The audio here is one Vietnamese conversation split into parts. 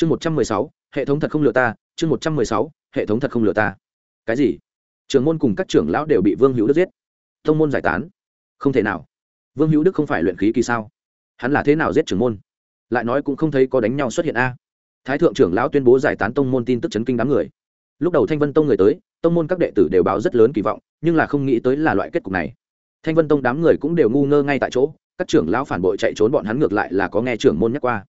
chương một trăm mười sáu, hệ thống thật không lừa ta. Chương một trăm mười sáu, hệ thống thật không lừa ta. Cái gì? Trường môn cùng các trưởng lão đều bị vương hữu đức giết. Thông môn giải tán. Không thể nào. Vương hữu đức không phải luyện khí kỳ sao? Hắn là thế nào giết trưởng môn? Lại nói cũng không thấy có đánh nhau xuất hiện a. Thái thượng trưởng lão tuyên bố giải tán tông môn tin tức chấn kinh đám người. Lúc đầu thanh vân tông người tới, tông môn các đệ tử đều báo rất lớn kỳ vọng, nhưng là không nghĩ tới là loại kết cục này. Thanh vân tông đám người cũng đều ngu ngơ ngay tại chỗ, các trưởng lão phản bội chạy trốn bọn hắn ngược lại là có nghe trưởng môn nhắc qua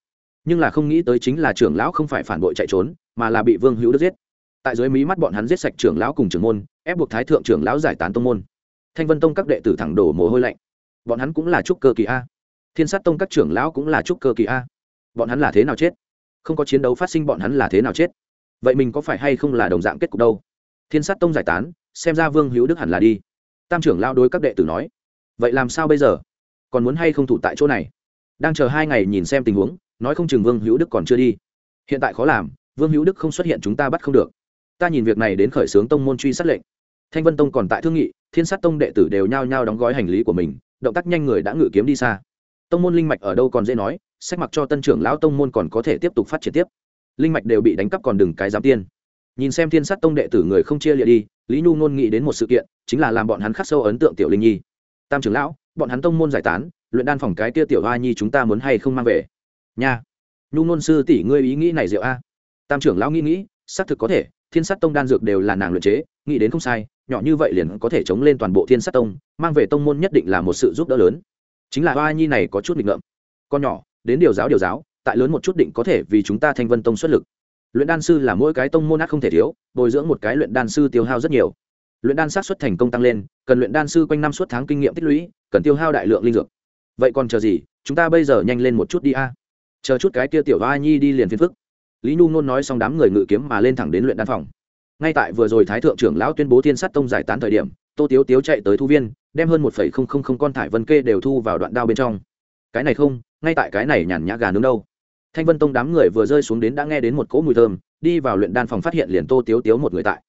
nhưng là không nghĩ tới chính là trưởng lão không phải phản bội chạy trốn, mà là bị vương hữu đức giết. Tại dưới mí mắt bọn hắn giết sạch trưởng lão cùng trưởng môn, ép buộc thái thượng trưởng lão giải tán tông môn. Thanh vân tông các đệ tử thẳng đổ mồ hôi lạnh. Bọn hắn cũng là trúc cơ kỳ a. Thiên sát tông các trưởng lão cũng là trúc cơ kỳ a. Bọn hắn là thế nào chết? Không có chiến đấu phát sinh bọn hắn là thế nào chết? Vậy mình có phải hay không là đồng dạng kết cục đâu? Thiên sát tông giải tán, xem ra vương hữu đức hẳn là đi. Tam trưởng lao đối các đệ tử nói, vậy làm sao bây giờ? Còn muốn hay không thủ tại chỗ này? Đang chờ hai ngày nhìn xem tình huống nói không chừng vương hữu đức còn chưa đi. Hiện tại khó làm, vương hữu đức không xuất hiện chúng ta bắt không được. Ta nhìn việc này đến khởi xướng tông môn truy sát lệnh. Thanh vân tông còn tại thương nghị, thiên sát tông đệ tử đều nhao nhao đóng gói hành lý của mình, động tác nhanh người đã ngự kiếm đi xa. Tông môn linh mạch ở đâu còn dễ nói, sách mặc cho tân trưởng lão tông môn còn có thể tiếp tục phát triển tiếp. Linh mạch đều bị đánh cắp còn đừng cái giám tiên. Nhìn xem thiên sát tông đệ tử người không chia lịa đi, lý nhu ngôn nghĩ đến một sự kiện, chính là làm bọn hắn khắc sâu ấn tượng tiểu linh nhi. Tam trưởng lão, bọn hắn tông môn giải tán, luyện đan phòng cái kia tiểu hoa nhi chúng ta muốn hay không mang về? Nha. Nhu ngôn sư tỷ, ngươi ý nghĩ này diệu a? Tam trưởng lão nghĩ nghĩ, xác thực có thể, thiên sát tông đan dược đều là nàng luyện chế, nghĩ đến không sai, nhỏ như vậy liền có thể chống lên toàn bộ thiên sát tông, mang về tông môn nhất định là một sự giúp đỡ lớn. Chính là hoa nhi này có chút nghịch ngợm. Con nhỏ, đến điều giáo điều giáo, tại lớn một chút định có thể vì chúng ta thanh vân tông xuất lực. Luyện đan sư là mỗi cái tông môn ác không thể thiếu, bồi dưỡng một cái luyện đan sư tiêu hao rất nhiều. Luyện đan sát xuất thành công tăng lên, cần luyện đan sư quanh năm suốt tháng kinh nghiệm tích lũy, cần tiêu hao đại lượng linh dược. Vậy còn chờ gì, chúng ta bây giờ nhanh lên một chút đi a chờ chút cái kia tiểu a nhi đi liền phiền phức. Lý nhu nôn nói xong đám người ngự kiếm mà lên thẳng đến luyện đan phòng. Ngay tại vừa rồi thái thượng trưởng lão tuyên bố thiên sát tông giải tán thời điểm, tô tiếu tiếu chạy tới thu viên, đem hơn một phẩy không không không con thải vân kê đều thu vào đoạn đao bên trong. Cái này không, ngay tại cái này nhàn nhã gà nướng đâu. Thanh vân tông đám người vừa rơi xuống đến đã nghe đến một cỗ mùi thơm, đi vào luyện đan phòng phát hiện liền tô tiếu tiếu một người tại.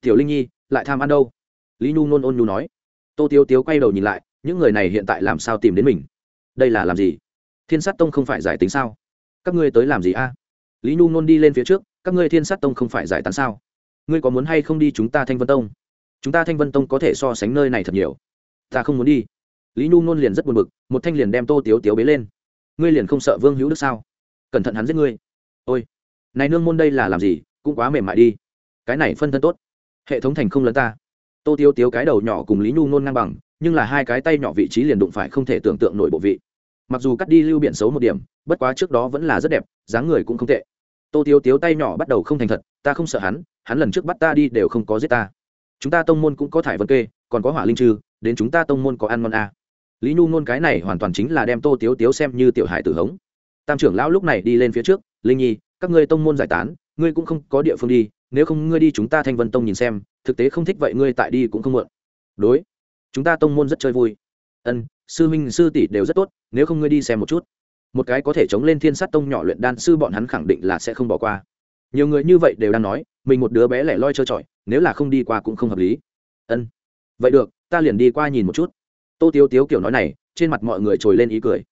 Tiểu linh nhi, lại tham ăn đâu? Lý nhu nôn ôn nhu nói. Tô tiếu tiếu quay đầu nhìn lại, những người này hiện tại làm sao tìm đến mình? Đây là làm gì? Thiên sát tông không phải giải tính sao? Các ngươi tới làm gì a? Lý nhu nôn đi lên phía trước, các ngươi thiên sát tông không phải giải tán sao? Ngươi có muốn hay không đi chúng ta thanh vân tông? Chúng ta thanh vân tông có thể so sánh nơi này thật nhiều. Ta không muốn đi. Lý nhu nôn liền rất buồn bực, một thanh liền đem tô tiếu tiếu bế lên. Ngươi liền không sợ vương hữu đức sao? Cẩn thận hắn giết ngươi. Ôi, này nương môn đây là làm gì? Cũng quá mềm mại đi. Cái này phân thân tốt. Hệ thống thành không lớn ta. Tô tiếu tiếu cái đầu nhỏ cùng lý nhu nôn ngang bằng, nhưng là hai cái tay nhỏ vị trí liền đụng phải không thể tưởng tượng nổi bộ vị mặc dù cắt đi lưu biển xấu một điểm bất quá trước đó vẫn là rất đẹp dáng người cũng không tệ. Tô tiếu tiếu tay nhỏ bắt đầu không thành thật ta không sợ hắn hắn lần trước bắt ta đi đều không có giết ta. Chúng ta tông môn cũng có thải vân kê còn có hỏa linh trừ, đến chúng ta tông môn có ăn ngon à. lý nhu nôn cái này hoàn toàn chính là đem tô tiếu tiếu xem như tiểu hải tử hống. Tam trưởng lão lúc này đi lên phía trước linh nhi các ngươi tông môn giải tán ngươi cũng không có địa phương đi nếu không ngươi đi chúng ta thanh vân tông nhìn xem thực tế không thích vậy ngươi tại đi cũng không muộn. Đối chúng ta tông môn rất chơi vui. Ân sư minh, sư tỷ đều rất tốt, nếu không ngươi đi xem một chút. Một cái có thể chống lên thiên sát tông nhỏ luyện đan sư bọn hắn khẳng định là sẽ không bỏ qua. Nhiều người như vậy đều đang nói, mình một đứa bé lẻ loi trơ trọi, nếu là không đi qua cũng không hợp lý. Ân, vậy được, ta liền đi qua nhìn một chút. Tô tiếu tiếu kiểu nói này, trên mặt mọi người trồi lên ý cười.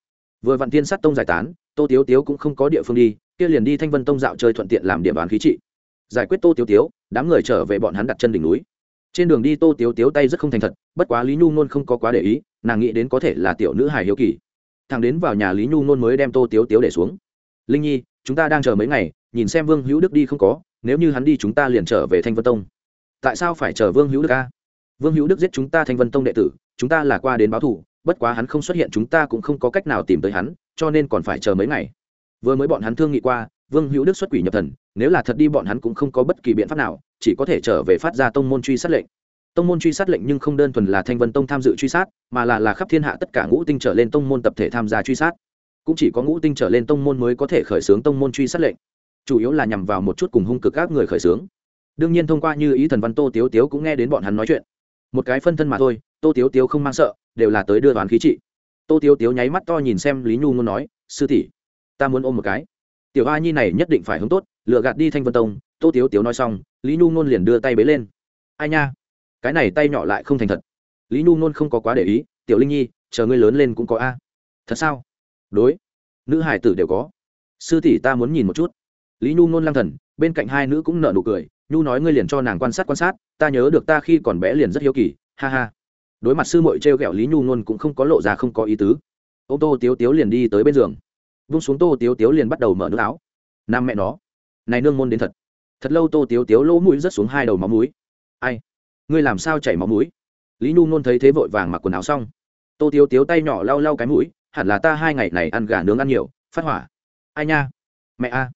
Vừa vặn thiên sát tông giải tán, tô tiếu tiếu cũng không có địa phương đi, kia liền đi thanh vân tông dạo chơi thuận tiện làm địa bàn khí trị. Giải quyết tô tiếu tiếu, đám người trở về bọn hắn đặt chân đỉnh núi trên đường đi tô tiếu tiếu tay rất không thành thật, bất quá lý nhu nôn không có quá để ý, nàng nghĩ đến có thể là tiểu nữ hài hiếu kỳ. Thằng đến vào nhà lý nhu nôn mới đem tô tiếu tiếu để xuống. Linh nhi, chúng ta đang chờ mấy ngày, nhìn xem vương hữu đức đi không có, nếu như hắn đi chúng ta liền trở về thanh vân tông. Tại sao phải chờ vương hữu đức a? Vương hữu đức giết chúng ta thanh vân tông đệ tử, chúng ta là qua đến báo thù, bất quá hắn không xuất hiện chúng ta cũng không có cách nào tìm tới hắn, cho nên còn phải chờ mấy ngày. Vừa mới bọn hắn thương nghị qua vương hữu đức xuất quỷ nhập thần, nếu là thật đi bọn hắn cũng không có bất kỳ biện pháp nào, chỉ có thể trở về phát ra tông môn truy sát lệnh. Tông môn truy sát lệnh nhưng không đơn thuần là thanh vân tông tham dự truy sát, mà là là khắp thiên hạ tất cả ngũ tinh trở lên tông môn tập thể tham gia truy sát. Cũng chỉ có ngũ tinh trở lên tông môn mới có thể khởi xướng tông môn truy sát lệnh. Chủ yếu là nhằm vào một chút cùng hung cực các người khởi xướng. Đương nhiên thông qua như ý thần văn tô tiếu tiếu cũng nghe đến bọn hắn nói chuyện. Một cái phân thân mà thôi, tô tiếu tiếu không mang sợ, đều là tới đưa đoàn khí trị. Tô tiếu tiếu nháy mắt to nhìn xem lý nhu ngôn nói, sư tỷ, ta muốn ôm một cái tiểu a nhi này nhất định phải hướng tốt lựa gạt đi thanh vân tông, tô tiếu tiếu nói xong, lý nhu ngôn liền đưa tay bế lên. Ai nha? Cái này tay nhỏ lại không thành thật. Lý nhu ngôn không có quá để ý, tiểu linh nhi, chờ ngươi lớn lên cũng có a. Thật sao? Đối, nữ hải tử đều có. Sư tỷ ta muốn nhìn một chút. Lý nhu nôn lang thần, bên cạnh hai nữ cũng nợ nụ cười, nhu nói ngươi liền cho nàng quan sát quan sát, ta nhớ được ta khi còn bé liền rất hiếu kỳ, ha ha. Đối mặt sư mội t r e o g ẹ o lý nhu nôn cũng không có lộ ra không có ý tứ. Ô tô tiếu tiếu liền đi tới bên giường vung xuống tô tiếu tiếu liền bắt đầu mở nước áo. Nam mẹ nó, này nương môn đến thật. Thật lâu tô tiếu tiếu lỗ mũi rớt xuống hai đầu máu mũi. Ai? Ngươi làm sao chảy máu mũi? Lý nhu nôn thấy thế vội vàng mặc quần áo xong. Tô tiếu tiếu tay nhỏ lau lau cái mũi, hẳn là ta hai ngày này ăn gà nướng ăn nhiều, phát hỏa. Ai nha? Mẹ a.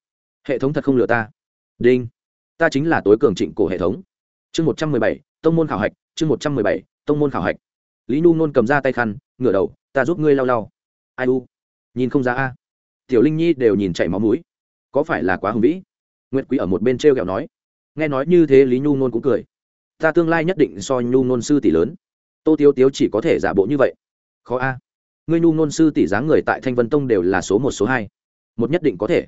Hệ thống thật không lừa ta. Đinh. Ta chính là tối cường trịnh cổ hệ thống. Chương một trăm mười bảy, tông môn khảo hạch, chương một trăm mười bảy, tông môn khảo hạch. Lý nhu nôn cầm ra tay khăn, ngửa đầu, ta giúp ngươi lau lau. Ai u? Nhìn không ra a tiểu linh nhi đều nhìn chảy máu mũi. Có phải là quá hùng vĩ? Nguyệt quý ở một bên t r e o kẹo nói. Nghe nói như thế lý nhu nôn cũng cười. Ta tương lai nhất định so nhu nôn sư tỷ lớn. Tô tiếu tiếu chỉ có thể giả bộ như vậy. Khó a. Ngươi nhu nôn sư tỷ dáng người tại thanh vân tông đều là số một, số hai. Một nhất định có thể.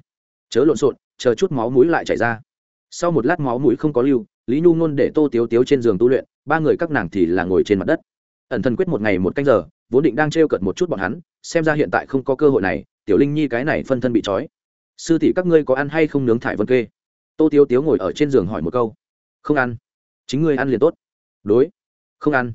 Chớ lộn xộn, chờ chút máu mũi lại chảy ra. Sau một lát máu mũi không có lưu, lý nhu nôn để tô tiếu tiếu trên giường tu luyện, ba người các nàng thì là ngồi trên mặt đất. Ẩn thần quyết một ngày một canh giờ, vốn định đang t r e o cợt một chút bọn hắn, xem ra hiện tại không có cơ hội này tiểu linh nhi cái này phân thân bị trói. Sư tỷ các ngươi có ăn hay không nướng thải vân kê? Tô tiếu tiếu ngồi ở trên giường hỏi một câu. Không ăn. Chính ngươi ăn liền tốt. Đối. Không ăn.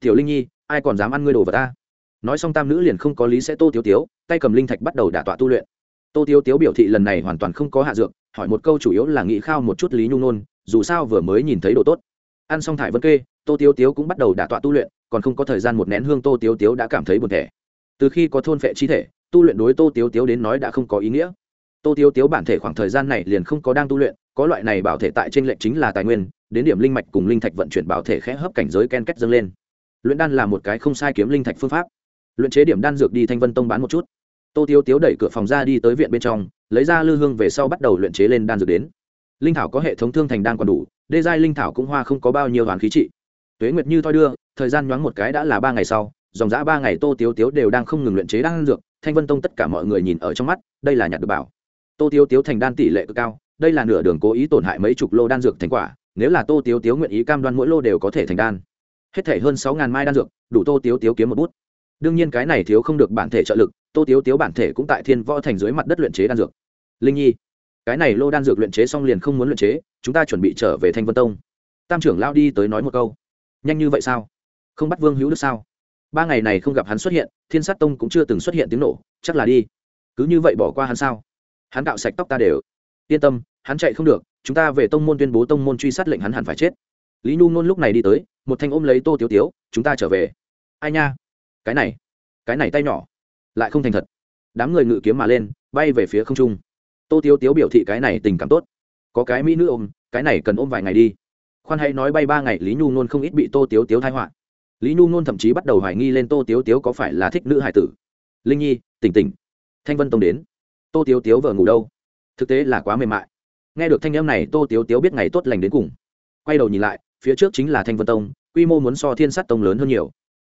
Tiểu linh nhi, ai còn dám ăn ngươi đồ vật ta? Nói xong tam nữ liền không có lý sẽ tô tiếu tiếu, tay cầm linh thạch bắt đầu đả tọa tu luyện. Tô tiếu tiếu biểu thị lần này hoàn toàn không có hạ dược, hỏi một câu chủ yếu là nghĩ khao một chút lý nhung nôn, dù sao vừa mới nhìn thấy đồ tốt. Ăn xong thải vân kê, tô tiếu tiếu cũng bắt đầu đả tọa tu luyện, còn không có thời gian một nén hương tô tiếu tiếu đã cảm thấy buồn thẻ. Từ khi có thôn phệ chi thể tu luyện đối tô tiếu tiếu đến nói đã không có ý nghĩa. Tô tiếu tiếu bản thể khoảng thời gian này liền không có đang tu luyện, có loại này bảo thể tại trên lệnh chính là tài nguyên, đến điểm linh mạch cùng linh thạch vận chuyển bảo thể khẽ hấp cảnh giới ken kết dâng lên. Luyện đan là một cái không sai kiếm linh thạch phương pháp. Luyện chế điểm đan dược đi thanh vân tông bán một chút. Tô tiếu tiếu đẩy cửa phòng ra đi tới viện bên trong, lấy ra lư hương về sau bắt đầu luyện chế lên đan dược đến. Linh thảo có hệ thống thương thành đan còn đủ, đê giai linh thảo cũng hoa không có bao nhiêu hoàn khí trị. Tuế nguyệt như thoi đưa, thời gian nhoáng một cái đã là ba ngày sau dòng dã ba ngày tô tiếu tiếu đều đang không ngừng luyện chế đan dược, thanh vân tông tất cả mọi người nhìn ở trong mắt, đây là nhặt được bảo. Tô tiếu tiếu thành đan tỷ lệ cực cao, đây là nửa đường cố ý tổn hại mấy chục lô đan dược thành quả, nếu là tô tiếu tiếu nguyện ý cam đoan mỗi lô đều có thể thành đan. Hết thể hơn sáu ngàn mai đan dược, đủ tô tiếu tiếu kiếm một bút. Đương nhiên cái này thiếu không được bản thể trợ lực, tô tiếu tiếu bản thể cũng tại thiên võ thành dưới mặt đất luyện chế đan dược. Linh nhi, cái này lô đan dược luyện chế xong liền không muốn luyện chế, chúng ta chuẩn bị trở về thanh vân tông. Tam trưởng lao đi tới nói một câu. Nhanh như vậy sao? Không bắt vương hữu đức sao? Ba ngày này không gặp hắn xuất hiện, thiên sát tông cũng chưa từng xuất hiện tiếng nổ, chắc là đi. Cứ như vậy bỏ qua hắn sao? Hắn cạo sạch tóc ta đều. Yên tâm, hắn chạy không được, chúng ta về tông môn tuyên bố tông môn truy sát lệnh hắn hẳn phải chết. Lý nhu nôn lúc này đi tới, một thanh ôm lấy tô tiếu tiếu, chúng ta trở về. Ai nha? Cái này cái này tay nhỏ. Lại không thành thật. Đám người ngự kiếm mà lên, bay về phía không trung. Tô tiếu tiếu biểu thị cái này tình cảm tốt. Có cái mỹ nữ ôm, cái này cần ôm vài ngày đi. Khoan hay nói bay ba ngày, lý nhu nôn không ít bị tô tiếu tiếu thai họa lý nhu ngôn thậm chí bắt đầu hoài nghi lên tô tiếu tiếu có phải là thích nữ hải tử. Linh nhi, tỉnh tỉnh. Thanh vân tông đến. Tô tiếu tiếu vợ ngủ đâu? Thực tế là quá mềm mại. Nghe được thanh âm này, tô tiếu tiếu biết ngày tốt lành đến cùng. Quay đầu nhìn lại, phía trước chính là thanh vân tông, quy mô muốn so thiên sắt tông lớn hơn nhiều.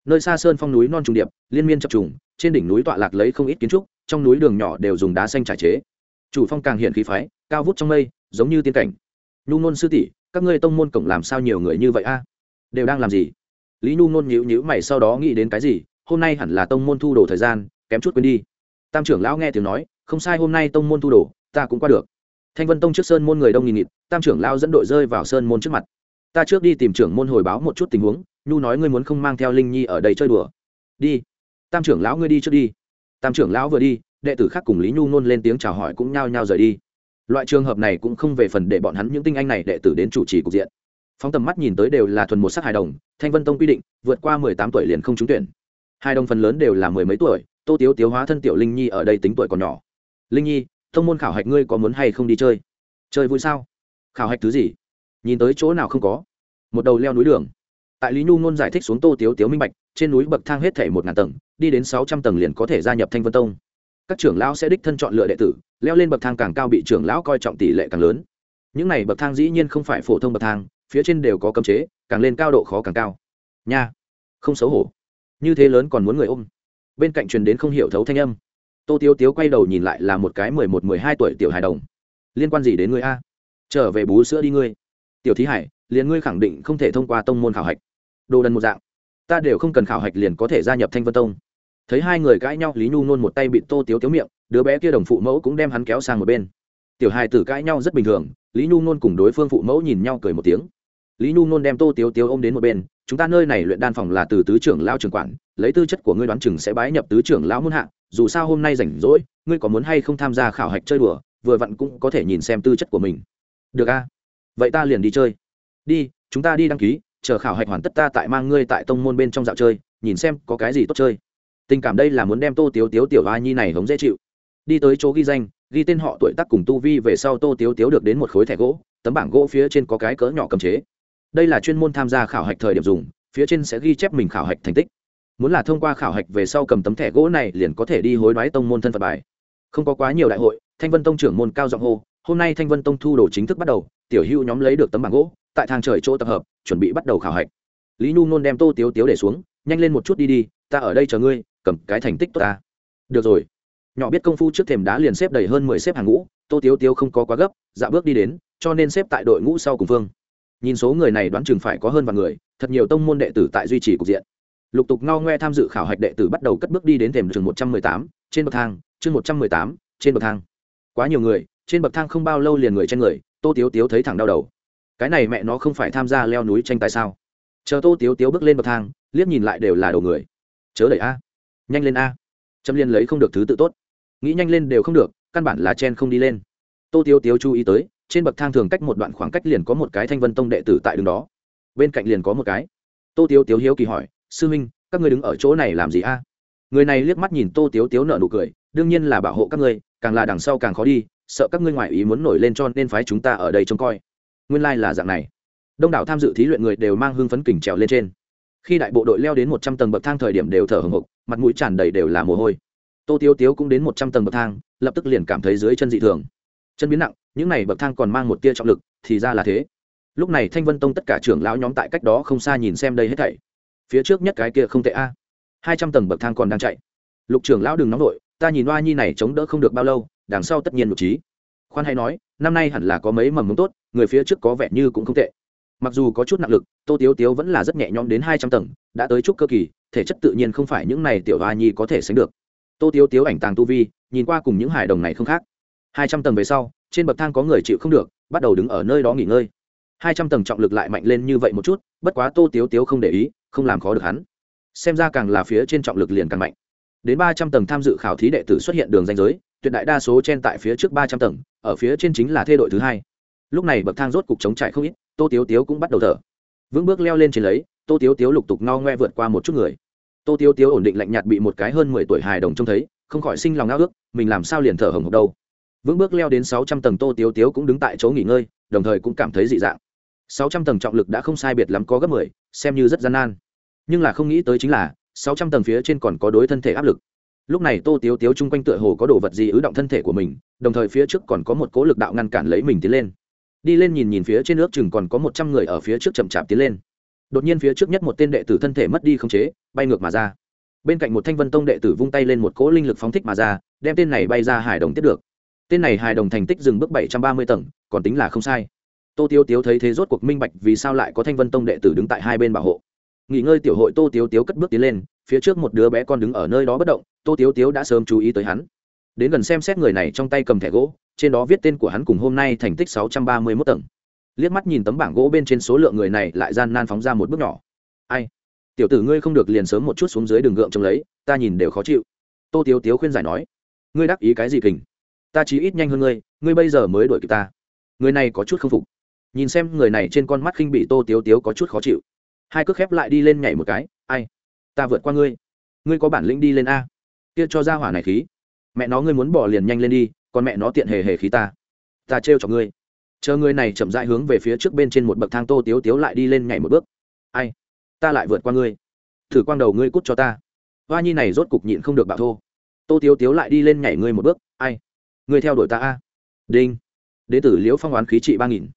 Nơi xa sơn phong núi non trùng điệp, liên miên chập trùng, trên đỉnh núi tọa lạc lấy không ít kiến trúc, trong núi đường nhỏ đều dùng đá xanh trải chế. Chủ phong càng hiện khí phái, cao vút trong mây, giống như tiên cảnh. Nhu ngôn sư tỷ, các ngươi tông môn cổng làm sao nhiều người như vậy a? Đều đang làm gì? Lý nhu nôn nhữ nhữ mày sau đó nghĩ đến cái gì, hôm nay hẳn là tông môn thu đồ thời gian, kém chút quên đi. Tam trưởng lão nghe tiếng nói, không sai hôm nay tông môn thu đồ, ta cũng qua được. Thanh vân tông trước sơn môn người đông nghìn nghịt, tam trưởng lão dẫn đội rơi vào sơn môn trước mặt. Ta trước đi tìm trưởng môn hồi báo một chút tình huống, nhu nói ngươi muốn không mang theo linh nhi ở đây chơi đùa. Đi. Tam trưởng lão ngươi đi trước đi. Tam trưởng lão vừa đi, đệ tử khác cùng lý nhu nôn lên tiếng chào hỏi cũng nhao nhao rời đi. Loại trường hợp này cũng không về phần để bọn hắn những tinh anh này đệ tử đến chủ trì cục diện phóng tầm mắt nhìn tới đều là thuần một sắc hài đồng, thanh vân tông quy định, vượt qua mười tám tuổi liền không trúng tuyển. Hai đồng phần lớn đều là mười mấy tuổi, tô tiếu tiếu hóa thân tiểu linh nhi ở đây tính tuổi còn nhỏ. Linh nhi, thông môn khảo hạch ngươi có muốn hay không đi chơi? Chơi vui sao? Khảo hạch thứ gì? Nhìn tới chỗ nào không có? Một đầu leo núi đường. Tại lý nhu ngôn giải thích xuống tô tiếu tiếu minh bạch, trên núi bậc thang hết thể một ngàn tầng, đi đến sáu trăm tầng liền có thể gia nhập thanh vân tông. Các trưởng lão sẽ đích thân chọn lựa đệ tử, leo lên bậc thang càng cao bị trưởng lão coi trọng tỷ lệ càng lớn. Những này bậc thang dĩ nhiên không phải phổ thông bậc thang phía trên đều có cấm chế, càng lên cao độ khó càng cao. Nha, không xấu hổ. Như thế lớn còn muốn người ôm. Bên cạnh truyền đến không hiểu thấu thanh âm. Tô tiếu tiếu quay đầu nhìn lại là một cái mười một, mười hai tuổi tiểu hài đồng. Liên quan gì đến người a? Trở về bú sữa đi ngươi. Tiểu thí hải, liền ngươi khẳng định không thể thông qua tông môn khảo hạch. Đồ đần một dạng. Ta đều không cần khảo hạch liền có thể gia nhập thanh vân tông. Thấy hai người cãi nhau, lý nhu nôn một tay bị tô tiếu tiếu miệng, đứa bé kia đồng phụ mẫu cũng đem hắn kéo sang một bên. Tiểu hài tử cãi nhau rất bình thường, lý nhu nôn cùng đối phương phụ mẫu nhìn nhau cười một tiếng lý nhu nôn đem tô tiếu tiếu ôm đến một bên, chúng ta nơi này luyện đan phòng là từ tứ trưởng lao trường quản, lấy tư chất của ngươi đoán chừng sẽ bái nhập tứ trưởng lão muôn hạ, dù sao hôm nay rảnh rỗi, ngươi có muốn hay không tham gia khảo hạch chơi đùa, vừa vặn cũng có thể nhìn xem tư chất của mình. Được a, vậy ta liền đi chơi. Đi, chúng ta đi đăng ký, chờ khảo hạch hoàn tất ta tại mang ngươi tại tông môn bên trong dạo chơi, nhìn xem có cái gì tốt chơi. Tình cảm đây là muốn đem tô tiếu tiếu tiểu a nhi này hống dễ chịu. Đi tới chỗ ghi danh, ghi tên họ, tuổi tác cùng tu vi về sau tô tiếu tiếu được đến một khối thẻ gỗ, tấm bảng gỗ phía trên có cái cỡ nhỏ cầm chế đây là chuyên môn tham gia khảo hạch thời điểm dùng, phía trên sẽ ghi chép mình khảo hạch thành tích. Muốn là thông qua khảo hạch về sau cầm tấm thẻ gỗ này liền có thể đi hối đoái tông môn thân phật bài. Không có quá nhiều đại hội, thanh vân tông trưởng môn cao giọng hô, hôm nay thanh vân tông thu đồ chính thức bắt đầu, tiểu hưu nhóm lấy được tấm bảng gỗ, tại thang trời chỗ tập hợp, chuẩn bị bắt đầu khảo hạch. Lý nhu nôn đem tô tiếu tiếu để xuống, nhanh lên một chút đi đi, ta ở đây chờ ngươi, cầm cái thành tích tốt ta. Được rồi. Nhỏ biết công phu trước thềm đá liền xếp đầy hơn mười xếp hàng ngũ, tô tiếu tiếu không có quá gấp dạ bước đi đến, cho nên xếp tại đội ngũ sau cùng phương nhìn số người này đoán chừng phải có hơn vài người, thật nhiều tông môn đệ tử tại duy trì cục diện. Lục tục ngao ngoe tham dự khảo hạch đệ tử bắt đầu cất bước đi đến thềm trường một trăm mười tám, trên bậc thang, chương một trăm mười tám, trên bậc thang. Quá nhiều người, trên bậc thang không bao lâu liền người trên người, tô tiếu tiếu thấy thẳng đau đầu. Cái này mẹ nó không phải tham gia leo núi tranh tài sao? Chờ tô tiếu tiếu bước lên bậc thang, liếc nhìn lại đều là đầu người. Chớ đẩy a. Nhanh lên a. Châm liên lấy không được thứ tự tốt. Nghĩ nhanh lên đều không được, căn bản là chen không đi lên. Tô tiếu tiếu chú ý tới trên bậc thang thường cách một đoạn khoảng cách liền có một cái thanh vân tông đệ tử tại đường đó. Bên cạnh liền có một cái. Tô tiếu tiếu hiếu kỳ hỏi, sư huynh, các ngươi đứng ở chỗ này làm gì a? Người này liếc mắt nhìn tô tiếu tiếu nợ nụ cười, đương nhiên là bảo hộ các ngươi, càng là đằng sau càng khó đi, sợ các ngươi ngoại ý muốn nổi lên cho nên phái chúng ta ở đây trông coi. Nguyên lai、like、là dạng này. Đông đảo tham dự thí luyện người đều mang hương phấn kỉnh trèo lên trên. Khi đại bộ đội leo đến một trăm tầng bậc thang thời điểm đều thở hồng hộc, mặt mũi tràn đầy đều là mồ hôi. Tô tiếu tiếu cũng đến một trăm tầng bậc thang, lập tức liền cảm thấy dưới chân dị thường. Chân biến nặng những này bậc thang còn mang một tia trọng lực, thì ra là thế. Lúc này thanh vân tông tất cả trưởng lão nhóm tại cách đó không xa nhìn xem đây hết thảy. Phía trước nhất cái kia không tệ a. Hai trăm tầng bậc thang còn đang chạy. Lục trưởng lão đừng nóng vội, ta nhìn oa nhi này chống đỡ không được bao lâu, đằng sau tất nhiên một trí. Khoan hay nói, năm nay hẳn là có mấy mầm mống tốt, người phía trước có vẻ như cũng không tệ. Mặc dù có chút nặng lực, tô tiếu tiếu vẫn là rất nhẹ nhõm đến hai trăm tầng, đã tới chút cơ kỳ, thể chất tự nhiên không phải những này tiểu oa nhi có thể sánh được. Tô tiếu tiếu ảnh tàng tu vi, nhìn qua cùng những hài đồng này không khác. Hai trăm tầng về sau trên bậc thang có người chịu không được, bắt đầu đứng ở nơi đó nghỉ ngơi. Hai trăm tầng trọng lực lại mạnh lên như vậy một chút, bất quá tô tiếu tiếu không để ý, không làm khó được hắn. Xem ra càng là phía trên trọng lực liền càng mạnh. Đến ba trăm tầng tham dự khảo thí đệ tử xuất hiện đường danh giới, tuyệt đại đa số trên tại phía trước ba trăm tầng, ở phía trên chính là thê đội thứ hai. Lúc này bậc thang rốt cục chống trải không ít, tô tiếu tiếu cũng bắt đầu thở. Vững bước leo lên trên lấy, tô tiếu tiếu lục tục no ngoe vượt qua một chút người. Tô tiếu tiếu ổn định lạnh nhạt bị một cái hơn mười tuổi hài đồng trông thấy, không khỏi sinh lòng ngao ước, mình làm sao liền thở hồng hộc đâu vững bước leo đến sáu trăm tầng tô tiếu tiếu cũng đứng tại chỗ nghỉ ngơi, đồng thời cũng cảm thấy dị dạng. Sáu trăm tầng trọng lực đã không sai biệt lắm có gấp mười, xem như rất gian nan. Nhưng là không nghĩ tới chính là, sáu trăm tầng phía trên còn có đối thân thể áp lực. Lúc này tô tiếu tiếu chung quanh tựa hồ có đồ vật gì ứ động thân thể của mình, đồng thời phía trước còn có một cố lực đạo ngăn cản lấy mình tiến lên. Đi lên nhìn nhìn phía trên nước chừng còn có một trăm người ở phía trước chậm chạp tiến lên. Đột nhiên phía trước nhất một tên đệ tử thân thể mất đi không chế, bay ngược mà ra. Bên cạnh một thanh vân tông đệ tử vung tay lên một cỗ linh lực phóng thích mà ra, đem tên này bay ra hải đồng tiếp được tên này hài đồng thành tích dừng bước bảy trăm ba mươi tầng, còn tính là không sai. Tô tiêu tiếu thấy thế rốt cuộc minh bạch vì sao lại có thanh vân tông đệ tử đứng tại hai bên bảo hộ. Nghỉ ngơi tiểu hội tô tiếu tiếu cất bước tiến lên, phía trước một đứa bé con đứng ở nơi đó bất động, tô tiếu tiếu đã sớm chú ý tới hắn. Đến gần xem xét người này trong tay cầm thẻ gỗ, trên đó viết tên của hắn cùng hôm nay thành tích sáu trăm ba mươi mốt tầng. Liếc mắt nhìn tấm bảng gỗ bên trên số lượng người này lại gian nan phóng ra một bước nhỏ. Ai? Tiểu tử ngươi không được liền sớm một chút xuống dưới đường gượng trông lấy, ta nhìn đều khó chịu. Tô tiếu tiếu khuyên giải nói, ngươi đắc ý cái gì kình? Ta chỉ ít nhanh hơn ngươi ngươi bây giờ mới đuổi kịp ta. Người này có chút k phục. Nhìn xem người này trên con mắt khinh bị tô tiếu tiếu có chút khó chịu. Hai cước khép lại đi lên nhảy một cái, ai, ta vượt qua ngươi. Ngươi có bản lĩnh đi lên a. Kia cho ra hỏa này khí. Mẹ nó, ngươi muốn bỏ liền nhanh lên đi, còn mẹ nó tiện hề hề khí ta. Ta trêu cho ngươi. Chờ người này chậm rãi hướng về phía trước bên trên một bậc thang tô tiếu tiếu lại đi lên nhảy một bước. Ai, ta lại vượt qua ngươi. Thử quang đầu ngươi cút cho ta. Hoa nhi này rốt cục nhịn không được bạo thô. Tô tiếu tiếu lại đi lên nhảy ngươi một bước, ai người theo đuổi ta a. Đinh. Đế tử liễu phong oán khí trị ba nghìn.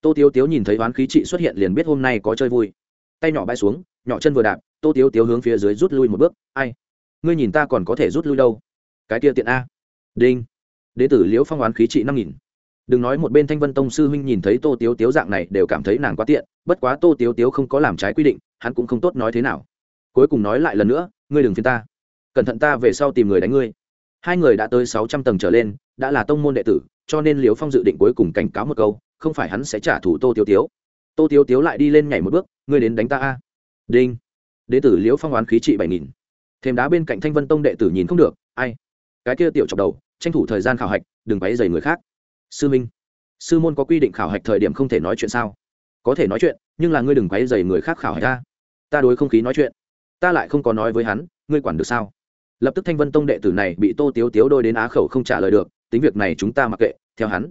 Tô tiếu tiếu nhìn thấy oán khí trị xuất hiện liền biết hôm nay có chơi vui. Tay nhỏ bay xuống, nhỏ chân vừa đạp, tô tiếu tiếu hướng phía dưới rút lui một bước. Ai? Ngươi nhìn ta còn có thể rút lui đâu? Cái kia tiện a. Đinh. Đế tử liễu phong oán khí trị năm nghìn. Đừng nói một bên thanh vân tông sư huynh nhìn thấy tô tiếu tiếu dạng này đều cảm thấy nàng quá tiện, bất quá tô tiếu tiếu không có làm trái quy định, hắn cũng không tốt nói thế nào. Cuối cùng nói lại lần nữa, ngươi đừng phiền ta. Cẩn thận ta về sau tìm người đánh ngươi hai người đã tới sáu trăm tầng trở lên, đã là tông môn đệ tử, cho nên liều phong dự định cuối cùng cảnh cáo một câu, không phải hắn sẽ trả thù tô tiêu tiếu. Tô tiêu tiếu lại đi lên nhảy một bước, ngươi đến đánh ta a. Đinh. Đệ tử liễu phong oán khí trị bảy nghìn. Thêm đá bên cạnh thanh vân tông đệ tử nhìn không được, ai? Cái kia tiểu chọc đầu, tranh thủ thời gian khảo hạch, đừng váy dày người khác. Sư minh, sư môn có quy định khảo hạch thời điểm không thể nói chuyện sao? Có thể nói chuyện, nhưng là ngươi đừng váy dày người khác khảo hạch ta. Ta đối không khí nói chuyện. Ta lại không có nói với hắn, ngươi quản được sao? Lập tức thanh vân tông đệ tử này bị tô tiếu tiếu đôi đến á khẩu không trả lời được, tính việc này chúng ta mặc kệ, theo hắn.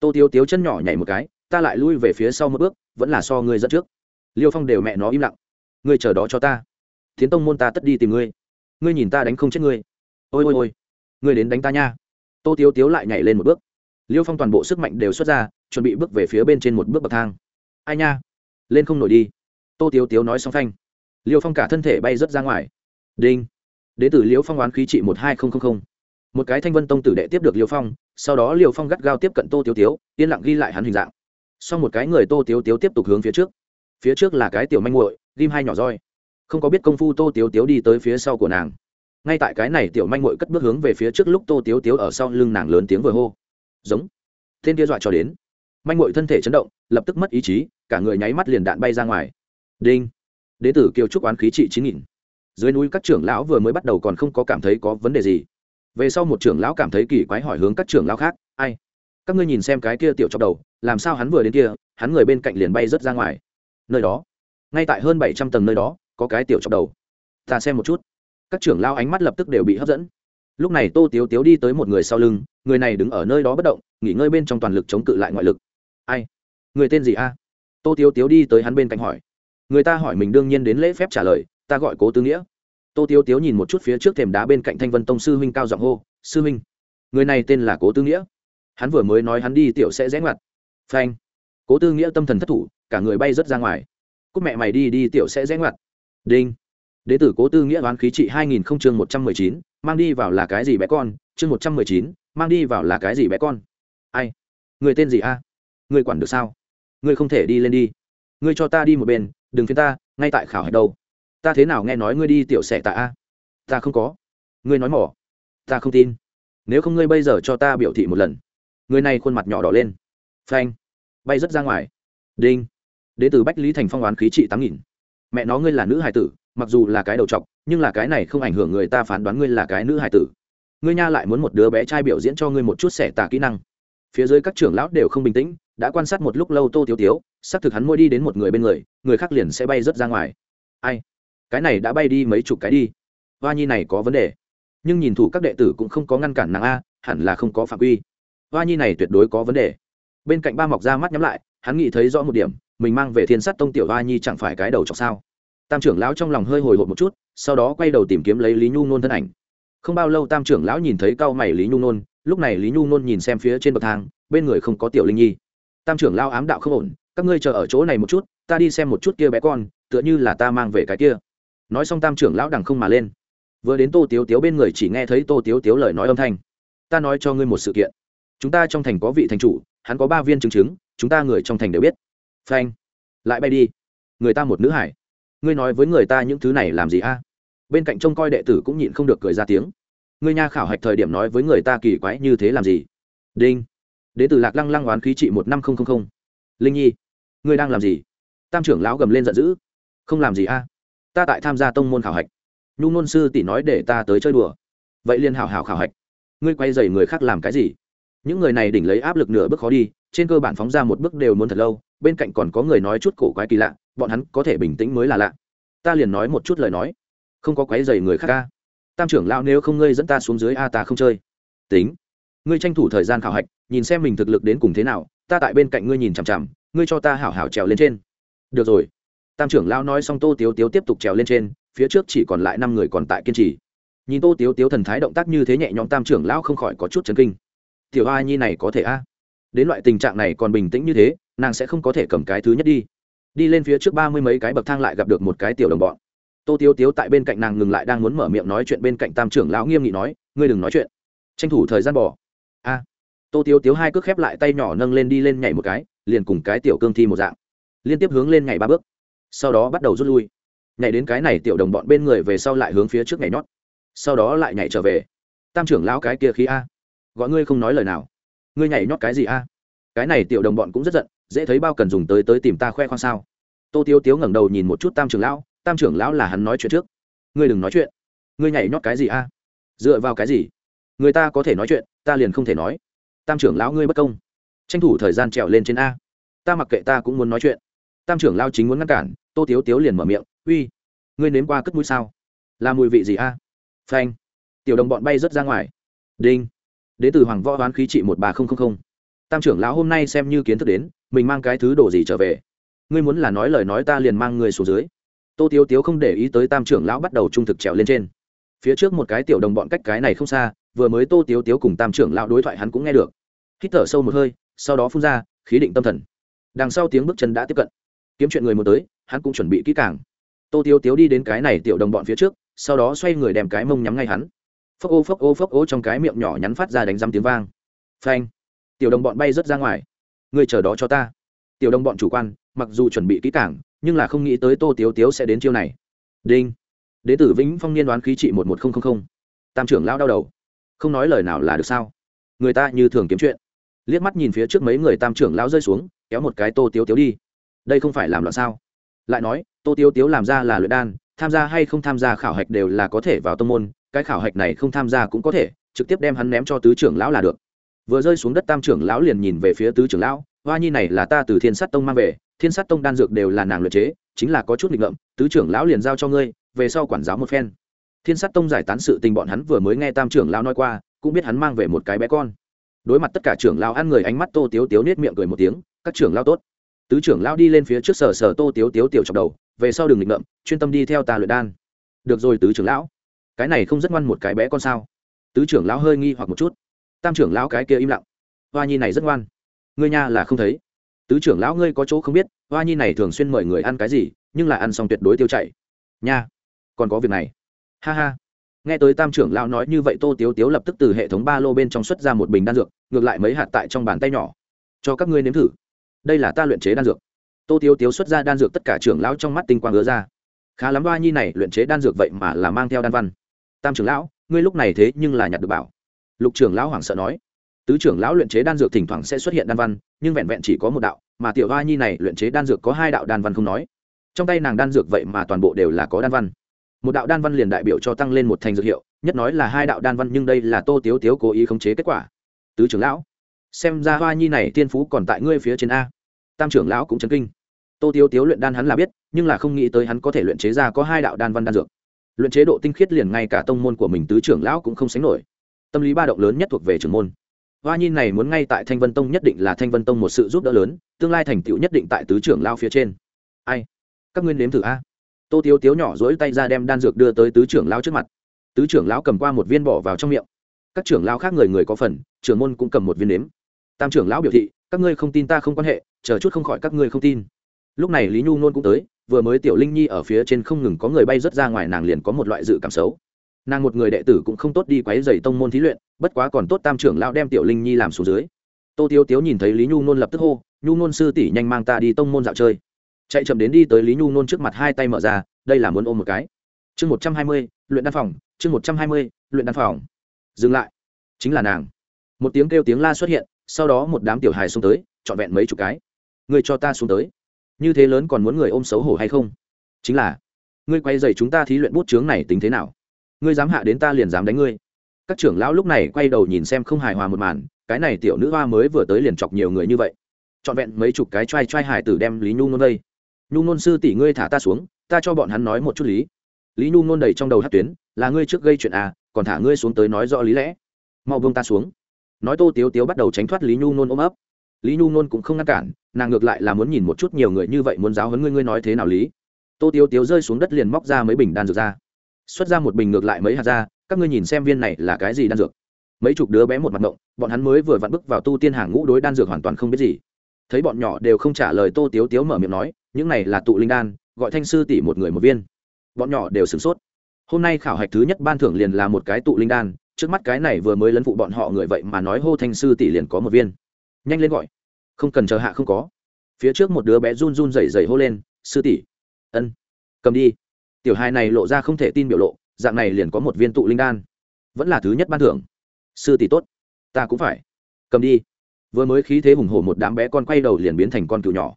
Tô tiếu tiếu chân nhỏ nhảy một cái, ta lại lui về phía sau một bước, vẫn là so ngươi dẫn trước. Liêu phong đều mẹ nó im lặng. Ngươi chờ đó cho ta. Thiến tông môn ta tất đi tìm ngươi. Ngươi nhìn ta đánh không chết ngươi. Ôi ôi ôi. Ngươi đến đánh ta nha. Tô tiếu tiếu lại nhảy lên một bước. Liêu phong toàn bộ sức mạnh đều xuất ra, chuẩn bị bước về phía bên trên một bước bậc thang. Ai nha? Lên không nổi đi. Tô tiếu tiếu nói xong phanh. Liêu phong cả thân thể bay rớt ra ngoài. Đinh đế tử liêu phong oán khí trị một hai nghìn một cái thanh vân tông tử đệ tiếp được liêu phong, sau đó liêu phong gắt gao tiếp cận tô tiếu tiếu, yên lặng ghi lại hắn hình dạng. Sau một cái người tô tiếu tiếu tiếp tục hướng phía trước. Phía trước là cái tiểu manh muội, ghim hai nhỏ roi. Không có biết công phu tô tiếu tiếu đi tới phía sau của nàng. Ngay tại cái này tiểu manh muội cất bước hướng về phía trước lúc tô tiếu tiếu ở sau lưng nàng lớn tiếng vừa hô. Giống. Tên kia dọa cho đến. Manh muội thân thể chấn động, lập tức mất ý chí, cả người nháy mắt liền đạn bay ra ngoài. Đinh. Đế tử kiều trúc oán khí trị chín nghìn dưới núi các trưởng lão vừa mới bắt đầu còn không có cảm thấy có vấn đề gì. Về sau một trưởng lão cảm thấy kỳ quái hỏi hướng các trưởng lão khác, ai? Các ngươi nhìn xem cái kia tiểu chọc đầu, làm sao hắn vừa đến kia, hắn người bên cạnh liền bay rớt ra ngoài. Nơi đó, ngay tại hơn bảy trăm tầng nơi đó, có cái tiểu chọc đầu. Ta xem một chút. Các trưởng lao ánh mắt lập tức đều bị hấp dẫn. Lúc này tô tiếu tiếu đi tới một người sau lưng, người này đứng ở nơi đó bất động, nghỉ ngơi bên trong toàn lực chống cự lại ngoại lực. Ai? Người tên gì a? Tô tiếu tiếu đi tới hắn bên cạnh hỏi. Người ta hỏi mình đương nhiên đến lễ phép trả lời ta gọi cố tư nghĩa tô tiêu tiếu nhìn một chút phía trước thềm đá bên cạnh thanh vân tông sư huynh cao giọng hô sư huynh người này tên là cố tư nghĩa hắn vừa mới nói hắn đi tiểu sẽ rẽ ngoặt phanh cố tư nghĩa tâm thần thất thủ cả người bay rớt ra ngoài cúc mẹ mày đi đi tiểu sẽ rẽ ngoặt đinh đế tử cố tư nghĩa đoán khí trị hai nghìn không chương một trăm mười chín, mang đi vào là cái gì bé con? chương một trăm mười chín, mang đi vào là cái gì bé con? ai? người tên gì a? người quản được sao? người không thể đi lên đi. Người cho ta đi một bên, đừng phiến ta, ngay tại khảo hạch đâu ta thế nào nghe nói ngươi đi tiểu xẻ tạ a? Ta không có. Ngươi nói mỏ. Ta không tin. Nếu không ngươi bây giờ cho ta biểu thị một lần. Người này khuôn mặt nhỏ đỏ lên. Phanh. Bay rất ra ngoài. Đinh. Đến từ bách lý thành phong oán khí trị tám nghìn. Mẹ nó ngươi là nữ hải tử, mặc dù là cái đầu t nhưng là cái này không ảnh hưởng người ta phán đoán ngươi là cái nữ hải tử. Ngươi nha lại muốn một đứa bé trai biểu diễn cho ngươi một chút xẻ tà kỹ năng. Phía dưới các trưởng lão đều không bình tĩnh, đã quan sát một lúc lâu tô tiếu tiếu, xác thực hắn môi đi đến một người bên người người khác liền sẽ bay rớt ra ngoài. Ai? Cái này đã bay đi mấy chục cái đi. Hoa nhi này có vấn đề. Nhưng nhìn thủ các đệ tử cũng không có ngăn cản nàng a, hẳn là không có phạm quy. Hoa nhi này tuyệt đối có vấn đề. Bên cạnh ba mọc ra mắt nhắm lại, hắn nghĩ thấy rõ một điểm, mình mang về thiên sát tông tiểu hoa nhi chẳng phải cái đầu chọc sao? Tam trưởng lão trong lòng hơi hồi hộp một chút, sau đó quay đầu tìm kiếm lấy lý nhu nôn thân ảnh. Không bao lâu tam trưởng lão nhìn thấy cao mày lý nhu nôn, lúc này lý nhu nôn nhìn xem phía trên bậc thang, bên người không có tiểu linh nhi. Tam trưởng lão ám đạo không ổn, các ngươi chờ ở chỗ này một chút, ta đi xem một chút kia bé con, tựa như là ta mang về cái kia nói xong tam trưởng lão đằng không mà lên. Vừa đến tô tiếu tiếu bên người chỉ nghe thấy tô tiếu tiếu lời nói âm thanh. Ta nói cho ngươi một sự kiện. Chúng ta trong thành có vị thành chủ, hắn có ba viên chứng chứng, chúng ta người trong thành đều biết. Phanh. Lại bay đi. Người ta một nữ hải. Ngươi nói với người ta những thứ này làm gì a? Bên cạnh trông coi đệ tử cũng nhịn không được cười ra tiếng. Ngươi nha khảo hạch thời điểm nói với người ta kỳ quái như thế làm gì? Đinh. Đế tử lạc lăng lăng oán khí trị một năm không không không. Linh nhi. Ngươi đang làm gì? Tam trưởng lão gầm lên giận dữ. Không làm gì a? Ta tại tham gia tông môn khảo hạch. Nhu nôn sư tỷ nói để ta tới chơi đùa. Vậy liền hảo hảo khảo hạch. Ngươi quay dày người khác làm cái gì? Những người này đỉnh lấy áp lực nửa bước khó đi, trên cơ bản phóng ra một bước đều muốn thật lâu, bên cạnh còn có người nói chút cổ quái kỳ lạ, bọn hắn có thể bình tĩnh mới là lạ. Ta liền nói một chút lời nói. Không có quái dày người khác ca. Tam trưởng lão nếu không ngươi dẫn ta xuống dưới a, ta không chơi. Tính. Ngươi tranh thủ thời gian khảo hạch, nhìn xem mình thực lực đến cùng thế nào, ta tại bên cạnh ngươi nhìn chằm chằm, ngươi cho ta hảo hảo trèo lên trên. Được rồi tam trưởng lão nói xong tô tiếu tiếu tiếp tục trèo lên trên, phía trước chỉ còn lại năm người còn tại kiên trì. Nhìn tô tiếu tiếu thần thái động tác như thế nhẹ nhõm tam trưởng lão không khỏi có chút chấn kinh. Tiểu a nhi này có thể a. Đến loại tình trạng này còn bình tĩnh như thế, nàng sẽ không có thể cầm cái thứ nhất đi. Đi lên phía trước ba mươi mấy cái bậc thang lại gặp được một cái tiểu đồng bọn. Tô tiếu tiếu tại bên cạnh nàng ngừng lại đang muốn mở miệng nói chuyện bên cạnh tam trưởng lão nghiêm nghị nói, ngươi đừng nói chuyện. Tranh thủ thời gian bỏ. A. Tô tiếu tiếu hai cước khép lại tay nhỏ nâng lên đi lên nhảy một cái, liền cùng cái tiểu cương thi một dạng. Liên tiếp hướng lên nhảy ba bước sau đó bắt đầu rút lui. Nhảy đến cái này tiểu đồng bọn bên người về sau lại hướng phía trước nhảy nhót. Sau đó lại nhảy trở về. Tam trưởng lão cái kia khí a. Gọi ngươi không nói lời nào. Ngươi nhảy nhót cái gì a? Cái này tiểu đồng bọn cũng rất giận, dễ thấy bao cần dùng tới tới tìm ta khoe khoang sao? Tô tiêu tiếu ngẩng đầu nhìn một chút tam trưởng lão, tam trưởng lão là hắn nói chuyện trước. Ngươi đừng nói chuyện. Ngươi nhảy nhót cái gì a? Dựa vào cái gì? Người ta có thể nói chuyện, ta liền không thể nói. Tam trưởng lão ngươi bất công. Tranh thủ thời gian trèo lên trên a. Ta mặc kệ ta cũng muốn nói chuyện tam trưởng lao chính muốn ngăn cản, tô tiếu tiếu liền mở miệng, uy, ngươi nếm qua cất mũi sao? Là mùi vị gì a? Phanh. Tiểu đồng bọn bay rớt ra ngoài. Đinh. Đến từ hoàng võ hoán khí trị một ba không. tam trưởng lão hôm nay xem như kiến thức đến, mình mang cái thứ đồ gì trở về? Ngươi muốn là nói lời nói ta liền mang người xuống dưới. Tô tiếu tiếu không để ý tới tam trưởng lão bắt đầu trung thực trèo lên trên. Phía trước một cái tiểu đồng bọn cách cái này không xa, vừa mới tô tiếu tiếu cùng tam trưởng lão đối thoại hắn cũng nghe được. Hít thở sâu một hơi, sau đó phun ra, khí định tâm thần. Đằng sau tiếng bước chân đã tiếp cận kiếm chuyện người một tới, hắn cũng chuẩn bị kỹ càng. Tô tiếu tiếu đi đến cái này tiểu đồng bọn phía trước, sau đó xoay người đem cái mông nhắm ngay hắn. Phốc ô phốc ô phốc ô trong cái miệng nhỏ nhắn phát ra đánh răm tiếng vang. Phanh. Tiểu đồng bọn bay rớt ra ngoài. Người chờ đó cho ta. Tiểu đồng bọn chủ quan, mặc dù chuẩn bị kỹ càng, nhưng là không nghĩ tới tô tiếu tiếu sẽ đến chiêu này. Đinh. Đế tử vĩnh phong niên đoán khí trị một một nghìn tam trưởng lao đau đầu. Không nói lời nào là được sao? Người ta như thường kiếm chuyện. Liếc mắt nhìn phía trước mấy người tam trưởng lao rơi xuống, kéo một cái tô tiếu tiếu đi đây không phải làm loạn sao? Lại nói, tô tiếu tiếu làm ra là luyện đan, tham gia hay không tham gia khảo hạch đều là có thể vào tông môn, cái khảo hạch này không tham gia cũng có thể, trực tiếp đem hắn ném cho tứ trưởng lão là được. Vừa rơi xuống đất tam trưởng lão liền nhìn về phía tứ trưởng lão, hoa nhi này là ta từ thiên sát tông mang về, thiên sát tông đan dược đều là nàng luyện chế, chính là có chút nghịch ngợm, tứ trưởng lão liền giao cho ngươi, về sau quản giáo một phen. Thiên sát tông giải tán sự tình bọn hắn vừa mới nghe tam trưởng lão nói qua, cũng biết hắn mang về một cái bé con. Đối mặt tất cả trưởng lão ăn người ánh mắt tô tiếu tiếu nết miệng cười một tiếng, các trưởng lão tốt tứ trưởng lão đi lên phía trước sở sở tô tiếu tiếu tiểu chọc đầu, về sau đường nghịch ngợm, chuyên tâm đi theo ta luyện đan. Được rồi tứ trưởng lão. Cái này không rất ngoan một cái bé con sao? Tứ trưởng lão hơi nghi hoặc một chút. Tam trưởng lão cái kia im lặng. Hoa nhi này rất ngoan. Ngươi nha là không thấy. Tứ trưởng lão ngươi có chỗ không biết, hoa nhi này thường xuyên mời người ăn cái gì, nhưng là ăn xong tuyệt đối tiêu chảy nha, còn có việc này. Ha ha. Nghe tới tam trưởng lão nói như vậy tô tiếu tiếu lập tức từ hệ thống ba lô bên trong xuất ra một bình đan dược, ngược lại mấy hạt tại trong bàn tay nhỏ. Cho các ngươi nếm thử đây là ta luyện chế đan dược. Tô tiếu tiếu xuất ra đan dược tất cả trưởng lão trong mắt tinh quang ngứa ra. Khá lắm, hoa nhi này luyện chế đan dược vậy mà là mang theo đan văn. Tam trưởng lão, ngươi lúc này thế nhưng là nhặt được bảo. Lục trưởng lão hoảng sợ nói. Tứ trưởng lão luyện chế đan dược thỉnh thoảng sẽ xuất hiện đan văn, nhưng vẹn vẹn chỉ có một đạo, mà tiểu hoa nhi này luyện chế đan dược có hai đạo đan văn không nói. Trong tay nàng đan dược vậy mà toàn bộ đều là có đan văn. Một đạo đan văn liền đại biểu cho tăng lên một thành dược hiệu, nhất nói là hai đạo đan văn nhưng đây là tô tiếu tiếu cố ý khống chế kết quả. Tứ trưởng lão, xem ra hoa nhi này tiên phú còn tại ngươi phía trên a tam trưởng lão cũng chấn kinh. Tô tiếu tiếu luyện đan hắn là biết, nhưng là không nghĩ tới hắn có thể luyện chế ra có hai đạo đan văn đan dược. Luyện chế độ tinh khiết liền ngay cả tông môn của mình tứ trưởng lão cũng không sánh nổi. Tâm lý ba động lớn nhất thuộc về trưởng môn. Hoa nhi này muốn ngay tại thanh vân tông nhất định là thanh vân tông một sự giúp đỡ lớn, tương lai thành tựu nhất định tại tứ trưởng lao phía trên. Ai? Các nguyên nếm thử a. Tô tiếu tiếu nhỏ dỗi tay ra đem đan dược đưa tới tứ trưởng lao trước mặt. Tứ trưởng lão cầm qua một viên bỏ vào trong miệng. Các trưởng lao khác người người có phần, trưởng môn cũng cầm một viên nếm. Tam trưởng lão biểu thị, các ngươi không tin ta không quan hệ chờ chút không khỏi các ngươi không tin. Lúc này lý nhu nôn cũng tới, vừa mới tiểu linh nhi ở phía trên không ngừng có người bay rớt ra ngoài nàng liền có một loại dự cảm xấu. Nàng một người đệ tử cũng không tốt đi quấy dày tông môn thí luyện, bất quá còn tốt tam trưởng lão đem tiểu linh nhi làm xuống dưới. Tô tiếu tiếu nhìn thấy lý nhu nôn lập tức hô, nhu nôn sư tỷ nhanh mang ta đi tông môn dạo chơi. Chạy chậm đến đi tới lý nhu nôn trước mặt hai tay mở ra, đây là muốn ôm một cái. Chương một trăm hai mươi, luyện đan phòng, chương một trăm hai mươi, luyện đan phòng. Dừng lại. Chính là nàng. Một tiếng kêu tiếng la xuất hiện, sau đó một đám tiểu hài xông tới, trọn vẹn mấy chục cái. Ngươi cho ta xuống tới. Như thế lớn còn muốn người ôm xấu hổ hay không? Chính là, ngươi quay dày chúng ta thí luyện bút chướng này tính thế nào? Ngươi dám hạ đến ta liền dám đánh ngươi. Các trưởng lão lúc này quay đầu nhìn xem không hài hòa một màn, cái này tiểu nữ hoa mới vừa tới liền chọc nhiều người như vậy. Trọn vẹn mấy chục cái t r a i t r a i hải tử đem lý nhu nôn đây. nhu nôn sư tỷ ngươi thả ta xuống, ta cho bọn hắn nói một chút lý. Lý nhu nôn đầy trong đầu hát tuyến, là ngươi trước gây chuyện à còn thả ngươi xuống tới nói rõ lý lẽ. Mau vương ta xuống. Nói tô tiếu tiếu bắt đầu tránh thoát lý nhu nôn ôm ấp. Lý nhu nôn cũng không ngăn cản nàng ngược lại là muốn nhìn một chút nhiều người như vậy muốn giáo huấn ngươi ngươi nói thế nào lý? Tô tiếu tiếu rơi xuống đất liền móc ra mấy bình đan dược ra. Xuất ra một bình ngược lại mấy hạt ra, các ngươi nhìn xem viên này là cái gì đan dược. Mấy chục đứa bé một mặt ngộng, bọn hắn mới vừa vặn bước vào tu tiên hàng ngũ đối đan dược hoàn toàn không biết gì. Thấy bọn nhỏ đều không trả lời, tô tiếu tiếu mở miệng nói, những này là tụ linh đan, gọi thanh sư tỷ một người một viên. Bọn nhỏ đều sửng sốt. Hôm nay khảo hạch thứ nhất ban thưởng liền là một cái tụ linh đan, trước mắt cái này vừa mới lấn phụ bọn họ người vậy mà nói hô thanh sư tỷ liền có một viên. Nhanh lên gọi không cần chờ hạ không có. Phía trước một đứa bé run run rẩy rẩy hô lên, sư tỷ. Ân, cầm đi. Tiểu hai này lộ ra không thể tin biểu lộ, dạng này liền có một viên tụ linh đan. Vẫn là thứ nhất ban thưởng. Sư tỷ tốt, ta cũng phải. Cầm đi. Vừa mới khí thế hùng hổ một đám bé con quay đầu liền biến thành con cừu nhỏ.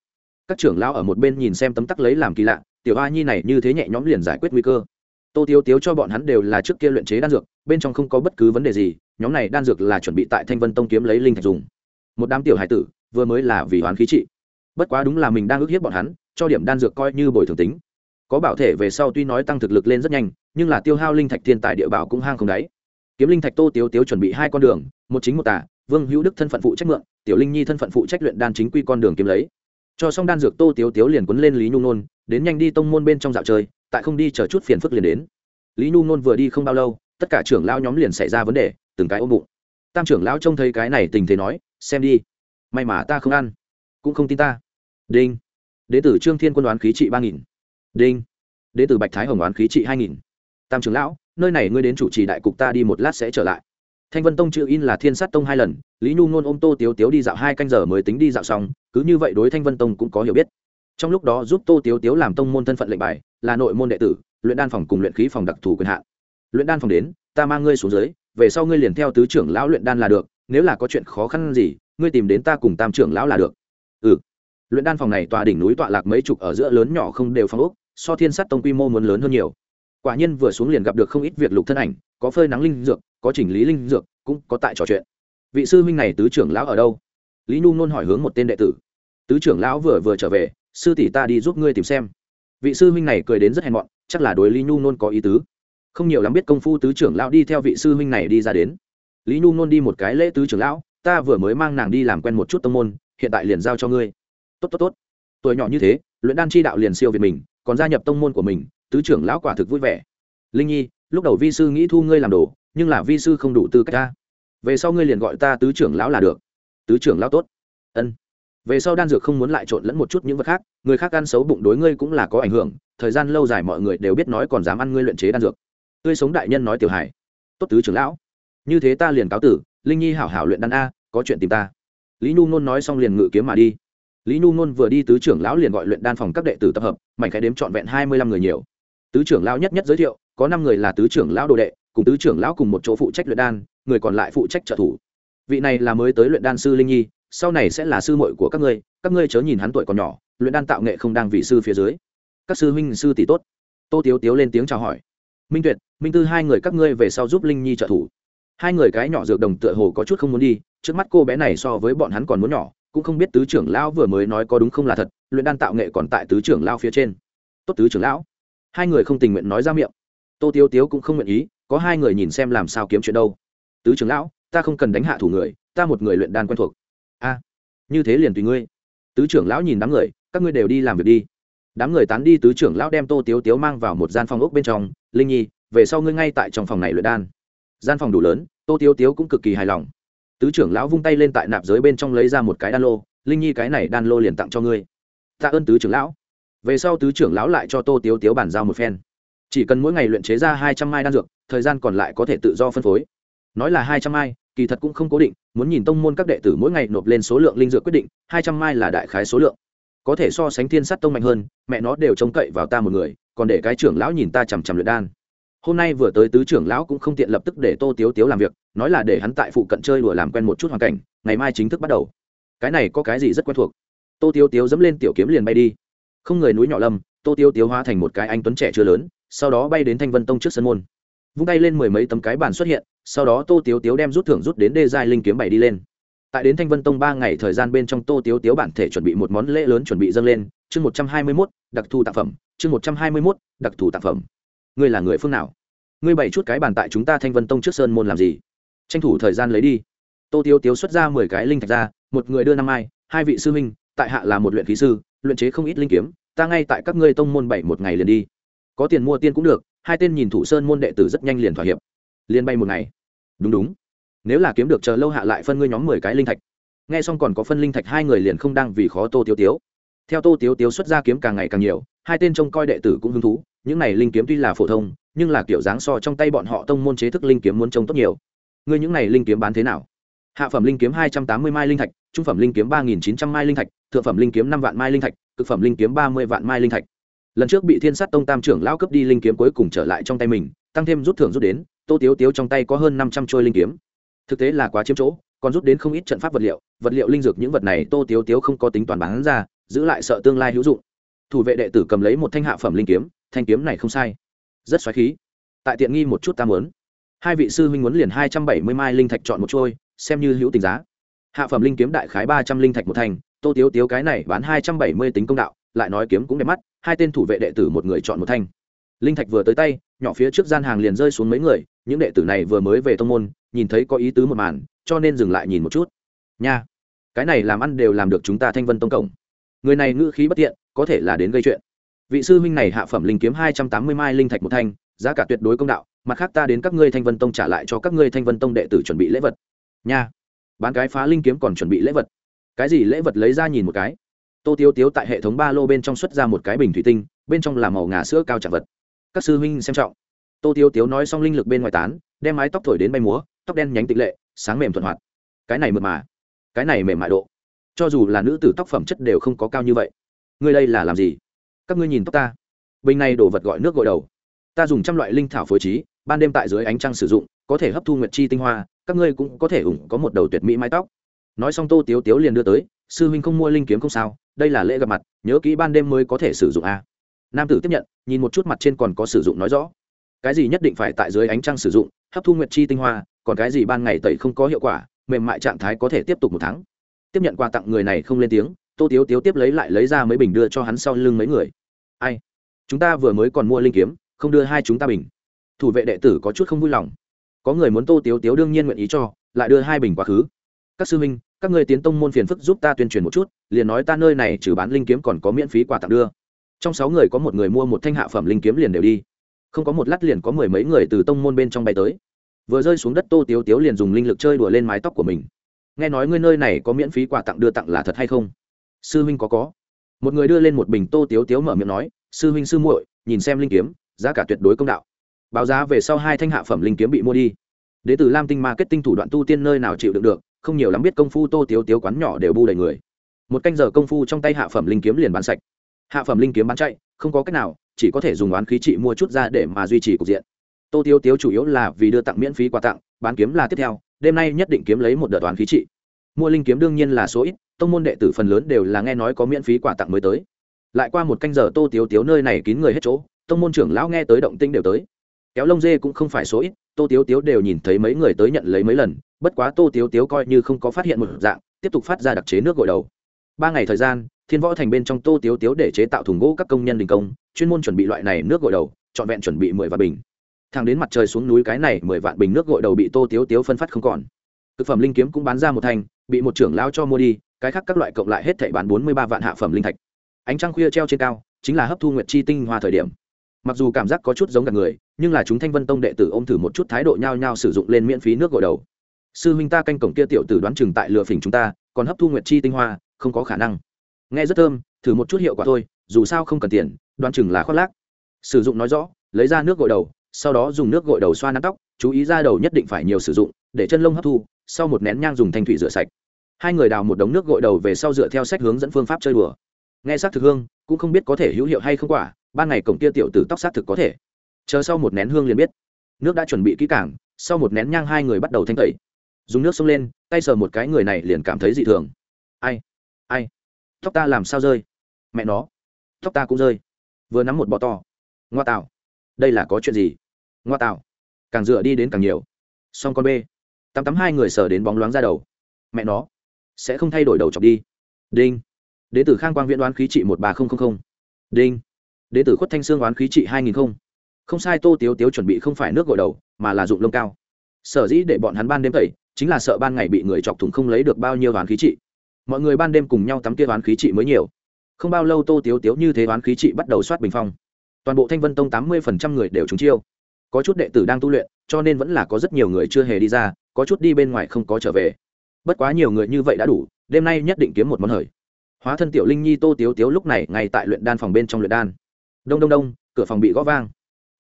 Các trưởng lão ở một bên nhìn xem tấm tắc lấy làm kỳ lạ, tiểu a nhi này như thế nhẹ nhõm liền giải quyết nguy cơ. Tô tiêu tiếu cho bọn hắn đều là trước kia luyện chế đan dược, bên trong không có bất cứ vấn đề gì, nhóm này đan dược là chuẩn bị tại thanh vân tông kiếm lấy linh thạch dùng. Một đám tiểu hải tử vừa mới là vì hoán khí trị. Bất quá đúng là mình đang ức hiếp bọn hắn, cho điểm đan dược coi như bồi thường tính. Có bảo thể về sau tuy nói tăng thực lực lên rất nhanh, nhưng là tiêu hao linh thạch thiên tài địa bảo cũng hang không đáy. Kiếm linh thạch tô tiếu tiếu chuẩn bị hai con đường, một chính một tả vương hữu đức thân phận phụ trách mượn, tiểu linh nhi thân phận phụ trách luyện đan chính quy con đường kiếm lấy. Cho xong đan dược tô tiếu tiếu liền quấn lên lý nhung nôn, đến nhanh đi tông môn bên trong dạo chơi, tại không đi chờ chút phiền phức liền đến. Lý nhung nôn vừa đi không bao lâu, tất cả trưởng lao nhóm liền xảy ra vấn đề, từng cái ôm bụng. Tam trưởng lão trông thấy cái này tình thế nói, xem đi may mà ta không ăn. Cũng không tin ta. Đinh. Đế tử trương thiên quân đoán khí trị ba nghìn. Đinh. Đế tử bạch thái hồng đoán khí trị hai nghìn. Tam trưởng lão, nơi này ngươi đến chủ trì đại cục ta đi một lát sẽ trở lại. Thanh vân tông chữ in là thiên sát tông hai lần, lý nhu nôn ôm tô tiếu tiếu đi dạo hai canh giờ mới tính đi dạo xong, cứ như vậy đối thanh vân tông cũng có hiểu biết. Trong lúc đó giúp tô tiếu tiếu làm tông môn thân phận lệnh bài, là nội môn đệ tử, luyện đan phòng cùng luyện khí phòng đặc thù quyền hạn. Luyện đan phòng đến, ta mang ngươi xuống dưới, về sau ngươi liền theo tứ trưởng lão luyện đan là được, nếu là có chuyện khó khăn gì ngươi tìm đến ta cùng tam trưởng lão là được. Ừ. Luyện đan phòng này tòa đỉnh núi tọa lạc mấy chục ở giữa lớn nhỏ không đều phong ốc, so thiên sát tông quy mô muốn lớn hơn nhiều. Quả nhiên vừa xuống liền gặp được không ít việc lục thân ảnh, có phơi nắng linh dược, có chỉnh lý linh dược, cũng có tại trò chuyện. Vị sư huynh này tứ trưởng lão ở đâu? Lý nhu nôn hỏi hướng một tên đệ tử. Tứ trưởng lão vừa vừa trở về, sư tỷ ta đi giúp ngươi tìm xem. Vị sư huynh này cười đến rất hèn mọn, chắc là đối lý nhu nôn có ý tứ. Không nhiều lắm biết công phu tứ trưởng lão đi theo vị sư huynh này đi ra đến. Lý nhu nôn đi một cái lễ tứ trưởng lão ta vừa mới mang nàng đi làm quen một chút tông môn, hiện tại liền giao cho ngươi. Tốt tốt tốt. Tuổi nhỏ như thế, luyện đan chi đạo liền siêu việt mình, còn gia nhập tông môn của mình, tứ trưởng lão quả thực vui vẻ. Linh nhi, lúc đầu vi sư nghĩ thu ngươi làm đồ, nhưng là vi sư không đủ tư cách ta. Về sau ngươi liền gọi ta tứ trưởng lão là được. Tứ trưởng lão tốt. Ân. Về sau đan dược không muốn lại trộn lẫn một chút những vật khác, người khác ăn xấu bụng đối ngươi cũng là có ảnh hưởng, thời gian lâu dài mọi người đều biết nói còn dám ăn ngươi luyện chế đan dược. Tươi sống đại nhân nói tiểu hải tốt tứ trưởng lão. Như thế ta liền cáo tử linh nhi hảo hảo luyện đan a, có chuyện tìm ta. Lý nhu ngôn nói xong liền ngự kiếm mà đi. Lý nhu ngôn vừa đi tứ trưởng lão liền gọi luyện đan phòng các đệ tử tập hợp, mảnh khẽ đếm trọn vẹn hai mươi lăm người nhiều. Tứ trưởng lão nhất nhất giới thiệu, có năm người là tứ trưởng lão đồ đệ, cùng tứ trưởng lão cùng một chỗ phụ trách luyện đan, người còn lại phụ trách trợ thủ. Vị này là mới tới luyện đan sư linh nhi, sau này sẽ là sư muội của các ngươi các ngươi chớ nhìn hắn tuổi còn nhỏ, luyện đan tạo nghệ không đang vị sư phía dưới. Các sư huynh sư tỷ tốt. Tô tiếu tiếu lên tiếng chào hỏi. Minh tuyệt, minh tư hai người các ngươi về sau giúp linh nhi trợ thủ hai người cái nhỏ dược đồng tựa hồ có chút không muốn đi, trước mắt cô bé này so với bọn hắn còn muốn nhỏ, cũng không biết tứ trưởng lão vừa mới nói có đúng không là thật, luyện đan tạo nghệ còn tại tứ trưởng lão phía trên. Tốt tứ trưởng lão. Hai người không tình nguyện nói ra miệng. Tô tiêu tiếu cũng không nguyện ý, có hai người nhìn xem làm sao kiếm chuyện đâu. Tứ trưởng lão, ta không cần đánh hạ thủ người, ta một người luyện đan quen thuộc. A, như thế liền tùy ngươi. Tứ trưởng lão nhìn đám người, các ngươi đều đi làm việc đi. Đám người tán đi, tứ trưởng lão đem tô tiếu tiếu mang vào một gian phòng ốc bên trong. Linh nhi, về sau ngươi ngay tại trong phòng này luyện đan gian phòng đủ lớn, tô tiếu tiếu cũng cực kỳ hài lòng. Tứ trưởng lão vung tay lên tại nạp giới bên trong lấy ra một cái đan lô, linh nhi, cái này đan lô liền tặng cho ngươi. Tạ ơn tứ trưởng lão. Về sau tứ trưởng lão lại cho tô tiếu tiếu bàn giao một phen. Chỉ cần mỗi ngày luyện chế ra hai trăm mai đan dược, thời gian còn lại có thể tự do phân phối. Nói là hai trăm mai, kỳ thật cũng không cố định, muốn nhìn tông môn các đệ tử mỗi ngày nộp lên số lượng linh dược quyết định, hai trăm mai là đại khái số lượng. Có thể so sánh thiên sát tông mạnh hơn, mẹ nó đều trông cậy vào ta một người, còn để cái trưởng lão nhìn ta chằm chằm luyện đan hôm nay vừa tới tứ trưởng lão cũng không tiện lập tức để tô tiếu tiếu làm việc, nói là để hắn tại phụ cận chơi đùa làm quen một chút hoàn cảnh, ngày mai chính thức bắt đầu. Cái này có cái gì rất quen thuộc? Tô tiếu tiếu dẫm lên tiểu kiếm liền bay đi. Không người núi nhỏ lâm tô tiếu tiếu hóa thành một cái anh tuấn trẻ chưa lớn, sau đó bay đến thanh vân tông trước sân môn. Vung tay lên mười mấy tấm cái bàn xuất hiện, sau đó tô tiếu tiếu đem rút thưởng rút đến đê giai linh kiếm bảy đi lên. Tại đến thanh vân tông ba ngày thời gian bên trong tô tiếu tiếu bản thể chuẩn bị một món lễ lớn chuẩn bị dâng lên, chương một trăm hai mươi mốt, đặc thù tạp phẩm, chương một trăm hai mươi mốt, đặc thù tạp phẩm ngươi là người phương nào? Ngươi bày chút cái bàn tại chúng ta thanh vân tông trước sơn môn làm gì? Tranh thủ thời gian lấy đi. Tô tiếu tiếu xuất ra mười cái linh thạch ra, một người đưa năm ai, hai vị sư huynh, tại hạ là một luyện khí sư, luyện chế không ít linh kiếm, ta ngay tại các ngươi tông môn bảy một ngày liền đi. Có tiền mua tiên cũng được, hai tên nhìn thủ sơn môn đệ tử rất nhanh liền thỏa hiệp. Liền bay một ngày. Đúng đúng. Nếu là kiếm được chờ lâu hạ lại phân ngươi nhóm mười cái linh thạch. Nghe xong còn có phân linh thạch, hai người liền không đang vì khó tô tiêu tiếu. Theo tô tiếu tiếu xuất ra kiếm càng ngày càng nhiều, hai tên trông coi đệ tử cũng hứng thú những này linh kiếm tuy là phổ thông, nhưng là kiểu dáng so trong tay bọn họ tông môn chế thức linh kiếm muốn trông tốt nhiều. Ngươi những này linh kiếm bán thế nào? Hạ phẩm linh kiếm hai trăm tám mươi mai linh thạch, trung phẩm linh kiếm ba nghìn chín trăm mai linh thạch, thượng phẩm linh kiếm năm vạn mai linh thạch, cực phẩm linh kiếm ba mươi vạn mai linh thạch. Lần trước bị thiên sát tông tam trưởng lão cấp đi linh kiếm cuối cùng trở lại trong tay mình, tăng thêm rút thưởng rút đến, tô tiếu tiếu trong tay có hơn năm trăm trôi linh kiếm. Thực tế là quá chiếm chỗ, còn rút đến không ít trận pháp vật liệu vật liệu linh dược những vật này tô tiếu tiếu không có tính toán bán ra, giữ lại sợ tương lai hữu dụng. Thủ vệ đệ tử cầm lấy một thanh hạ phẩm linh kiếm thanh kiếm này không sai. Rất xoáy khí. Tại tiện nghi một chút ta muốn. Hai vị sư huynh muốn liền hai trăm bảy mươi mai linh thạch chọn một trôi xem như hữu tình giá. Hạ phẩm linh kiếm đại khái ba trăm linh thạch một thành, tô tiếu tiếu cái này bán hai trăm bảy mươi tính công đạo, lại nói kiếm cũng đẹp mắt, hai tên thủ vệ đệ tử một người chọn một thanh. Linh thạch vừa tới tay, nhỏ phía trước gian hàng liền rơi xuống mấy người, những đệ tử này vừa mới về tông môn, nhìn thấy có ý tứ một màn, cho nên dừng lại nhìn một chút. Nha, cái này làm ăn đều làm được chúng ta thanh vân tông cổng. Người này ngữ khí bất tiện, có thể là đến gây chuyện vị sư huynh này hạ phẩm linh kiếm hai trăm tám mươi mai linh thạch một thanh, giá cả tuyệt đối công đạo, mặt khác ta đến các ngươi thanh vân tông trả lại cho các ngươi thanh vân tông đệ tử chuẩn bị lễ vật. Nha, bán cái phá linh kiếm còn chuẩn bị lễ vật. Cái gì lễ vật lấy ra nhìn một cái. Tô tiêu tiếu tại hệ thống ba lô bên trong xuất ra một cái bình thủy tinh, bên trong là màu ngà sữa cao trạng vật. Các sư huynh xem trọng. Tô tiêu tiếu nói xong linh lực bên ngoài tán, đem mái tóc thổi đến bay múa, tóc đen nhánh tịch lệ, sáng mềm thuận hoạt. Cái này mượt mà. Cái này mềm mại độ. Cho dù là nữ tử tóc phẩm chất đều không có cao như vậy. Ngươi đây là làm gì? Các ngươi nhìn tóc ta. Bình này đổ vật gọi nước gội đầu. Ta dùng trăm loại linh thảo phối trí, ban đêm tại dưới ánh trăng sử dụng, có thể hấp thu nguyệt chi tinh hoa, các ngươi cũng có thể ủng có một đầu tuyệt mỹ mái tóc. Nói xong tô tiếu tiếu liền đưa tới, sư huynh không mua linh kiếm không sao, đây là lễ gặp mặt, nhớ kỹ ban đêm mới có thể sử dụng a. Nam tử tiếp nhận, nhìn một chút mặt trên còn có sử dụng nói rõ. Cái gì nhất định phải tại dưới ánh trăng sử dụng, hấp thu nguyệt chi tinh hoa, còn cái gì ban ngày tẩy không có hiệu quả, mềm mại trạng thái có thể tiếp tục một tháng. Tiếp nhận quà tặng người này không lên tiếng, tô tiếu tiếu tiếp lấy lại lấy ra mấy bình đưa cho hắn sau lưng mấy người ai? Chúng ta vừa mới còn mua linh kiếm, không đưa hai chúng ta bình. Thủ vệ đệ tử có chút không vui lòng. Có người muốn tô tiếu tiếu đương nhiên nguyện ý cho, lại đưa hai bình quá khứ. Các sư minh các người tiến tông môn phiền phức giúp ta tuyên truyền một chút, liền nói ta nơi này trừ bán linh kiếm còn có miễn phí quà tặng đưa. Trong sáu người có một người mua một thanh hạ phẩm linh kiếm liền đều đi. Không có một lát liền có mười mấy người từ tông môn bên trong bay tới. Vừa rơi xuống đất tô tiếu tiếu liền dùng linh lực chơi đùa lên mái tóc của mình. Nghe nói ngươi nơi này có miễn phí quà tặng đưa tặng là thật hay không? Sư huynh có có một người đưa lên một bình tô tiếu tiếu mở miệng nói, sư huynh sư muội, nhìn xem linh kiếm, giá cả tuyệt đối công đạo. Báo giá về sau hai thanh hạ phẩm linh kiếm bị mua đi. Đ ế lam tinh marketing thủ đoạn tu tiên nơi nào chịu đựng được, không nhiều lắm biết công phu tô tiếu tiếu quán nhỏ đều bu đầy người. Một canh giờ công phu trong tay hạ phẩm linh kiếm liền bán sạch. Hạ phẩm linh kiếm bán chạy, không có cách nào, chỉ có thể dùng oán khí trị mua chút ra để mà duy trì cục diện. Tô tiếu tiếu chủ yếu là vì đưa tặng miễn phí quà tặng, bán kiếm là tiếp theo, đêm nay nhất định kiếm lấy một đợt oán khí trị. Mua linh kiếm đương nhiên là số ít tông môn đệ tử phần lớn đều là nghe nói có miễn phí quà tặng mới tới. Lại qua một canh giờ tô tiếu tiếu nơi này kín người hết chỗ, tông môn trưởng lão nghe tới động tinh đều tới. Kéo lông dê cũng không phải số ít, tô tiếu tiếu đều nhìn thấy mấy người tới nhận lấy mấy lần, bất quá tô tiếu tiếu coi như không có phát hiện một dạng, tiếp tục phát ra đặc chế nước gội đầu. Ba ngày thời gian, thiên võ thành bên trong tô tiếu tiếu để chế tạo thùng gỗ các công nhân đình công, chuyên môn chuẩn bị loại này nước gội đầu, trọn vẹn chuẩn bị mười vạn bình. Thẳng đến mặt trời xuống núi cái này mười vạn bình nước gội đầu bị tô tiếu tiếu phân phát không còn. Thực phẩm linh kiếm cũng bán ra một thành, bị một trưởng lao cho mua đi cái khác các loại cộng lại hết thảy bán bốn mươi ba vạn hạ phẩm linh thạch. Ánh trăng khuya treo trên cao, chính là hấp thu nguyệt chi tinh hoa thời điểm. Mặc dù cảm giác có chút giống cả người, nhưng là chúng thanh vân tông đệ tử ôm thử một chút thái độ nhao nhao sử dụng lên miễn phí nước gội đầu. Sư huynh ta canh cổng kia tiểu tử đoán chừng tại lừa phỉnh chúng ta, còn hấp thu nguyệt chi tinh hoa, không có khả năng. Nghe rất thơm, thử một chút hiệu quả thôi, dù sao không cần tiền, đoán chừng là khoác lác. Sử dụng nói rõ, lấy ra nước gội đầu, sau đó dùng nước gội đầu xoa nắn tóc, chú ý ra đầu nhất định phải nhiều sử dụng, để chân lông hấp thu, sau một nén nhang dùng thanh thủy rửa sạch hai người đào một đống nước gội đầu về sau dựa theo sách hướng dẫn phương pháp chơi đùa. Nghe s thực hương, cũng không biết có thể hữu hiệu hay không quả, ban ngày cổng kia tiểu tử tóc s thực có thể. Chờ sau một nén hương liền biết. Nước đã chuẩn bị kỹ cảng sau một nén nhang hai người bắt đầu thanh tẩy. Dùng nước xông lên, tay sờ một cái người này liền cảm thấy dị thường. Ai? Ai? Tóc ta làm sao rơi? Mẹ nó. Tóc ta cũng rơi. Vừa nắm một bọ to. Ngoa tạo. Đây là có chuyện gì? Ngoa tạo. Càng dựa đi đến càng nhiều. Xong con b tắm tắm hai người sờ đến bóng loáng ra đầu. Mẹ nó sẽ không thay đổi đầu chọc đi. Đinh. Đến từ khang quang viễn đoán khí trị một ba nghìn đinh. Đến từ khuất thanh sương đoán khí trị hai nghìn không. Sai, tô tiếu tiếu chuẩn bị không phải nước gội đầu, mà là dụng lông cao. Sở dĩ để bọn hắn ban đêm tẩy, chính là sợ ban ngày bị người chọc thủng không lấy được bao nhiêu đoán khí trị. Mọi người ban đêm cùng nhau tắm kia đoán khí trị mới nhiều. Không bao lâu tô tiếu tiếu như thế đoán khí trị bắt đầu soát bình phong. Toàn bộ thanh vân tông tám mươi người đều trúng chiêu. Có chút đệ tử đang tu luyện, cho nên vẫn là có rất nhiều người chưa hề đi ra, có chút đi bên ngoài không có trở về bất quá nhiều người như vậy đã đủ, đêm nay nhất định kiếm một món hời. Hóa thân tiểu linh nhi tô tiếu tiếu lúc này ngay tại luyện đan phòng bên trong luyện đan. Đông đông đông, cửa phòng bị gõ vang.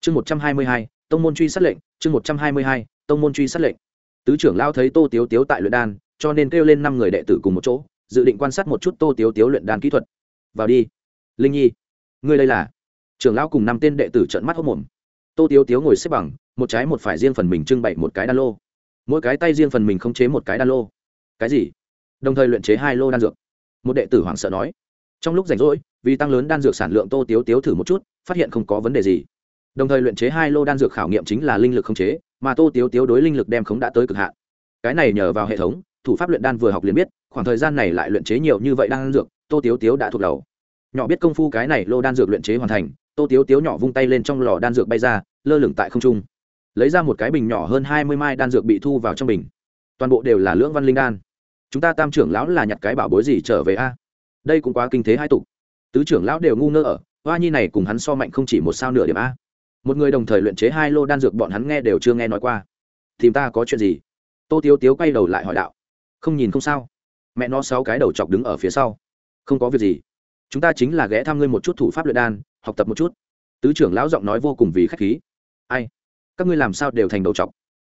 Chương một trăm hai mươi hai, tông môn truy sát lệnh, chương một trăm hai mươi hai, tông môn truy sát lệnh. Tứ trưởng lao thấy tô tiếu tiếu tại luyện đan, cho nên kêu lên năm người đệ tử cùng một chỗ, dự định quan sát một chút tô tiếu tiếu luyện đan kỹ thuật. Vào đi. Linh nhi, ngươi đây là? Trưởng lão cùng năm tên đệ tử trận mắt hốc mồm tô tiếu tiếu ngồi xếp bằng, một trái một phải riêng phần mình trưng bày một cái đan lô. Mỗi cái tay riêng phần mình không chế một cái đan lô cái gì? Đồng thời luyện chế hai lô đan dược. Một đệ tử hoảng sợ nói. Trong lúc rảnh rỗi, vì tăng lớn đan dược sản lượng tô tiếu tiếu thử một chút, phát hiện không có vấn đề gì. Đồng thời luyện chế hai lô đan dược khảo nghiệm chính là linh lực không chế, mà tô tiếu tiếu đối linh lực đem khống đã tới cực hạn. Cái này nhờ vào hệ thống, thủ pháp luyện đan vừa học liền biết, khoảng thời gian này lại luyện chế nhiều như vậy đan dược, tô tiếu tiếu đã thuộc đầu. Nhỏ biết công phu cái này lô đan dược luyện chế hoàn thành, tô tiếu tiếu nhỏ vung tay lên trong lò đan dược bay ra, lơ lửng tại không trung. Lấy ra một cái bình nhỏ hơn hai mươi mai đan dược bị thu vào trong bình. Toàn bộ đều là lưỡng văn linh đan chúng ta tam trưởng lão là nhặt cái bảo bối gì trở về a? Đây cũng quá kinh thế hai tục. Tứ trưởng lão đều ngu ngơ ở, hoa nhi này cùng hắn so mạnh không chỉ một sao nửa điểm a. Một người đồng thời luyện chế hai lô đan dược bọn hắn nghe đều chưa nghe nói qua. Thì ta có chuyện gì? Tô tiếu tiếu quay đầu lại hỏi đạo. Không nhìn không sao. Mẹ nó sáu cái đầu chọc đứng ở phía sau. Không có việc gì. Chúng ta chính là ghé thăm ngươi một chút thủ pháp luyện đan, học tập một chút. Tứ trưởng lão giọng nói vô cùng vì khách khí. Ai? Các ngươi làm sao đều thành đầu chọc?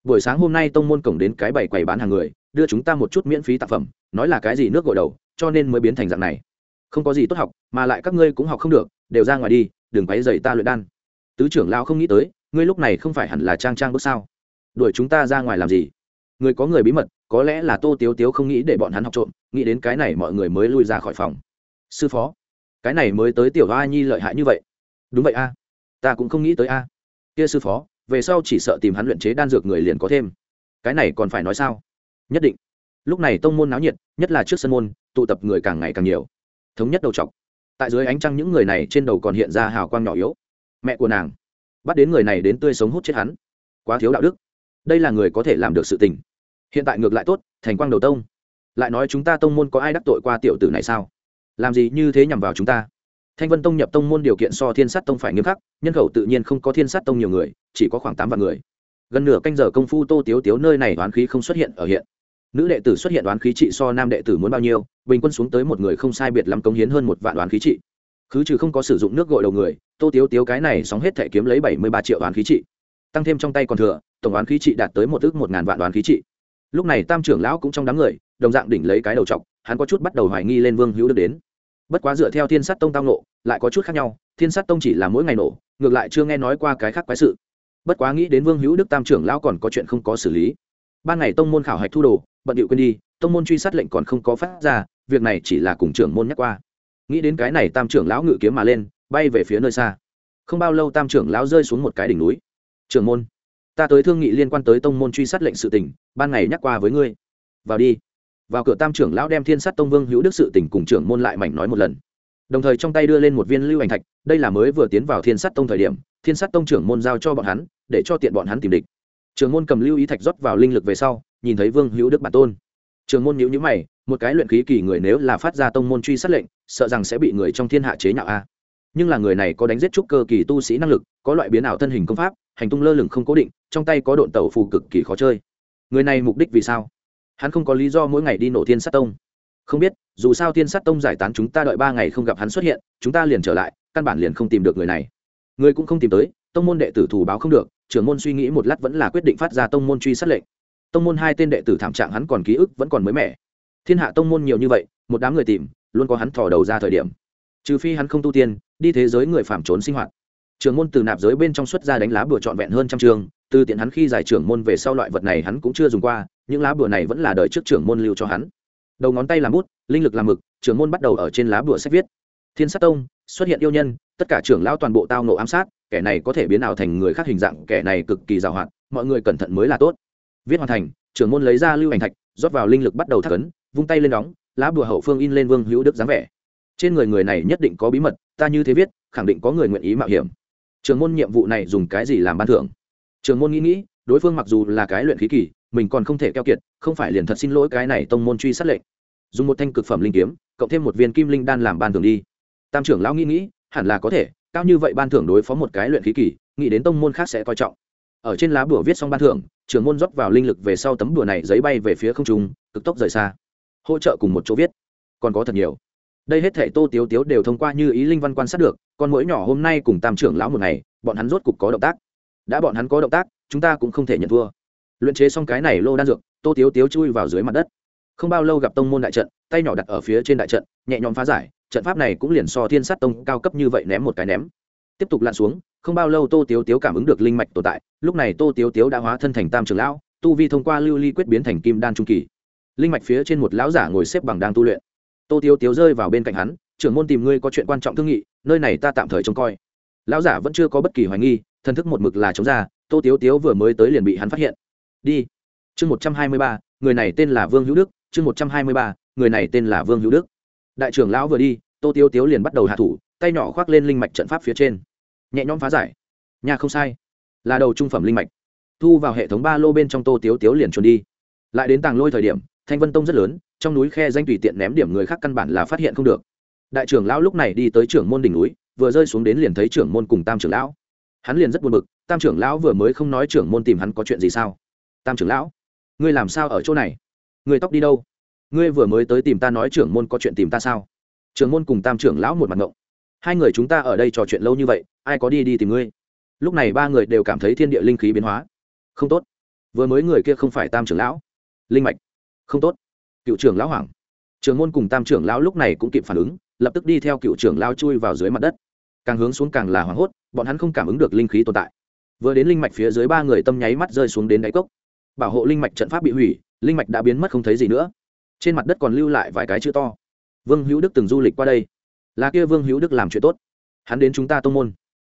Buổi sáng hôm nay tông môn cổng đến cái bảy quầy bán hàng người đưa chúng ta một chút miễn phí tác phẩm, nói là cái gì nước gội đầu, cho nên mới biến thành dạng này. Không có gì tốt học, mà lại các ngươi cũng học không được, đều ra ngoài đi, đừng quấy dày ta luyện đan. Tứ trưởng lão không nghĩ tới, ngươi lúc này không phải hẳn là trang trang bước sao? Đuổi chúng ta ra ngoài làm gì? Người có người bí mật, có lẽ là tô tiếu tiếu không nghĩ để bọn hắn học trộm, nghĩ đến cái này mọi người mới lui ra khỏi phòng. Sư phó, cái này mới tới tiểu a nhi lợi hại như vậy. Đúng vậy a. Ta cũng không nghĩ tới a. Kia sư phó, về sau chỉ sợ tìm hắn luyện chế đan dược người liền có thêm. Cái này còn phải nói sao? Nhất định. Lúc này tông môn náo nhiệt, nhất là trước sân môn, tụ tập người càng ngày càng nhiều. Thống nhất đầu t tại dưới ánh trăng những người này trên đầu còn hiện ra hào quang nhỏ yếu. Mẹ của nàng. Bắt đến người này đến tươi sống hút chết hắn. Quá thiếu đạo đức. Đây là người có thể làm được sự tình. Hiện tại ngược lại tốt, thành quang đầu tông. Lại nói chúng ta tông môn có ai đắc tội qua tiểu tử này sao? Làm gì như thế nhằm vào chúng ta? Thanh vân tông nhập tông môn điều kiện so thiên sát tông phải nghiêm khắc, nhân khẩu tự nhiên không có thiên sát tông nhiều người, chỉ có khoảng tám vạn người gần nửa canh giờ công phu tô tiếu tiếu nơi này đoán khí không xuất hiện ở hiện. Nữ đệ tử xuất hiện đoán khí trị so nam đệ tử muốn bao nhiêu, bình quân xuống tới một người không sai biệt lắm cống hiến hơn một vạn đoán khí trị. Khứ trừ không có sử dụng nước gội đầu người, tô tiếu tiếu cái này sóng hết thể kiếm lấy bảy mươi ba triệu đoán khí trị. Tăng thêm trong tay còn thừa, tổng đoán khí trị đạt tới một ước một ngàn vạn đoán khí trị. Lúc này tam trưởng lão cũng trong đám người, đồng dạng đỉnh lấy cái đầu t hắn có chút bắt đầu hoài nghi lên vương hữu đức đến. Bất quá dựa theo thiên sát tông tao nộ lại có chút khác nhau, thiên sát tông chỉ là mỗi ngày nổ, ngược lại chưa nghe nói qua cái khác quái sự bất quá nghĩ đến vương hữu đức tam trưởng lão còn có chuyện không có xử lý. Ban ngày tông môn khảo hạch thu đồ, bận điệu quên đi, tông môn truy sát lệnh còn không có phát ra, việc này chỉ là cùng trưởng môn nhắc qua. Nghĩ đến cái này tam trưởng lão ngự kiếm mà lên, bay về phía nơi xa. Không bao lâu tam trưởng lão rơi xuống một cái đỉnh núi. Trưởng môn, ta tới thương nghị liên quan tới tông môn truy sát lệnh sự tỉnh ban ngày nhắc qua với ngươi. Vào đi. Vào cửa tam trưởng lão đem thiên sát tông vương hữu đức sự tỉnh cùng trưởng môn lại mảnh nói một lần đồng thời trong tay đưa lên một viên lưu ảnh thạch, đây là mới vừa tiến vào thiên sát tông thời điểm, thiên sát tông trưởng môn giao cho bọn hắn, để cho tiện bọn hắn tìm địch. Trưởng môn cầm lưu ý thạch rót vào linh lực về sau, nhìn thấy vương hữu đức bản tôn. Trưởng môn nhữ nhữ mày, một cái luyện khí kỳ người nếu là phát ra tông môn truy sát lệnh, sợ rằng sẽ bị người trong thiên hạ chế nhạo a. Nhưng là người này có đánh giết trúc cơ kỳ tu sĩ năng lực, có loại biến ảo thân hình công pháp, hành tung lơ lửng không cố định, trong tay có độn tẩu phù cực kỳ khó chơi. Người này mục đích vì sao? Hắn không có lý do mỗi ngày đi nổ thiên sát tông không biết, dù sao thiên sát tông giải tán chúng ta đợi ba ngày không gặp hắn xuất hiện, chúng ta liền trở lại, căn bản liền không tìm được người này. Người cũng không tìm tới, tông môn đệ tử thủ báo không được, trưởng môn suy nghĩ một lát vẫn là quyết định phát ra tông môn truy sát lệnh. Tông môn hai tên đệ tử thảm trạng hắn còn ký ức vẫn còn mới mẻ. Thiên hạ tông môn nhiều như vậy, một đám người tìm, luôn có hắn thò đầu ra thời điểm. Trừ phi hắn không tu tiên, đi thế giới người phạm trốn sinh hoạt. Trường môn từ nạp giới bên trong xuất ra đánh lá bùa trọn vẹn hơn trăm trường, từ tiện hắn khi giải trưởng môn về sau loại vật này hắn cũng chưa dùng qua, những lá bùa này vẫn là đợi trước trưởng môn lưu cho hắn đầu ngón tay làm bút, linh lực làm mực, trưởng môn bắt đầu ở trên lá bùa sách viết. Thiên sát tông, xuất hiện yêu nhân, tất cả trưởng lão toàn bộ tao nộ ám sát, kẻ này có thể biến ảo thành người khác hình dạng, kẻ này cực kỳ giàu hạn mọi người cẩn thận mới là tốt. Viết hoàn thành, trưởng môn lấy ra lưu ảnh thạch, rót vào linh lực bắt đầu thắc ấn, vung tay lên đóng, lá bùa hậu phương in lên vương hữu đức dáng vẻ. Trên người người này nhất định có bí mật, ta như thế viết, khẳng định có người nguyện ý mạo hiểm. Trường môn nhiệm vụ này dùng cái gì làm ban thưởng? Trường môn nghĩ nghĩ, đối phương mặc dù là cái luyện khí kỳ, mình còn không thể keo kiệt, không phải liền thật xin lỗi cái này tông môn truy sát lệnh dùng một thanh cực phẩm linh kiếm, cộng thêm một viên kim linh đan làm ban thưởng đi. Tam trưởng lão nghĩ nghĩ, hẳn là có thể, cao như vậy ban thưởng đối phó một cái luyện khí kỳ, nghĩ đến tông môn khác sẽ coi trọng. Ở trên lá bùa viết xong ban thưởng, trưởng môn rót vào linh lực về sau tấm bùa này giấy bay về phía không trung, cực tốc rời xa. Hỗ trợ cùng một chỗ viết. Còn có thật nhiều. Đây hết thể tô tiếu tiếu đều thông qua như ý linh văn quan sát được con mỗi nhỏ hôm nay cùng tam trưởng lão một ngày, bọn hắn rốt cục có động tác. Đã bọn hắn có động tác, chúng ta cũng không thể nhận thua. Luyện chế xong cái này lô đan dược, tô tiếu tiếu chui vào dưới mặt đất không bao lâu gặp tông môn đại trận, tay nhỏ đặt ở phía trên đại trận, nhẹ nhõm phá giải, trận pháp này cũng liền so thiên sát tông cao cấp như vậy ném một cái ném. Tiếp tục lặn xuống, không bao lâu tô tiếu tiếu cảm ứng được linh mạch tồn tại, lúc này tô tiếu tiếu đã hóa thân thành tam trưởng lão, tu vi thông qua lưu ly quyết biến thành kim đan trung kỳ. Linh mạch phía trên một lão giả ngồi xếp bằng đang tu luyện. Tô tiếu tiếu rơi vào bên cạnh hắn, trưởng môn tìm ngươi có chuyện quan trọng thương nghị, nơi này ta tạm thời trông coi. Lão giả vẫn chưa có bất kỳ hoài nghi, thần thức một mực là chống ra, tô tiếu tiếu vừa mới tới liền bị hắn phát hiện. Đi. Chương một trăm hai mươi ba, người này tên là vương hữu đức chương một trăm hai mươi ba, người này tên là vương hữu đức. Đại trưởng lão vừa đi, tô tiếu tiếu liền bắt đầu hạ thủ, tay nhỏ khoác lên linh mạch trận pháp phía trên. Nhẹ nhõm phá giải. Nhà không sai. Là đầu trung phẩm linh mạch. Thu vào hệ thống ba lô bên trong tô tiếu tiếu liền trốn đi. Lại đến tàng lôi thời điểm, thanh vân tông rất lớn, trong núi khe danh tùy tiện ném điểm người khác căn bản là phát hiện không được. Đại trưởng lão lúc này đi tới trưởng môn đỉnh núi, vừa rơi xuống đến liền thấy trưởng môn cùng tam trưởng lão. Hắn liền rất buồn bực, tam trưởng lão vừa mới không nói trưởng môn tìm hắn có chuyện gì sao? Tam trưởng lão, ngươi làm sao ở chỗ này? Người tóc đi đâu? Ngươi vừa mới tới tìm ta nói trưởng môn có chuyện tìm ta sao? Trưởng môn cùng tam trưởng lão một mặt ngộng. Hai người chúng ta ở đây trò chuyện lâu như vậy, ai có đi đi tìm ngươi? Lúc này ba người đều cảm thấy thiên địa linh khí biến hóa. Không tốt. Vừa mới người kia không phải tam trưởng lão. Linh mạch. Không tốt. Cựu trưởng lão hoàng trưởng môn cùng tam trưởng lão lúc này cũng kịp phản ứng, lập tức đi theo cựu trưởng lão chui vào dưới mặt đất. Càng hướng xuống càng là hoảng hốt, bọn hắn không cảm ứng được linh khí tồn tại. Vừa đến linh mạch phía dưới ba người tâm nháy mắt rơi xuống đến đáy cốc. Bảo hộ linh mạch trận pháp bị hủy linh mạch đã biến mất không thấy gì nữa. Trên mặt đất còn lưu lại vài cái chữ to. Vương hữu đức từng du lịch qua đây. Là kia vương hữu đức làm chuyện tốt. Hắn đến chúng ta tô n g môn.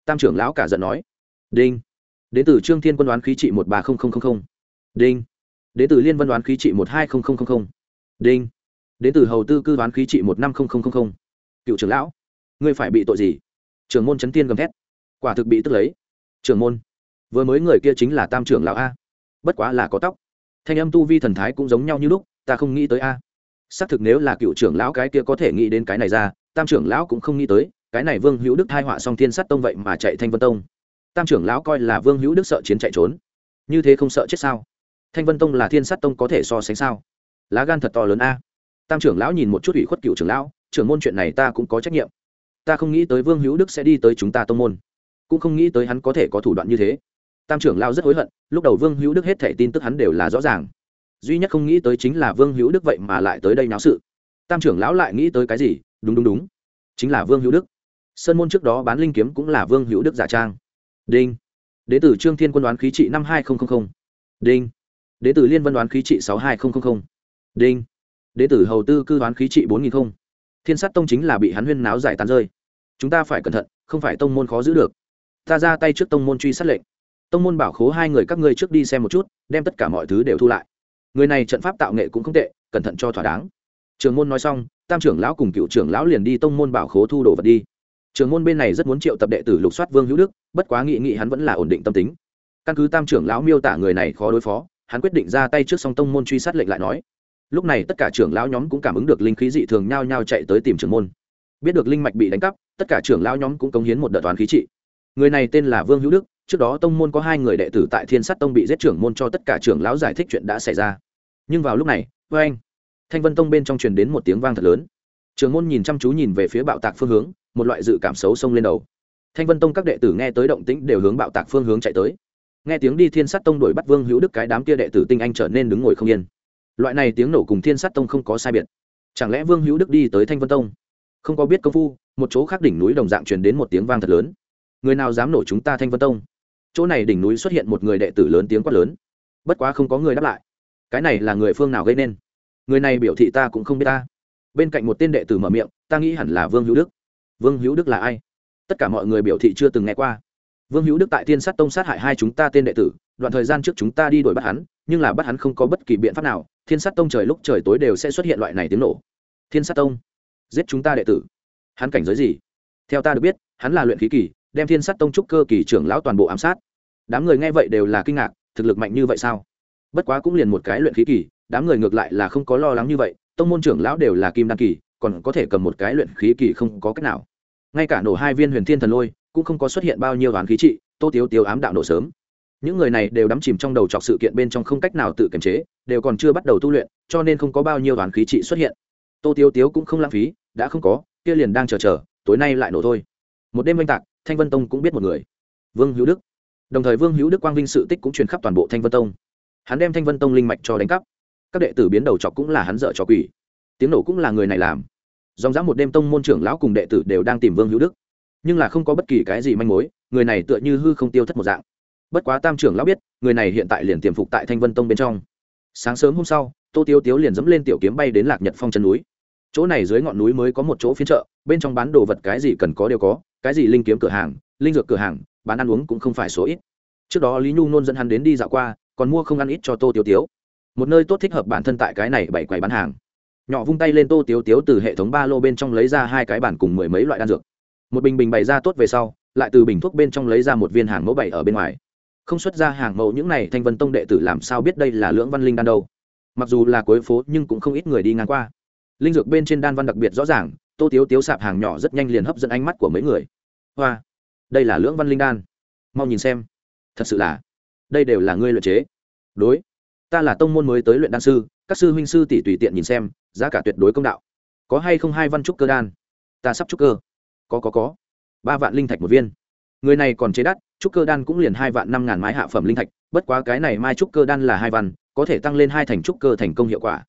Tam trưởng lão cả giận nói. Đinh. Đến từ trương thiên quân đoán khí trị một ba nghìn đinh. Đến từ liên vân đoán khí trị một hai nghìn đinh. Đến từ hầu tư cư đoán khí trị một năm nghìn cựu trưởng lão, ngươi phải bị tội gì? Trưởng môn chấn tiên gầm thét. Quả thực bị tức lấy. Trưởng môn, vừa mới người kia chính là tam trưởng lão a. Bất quá là có tóc thanh âm tu vi thần thái cũng giống nhau như lúc, ta không nghĩ tới a. Xác thực nếu là cựu trưởng lão cái kia có thể nghĩ đến cái này ra, tam trưởng lão cũng không nghĩ tới, cái này vương hữu đức thai họa song thiên sắt tông vậy mà chạy thanh vân tông. Tam trưởng lão coi là vương hữu đức sợ chiến chạy trốn. Như thế không sợ chết sao? Thanh vân tông là thiên sắt tông có thể so sánh sao? Lá gan thật to lớn a. Tam trưởng lão nhìn một chút ủy khuất cựu trưởng lão, trưởng môn chuyện này ta cũng có trách nhiệm. Ta không nghĩ tới vương hữu đức sẽ đi tới chúng ta tông môn. Cũng không nghĩ tới hắn có thể có thủ đoạn như thế tam trưởng lao rất hối hận, lúc đầu vương hữu đức hết thẻ tin tức hắn đều là rõ ràng. Duy nhất không nghĩ tới chính là vương hữu đức vậy mà lại tới đây náo sự. Tam trưởng lão lại nghĩ tới cái gì? Đúng đúng đúng. Chính là vương hữu đức. Sơn môn trước đó bán linh kiếm cũng là vương hữu đức giả trang. Đinh. Đ ế trương thiên quân đoán khí trị năm hai nghìn đinh. Đ ế từ liên vân đoán khí trị sáu hai nghìn đinh. Đ ế hầu tư cư đoán khí trị bốn nghìn không. Thiên sát tông chính là bị hắn huyên náo giải tán rơi. Chúng ta phải cẩn thận, không phải tông môn khó giữ được. Ta ra tay trước tông môn truy sát lệnh tông môn bảo khố hai người các ngươi trước đi xem một chút, đem tất cả mọi thứ đều thu lại. Người này trận pháp tạo nghệ cũng không tệ, cẩn thận cho thỏa đáng. Trường môn nói xong, tam trưởng lão cùng cựu trưởng lão liền đi tông môn bảo khố thu đồ vật đi. Trường môn bên này rất muốn triệu tập đệ tử lục soát vương hữu đức, bất quá nghị nghị hắn vẫn là ổn định tâm tính. Căn cứ tam trưởng lão miêu tả người này khó đối phó, hắn quyết định ra tay trước song tông môn truy sát lệnh lại nói. Lúc này tất cả trưởng lão nhóm cũng cảm ứng được linh khí dị thường nhao nhao chạy tới tìm trưởng môn. Biết được linh mạch bị đánh cắp, tất cả trưởng lão nhóm cũng cống hiến một đợt toán khí trị. Người này tên là vương hữu đức trước đó tông môn có hai người đệ tử tại thiên sát tông bị giết trưởng môn cho tất cả trưởng lão giải thích chuyện đã xảy ra. Nhưng vào lúc này vê anh, thanh vân tông bên trong truyền đến một tiếng vang thật lớn. Trưởng môn nhìn chăm chú nhìn về phía bạo tạc phương hướng, một loại dự cảm xấu xông lên đầu. Thanh vân tông các đệ tử nghe tới động tĩnh đều hướng bạo tạc phương hướng chạy tới. Nghe tiếng đi thiên sát tông đuổi bắt vương hữu đức cái đám kia đệ tử tinh anh trở nên đứng ngồi không yên. Loại này tiếng nổ cùng thiên sát tông không có sai biệt. Chẳng lẽ vương hữu đức đi tới thanh vân tông? Không có biết công phu, một chỗ khác đỉnh núi đồng dạng truyền đến một tiếng vang thật lớn. Người nào dám nổ chúng ta thanh vân tông? Chỗ này đỉnh núi xuất hiện một người đệ tử lớn tiếng quát lớn. Bất quá không có người đáp lại. Cái này là người phương nào gây nên? Người này biểu thị ta cũng không biết ta. Bên cạnh một tên đệ tử mở miệng, ta nghĩ hẳn là vương hữu đức. Vương hữu đức là ai? Tất cả mọi người biểu thị chưa từng nghe qua. Vương hữu đức tại Thiên sát tông sát hại hai chúng ta tên đệ tử, đoạn thời gian trước chúng ta đi đuổi bắt hắn, nhưng là bắt hắn không có bất kỳ biện pháp nào, thiên sát tông trời lúc trời tối đều sẽ xuất hiện loại này tiếng nổ. Thiên sát tông, giết chúng ta đệ tử. Hắn cảnh giới gì? Theo ta được biết, hắn là luyện khí kỳ đem thiên sát tông trúc cơ kỳ trưởng lão toàn bộ ám sát. Đám người nghe vậy đều là kinh ngạc, thực lực mạnh như vậy sao? Bất quá cũng liền một cái luyện khí kỳ, đám người ngược lại là không có lo lắng như vậy, tông môn trưởng lão đều là kim đăng kỳ, còn có thể cầm một cái luyện khí kỳ không có cách nào. Ngay cả nổ hai viên huyền thiên thần lôi, cũng không có xuất hiện bao nhiêu đoán khí trị, tô tiếu tiếu ám đạo nổ sớm. Những người này đều đắm chìm trong đầu chọc sự kiện bên trong không cách nào tự kiềm chế, đều còn chưa bắt đầu tu luyện, cho nên không có bao nhiêu đoán khí trị xuất hiện. Tô tiếu tiếu cũng không lãng phí, đã không có, kia liền đang chờ chờ, tối nay lại nổ thôi. Một đêm oanh tạc thanh vân tông cũng biết một người, vương hữu đức. Đồng thời vương hữu đức quang vinh sự tích cũng truyền khắp toàn bộ thanh vân tông. Hắn đem thanh vân tông linh mạch cho đánh cắp. Các đệ tử biến đầu trọc cũng là hắn dợ trò quỷ. Tiếng nổ cũng là người này làm. Dòng dã một đêm tông môn trưởng lão cùng đệ tử đều đang tìm vương hữu đức. Nhưng là không có bất kỳ cái gì manh mối, người này tựa như hư không tiêu thất một dạng. Bất quá tam trưởng lão biết, người này hiện tại liền tiềm phục tại thanh vân tông bên trong. Sáng sớm hôm sau, tô tiêu tiếu liền dẫm lên tiểu kiếm bay đến lạc nhật phong chân núi. Chỗ này dưới ngọn núi mới có một chỗ phiên chợ, bên trong bán đồ vật cái gì cần có đều có cái gì linh kiếm cửa hàng, linh dược cửa hàng, bán ăn uống cũng không phải số ít. Trước đó lý nhu nôn dẫn hắn đến đi dạo qua, còn mua không ăn ít cho tô tiêu tiếu. Một nơi tốt thích hợp bản thân tại cái này bảy quầy bán hàng. Nhỏ vung tay lên tô tiếu tiếu từ hệ thống ba lô bên trong lấy ra hai cái bản cùng mười mấy loại đan dược. Một bình bình bày ra tốt về sau, lại từ bình thuốc bên trong lấy ra một viên hàng mẫu bảy ở bên ngoài. Không xuất ra hàng mẫu những này, thanh vân tông đệ tử làm sao biết đây là lưỡng văn linh đan đâu. Mặc dù là cuối phố, nhưng cũng không ít người đi ngang qua. Linh dược bên trên đan văn đặc biệt rõ ràng, tô tiếu tiếu sạp hàng nhỏ rất nhanh liền hấp dẫn ánh mắt của mấy người hoa, đây là lưỡng văn linh đan. Mau nhìn xem. Thật sự là, đây đều là ngươi luyện chế. Đối, ta là tông môn mới tới luyện đan sư, các sư huynh sư tỷ tùy tiện nhìn xem, giá cả tuyệt đối công đạo. Có hay không hai văn trúc cơ đan? Ta sắp trúc cơ. Có có có. Ba vạn linh thạch một viên. Người này còn chế đắt, trúc cơ đan cũng liền hai vạn năm ngàn mái hạ phẩm linh thạch, bất quá cái này mai trúc cơ đan là hai văn, có thể tăng lên hai thành trúc cơ thành công hiệu quả.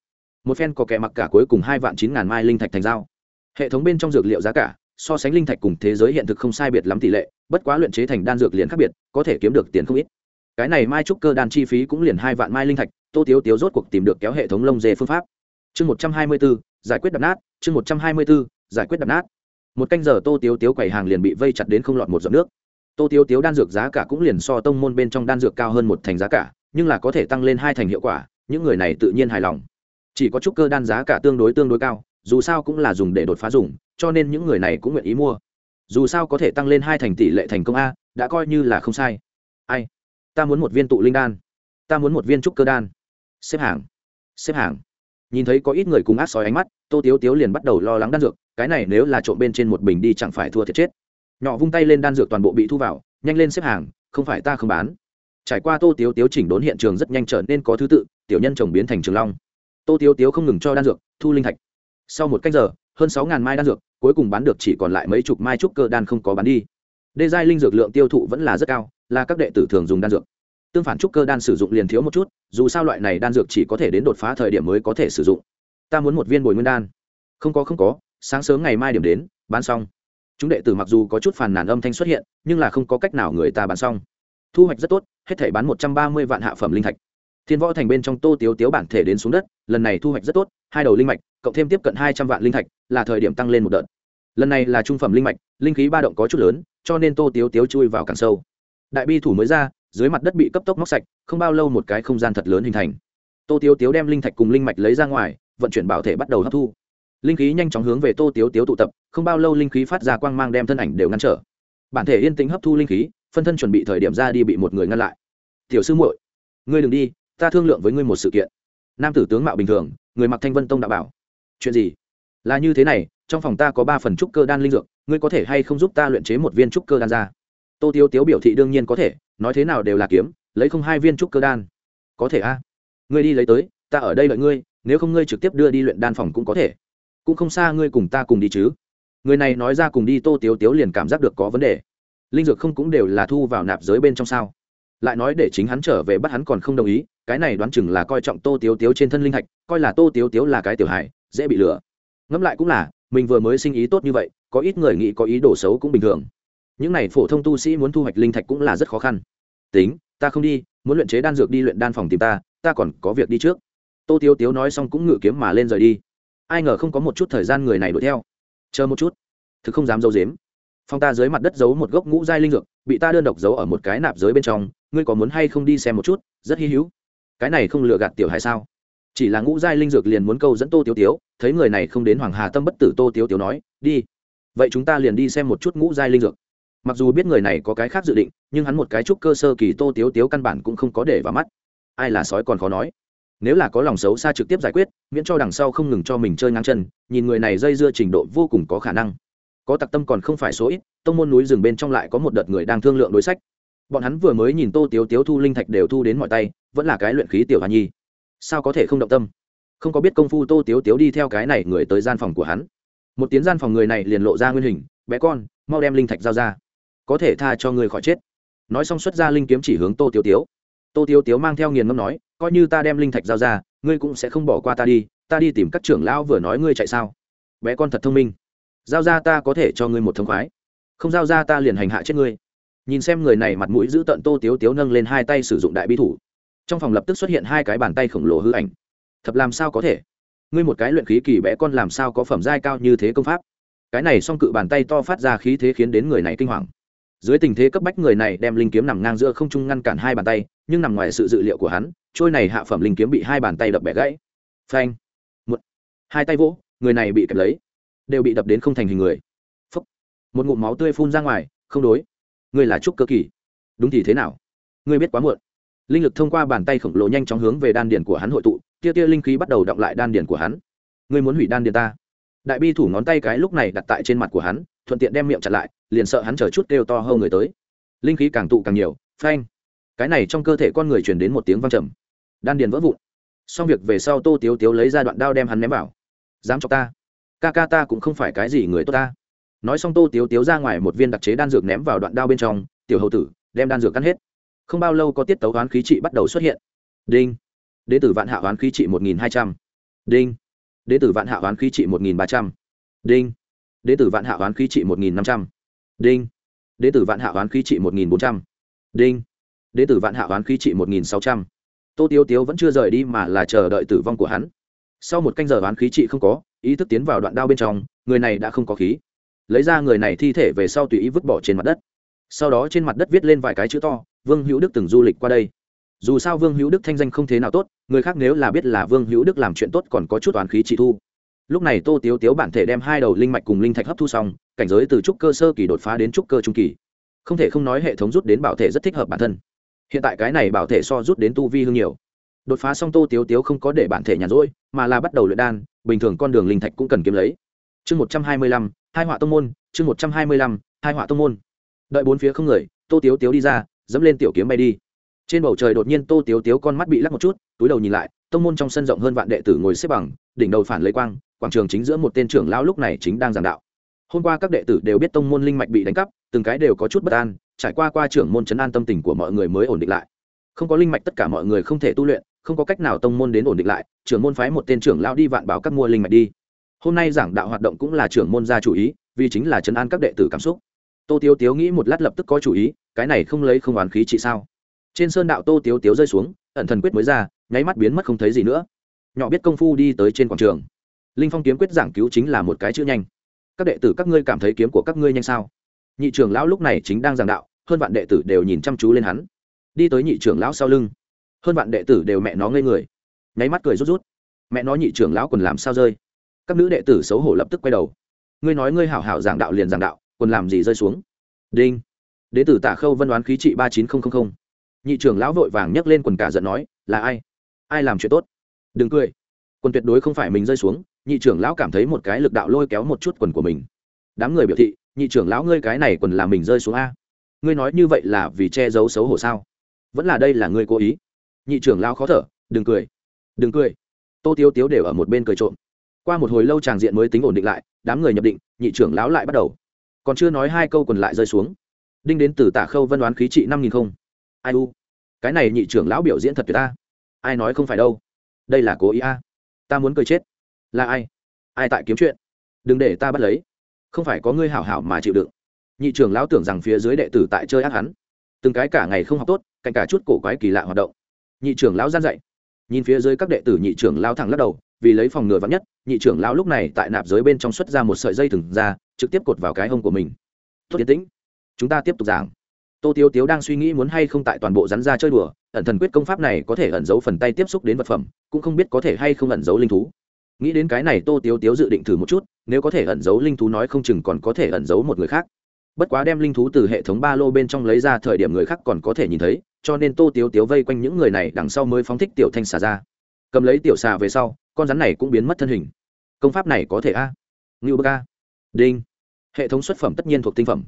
Một phen có kẻ mặc cả cuối cùng hai vạn chín ngàn mai linh thạch thành dao hệ thống bên trong dược liệu giá cả so sánh linh thạch cùng thế giới hiện thực không sai biệt lắm tỷ lệ, bất quá luyện chế thành đan dược liền khác biệt, có thể kiếm được tiền không ít. Cái này mai trúc cơ đan chi phí cũng liền hai vạn mai linh thạch, tô tiếu tiếu rốt cuộc tìm được kéo hệ thống lông dê phương pháp. Chương một trăm hai mươi b giải quyết đập nát, chương một trăm hai mươi b giải quyết đập nát. Một canh giờ tô tiếu tiếu quầy hàng liền bị vây chặt đến không lọt một giọt nước. Tô tiếu tiếu đan dược giá cả cũng liền so tông môn bên trong đan dược cao hơn một thành giá cả, nhưng là có thể tăng lên hai thành hiệu quả, những người này tự nhiên hài lòng. Chỉ có trúc cơ đan giá cả tương đối tương đối cao, dù sao cũng là dùng để đột phá dùng cho nên những người này cũng nguyện ý mua. Dù sao có thể tăng lên hai thành tỷ lệ thành công a, đã coi như là không sai. Ai? Ta muốn một viên tụ linh đan. Ta muốn một viên trúc cơ đan. Xếp hàng. Xếp hàng. Nhìn thấy có ít người cùng át sói ánh mắt, tô tiếu tiếu liền bắt đầu lo lắng đan dược, cái này nếu là trộm bên trên một bình đi chẳng phải thua thiệt chết. Nhỏ vung tay lên đan dược toàn bộ bị thu vào, nhanh lên xếp hàng, không phải ta không bán. Trải qua tô tiếu tiếu chỉnh đốn hiện trường rất nhanh trở nên có thứ tự, tiểu nhân chồng biến thành trường long. Tô tiếu tiếu không ngừng cho đan dược, thu linh thạch. Sau một cách giờ, hơn sáu mai đan dược cuối cùng bán được chỉ còn lại mấy chục mai trúc cơ đan không có bán đi. Đê giai linh dược lượng tiêu thụ vẫn là rất cao, là các đệ tử thường dùng đan dược. Tương phản trúc cơ đan sử dụng liền thiếu một chút, dù sao loại này đan dược chỉ có thể đến đột phá thời điểm mới có thể sử dụng. Ta muốn một viên bồi nguyên đan. Không có không có, sáng sớm ngày mai điểm đến, bán xong. Chúng đệ tử mặc dù có chút phàn nàn âm thanh xuất hiện, nhưng là không có cách nào người ta bán xong. Thu hoạch rất tốt, hết thể bán một trăm ba mươi vạn hạ phẩm linh thạch thiên võ thành bên trong tô tiếu tiếu bản thể đến xuống đất, lần này thu hoạch rất tốt, hai đầu linh mạch, cộng thêm tiếp cận hai trăm vạn linh thạch, là thời điểm tăng lên một đợt. Lần này là trung phẩm linh mạch, linh khí ba động có chút lớn, cho nên tô tiếu tiếu chui vào càng sâu. Đại bi thủ mới ra, dưới mặt đất bị cấp tốc móc sạch, không bao lâu một cái không gian thật lớn hình thành. Tô tiếu tiếu đem linh thạch cùng linh mạch lấy ra ngoài, vận chuyển bảo thể bắt đầu hấp thu. Linh khí nhanh chóng hướng về tô tiếu tiếu tụ tập, không bao lâu linh khí phát ra quang mang đem thân ảnh đều ngăn trở. Bản thể yên tĩnh hấp thu linh khí, phân thân chuẩn bị thời điểm ra đi bị một người ngăn lại. Tiểu sư muội, ngươi đừng đi ta thương lượng với ngươi một sự kiện. Nam tử tướng mạo bình thường, người mặc thanh vân tông đạo bảo. Chuyện gì? Là như thế này, trong phòng ta có ba phần trúc cơ đan linh dược, ngươi có thể hay không giúp ta luyện chế một viên trúc cơ đan ra? Tô tiếu tiếu biểu thị đương nhiên có thể, nói thế nào đều là kiếm, lấy không hai viên trúc cơ đan. Có thể a. Ngươi đi lấy tới, ta ở đây đợi ngươi, nếu không ngươi trực tiếp đưa đi luyện đan phòng cũng có thể. Cũng không xa ngươi cùng ta cùng đi chứ. Người này nói ra cùng đi, tô tiếu tiếu liền cảm giác được có vấn đề. Linh dược không cũng đều là thu vào nạp giới bên trong sao? Lại nói để chính hắn trở về bắt hắn còn không đồng ý cái này đoán chừng là coi trọng tô tiếu tiếu trên thân linh thạch, coi là tô tiếu tiếu là cái tiểu hài, dễ bị lừa. Ngẫm lại cũng là, mình vừa mới sinh ý tốt như vậy, có ít người nghĩ có ý đồ xấu cũng bình thường. Những này phổ thông tu sĩ muốn thu hoạch linh thạch cũng là rất khó khăn. Tính, ta không đi, muốn luyện chế đan dược đi luyện đan phòng tìm ta ta còn có việc đi trước. Tô tiếu tiếu nói xong cũng ngự kiếm mà lên rời đi. Ai ngờ không có một chút thời gian người này đuổi theo. Chờ một chút. Thực không dám giấu dếm phong ta dưới mặt đất giấu một gốc ngũ giai linh dược, bị ta đơn độc giấu ở một cái nạp giới bên trong, ngươi có muốn hay không đi xem một chút, rất hy hữu cái này không lừa gạt tiểu hài sao? Chỉ là ngũ giai linh dược liền muốn câu dẫn tô tiếu tiếu, thấy người này không đến hoàng hà tâm bất tử tô tiếu tiếu nói, đi, vậy chúng ta liền đi xem một chút ngũ giai linh dược. Mặc dù biết người này có cái khác dự định, nhưng hắn một cái trúc cơ sơ kỳ tô tiếu tiếu căn bản cũng không có để vào mắt. Ai là sói còn khó nói. Nếu là có lòng xấu xa trực tiếp giải quyết, miễn cho đằng sau không ngừng cho mình chơi ngang chân, nhìn người này dây dưa trình độ vô cùng có khả năng. Có tặc tâm còn không phải số ít, tông môn núi rừng bên trong lại có một đợt người đang thương lượng đối sách bọn hắn vừa mới nhìn tô tiếu tiếu thu linh thạch đều thu đến mọi tay, vẫn là cái luyện khí tiểu hà nhi. Sao có thể không động tâm? Không có biết công phu tô tiếu tiếu đi theo cái này người tới gian phòng của hắn. Một tiếng gian phòng người này liền lộ ra nguyên hình, bé con, mau đem linh thạch giao ra. Có thể tha cho người khỏi chết. Nói xong xuất ra linh kiếm chỉ hướng tô tiếu tiếu. Tô tiếu tiếu mang theo nghiền ngâm nói, coi như ta đem linh thạch giao ra, ngươi cũng sẽ không bỏ qua ta đi ta đi tìm các trưởng lão vừa nói ngươi chạy sao. Bé con thật thông minh. Giao ra ta có thể cho ngươi một thông khoái. Không giao ra ta liền hành hạ chết ngươi nhìn xem người này mặt mũi giữ tận tô tiếu tiếu nâng lên hai tay sử dụng đại bi thủ. Trong phòng lập tức xuất hiện hai cái bàn tay khổng lồ hư ảnh. Thật làm sao có thể? Ngươi một cái luyện khí kỳ bé con làm sao có phẩm giai cao như thế công pháp? Cái này song cự bàn tay to phát ra khí thế khiến đến người này kinh hoàng. Dưới tình thế cấp bách người này đem linh kiếm nằm ngang giữa không trung ngăn cản hai bàn tay, nhưng nằm ngoài sự dự liệu của hắn, trôi này hạ phẩm linh kiếm bị hai bàn tay đập bẻ gãy. Phanh. Một. Hai tay vỗ, người này bị kẹp lấy. Đều bị đập đến không thành hình người. Phúc. một ngụm máu tươi phun ra ngoài, không đối ngươi là trúc cơ kỳ. Đúng thì thế nào? Ngươi biết quá muộn. Linh lực thông qua bàn tay khổng lồ nhanh chóng hướng về đan điền của hắn hội tụ, tia tia linh khí bắt đầu động lại đan điền của hắn. Ngươi muốn hủy đan điền ta? Đại bi thủ ngón tay cái lúc này đặt tại trên mặt của hắn, thuận tiện đem miệng chặt lại, liền sợ hắn chờ chút kêu to hơn người tới. Linh khí càng tụ càng nhiều, phanh. Cái này trong cơ thể con người truyền đến một tiếng vang trầm. Đan điền vỡ vụn. Xong việc về sau tô tiếu tiếu lấy ra đoạn đao đem hắn ném vào. Dám cho ta? Ca ca ta cũng không phải cái gì người tốt ta nói xong tô tiếu tiếu ra ngoài một viên đặc chế đan dược ném vào đoạn đao bên trong, tiểu hậu tử, đem đan dược cắn hết. Không bao lâu có tiết tấu hoán khí trị bắt đầu xuất hiện. Đinh. Đế tử vạn hạ hoán khí trị một nghìn hai trăm. Đinh. Đế tử vạn hạ hoán khí trị một nghìn ba trăm. Đinh. Đế tử vạn hạ hoán khí trị một nghìn năm trăm. Đinh. Đế tử vạn hạ hoán khí trị một nghìn bốn trăm. Đinh. Đế tử vạn hạ hoán khí trị một nghìn sáu trăm. Tô tiếu tiếu vẫn chưa rời đi mà là chờ đợi tử vong của hắn. Sau một canh giờ hoán khí trị không có, ý thức tiến vào đoạn đao bên trong, người này đã không có khí lấy ra người này thi thể về sau tùy ý vứt bỏ trên mặt đất. Sau đó trên mặt đất viết lên vài cái chữ to, vương hữu đức từng du lịch qua đây. Dù sao vương hữu đức thanh danh không thế nào tốt, người khác nếu là biết là vương hữu đức làm chuyện tốt còn có chút toán khí trị thu. Lúc này tô tiếu tiếu bản thể đem hai đầu linh mạch cùng linh thạch hấp thu xong, cảnh giới từ trúc cơ sơ kỳ đột phá đến trúc cơ trung kỳ. Không thể không nói hệ thống rút đến bảo thể rất thích hợp bản thân. Hiện tại cái này bảo thể so rút đến tu vi hương nhiều. Đột phá xong tô tiếu tiếu không có để bản thể nhàn rỗi, mà là bắt đầu luyện đan, bình thường con đường linh thạch cũng cần kiếm lấy. Chương một trăm hai mươi lăm hai họa tông môn, chương một trăm hai mươi lăm, hai họa tông môn. Đợi bốn phía không người, tô tiếu tiếu đi ra, dẫm lên tiểu kiếm bay đi. Trên bầu trời đột nhiên tô tiếu tiếu con mắt bị lắc một chút, túi đầu nhìn lại, tông môn trong sân rộng hơn vạn đệ tử ngồi xếp bằng, đỉnh đầu phản lấy quang, quảng trường chính giữa một tên trưởng lão lúc này chính đang giảng đạo. Hôm qua các đệ tử đều biết tông môn linh mạch bị đánh cắp, từng cái đều có chút bất an, trải qua qua trưởng môn chấn an tâm tình của mọi người mới ổn định lại. Không có linh mạch tất cả mọi người không thể tu luyện, không có cách nào tông môn đến ổn định lại, trưởng môn phái một tên trưởng lão đi vạn bảo các mua linh mạch đi hôm nay giảng đạo hoạt động cũng là trưởng môn ra chủ ý, vì chính là chấn an các đệ tử cảm xúc. Tô tiếu tiếu nghĩ một lát lập tức có chủ ý, cái này không lấy không oán khí trị sao? Trên sơn đạo tô tiếu tiếu rơi xuống, ẩn thần quyết mới ra, nháy mắt biến mất không thấy gì nữa. Nhỏ biết công phu đi tới trên quảng trường. Linh phong kiếm quyết giảng cứu chính là một cái chữ nhanh. Các đệ tử các ngươi cảm thấy kiếm của các ngươi nhanh sao? Nhị trưởng lão lúc này chính đang giảng đạo, hơn vạn đệ tử đều nhìn chăm chú lên hắn. Đi tới nhị trưởng lão sau lưng. Hơn vạn đệ tử đều mẹ nó ngây người. Nháy mắt cười rút rút. Mẹ nó nhị trưởng lão còn làm sao rơi? Các nữ đệ tử xấu hổ lập tức quay đầu. Ngươi nói ngươi hảo hảo giảng đạo liền giảng đạo quần làm gì rơi xuống? Đinh. Đế tử tả khâu vân đoán khí trị ba chín nghìn nhị trưởng lão vội vàng nhấc lên quần cả giận nói, là ai? Ai làm chuyện tốt? Đừng cười. Quần tuyệt đối không phải mình rơi xuống, nhị trưởng lão cảm thấy một cái lực đạo lôi kéo một chút quần của mình. Đám người biểu thị, nhị trưởng lão ngươi cái này quần làm mình rơi xuống a? Ngươi nói như vậy là vì che giấu xấu hổ sao? Vẫn là đây là ngươi cố ý? Nhị trưởng lão khó thở, đừng cười đừng cười. Tô tiếu tiếu đều ở một bên cười trộm qua một hồi lâu tràng diện mới tính ổn định lại, đám người nhập định, nhị trưởng lão lại bắt đầu. Còn chưa nói hai câu còn lại rơi xuống. Đinh đến từ tả khâu vân đoán khí trị năm nghìn không. Ai u? Cái này nhị trưởng lão biểu diễn thật tuyệt ta ai nói không phải đâu? Đây là cố ý a. Ta muốn cười chết. Là ai? Ai tại kiếm chuyện? Đừng để ta bắt lấy. Không phải có ngươi hảo hảo mà chịu đựng. Nhị trưởng lão tưởng rằng phía dưới đệ tử tại chơi ác hắn. Từng cái cả ngày không học tốt, cạnh cả chút cổ quái kỳ lạ hoạt động. Nhị trưởng lão gian dạy. Nhìn phía dưới các đệ tử nhị trưởng lao thẳng lắc đầu vì lấy phòng ngừa vắng nhất, nhị trưởng lão lúc này tại nạp giới bên trong xuất ra một sợi dây thừng ra, trực tiếp cột vào cái hông của mình. Tốt tiến tĩnh. Chúng ta tiếp tục giảng. Tô tiếu tiếu đang suy nghĩ muốn hay không tại toàn bộ rắn ra chơi đùa, ẩn thần quyết công pháp này có thể ẩn giấu phần tay tiếp xúc đến vật phẩm, cũng không biết có thể hay không ẩn giấu linh thú. Nghĩ đến cái này, tô tiếu tiếu dự định thử một chút, nếu có thể ẩn giấu linh thú nói không chừng còn có thể ẩn giấu một người khác. Bất quá đem linh thú từ hệ thống ba lô bên trong lấy ra thời điểm người khác còn có thể nhìn thấy, cho nên tô tiếu tiếu vây quanh những người này đằng sau mới phóng thích tiểu thanh xà ra. Cầm lấy tiểu xà về sau con rắn này cũng biến mất thân hình. Công pháp này có thể a? Ngưu bơ a. Đinh. Hệ thống xuất phẩm tất nhiên thuộc tinh phẩm.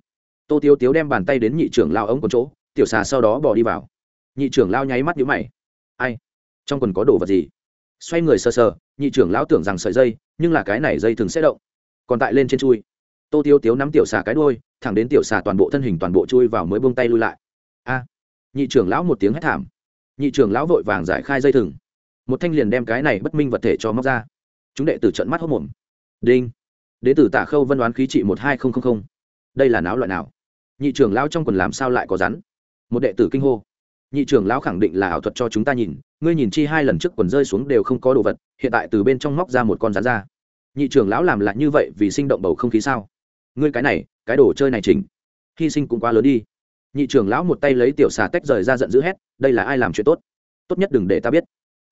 Tô tiêu tiếu đem bàn tay đến nhị trưởng lao ống còn chỗ, tiểu xà sau đó bỏ đi vào. Nhị trưởng lao nháy mắt nhũ mày. Ai? Trong quần có đồ vật gì? Xoay người sờ sờ, nhị trưởng lão tưởng rằng sợi dây, nhưng là cái này dây thường sẽ động. Còn tại lên trên chui. Tô tiêu tiếu nắm tiểu xà cái đôi thẳng đến tiểu xà toàn bộ thân hình toàn bộ chui vào mới buông tay lui lại. A. Nhị trưởng lão một tiếng hét thảm. Nhị trưởng lão vội vàng giải khai dây thừng một thanh liền đem cái này bất minh vật thể cho móc ra. Chúng đệ tử trận mắt hốc mồm. Đinh. Đế tử tả khâu vân đoán khí trị một hai nghìn đây là náo loại nào? Nhị trưởng lão trong quần làm sao lại có rắn? Một đệ tử kinh hô. Nhị trưởng lão khẳng định là ảo thuật cho chúng ta nhìn, ngươi nhìn chi hai lần trước quần rơi xuống đều không có đồ vật, hiện tại từ bên trong móc ra một con rắn ra. Nhị trưởng lão làm lại như vậy vì sinh động bầu không khí sao? Ngươi cái này, cái đồ chơi này chỉnh. Hy sinh cũng quá lớn đi. Nhị trưởng lão một tay lấy tiểu xà tách rời ra giận dữ hét, đây là ai làm chuyện tốt? Tốt nhất đừng để ta biết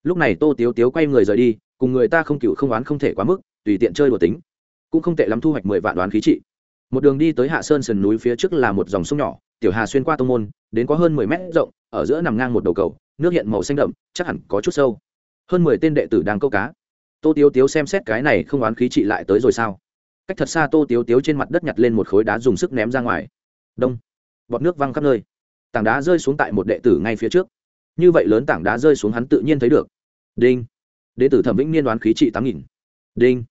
lúc này tô tiếu tiếu quay người rời đi, cùng người ta không cựu không oán không thể quá mức, tùy tiện chơi đùa tính. Cũng không tệ lắm thu hoạch mười vạn đoán khí trị. Một đường đi tới hạ sơn sườn núi phía trước là một dòng sông nhỏ, tiểu hà xuyên qua tông môn, đến có hơn mười mét rộng, ở giữa nằm ngang một đầu cầu, nước hiện màu xanh đậm, chắc hẳn có chút sâu. Hơn mười tên đệ tử đang câu cá. Tô tiếu tiếu xem xét cái này không oán khí trị lại tới rồi sao? Cách thật xa tô tiếu tiếu trên mặt đất nhặt lên một khối đá dùng sức ném ra ngoài. Đông. Bọt nước văng khắp nơi. Tảng đá rơi xuống tại một đệ tử ngay phía trước. Như vậy lớn tảng đá rơi xuống hắn tự nhiên thấy được đinh. Đệ tử thẩm vĩnh niên đoán khí trị tám nghìn. Đinh.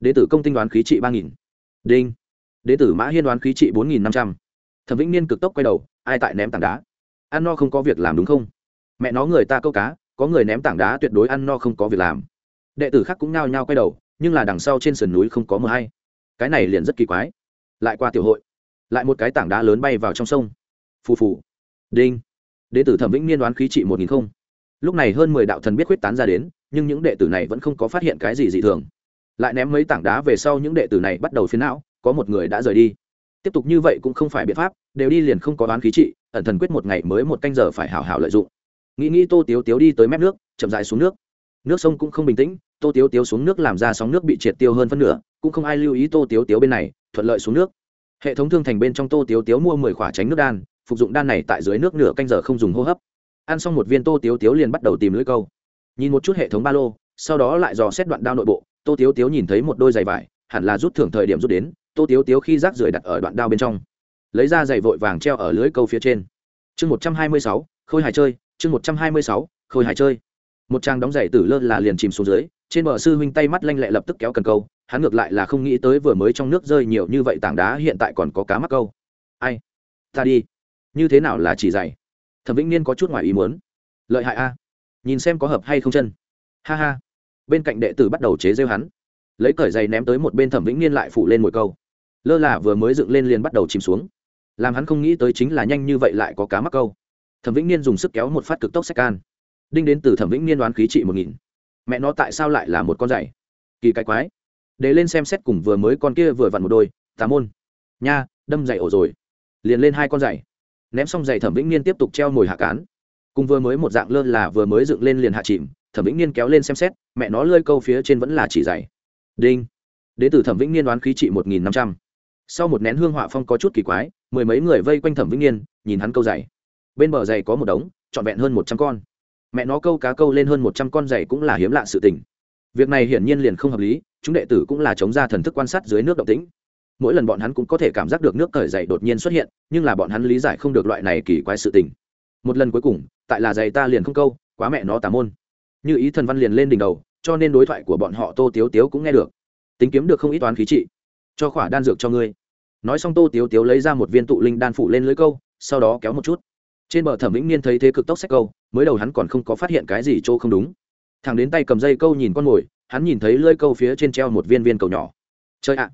Đệ tử công tinh đoán khí trị ba nghìn. Đinh. Đệ tử mã hiên đoán khí trị bốn nghìn năm trăm. Thẩm vĩnh niên cực tốc quay đầu, ai tại ném tảng đá? Ăn no không có việc làm đúng không? Mẹ nó người ta câu cá, có người ném tảng đá tuyệt đối ăn no không có việc làm. Đệ tử khác cũng nao nhao quay đầu, nhưng là đằng sau trên sườn núi không có mờ hay. Cái này liền rất kỳ quái. Lại qua tiểu hội, lại một cái tảng đá lớn bay vào trong sông. Phù phù. Đinh. Đệ tử thẩm vĩnh niên đoán khí trị một nghìn không lúc này hơn mười đạo thần biết quyết tán ra đến, nhưng những đệ tử này vẫn không có phát hiện cái gì dị thường. Lại ném mấy tảng đá về sau những đệ tử này bắt đầu phiến não, có một người đã rời đi. Tiếp tục như vậy cũng không phải biện pháp, đều đi liền không có đoán khí trị, ẩn thần quyết một ngày mới một canh giờ phải hào hào lợi dụng. Nghĩ nghĩ tô tiếu tiếu đi tới mép nước, chậm dài xuống nước. Nước sông cũng không bình tĩnh, tô tiếu tiếu xuống nước làm ra sóng nước bị triệt tiêu hơn phân nửa, cũng không ai lưu ý tô tiếu tiếu bên này, thuận lợi xuống nước. Hệ thống thương thành bên trong tô tiếu tiếu mua mười khỏa tránh nước đan, phục dụng đan này tại dưới nước nửa canh giờ không dùng hô hấp ăn xong một viên tô tiếu tiếu liền bắt đầu tìm lưỡi câu. Nhìn một chút hệ thống ba lô, sau đó lại dò xét đoạn đao nội bộ, tô tiếu tiếu nhìn thấy một đôi giày vải, hẳn là rút thưởng thời điểm rút đến, tô tiếu tiếu khi rác rưởi đặt ở đoạn đao bên trong. Lấy ra giày vội vàng treo ở lưới câu phía trên. Chương một trăm hai mươi sáu, khôi hài chơi, chương một trăm hai mươi sáu, khôi hài chơi. Một trang đóng giày tử lơ là liền chìm xuống dưới, trên bờ sư huynh tay mắt lanh lẹ lập tức kéo cần câu, hắn ngược lại là không nghĩ tới vừa mới trong nước rơi nhiều như vậy tảng đá hiện tại còn có cá mắc câu. Ai? Ta đi. Như thế nào là chỉ giày? Thẩm vĩnh niên có chút ngoài ý muốn. Lợi hại a. Nhìn xem có hợp hay không chân. Ha ha. Bên cạnh đệ tử bắt đầu chế rêu hắn. Lấy cởi giày ném tới một bên thẩm vĩnh niên lại phủ lên một câu. Lơ là vừa mới dựng lên liền bắt đầu chìm xuống. Làm hắn không nghĩ tới chính là nhanh như vậy lại có cá mắc câu. Thẩm vĩnh niên dùng sức kéo một phát cực tốc sách can. Đinh đến từ thẩm vĩnh niên đoán khí trị một nghìn. Mẹ nó tại sao lại là một con giày? Kỳ cái quái. Để lên xem xét cùng vừa mới con kia vừa vặn một đôi, tà môn. Nha, đâm giày ổ rồi. Liền lên hai con giày ném xong giày thẩm vĩnh niên tiếp tục treo mồi hạ cán. Cùng vừa mới một dạng lơ là vừa mới dựng lên liền hạ chìm, thẩm vĩnh niên kéo lên xem xét, mẹ nó lơi câu phía trên vẫn là chỉ giày. Đinh. Đ ế từ thẩm vĩnh niên đoán khí trị một nghìn năm trăm. Sau một nén hương họa phong có chút kỳ quái, mười mấy người vây quanh thẩm vĩnh niên, nhìn hắn câu giày. Bên bờ giày có một đống, trọn vẹn hơn một trăm con. Mẹ nó câu cá câu lên hơn một trăm con giày cũng là hiếm lạ sự tình. Việc này hiển nhiên liền không hợp lý, chúng đệ tử cũng là chống ra thần thức quan sát dưới nước động tĩnh mỗi lần bọn hắn cũng có thể cảm giác được nước cởi dày đột nhiên xuất hiện, nhưng là bọn hắn lý giải không được loại này kỳ quái sự tình. Một lần cuối cùng, tại là giày ta liền không câu, quá mẹ nó tà môn. Như ý thần văn liền lên đỉnh đầu, cho nên đối thoại của bọn họ tô tiếu tiếu cũng nghe được. Tính kiếm được không ít toán khí trị. Cho khỏa đan dược cho ngươi. Nói xong tô tiếu tiếu lấy ra một viên tụ linh đan phủ lên lưới câu, sau đó kéo một chút. Trên bờ thẩm vĩnh niên thấy thế cực tốc sách câu, mới đầu hắn còn không có phát hiện cái gì chỗ không đúng. Thằng đến tay cầm dây câu nhìn con mồi, hắn nhìn thấy lưới câu phía trên treo một viên viên cầu nhỏ. Chơi ạ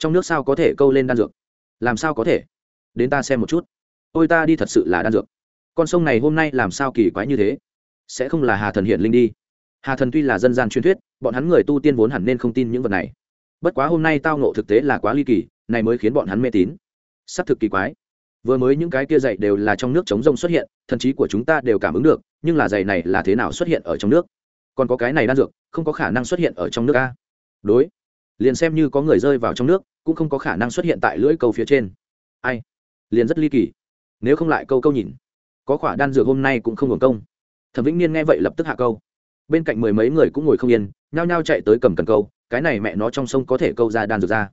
trong nước sao có thể câu lên đan dược? Làm sao có thể? Đến ta xem một chút. Ôi ta đi thật sự là đan dược. Con sông này hôm nay làm sao kỳ quái như thế? Sẽ không là hà thần hiện linh đi? Hà thần tuy là dân gian truyền thuyết, bọn hắn người tu tiên vốn hẳn nên không tin những vật này. Bất quá hôm nay tao nộ thực tế là quá ly kỳ, này mới khiến bọn hắn mê tín. S ắ c thực kỳ quái. Vừa mới những cái kia dạy đều là trong nước chống rông xuất hiện, thần trí của chúng ta đều cảm ứng được, nhưng là dạy này là thế nào xuất hiện ở trong nước? Còn có cái này đan dược, không có khả năng xuất hiện ở trong nước a. Đối liền xem như có người rơi vào trong nước, cũng không có khả năng xuất hiện tại lưỡi câu phía trên. Ai? Liền rất ly kỳ. Nếu không lại câu câu nhìn, có khỏa đan dược hôm nay cũng không hưởng công. Thẩm vĩnh niên nghe vậy lập tức hạ câu. Bên cạnh mười mấy người cũng ngồi không yên, nhao nhao chạy tới cầm cần câu, cái này mẹ nó trong sông có thể câu ra đan dược ra.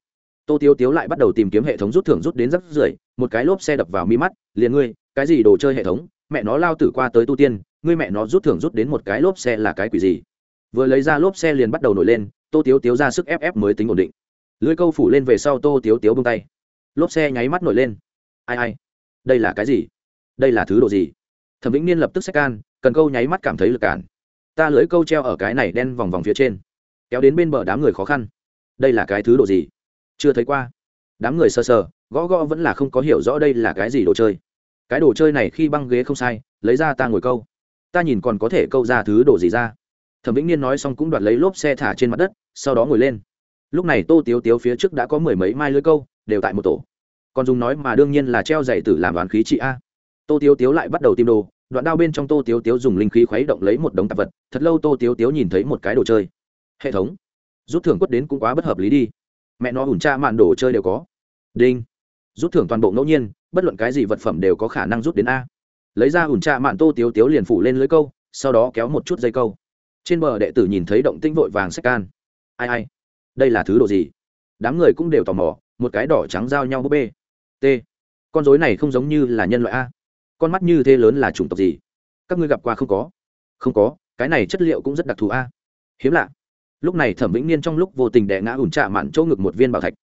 Tô tiêu tiếu lại bắt đầu tìm kiếm hệ thống rút thưởng rút đến rất rưởi một cái lốp xe đập vào mi mắt, liền ngươi, cái gì đồ chơi hệ thống, mẹ nó lao tử qua tới tu tiên, ngươi mẹ nó rút thưởng rút đến một cái lốp xe là cái quỷ gì? Vừa lấy ra lốp xe liền bắt đầu nổi lên tô tiếu tiếu ra sức ép ép mới tính ổn định. Lưới câu phủ lên về sau tô tiếu tiếu bông tay. Lốp xe nháy mắt nổi lên. Ai ai? Đây là cái gì? Đây là thứ đồ gì? Thẩm vĩnh niên lập tức xách can, cần câu nháy mắt cảm thấy lực cản. Ta lưới câu treo ở cái này đen vòng vòng phía trên, kéo đến bên bờ đám người khó khăn. Đây là cái thứ đồ gì? Chưa thấy qua. Đám người sơ sờ, gõ gõ vẫn là không có hiểu rõ đây là cái gì đồ chơi. Cái đồ chơi này khi băng ghế không sai, lấy ra ta ngồi câu. Ta nhìn còn có thể câu ra thứ đồ gì ra thẩm vĩnh niên nói xong cũng đoạt lấy lốp xe thả trên mặt đất, sau đó ngồi lên. Lúc này tô tiếu tiếu phía trước đã có mười mấy mai lưới câu, đều tại một tổ. Còn dùng nói mà đương nhiên là treo dày tử làm đoán khí trị a. Tô tiếu tiếu lại bắt đầu tìm đồ, đoạn đao bên trong tô tiếu tiếu dùng linh khí khuấy động lấy một đống tạp vật, thật lâu tô tiếu tiếu nhìn thấy một cái đồ chơi. Hệ thống. Rút thưởng quất đến cũng quá bất hợp lý đi. Mẹ nó ủn tra mạn đồ chơi đều có. Đinh. Rút thưởng toàn bộ ngẫu nhiên, bất luận cái gì vật phẩm đều có khả năng rút đến a. Lấy ra ủn tra mạn tô tiếu tiếu liền phủ lên lưới câu, sau đó kéo một chút dây câu trên bờ đệ tử nhìn thấy động tinh vội vàng sách can. Ai ai, đây là thứ đồ gì? Đám người cũng đều tò mò, một cái đỏ trắng giao nhau búp bê. T, con dối này không giống như là nhân loại a. Con mắt như thế lớn là chủng tộc gì? Các ngươi gặp qua không có? Không có, cái này chất liệu cũng rất đặc thù a. Hiếm lạ. Lúc này thẩm vĩnh niên trong lúc vô tình đè ngã ủn trạ mạn chỗ ngực một viên bảo thạch.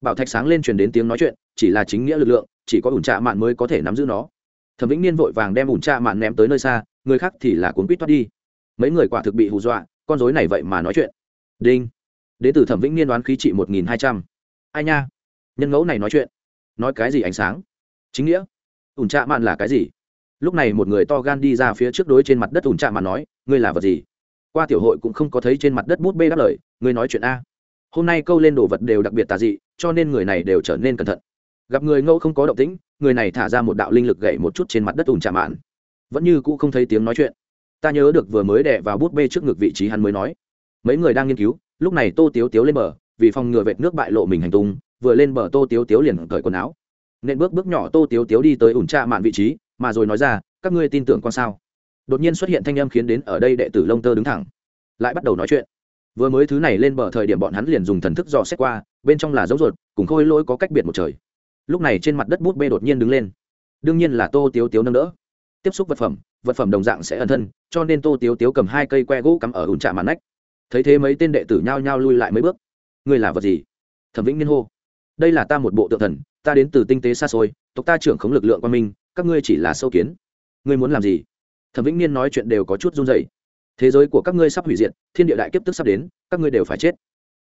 Bảo thạch sáng lên truyền đến tiếng nói chuyện, chỉ là chính nghĩa lực lượng, chỉ có ủn trạ mạn mới có thể nắm giữ nó. Thẩm vĩnh niên vội vàng đem ủn trạ mạn ném tới nơi xa, người khác thì là cuốn quýt thoát đi mấy người quả thực bị hù dọa, con dối này vậy mà nói chuyện. Đinh. Đ ế từ thẩm vĩnh niên đoán khí trị một nghìn hai trăm. Ai nha? Nhân ngẫu này nói chuyện. Nói cái gì ánh sáng? Chính nghĩa. Ủn trạ mạn là cái gì? Lúc này một người to gan đi ra phía trước đối trên mặt đất ủn trạ mạn nói, ngươi là vật gì? Qua tiểu hội cũng không có thấy trên mặt đất bút bê đáp lời, ngươi nói chuyện a. Hôm nay câu lên đồ vật đều đặc biệt tà dị, cho nên người này đều trở nên cẩn thận. Gặp người ngẫu không có động tĩnh, người này thả ra một đạo linh lực gậy một chút trên mặt đất ủn trạ mạn. Vẫn như cũ không thấy tiếng nói chuyện ta nhớ được vừa mới đè vào bút bê trước ngực vị trí hắn mới nói. Mấy người đang nghiên cứu, lúc này tô tiếu tiếu lên bờ, vì phòng ngừa vệt nước bại lộ mình hành tung, vừa lên bờ tô tiếu tiếu liền cởi quần áo. Nên bước bước nhỏ tô tiếu tiếu đi tới ủn tra mạn vị trí, mà rồi nói ra, các ngươi tin tưởng con sao? Đột nhiên xuất hiện thanh âm khiến đến ở đây đệ tử lông tơ đứng thẳng, lại bắt đầu nói chuyện. Vừa mới thứ này lên bờ thời điểm bọn hắn liền dùng thần thức dò xét qua, bên trong là dấu ruột, cùng khôi lỗi có cách biệt một trời. Lúc này trên mặt đất bút bê đột nhiên đứng lên. Đương nhiên là tô tiếu tiếu nâng đỡ tiếp xúc vật phẩm vật phẩm đồng dạng sẽ ẩn thân, cho nên tô tiếu tiếu cầm hai cây que gỗ cắm ở ủn trạ màn nách. Thấy thế mấy tên đệ tử nhao nhao lui lại mấy bước. Ngươi là vật gì? Thẩm vĩnh niên hô. Đây là ta một bộ tượng thần, ta đến từ tinh tế xa xôi, tộc ta trưởng khống lực lượng quan minh, các ngươi chỉ là sâu kiến. Ngươi muốn làm gì? Thẩm vĩnh niên nói chuyện đều có chút run dày thế giới của các ngươi sắp hủy diệt, thiên địa đại kiếp tức sắp đến, các ngươi đều phải chết.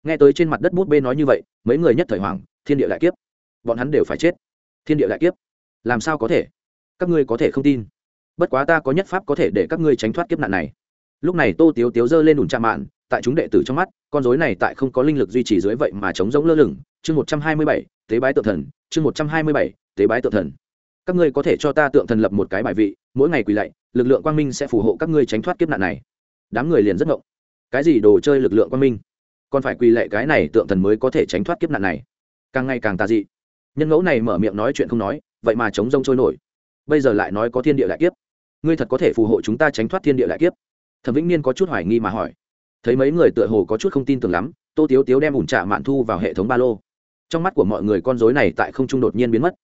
Nghe tới trên mặt đất bút bê nói như vậy, mấy người nhất thời hoàng thiên địa đại kiếp. Bọn hắn đều phải chết. Thiên địa đại kiếp. Làm sao có thể? Các ngươi có thể không tin bất quá ta có nhất pháp có thể để các ngươi tránh thoát kiếp nạn này. Lúc này tô tiếu tiếu giơ lên đùn tra mạn, tại chúng đệ tử trong mắt, con dối này tại không có linh lực duy trì dưới vậy mà chống giống lơ lửng. Chương một trăm hai mươi bảy, tế bái tự thần, chương một trăm hai mươi bảy, tế bái tự thần. Các ngươi có thể cho ta tượng thần lập một cái bài vị, mỗi ngày quỳ lạy, lực lượng quang minh sẽ phù hộ các ngươi tránh thoát kiếp nạn này. Đám người liền rất ngộng. Cái gì đồ chơi lực lượng quang minh? Còn phải quỳ lệ cái này tượng thần mới có thể tránh thoát kiếp nạn này. Càng ngày càng tà dị. Nhân ngẫu này mở miệng nói chuyện không nói, vậy mà chống rông trôi nổi bây giờ lại nói có thiên địa đại kiếp. Ngươi thật có thể phù hộ chúng ta tránh thoát thiên địa đại kiếp. Thẩm vĩnh niên có chút hoài nghi mà hỏi. Thấy mấy người tựa hồ có chút không tin tưởng lắm, tô tiếu tiếu đem ủn trạ mạn thu vào hệ thống ba lô. Trong mắt của mọi người con dối này tại không trung đột nhiên biến mất.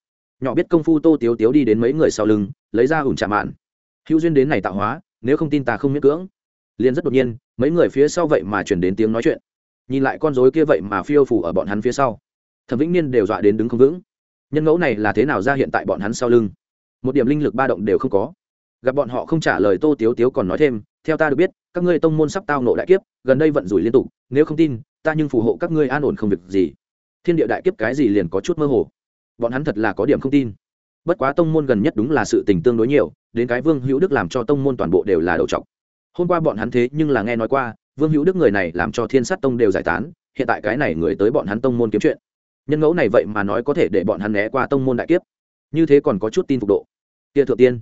Nhỏ biết công phu tô tiếu tiếu đi đến mấy người sau lưng, lấy ra ủn trạ mạn. Hữu duyên đến này tạo hóa, nếu không tin ta không miễn cưỡng. Liền rất đột nhiên, mấy người phía sau vậy mà chuyển đến tiếng nói chuyện. Nhìn lại con dối kia vậy mà phiêu phủ ở bọn hắn phía sau. Thẩm vĩnh niên đều dọa đến đứng không vững. Nhân ngẫu này là thế nào ra hiện tại bọn hắn sau lưng? Một điểm linh lực ba động đều không có. Gặp bọn họ không trả lời tô tiếu tiếu còn nói thêm, theo ta được biết, các ngươi tông môn sắp tao nộ đại kiếp, gần đây vận rủi liên tục, nếu không tin, ta nhưng phù hộ các ngươi an ổn không việc gì. Thiên địa đại kiếp cái gì liền có chút mơ hồ. Bọn hắn thật là có điểm không tin. Bất quá tông môn gần nhất đúng là sự tình tương đối nhiều, đến cái vương hữu đức làm cho tông môn toàn bộ đều là đầu trọc. Hôm qua bọn hắn thế nhưng là nghe nói qua, vương hữu đức người này làm cho thiên sát tông đều giải tán, hiện tại cái này người tới bọn hắn tông môn kiếm chuyện. Nhân ngẫu này vậy mà nói có thể để bọn hắn né qua tông môn đại kiếp như thế còn có chút tin phục độ. Kia thượng tiên,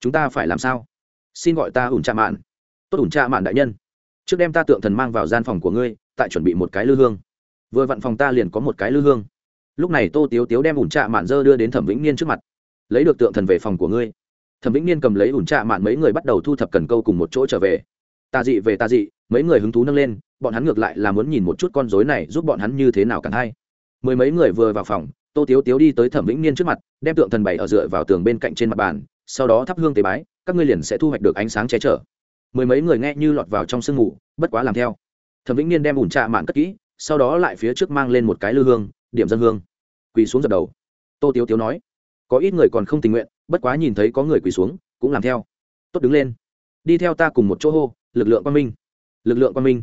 chúng ta phải làm sao? Xin gọi ta ủn trạ mạn. Tốt ủn trạ mạn đại nhân. Trước đem ta tượng thần mang vào gian phòng của ngươi, tại chuẩn bị một cái lư hương. Vừa vặn phòng ta liền có một cái lư hương. Lúc này tô tiếu tiếu đem ủn trạ mạn dơ đưa đến thẩm vĩnh niên trước mặt. Lấy được tượng thần về phòng của ngươi. Thẩm vĩnh niên cầm lấy ủn trạ mạn mấy người bắt đầu thu thập cần câu cùng một chỗ trở về. Ta dị về ta dị, mấy người hứng thú nâng lên, bọn hắn ngược lại là muốn nhìn một chút con dối này giúp bọn hắn như thế nào càng hay. Mười mấy người vừa vào phòng tô tiếu tiếu đi tới thẩm vĩnh niên trước mặt, đem tượng thần bày ở dựa vào tường bên cạnh trên mặt bàn, sau đó thắp hương tế bái, các ngươi liền sẽ thu hoạch được ánh sáng che chở. Mười mấy người nghe như lọt vào trong sương mù, bất quá làm theo. Thẩm vĩnh niên đem ủn trạ mạn cất kỹ, sau đó lại phía trước mang lên một cái lư hương, điểm dân hương. Quỳ xuống dập đầu. Tô tiếu tiếu nói, có ít người còn không tình nguyện, bất quá nhìn thấy có người quỳ xuống, cũng làm theo. Tốt đứng lên. Đi theo ta cùng một chỗ hô, lực lượng quan minh. Lực lượng quan minh.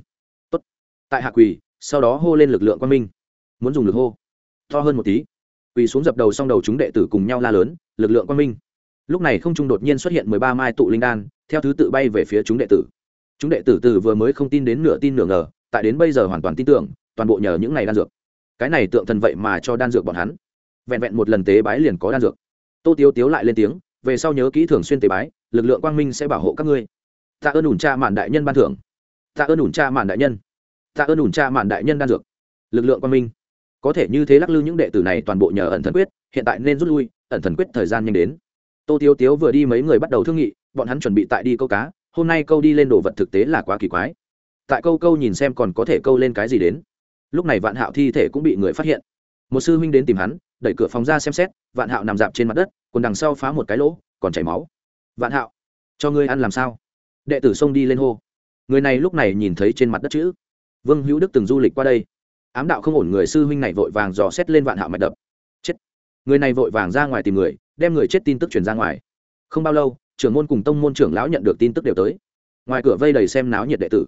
Tốt. Tại hạ quỳ, sau đó hô lên lực lượng quan minh. Muốn dùng lực hô. To hơn một tí quỳ xuống dập đầu xong đầu chúng đệ tử cùng nhau la lớn, lực lượng quang minh. Lúc này không trung đột nhiên xuất hiện mười ba mai tụ linh đan, theo thứ tự bay về phía chúng đệ tử. Chúng đệ tử từ vừa mới không tin đến nửa tin nửa ngờ, tại đến bây giờ hoàn toàn tin tưởng, toàn bộ nhờ những ngày đan dược. Cái này tượng thần vậy mà cho đan dược bọn hắn. Vẹn vẹn một lần tế bái liền có đan dược. Tô tiếu tiếu lại lên tiếng, về sau nhớ kỹ thường xuyên tế bái, lực lượng quang minh sẽ bảo hộ các ngươi. Tạ ơn ủn cha mạn đại nhân ban thưởng. Tạ ơn ủn cha mạn đại nhân. Tạ ơn ủn cha mạn đại nhân đan dược. Lực lượng quang minh có thể như thế lắc lư những đệ tử này toàn bộ nhờ ẩn thần quyết, hiện tại nên rút lui, ẩn thần quyết thời gian nhanh đến. Tô tiếu tiếu vừa đi mấy người bắt đầu thương nghị, bọn hắn chuẩn bị tại đi câu cá, hôm nay câu đi lên đồ vật thực tế là quá kỳ quái. Tại câu câu nhìn xem còn có thể câu lên cái gì đến. Lúc này vạn hạo thi thể cũng bị người phát hiện. Một sư huynh đến tìm hắn, đẩy cửa phòng ra xem xét, vạn hạo nằm dạp trên mặt đất còn đằng sau phá một cái lỗ, còn chảy máu. Vạn hạo, cho ngươi ăn làm sao? Đệ tử xông đi lên hô. Người này lúc này nhìn thấy trên mặt đất chữ. Vương hữu đức từng du lịch qua đây ám đạo không ổn người sư huynh này vội vàng dò xét lên vạn hạo mạch đập. Chết. Người này vội vàng ra ngoài tìm người, đem người chết tin tức truyền ra ngoài. Không bao lâu, trưởng môn cùng tông môn trưởng lão nhận được tin tức đều tới. Ngoài cửa vây đầy xem náo nhiệt đệ tử.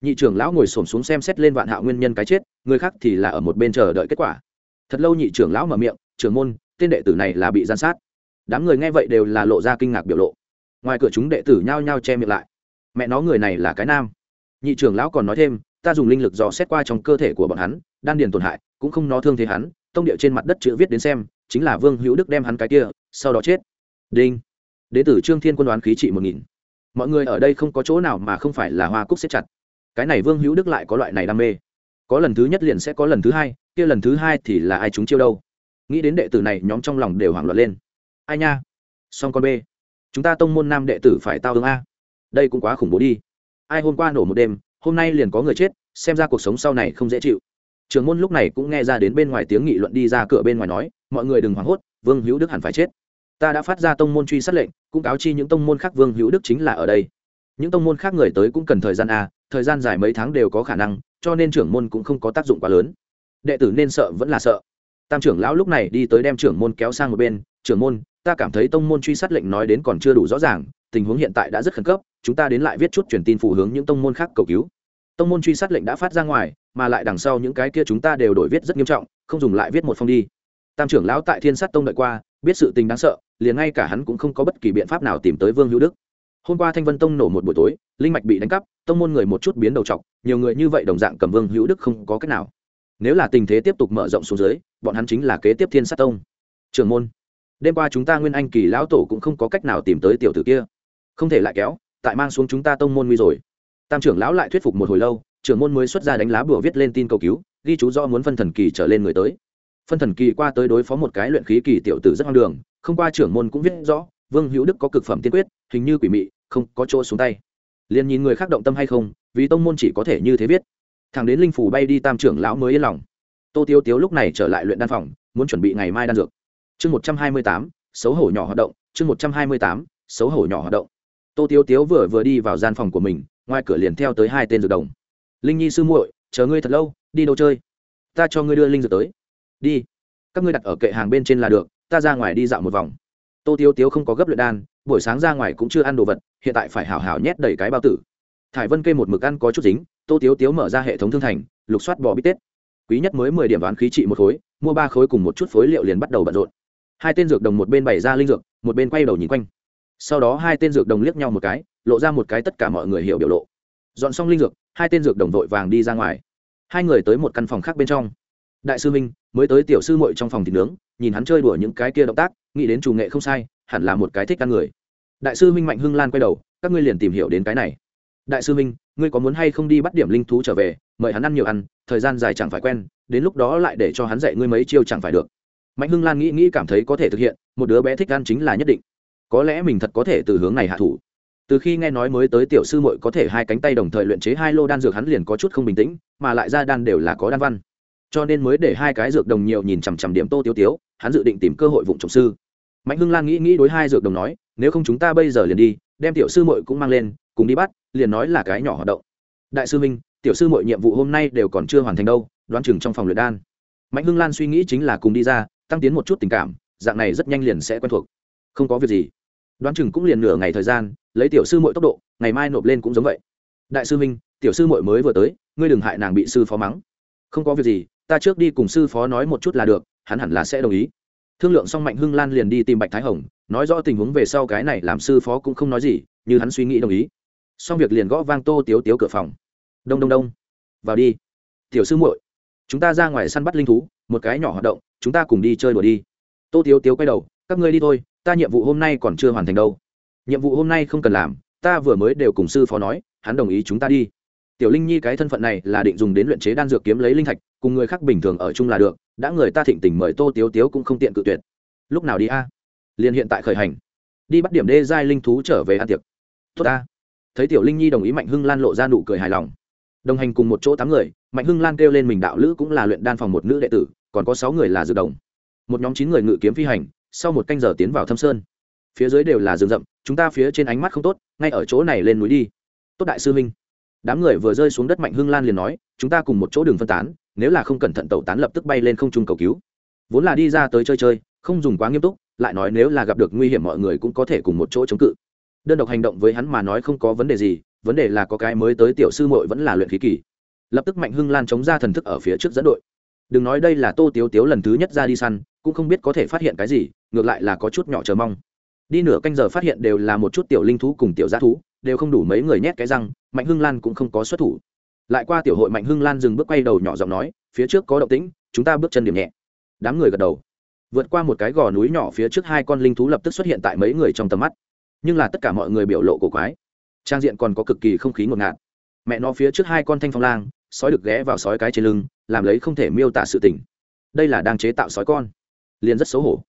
Nhị trưởng lão ngồi xổm xuống xem xét lên vạn hạo nguyên nhân cái chết, người khác thì là ở một bên chờ đợi kết quả. Thật lâu nhị trưởng lão mở miệng, trưởng môn, tên đệ tử này là bị gian sát. Đám người nghe vậy đều là lộ ra kinh ngạc biểu lộ. Ngoài cửa chúng đệ tử nhao nhao che miệng lại. Mẹ nó người này là cái nam. Nhị trưởng lão còn nói thêm ta dùng linh lực dò xét qua trong cơ thể của bọn hắn, đan điền tổn hại, cũng không nó thương thế hắn, tông địa trên mặt đất chữ viết đến xem, chính là vương hữu đức đem hắn cái kia, sau đó chết. Đinh. Đế tử trương thiên quân đoán khí trị một nghìn. Mọi người ở đây không có chỗ nào mà không phải là hoa cúc xếp chặt. Cái này vương hữu đức lại có loại này đam mê. Có lần thứ nhất liền sẽ có lần thứ hai, kia lần thứ hai thì là ai chúng chiêu đâu? Nghĩ đến đệ tử này, nhóm trong lòng đều hoảng loạn lên. Ai nha? Song con b chúng ta tông môn nam đệ tử phải tao ứng a. Đây cũng quá khủng bố đi. Ai hôm qua nổ một đêm hôm nay liền có người chết, xem ra cuộc sống sau này không dễ chịu. Trường môn lúc này cũng nghe ra đến bên ngoài tiếng nghị luận đi ra cửa bên ngoài nói, mọi người đừng hoảng hốt, vương hữu đức hẳn phải chết. Ta đã phát ra tông môn truy sát lệnh, cũng cáo chi những tông môn khác vương hữu đức chính là ở đây. Những tông môn khác người tới cũng cần thời gian a thời gian dài mấy tháng đều có khả năng, cho nên trưởng môn cũng không có tác dụng quá lớn. Đệ tử nên sợ vẫn là sợ. Tam trưởng lão lúc này đi tới đem trưởng môn kéo sang một bên, trưởng môn, ta cảm thấy tông môn truy sát lệnh nói đến còn chưa đủ rõ ràng, tình huống hiện tại đã rất khẩn cấp, chúng ta đến lại viết chút truyền tin phù hướng những tông môn khác cầu cứu tông môn truy sát lệnh đã phát ra ngoài, mà lại đằng sau những cái kia chúng ta đều đổi viết rất nghiêm trọng, không dùng lại viết một phong đi. Tam trưởng lão tại thiên sát tông đợi qua, biết sự tình đáng sợ, liền ngay cả hắn cũng không có bất kỳ biện pháp nào tìm tới vương hữu đức. Hôm qua thanh vân tông nổ một buổi tối, linh mạch bị đánh cắp, tông môn người một chút biến đầu t nhiều người như vậy đồng dạng cầm vương hữu đức không có cách nào. Nếu là tình thế tiếp tục mở rộng xuống dưới, bọn hắn chính là kế tiếp thiên sát tông. Trưởng môn, đêm qua chúng ta nguyên anh kỳ lão tổ cũng không có cách nào tìm tới tiểu tử kia. Không thể lại kéo, tại mang xuống chúng ta tông môn nguy rồi tam trưởng lão lại thuyết phục một hồi lâu, trưởng môn mới xuất ra đánh lá bùa viết lên tin cầu cứu, ghi chú do muốn phân thần kỳ trở lên người tới. Phân thần kỳ qua tới đối phó một cái luyện khí kỳ tiểu tử rất hoang đường, không qua trưởng môn cũng viết rõ, vương hữu đức có cực phẩm tiên quyết, hình như quỷ mị, không có chỗ xuống tay. Liền nhìn người khác động tâm hay không, vì tông môn chỉ có thể như thế viết. Thằng đến linh phủ bay đi tam trưởng lão mới yên lòng. Tô tiêu tiếu lúc này trở lại luyện đan phòng, muốn chuẩn bị ngày mai đan dược. Chương một trăm hai mươi tám, xấu hổ nhỏ hoạt động, chương một trăm hai mươi tám, xấu hổ nhỏ hoạt động. Tô tiêu tiếu vừa vừa đi vào gian phòng của mình ngoài cửa liền theo tới hai tên dược đồng. Linh nhi sư muội, chờ ngươi thật lâu, đi đâu chơi? Ta cho ngươi đưa linh dược tới. Đi. Các ngươi đặt ở kệ hàng bên trên là được, ta ra ngoài đi dạo một vòng. Tô tiêu tiếu không có gấp luyện đan, buổi sáng ra ngoài cũng chưa ăn đồ vật, hiện tại phải hảo hảo nhét đầy cái bao tử. Thải vân kê một mực ăn có chút dính, tô tiếu tiếu mở ra hệ thống thương thành, lục soát bò bít tết. Quý nhất mới mười điểm đoán khí trị một khối, mua ba khối cùng một chút phối liệu liền bắt đầu bận rộn. Hai tên dược đồng một bên bày ra linh dược, một bên quay đầu nhìn quanh. Sau đó hai tên dược đồng liếc nhau một cái lộ ra một cái tất cả mọi người hiểu biểu lộ. Dọn xong linh dược, hai tên dược đồng vội vàng đi ra ngoài. Hai người tới một căn phòng khác bên trong. Đại sư minh, mới tới tiểu sư muội trong phòng thịt nướng, nhìn hắn chơi đùa những cái kia động tác, nghĩ đến chủ nghệ không sai, hẳn là một cái thích ăn người. Đại sư minh mạnh hưng lan quay đầu, các ngươi liền tìm hiểu đến cái này. Đại sư minh, ngươi có muốn hay không đi bắt điểm linh thú trở về, mời hắn ăn nhiều ăn, thời gian dài chẳng phải quen, đến lúc đó lại để cho hắn dạy ngươi mấy chiêu chẳng phải được. Mạnh hưng lan nghĩ nghĩ cảm thấy có thể thực hiện, một đứa bé thích ăn chính là nhất định. Có lẽ mình thật có thể từ hướng này hạ thủ từ khi nghe nói mới tới tiểu sư muội có thể hai cánh tay đồng thời luyện chế hai lô đan dược, hắn liền có chút không bình tĩnh, mà lại ra đan đều là có đan văn. Cho nên mới để hai cái dược đồng nhiều nhìn chằm chằm điểm tô tiêu tiếu, hắn dự định tìm cơ hội vụng trọng sư. Mạnh hưng lan nghĩ nghĩ đối hai dược đồng nói, nếu không chúng ta bây giờ liền đi, đem tiểu sư muội cũng mang lên, cùng đi bắt, liền nói là cái nhỏ hoạt động. Đại sư minh, tiểu sư muội nhiệm vụ hôm nay đều còn chưa hoàn thành đâu, đoán chừng trong phòng luyện đan. Mạnh hưng lan suy nghĩ chính là cùng đi ra, tăng tiến một chút tình cảm, dạng này rất nhanh liền sẽ quen thuộc. Không có việc gì. Đoán chừng cũng liền nửa ngày thời gian lấy tiểu sư muội tốc độ, ngày mai nộp lên cũng giống vậy. Đại sư minh, tiểu sư muội mới vừa tới, ngươi đừng hại nàng bị sư phó mắng. Không có việc gì, ta trước đi cùng sư phó nói một chút là được, hắn hẳn là sẽ đồng ý. Thương lượng xong mạnh hưng lan liền đi tìm bạch thái hồng, nói rõ tình huống về sau cái này làm sư phó cũng không nói gì, như hắn suy nghĩ đồng ý. Xong việc liền gõ vang tô tiếu tiếu cửa phòng. Đông đông đông. Vào đi. Tiểu sư muội, chúng ta ra ngoài săn bắt linh thú, một cái nhỏ hoạt động, chúng ta cùng đi chơi đùa đi. Tô tiếu tiếu quay đầu, các ngươi đi thôi, ta nhiệm vụ hôm nay còn chưa hoàn thành đâu nhiệm vụ hôm nay không cần làm, ta vừa mới đều cùng sư phó nói, hắn đồng ý chúng ta đi. Tiểu linh nhi cái thân phận này là định dùng đến luyện chế đan dược kiếm lấy linh thạch, cùng người khác bình thường ở chung là được, đã người ta thịnh tình mời tô tiếu tiếu cũng không tiện cự tuyệt. Lúc nào đi a? À? liền hiện tại khởi hành. Đi bắt điểm đê giai linh thú trở về ăn tiệc. Tốt ta. Thấy tiểu linh nhi đồng ý mạnh hưng lan lộ ra nụ cười hài lòng. Đồng hành cùng một chỗ tám người, mạnh hưng lan kêu lên mình đạo lữ cũng là luyện đan phòng một nữ đệ tử, còn có sáu người là dược đồng. Một nhóm chín người ngự kiếm phi hành, sau một canh giờ tiến vào thâm sơn phía dưới đều là rừng rậm, chúng ta phía trên ánh mắt không tốt, ngay ở chỗ này lên núi đi. Tốt đại sư minh đám người vừa rơi xuống đất mạnh hưng lan liền nói, chúng ta cùng một chỗ đường phân tán, nếu là không cẩn thận tẩu tán lập tức bay lên không trung cầu cứu. Vốn là đi ra tới chơi chơi, không dùng quá nghiêm túc, lại nói nếu là gặp được nguy hiểm mọi người cũng có thể cùng một chỗ chống cự. Đơn độc hành động với hắn mà nói không có vấn đề gì, vấn đề là có cái mới tới tiểu sư muội vẫn là luyện khí kỳ. Lập tức mạnh hưng lan chống ra thần thức ở phía trước dẫn đội. Đừng nói đây là tô tiếu tiếu lần thứ nhất ra đi săn, cũng không biết có thể phát hiện cái gì, ngược lại là có chút nhỏ chờ mong đi nửa canh giờ phát hiện đều là một chút tiểu linh thú cùng tiểu g thú, đều không đủ mấy người nhét cái răng, mạnh hưng lan cũng không có xuất thủ. Lại qua tiểu hội mạnh hưng lan dừng bước quay đầu nhỏ giọng nói, phía trước có động tĩnh, chúng ta bước chân điểm nhẹ. Đám người gật đầu. Vượt qua một cái gò núi nhỏ phía trước hai con linh thú lập tức xuất hiện tại mấy người trong tầm mắt. Nhưng là tất cả mọi người biểu lộ cổ quái. Trang diện còn có cực kỳ không khí ngột ngạt. Mẹ nó phía trước hai con thanh phong lang, sói được ghé vào sói cái trên lưng, làm lấy không thể miêu tả sự tình. Đây là đang chế tạo sói con. Liền rất xấu hổ.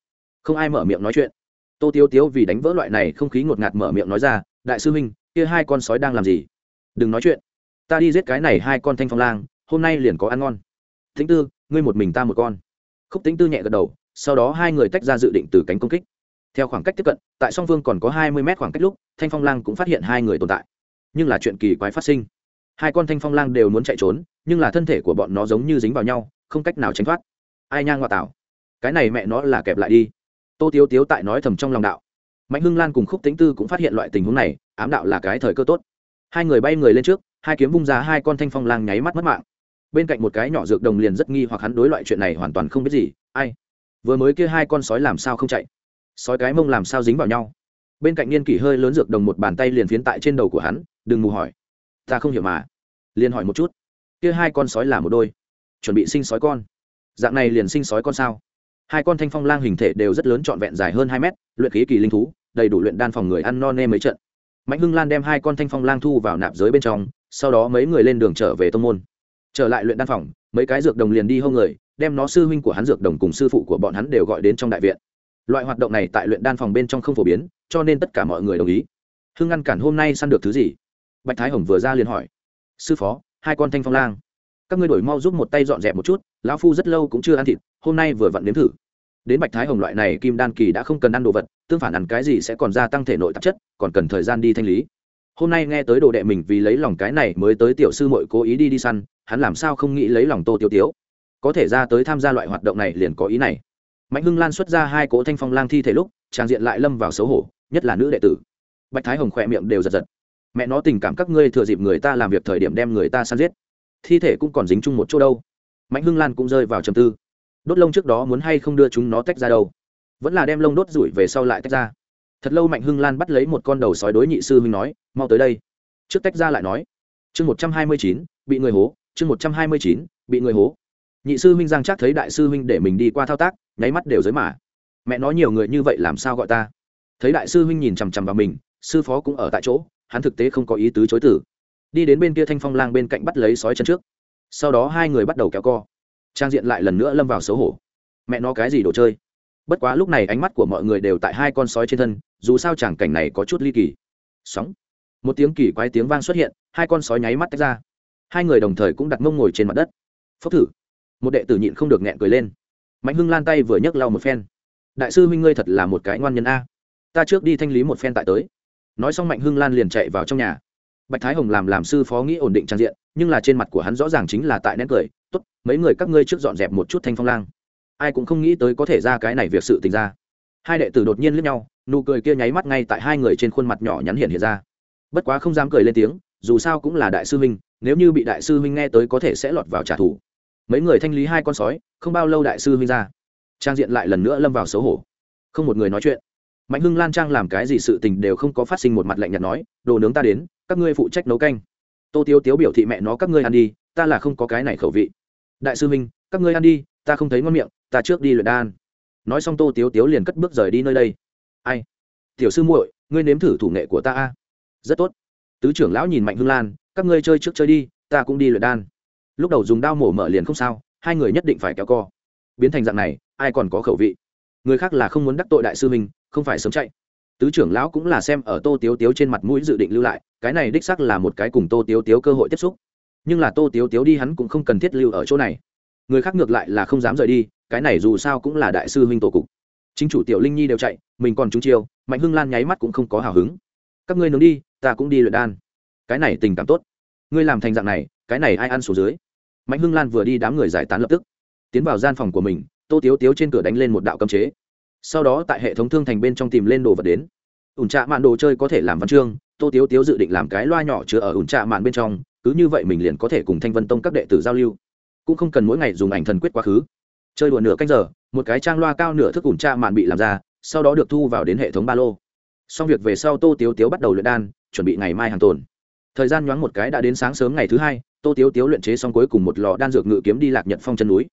Không ai mở miệng nói chuyện tô tiêu tiếu vì đánh vỡ loại này không khí ngột ngạt mở miệng nói ra, đại sư huynh, kia hai con sói đang làm gì? Đừng nói chuyện. Ta đi giết cái này hai con thanh phong lang, hôm nay liền có ăn ngon. Thính tư, ngươi một mình ta một con. Khúc tính tư nhẹ gật đầu, sau đó hai người tách ra dự định từ cánh công kích. Theo khoảng cách tiếp cận, tại song phương còn có hai mươi mét khoảng cách lúc, thanh phong lang cũng phát hiện hai người tồn tại. Nhưng là chuyện kỳ quái phát sinh. Hai con thanh phong lang đều muốn chạy trốn, nhưng là thân thể của bọn nó giống như dính vào nhau, không cách nào tránh thoát. Ai nhang ngoại tảo. Cái này mẹ nó là kẹp lại đi tô tiếu tiếu tại nói thầm trong lòng đạo. Mạnh hưng lan cùng khúc tính tư cũng phát hiện loại tình huống này, ám đạo là cái thời cơ tốt. Hai người bay người lên trước, hai kiếm vung ra hai con thanh phong lang nháy mắt mất mạng. Bên cạnh một cái nhỏ dược đồng liền rất nghi hoặc hắn đối loại chuyện này hoàn toàn không biết gì, ai? Vừa mới kia hai con sói làm sao không chạy? Sói cái mông làm sao dính vào nhau? Bên cạnh niên kỷ hơi lớn dược đồng một bàn tay liền phiến tại trên đầu của hắn, đừng mù hỏi. Ta không hiểu mà. Liền hỏi một chút. Kia hai con sói là một đôi. Chuẩn bị sinh sói con. Dạng này liền sinh sói con sao? Hai con thanh phong lang hình thể đều rất lớn trọn vẹn dài hơn hai mét, luyện khí kỳ linh thú, đầy đủ luyện đan phòng người ăn no nê mấy trận. Mạnh hưng lan đem hai con thanh phong lang thu vào nạp giới bên trong, sau đó mấy người lên đường trở về tông môn. Trở lại luyện đan phòng, mấy cái dược đồng liền đi hông người, đem nó sư huynh của hắn dược đồng cùng sư phụ của bọn hắn đều gọi đến trong đại viện. Loại hoạt động này tại luyện đan phòng bên trong không phổ biến, cho nên tất cả mọi người đồng ý. Hưng ngăn cản hôm nay săn được thứ gì? Bạch thái hồng vừa ra liền hỏi. Sư phó, hai con thanh phong lang. Các ngươi đổi mau giúp một tay dọn dẹp một chút, lão phu rất lâu cũng chưa ăn thịt hôm nay vừa vặn nếm thử. Đến bạch thái hồng loại này kim đan kỳ đã không cần ăn đồ vật, tương phản ăn cái gì sẽ còn gia tăng thể nội tạp chất, còn cần thời gian đi thanh lý. Hôm nay nghe tới đồ đệ mình vì lấy lòng cái này mới tới tiểu sư mội cố ý đi đi săn, hắn làm sao không nghĩ lấy lòng tô tiêu tiếu? Có thể ra tới tham gia loại hoạt động này liền có ý này. Mạnh hưng lan xuất ra hai cỗ thanh phong lang thi thể lúc trang diện lại lâm vào xấu hổ, nhất là nữ đệ tử. Bạch thái hồng khỏe miệng đều giật giật. Mẹ nó tình cảm các ngươi thừa dịp người ta làm việc thời điểm đem người ta săn giết. Thi thể cũng còn dính chung một chỗ đâu. Mạnh hưng lan cũng rơi vào trầm tư đốt lông trước đó muốn hay không đưa chúng nó tách ra đâu. Vẫn là đem lông đốt rủi về sau lại tách ra. Thật lâu mạnh hưng lan bắt lấy một con đầu sói đối nhị sư huynh nói, mau tới đây. Trước tách ra lại nói, chương một trăm hai mươi chín, bị người hố, chương một trăm hai mươi chín, bị người hố. Nhị sư huynh giang chắc thấy đại sư huynh để mình đi qua thao tác, nháy mắt đều giới mả mẹ nói nhiều người như vậy làm sao gọi ta? Thấy đại sư huynh nhìn chằm chằm vào mình, sư phó cũng ở tại chỗ, hắn thực tế không có ý tứ chối tử đi đến bên kia thanh phong lang bên cạnh bắt lấy sói chân trước. Sau đó hai người bắt đầu kéo co trang diện lại lần nữa lâm vào xấu hổ. Mẹ nó cái gì đồ chơi? Bất quá lúc này ánh mắt của mọi người đều tại hai con sói trên thân, dù sao chẳng cảnh này có chút ly kỳ. Sóng. Một tiếng kỳ quái tiếng vang xuất hiện, hai con sói nháy mắt tách ra. Hai người đồng thời cũng đặt mông ngồi trên mặt đất. Phốc thử. Một đệ tử nhịn không được nghẹn cười lên. Mạnh hưng lan tay vừa nhấc lau một phen. Đại sư huynh ngươi thật là một cái ngoan nhân a. Ta trước đi thanh lý một phen tại tới. Nói xong mạnh hưng lan liền chạy vào trong nhà. Bạch thái hồng làm làm sư phó nghĩ ổn định trang diện, nhưng là trên mặt của hắn rõ ràng chính là tại nét cười tốt, mấy người các ngươi trước dọn dẹp một chút thanh phong lang. Ai cũng không nghĩ tới có thể ra cái này việc sự tình ra. Hai đệ tử đột nhiên lướt nhau, nụ cười kia nháy mắt ngay tại hai người trên khuôn mặt nhỏ nhắn hiện hiện ra. Bất quá không dám cười lên tiếng, dù sao cũng là đại sư huynh, nếu như bị đại sư huynh nghe tới có thể sẽ lọt vào trả thù. Mấy người thanh lý hai con sói, không bao lâu đại sư huynh ra. Trang diện lại lần nữa lâm vào xấu hổ. Không một người nói chuyện. Mạnh hưng lan trang làm cái gì sự tình đều không có phát sinh một mặt lạnh nhạt nói, đồ nướng ta đến, các ngươi phụ trách nấu canh. Tô tiếu tiếu biểu thị mẹ nó các ngươi ăn đi ta là không có cái này khẩu vị. Đại sư minh các ngươi ăn đi, ta không thấy ngon miệng, ta trước đi luyện đan. Nói xong tô tiếu tiếu liền cất bước rời đi nơi đây. Ai? Tiểu sư muội, ngươi nếm thử thủ nghệ của ta a. Rất tốt. Tứ trưởng lão nhìn mạnh hương lan, các ngươi chơi trước chơi đi, ta cũng đi luyện đan. Lúc đầu dùng đao mổ mở liền không sao, hai người nhất định phải kéo co. Biến thành dạng này, ai còn có khẩu vị? Người khác là không muốn đắc tội đại sư mình không phải sớm chạy. Tứ trưởng lão cũng là xem ở tô tiếu tiếu trên mặt mũi dự định lưu lại, cái này đích sắc là một cái cùng tô tiếu tiếu cơ hội tiếp xúc nhưng là tô tiếu tiếu đi hắn cũng không cần thiết lưu ở chỗ này. Người khác ngược lại là không dám rời đi, cái này dù sao cũng là đại sư huynh tổ cục. Chính chủ tiểu linh nhi đều chạy, mình còn trúng chiêu, mạnh hưng lan nháy mắt cũng không có hào hứng. Các ngươi nướng đi, ta cũng đi luyện đan. Cái này tình cảm tốt. Ngươi làm thành dạng này, cái này ai ăn số dưới? Mạnh hưng lan vừa đi đám người giải tán lập tức. Tiến vào gian phòng của mình, tô tiếu tiếu trên cửa đánh lên một đạo cấm chế. Sau đó tại hệ thống thương thành bên trong tìm lên đồ vật đến. Ủn trạ mạn đồ chơi có thể làm văn chương, tô tiếu tiếu dự định làm cái loa nhỏ chứa ở ủn trạ mạn bên trong cứ như vậy mình liền có thể cùng thanh vân tông các đệ tử giao lưu. Cũng không cần mỗi ngày dùng ảnh thần quyết quá khứ. Chơi đùa nửa canh giờ, một cái trang loa cao nửa thức ủn tra mạn bị làm ra, sau đó được thu vào đến hệ thống ba lô. Xong việc về sau tô tiếu tiếu bắt đầu luyện đan, chuẩn bị ngày mai hàng tồn. Thời gian nhoáng một cái đã đến sáng sớm ngày thứ hai, tô tiếu tiếu luyện chế xong cuối cùng một lò đan dược ngự kiếm đi lạc nhật phong chân núi.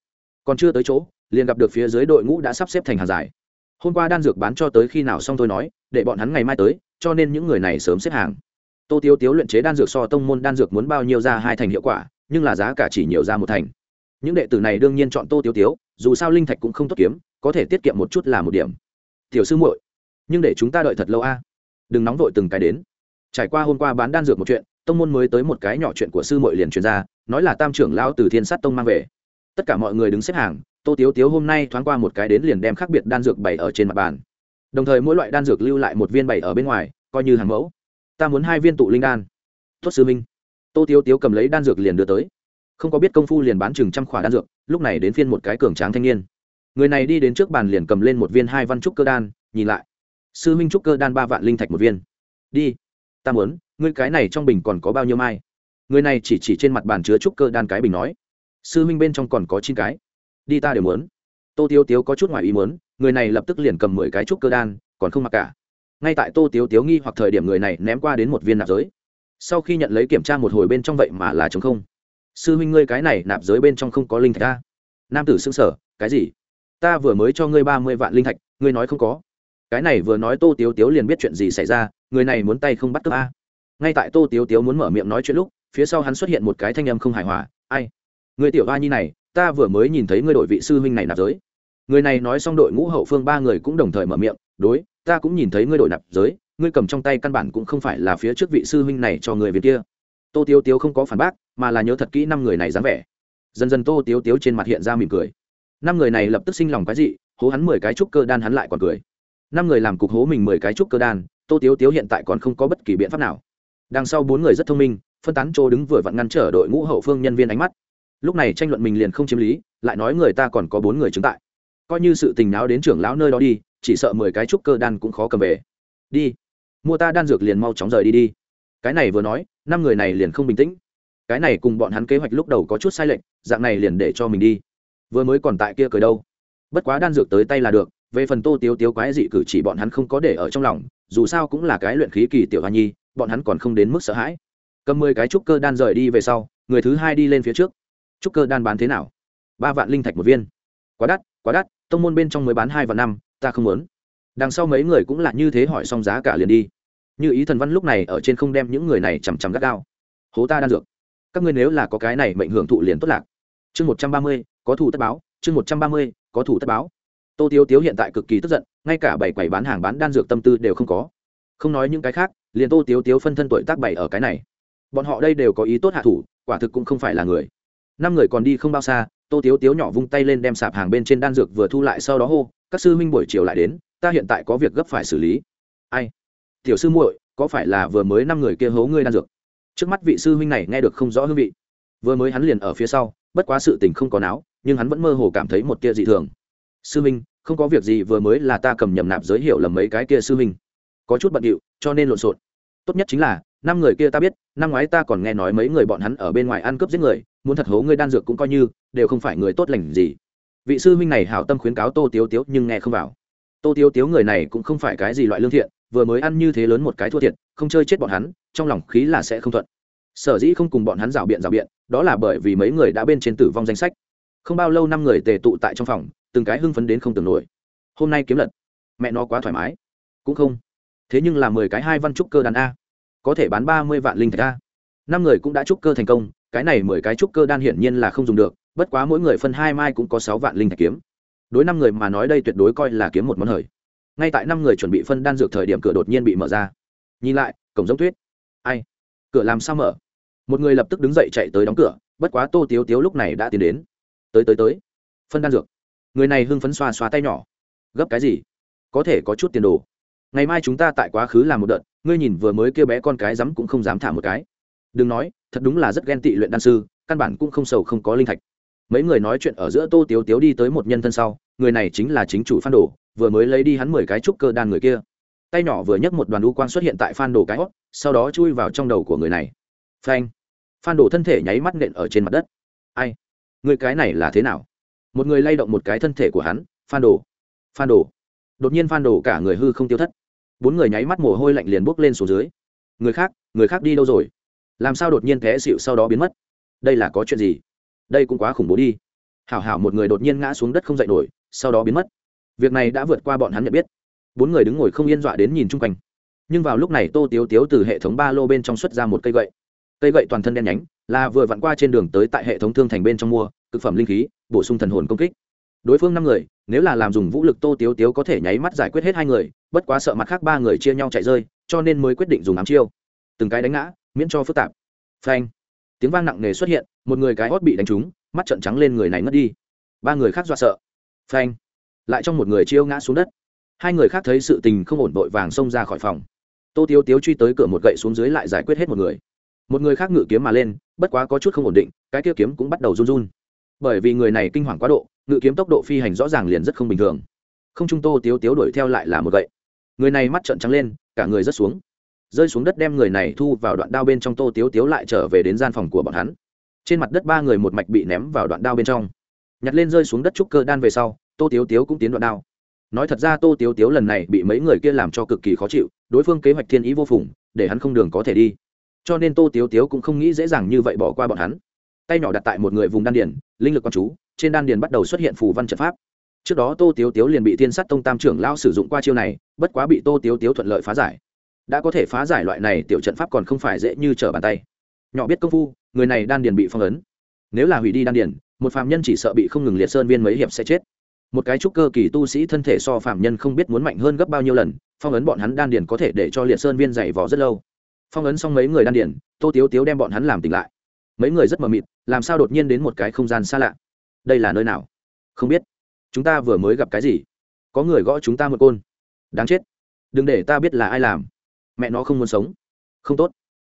Còn chưa tới chỗ, liền gặp được phía dưới đội ngũ đã sắp xếp thành hàng dài. Hôm qua đan dược bán cho tới khi nào xong tôi nói, để bọn hắn ngày mai tới, cho nên những người này sớm xếp hàng tô tiếu tiếu luyện chế đan dược so tông môn đan dược muốn bao nhiêu ra hai thành hiệu quả, nhưng là giá cả chỉ nhiều ra một thành. Những đệ tử này đương nhiên chọn tô tiếu tiếu, dù sao linh thạch cũng không tốt kiếm, có thể tiết kiệm một chút là một điểm. Tiểu sư muội, nhưng để chúng ta đợi thật lâu a. Đừng nóng vội từng cái đến. Trải qua hôm qua bán đan dược một chuyện, tông môn mới tới một cái nhỏ chuyện của sư muội liền truyền ra, nói là tam trưởng lao từ thiên sát tông mang về. Tất cả mọi người đứng xếp hàng, tô tiếu tiếu hôm nay thoáng qua một cái đến liền đem khác biệt đan dược bày ở trên mặt bàn. Đồng thời mỗi loại đan dược lưu lại một viên bày ở bên ngoài, coi như hàng mẫu ta muốn hai viên tụ linh đan. Tuất sư minh. Tô tiếu tiếu cầm lấy đan dược liền đưa tới. Không có biết công phu liền bán chừng trăm khỏa đan dược, lúc này đến phiên một cái cường tráng thanh niên. Người này đi đến trước bàn liền cầm lên một viên hai văn trúc cơ đan, nhìn lại. Sư minh trúc cơ đan ba vạn linh thạch một viên. Đi. Ta muốn, ngươi cái này trong bình còn có bao nhiêu mai? Người này chỉ chỉ trên mặt bàn chứa trúc cơ đan cái bình nói. Sư minh bên trong còn có chín cái. Đi ta đều muốn. Tô tiếu tiếu có chút ngoài ý muốn, người này lập tức liền cầm mười cái trúc cơ đan, còn không mặc cả ngay tại tô tiếu tiếu nghi hoặc thời điểm người này ném qua đến một viên nạp giới. Sau khi nhận lấy kiểm tra một hồi bên trong vậy mà là chống không. Sư huynh ngươi cái này nạp giới bên trong không có linh thạch ta. Nam tử xưng sở cái gì? Ta vừa mới cho ngươi ba mươi vạn linh thạch, ngươi nói không có. Cái này vừa nói tô tiếu tiếu liền biết chuyện gì xảy ra, người này muốn tay không bắt cướp a. Ngay tại tô tiếu tiếu muốn mở miệng nói chuyện lúc, phía sau hắn xuất hiện một cái thanh âm không hài hòa, ai? Người tiểu a nhi này, ta vừa mới nhìn thấy ngươi đội vị sư huynh này nạp giới. Người này nói xong đội ngũ hậu phương ba người cũng đồng thời mở miệng, đối ta cũng nhìn thấy ngươi đội nạp giới, ngươi cầm trong tay căn bản cũng không phải là phía trước vị sư huynh này cho người việt kia. Tô tiêu tiêu không có phản bác, mà là nhớ thật kỹ năm người này dáng vẻ. Dần dần tô tiêu tiêu trên mặt hiện ra mỉm cười. Năm người này lập tức sinh lòng cái gì hố hắn mười cái trúc cơ đan hắn lại còn cười. Năm người làm cục hố mình mười cái trúc cơ đan, tô tiêu tiêu hiện tại còn không có bất kỳ biện pháp nào. Đằng sau bốn người rất thông minh, phân tán chỗ đứng vừa vặn ngăn trở đội ngũ hậu phương nhân viên ánh mắt. Lúc này tranh luận mình liền không chiếm lý, lại nói người ta còn có bốn người chứng tại. Coi như sự tình náo đến trưởng lão nơi đó đi chỉ sợ mười cái trúc cơ đan cũng khó cầm về. Đi, mua ta đan dược liền mau chóng rời đi đi. Cái này vừa nói, năm người này liền không bình tĩnh. Cái này cùng bọn hắn kế hoạch lúc đầu có chút sai lệch, dạng này liền để cho mình đi. Vừa mới còn tại kia cười đâu. Bất quá đan dược tới tay là được, về phần tô tiếu tiếu quái dị cử chỉ bọn hắn không có để ở trong lòng, dù sao cũng là cái luyện khí kỳ tiểu hoa nhi, bọn hắn còn không đến mức sợ hãi. Cầm mười cái trúc cơ đan rời đi về sau, người thứ hai đi lên phía trước. Trúc cơ đan bán thế nào? Ba vạn linh thạch một viên. Quá đắt quá đắt, tông môn bên trong mới bán hai vạn năm ta không muốn. Đằng sau mấy người cũng là như thế hỏi xong giá cả liền đi. Như ý thần văn lúc này ở trên không đem những người này chằm chằm gắt gao. Hố ta đan dược. Các ngươi nếu là có cái này mệnh hưởng thụ liền tốt lạc. Chương một trăm ba mươi, có thủ tất báo. Chương một trăm ba mươi, có thủ tất báo. Tô tiếu tiếu hiện tại cực kỳ tức giận, ngay cả bảy quầy bán hàng bán đan dược tâm tư đều không có. Không nói những cái khác, liền tô tiếu tiếu phân thân tuổi tác bảy ở cái này. Bọn họ đây đều có ý tốt hạ thủ, quả thực cũng không phải là người. Năm người còn đi không bao xa tô tiếu tiếu nhỏ vung tay lên đem sạp hàng bên trên đan dược vừa thu lại sau đó hô, các sư huynh buổi chiều lại đến, ta hiện tại có việc gấp phải xử lý. Ai? Tiểu sư muội, có phải là vừa mới năm người kia hố ngươi đan dược? Trước mắt vị sư huynh này nghe được không rõ hương vị. Vừa mới hắn liền ở phía sau, bất quá sự tình không có não nhưng hắn vẫn mơ hồ cảm thấy một tia dị thường. Sư huynh, không có việc gì, vừa mới là ta cầm nhầm nạp giới hiệu lầm mấy cái kia sư huynh. Có chút bận điệu, cho nên lộn xộn. Tốt nhất chính là, năm người kia ta biết, năm ngoái ta còn nghe nói mấy người bọn hắn ở bên ngoài ăn cướp giết người, muốn thật hố ngươi đan dược cũng coi như đều không phải người tốt lành gì. Vị sư huynh này hảo tâm khuyến cáo tô tiếu tiếu nhưng nghe không vào. Tô tiếu tiếu người này cũng không phải cái gì loại lương thiện, vừa mới ăn như thế lớn một cái thua thiệt, không chơi chết bọn hắn, trong lòng khí là sẽ không thuận. Sở dĩ không cùng bọn hắn rào biện rào biện, đó là bởi vì mấy người đã bên trên tử vong danh sách. Không bao lâu năm người tề tụ tại trong phòng, từng cái hưng phấn đến không tưởng nổi. Hôm nay kiếm lật. Mẹ nó quá thoải mái. Cũng không. Thế nhưng là mười cái hai văn trúc cơ đàn a. Có thể bán ba mươi vạn linh thạch a. Năm người cũng đã trúc cơ thành công, cái này mười cái trúc cơ đan hiển nhiên là không dùng được bất quá mỗi người phân hai mai cũng có sáu vạn linh thạch kiếm. Đối năm người mà nói đây tuyệt đối coi là kiếm một món hời. Ngay tại năm người chuẩn bị phân đan dược thời điểm cửa đột nhiên bị mở ra. Nhìn lại, cổng giống tuyết. Ai? Cửa làm sao mở? Một người lập tức đứng dậy chạy tới đóng cửa, bất quá tô tiếu tiếu lúc này đã tiến đến. Tới tới tới. Phân đan dược. Người này hưng phấn xoa xoa tay nhỏ. Gấp cái gì? Có thể có chút tiền đồ. Ngày mai chúng ta tại quá khứ làm một đợt, ngươi nhìn vừa mới kêu bé con cái dám cũng không dám thả một cái. Đừng nói, thật đúng là rất ghen tị luyện đan sư, căn bản cũng không sầu không có linh thạch mấy người nói chuyện ở giữa tô tiếu tiếu đi tới một nhân thân sau, người này chính là chính chủ phan đồ, vừa mới lấy đi hắn mười cái trúc cơ đan người kia. Tay nhỏ vừa nhấc một đoàn u quang xuất hiện tại phan đồ cái hót sau đó chui vào trong đầu của người này. Phanh! Phan đồ thân thể nháy mắt nện ở trên mặt đất. Ai? Người cái này là thế nào? Một người lay động một cái thân thể của hắn, phan đồ. Phan đồ. Đột nhiên phan đồ cả người hư không tiêu thất. Bốn người nháy mắt mồ hôi lạnh liền bốc lên xuống dưới. Người khác người khác đi đâu rồi? Làm sao đột nhiên té xịu sau đó biến mất? Đây là có chuyện gì? Đây cũng quá khủng bố đi. Hảo hảo một người đột nhiên ngã xuống đất không dậy nổi, sau đó biến mất. Việc này đã vượt qua bọn hắn nhận biết. Bốn người đứng ngồi không yên dọa đến nhìn chung quanh. Nhưng vào lúc này tô tiếu tiếu từ hệ thống ba lô bên trong xuất ra một cây gậy. Cây gậy toàn thân đen nhánh, là vừa vặn qua trên đường tới tại hệ thống thương thành bên trong mua thực phẩm linh khí, bổ sung thần hồn công kích. Đối phương năm người, nếu là làm dùng vũ lực tô tiếu tiếu có thể nháy mắt giải quyết hết hai người, bất quá sợ mặt khác ba người chia nhau chạy rơi, cho nên mới quyết định dùng ám chiêu. Từng cái đánh ngã, miễn cho phức tạp. Phanh tiếng vang nặng nề xuất hiện, một người cái hót bị đánh trúng, mắt trận trắng lên người này mất đi. Ba người khác dọa sợ. Phanh. Lại trong một người chiêu ngã xuống đất. Hai người khác thấy sự tình không ổn vội vàng xông ra khỏi phòng. Tô tiếu tiếu truy tới cửa một gậy xuống dưới lại giải quyết hết một người. Một người khác ngự kiếm mà lên, bất quá có chút không ổn định, cái kia kiếm cũng bắt đầu run run. Bởi vì người này kinh hoàng quá độ, ngự kiếm tốc độ phi hành rõ ràng liền rất không bình thường. Không trung tô tiếu tiếu đuổi theo lại là một gậy. Người này mắt trợn trắng lên, cả người rất xuống rơi xuống đất đem người này thu vào đoạn đao bên trong tô tiếu tiếu lại trở về đến gian phòng của bọn hắn. Trên mặt đất ba người một mạch bị ném vào đoạn đao bên trong. Nhặt lên rơi xuống đất trúc cơ đan về sau, tô tiếu tiếu cũng tiến đoạn đao. Nói thật ra tô tiếu tiếu lần này bị mấy người kia làm cho cực kỳ khó chịu, đối phương kế hoạch thiên ý vô phùng, để hắn không đường có thể đi. Cho nên tô tiếu tiếu cũng không nghĩ dễ dàng như vậy bỏ qua bọn hắn. Tay nhỏ đặt tại một người vùng đan điền, linh lực con chú, trên đan điền bắt đầu xuất hiện phù văn trận pháp. Trước đó tô tiếu tiếu liền bị thiên sát tông tam trưởng lao sử dụng qua chiêu này, bất quá bị tô tiếu tiếu thuận lợi phá giải đã có thể phá giải loại này tiểu trận pháp còn không phải dễ như trở bàn tay. Nhỏ biết công phu, người này đan điền bị phong ấn. Nếu là hủy đi đan điền, một phạm nhân chỉ sợ bị không ngừng liệt sơn viên mấy hiệp sẽ chết. Một cái trúc cơ kỳ tu sĩ thân thể so phạm nhân không biết muốn mạnh hơn gấp bao nhiêu lần, phong ấn bọn hắn đan điền có thể để cho liệt sơn viên dày vò rất lâu. Phong ấn xong mấy người đan điền, tô tiếu tiếu đem bọn hắn làm tỉnh lại. Mấy người rất mờ mịt, làm sao đột nhiên đến một cái không gian xa lạ? Đây là nơi nào? Không biết. Chúng ta vừa mới gặp cái gì? Có người gõ chúng ta một côn. Đáng chết. Đừng để ta biết là ai làm mẹ nó không muốn sống. Không tốt.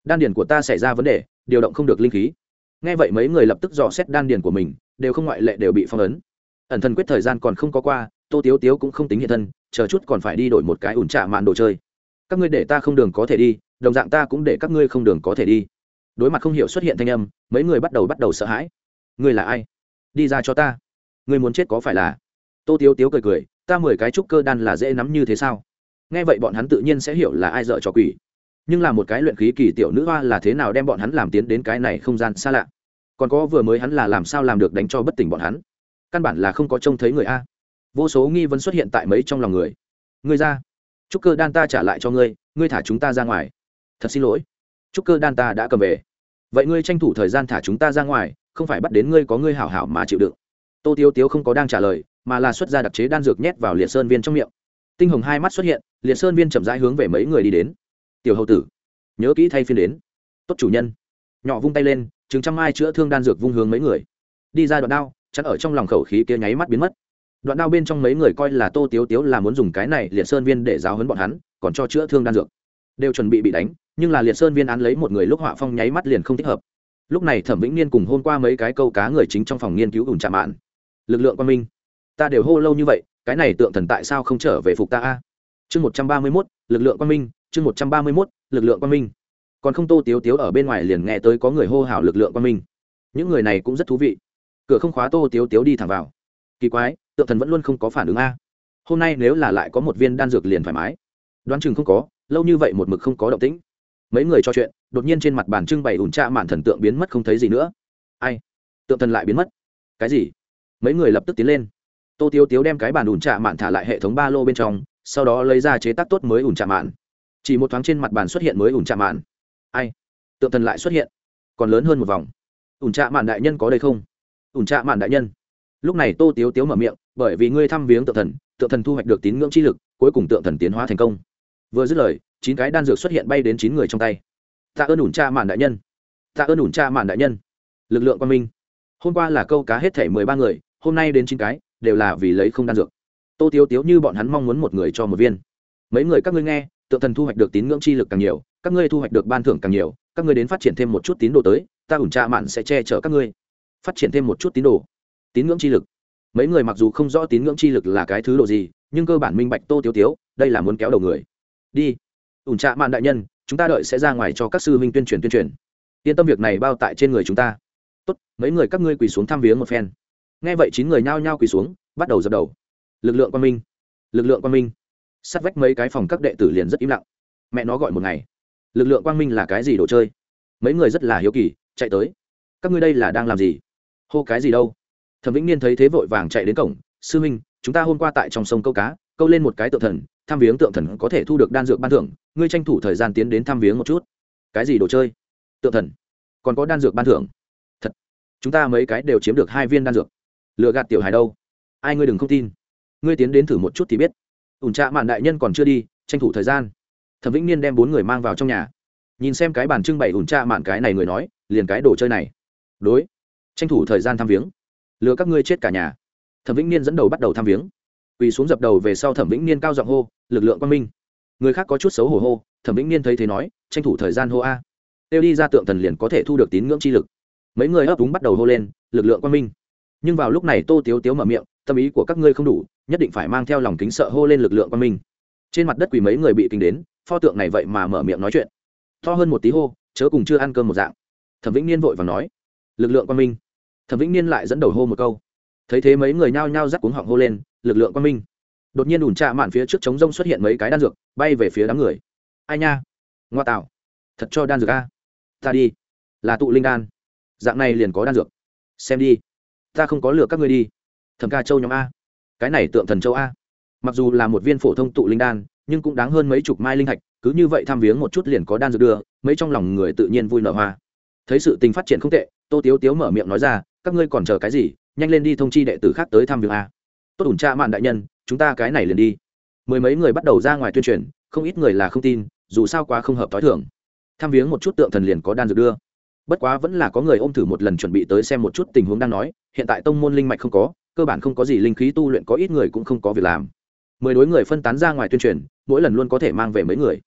Đan điền của ta xảy ra vấn đề, điều động không được linh khí. Nghe vậy mấy người lập tức dò xét đan điền của mình, đều không ngoại lệ đều bị phong ấn. Ẩn thần quyết thời gian còn không có qua, tô tiếu tiếu cũng không tính hiện thân, chờ chút còn phải đi đổi một cái ủn trả mạn đồ chơi. Các ngươi để ta không đường có thể đi, đồng dạng ta cũng để các ngươi không đường có thể đi. Đối mặt không hiểu xuất hiện thanh âm, mấy người bắt đầu bắt đầu sợ hãi. Ngươi là ai? Đi ra cho ta. Ngươi muốn chết có phải là? Tô tiếu tiếu cười cười, ta mười cái trúc cơ đan là dễ nắm như thế sao? Nghe vậy bọn hắn tự nhiên sẽ hiểu là ai dợ cho quỷ. Nhưng là một cái luyện khí kỳ tiểu nữ hoa là thế nào đem bọn hắn làm tiến đến cái này không gian xa lạ? Còn có vừa mới hắn là làm sao làm được đánh cho bất tỉnh bọn hắn? Căn bản là không có trông thấy người a. Vô số nghi vấn xuất hiện tại mấy trong lòng người. Ngươi ra. Trúc cơ đan ta trả lại cho ngươi ngươi thả chúng ta ra ngoài. Thật xin lỗi. Trúc cơ đan ta đã cầm về. Vậy ngươi tranh thủ thời gian thả chúng ta ra ngoài, không phải bắt đến ngươi có ngươi hảo hảo mà chịu đựng. Tô tiêu tiếu không có đang trả lời, mà là xuất ra đặc chế đan dược nhét vào liệt sơn viên trong miệng tinh hồng hai mắt xuất hiện liệt sơn viên chậm rãi hướng về mấy người đi đến. Tiểu hầu tử, nhớ kỹ thay phiên đến. Tốt chủ nhân. Nhỏ vung tay lên, chừng trăm mai chữa thương đan dược vung hướng mấy người. Đi ra đoạn đao chắc ở trong lòng khẩu khí kia nháy mắt biến mất. Đoạn đao bên trong mấy người coi là tô tiếu tiếu là muốn dùng cái này liệt sơn viên để giáo hấn bọn hắn, còn cho chữa thương đan dược. Đều chuẩn bị bị đánh, nhưng là liệt sơn viên án lấy một người lúc họa phong nháy mắt liền không thích hợp. Lúc này thẩm vĩnh niên cùng hôm qua mấy cái câu cá người chính trong phòng nghiên cứu ủn chạm mạn. Lực lượng quan minh ta đều hô lâu như vậy, cái này tượng thần tại sao không trở về phục ta a? Chương một trăm ba mươi mốt, lực lượng quan minh, chương một trăm ba mươi mốt, lực lượng quan minh. Còn không tô tiếu tiếu ở bên ngoài liền nghe tới có người hô hào lực lượng quan minh. Những người này cũng rất thú vị. Cửa không khóa tô tiếu tiếu đi thẳng vào. Kỳ quái, tượng thần vẫn luôn không có phản ứng a. Hôm nay nếu là lại có một viên đan dược liền thoải mái. Đoán chừng không có, lâu như vậy một mực không có động tĩnh. Mấy người trò chuyện, đột nhiên trên mặt bàn trưng bày ủn tra mạn thần tượng biến mất không thấy gì nữa. Ai? Tượng thần lại biến mất. Cái gì? Mấy người lập tức tiến lên tô tiếu tiếu đem cái bàn ủn trạ mạn thả lại hệ thống ba lô bên trong, sau đó lấy ra chế tác tốt mới ủn trạ mạn. Chỉ một thoáng trên mặt bàn xuất hiện mới ủn trạ mạn. Ai? Tượng thần lại xuất hiện. Còn lớn hơn một vòng. Ủn trạ mạn đại nhân có đây không? Ủn trạ mạn đại nhân. Lúc này tô tiếu tiếu mở miệng, bởi vì ngươi thăm viếng tượng thần tượng thần thu hoạch được tín ngưỡng chi lực, cuối cùng tượng thần tiến hóa thành công. Vừa dứt lời, chín cái đan dược xuất hiện bay đến chín người trong tay. Tạ ơn ủn cha mạn đại nhân. Tạ ơn ủn cha mạn đại nhân. Lực lượng quan minh. Hôm qua là câu cá hết thể mười ba người, hôm nay đến chín cái đều là vì lấy không đan dược. Tô tiếu tiếu như bọn hắn mong muốn một người cho một viên. Mấy người các ngươi nghe, tượng thần thu hoạch được tín ngưỡng chi lực càng nhiều, các ngươi thu hoạch được ban thưởng càng nhiều, các ngươi đến phát triển thêm một chút tín đồ tới, ta ủn tra mạn sẽ che chở các ngươi. Phát triển thêm một chút tín đồ. Tín ngưỡng chi lực. Mấy người mặc dù không rõ tín ngưỡng chi lực là cái thứ độ gì, nhưng cơ bản minh bạch tô tiếu tiếu, đây là muốn kéo đầu người. Đi. Ủn trạ mạn đại nhân, chúng ta đợi sẽ ra ngoài cho các sư huynh tuyên truyền tuyên truyền. Yên tâm việc này bao tại trên người chúng ta. Tốt, mấy người các ngươi quỳ xuống thăm viếng một phen nghe vậy chín người nhao nhao quỳ xuống, bắt đầu dập đầu. Lực lượng quan minh, lực lượng quan minh. Sát vách mấy cái phòng các đệ tử liền rất im lặng. Mẹ nó gọi một ngày. Lực lượng quang minh là cái gì đồ chơi? Mấy người rất là hiếu kỳ, chạy tới. Các ngươi đây là đang làm gì? Hô cái gì đâu? Thẩm vĩnh niên thấy thế vội vàng chạy đến cổng. Sư minh, chúng ta hôm qua tại trong sông câu cá, câu lên một cái tượng thần, tham viếng tượng thần có thể thu được đan dược ban thưởng. Ngươi tranh thủ thời gian tiến đến tham viếng một chút. Cái gì đồ chơi? Tượng thần. Còn có đan dược ban thưởng. Thật. Chúng ta mấy cái đều chiếm được hai viên đan dược. Lừa gạt tiểu hài đâu? Ai ngươi đừng không tin. Ngươi tiến đến thử một chút thì biết. Ủn trạ mạn đại nhân còn chưa đi, tranh thủ thời gian. Thẩm vĩnh niên đem bốn người mang vào trong nhà. Nhìn xem cái bàn trưng bày ủn trạ mạn cái này người nói, liền cái đồ chơi này. Đối. Tranh thủ thời gian thăm viếng. Lừa các ngươi chết cả nhà. Thẩm vĩnh niên dẫn đầu bắt đầu thăm viếng. Quỳ xuống dập đầu về sau thẩm vĩnh niên cao giọng hô, lực lượng quang minh. Người khác có chút xấu hổ hô, thẩm vĩnh niên thấy thế nói, tranh thủ thời gian hô a. Têu đi ra tượng thần liền có thể thu được tín ngưỡng chi lực. Mấy người ấp úng bắt đầu hô lên, lực lượng quang minh nhưng vào lúc này tô tiếu tiếu mở miệng, tâm ý của các ngươi không đủ, nhất định phải mang theo lòng kính sợ hô lên lực lượng quan minh. Trên mặt đất quỳ mấy người bị kinh đến, pho tượng này vậy mà mở miệng nói chuyện. To hơn một tí hô, chớ cùng chưa ăn cơm một dạng. Thẩm vĩnh niên vội và nói, lực lượng quan minh. Thẩm vĩnh niên lại dẫn đầu hô một câu. Thấy thế mấy người nhao nhao rắc cuống họng hô lên, lực lượng quan minh. Đột nhiên ủn trạ mạn phía trước trống rông xuất hiện mấy cái đan dược, bay về phía đám người. Ai nha? Ngoa tạo. Thật cho đan dược a. Ta đi. Là tụ linh đan. Dạng này liền có đan dược. Xem đi ta không có lừa các ngươi đi. Thẩm ca châu nhóm a. Cái này tượng thần châu a. Mặc dù là một viên phổ thông tụ linh đan, nhưng cũng đáng hơn mấy chục mai linh thạch, cứ như vậy tham viếng một chút liền có đan dược đưa, mấy trong lòng người tự nhiên vui nở hoa. Thấy sự tình phát triển không tệ, tô tiếu tiếu mở miệng nói ra, các ngươi còn chờ cái gì, nhanh lên đi thông chi đệ tử khác tới thăm viếng a. Tốt ủn cha mạn đại nhân, chúng ta cái này liền đi. Mười mấy người bắt đầu ra ngoài tuyên truyền, không ít người là không tin, dù sao quá không hợp t h o i thưởng tham viếng một chút tượng thần liền có đan dược đưa bất quá vẫn là có người ôm thử một lần chuẩn bị tới xem một chút tình huống đang nói, hiện tại tông môn linh mạch không có, cơ bản không có gì linh khí tu luyện, có ít người cũng không có việc làm. Mười đối người phân tán ra ngoài tuyên truyền, mỗi lần luôn có thể mang về mấy người.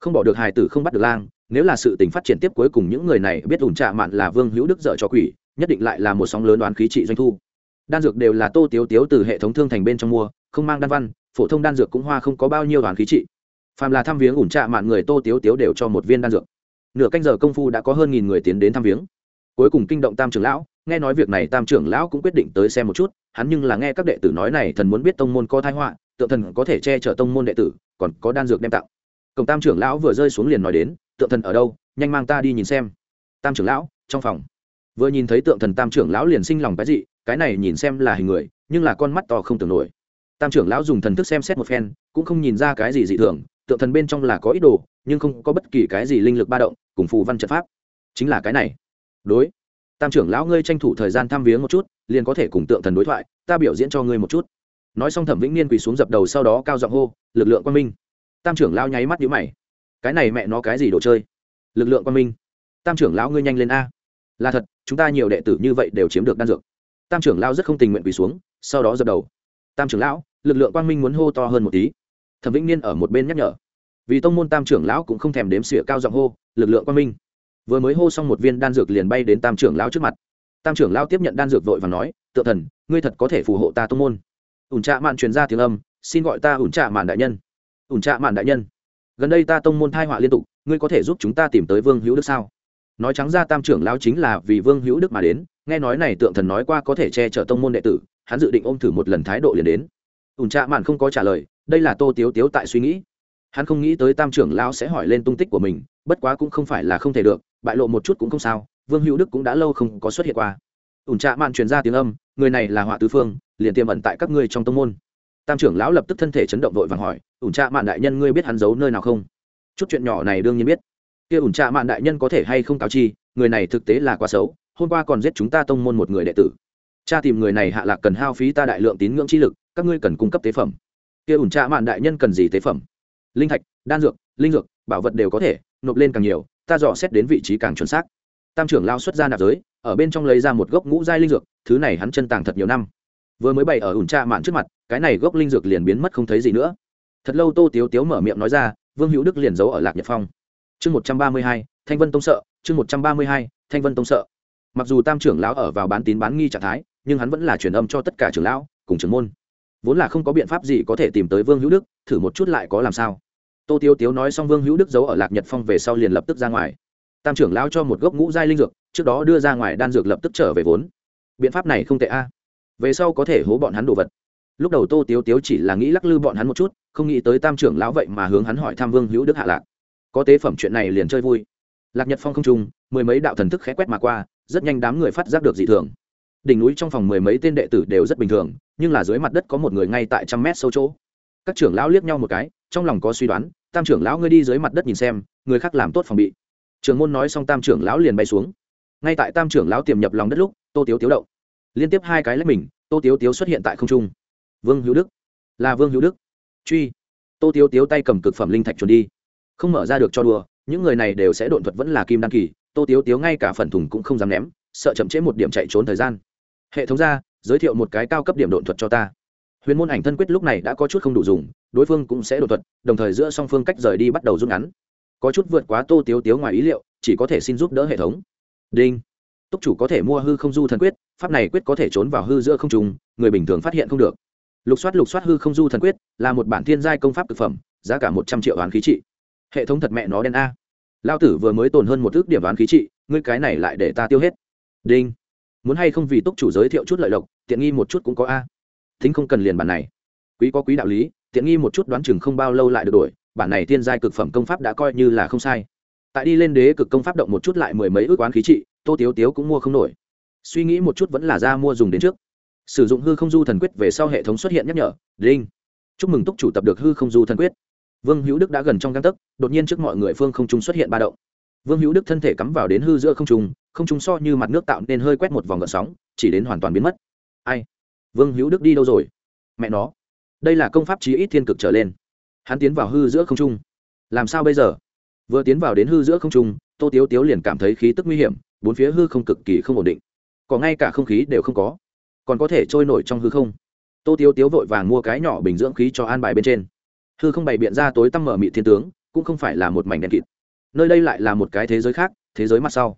Không bỏ được hài tử không bắt được lang, nếu là sự tình phát triển tiếp cuối cùng những người này biết ủn trạ mạn là vương hữu đức dợ cho quỷ, nhất định lại là một sóng lớn đoán khí trị doanh thu. Đan dược đều là tô tiếu tiếu từ hệ thống thương thành bên trong mua, không mang đan văn, phổ thông đan dược cũng hoa không có bao nhiêu đoán khí trị. Phàm là thăm viếng ủn trạ mạn người tô tiếu tiếu đều cho một viên đan dược nửa canh giờ công phu đã có hơn nghìn người tiến đến thăm viếng. Cuối cùng kinh động tam trưởng lão nghe nói việc này tam trưởng lão cũng quyết định tới xem một chút hắn nhưng là nghe các đệ tử nói này thần muốn biết tông môn có thái họa tượng thần có thể che chở tông môn đệ tử còn có đan dược đem tặng. Cổng tam trưởng lão vừa rơi xuống liền nói đến tượng thần ở đâu nhanh mang ta đi nhìn xem. Tam trưởng lão trong phòng. Vừa nhìn thấy tượng thần tam trưởng lão liền sinh lòng cái dị, cái này nhìn xem là hình người nhưng là con mắt to không tưởng nổi. Tam trưởng lão dùng thần thức xem xét một phen cũng không nhìn ra cái gì dị thường tượng thần bên trong là có ý đồ, nhưng không có bất kỳ cái gì linh lực ba động, cùng phù văn trận pháp. Chính là cái này. Đối. Tam trưởng lão ngươi tranh thủ thời gian thăm viếng một chút, liền có thể cùng tượng thần đối thoại, ta biểu diễn cho ngươi một chút. Nói xong thẩm vĩnh niên quỳ xuống dập đầu sau đó cao giọng hô, lực lượng quan minh. Tam trưởng lão nháy mắt nhữ mày. Cái này mẹ nó cái gì đồ chơi? Lực lượng quan minh. Tam trưởng lão ngươi nhanh lên a. Là thật, chúng ta nhiều đệ tử như vậy đều chiếm được đan dược. Tam trưởng lão rất không tình nguyện quỳ xuống, sau đó dập đầu. Tam trưởng lão, lực lượng quang minh muốn hô to hơn một tí thẩm vĩnh niên ở một bên nhắc nhở. Vì tông môn tam trưởng lão cũng không thèm đếm xỉa cao giọng hô, lực lượng quang minh. Vừa mới hô xong một viên đan dược liền bay đến tam trưởng lão trước mặt. Tam trưởng lão tiếp nhận đan dược vội và nói, tự thần, ngươi thật có thể phù hộ ta tông môn. Ủn trạ mạn truyền ra tiếng âm, xin gọi ta ủn trạ mạn đại nhân. Ủn trạ mạn đại nhân, gần đây ta tông môn thai họa liên tục, ngươi có thể giúp chúng ta tìm tới vương hữu đức sao? Nói trắng ra tam trưởng lão chính là vì vương hữu đức mà đến, nghe nói này tượng thần nói qua có thể che chở tông môn đệ tử, hắn dự định ôm thử một lần thái độ liền đến. Ủn trạ mạn không có trả lời đây là tô tiếu tiếu tại suy nghĩ. Hắn không nghĩ tới tam trưởng lão sẽ hỏi lên tung tích của mình, bất quá cũng không phải là không thể được, bại lộ một chút cũng không sao, vương hữu đức cũng đã lâu không có xuất hiện qua. Ủn trạ mạn truyền ra tiếng âm, người này là họa tứ phương, liền tiềm ẩn tại các ngươi trong tông môn. Tam trưởng lão lập tức thân thể chấn động vội vàng hỏi, ủn trạ mạn đại nhân ngươi biết hắn giấu nơi nào không? Chút chuyện nhỏ này đương nhiên biết. Kia ủn trạ mạn đại nhân có thể hay không cáo chi, người này thực tế là quá xấu, hôm qua còn giết chúng ta tông môn một người đệ tử. Cha tìm người này hạ lạc cần hao phí ta đại lượng tín ngưỡng chi lực, các ngươi cần cung cấp tế phẩm kia ủn trạ mạn đại nhân cần gì tế phẩm? Linh thạch, đan dược, linh dược, bảo vật đều có thể, nộp lên càng nhiều, ta dò xét đến vị trí càng chuẩn xác. Tam trưởng lao xuất ra nạp giới, ở bên trong lấy ra một gốc ngũ giai linh dược, thứ này hắn chân tàng thật nhiều năm. Vừa mới bày ở ủn trạ mạn trước mặt, cái này gốc linh dược liền biến mất không thấy gì nữa. Thật lâu tô tiếu tiếu mở miệng nói ra, vương hữu đức liền giấu ở lạc nhật phong. Chương một trăm ba mươi hai, thanh vân tông sợ, chương một trăm ba mươi hai, thanh vân tông sợ. Mặc dù tam trưởng lão ở vào bán tín bán nghi trạng thái, nhưng hắn vẫn là truyền âm cho tất cả trưởng lão, cùng trưởng môn vốn là không có biện pháp gì có thể tìm tới vương hữu đức, thử một chút lại có làm sao. Tô tiêu tiếu nói xong vương hữu đức giấu ở lạc nhật phong về sau liền lập tức ra ngoài. Tam trưởng lão cho một gốc ngũ giai linh dược, trước đó đưa ra ngoài đan dược lập tức trở về vốn. Biện pháp này không tệ a. À. Về sau có thể hố bọn hắn đồ vật. Lúc đầu tô tiếu tiếu chỉ là nghĩ lắc lư bọn hắn một chút, không nghĩ tới tam trưởng lão vậy mà hướng hắn hỏi tham vương hữu đức hạ lạc. Có tế phẩm chuyện này liền chơi vui. Lạc nhật phong không trung mười mấy đạo thần thức khẽ quét mà qua, rất nhanh đám người phát giác được dị thường đỉnh núi trong phòng mười mấy tên đệ tử đều rất bình thường, nhưng là dưới mặt đất có một người ngay tại trăm mét sâu chỗ. Các trưởng lão liếc nhau một cái, trong lòng có suy đoán, tam trưởng lão ngươi đi dưới mặt đất nhìn xem, người khác làm tốt phòng bị. Trường môn nói xong tam trưởng lão liền bay xuống. Ngay tại tam trưởng lão tiềm nhập lòng đất lúc, tô tiếu tiếu đậu liên tiếp hai cái lấy mình, tô tiếu tiếu xuất hiện tại không trung. Vương hữu đức. Là vương hữu đức. Truy. Tô tiếu tiếu tay cầm cực phẩm linh thạch chuẩn đi. Không mở ra được cho đùa, những người này đều sẽ độn thuật vẫn là kim đăng kỳ, tô tiếu tiếu ngay cả phần thùng cũng không dám ném, sợ chậm trễ một điểm chạy trốn thời gian hệ thống ra, giới thiệu một cái cao cấp điểm đột thuật cho ta. Huyền môn ảnh thân quyết lúc này đã có chút không đủ dùng, đối phương cũng sẽ đột thuật, đồng thời giữa song phương cách rời đi bắt đầu rút ngắn. Có chút vượt quá tô tiếu tiếu ngoài ý liệu, chỉ có thể xin giúp đỡ hệ thống. Đinh. Túc chủ có thể mua hư không du thần quyết, pháp này quyết có thể trốn vào hư giữa không trùng người bình thường phát hiện không được. Lục soát lục soát hư không du thần quyết, là một bản thiên giai công pháp thực phẩm, giá cả một trăm triệu đoán khí trị. Hệ thống thật mẹ nó đen a. Lao tử vừa mới tồn hơn một ước điểm đoán khí trị, ngươi cái này lại để ta tiêu hết. Đinh muốn hay không vì túc chủ giới thiệu chút lợi lộc, tiện nghi một chút cũng có a. Thính không cần liền bản này. Quý có quý đạo lý, tiện nghi một chút đoán chừng không bao lâu lại được đổi, bản này thiên giai cực phẩm công pháp đã coi như là không sai. Tại đi lên đế cực công pháp động một chút lại mười mấy ước oán khí trị, tô tiếu tiếu cũng mua không nổi. Suy nghĩ một chút vẫn là ra mua dùng đến trước. Sử dụng hư không du thần quyết về sau hệ thống xuất hiện nhắc nhở, đinh. Chúc mừng túc chủ tập được hư không du thần quyết. Vương hữu đức đã gần trong găng tấc, đột nhiên trước mọi người phương không trung xuất hiện ba động. Vương hữu đức thân thể cắm vào đến hư giữa không trung không trung so như mặt nước tạo nên hơi quét một vòng gợn sóng, chỉ đến hoàn toàn biến mất. Ai? Vương hữu đức đi đâu rồi? Mẹ nó. Đây là công pháp chí ít thiên cực trở lên. Hắn tiến vào hư giữa không trung. Làm sao bây giờ? Vừa tiến vào đến hư giữa không trung, tô tiếu tiếu liền cảm thấy khí tức nguy hiểm, bốn phía hư không cực kỳ không ổn định. Có ngay cả không khí đều không có. Còn có thể trôi nổi trong hư không. Tô tiếu tiếu vội vàng mua cái nhỏ bình dưỡng khí cho an bài bên trên. Hư không bày biện ra tối tăm mở mị thiên tướng, cũng không phải là một mảnh đèn kịt. Nơi đây lại là một cái thế giới khác, thế giới mặt sau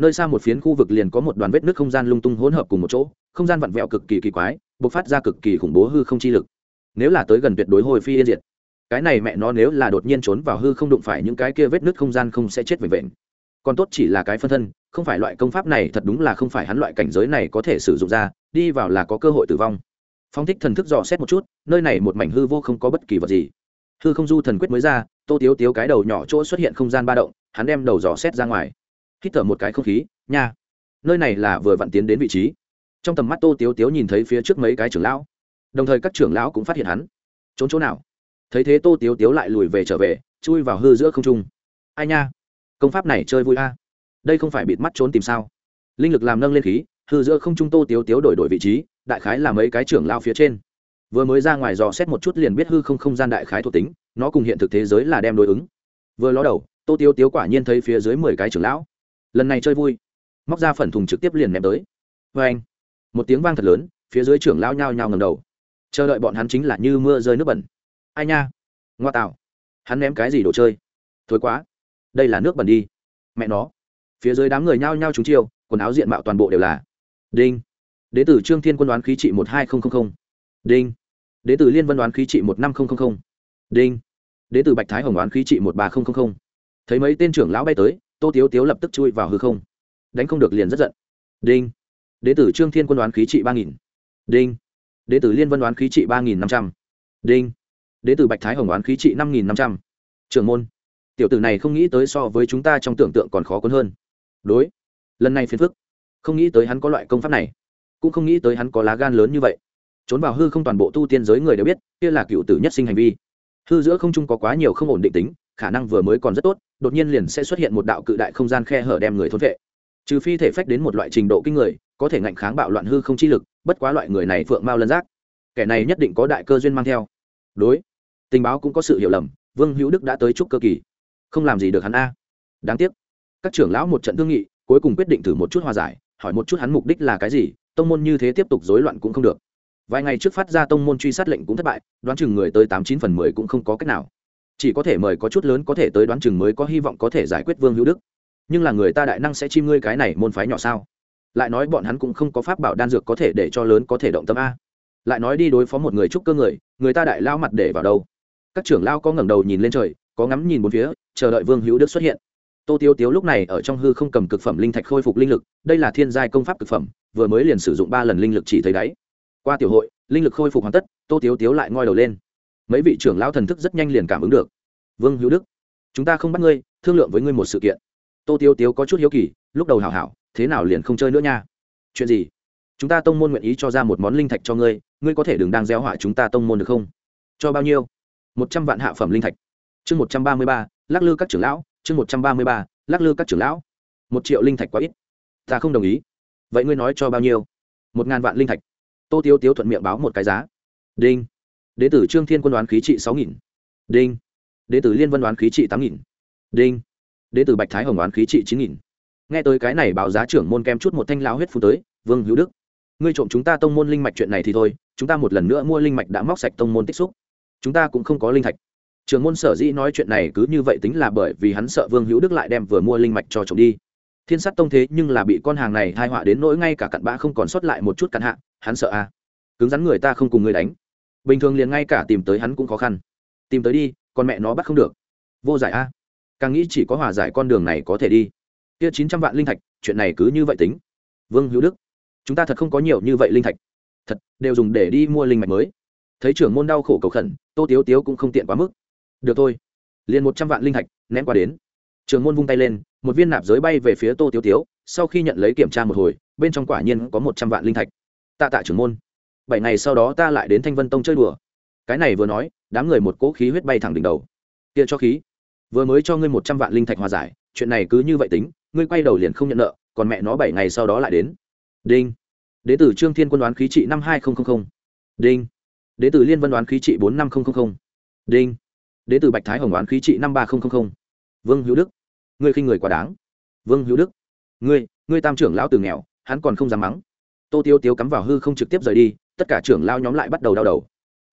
nơi xa một phiến khu vực liền có một đoàn vết nước không gian lung tung hỗn hợp cùng một chỗ, không gian vặn vẹo cực kỳ kỳ quái, bộc phát ra cực kỳ khủng bố hư không chi lực. Nếu là tới gần tuyệt đối hồi phi yên diệt, cái này mẹ nó nếu là đột nhiên trốn vào hư không đụng phải những cái kia vết nước không gian không sẽ chết về vện còn tốt chỉ là cái phân thân, không phải loại công pháp này thật đúng là không phải hắn loại cảnh giới này có thể sử dụng ra, đi vào là có cơ hội tử vong. Phong thích thần thức dò xét một chút, nơi này một mảnh hư vô không có bất kỳ vật gì. Hư không du thần quyết mới ra, tô tiếu tiếu cái đầu nhỏ chỗ xuất hiện không gian ba động, hắn đem đầu dò xét ra ngoài hít thở một cái không khí, nha, nơi này là vừa vặn tiến đến vị trí. Trong tầm mắt tô tiếu tiếu nhìn thấy phía trước mấy cái trưởng lão, đồng thời các trưởng lão cũng phát hiện hắn. Trốn chỗ nào? Thấy thế tô tiếu tiếu lại lùi về trở về, chui vào hư giữa không trung. Ai nha, công pháp này chơi vui a. Đây không phải bịt mắt trốn tìm sao? Linh lực làm nâng lên khí, hư giữa không trung tô tiếu tiếu đổi đổi vị trí, đại khái là mấy cái trưởng lao phía trên. Vừa mới ra ngoài dò xét một chút liền biết hư không không gian đại khái thuộc tính, nó cùng hiện thực thế giới là đem đối ứng. Vừa ló đầu, tô tiếu tiếu quả nhiên thấy phía dưới mười cái trưởng lão lần này chơi vui. Móc ra phần thùng trực tiếp liền ném tới. Vê anh, một tiếng vang thật lớn, phía dưới trưởng lão nhao nhao ngầm đầu. Chờ đợi bọn hắn chính là như mưa rơi nước bẩn. Ai nha? Ngoa tạo. Hắn ném cái gì đồ chơi? Thối quá. Đây là nước bẩn đi. Mẹ nó. Phía dưới đám người nhao nhao trúng chiêu, quần áo diện mạo toàn bộ đều là. Đinh. Đế tử trương thiên quân đoán khí trị một hai nghìn đinh. Đế tử liên vân đoán khí trị một năm nghìn đinh. Đế tử bạch thái hồng đoán khí trị một ba nghìn thấy mấy tên trưởng lão bay tới tô tiếu tiếu lập tức chui vào hư không. Đánh không được liền rất giận. Đinh. Đế tử trương thiên quân đoán khí trị ba nghìn. Đinh. Đế tử liên vân đoán khí trị ba nghìn năm trăm. Đinh. Đế tử bạch thái hồng đoán khí trị năm nghìn năm trăm. Trưởng môn. Tiểu tử này không nghĩ tới so với chúng ta trong tưởng tượng còn khó cuốn hơn. Đối. Lần này phiền phức. Không nghĩ tới hắn có loại công pháp này. Cũng không nghĩ tới hắn có lá gan lớn như vậy. Trốn vào hư không toàn bộ tu tiên giới người đều biết, kia là cựu tử nhất sinh hành vi. Hư giữa không trung có quá nhiều không ổn định tính khả năng vừa mới còn rất tốt, đột nhiên liền sẽ xuất hiện một đạo cự đại không gian khe hở đem người thốn vệ. Trừ phi thể phách đến một loại trình độ kinh người, có thể ngạnh kháng bạo loạn hư không chi lực, bất quá loại người này phượng mao lân giác. Kẻ này nhất định có đại cơ duyên mang theo. Đối, tình báo cũng có sự hiểu lầm, vương hữu đức đã tới chúc cơ kỳ. Không làm gì được hắn a. Đáng tiếc, các trưởng lão một trận thương nghị, cuối cùng quyết định thử một chút hòa giải, hỏi một chút hắn mục đích là cái gì, tông môn như thế tiếp tục rối loạn cũng không được. Vài ngày trước phát ra tông môn truy sát lệnh cũng thất bại, đoán chừng người tới tám chín phần mười cũng không có cách nào chỉ có thể mời có chút lớn có thể tới đoán chừng mới có hy vọng có thể giải quyết vương hữu đức nhưng là người ta đại năng sẽ chim ngươi cái này môn phái nhỏ sao lại nói bọn hắn cũng không có pháp bảo đan dược có thể để cho lớn có thể động tâm a lại nói đi đối phó một người trúc cơ người người ta đại lao mặt để vào đâu các trưởng lao có ngẩng đầu nhìn lên trời có ngắm nhìn bốn phía chờ đợi vương hữu đức xuất hiện tô tiêu tiếu lúc này ở trong hư không cầm cực phẩm linh thạch khôi phục linh lực đây là thiên giai công pháp cực phẩm vừa mới liền sử dụng ba lần linh lực chỉ thấy đáy qua tiểu hội linh lực khôi phục hoàn tất tô tiếu tiếu lại ngoi đầu lên mấy vị trưởng lao thần thức rất nhanh liền cảm ứng được. Vương hữu đức, chúng ta không bắt ngươi, thương lượng với ngươi một sự kiện. Tô tiêu tiếu có chút hiếu kỳ, lúc đầu hảo hảo, thế nào liền không chơi nữa nha? Chuyện gì? Chúng ta tông môn nguyện ý cho ra một món linh thạch cho ngươi ngươi có thể đừng đang gieo họa chúng ta tông môn được không? Cho bao nhiêu? Một trăm vạn hạ phẩm linh thạch. Chương một trăm ba mươi ba, lắc lư các trưởng lão, chương một trăm ba mươi ba, lắc lư các trưởng lão. Một triệu linh thạch quá ít. Ta không đồng ý. Vậy ngươi nói cho bao nhiêu? Một ngàn vạn linh thạch. Tô tiêu tiếu thuận miệng báo một cái giá. Đinh đ ế tử trương thiên quân đoán khí trị sáu nghìn. Đinh. Đ ế tử liên vân đoán khí trị tám nghìn. Đinh. Đ ế tử bạch thái hồng đoán khí trị chín nghìn. Nghe tới cái này báo giá trưởng môn kem chút một thanh lao huyết phú tới, vương hữu đức. Ngươi trộm chúng ta tông môn linh mạch chuyện này thì thôi, chúng ta một lần nữa mua linh mạch đã móc sạch tông môn tích xúc. Chúng ta cũng không có linh thạch. Trường môn sở dĩ nói chuyện này cứ như vậy tính là bởi vì hắn sợ vương hữu đức lại đem vừa mua linh mạch cho trộm đi. Thiên sát tông thế nhưng là bị con hàng này thai họa đến nỗi ngay cả cặn bã không còn sót lại một chút cặn hạ, hắn sợ à. Cứng rắn người ta không cùng người đánh bình thường liền ngay cả tìm tới hắn cũng khó khăn. Tìm tới đi, con mẹ nó bắt không được. Vô giải a. Càng nghĩ chỉ có hòa giải con đường này có thể đi. Kia chín trăm vạn linh thạch, chuyện này cứ như vậy tính. Vương hữu đức, chúng ta thật không có nhiều như vậy linh thạch. Thật, đều dùng để đi mua linh mạch mới. Thấy trưởng môn đau khổ cầu khẩn, tô tiếu tiếu cũng không tiện quá mức. Được thôi, liền một trăm vạn linh thạch ném qua đến. Trưởng môn vung tay lên, một viên nạp giới bay về phía tô tiếu tiếu, sau khi nhận lấy kiểm tra một hồi, bên trong quả nhiên có một trăm vạn linh thạch. Tạ tạ trưởng môn bảy ngày sau đó ta lại đến thanh vân tông chơi đùa. Cái này vừa nói, đám người một cỗ khí huyết bay thẳng đỉnh đầu. Kia cho khí. Vừa mới cho ngươi một trăm vạn linh thạch hòa giải, chuyện này cứ như vậy tính, ngươi quay đầu liền không nhận nợ, còn mẹ nó bảy ngày sau đó lại đến. Đinh. Đế tử trương thiên quân đoán khí trị năm hai nghìn đinh. Đế tử liên vân đoán khí trị bốn năm nghìn đinh. Đế tử bạch thái hồng đoán khí trị năm ba nghìn vương hữu đức. Ngươi khinh người quá đáng. Vương hữu đức. Ngươi ngươi tam trưởng lão từ nghèo, hắn còn không dám mắng. Tô tiêu tiêu cắm vào hư không trực tiếp rời đi tất cả trưởng lao nhóm lại bắt đầu đau đầu.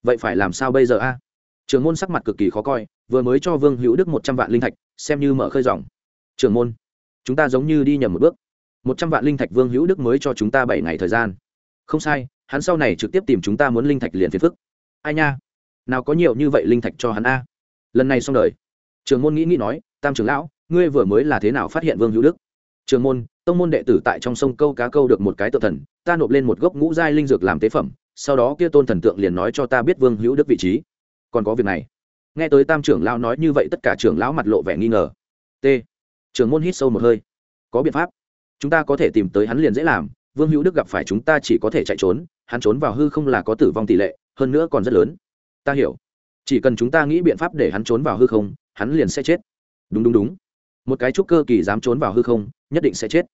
Vậy phải làm sao bây giờ a? Trưởng môn sắc mặt cực kỳ khó coi, vừa mới cho vương hữu đức một trăm vạn linh thạch, xem như mở khơi dòng. Trưởng môn, chúng ta giống như đi nhầm một bước. Một trăm vạn linh thạch vương hữu đức mới cho chúng ta bảy ngày thời gian. Không sai, hắn sau này trực tiếp tìm chúng ta muốn linh thạch liền phiền phức. Ai nha? Nào có nhiều như vậy linh thạch cho hắn a? Lần này xong đời. Trường môn nghĩ nghĩ nói, tam trưởng lão, ngươi vừa mới là thế nào phát hiện vương hữu đức? Trường môn, tông môn đệ tử tại trong sông câu cá câu được một cái tự thần ta nộp lên một gốc ngũ giai linh dược làm tế phẩm, sau đó kia tôn thần tượng liền nói cho ta biết vương hữu đức vị trí. Còn có việc này. Nghe tới tam trưởng lão nói như vậy tất cả trưởng lão mặt lộ vẻ nghi ngờ. T. Trưởng môn hít sâu một hơi. Có biện pháp. Chúng ta có thể tìm tới hắn liền dễ làm, vương hữu đức gặp phải chúng ta chỉ có thể chạy trốn, hắn trốn vào hư không là có tử vong tỷ lệ, hơn nữa còn rất lớn. Ta hiểu. Chỉ cần chúng ta nghĩ biện pháp để hắn trốn vào hư không, hắn liền sẽ chết. Đúng đúng đúng. Một cái trúc cơ kỳ dám trốn vào hư không, nhất định sẽ chết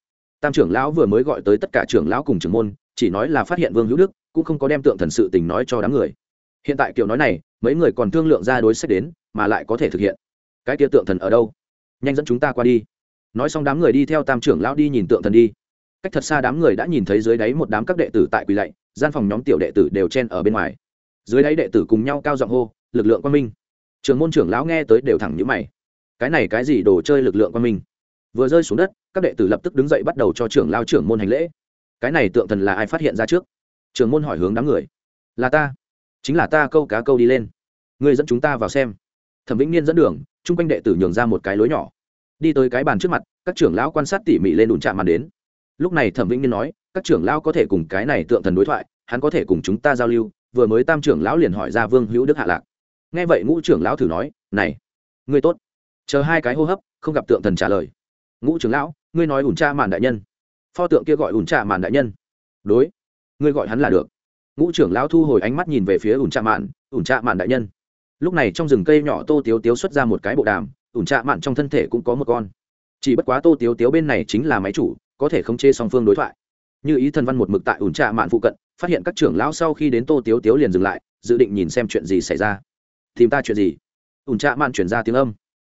tam trưởng lão vừa mới gọi tới tất cả trưởng lão cùng trưởng môn, chỉ nói là phát hiện vương hữu đức, cũng không có đem tượng thần sự tình nói cho đám người. Hiện tại kiểu nói này, mấy người còn thương lượng ra đối sách đến, mà lại có thể thực hiện. Cái kia tượng thần ở đâu? Nhanh dẫn chúng ta qua đi. Nói xong đám người đi theo tam trưởng lão đi nhìn tượng thần đi. Cách thật xa đám người đã nhìn thấy dưới đáy một đám các đệ tử tại quỳ lạy, gian phòng nhóm tiểu đệ tử đều chen ở bên ngoài. Dưới đáy đệ tử cùng nhau cao giọng hô, lực lượng quan minh. Trường môn trưởng lão nghe tới đều thẳng nhữ mày. Cái này cái gì đồ chơi lực lượng quan minh? Vừa rơi xuống đất, các đệ tử lập tức đứng dậy bắt đầu cho trưởng lao trưởng môn hành lễ. Cái này tượng thần là ai phát hiện ra trước? Trưởng môn hỏi hướng đám người. Là ta. Chính là ta, câu cá câu đi lên. Người dẫn chúng ta vào xem. Thẩm vĩnh niên dẫn đường, chung quanh đệ tử nhường ra một cái lối nhỏ. Đi tới cái bàn trước mặt, các trưởng lão quan sát tỉ mỉ lên đùn chạm màn đến. Lúc này thẩm vĩnh niên nói, các trưởng lão có thể cùng cái này tượng thần đối thoại, hắn có thể cùng chúng ta giao lưu, vừa mới tam trưởng lão liền hỏi ra vương hữu đức hạ lạc. Nghe vậy ngũ trưởng lão thử nói, này, ngươi tốt. Chờ hai cái hô hấp, không gặp tượng thần trả lời ngũ trưởng lão, ngươi nói ủn cha màn đại nhân. Pho tượng kia gọi ủn cha màn đại nhân. Đối, ngươi gọi hắn là được. Ngũ trưởng lão thu hồi ánh mắt nhìn về phía ủn cha màn ủn cha màn đại nhân. Lúc này trong rừng cây nhỏ tô tiếu tiếu xuất ra một cái bộ đàm, ủn cha màn trong thân thể cũng có một con. Chỉ bất quá tô tiếu tiếu bên này chính là máy chủ, có thể khống chế song phương đối thoại. Như ý thần văn một mực tại ủn trạ mạn phụ cận, phát hiện các trưởng lão sau khi đến tô tiếu tiếu liền dừng lại, dự định nhìn xem chuyện gì xảy ra. Tìm ta chuyện gì? Ủn trạ mạn chuyển ra tiếng âm.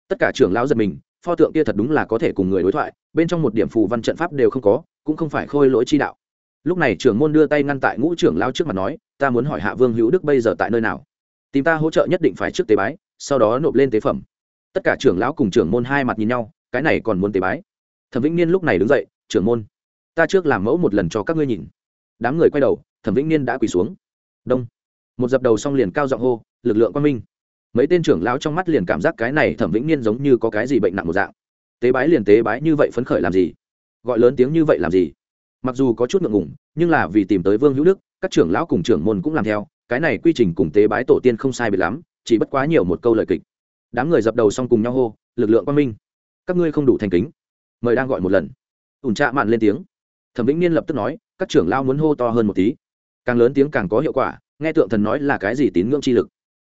Tất cả trưởng lão giật mình pho tượng kia thật đúng là có thể cùng người đối thoại, bên trong một điểm phù văn trận pháp đều không có, cũng không phải khôi lỗi chi đạo. Lúc này trưởng môn đưa tay ngăn tại ngũ trưởng lão trước mặt nói, ta muốn hỏi hạ vương hữu đức bây giờ tại nơi nào? Tìm ta hỗ trợ nhất định phải trước tế bái, sau đó nộp lên tế phẩm. Tất cả trưởng lão cùng trưởng môn hai mặt nhìn nhau, cái này còn muốn tế bái? Thẩm vĩnh niên lúc này đứng dậy, trưởng môn, ta trước làm mẫu một lần cho các ngươi nhìn. Đám người quay đầu, thẩm vĩnh niên đã quỳ xuống. Đông. Một dập đầu xong liền cao giọng hô, lực lượng quang minh mấy tên trưởng lão trong mắt liền cảm giác cái này thẩm vĩnh niên giống như có cái gì bệnh nặng một dạng. Tế bái liền tế bái như vậy phấn khởi làm gì? Gọi lớn tiếng như vậy làm gì? Mặc dù có chút ngượng ngùng, nhưng là vì tìm tới vương hữu đức, các trưởng lão cùng trưởng môn cũng làm theo, cái này quy trình cùng tế bái tổ tiên không sai biệt lắm, chỉ bất quá nhiều một câu lời kịch. Đám người dập đầu xong cùng nhau hô, lực lượng quang minh, các ngươi không đủ thành kính. Mời đang gọi một lần. Ủn trạ mạn lên tiếng. Thẩm vĩnh niên lập tức nói, các trưởng lao muốn hô to hơn một tí. Càng lớn tiếng càng có hiệu quả, nghe tượng thần nói là cái gì tín ngưỡng chi lực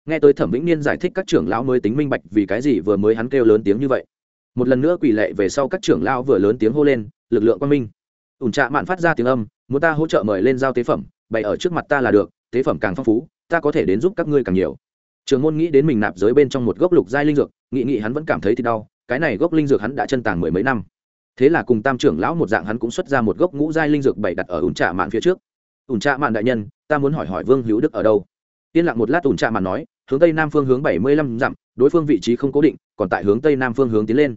nghe tới thẩm vĩnh niên giải thích các trưởng lão mới tính minh bạch vì cái gì vừa mới hắn kêu lớn tiếng như vậy. Một lần nữa quỳ lệ về sau các trưởng lão vừa lớn tiếng hô lên, lực lượng quang minh. Ủn trạ mạn phát ra tiếng âm, muốn ta hỗ trợ mời lên giao tế phẩm, bày ở trước mặt ta là được, tế phẩm càng phong phú, ta có thể đến giúp các ngươi càng nhiều. Trường môn nghĩ đến mình nạp giới bên trong một gốc lục giai linh dược nghị nghị hắn vẫn cảm thấy thì đau, cái này gốc linh dược hắn đã chân tàng mười mấy năm. Thế là cùng tam trưởng lão một dạng hắn cũng xuất ra một gốc ngũ giai linh dược bày đặt ở ủn trạ mạn phía trước. Ủn trạ mạn đại nhân, ta muốn hỏi hỏi vương hữu đức ở đâu? Yên lặng một lát ủn trạ mạn nói hướng tây nam phương hướng bảy mươi lăm dặm, đối phương vị trí không cố định, còn tại hướng tây nam phương hướng tiến lên.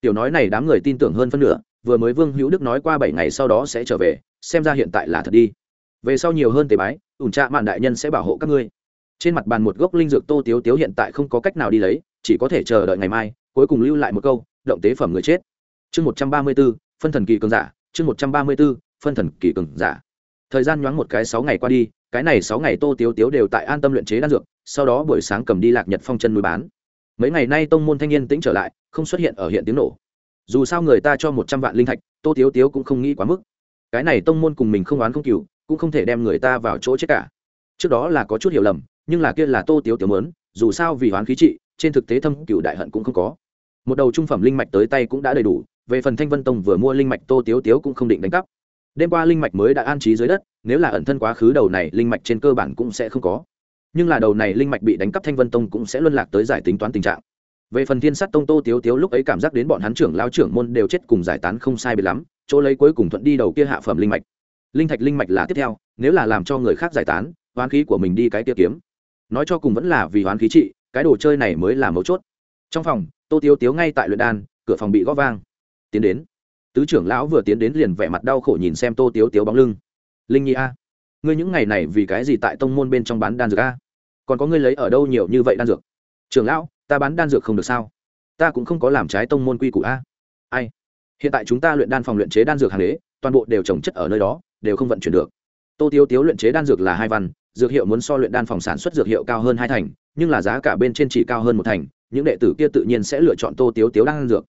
Tiểu nói này đám người tin tưởng hơn phân nửa, vừa mới vương hữu đức nói qua bảy ngày sau đó sẽ trở về, xem ra hiện tại là thật đi. Về sau nhiều hơn tế bái ủn trạ mạn đại nhân sẽ bảo hộ các ngươi. Trên mặt bàn một gốc linh dược tô tiếu tiếu hiện tại không có cách nào đi lấy, chỉ có thể chờ đợi ngày mai, cuối cùng lưu lại một câu, động tế phẩm người chết. Chương một trăm ba mươi b ố phân thần kỳ cường giả, chương một trăm ba mươi b ố phân thần kỳ cường giả. Thời gian nhoáng một cái sáu ngày qua đi cái này sáu ngày tô tiếu tiếu đều tại an tâm luyện chế đan dược, sau đó buổi sáng cầm đi lạc nhật phong chân núi bán. Mấy ngày nay tông môn thanh niên tĩnh trở lại, không xuất hiện ở hiện tiếng nổ. Dù sao người ta cho một trăm vạn linh thạch, tô tiếu tiếu cũng không nghĩ quá mức. Cái này tông môn cùng mình không oán không cừu, cũng không thể đem người ta vào chỗ chết cả. Trước đó là có chút hiểu lầm, nhưng là kia là tô tiếu tiếu mớn dù sao vì oán khí trị, trên thực tế thâm cựu đại hận cũng không có. Một đầu trung phẩm linh mạch tới tay cũng đã đầy đủ, về phần thanh vân tông vừa mua linh mạch tô tiếu tiếu cũng không định đánh cắp. Đêm qua linh mạch mới đã an trí dưới đất nếu là ẩn thân quá khứ đầu này, linh mạch trên cơ bản cũng sẽ không có. Nhưng là đầu này linh mạch bị đánh cắp thanh vân tông cũng sẽ luân lạc tới giải tính toán tình trạng. Về phần thiên sát tông tô tiếu tiếu lúc ấy cảm giác đến bọn hắn trưởng lao trưởng môn đều chết cùng giải tán không sai bị lắm, chỗ lấy cuối cùng thuận đi đầu kia hạ phẩm linh mạch. Linh thạch linh mạch là tiếp theo, nếu là làm cho người khác giải tán hoán khí của mình đi cái tiêu kiếm. Nói cho cùng vẫn là vì hoán khí trị, cái đồ chơi này mới là mấu chốt. Trong phòng, tô tiếu tiếu ngay tại luyện đan, cửa phòng bị góp vang. Tiến đến. Tứ trưởng lão vừa tiến đến liền vẻ mặt đau khổ nhìn xem tô tiếu tiếu bóng lưng linh nhi a, ngươi những ngày này vì cái gì tại tông môn bên trong bán đan dược a? Còn có ngươi lấy ở đâu nhiều như vậy đan dược? Trưởng lão, ta bán đan dược không được sao? Ta cũng không có làm trái tông môn quy củ a. Ai? Hiện tại chúng ta luyện đan phòng luyện chế đan dược hàng đế, toàn bộ đều trồng chất ở nơi đó, đều không vận chuyển được. Tô tiếu tiếu luyện chế đan dược là hai văn, dược hiệu muốn so luyện đan phòng sản xuất dược hiệu cao hơn hai thành, nhưng là giá cả bên trên chỉ cao hơn một thành, những đệ tử kia tự nhiên sẽ lựa chọn tô tiếu tiếu đan dược.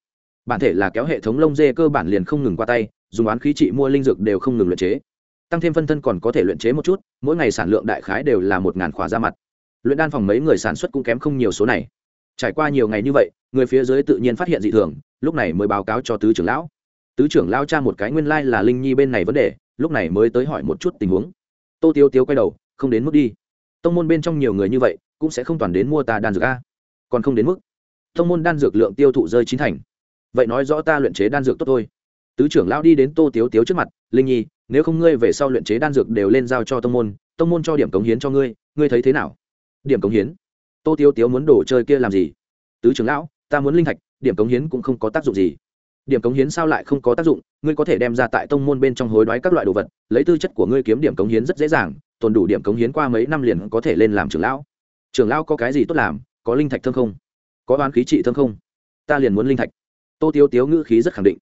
Bản thể là kéo hệ thống lông dê cơ bản liền không ngừng qua tay, dùng bán khí trị mua linh dược đều không ngừng luyện chế tăng thêm phân thân còn có thể luyện chế một chút, mỗi ngày sản lượng đại khái đều là một ngàn khóa ra mặt. Luyện đan phòng mấy người sản xuất cũng kém không nhiều số này. Trải qua nhiều ngày như vậy, người phía dưới tự nhiên phát hiện dị thường, lúc này mới báo cáo cho tứ trưởng lão. Tứ trưởng lao cha một cái nguyên lai là linh nhi bên này vấn đề, lúc này mới tới hỏi một chút tình huống. Tô tiêu tiêu quay đầu, không đến mức đi. Tông môn bên trong nhiều người như vậy, cũng sẽ không toàn đến mua ta đan dược a. Còn không đến mức. Tông môn đan dược lượng tiêu thụ rơi chín thành. Vậy nói rõ ta luyện chế đan dược tốt thôi tứ trưởng lão đi đến tô tiếu tiếu trước mặt, linh nhi, nếu không ngươi về sau luyện chế đan dược đều lên giao cho tông môn tông môn cho điểm cống hiến cho ngươi ngươi thấy thế nào? Điểm cống hiến? Tô tiếu tiếu muốn đổ chơi kia làm gì? Tứ trưởng lão, ta muốn linh thạch, điểm cống hiến cũng không có tác dụng gì. Điểm cống hiến sao lại không có tác dụng? Ngươi có thể đem ra tại tông môn bên trong hối đoái các loại đồ vật, lấy tư chất của ngươi kiếm điểm cống hiến rất dễ dàng, tồn đủ điểm cống hiến qua mấy năm liền có thể lên làm trưởng lão. Trưởng lão có cái gì tốt làm? Có linh thạch thơm không? Có oán khí trị thơm không? Ta liền muốn linh thạch. Tô tiếu tiếu ngữ khí rất khẳng định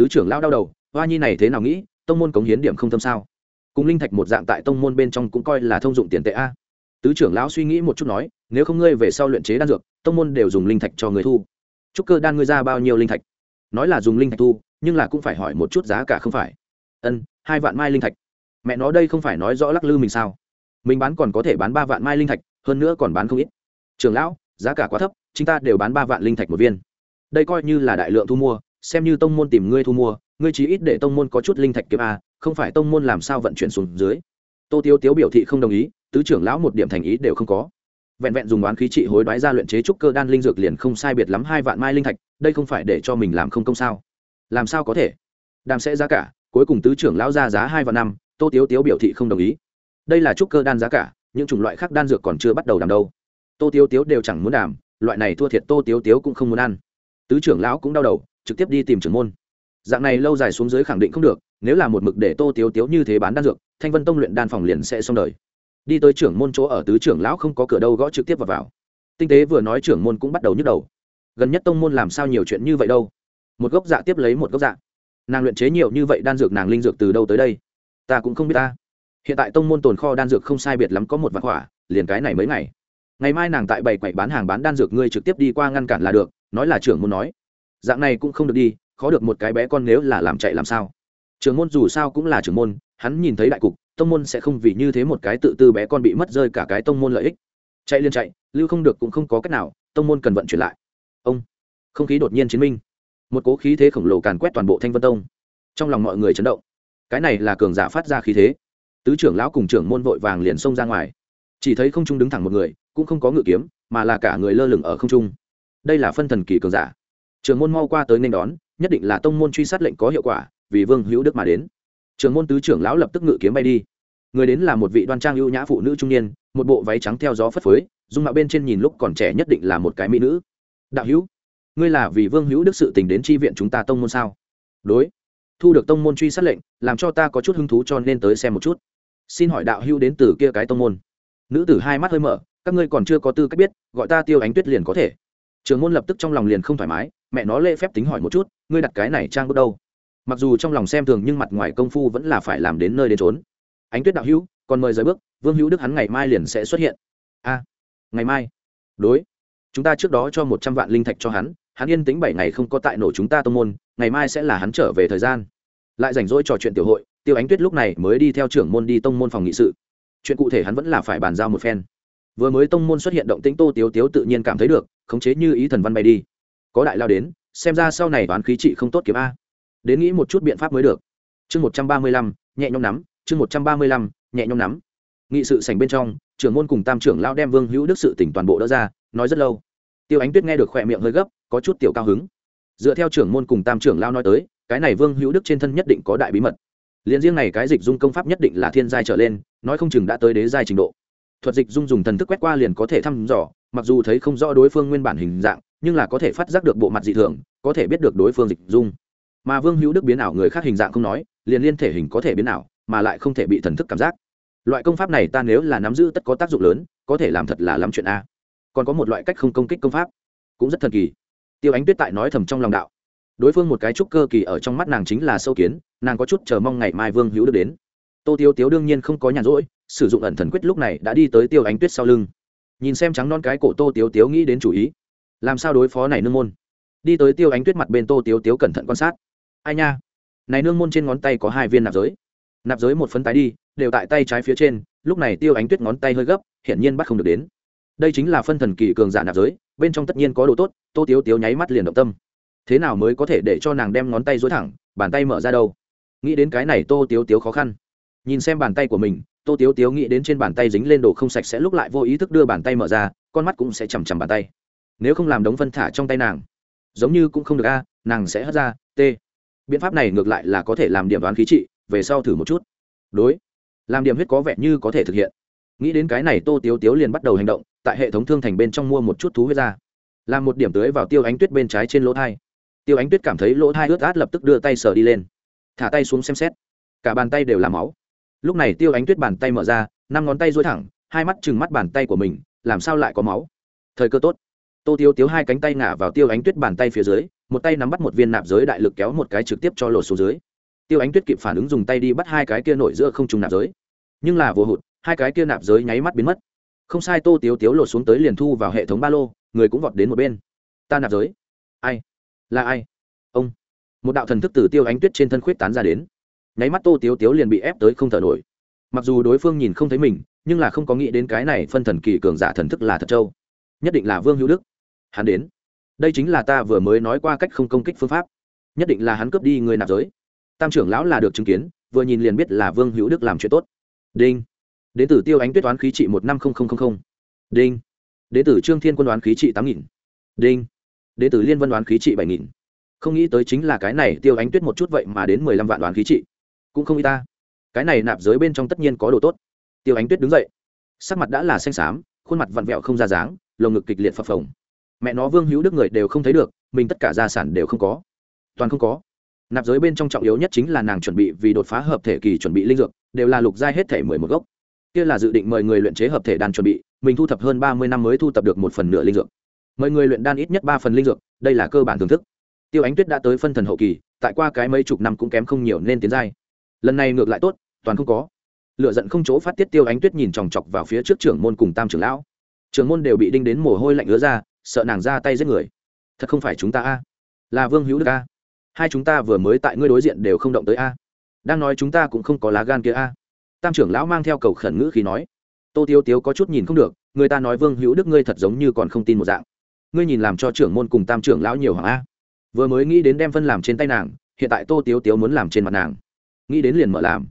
tứ trưởng lão đau đầu hoa nhi này thế nào nghĩ, tông môn cống hiến điểm không thâm sao? Cùng linh thạch một dạng tại tông môn bên trong cũng coi là thông dụng tiền tệ a. Tứ trưởng lão suy nghĩ một chút nói, nếu không ngươi về sau luyện chế đan dược, tông môn đều dùng linh thạch cho người thu. Chúc cơ đan ngươi ra bao nhiêu linh thạch? Nói là dùng linh thạch thu, nhưng là cũng phải hỏi một chút giá cả không phải. Ân, hai vạn mai linh thạch. Mẹ nó đây không phải nói rõ lắc lư mình sao? Mình bán còn có thể bán ba vạn mai linh thạch, hơn nữa còn bán không ít. Trường lão, giá cả quá thấp, chúng ta đều bán ba vạn linh thạch một viên. Đây coi như là đại lượng thu mua xem như tông môn tìm ngươi thu mua, ngươi chí ít để tông môn có chút linh thạch kiếm a, không phải tông môn làm sao vận chuyển xuống dưới. Tô tiêu tiếu biểu thị không đồng ý, tứ trưởng lão một điểm thành ý đều không có. Vẹn vẹn dùng oán khí trị hối đoái ra luyện chế trúc cơ đan linh dược liền không sai biệt lắm hai vạn mai linh thạch, đây không phải để cho mình làm không công sao? Làm sao có thể? Đàm sẽ giá cả, cuối cùng tứ trưởng lão ra giá hai vạn năm, tô tiếu tiếu biểu thị không đồng ý. Đây là trúc cơ đan giá cả, những chủng loại khác đan dược còn chưa bắt đầu đàm đâu. Tô tiếu tiếu đều chẳng muốn đàm, loại này thua thiệt tô tiếu tiếu cũng không muốn ăn. Tứ trưởng lão cũng đau đầu trực tiếp đi tìm trưởng môn. Dạng này lâu dài xuống dưới khẳng định không được nếu là một mực để tô tiếu tiếu như thế bán đan dược thanh vân tông luyện đan phòng liền sẽ xong đời. Đi tới trưởng môn chỗ ở tứ trưởng lão không có cửa đâu gõ trực tiếp vào, vào. tinh tế vừa nói trưởng môn cũng bắt đầu nhức đầu. Gần nhất tông môn làm sao nhiều chuyện như vậy đâu? Một gốc dạ tiếp lấy một gốc dạ. Nàng luyện chế nhiều như vậy đan dược nàng linh dược từ đâu tới đây? Ta cũng không biết ta. Hiện tại tông môn tồn kho đan dược không sai biệt lắm có một vạn quả liền cái này mấy ngày. Ngày mai nàng tại bảy quậy bán hàng bán đan dược ngươi trực tiếp đi qua ngăn cản là được nói là trưởng môn nói dạng này cũng không được đi, khó được một cái bé con nếu là làm chạy làm sao. Trưởng môn dù sao cũng là trưởng môn, hắn nhìn thấy đại cục, tông môn sẽ không vì như thế một cái tự tư bé con bị mất rơi cả cái tông môn lợi ích. Chạy liên chạy, lưu không được cũng không có cách nào, tông môn cần vận chuyển lại. Ông, không khí đột nhiên chiến minh. Một cố khí thế khổng lồ càn quét toàn bộ thanh vân tông. Trong lòng mọi người chấn động. Cái này là cường giả phát ra khí thế. Tứ trưởng lão cùng trưởng môn vội vàng liền xông ra ngoài. Chỉ thấy không trung đứng thẳng một người, cũng không có ngự kiếm, mà là cả người lơ lửng ở không trung. Đây là phân thần kỳ cường giả. Trường môn mau qua tới nên đón, nhất định là tông môn truy sát lệnh có hiệu quả, vì vương hữu đức mà đến. Trường môn tứ trưởng lão lập tức ngự kiếm bay đi. Người đến là một vị đoan trang ưu nhã phụ nữ trung niên, một bộ váy trắng theo gió phất phới, dung mạo bên trên nhìn lúc còn trẻ nhất định là một cái mỹ nữ. Đạo hữu, ngươi là vì vương hữu đức sự tình đến tri viện chúng ta tông môn sao? Đối, thu được tông môn truy sát lệnh, làm cho ta có chút hứng thú cho nên tới xem một chút. Xin hỏi đạo hữu đến từ kia cái tông môn? Nữ tử hai mắt hơi mở, các ngươi còn chưa có tư cách biết, gọi ta tiêu ánh tuyết liền có thể trường môn lập tức trong lòng liền không thoải mái, mẹ nó lễ phép tính hỏi một chút, ngươi đặt cái này trang bước đâu? Mặc dù trong lòng xem thường nhưng mặt ngoài công phu vẫn là phải làm đến nơi đến trốn ánh tuyết đạo hữu còn mời rời bước, vương hữu đức hắn ngày mai liền sẽ xuất hiện. A, ngày mai? Đối. Chúng ta trước đó cho một trăm vạn linh thạch cho hắn hắn yên tĩnh bảy ngày không có tại nổ chúng ta tô môn, ngày mai sẽ là hắn trở về thời gian. Lại rảnh rỗi trò chuyện tiểu hội, tiêu ánh tuyết lúc này mới đi theo trưởng môn đi tông môn phòng nghị sự. Chuyện cụ thể hắn vẫn là phải bàn giao một phen vừa mới tông môn xuất hiện động tĩnh tô tiếu tiếu tự nhiên cảm thấy được, khống chế như ý thần văn bay đi. Có đại lao đến, xem ra sau này toán khí trị không tốt kiếm a. Đến nghĩ một chút biện pháp mới được. Chương một trăm ba mươi lăm, nhẹ nhõm nắm, chương một trăm ba mươi lăm, nhẹ nhõm nắm. Nghị sự sành bên trong, trưởng môn cùng tam trưởng lao đem vương hữu đức sự tỉnh toàn bộ đỡ ra, nói rất lâu. Tiêu ánh tuyết nghe được khỏe miệng hơi gấp, có chút tiểu cao hứng. Dựa theo trưởng môn cùng tam trưởng lao nói tới, cái này vương hữu đức trên thân nhất định có đại bí mật. Liền riêng này cái dịch dung công pháp nhất định là thiên giai trở lên, nói không chừng đã tới đế giai trình độ thuật dịch dung dùng thần thức quét qua liền có thể thăm dò, mặc dù thấy không rõ đối phương nguyên bản hình dạng, nhưng là có thể phát giác được bộ mặt dị thường, có thể biết được đối phương dịch dung. Mà vương hữu đức biến ảo người khác hình dạng không nói, liền liên thể hình có thể biến ảo, mà lại không thể bị thần thức cảm giác. Loại công pháp này ta nếu là nắm giữ tất có tác dụng lớn, có thể làm thật là lắm chuyện a. Còn có một loại cách không công kích công pháp, cũng rất thần kỳ. Tiêu ánh tuyết tại nói thầm trong lòng đạo. Đối phương một cái trúc cơ kỳ ở trong mắt nàng chính là sâu kiến, nàng có chút chờ mong ngày mai vương hữu được đến. Tô tiêu tiếu đương nhiên không có nhàn rỗi sử dụng ẩn thần quyết lúc này đã đi tới tiêu ánh tuyết sau lưng. Nhìn xem trắng non cái cổ tô tiếu tiếu nghĩ đến chủ ý. Làm sao đối phó này nương môn? Đi tới tiêu ánh tuyết mặt bên tô tiếu tiếu cẩn thận quan sát. Ai nha? Này nương môn trên ngón tay có hai viên nạp giới. Nạp giới một phấn tái đi, đều tại tay trái phía trên, lúc này tiêu ánh tuyết ngón tay hơi gấp, hiển nhiên bắt không được đến. Đây chính là phân thần kỳ cường giả nạp giới, bên trong tất nhiên có đồ tốt, tô tiếu tiếu nháy mắt liền động tâm. Thế nào mới có thể để cho nàng đem ngón tay dối thẳng, bàn tay mở ra đâu? Nghĩ đến cái này tô tiếu tiếu khó khăn. Nhìn xem bàn tay của mình tô tiếu tiếu nghĩ đến trên bàn tay dính lên đồ không sạch sẽ lúc lại vô ý thức đưa bàn tay mở ra, con mắt cũng sẽ chằm chằm bàn tay. Nếu không làm đống phân thả trong tay nàng, giống như cũng không được a, nàng sẽ hất ra t biện pháp này ngược lại là có thể làm điểm đoán khí trị, về sau thử một chút. Đối. Làm điểm huyết có vẻ như có thể thực hiện. Nghĩ đến cái này tô tiếu tiếu liền bắt đầu hành động, tại hệ thống thương thành bên trong mua một chút thú huyết ra. Làm một điểm tưới vào tiêu ánh tuyết bên trái trên lỗ thai. Tiêu ánh tuyết cảm thấy lỗ thai ướt át lập tức đưa tay sờ đi lên. Thả tay xuống xem xét. Cả bàn tay đều là máu lúc này tiêu ánh tuyết bàn tay mở ra, năm ngón tay dối thẳng, hai mắt chừng mắt bàn tay của mình, làm sao lại có máu? Thời cơ tốt. Tô tiêu tiếu hai cánh tay ngả vào tiêu ánh tuyết bàn tay phía dưới, một tay nắm bắt một viên nạp giới đại lực kéo một cái trực tiếp cho lột xuống dưới. Tiêu ánh tuyết kịp phản ứng dùng tay đi bắt hai cái kia nổi giữa không trùng nạp giới. Nhưng là vô hụt, hai cái kia nạp giới nháy mắt biến mất. Không sai, tô tiếu tiếu lột xuống tới liền thu vào hệ thống ba lô, người cũng vọt đến một bên. Ta nạp giới. Ai? Là ai? Ông. Một đạo thần thức từ tiêu ánh tuyết trên thân khuyết tán ra đến nháy mắt tô tiếu tiếu liền bị ép tới không thở nổi. Mặc dù đối phương nhìn không thấy mình, nhưng là không có nghĩ đến cái này phân thần kỳ cường giả thần thức là thật châu. Nhất định là vương hữu đức. Hắn đến. Đây chính là ta vừa mới nói qua cách không công kích phương pháp. Nhất định là hắn cướp đi người nạp giới. Tam trưởng lão là được chứng kiến, vừa nhìn liền biết là vương hữu đức làm chuyện tốt. Đinh. Đến từ tiêu ánh tuyết toán khí trị một năm nghìn đinh. Đến từ trương thiên quân đoán khí trị tám nghìn. Đinh. Đến từ liên vân đoán khí trị bảy nghìn. Không nghĩ tới chính là cái này tiêu ánh tuyết một chút vậy mà đến mười lăm vạn đoán khí trị cũng không y ta. Cái này nạp giới bên trong tất nhiên có đồ tốt. Tiêu ánh tuyết đứng dậy. Sắc mặt đã là xanh xám, khuôn mặt vặn vẹo không ra dáng, lồng ngực kịch liệt phập phồng. Mẹ nó vương hữu đức người đều không thấy được, mình tất cả gia sản đều không có. Toàn không có. Nạp giới bên trong trọng yếu nhất chính là nàng chuẩn bị vì đột phá hợp thể kỳ chuẩn bị linh dược, đều là lục giai hết thể mười một gốc. Kia là dự định mời người luyện chế hợp thể đan chuẩn bị, mình thu thập hơn ba mươi năm mới thu thập được một phần nửa linh dược. Mời người luyện đan ít nhất ba phần linh dược, đây là cơ bản thưởng thức. Tiêu ánh tuyết đã tới phân thần hậu kỳ, tại qua cái mấy chục năm cũng kém không nhiều nên tiến giai lần này ngược lại tốt, toàn không có. Lựa giận không chỗ phát tiết tiêu ánh tuyết nhìn chòng chọc vào phía trước trưởng môn cùng tam trưởng lão. Trưởng môn đều bị đinh đến mồ hôi lạnh ứa ra, sợ nàng ra tay giết người. Thật không phải chúng ta a? Là vương hữu đức a? Hai chúng ta vừa mới tại ngươi đối diện đều không động tới a. Đang nói chúng ta cũng không có lá gan kia a. Tam trưởng lão mang theo cầu khẩn ngữ khi nói. Tô tiêu tiếu có chút nhìn không được, người ta nói vương hữu đức ngươi thật giống như còn không tin một dạng. Ngươi nhìn làm cho trưởng môn cùng tam trưởng lão nhiều hoàng a. Vừa mới nghĩ đến đem phân làm trên tay nàng, hiện tại tô tiếu tiếu muốn làm trên mặt nàng nghĩ đến liền mở làm.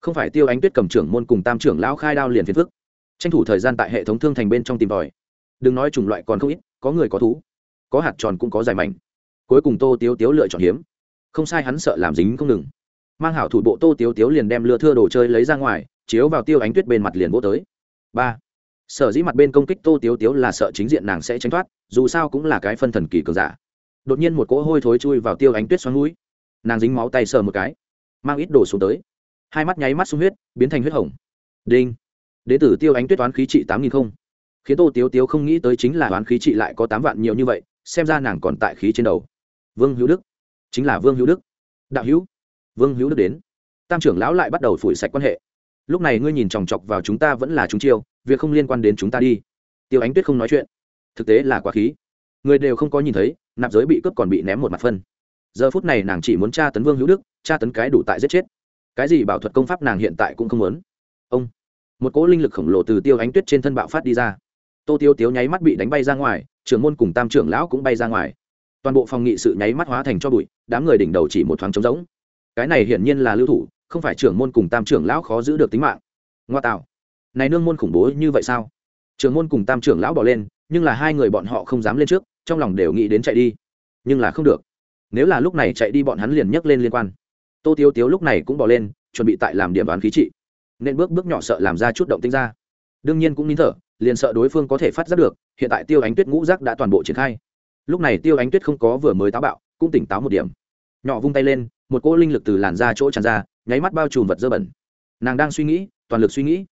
Không phải tiêu ánh tuyết cầm trưởng môn cùng tam trưởng lão khai đao liền phiền phức. Tranh thủ thời gian tại hệ thống thương thành bên trong tìm tòi. Đừng nói chủng loại còn không ít, có người có thú, có hạt tròn cũng có dài mảnh. Cuối cùng tô tiếu tiếu lựa chọn hiếm. Không sai hắn sợ làm dính không ngừng. Mang hảo thủ bộ tô tiếu tiếu liền đem lừa thưa đồ chơi lấy ra ngoài, chiếu vào tiêu ánh tuyết bên mặt liền vô tới. Ba. Sở dĩ mặt bên công kích tô tiếu tiếu là sợ chính diện nàng sẽ tránh thoát, dù sao cũng là cái phân thần kỳ cường giả. Đột nhiên một cỗ hôi thối chui vào tiêu ánh tuyết xoắn mũi. Nàng dính máu tay sờ một cái mang ít đồ xuống tới. Hai mắt nháy mắt sung huyết, biến thành huyết hồng. Đinh. Đế tử tiêu ánh tuyết toán khí trị tám nghìn không. Khiến tô tiếu tiếu không nghĩ tới chính là toán khí trị lại có tám vạn nhiều như vậy, xem ra nàng còn tại khí trên đầu. Vương hữu đức. Chính là vương hữu đức. Đạo hữu. Vương hữu đức đến. Tam trưởng lão lại bắt đầu phủi sạch quan hệ. Lúc này ngươi nhìn chòng chọc vào chúng ta vẫn là chúng chiêu, việc không liên quan đến chúng ta đi. Tiêu ánh tuyết không nói chuyện. Thực tế là quá khí. Người đều không có nhìn thấy, nạp giới bị cướp còn bị ném một mặt phân giờ phút này nàng chỉ muốn tra tấn vương hữu đức, tra tấn cái đủ tại giết chết. Cái gì bảo thuật công pháp nàng hiện tại cũng không muốn. Ông, một cỗ linh lực khổng lồ từ tiêu ánh tuyết trên thân bạo phát đi ra. Tô tiêu tiếu nháy mắt bị đánh bay ra ngoài, trưởng môn cùng tam trưởng lão cũng bay ra ngoài. Toàn bộ phòng nghị sự nháy mắt hóa thành cho bụi, đám người đỉnh đầu chỉ một thoáng trống rỗng. Cái này hiển nhiên là lưu thủ, không phải trưởng môn cùng tam trưởng lão khó giữ được tính mạng. Ngoa tạo. Này nương môn khủng bố như vậy sao? Trưởng môn cùng tam trưởng lão bỏ lên, nhưng là hai người bọn họ không dám lên trước, trong lòng đều nghĩ đến chạy đi. Nhưng là không được nếu là lúc này chạy đi bọn hắn liền nhấc lên liên quan. Tô tiêu tiếu lúc này cũng bỏ lên, chuẩn bị tại làm điểm đoán khí trị. Nên bước bước nhỏ sợ làm ra chút động tinh ra. Đương nhiên cũng nín thở, liền sợ đối phương có thể phát giác được, hiện tại tiêu ánh tuyết ngũ giác đã toàn bộ triển khai. Lúc này tiêu ánh tuyết không có vừa mới táo bạo, cũng tỉnh táo một điểm. Nhỏ vung tay lên, một cỗ linh lực từ làn ra chỗ tràn ra, nháy mắt bao trùm vật dơ bẩn. Nàng đang suy nghĩ, toàn lực suy nghĩ.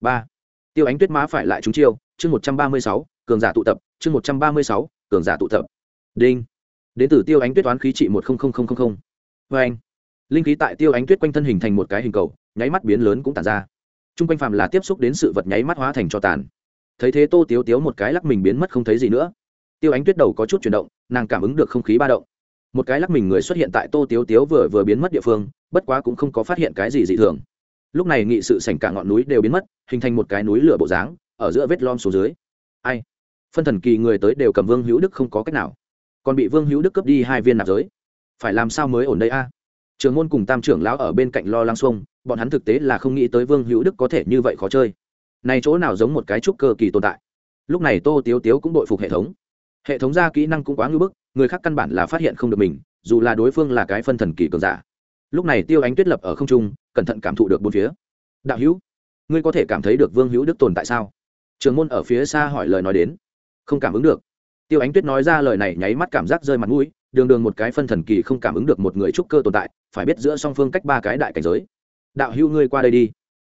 Ba. Tiêu ánh tuyết má phải lại trúng chiêu, chương một trăm ba mươi sáu, cường giả tụ tập, chương một trăm ba mươi sáu, cường giả tụ tập. Đinh đến từ tiêu ánh tuyết toán khí trị một vê anh, linh khí tại tiêu ánh tuyết quanh thân hình thành một cái hình cầu, nháy mắt biến lớn cũng tàn ra. T r u n g quanh phàm là tiếp xúc đến sự vật nháy mắt hóa thành cho tàn. Thấy thế tô tiếu tiếu một cái lắc mình biến mất không thấy gì nữa. Tiêu ánh tuyết đầu có chút chuyển động, nàng cảm ứng được không khí ba động. Một cái lắc mình người xuất hiện tại tô tiếu tiếu vừa vừa biến mất địa phương, bất quá cũng không có phát hiện cái gì dị thường. Lúc này nghị sự sảnh cả ngọn núi đều biến mất, hình thành một cái núi lửa bộ dáng, ở giữa vết lom xuống dưới. Ai? Phân thần kỳ người tới đều cầm vương hữu đức không có cách nào còn bị vương hữu đức cướp đi hai viên nạp giới. Phải làm sao mới ổn đây a? Trường môn cùng tam trưởng lão ở bên cạnh lo lăng xuông, bọn hắn thực tế là không nghĩ tới vương hữu đức có thể như vậy khó chơi. Này chỗ nào giống một cái trúc cơ kỳ tồn tại? Lúc này tô tiếu tiếu cũng đội phục hệ thống. Hệ thống ra kỹ năng cũng quá ngưỡng bức, người khác căn bản là phát hiện không được mình, dù là đối phương là cái phân thần kỳ cường giả. Lúc này tiêu ánh tuyết lập ở không trung, cẩn thận cảm thụ được bốn phía. Đạo hữu, ngươi có thể cảm thấy được vương hữu đức tồn tại sao? Trường môn ở phía xa hỏi lời nói đến. Không cảm ứng được tiêu ánh tuyết nói ra lời này nháy mắt cảm giác rơi mặt mũi, đường đường một cái phân thần kỳ không cảm ứng được một người trúc cơ tồn tại, phải biết giữa song phương cách ba cái đại cảnh giới. Đạo hữu ngươi qua đây đi,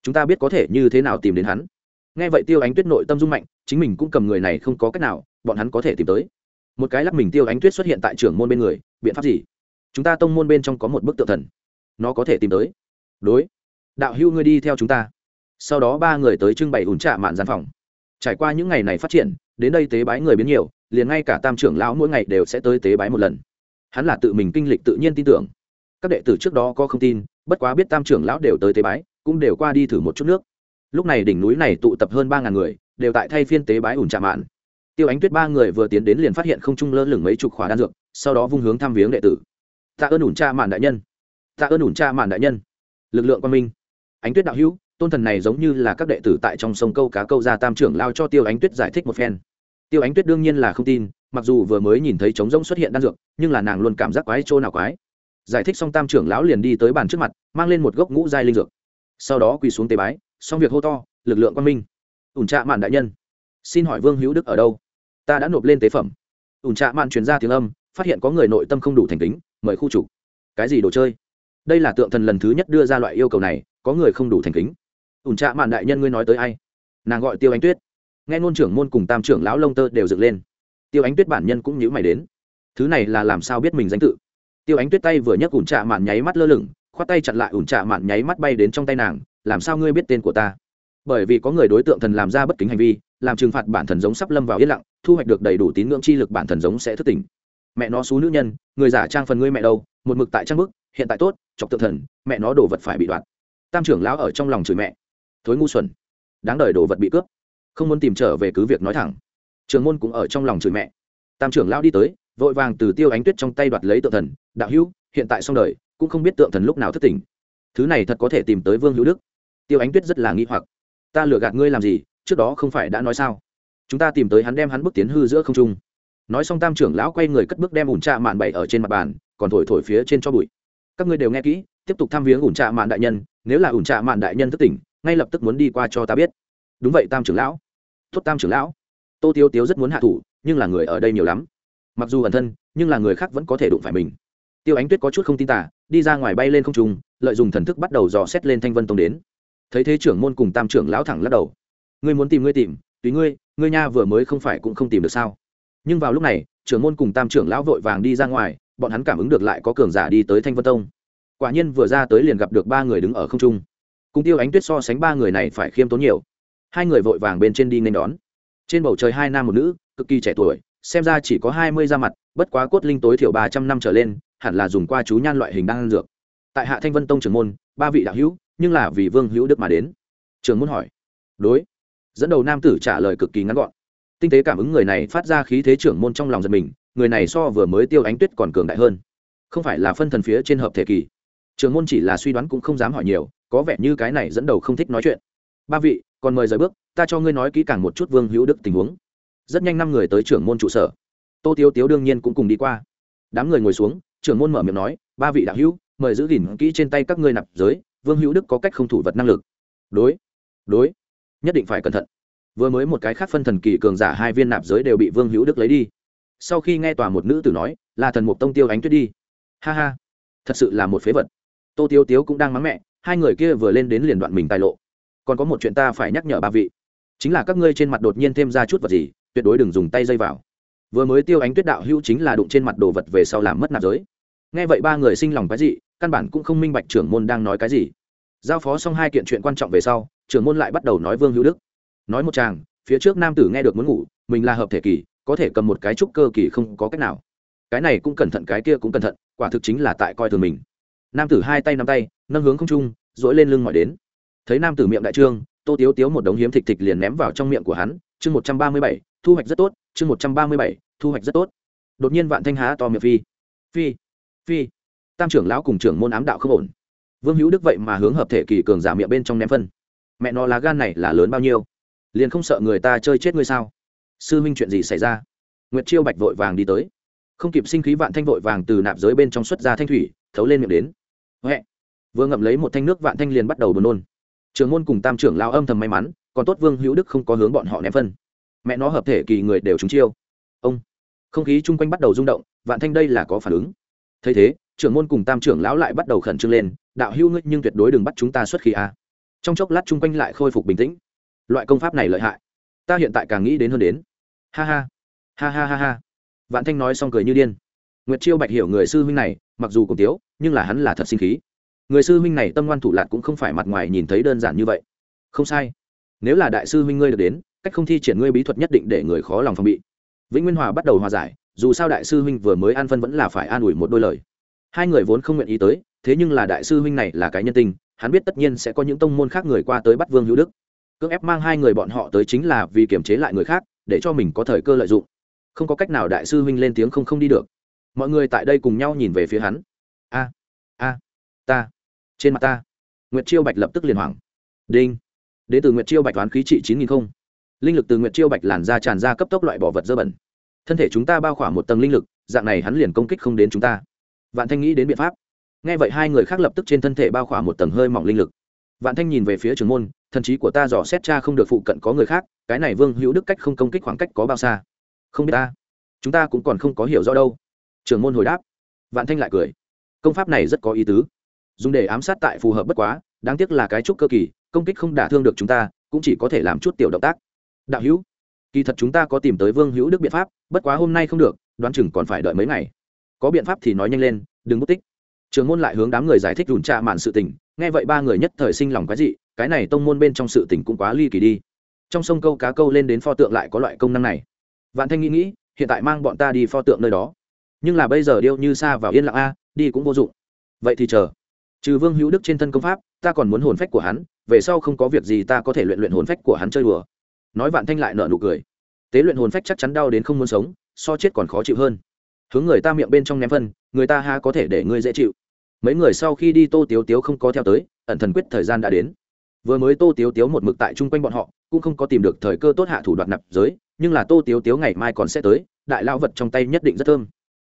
chúng ta biết có thể như thế nào tìm đến hắn. Nghe vậy tiêu ánh tuyết nội tâm dung mạnh, chính mình cũng cầm người này không có cách nào, bọn hắn có thể tìm tới. Một cái lắc mình tiêu ánh tuyết xuất hiện tại trưởng môn bên người, biện pháp gì? Chúng ta tông môn bên trong có một bức tượng thần, nó có thể tìm tới. Đối, đạo hưu ngươi đi theo chúng ta. Sau đó ba người tới trưng bày ủn trạ mạn gian phòng. Trải qua những ngày này phát triển, đến đây tế bái người biến nhiều liền ngay cả tam trưởng lão mỗi ngày đều sẽ tới tế bái một lần. Hắn là tự mình kinh lịch tự nhiên tin tưởng. Các đệ tử trước đó có không tin, bất quá biết tam trưởng lão đều tới tế bái, cũng đều qua đi thử một chút nước. Lúc này đỉnh núi này tụ tập hơn ba ngàn người, đều tại thay phiên tế bái ủn trạ mạn. Tiêu ánh tuyết ba người vừa tiến đến liền phát hiện không trung lơ lửng mấy chục khỏa đan dược, sau đó vung hướng thăm viếng đệ tử. Tạ ơn ủn cha mạn đại nhân. Tạ ơn ủn cha mạn đại nhân. Lực lượng quan minh. Ánh tuyết đạo hữu, tôn thần này giống như là các đệ tử tại trong sông câu cá câu ra tam trưởng lao cho tiêu ánh tuyết giải thích một phen tiêu ánh tuyết đương nhiên là không tin, mặc dù vừa mới nhìn thấy trống rỗng xuất hiện đan dược, nhưng là nàng luôn cảm giác quái chỗ nào quái. Giải thích xong tam trưởng lão liền đi tới bàn trước mặt, mang lên một gốc ngũ giai linh dược. Sau đó quỳ xuống tế bái, xong việc hô to, lực lượng quan minh. Ủn trạ mạn đại nhân, xin hỏi vương hữu đức ở đâu? Ta đã nộp lên tế phẩm. Ủn trạ mạn truyền ra tiếng âm, phát hiện có người nội tâm không đủ thành kính, mời khu chủ. cái gì đồ chơi? Đây là tượng thần lần thứ nhất đưa ra loại yêu cầu này, có người không đủ thành kính. Ủn trạ mạn đại nhân ngươi nói tới ai? Nàng gọi tiêu ánh tuyết nghe ngôn trưởng môn cùng tam trưởng lão lông tơ đều dựng lên. Tiêu ánh tuyết bản nhân cũng nhữ mày đến. Thứ này là làm sao biết mình danh tự? Tiêu ánh tuyết tay vừa nhấc ủn trạ mạn nháy mắt lơ lửng, khoát tay chặn lại ủn trạ mạn nháy mắt bay đến trong tay nàng, làm sao ngươi biết tên của ta? Bởi vì có người đối tượng thần làm ra bất kính hành vi, làm trừng phạt bản thần giống sắp lâm vào yên lặng, thu hoạch được đầy đủ tín ngưỡng chi lực bản thần giống sẽ thức tỉnh. Mẹ nó xú nữ nhân, người giả trang phần ngươi mẹ đâu, một mực tại trang bức, hiện tại tốt, chọc tượng thần, mẹ nó đồ vật phải bị đoạt. Tam trưởng lão ở trong lòng chửi mẹ. Thối ngu xuẩn, đáng đời đồ vật bị cướp không muốn tìm trở về cứ việc nói thẳng. Trường môn cũng ở trong lòng chửi mẹ. Tam trưởng lão đi tới, vội vàng từ tiêu ánh tuyết trong tay đoạt lấy tượng thần, đạo hữu, hiện tại xong đời, cũng không biết tượng thần lúc nào thất tỉnh thứ này thật có thể tìm tới vương hữu đức. Tiêu ánh tuyết rất là nghi hoặc. Ta lừa gạt ngươi làm gì? Trước đó không phải đã nói sao? Chúng ta tìm tới hắn đem hắn bước tiến hư giữa không trung. Nói xong tam trưởng lão quay người cất bước đem ủn trạ mạn bày ở trên mặt bàn, còn thổi thổi phía trên cho bụi. Các ngươi đều nghe kỹ, tiếp tục thăm viếng ủn trạ mạn đại nhân, nếu là ủn trạ mạn đại nhân thất tỉnh ngay lập tức muốn đi qua cho ta biết đúng vậy, tam trưởng lão. Tốt, tam trưởng lão. Tô tiêu tiếu rất muốn hạ thủ, nhưng là người ở đây nhiều lắm. Mặc dù ẩn thân, nhưng là người khác vẫn có thể đụng phải mình. Tiêu ánh tuyết có chút không tin tả đi ra ngoài bay lên không trung, lợi dụng thần thức bắt đầu dò xét lên thanh vân tông đến. Thấy thế trưởng môn cùng tam trưởng lão thẳng lắc đầu. Ngươi muốn tìm, ngươi tìm, tùy ngươi ngươi nha vừa mới không phải cũng không tìm được sao? Nhưng vào lúc này, trưởng môn cùng tam trưởng lão vội vàng đi ra ngoài, bọn hắn cảm ứng được lại có cường giả đi tới thanh vân tông. Quả nhiên vừa ra tới liền gặp được ba người đứng ở không trung. Cùng tiêu ánh tuyết so sánh ba người này phải khiêm tốn nhiều hai người vội vàng bên trên đi nên đón. Trên bầu trời hai nam một nữ, cực kỳ trẻ tuổi, xem ra chỉ có hai mươi da mặt, bất quá cốt linh tối thiểu ba trăm năm trở lên, hẳn là dùng qua chú nhan loại hình đan dược. Tại hạ thanh vân tông trưởng môn, ba vị đạo hữu, nhưng là vì vương hữu đức mà đến. Trường môn hỏi, đối. Dẫn đầu nam tử trả lời cực kỳ ngắn gọn. Tinh tế cảm ứng người này phát ra khí thế trưởng môn trong lòng giật mình, người này so vừa mới tiêu ánh tuyết còn cường đại hơn. Không phải là phân thần phía trên hợp thể kỳ. Trưởng môn chỉ là suy đoán cũng không dám hỏi nhiều, có vẻ như cái này dẫn đầu không thích nói chuyện ba vị, còn mời rời bước, ta cho ngươi nói kỹ càng một chút vương hữu đức tình huống. Rất nhanh năm người tới trưởng môn trụ sở. Tô tiếu tiếu đương nhiên cũng cùng đi qua. Đám người ngồi xuống, trưởng môn mở miệng nói, ba vị đạo hữu, mời giữ gìn kỹ trên tay các ngươi nạp giới, vương hữu đức có cách không thủ vật năng lực. Đối đối, nhất định phải cẩn thận. Vừa mới một cái khác phân thần kỳ cường giả hai viên nạp giới đều bị vương hữu đức lấy đi. Sau khi nghe tòa một nữ tử nói, là thần mục tông tiêu ánh tuyết đi. Ha ha, thật sự là một phế vật. Tô tiêu tiếu cũng đang mắng mẹ, hai người kia vừa lên đến liền đoạn mình tài lộ còn có một chuyện ta phải nhắc nhở ba vị. Chính là các ngươi trên mặt đột nhiên thêm ra chút vật gì, tuyệt đối đừng dùng tay dây vào. Vừa mới tiêu ánh tuyết đạo hữu chính là đụng trên mặt đồ vật về sau làm mất nạp giới. Nghe vậy ba người sinh lòng cái gì căn bản cũng không minh bạch trưởng môn đang nói cái gì. Giao phó xong hai kiện chuyện quan trọng về sau, trưởng môn lại bắt đầu nói vương hữu đức. Nói một chàng phía trước nam tử nghe được muốn ngủ, mình là hợp thể kỳ, có thể cầm một cái trúc cơ kỳ không có cách nào. Cái này cũng cẩn thận, cái kia cũng cẩn thận, quả thực chính là tại coi thường mình. Nam tử hai tay nắm tay, nâng hướng không trung dỗi lên lưng mọi đến thấy nam tử miệng đại trương, tô tiếu tiếu một đống hiếm thịt thịt liền ném vào trong miệng của hắn, chương một trăm ba mươi bảy, thu hoạch rất tốt, chương một trăm ba mươi bảy, thu hoạch rất tốt. Đột nhiên vạn thanh há to miệng phi. Phi phi. Tam trưởng lão cùng trưởng môn ám đạo không ổn. Vương hữu đức vậy mà hướng hợp thể kỳ cường giả miệng bên trong ném phân. Mẹ nó, lá gan này là lớn bao nhiêu? Liền không sợ người ta chơi chết ngươi sao? Sư minh chuyện gì xảy ra? Nguyệt chiêu bạch vội vàng đi tới. Không kịp sinh khí, vạn thanh vội vàng từ nạp giới bên trong xuất ra thanh thủy, thấu lên miệng đến. Huệ. Vừa ngậm lấy một thanh nước, vạn thanh liền bắt đầu buồn nôn trường môn cùng tam trưởng lao âm thầm may mắn, còn tốt vương hữu đức không có hướng bọn họ ném phân. Mẹ nó hợp thể kỳ người đều trúng chiêu. Ông, không khí chung quanh bắt đầu rung động, vạn thanh đây là có phản ứng. Thấy thế, trưởng môn cùng tam trưởng lão lại bắt đầu khẩn trương lên, đạo hữu ngươi nhưng tuyệt đối đừng bắt chúng ta xuất khí a trong chốc lát chung quanh lại khôi phục bình tĩnh. Loại công pháp này lợi hại. Ta hiện tại càng nghĩ đến hơn đến. Ha ha. Ha ha ha ha. Vạn thanh nói xong cười như điên. Nguyệt chiêu bạch hiểu người sư huynh này, mặc dù cùng tiếu, nhưng là hắn là thật sinh khí người sư huynh này tâm ngoan thủ lạc cũng không phải mặt ngoài nhìn thấy đơn giản như vậy. Không sai. Nếu là đại sư huynh ngươi được đến, cách không thi triển ngươi bí thuật nhất định để người khó lòng phòng bị. Vĩnh nguyên hòa bắt đầu hòa giải, dù sao đại sư huynh vừa mới an phân vẫn là phải an ủi một đôi lời. Hai người vốn không nguyện ý tới, thế nhưng là đại sư huynh này là cái nhân tình, hắn biết tất nhiên sẽ có những tông môn khác người qua tới bắt vương hữu đức. Cưỡng ép mang hai người bọn họ tới chính là vì kiềm chế lại người khác, để cho mình có thời cơ lợi dụng. Không có cách nào đại sư huynh lên tiếng không không đi được. Mọi người tại đây cùng nhau nhìn về phía hắn. A a, ta trên mặt ta. Nguyệt chiêu bạch lập tức liền hoảng. Đinh. Đến từ nguyệt chiêu bạch toán khí trị chín nghìn không. Linh lực từ nguyệt chiêu bạch làn ra tràn ra cấp tốc loại bỏ vật dơ bẩn. Thân thể chúng ta bao khỏa một tầng linh lực, dạng này hắn liền công kích không đến chúng ta. Vạn thanh nghĩ đến biện pháp. Nghe vậy hai người khác lập tức trên thân thể bao khỏa một tầng hơi mỏng linh lực. Vạn thanh nhìn về phía trường môn, thần trí của ta dò xét cha không được phụ cận có người khác, cái này vương hữu đức cách không công kích khoảng cách có bao xa? Không biết ta. Chúng ta cũng còn không có hiểu rõ đâu. Trường môn hồi đáp. Vạn thanh lại cười. Công pháp này rất có ý tứ dùng để ám sát tại phù hợp bất quá, đáng tiếc là cái trúc cơ kỳ, công kích không đả thương được chúng ta, cũng chỉ có thể làm chút tiểu động tác. Đạo hữu, kỳ thật chúng ta có tìm tới vương hữu đức biện pháp, bất quá hôm nay không được, đoán chừng còn phải đợi mấy ngày. Có biện pháp thì nói nhanh lên, đừng mất tích. Trường môn lại hướng đám người giải thích rủn trạ mạn sự tình, nghe vậy ba người nhất thời sinh lòng cái gì cái này tông môn bên trong sự tình cũng quá ly kỳ đi. Trong sông câu cá câu lên đến pho tượng lại có loại công năng này. Vạn thanh nghĩ nghĩ, hiện tại mang bọn ta đi pho tượng nơi đó. Nhưng là bây giờ điêu như xa vào yên lặng a, đi cũng vô dụng. Vậy thì chờ trừ vương hữu đức trên thân công pháp, ta còn muốn hồn phách của hắn, về sau không có việc gì ta có thể luyện luyện hồn phách của hắn chơi đùa. Nói vạn thanh lại nợ nụ cười. Tế luyện hồn phách chắc chắn đau đến không muốn sống, so chết còn khó chịu hơn. Hướng người ta miệng bên trong ném phân người ta ha có thể để ngươi dễ chịu. Mấy người sau khi đi tô tiếu tiếu không có theo tới, ẩn thần quyết thời gian đã đến. Vừa mới tô tiếu tiếu một mực tại chung quanh bọn họ, cũng không có tìm được thời cơ tốt hạ thủ đoạt nạp giới, nhưng là tô tiếu tiếu ngày mai còn sẽ tới, đại lao vật trong tay nhất định rất thơm.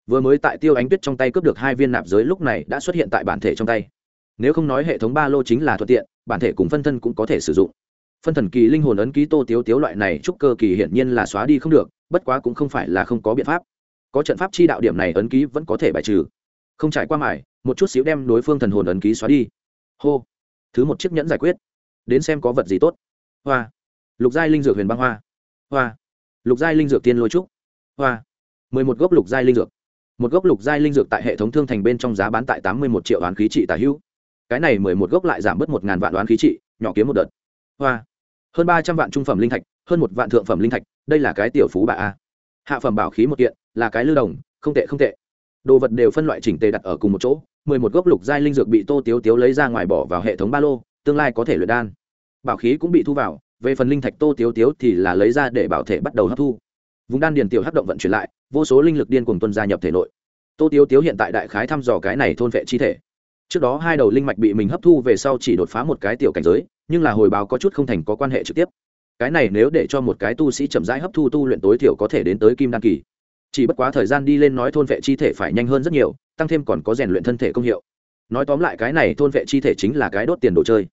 Vừa mới tại tiêu ánh tuyết trong tay cướp được hai viên nạp giới lúc này đã xuất hiện tại bản thể trong tay nếu không nói hệ thống ba lô chính là thuận tiện, bản thể cùng phân thân cũng có thể sử dụng. Phân thần kỳ linh hồn ấn ký tô tiếu tiếu loại này trúc cơ kỳ hiển nhiên là xóa đi không được, bất quá cũng không phải là không có biện pháp. Có trận pháp chi đạo điểm này ấn ký vẫn có thể bài trừ. Không trải qua mải một chút xíu đem đối phương thần hồn ấn ký xóa đi. Hô. Thứ một chiếc nhẫn giải quyết. Đến xem có vật gì tốt. Hoa. Lục giai linh dược huyền băng hoa. Hoa. Lục giai linh dược tiên lôi trúc. Hoa. Mười một gốc lục giai linh dược. Một gốc lục giai linh dược tại hệ thống thương thành bên trong giá bán tại tám mươi một triệu oán khí trị tả hữu cái này mười một gốc lại giảm bớt một ngàn vạn đoán khí trị, nhỏ kiếm một đợt. Hoa. Hơn ba trăm vạn trung phẩm linh thạch, hơn một vạn thượng phẩm linh thạch, đây là cái tiểu phú bà a. Hạ phẩm bảo khí một kiện, là cái lưu đồng, không tệ không tệ. Đồ vật đều phân loại chỉnh tề đặt ở cùng một chỗ, mười một gốc lục giai linh dược bị tô tiếu tiếu lấy ra ngoài bỏ vào hệ thống ba lô, tương lai có thể luyện đan. Bảo khí cũng bị thu vào, về phần linh thạch tô tiếu tiếu thì là lấy ra để bảo thể bắt đầu hấp thu. Vùng đan điền tiểu hấp động vận chuyển lại, vô số linh lực điên cùng tuân gia nhập thể nội. Tô tiếu tiếu hiện tại đại khái thăm dò cái này thôn vệ chi thể trước đó hai đầu linh mạch bị mình hấp thu về sau chỉ đột phá một cái tiểu cảnh giới, nhưng là hồi báo có chút không thành có quan hệ trực tiếp. Cái này nếu để cho một cái tu sĩ chậm rãi hấp thu tu luyện tối thiểu có thể đến tới kim đan kỳ. Chỉ bất quá thời gian đi lên nói thôn vệ chi thể phải nhanh hơn rất nhiều, tăng thêm còn có rèn luyện thân thể công hiệu. Nói tóm lại cái này thôn vệ chi thể chính là cái đốt tiền đồ chơi.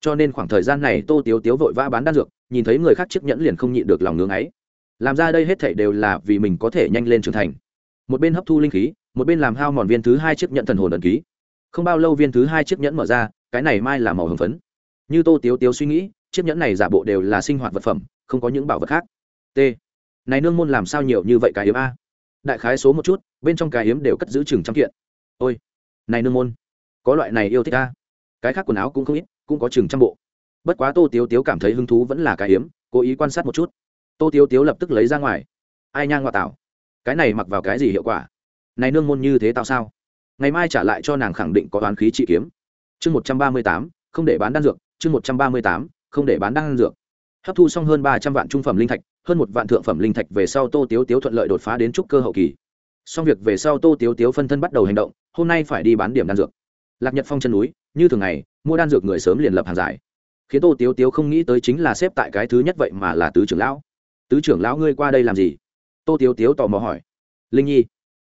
Cho nên khoảng thời gian này tô tiếu tiếu vội vã bán đan dược, nhìn thấy người khác chiếc nhẫn liền không nhịn được lòng ngưng ấy. Làm ra đây hết thể đều là vì mình có thể nhanh lên trưởng thành. Một bên hấp thu linh khí, một bên làm hao mòn viên thứ hai chiếc nhẫn thần hồn ẩn ký không bao lâu viên thứ hai chiếc nhẫn mở ra, cái này mai là màu hồng phấn. Như tô tiếu tiếu suy nghĩ, chiếc nhẫn này giả bộ đều là sinh hoạt vật phẩm, không có những bảo vật khác. T. Này nương môn làm sao nhiều như vậy cái hiếm a? Đại khái số một chút, bên trong cái hiếm đều cất giữ chừng trăm kiện. Ôi, này nương môn, có loại này yêu thích a. Cái khác quần áo cũng không ít, cũng có chừng trăm bộ. Bất quá tô tiếu tiếu cảm thấy hứng thú vẫn là cái hiếm cố ý quan sát một chút. Tô tiếu tiếu lập tức lấy ra ngoài. Ai nhang ngoại tạo cái này mặc vào cái gì hiệu quả? Này nương môn như thế tạo sao? Ngày mai trả lại cho nàng khẳng định có toán khí trị kiếm. Chương một trăm ba mươi tám, không để bán đan dược. Chương một trăm ba mươi tám, không để bán đan dược. Hấp thu xong hơn ba trăm vạn trung phẩm linh thạch, hơn một vạn thượng phẩm linh thạch về sau tô tiếu tiếu thuận lợi đột phá đến trúc cơ hậu kỳ. Xong việc về sau tô tiếu tiếu phân thân bắt đầu hành động, hôm nay phải đi bán điểm đan dược. Lạc nhật phong chân núi, như thường ngày, mua đan dược người sớm liền lập hàng giải. Khiến tô tiếu tiếu không nghĩ tới chính là xếp tại cái thứ nhất vậy mà là tứ trưởng lão. Tứ trưởng lão ngươi qua đây làm gì? Tô tiếu tiếu tò mò hỏi. Linh nhi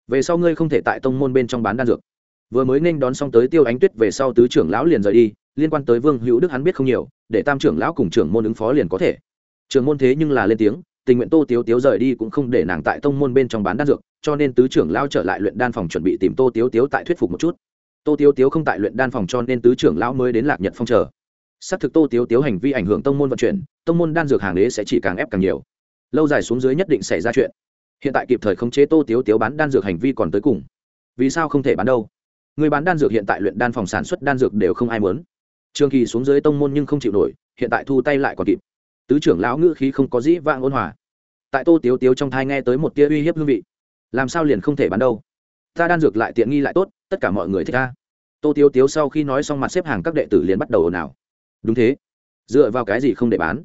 về sau ngươi không thể tại tông môn bên trong bán đan dược. Vừa mới nên đón xong tới tiêu ánh tuyết về sau tứ trưởng lão liền rời đi, liên quan tới vương hữu đức hắn biết không nhiều, để tam trưởng lão cùng trưởng môn ứng phó liền có thể. Trưởng môn thế nhưng là lên tiếng, tình nguyện tô tiếu tiếu rời đi cũng không để nàng tại tông môn bên trong bán đan dược, cho nên tứ trưởng lão trở lại luyện đan phòng chuẩn bị tìm tô tiếu tiếu tại thuyết phục một chút. Tô tiếu tiếu không tại luyện đan phòng cho nên tứ trưởng lão mới đến lạc nhật phong chờ. Xác thực tô tiếu tiếu hành vi ảnh hưởng tông môn vận chuyển, tông môn đan dược hàng đế sẽ chỉ càng ép càng nhiều. Lâu dài xuống dưới nhất định xảy ra chuyện hiện tại kịp thời khống chế tô tiếu tiếu bán đan dược hành vi còn tới cùng. Vì sao không thể bán đâu? Người bán đan dược hiện tại luyện đan phòng sản xuất đan dược đều không ai muốn. Trường kỳ xuống dưới tông môn nhưng không chịu nổi, hiện tại thu tay lại còn kịp. Tứ trưởng lão ngữ khí không có dĩ vãng ôn hòa. Tại tô tiếu tiếu trong thai nghe tới một tia uy hiếp hương vị. Làm sao liền không thể bán đâu? Ta đan dược lại tiện nghi lại tốt, tất cả mọi người thích ta. Tô tiếu tiếu sau khi nói xong mặt xếp hàng các đệ tử liền bắt đầu ồn ào. Đúng thế. Dựa vào cái gì không để bán?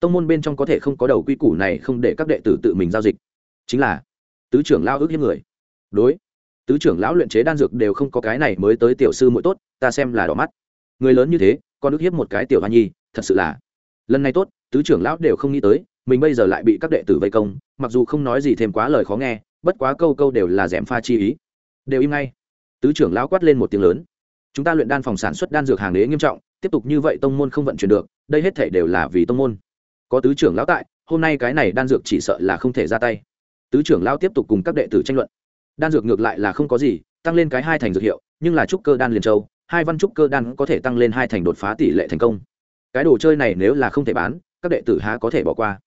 Tông môn bên trong có thể không có đầu quy củ này không để các đệ tử tự mình giao dịch chính là tứ trưởng lao ước hiếp người. Đối, tứ trưởng lão luyện chế đan dược đều không có cái này mới tới tiểu sư muội tốt, ta xem là đỏ mắt. Người lớn như thế con ước hiếp một cái tiểu hoa nhi, thật sự là. Lần này tốt, tứ trưởng lão đều không nghĩ tới, mình bây giờ lại bị các đệ tử vây công, mặc dù không nói gì thêm quá lời khó nghe, bất quá câu câu đều là d pha chi ý. Đều im ngay. Tứ trưởng lão quát lên một tiếng lớn. Chúng ta luyện đan phòng sản xuất đan dược hàng đế nghiêm trọng, tiếp tục như vậy tông môn không vận chuyển được, đây hết thể đều là vì tông môn. Có tứ trưởng lão tại, hôm nay cái này đan dược chỉ sợ là không thể ra tay tứ trưởng lão tiếp tục cùng các đệ tử tranh luận. Đan dược ngược lại là không có gì, tăng lên cái hai thành dược hiệu, nhưng là trúc cơ đan liền châu, hai văn trúc cơ đan có thể tăng lên hai thành đột phá tỷ lệ thành công. Cái đồ chơi này nếu là không thể bán, các đệ tử há có thể bỏ qua.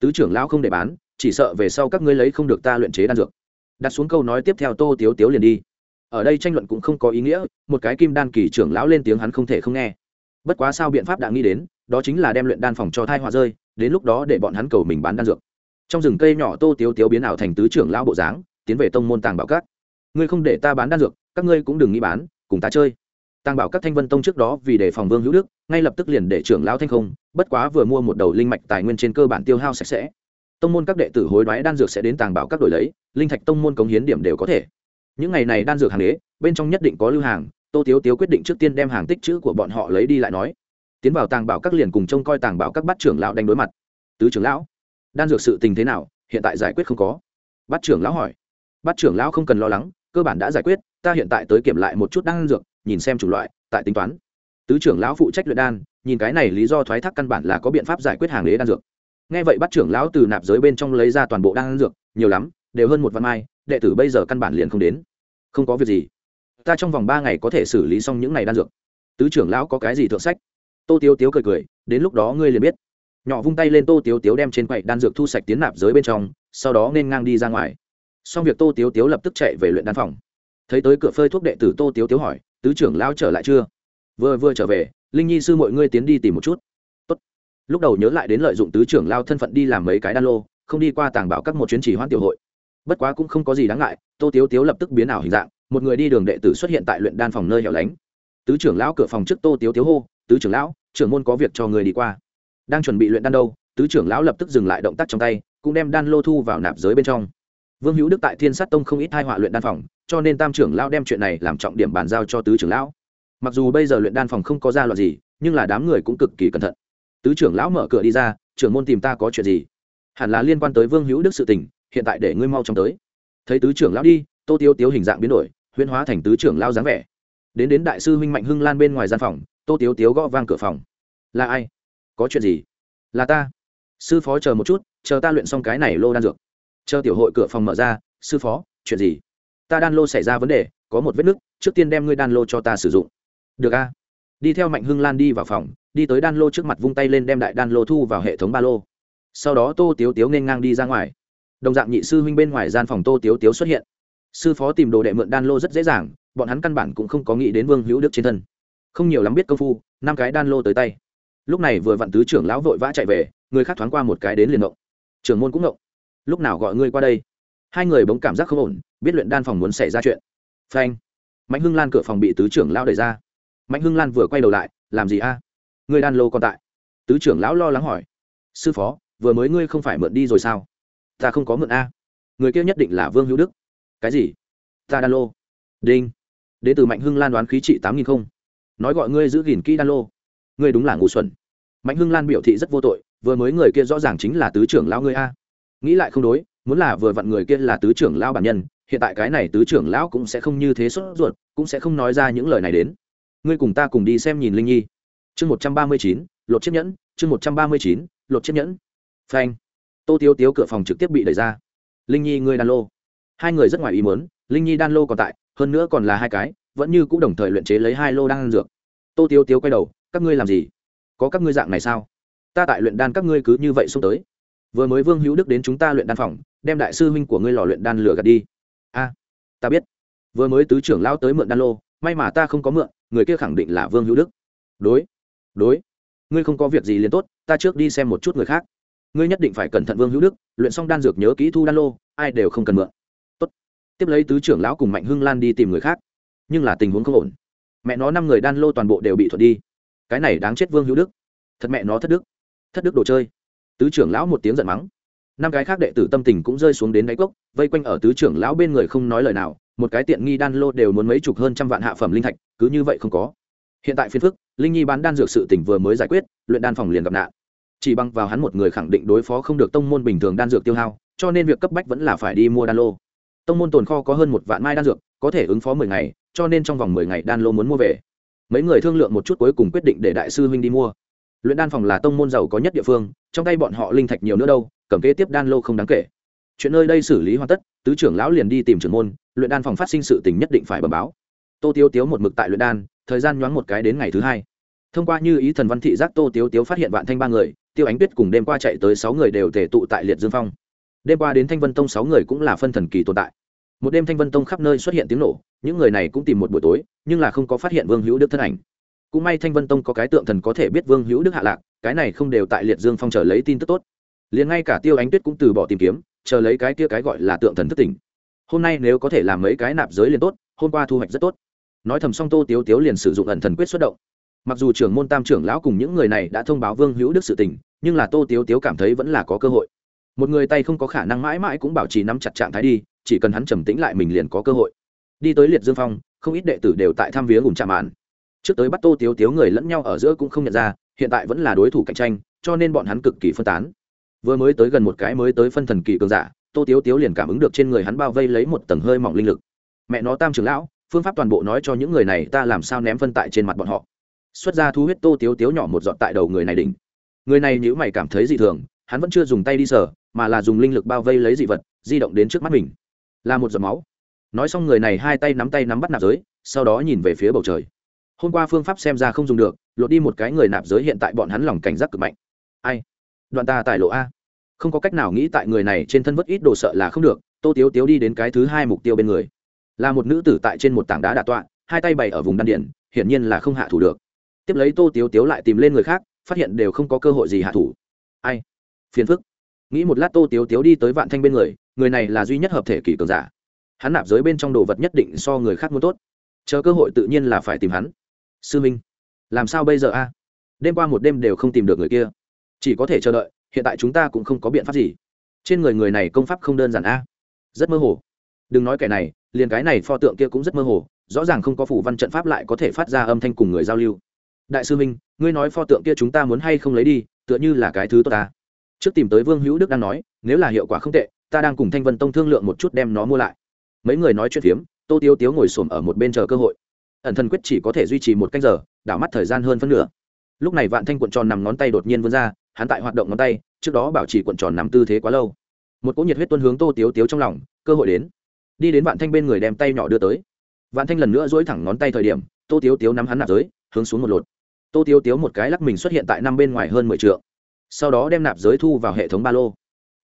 Tứ trưởng lão không để bán, chỉ sợ về sau các ngươi lấy không được ta luyện chế đan dược. Đặt xuống câu nói tiếp theo tô tiếu tiếu liền đi. Ở đây tranh luận cũng không có ý nghĩa, một cái kim đan kỳ trưởng lão lên tiếng hắn không thể không nghe. Bất quá sao biện pháp đã nghĩ đến, đó chính là đem luyện đan phòng cho thai họa rơi, đến lúc đó để bọn hắn cầu mình bán đan dược trong rừng cây nhỏ tô tiếu tiếu biến ảo thành tứ trưởng lão bộ dáng, tiến về tông môn tàng bảo các. Ngươi không để ta bán đan dược, các ngươi cũng đừng nghĩ bán, cùng ta chơi. Tàng bảo các thanh vân tông trước đó vì đề phòng vương hữu đức, ngay lập tức liền để trưởng lão thanh không, bất quá vừa mua một đầu linh mạch tài nguyên trên cơ bản tiêu hao sạch sẽ. Tông môn các đệ tử hối đoái đan dược sẽ đến tàng bảo các đổi lấy, linh thạch tông môn cống hiến điểm đều có thể. Những ngày này đan dược hàng đế, bên trong nhất định có lưu hàng, tô tiếu tiếu quyết định trước tiên đem hàng tích chữ của bọn họ lấy đi lại nói. Tiến vào tàng bảo các liền cùng trông coi tàng bảo các bắt trưởng lão đánh đối mặt. Tứ trưởng lão đan dược sự tình thế nào, hiện tại giải quyết không có. Bát trưởng lão hỏi. Bát trưởng lão không cần lo lắng, cơ bản đã giải quyết, ta hiện tại tới kiểm lại một chút đan dược, nhìn xem chủng loại, tại tính toán. Tứ trưởng lão phụ trách luyện đan, nhìn cái này lý do thoái thác căn bản là có biện pháp giải quyết hàng lế đan dược. Nghe vậy bát trưởng lão từ nạp giới bên trong lấy ra toàn bộ đan dược, nhiều lắm, đều hơn một văn mai, đệ tử bây giờ căn bản liền không đến. Không có việc gì. Ta trong vòng ba ngày có thể xử lý xong những ngày đan dược. Tứ trưởng lão có cái gì thượng sách? Tô tiếu tiếu cười cười, đến lúc đó ngươi liền biết nhỏ vung tay lên tô tiếu tiếu đem trên quậy đan dược thu sạch tiến nạp giới bên trong, sau đó nên ngang đi ra ngoài. Xong việc tô tiếu tiếu lập tức chạy về luyện đan phòng. Thấy tới cửa phơi thuốc đệ tử tô tiếu tiếu hỏi, tứ trưởng lão trở lại chưa? Vừa vừa trở về, linh nhi sư mọi ngươi tiến đi tìm một chút. Tốt. lúc đầu nhớ lại đến lợi dụng tứ trưởng lao thân phận đi làm mấy cái đan lô, không đi qua tàng bảo các một chuyến chỉ hoãn tiểu hội. Bất quá cũng không có gì đáng ngại, tô tiếu tiếu lập tức biến ảo hình dạng, một người đi đường đệ tử xuất hiện tại luyện đan phòng nơi hẻo lánh. Tứ trưởng lão cửa phòng trước tô tiếu tiếu hô, tứ trưởng lão, trưởng môn có việc cho người đi qua đang chuẩn bị luyện đan đâu, tứ trưởng lão lập tức dừng lại động tác trong tay, cũng đem đan lô thu vào nạp giới bên trong. Vương hữu đức tại thiên sát tông không ít hai họa luyện đan phòng, cho nên tam trưởng lão đem chuyện này làm trọng điểm bàn giao cho tứ trưởng lão. Mặc dù bây giờ luyện đan phòng không có ra loạt gì, nhưng là đám người cũng cực kỳ cẩn thận. Tứ trưởng lão mở cửa đi ra, trưởng môn tìm ta có chuyện gì? Hẳn là liên quan tới vương hữu đức sự tình, hiện tại để ngươi mau chóng tới. Thấy tứ trưởng lão đi, tô tiêu tiếu hình dạng biến đổi, huyễn hóa thành tứ trưởng lão dáng vẻ. Đến đến đại sư huynh mạnh hưng lan bên ngoài gian phòng, tô tiếu tiếu gõ vang cửa phòng. Là ai? Có chuyện gì? Là ta. Sư phó chờ một chút, chờ ta luyện xong cái này lô đan dược. Chờ tiểu hội cửa phòng mở ra, sư phó, chuyện gì? Ta đan lô xảy ra vấn đề, có một vết nứt, trước tiên đem ngươi đan lô cho ta sử dụng. Được a. Đi theo mạnh hưng lan đi vào phòng, đi tới đan lô trước mặt vung tay lên đem đại đan lô thu vào hệ thống ba lô. Sau đó tô tiếu tiếu nên ngang đi ra ngoài. Đồng dạng nhị sư huynh bên ngoài gian phòng tô tiếu tiếu xuất hiện. Sư phó tìm đồ đệ mượn đan lô rất dễ dàng, bọn hắn căn bản cũng không có nghĩ đến vương hữu đức trên thân. Không nhiều lắm biết công phu, năm cái đan lô tới tay lúc này vừa vặn tứ trưởng lão vội vã chạy về, người khác thoáng qua một cái đến liền ngộng. Trưởng môn cũng ngộng. Lúc nào gọi ngươi qua đây? Hai người bỗng cảm giác không ổn, biết luyện đan phòng muốn xảy ra chuyện. Phanh. Mạnh hưng lan cửa phòng bị tứ trưởng lão đẩy ra. Mạnh hưng lan vừa quay đầu lại, làm gì a? À? ngươi đan lô còn tại. Tứ trưởng lão lo lắng hỏi. Sư phó, vừa mới ngươi không phải mượn đi rồi sao? Ta không có mượn a. Người kia nhất định là vương hữu đức. Cái gì? Ta đan lô. Đinh. Đến từ mạnh hưng lan đoán khí trị tám nghìn không. Nói gọi ngươi giữ gìn kỹ đan lô ngươi đúng là ngu xuẩn. Mạnh hưng lan biểu thị rất vô tội, vừa mới người kia rõ ràng chính là tứ trưởng lão ngươi a. Nghĩ lại không đối, muốn là vừa vặn người kia là tứ trưởng lão bản nhân, hiện tại cái này tứ trưởng lão cũng sẽ không như thế sốt ruột, cũng sẽ không nói ra những lời này đến. Ngươi cùng ta cùng đi xem nhìn linh nhi. Chương một trăm ba mươi chín, lột chiếc nhẫn, chương một trăm ba mươi chín, lột chiếc nhẫn. Phanh. Tô tiếu tiếu cửa phòng trực tiếp bị đẩy ra. Linh nhi, ngươi đan lô. Hai người rất ngoài ý muốn, linh nhi đan lô còn tại, hơn nữa còn là hai cái, vẫn như c ũ đồng thời luyện chế lấy hai lô đan dược. Tô tiếu tiếu quay đầu các ngươi làm gì? Có các ngươi dạng này sao? Ta tại luyện đan các ngươi cứ như vậy xuống tới. Vừa mới vương hữu đức đến chúng ta luyện đan phòng, đem đại sư huynh của ngươi lò luyện đan lửa gạt đi. A, ta biết. Vừa mới tứ trưởng lão tới mượn đan lô, may mà ta không có mượn, người kia khẳng định là vương hữu đức. Đối đối. Ngươi không có việc gì liền tốt, ta trước đi xem một chút người khác. Ngươi nhất định phải cẩn thận vương hữu đức, luyện xong đan dược nhớ kỹ thu đan lô, ai đều không cần mượn. Tốt. tiếp lấy tứ trưởng lão cùng mạnh hưng lan đi tìm người khác. Nhưng là tình huống không ổn. Mẹ nó năm người đan lô toàn bộ đều bị thuật đi cái này đáng chết vương hữu đức thật mẹ nó thất đức thất đức đồ chơi tứ trưởng lão một tiếng giận mắng năm cái khác đệ tử tâm tình cũng rơi xuống đến đáy cốc vây quanh ở tứ trưởng lão bên người không nói lời nào một cái tiện nghi đan lô đều muốn mấy chục hơn trăm vạn hạ phẩm linh thạch cứ như vậy không có hiện tại phiên phức linh nhi bán đan dược sự tỉnh vừa mới giải quyết luyện đan phòng liền gặp nạn chỉ bằng vào hắn một người khẳng định đối phó không được tông môn bình thường đan dược tiêu hao cho nên việc cấp bách vẫn là phải đi mua đan lô tông môn tồn kho có hơn một vạn mai đan dược có thể ứng phó mười ngày cho nên trong vòng mười ngày đan lô muốn mua về mấy người thương lượng một chút cuối cùng quyết định để đại sư huynh đi mua. Luyện đan phòng là tông môn giàu có nhất địa phương, trong tay bọn họ linh thạch nhiều nữa đâu, cầm kế tiếp đan lô không đáng kể. Chuyện nơi đây xử lý hoàn tất, tứ trưởng lão liền đi tìm trưởng môn, luyện đan phòng phát sinh sự tình nhất định phải bẩm báo. Tô tiêu tiếu một mực tại luyện đan, thời gian nhoáng một cái đến ngày thứ hai. Thông qua như ý thần văn thị giác tô tiếu tiếu phát hiện vạn thanh ba người, tiêu ánh tuyết cùng đêm qua chạy tới sáu người đều thể tụ tại liệt dương phong. Đêm qua đến thanh vân tông sáu người cũng là phân thần kỳ tồn tại. Một đêm thanh vân tông khắp nơi xuất hiện tiếng nổ những người này cũng tìm một buổi tối, nhưng là không có phát hiện vương hữu đức thân ảnh. Cũng may thanh vân tông có cái tượng thần có thể biết vương hữu đức hạ lạc, cái này không đều tại liệt dương phong chờ lấy tin tức tốt. Liền ngay cả tiêu ánh tuyết cũng từ bỏ tìm kiếm, chờ lấy cái kia cái gọi là tượng thần thất tỉnh. Hôm nay nếu có thể làm mấy cái nạp giới liền tốt, hôm qua thu hoạch rất tốt. Nói thầm xong tô tiếu tiếu liền sử dụng ẩn thần quyết xuất động. Mặc dù trưởng môn tam trưởng lão cùng những người này đã thông báo vương hữu đức sự tình, nhưng là tô tiếu tiếu cảm thấy vẫn là có cơ hội. Một người tay không có khả năng mãi mãi cũng bảo trì nắm chặt trạng thái đi, chỉ cần hắn trầm tĩnh lại mình liền có cơ hội đi tới liệt dương phong, không ít đệ tử đều tại tham viếng cùng chạm mạn. trước tới bắt tô tiếu tiếu người lẫn nhau ở giữa cũng không nhận ra, hiện tại vẫn là đối thủ cạnh tranh, cho nên bọn hắn cực kỳ phân tán. Vừa mới tới gần một cái mới tới phân thần kỳ cường giả, tô tiếu tiếu liền cảm ứng được trên người hắn bao vây lấy một tầng hơi mỏng linh lực. Mẹ nó tam trưởng lão, phương pháp toàn bộ nói cho những người này ta làm sao ném phân tại trên mặt bọn họ. Xuất ra thu huyết tô tiếu tiếu nhỏ một giọt tại đầu người này đỉnh. Người này nhữ mày cảm thấy dị thường, hắn vẫn chưa dùng tay đi sờ, mà là dùng linh lực bao vây lấy dị vật, di động đến trước mắt mình. Là một giọt máu nói xong người này hai tay nắm tay nắm bắt nạp giới, sau đó nhìn về phía bầu trời. Hôm qua phương pháp xem ra không dùng được, lột đi một cái người nạp giới hiện tại bọn hắn lòng cảnh giác cực mạnh. Ai? Đoạn ta tài lộ a. Không có cách nào nghĩ tại người này trên thân vất ít đồ sợ là không được, tô tiếu tiếu đi đến cái thứ hai mục tiêu bên người. Là một nữ tử tại trên một tảng đá đà tọa, hai tay bày ở vùng đan điện hiển nhiên là không hạ thủ được. Tiếp lấy tô tiếu tiếu lại tìm lên người khác, phát hiện đều không có cơ hội gì hạ thủ. Ai? Phiền phức. Nghĩ một lát tô tiếu tiếu đi tới vạn thanh bên người người này là duy nhất hợp thể kỷ cường giả hắn nạp giới bên trong đồ vật nhất định so người khác muốn tốt. Chờ cơ hội tự nhiên là phải tìm hắn. Sư minh, làm sao bây giờ a? Đêm qua một đêm đều không tìm được người kia. Chỉ có thể chờ đợi, hiện tại chúng ta cũng không có biện pháp gì. Trên người người này công pháp không đơn giản a. Rất mơ hồ. Đừng nói kẻ này, liền cái này pho tượng kia cũng rất mơ hồ, rõ ràng không có phủ văn trận pháp lại có thể phát ra âm thanh cùng người giao lưu. Đại sư minh, ngươi nói pho tượng kia chúng ta muốn hay không lấy đi, tựa như là cái thứ tốt ta. Trước tìm tới vương hữu đức đang nói, nếu là hiệu quả không tệ, ta đang cùng thanh vân tông thương lượng một chút đem nó mua lại mấy người nói chuyện phiếm, tô tiêu tiếu ngồi xổm ở một bên chờ cơ hội. Ẩn thần quyết chỉ có thể duy trì một canh giờ, đảo mắt thời gian hơn phân nửa. Lúc này vạn thanh cuộn tròn nằm ngón tay đột nhiên vươn ra, hắn tại hoạt động ngón tay, trước đó bảo trì cuộn tròn nằm tư thế quá lâu. Một cỗ nhiệt huyết tuân hướng tô tiếu tiếu trong lòng, cơ hội đến. Đi đến vạn thanh bên người đem tay nhỏ đưa tới. Vạn thanh lần nữa dỗi thẳng ngón tay thời điểm, tô tiếu tiếu nắm hắn nạp giới, hướng xuống một lột. Tô tiếu tiếu một cái lắc mình xuất hiện tại năm bên ngoài hơn mười t sau đó đem nạp giới thu vào hệ thống ba lô.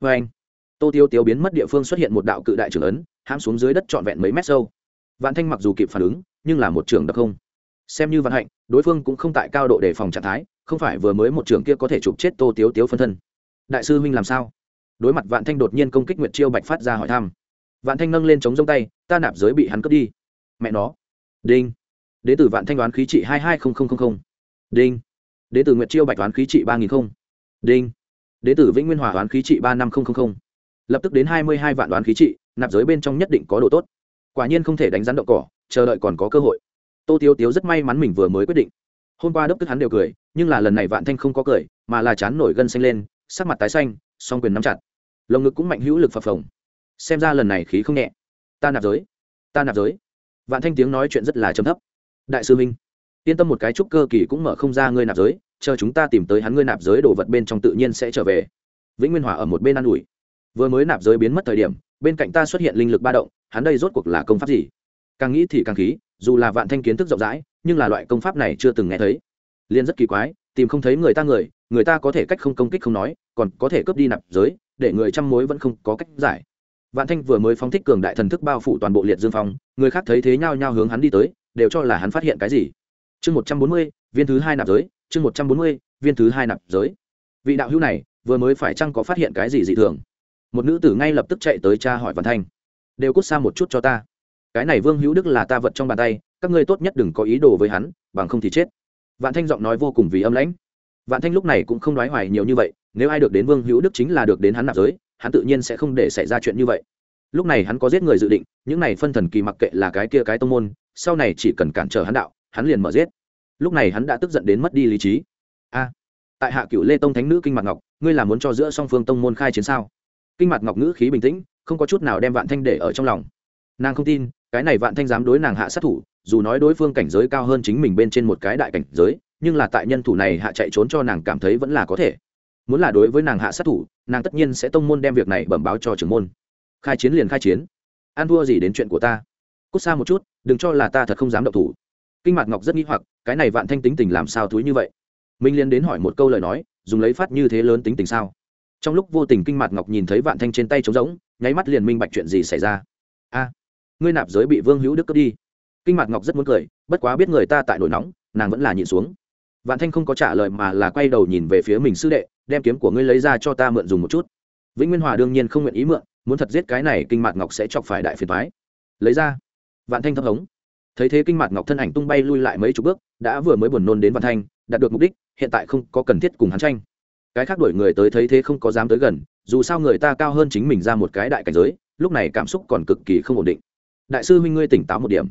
Vê anh tô tiếu tiếu biến mất địa phương xuất hiện một đạo cự đại trưởng ấn hãm xuống dưới đất trọn vẹn mấy mét sâu. Vạn thanh mặc dù kịp phản ứng, nhưng là một trường đặc không. Xem như vận hạnh, đối phương cũng không tại cao độ đề phòng trạng thái, không phải vừa mới một trường kia có thể chụp chết tô tiếu tiếu phân thân. Đại sư huynh làm sao? Đối mặt vạn thanh đột nhiên công kích nguyệt chiêu bạch phát ra hỏi thăm. Vạn thanh nâng lên chống giông tay, ta nạp giới bị hắn cướp đi. Mẹ nó. Đinh. Đ ế vạn thanh đoán khí trị hai hai đinh. Đ ế nguyệt chiêu bạch đoán khí trị ba nghìn không. Đinh. Đ ế vĩnh nguyên hòa đoán khí trị ba năm lập tức đến hai mươi hai vạn đoán khí trị nạp giới bên trong nhất định có đồ tốt. Quả nhiên không thể đánh rắn đậu cỏ, chờ đợi còn có cơ hội. Tô tiếu tiếu rất may mắn mình vừa mới quyết định. Hôm qua đốc tức hắn đều cười, nhưng là lần này vạn thanh không có cười, mà là chán nổi gân xanh lên, sắc mặt tái xanh, song quyền nắm chặt. Lồng ngực cũng mạnh hữu lực phập phồng. Xem ra lần này khí không nhẹ. Ta nạp giới. Ta nạp giới. Vạn thanh tiếng nói chuyện rất là trầm thấp. Đại sư minh, yên tâm một cái trúc cơ kỳ cũng mở không ra ngươi nạp giới, chờ chúng ta tìm tới hắn ngươi nạp giới đồ vật bên trong tự nhiên sẽ trở về. Vĩnh nguyên hòa ở một bên ăn ủi. Vừa mới nạp giới biến mất thời điểm bên cạnh ta xuất hiện linh lực ba động, hắn đây rốt cuộc là công pháp gì? Càng nghĩ thì càng khí, dù là vạn thanh kiến thức rộng rãi, nhưng là loại công pháp này chưa từng nghe thấy. Liên rất kỳ quái, tìm không thấy người ta người người ta có thể cách không công kích không nói, còn có thể cướp đi nạp giới, để người trăm mối vẫn không có cách giải. Vạn thanh vừa mới phóng thích cường đại thần thức bao phủ toàn bộ liệt dương phong, người khác thấy thế nhau nhau hướng hắn đi tới, đều cho là hắn phát hiện cái gì. Chương một trăm bốn mươi, viên thứ hai nạp giới, chương một trăm bốn mươi, viên thứ hai nạp giới. Vị đạo hữu này, vừa mới phải chăng có phát hiện cái gì dị thường? Một nữ tử ngay lập tức chạy tới cha hỏi văn thanh. Đều cút xa một chút cho ta. Cái này vương hữu đức là ta vật trong bàn tay, các ngươi tốt nhất đừng có ý đồ với hắn, bằng không thì chết. Vạn thanh giọng nói vô cùng vì âm lãnh. Vạn thanh lúc này cũng không nói hoài nhiều như vậy, nếu ai được đến vương hữu đức chính là được đến hắn nạp giới, hắn tự nhiên sẽ không để xảy ra chuyện như vậy. Lúc này hắn có giết người dự định, những này phân thần kỳ mặc kệ là cái kia cái tông môn, sau này chỉ cần cản trở hắn đạo, hắn liền mở giết. Lúc này hắn đã tức giận đến mất đi lý trí. A, tại hạ cựu lê tông thánh nữ kinh mặt ngọc, ngươi là muốn cho giữa song phương tông môn khai chiến sao? Kinh mặt ngọc ngữ khí bình tĩnh, không có chút nào đem vạn thanh để ở trong lòng. Nàng không tin, cái này vạn thanh dám đối nàng hạ sát thủ, dù nói đối phương cảnh giới cao hơn chính mình bên trên một cái đại cảnh giới, nhưng là tại nhân thủ này hạ chạy trốn cho nàng cảm thấy vẫn là có thể. Muốn là đối với nàng hạ sát thủ, nàng tất nhiên sẽ tông môn đem việc này bẩm báo cho trưởng môn. Khai chiến liền khai chiến. An thua gì đến chuyện của ta? Cút xa một chút, đừng cho là ta thật không dám động thủ. Kinh mạc ngọc rất nghĩ hoặc, cái này vạn thanh tính tình làm sao thúi như vậy? Minh liên đến hỏi một câu lời nói, dùng lấy phát như thế lớn tính tình sao? Trong lúc vô tình kinh mạt ngọc nhìn thấy vạn thanh trên tay trống rỗng, nháy mắt liền minh bạch chuyện gì xảy ra. A, ngươi nạp giới bị vương hữu đức cướp đi. Kinh mạt ngọc rất muốn cười, bất quá biết người ta tại nổi nóng, nàng vẫn là nhịn xuống. Vạn thanh không có trả lời mà là quay đầu nhìn về phía mình sư đệ, đem kiếm của ngươi lấy ra cho ta mượn dùng một chút. Vĩnh nguyên hòa đương nhiên không nguyện ý mượn, muốn thật giết cái này kinh mạt ngọc sẽ chọc phải đại phiền thoái lấy ra. Vạn thanh thấp hống. Thấy thế kinh mạt ngọc thân ảnh tung bay lui lại mấy chục bước, đã vừa mới buồn nôn đến vạn thanh, đạt được mục đích, hiện tại không có cần thiết cùng hắn tranh cái khác đuổi người tới thấy thế không có dám tới gần, dù sao người ta cao hơn chính mình ra một cái đại cảnh giới, lúc này cảm xúc còn cực kỳ không ổn định. Đại sư huynh ngươi tỉnh táo một điểm.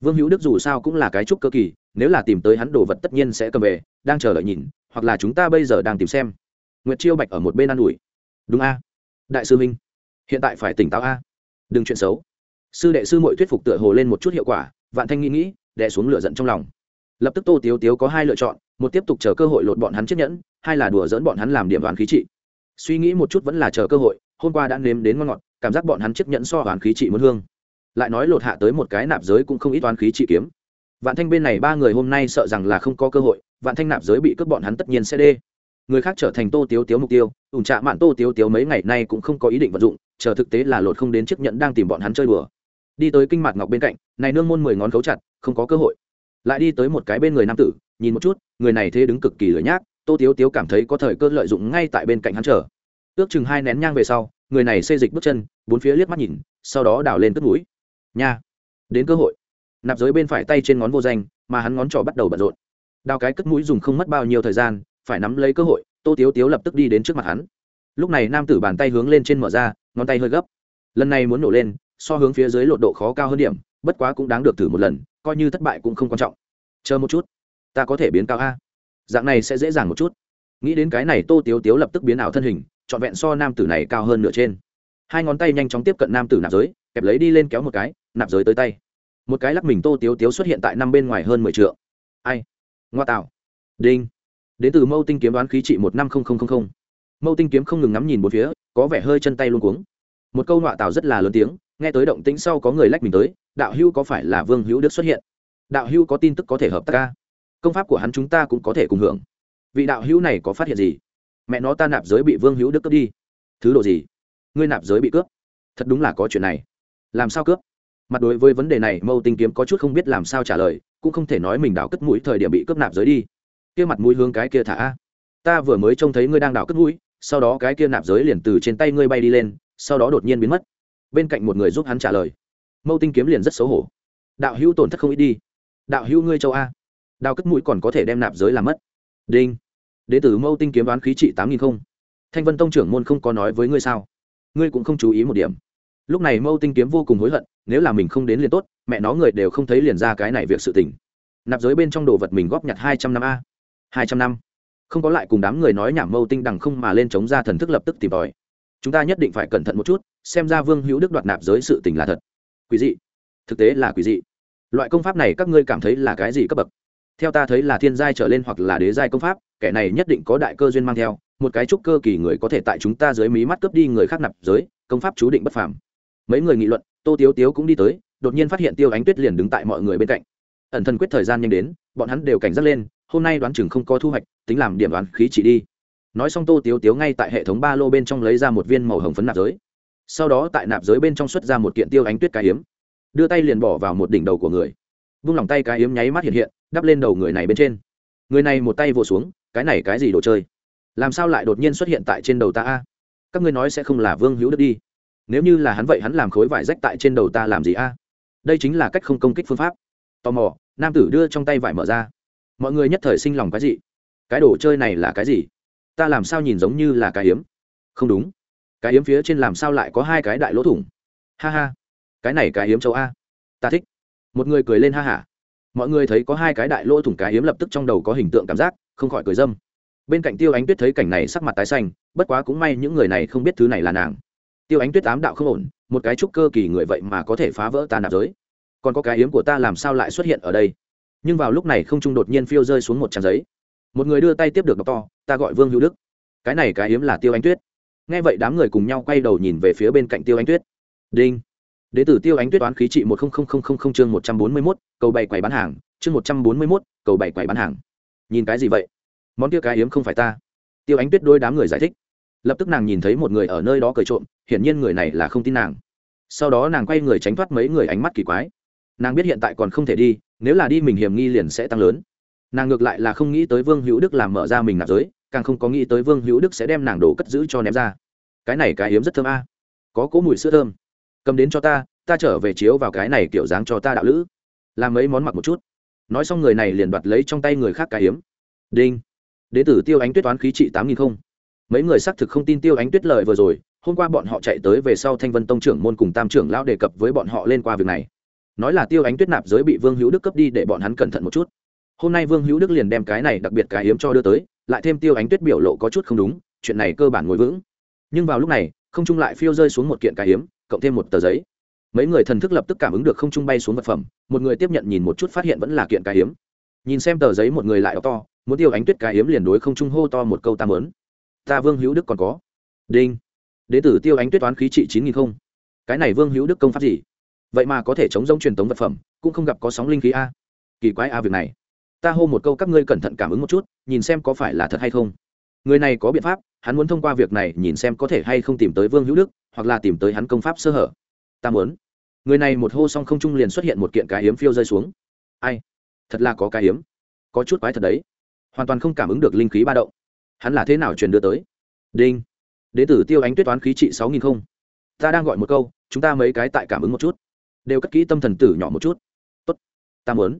Vương hữu đức dù sao cũng là cái trúc cơ kỳ, nếu là tìm tới hắn đồ vật tất nhiên sẽ cầm về, đang chờ đợi nhìn, hoặc là chúng ta bây giờ đang tìm xem. Nguyệt chiêu bạch ở một bên ă n ủi. Đúng a. Đại sư huynh, hiện tại phải tỉnh táo a. Đừng chuyện xấu. Sư đệ sư mội thuyết phục tựa hồ lên một chút hiệu quả, vạn thanh nghĩ nghĩ đẻ xuống lửa giận trong lòng. Lập tức tô tiếu tiếu có hai lựa chọn, một tiếp tục chờ cơ hội lột bọn hắn chiếc nhẫn hai là đùa dỡn bọn hắn làm điểm đoán khí trị. Suy nghĩ một chút vẫn là chờ cơ hội, hôm qua đã nếm đến ngon ngọt, cảm giác bọn hắn chiếc nhẫn so đoán khí trị muốn hương. Lại nói lột hạ tới một cái nạp giới cũng không ít đoán khí trị kiếm. Vạn thanh bên này ba người hôm nay sợ rằng là không có cơ hội, vạn thanh nạp giới bị cướp bọn hắn tất nhiên sẽ đê. Người khác trở thành tô tiếu tiếu mục tiêu, ủn trạ mạn tô tiếu tiếu mấy ngày nay cũng không có ý định vận dụng, chờ thực tế là lột không đến chiếc nhẫn đang tìm bọn hắn chơi đùa. Đi tới kinh mạc ngọc bên cạnh, này nương môn mười ngón khấu chặt, không có cơ hội. Lại đi tới một cái bên người nam tử, nhìn một chút, người này thế đứng cực kỳ lửa nhác tô tiếu tiếu cảm thấy có thời cơ lợi dụng ngay tại bên cạnh hắn chờ. Ước chừng hai nén nhang về sau, người này xê dịch bước chân, bốn phía liếc mắt nhìn, sau đó đào lên cất núi nha! Đến cơ hội. Nạp giới bên phải tay trên ngón vô danh, mà hắn ngón trỏ bắt đầu bận rộn. Đào cái cất mũi dùng không mất bao nhiêu thời gian, phải nắm lấy cơ hội, tô tiếu tiếu lập tức đi đến trước mặt hắn. Lúc này nam tử bàn tay hướng lên trên mở ra, ngón tay hơi gấp. Lần này muốn nổ lên, so hướng phía dưới lột độ khó cao hơn điểm, bất quá cũng đáng được thử một lần, coi như thất bại cũng không quan trọng. Chờ một chút, ta có thể biến cao a dạng này sẽ dễ dàng một chút. Nghĩ đến cái này, tô tiếu tiếu lập tức biến ảo thân hình, trọn vẹn so nam tử này cao hơn nửa trên. Hai ngón tay nhanh chóng tiếp cận nam tử nạp giới, kẹp lấy đi lên kéo một cái, nạp giới tới tay. Một cái lắc mình, tô tiếu tiếu xuất hiện tại năm bên ngoài hơn mười t ai? Ngoa tạo. Đinh. Đến từ mâu tinh kiếm đoán khí trị một năm nghìn mâu tinh kiếm không ngừng ngắm nhìn một phía, có vẻ hơi chân tay luôn cuống. Một câu ngoạ tạo rất là lớn tiếng, nghe tới động tĩnh sau có người lách mình tới, đạo hưu có phải là vương hữu đức xuất hiện? Đạo hưu có tin tức có thể hợp tác ca? Công pháp của hắn chúng ta cũng có thể cùng hưởng. Vị đạo hữu này có phát hiện gì? Mẹ nó ta nạp giới bị vương hữu đức cướp đi. Thứ độ gì? Ngươi nạp giới bị cướp? Thật đúng là có chuyện này. Làm sao cướp? Mặt đối với vấn đề này, mâu tinh kiếm có chút không biết làm sao trả lời, cũng không thể nói mình đào cất mũi thời điểm bị cướp nạp giới đi. Kia mặt mũi hướng cái kia thả. Ta vừa mới trông thấy ngươi đang đào cất mũi, sau đó cái kia nạp giới liền từ trên tay ngươi bay đi lên, sau đó đột nhiên biến mất. Bên cạnh một người giúp hắn trả lời. Mâu tinh kiếm liền rất xấu hổ. Đạo hữu tổn thất không ít đi. Đạo hữu ngươi châu a đao cất mũi còn có thể đem nạp giới làm mất. Đinh. Đệ tử mâu tinh kiếm đoán khí trị tám nghìn không. Thanh vân tông trưởng môn không có nói với ngươi sao? Ngươi cũng không chú ý một điểm. Lúc này mâu tinh kiếm vô cùng hối hận, nếu là mình không đến liền tốt, mẹ nó người đều không thấy liền ra cái này việc sự tình. Nạp giới bên trong đồ vật mình góp nhặt hai trăm năm a. Hai trăm năm. Không có lại cùng đám người nói nhảm mâu tinh đằng không mà lên chống ra thần thức lập tức tìm tòi. Chúng ta nhất định phải cẩn thận một chút, xem ra vương hữu đức đoạt nạp giới sự tình là thật. Quý dị. Thực tế là quý dị. Loại công pháp này các ngươi cảm thấy là cái gì cấp bậc? Theo ta thấy là thiên giai trở lên hoặc là đế giai công pháp, kẻ này nhất định có đại cơ duyên mang theo, một cái trúc cơ kỳ người có thể tại chúng ta dưới mí mắt cướp đi người khác nạp giới, công pháp chú định bất phàm. Mấy người nghị luận, tô tiếu tiếu cũng đi tới, đột nhiên phát hiện tiêu ánh tuyết liền đứng tại mọi người bên cạnh. Ẩn thân quyết thời gian nhanh đến, bọn hắn đều cảnh giác lên, hôm nay đoán chừng không có thu hoạch, tính làm điểm đoán khí chỉ đi. Nói xong tô tiếu tiếu ngay tại hệ thống ba lô bên trong lấy ra một viên màu hồng phấn nạp giới. Sau đó tại nạp giới bên trong xuất ra một kiện tiêu ánh tuyết cái hiếm đưa tay liền bỏ vào một đỉnh đầu của người vung lòng tay cái yếm nháy mắt hiện hiện, đắp lên đầu người này bên trên. Người này một tay vỗ xuống, cái này cái gì đồ chơi? Làm sao lại đột nhiên xuất hiện tại trên đầu ta a? Các ngươi nói sẽ không là vương hữu đức đi. Nếu như là hắn vậy hắn làm khối vải rách tại trên đầu ta làm gì a? Đây chính là cách không công kích phương pháp. Tò mò, nam tử đưa trong tay vải mở ra. Mọi người nhất thời sinh lòng cái gì cái đồ chơi này là cái gì? Ta làm sao nhìn giống như là cái hiếm không đúng. Cái hiếm phía trên làm sao lại có hai cái đại lỗ thủng? Ha ha. Cái này cái hiếm châu a. Ta thích một người cười lên ha hả. Mọi người thấy có hai cái đại lỗ thủng cái hiếm lập tức trong đầu có hình tượng cảm giác, không khỏi cười dâm. Bên cạnh tiêu ánh tuyết thấy cảnh này sắc mặt tái xanh, bất quá cũng may những người này không biết thứ này là nàng. Tiêu ánh tuyết ám đạo không ổn, một cái trúc cơ kỳ người vậy mà có thể phá vỡ ta nạp giới. Còn có cái hiếm của ta làm sao lại xuất hiện ở đây? Nhưng vào lúc này không trung đột nhiên phiêu rơi xuống một trang giấy. Một người đưa tay tiếp được đọc to, ta gọi vương hữu đức. Cái này cái hiếm là tiêu ánh tuyết. Nghe vậy đám người cùng nhau quay đầu nhìn về phía bên cạnh tiêu ánh tuyết. Đinh đ tử tiêu ánh tuyết toán khí trị một chương một trăm bốn mươi mốt, cầu bảy quầy bán hàng. Chương một trăm bốn mươi mốt, cầu bảy quầy bán hàng. Nhìn cái gì vậy? Món kia cái hiếm không phải ta. Tiêu ánh tuyết đôi đám người giải thích. Lập tức nàng nhìn thấy một người ở nơi đó cười trộm, hiển nhiên người này là không tin nàng. Sau đó nàng quay người tránh thoát mấy người ánh mắt kỳ quái. Nàng biết hiện tại còn không thể đi, nếu là đi mình hiểm nghi liền sẽ tăng lớn. Nàng ngược lại là không nghĩ tới vương hữu đức làm mở ra mình nạp giới, càng không có nghĩ tới vương hữu đức sẽ đem nàng đồ cất giữ cho ném ra. Cái này cái hiếm rất thơm a. Có cỗ mùi sữa thơm cầm đến cho ta ta trở về chiếu vào cái này kiểu dáng cho ta đạo lữ. Làm mấy món mặc một chút. Nói xong người này liền đoạt lấy trong tay người khác cái hiếm đinh. Đ ế tử tiêu ánh tuyết toán khí trị tám nghìn không. Mấy người xác thực không tin tiêu ánh tuyết lời vừa rồi, hôm qua bọn họ chạy tới về sau thanh vân tông trưởng môn cùng tam trưởng lão đề cập với bọn họ lên qua việc này. Nói là tiêu ánh tuyết nạp giới bị vương hữu đức cấp đi để bọn hắn cẩn thận một chút. Hôm nay vương hữu đức liền đem cái này đặc biệt cái hiếm cho đưa tới, lại thêm tiêu ánh tuyết biểu lộ có chút không đúng, chuyện này cơ bản ngồi vững. Nhưng vào lúc này, không trung lại phiêu rơi xuống một kiện cái hiếm cộng thêm một tờ giấy. Mấy người thần thức lập tức cảm ứng được không trung bay xuống vật phẩm, một người tiếp nhận nhìn một chút phát hiện vẫn là kiện cái hiếm nhìn xem tờ giấy một người lại to, muốn tiêu ánh tuyết cái hiếm liền đối không trung hô to một câu ta mớn ta vương hữu đức còn có. Đinh. Đế tử tiêu ánh tuyết toán khí trị chín nghìn không. Cái này vương hữu đức công pháp gì? Vậy mà có thể chống giống truyền tống vật phẩm, cũng không gặp có sóng linh khí a. Kỳ quái a việc này. Ta hô một câu các ngươi cẩn thận cảm ứng một chút, nhìn xem có phải là thật hay không người này có biện pháp, hắn muốn thông qua việc này nhìn xem có thể hay không tìm tới vương hữu đức, hoặc là tìm tới hắn công pháp sơ hở. Ta muốn. Người này một hô xong không trung liền xuất hiện một kiện cái hiếm phiêu rơi xuống. Ai? Thật là có cái hiếm. Có chút quái thật đấy. Hoàn toàn không cảm ứng được linh khí ba động. Hắn là thế nào truyền đưa tới? Đinh. Đế tử tiêu ánh tuyết toán khí trị sáu nghìn không. Ta đang gọi một câu, chúng ta mấy cái tại cảm ứng một chút. Đều cất kỹ tâm thần tử nhỏ một chút. Tốt. Ta muốn.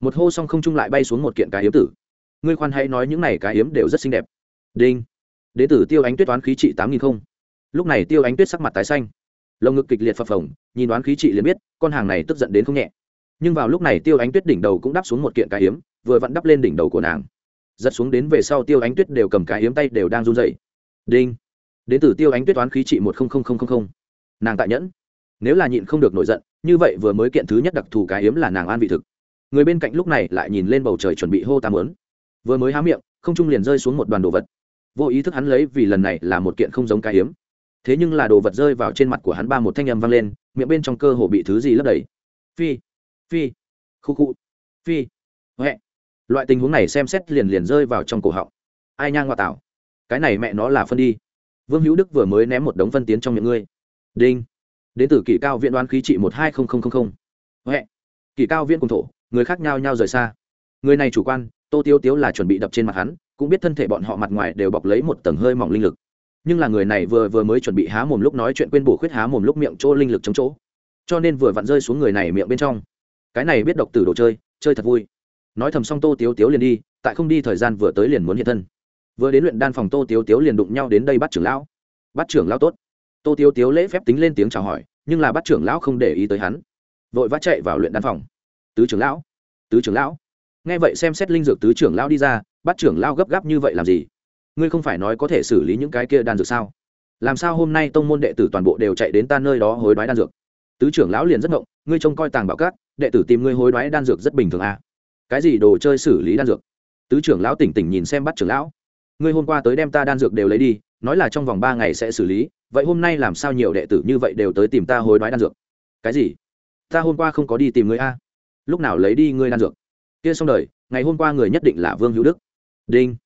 Một hô xong không trung lại bay xuống một kiện cái hiếm tử. Ngươi khoan hãy nói những này cái hiếm đều rất xinh đẹp đinh. Đế tử tiêu ánh tuyết toán khí trị tám nghìn không. Lúc này tiêu ánh tuyết sắc mặt tái xanh. Lồng ngực kịch liệt phập phồng, nhìn đoán khí trị liền biết, con hàng này tức giận đến không nhẹ. Nhưng vào lúc này tiêu ánh tuyết đỉnh đầu cũng đắp xuống một kiện cái hiếm vừa vặn đắp lên đỉnh đầu của nàng. Giật xuống đến về sau tiêu ánh tuyết đều cầm cái hiếm tay đều đang run dậy đinh. Đến từ tiêu ánh tuyết toán khí trị một nàng tại nhẫn. Nếu là nhịn không được nổi giận, như vậy vừa mới kiện thứ nhất đặc thù cái hiếm là nàng an vị thực. Người bên cạnh lúc này lại nhìn lên bầu trời chuẩn bị hô tam lớn vừa mới há miệng, không trung liền rơi xuống một đoàn đồ vật vô ý thức hắn lấy vì lần này là một kiện không giống cái hiếm. Thế nhưng là đồ vật rơi vào trên mặt của hắn ba một thanh âm vang lên, miệng bên trong cơ hồ bị thứ gì lấp đầy. Phi phi, khu khu, phi, huệ. Loại tình huống này xem xét liền liền rơi vào trong cổ họng. Ai nhang ngoại tảo. Cái này mẹ nó là phân đi. Vương hữu đức vừa mới ném một đống phân tiến trong miệng ngươi. Đinh. Đến từ kỷ cao viện đoán khí trị một hai không không không không. Huệ. Kỷ cao viện cùng thổ, người khác nhau nhau rời xa. Người này chủ quan, tô tiêu tiếu là chuẩn bị đập trên mặt hắn cũng biết thân thể bọn họ mặt ngoài đều bọc lấy một tầng hơi mỏng linh lực. Nhưng là người này vừa vừa mới chuẩn bị há mồm lúc nói chuyện quên bổ khuyết há mồm lúc miệng chỗ linh lực chống chỗ. Cho nên vừa vặn rơi xuống người này miệng bên trong. Cái này biết độc từ đồ chơi chơi thật vui. Nói thầm xong tô tiếu tiếu liền đi, tại không đi thời gian vừa tới liền muốn hiện thân. Vừa đến luyện đan phòng tô tiếu tiếu liền đụng nhau đến đây bắt trưởng lão. Bắt trưởng lão tốt. Tô tiếu tiếu lễ phép tính lên tiếng chào hỏi, nhưng là bắt trưởng lão không để ý tới hắn. Vội vã chạy vào luyện đan phòng. Tứ trưởng lão, tứ trưởng lão. Nghe vậy xem xét linh dược tứ trưởng lão đi ra bắt trưởng lao gấp gáp như vậy làm gì? Ngươi không phải nói có thể xử lý những cái kia đan dược sao? Làm sao hôm nay tông môn đệ tử toàn bộ đều chạy đến ta nơi đó hối đoái đan dược? Tứ trưởng lão liền rất ngộng, ngươi trông coi tàng bảo cát đệ tử tìm ngươi hối đoái đan dược rất bình thường à. cái gì đồ chơi xử lý đan dược? Tứ trưởng lão tỉnh tỉnh nhìn xem bắt trưởng lão. Ngươi hôm qua tới đem ta đan dược đều lấy đi, nói là trong vòng ba ngày sẽ xử lý, vậy hôm nay làm sao nhiều đệ tử như vậy đều tới tìm ta hối đoái đan dược? Cái gì? Ta hôm qua không có đi tìm ngươi a. Lúc nào lấy đi ngươi đan dược? Kia xong đời, ngày hôm qua người nhất định là vương hữu đức đinh.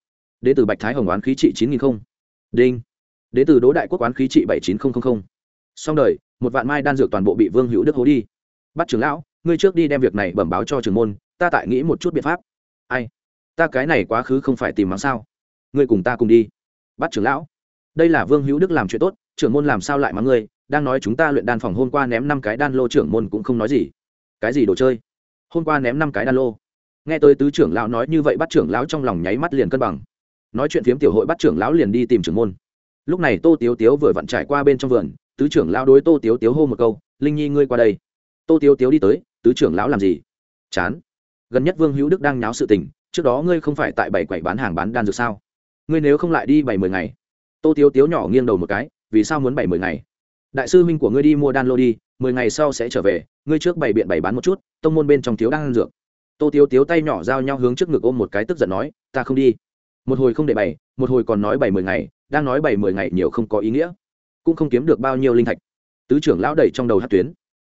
Đến từ bạch thái hồng oán khí trị chín nghìn không. Đinh. Đến từ đỗ đại quốc oán khí trị bảy chín nghìn xong đời, một vạn mai đan dược toàn bộ bị vương hữu đức hố đi. Bắt trưởng lão, ngươi trước đi đem việc này bẩm báo cho trưởng môn, ta tại nghĩ một chút biện pháp. Ai? Ta cái này quá khứ không phải tìm mắng sao? Ngươi cùng ta cùng đi. Bắt trưởng lão, đây là vương hữu đức làm chuyện tốt, trưởng môn làm sao lại mắng ngươi? Đang nói chúng ta luyện đan phòng hôm qua ném năm cái đan lô, trưởng môn cũng không nói gì. Cái gì đồ chơi? Hôm qua ném năm cái đan lô nghe tới tứ trưởng lão nói như vậy bắt trưởng lão trong lòng nháy mắt liền cân bằng. Nói chuyện phiếm tiểu hội bắt trưởng lão liền đi tìm trưởng môn. Lúc này tô tiếu tiếu vừa vặn trải qua bên trong vườn, tứ trưởng lão đối tô tiếu tiếu hô một câu, linh nhi ngươi qua đây. Tô tiếu tiếu đi tới, tứ trưởng lão làm gì? Chán. Gần nhất vương hữu đức đang nháo sự tình, trước đó ngươi không phải tại bảy quầy bán hàng bán đan dược sao? Ngươi nếu không lại đi bảy mười ngày. Tô tiếu tiếu nhỏ nghiêng đầu một cái, vì sao muốn bảy mười ngày? Đại sư huynh của ngươi đi mua đan lô đi, mười ngày sau sẽ trở về, ngươi trước bảy biện bảy bán một chút, tông môn bên trong thiếu đan dược tô tiếu tiếu tay nhỏ giao nhau hướng trước ngực ôm một cái tức giận nói, ta không đi. Một hồi không để bày, một hồi còn nói bảy mười ngày, đang nói bảy mười ngày nhiều không có ý nghĩa. Cũng không kiếm được bao nhiêu linh thạch. Tứ trưởng lão đẩy trong đầu hát tuyến.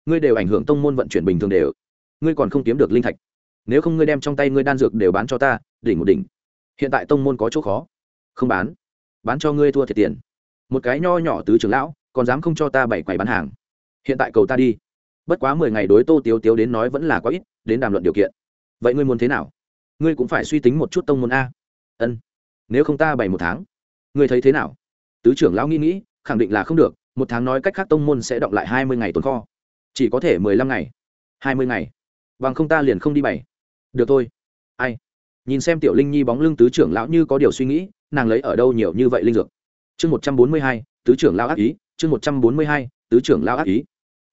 Ngươi đều ảnh hưởng tông môn vận chuyển bình thường đều. Ngươi còn không kiếm được linh thạch. Nếu không ngươi đem trong tay ngươi đan dược đều bán cho ta, đỉnh một đỉnh. Hiện tại tông môn có chỗ khó. Không bán. Bán cho ngươi thua thiệt tiền. Một cái nho nhỏ tứ trưởng lão, còn dám không cho ta bảy quầy bán hàng? Hiện tại cầu ta đi. Bất quá mười ngày đối tô tiếu tiếu đến nói vẫn là quá ít, đến đàm luận điều kiện vậy ngươi muốn thế nào? Ngươi cũng phải suy tính một chút tông môn a. Ân. Nếu không ta bày một tháng, ngươi thấy thế nào? Tứ trưởng lão nghĩ nghĩ, khẳng định là không được, một tháng nói cách khác tông môn sẽ động lại hai mươi ngày tồn kho. Chỉ có thể mười lăm ngày. hai mươi ngày. Bằng không ta liền không đi bày. Được thôi. Ai? Nhìn xem tiểu linh nhi bóng lưng tứ trưởng lão như có điều suy nghĩ, nàng lấy ở đâu nhiều như vậy linh dược? Chương một trăm bốn mươi hai, tứ trưởng lão ác ý. Chương một trăm bốn mươi hai, tứ trưởng lão ác ý.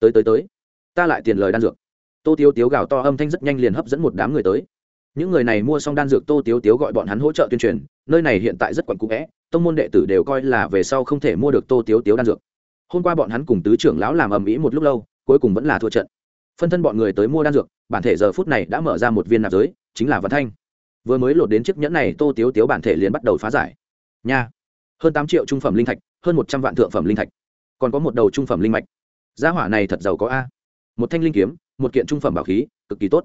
Tới tới tới. Ta lại tiền lời đan dược tô tiếu tiếu gào to âm thanh rất nhanh liền hấp dẫn một đám người tới những người này mua xong đan dược tô tiếu tiếu gọi bọn hắn hỗ trợ tuyên truyền nơi này hiện tại rất quặn cũ vẽ tông môn đệ tử đều coi là về sau không thể mua được tô tiếu tiếu đan dược hôm qua bọn hắn cùng tứ trưởng lão làm ầm ĩ một lúc lâu cuối cùng vẫn là thua trận phân thân bọn người tới mua đan dược bản thể giờ phút này đã mở ra một viên nạp giới chính là văn thanh vừa mới lột đến chiếc nhẫn này tô tiếu tiếu bản thể liền bắt đầu phá giải nha hơn tám triệu trung phẩm linh thạch hơn một trăm vạn thượng phẩm linh thạch còn có một đầu trung phẩm linh mạch gia hỏa này thật giàu có a một thanh linh kiếm một kiện trung phẩm bảo khí, cực kỳ tốt.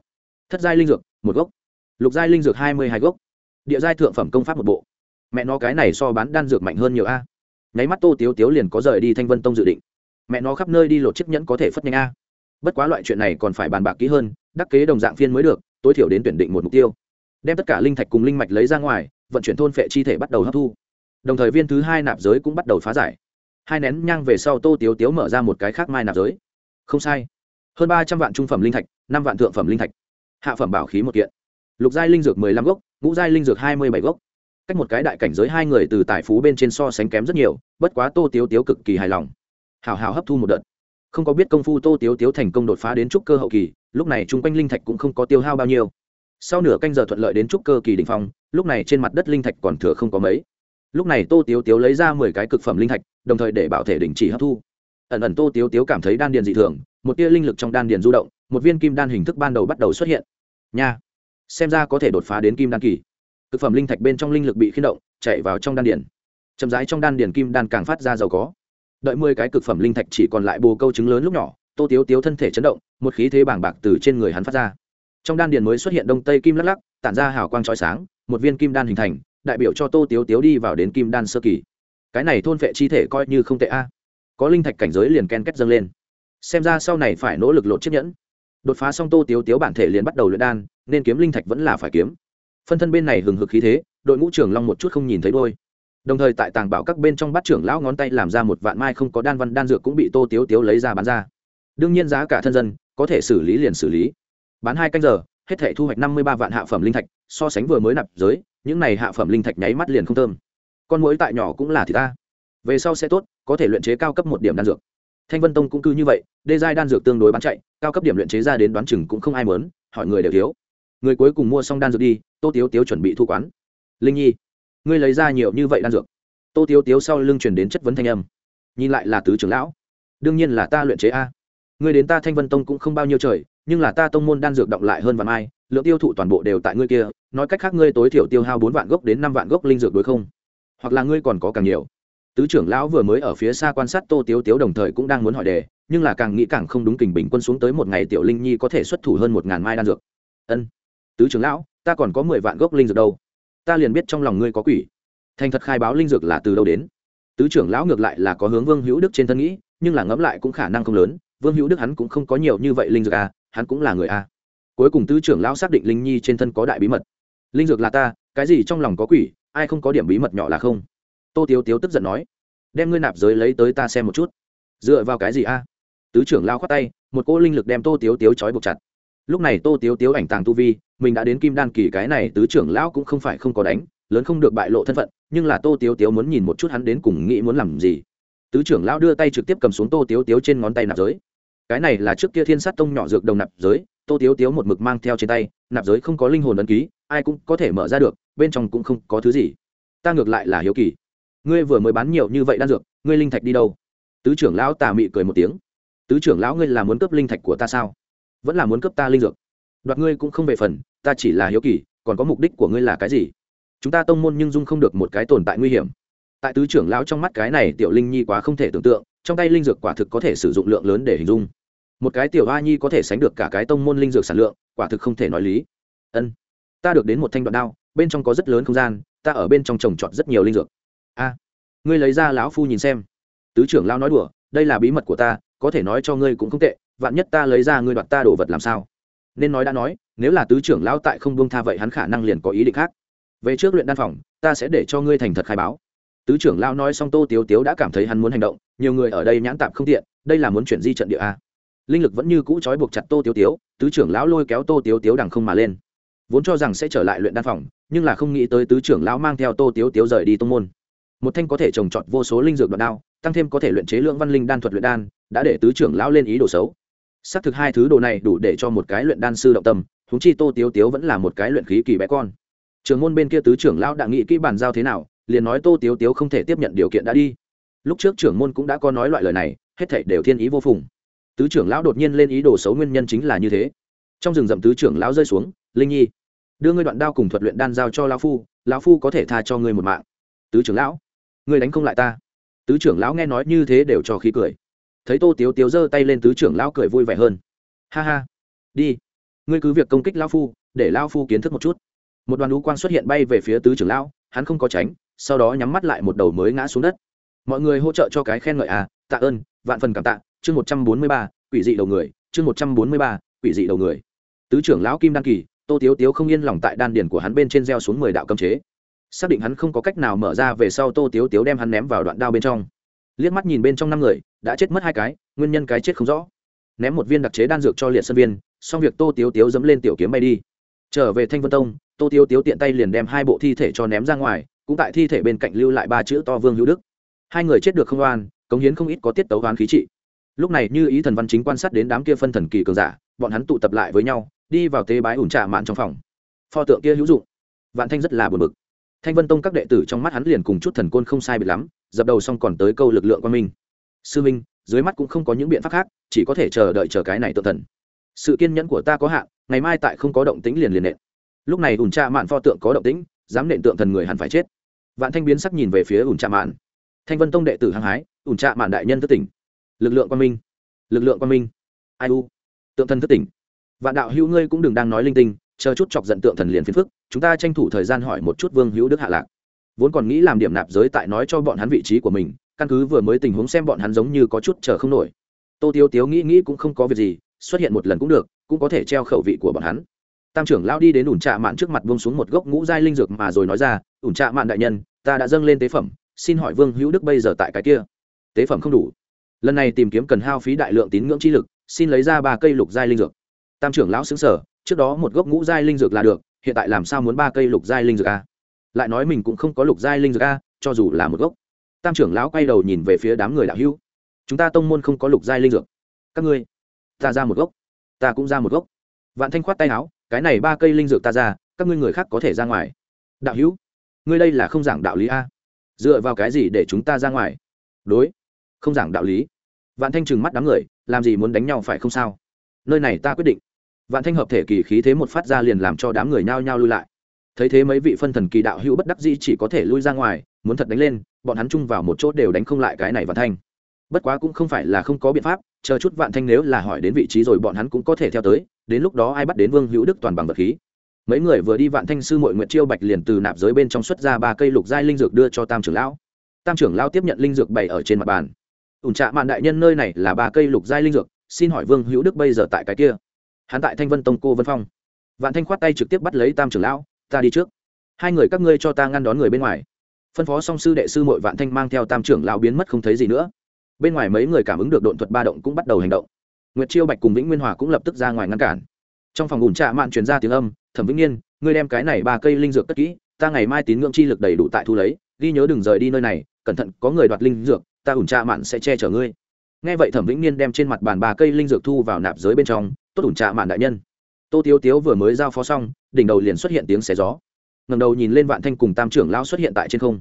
Thất giai linh dược, một gốc. Lục giai linh dược hai mươi hai gốc. Địa giai thượng phẩm công pháp một bộ. Mẹ nó cái này so bán đan dược mạnh hơn nhiều a. Nháy mắt tô tiếu tiếu liền có rời đi thanh vân tông dự định. Mẹ nó khắp nơi đi lột chiếc nhẫn có thể phất nhanh a. Bất quá loại chuyện này còn phải bàn bạc kỹ hơn, đắc kế đồng dạng phiên mới được, tối thiểu đến tuyển định một mục tiêu. Đem tất cả linh thạch cùng linh mạch lấy ra ngoài, vận chuyển thôn phệ chi thể bắt đầu hấp thu. Đồng thời viên thứ hai nạp giới cũng bắt đầu phá giải. Hai nén nhang về sau tô tiếu tiếu mở ra một cái khác mai nạp giới. Không sai hơn ba trăm vạn trung phẩm linh thạch, năm vạn thượng phẩm linh thạch. Hạ phẩm bảo khí một kiện. Lục giai linh dược mười lăm gốc, ngũ giai linh dược hai mươi bảy gốc. Cách một cái đại cảnh giới hai người từ tài phú bên trên so sánh kém rất nhiều, bất quá tô tiếu tiếu cực kỳ hài lòng. Hào hào hấp thu một đợt. Không có biết công phu tô tiếu tiếu thành công đột phá đến trúc cơ hậu kỳ, lúc này chung quanh linh thạch cũng không có tiêu hao bao nhiêu. Sau nửa canh giờ thuận lợi đến trúc cơ kỳ đình phong, lúc này trên mặt đất linh thạch còn thừa không có mấy. Lúc này tô tiếu tiếu lấy ra mười cái cực phẩm linh thạch, đồng thời để bảo thể đình chỉ hấp thu. Ẩn ẩn tô tiếu tiếu cảm thấy đan điền dị thường một tia linh lực trong đan điền du động, một viên kim đan hình thức ban đầu bắt đầu xuất hiện. Nha! Xem ra có thể đột phá đến kim đan kỳ. Cực phẩm linh thạch bên trong linh lực bị khiên động, chạy vào trong đan điền. Chậm rãi trong đan điền kim đan càng phát ra giàu có. Đợi mười cái cực phẩm linh thạch chỉ còn lại bồ câu trứng lớn lúc nhỏ, tô tiếu tiếu thân thể chấn động, một khí thế bàng bạc từ trên người hắn phát ra. Trong đan điền mới xuất hiện đông tây kim lắc lắc, tản ra hào quang trói sáng, một viên kim đan hình thành, đại biểu cho tô tiếu tiếu đi vào đến kim đan sơ kỳ. Cái này thôn vệ chi thể coi như không tệ a. Có linh thạch cảnh giới liền ken kết dâng lên xem ra sau này phải nỗ lực lột chiếc nhẫn. Đột phá xong tô tiếu tiếu bản thể liền bắt đầu luyện đan, nên kiếm linh thạch vẫn là phải kiếm. Phân thân bên này hừng hực khí thế, đội ngũ trưởng long một chút không nhìn thấy đôi. Đồng thời tại tàng bảo các bên trong bát trưởng lão ngón tay làm ra một vạn mai không có đan văn đan dược cũng bị tô tiếu tiếu lấy ra bán ra. Đương nhiên giá cả thân dân, có thể xử lý liền xử lý. Bán hai canh giờ, hết thể thu hoạch năm mươi ba vạn hạ phẩm linh thạch, so sánh vừa mới nạp giới, những này hạ phẩm linh thạch nháy mắt liền không thơm. Con mối tại nhỏ cũng là thì ta. Về sau sẽ tốt, có thể luyện chế cao cấp một điểm đan dược thanh vân tông cũng cư như vậy, đê giai đan dược tương đối bán chạy, cao cấp điểm luyện chế ra đến đoán chừng cũng không ai mớn hỏi người đều thiếu. Người cuối cùng mua xong đan dược đi, tô tiếu tiếu chuẩn bị thu quán. Linh nhi, ngươi lấy ra nhiều như vậy đan dược. Tô tiếu tiếu sau lưng chuyển đến chất vấn thanh âm. Nhìn lại là tứ trưởng lão. Đương nhiên là ta luyện chế a. Ngươi đến ta thanh vân tông cũng không bao nhiêu trời, nhưng là ta tông môn đan dược động lại hơn vạn ai lượng tiêu thụ toàn bộ đều tại ngươi kia, nói cách khác ngươi tối thiểu tiêu hao bốn vạn gốc đến năm vạn gốc linh dược đối không? Hoặc là ngươi còn có càng nhiều? Tứ trưởng lão vừa mới ở phía xa quan sát tô tiếu tiếu đồng thời cũng đang muốn hỏi đề, nhưng là càng nghĩ càng không đúng kình bình quân xuống tới một ngày tiểu linh nhi có thể xuất thủ hơn một ngàn mai đan dược. Ân. Tứ trưởng lão, ta còn có mười vạn gốc linh dược đâu. Ta liền biết trong lòng ngươi có quỷ. Thành thật khai báo linh dược là từ đâu đến? Tứ trưởng lão ngược lại là có hướng vương hữu đức trên thân nghĩ, nhưng là ngẫm lại cũng khả năng không lớn. Vương hữu đức hắn cũng không có nhiều như vậy linh dược à hắn cũng là người a cuối cùng tứ trưởng lão xác định linh nhi trên thân có đại bí mật. Linh dược là ta, cái gì trong lòng có quỷ, ai không có điểm bí mật nhỏ là không tô tiếu tiếu tức giận nói, đem ngươi nạp giới lấy tới ta xem một chút. Dựa vào cái gì a? Tứ trưởng lao khoát tay, một cô linh lực đem tô tiếu tiếu trói buộc chặt. Lúc này tô tiếu tiếu ảnh tàng tu vi, mình đã đến kim đan kỳ cái này tứ trưởng lão cũng không phải không có đánh, lớn không được bại lộ thân phận, nhưng là tô tiếu tiếu muốn nhìn một chút hắn đến cùng nghĩ muốn làm gì. Tứ trưởng lão đưa tay trực tiếp cầm xuống tô tiếu tiếu trên ngón tay nạp giới. Cái này là trước kia thiên sát tông nhỏ dược đồng nạp giới, tô tiếu tiếu một mực mang theo trên tay, nạp giới không có linh hồn ấn ký, ai cũng có thể mở ra được, bên trong cũng không có thứ gì. Ta ngược lại là hiếu kỳ ngươi vừa mới bán nhiều như vậy đan dược, ngươi linh thạch đi đâu? Tứ trưởng lão tà mị cười một tiếng. Tứ trưởng lão ngươi là muốn cướp linh thạch của ta sao? Vẫn là muốn cướp ta linh dược? Đoạt ngươi cũng không về phần, ta chỉ là hiếu kỳ, còn có mục đích của ngươi là cái gì? Chúng ta tông môn nhưng dung không được một cái tồn tại nguy hiểm. Tại tứ trưởng lão trong mắt cái này tiểu linh nhi quá không thể tưởng tượng, trong tay linh dược quả thực có thể sử dụng lượng lớn để hình dung. Một cái tiểu hoa nhi có thể sánh được cả cái tông môn linh dược sản lượng, quả thực không thể nói lý. Ân, ta được đến một thanh đoạn đao, bên trong có rất lớn không gian, ta ở bên trong trồng trọt rất nhiều linh dược a ngươi lấy ra lão phu nhìn xem. Tứ trưởng lão nói đùa, đây là bí mật của ta, có thể nói cho ngươi cũng không tệ, vạn nhất ta lấy ra ngươi đoạt ta đồ vật làm sao? Nên nói đã nói, nếu là tứ trưởng lão tại không buông tha vậy hắn khả năng liền có ý định khác. Về trước luyện đan phòng, ta sẽ để cho ngươi thành thật khai báo. Tứ trưởng lão nói xong tô tiếu tiếu đã cảm thấy hắn muốn hành động, nhiều người ở đây nhãn tạm không tiện, đây là muốn chuyển di trận địa a. Linh lực vẫn như cũ trói buộc chặt tô tiếu tiếu, tứ trưởng lão lôi kéo tô tiếu tiếu đằng không mà lên. Vốn cho rằng sẽ trở lại luyện đan phòng, nhưng là không nghĩ tới tứ trưởng lão mang theo tô tiếu tiếu rời đi tông môn một thanh có thể trồng trọt vô số linh dược đoạn đao, tăng thêm có thể luyện chế lượng văn linh đan thuật luyện đan, đã để tứ trưởng lão lên ý đồ xấu. Xác thực hai thứ đồ này đủ để cho một cái luyện đan sư động tâm thúng chi tô tiếu tiếu vẫn là một cái luyện khí kỳ bé con. Trường môn bên kia tứ trưởng lão đã nghĩ kỹ bàn giao thế nào, liền nói tô tiếu tiếu không thể tiếp nhận điều kiện đã đi. Lúc trước trưởng môn cũng đã có nói loại lời này, hết thảy đều thiên ý vô phùng. Tứ trưởng lão đột nhiên lên ý đồ xấu nguyên nhân chính là như thế. Trong rừng rậm tứ trưởng lão rơi xuống, linh nhi, đưa ngươi đoạn đao cùng thuật luyện đan giao cho lão phu lão phu có thể tha cho ngươi một mạng. Tứ trưởng lão ngươi đánh không lại ta. Tứ trưởng lão nghe nói như thế đều cho khí cười. Thấy tô tiếu tiếu giơ tay lên, tứ trưởng lão cười vui vẻ hơn. Ha ha. Đi. Ngươi cứ việc công kích lão phu, để lão phu kiến thức một chút. Một đoàn lũ quang xuất hiện bay về phía tứ trưởng lão, hắn không có tránh, sau đó nhắm mắt lại một đầu mới ngã xuống đất. Mọi người hỗ trợ cho cái khen ngợi à tạ ơn, vạn phần cảm tạ. Chương một trăm bốn mươi ba, quỷ dị đầu người. Chương một trăm bốn mươi ba, quỷ dị đầu người. Tứ trưởng lão kim đăng kỳ, tô tiếu tiếu không yên lòng tại đan điền của hắn bên trên gieo xuống mười đạo cấm chế xác định hắn không có cách nào mở ra về sau tô tiếu tiếu đem hắn ném vào đoạn đao bên trong. Liếc mắt nhìn bên trong năm người, đã chết mất hai cái, nguyên nhân cái chết không rõ. Ném một viên đặc chế đan dược cho liệt sân viên, xong việc tô tiếu tiếu dẫm lên tiểu kiếm bay đi. Trở về thanh vân tông, tô tiếu tiếu tiện tay liền đem hai bộ thi thể cho ném ra ngoài, cũng tại thi thể bên cạnh lưu lại ba chữ to vương hữu đức. Hai người chết được không oan, cống hiến không ít có tiết tấu oán khí trị. Lúc này như ý thần văn chính quan sát đến đám kia phân thần kỳ cường giả, bọn hắn tụ tập lại với nhau, đi vào tế bái ủn trà mạn trong phòng. Pho tượng kia hữu dụng. Vạn thanh rất là buồn bực thanh vân tông các đệ tử trong mắt hắn liền cùng chút thần côn không sai bị lắm, dập đầu xong còn tới câu lực lượng quan minh. Sư minh, dưới mắt cũng không có những biện pháp khác, chỉ có thể chờ đợi chờ cái này tự thần. Sự kiên nhẫn của ta có hạn, ngày mai tại không có động tĩnh liền liền nện. Lúc này ủn trà mạn pho tượng có động tĩnh, dám nện tượng thần người hẳn phải chết. Vạn thanh biến sắc nhìn về phía ủn trà mạn. Thanh vân tông đệ tử hăng hái ủn trà mạn đại nhân thất tỉnh. Lực lượng quan minh. Lực lượng quan minh. Ai u. Tượng thần thất tỉnh. Vạn đạo hữu ngươi cũng đừng đang nói linh tinh chờ chút chọc giận tượng thần liền phiền phức, chúng ta tranh thủ thời gian hỏi một chút vương hữu đức hạ lạc. Vốn còn nghĩ làm điểm nạp giới tại nói cho bọn hắn vị trí của mình, căn cứ vừa mới tình huống xem bọn hắn giống như có chút chờ không nổi. Tô tiêu tiếu nghĩ nghĩ cũng không có việc gì, xuất hiện một lần cũng được, cũng có thể treo khẩu vị của bọn hắn. Tam trưởng lao đi đến ủn trạ mạn trước mặt buông xuống một gốc ngũ giai linh dược mà rồi nói ra, ủn trạ mạn đại nhân, ta đã dâng lên tế phẩm, xin hỏi vương hữu đức bây giờ tại cái kia? Tế phẩm không đủ. Lần này tìm kiếm cần hao phí đại lượng tín ngưỡng chi lực, xin lấy ra ba cây lục giai linh dược. Tam trưởng lão xứng sở trước đó một gốc ngũ giai linh dược là được, hiện tại làm sao muốn ba cây lục giai linh dược a? Lại nói mình cũng không có lục giai linh dược a, cho dù là một gốc. Tam trưởng lão quay đầu nhìn về phía đám người đạo hữu. Chúng ta tông môn không có lục giai linh dược. Các ngươi, ta ra một gốc. Ta cũng ra một gốc. Vạn thanh khoát tay áo, cái này ba cây linh dược ta ra, các ngươi người khác có thể ra ngoài. Đạo hữu, ngươi đây là không giảng đạo lý a? Dựa vào cái gì để chúng ta ra ngoài? Đối, không giảng đạo lý. Vạn thanh trừng mắt đám người, làm gì muốn đánh nhau phải không sao? Nơi này ta quyết định vạn thanh hợp thể kỳ khí thế một phát ra liền làm cho đám người nhao nhao lui lại. Thấy thế mấy vị phân thần kỳ đạo hữu bất đắc dĩ chỉ có thể lui ra ngoài, muốn thật đánh lên, bọn hắn chung vào một chỗ đều đánh không lại cái này vạn thanh. Bất quá cũng không phải là không có biện pháp, chờ chút vạn thanh nếu là hỏi đến vị trí rồi bọn hắn cũng có thể theo tới, đến lúc đó ai bắt đến vương hữu đức toàn bằng vật khí. Mấy người vừa đi vạn thanh sư mội nguyện chiêu bạch liền từ nạp giới bên trong xuất ra ba cây lục giai linh dược đưa cho tam trưởng lão. Tam trưởng lão tiếp nhận linh dược bày ở trên mặt bàn. Ủn trạ mạn đại nhân, nơi này là ba cây lục giai linh dược, xin hỏi vương hữu đức bây giờ tại cái kia? Hắn tại thanh vân tông cô vân phong. Vạn thanh khoát tay trực tiếp bắt lấy tam trưởng lão, ta đi trước. Hai người các ngươi cho ta ngăn đón người bên ngoài. Phân phó song sư đệ sư mội vạn thanh mang theo tam trưởng lão biến mất không thấy gì nữa. Bên ngoài mấy người cảm ứng được độn thuật ba động cũng bắt đầu hành động. Nguyệt chiêu bạch cùng vĩnh nguyên hòa cũng lập tức ra ngoài ngăn cản. Trong phòng ủn trạ mạn truyền ra tiếng âm, thẩm vĩnh niên, ngươi đem cái này ba cây linh dược cất kỹ, ta ngày mai tín ngưỡng chi lực đầy đủ tại thu lấy, ghi nhớ đừng rời đi nơi này, cẩn thận, có người đoạt linh dược, ta ủn trạ mạn sẽ che chở ngươi. Nghe vậy thẩm vĩnh niên đem trên mặt bàn ba cây linh dược thu vào nạp giới bên trong tốt ủn trạ mạn đại nhân. Tô tiếu tiếu vừa mới giao phó xong, đỉnh đầu liền xuất hiện tiếng xé gió. Ngầm đầu nhìn lên vạn thanh cùng tam trưởng lao xuất hiện tại trên không.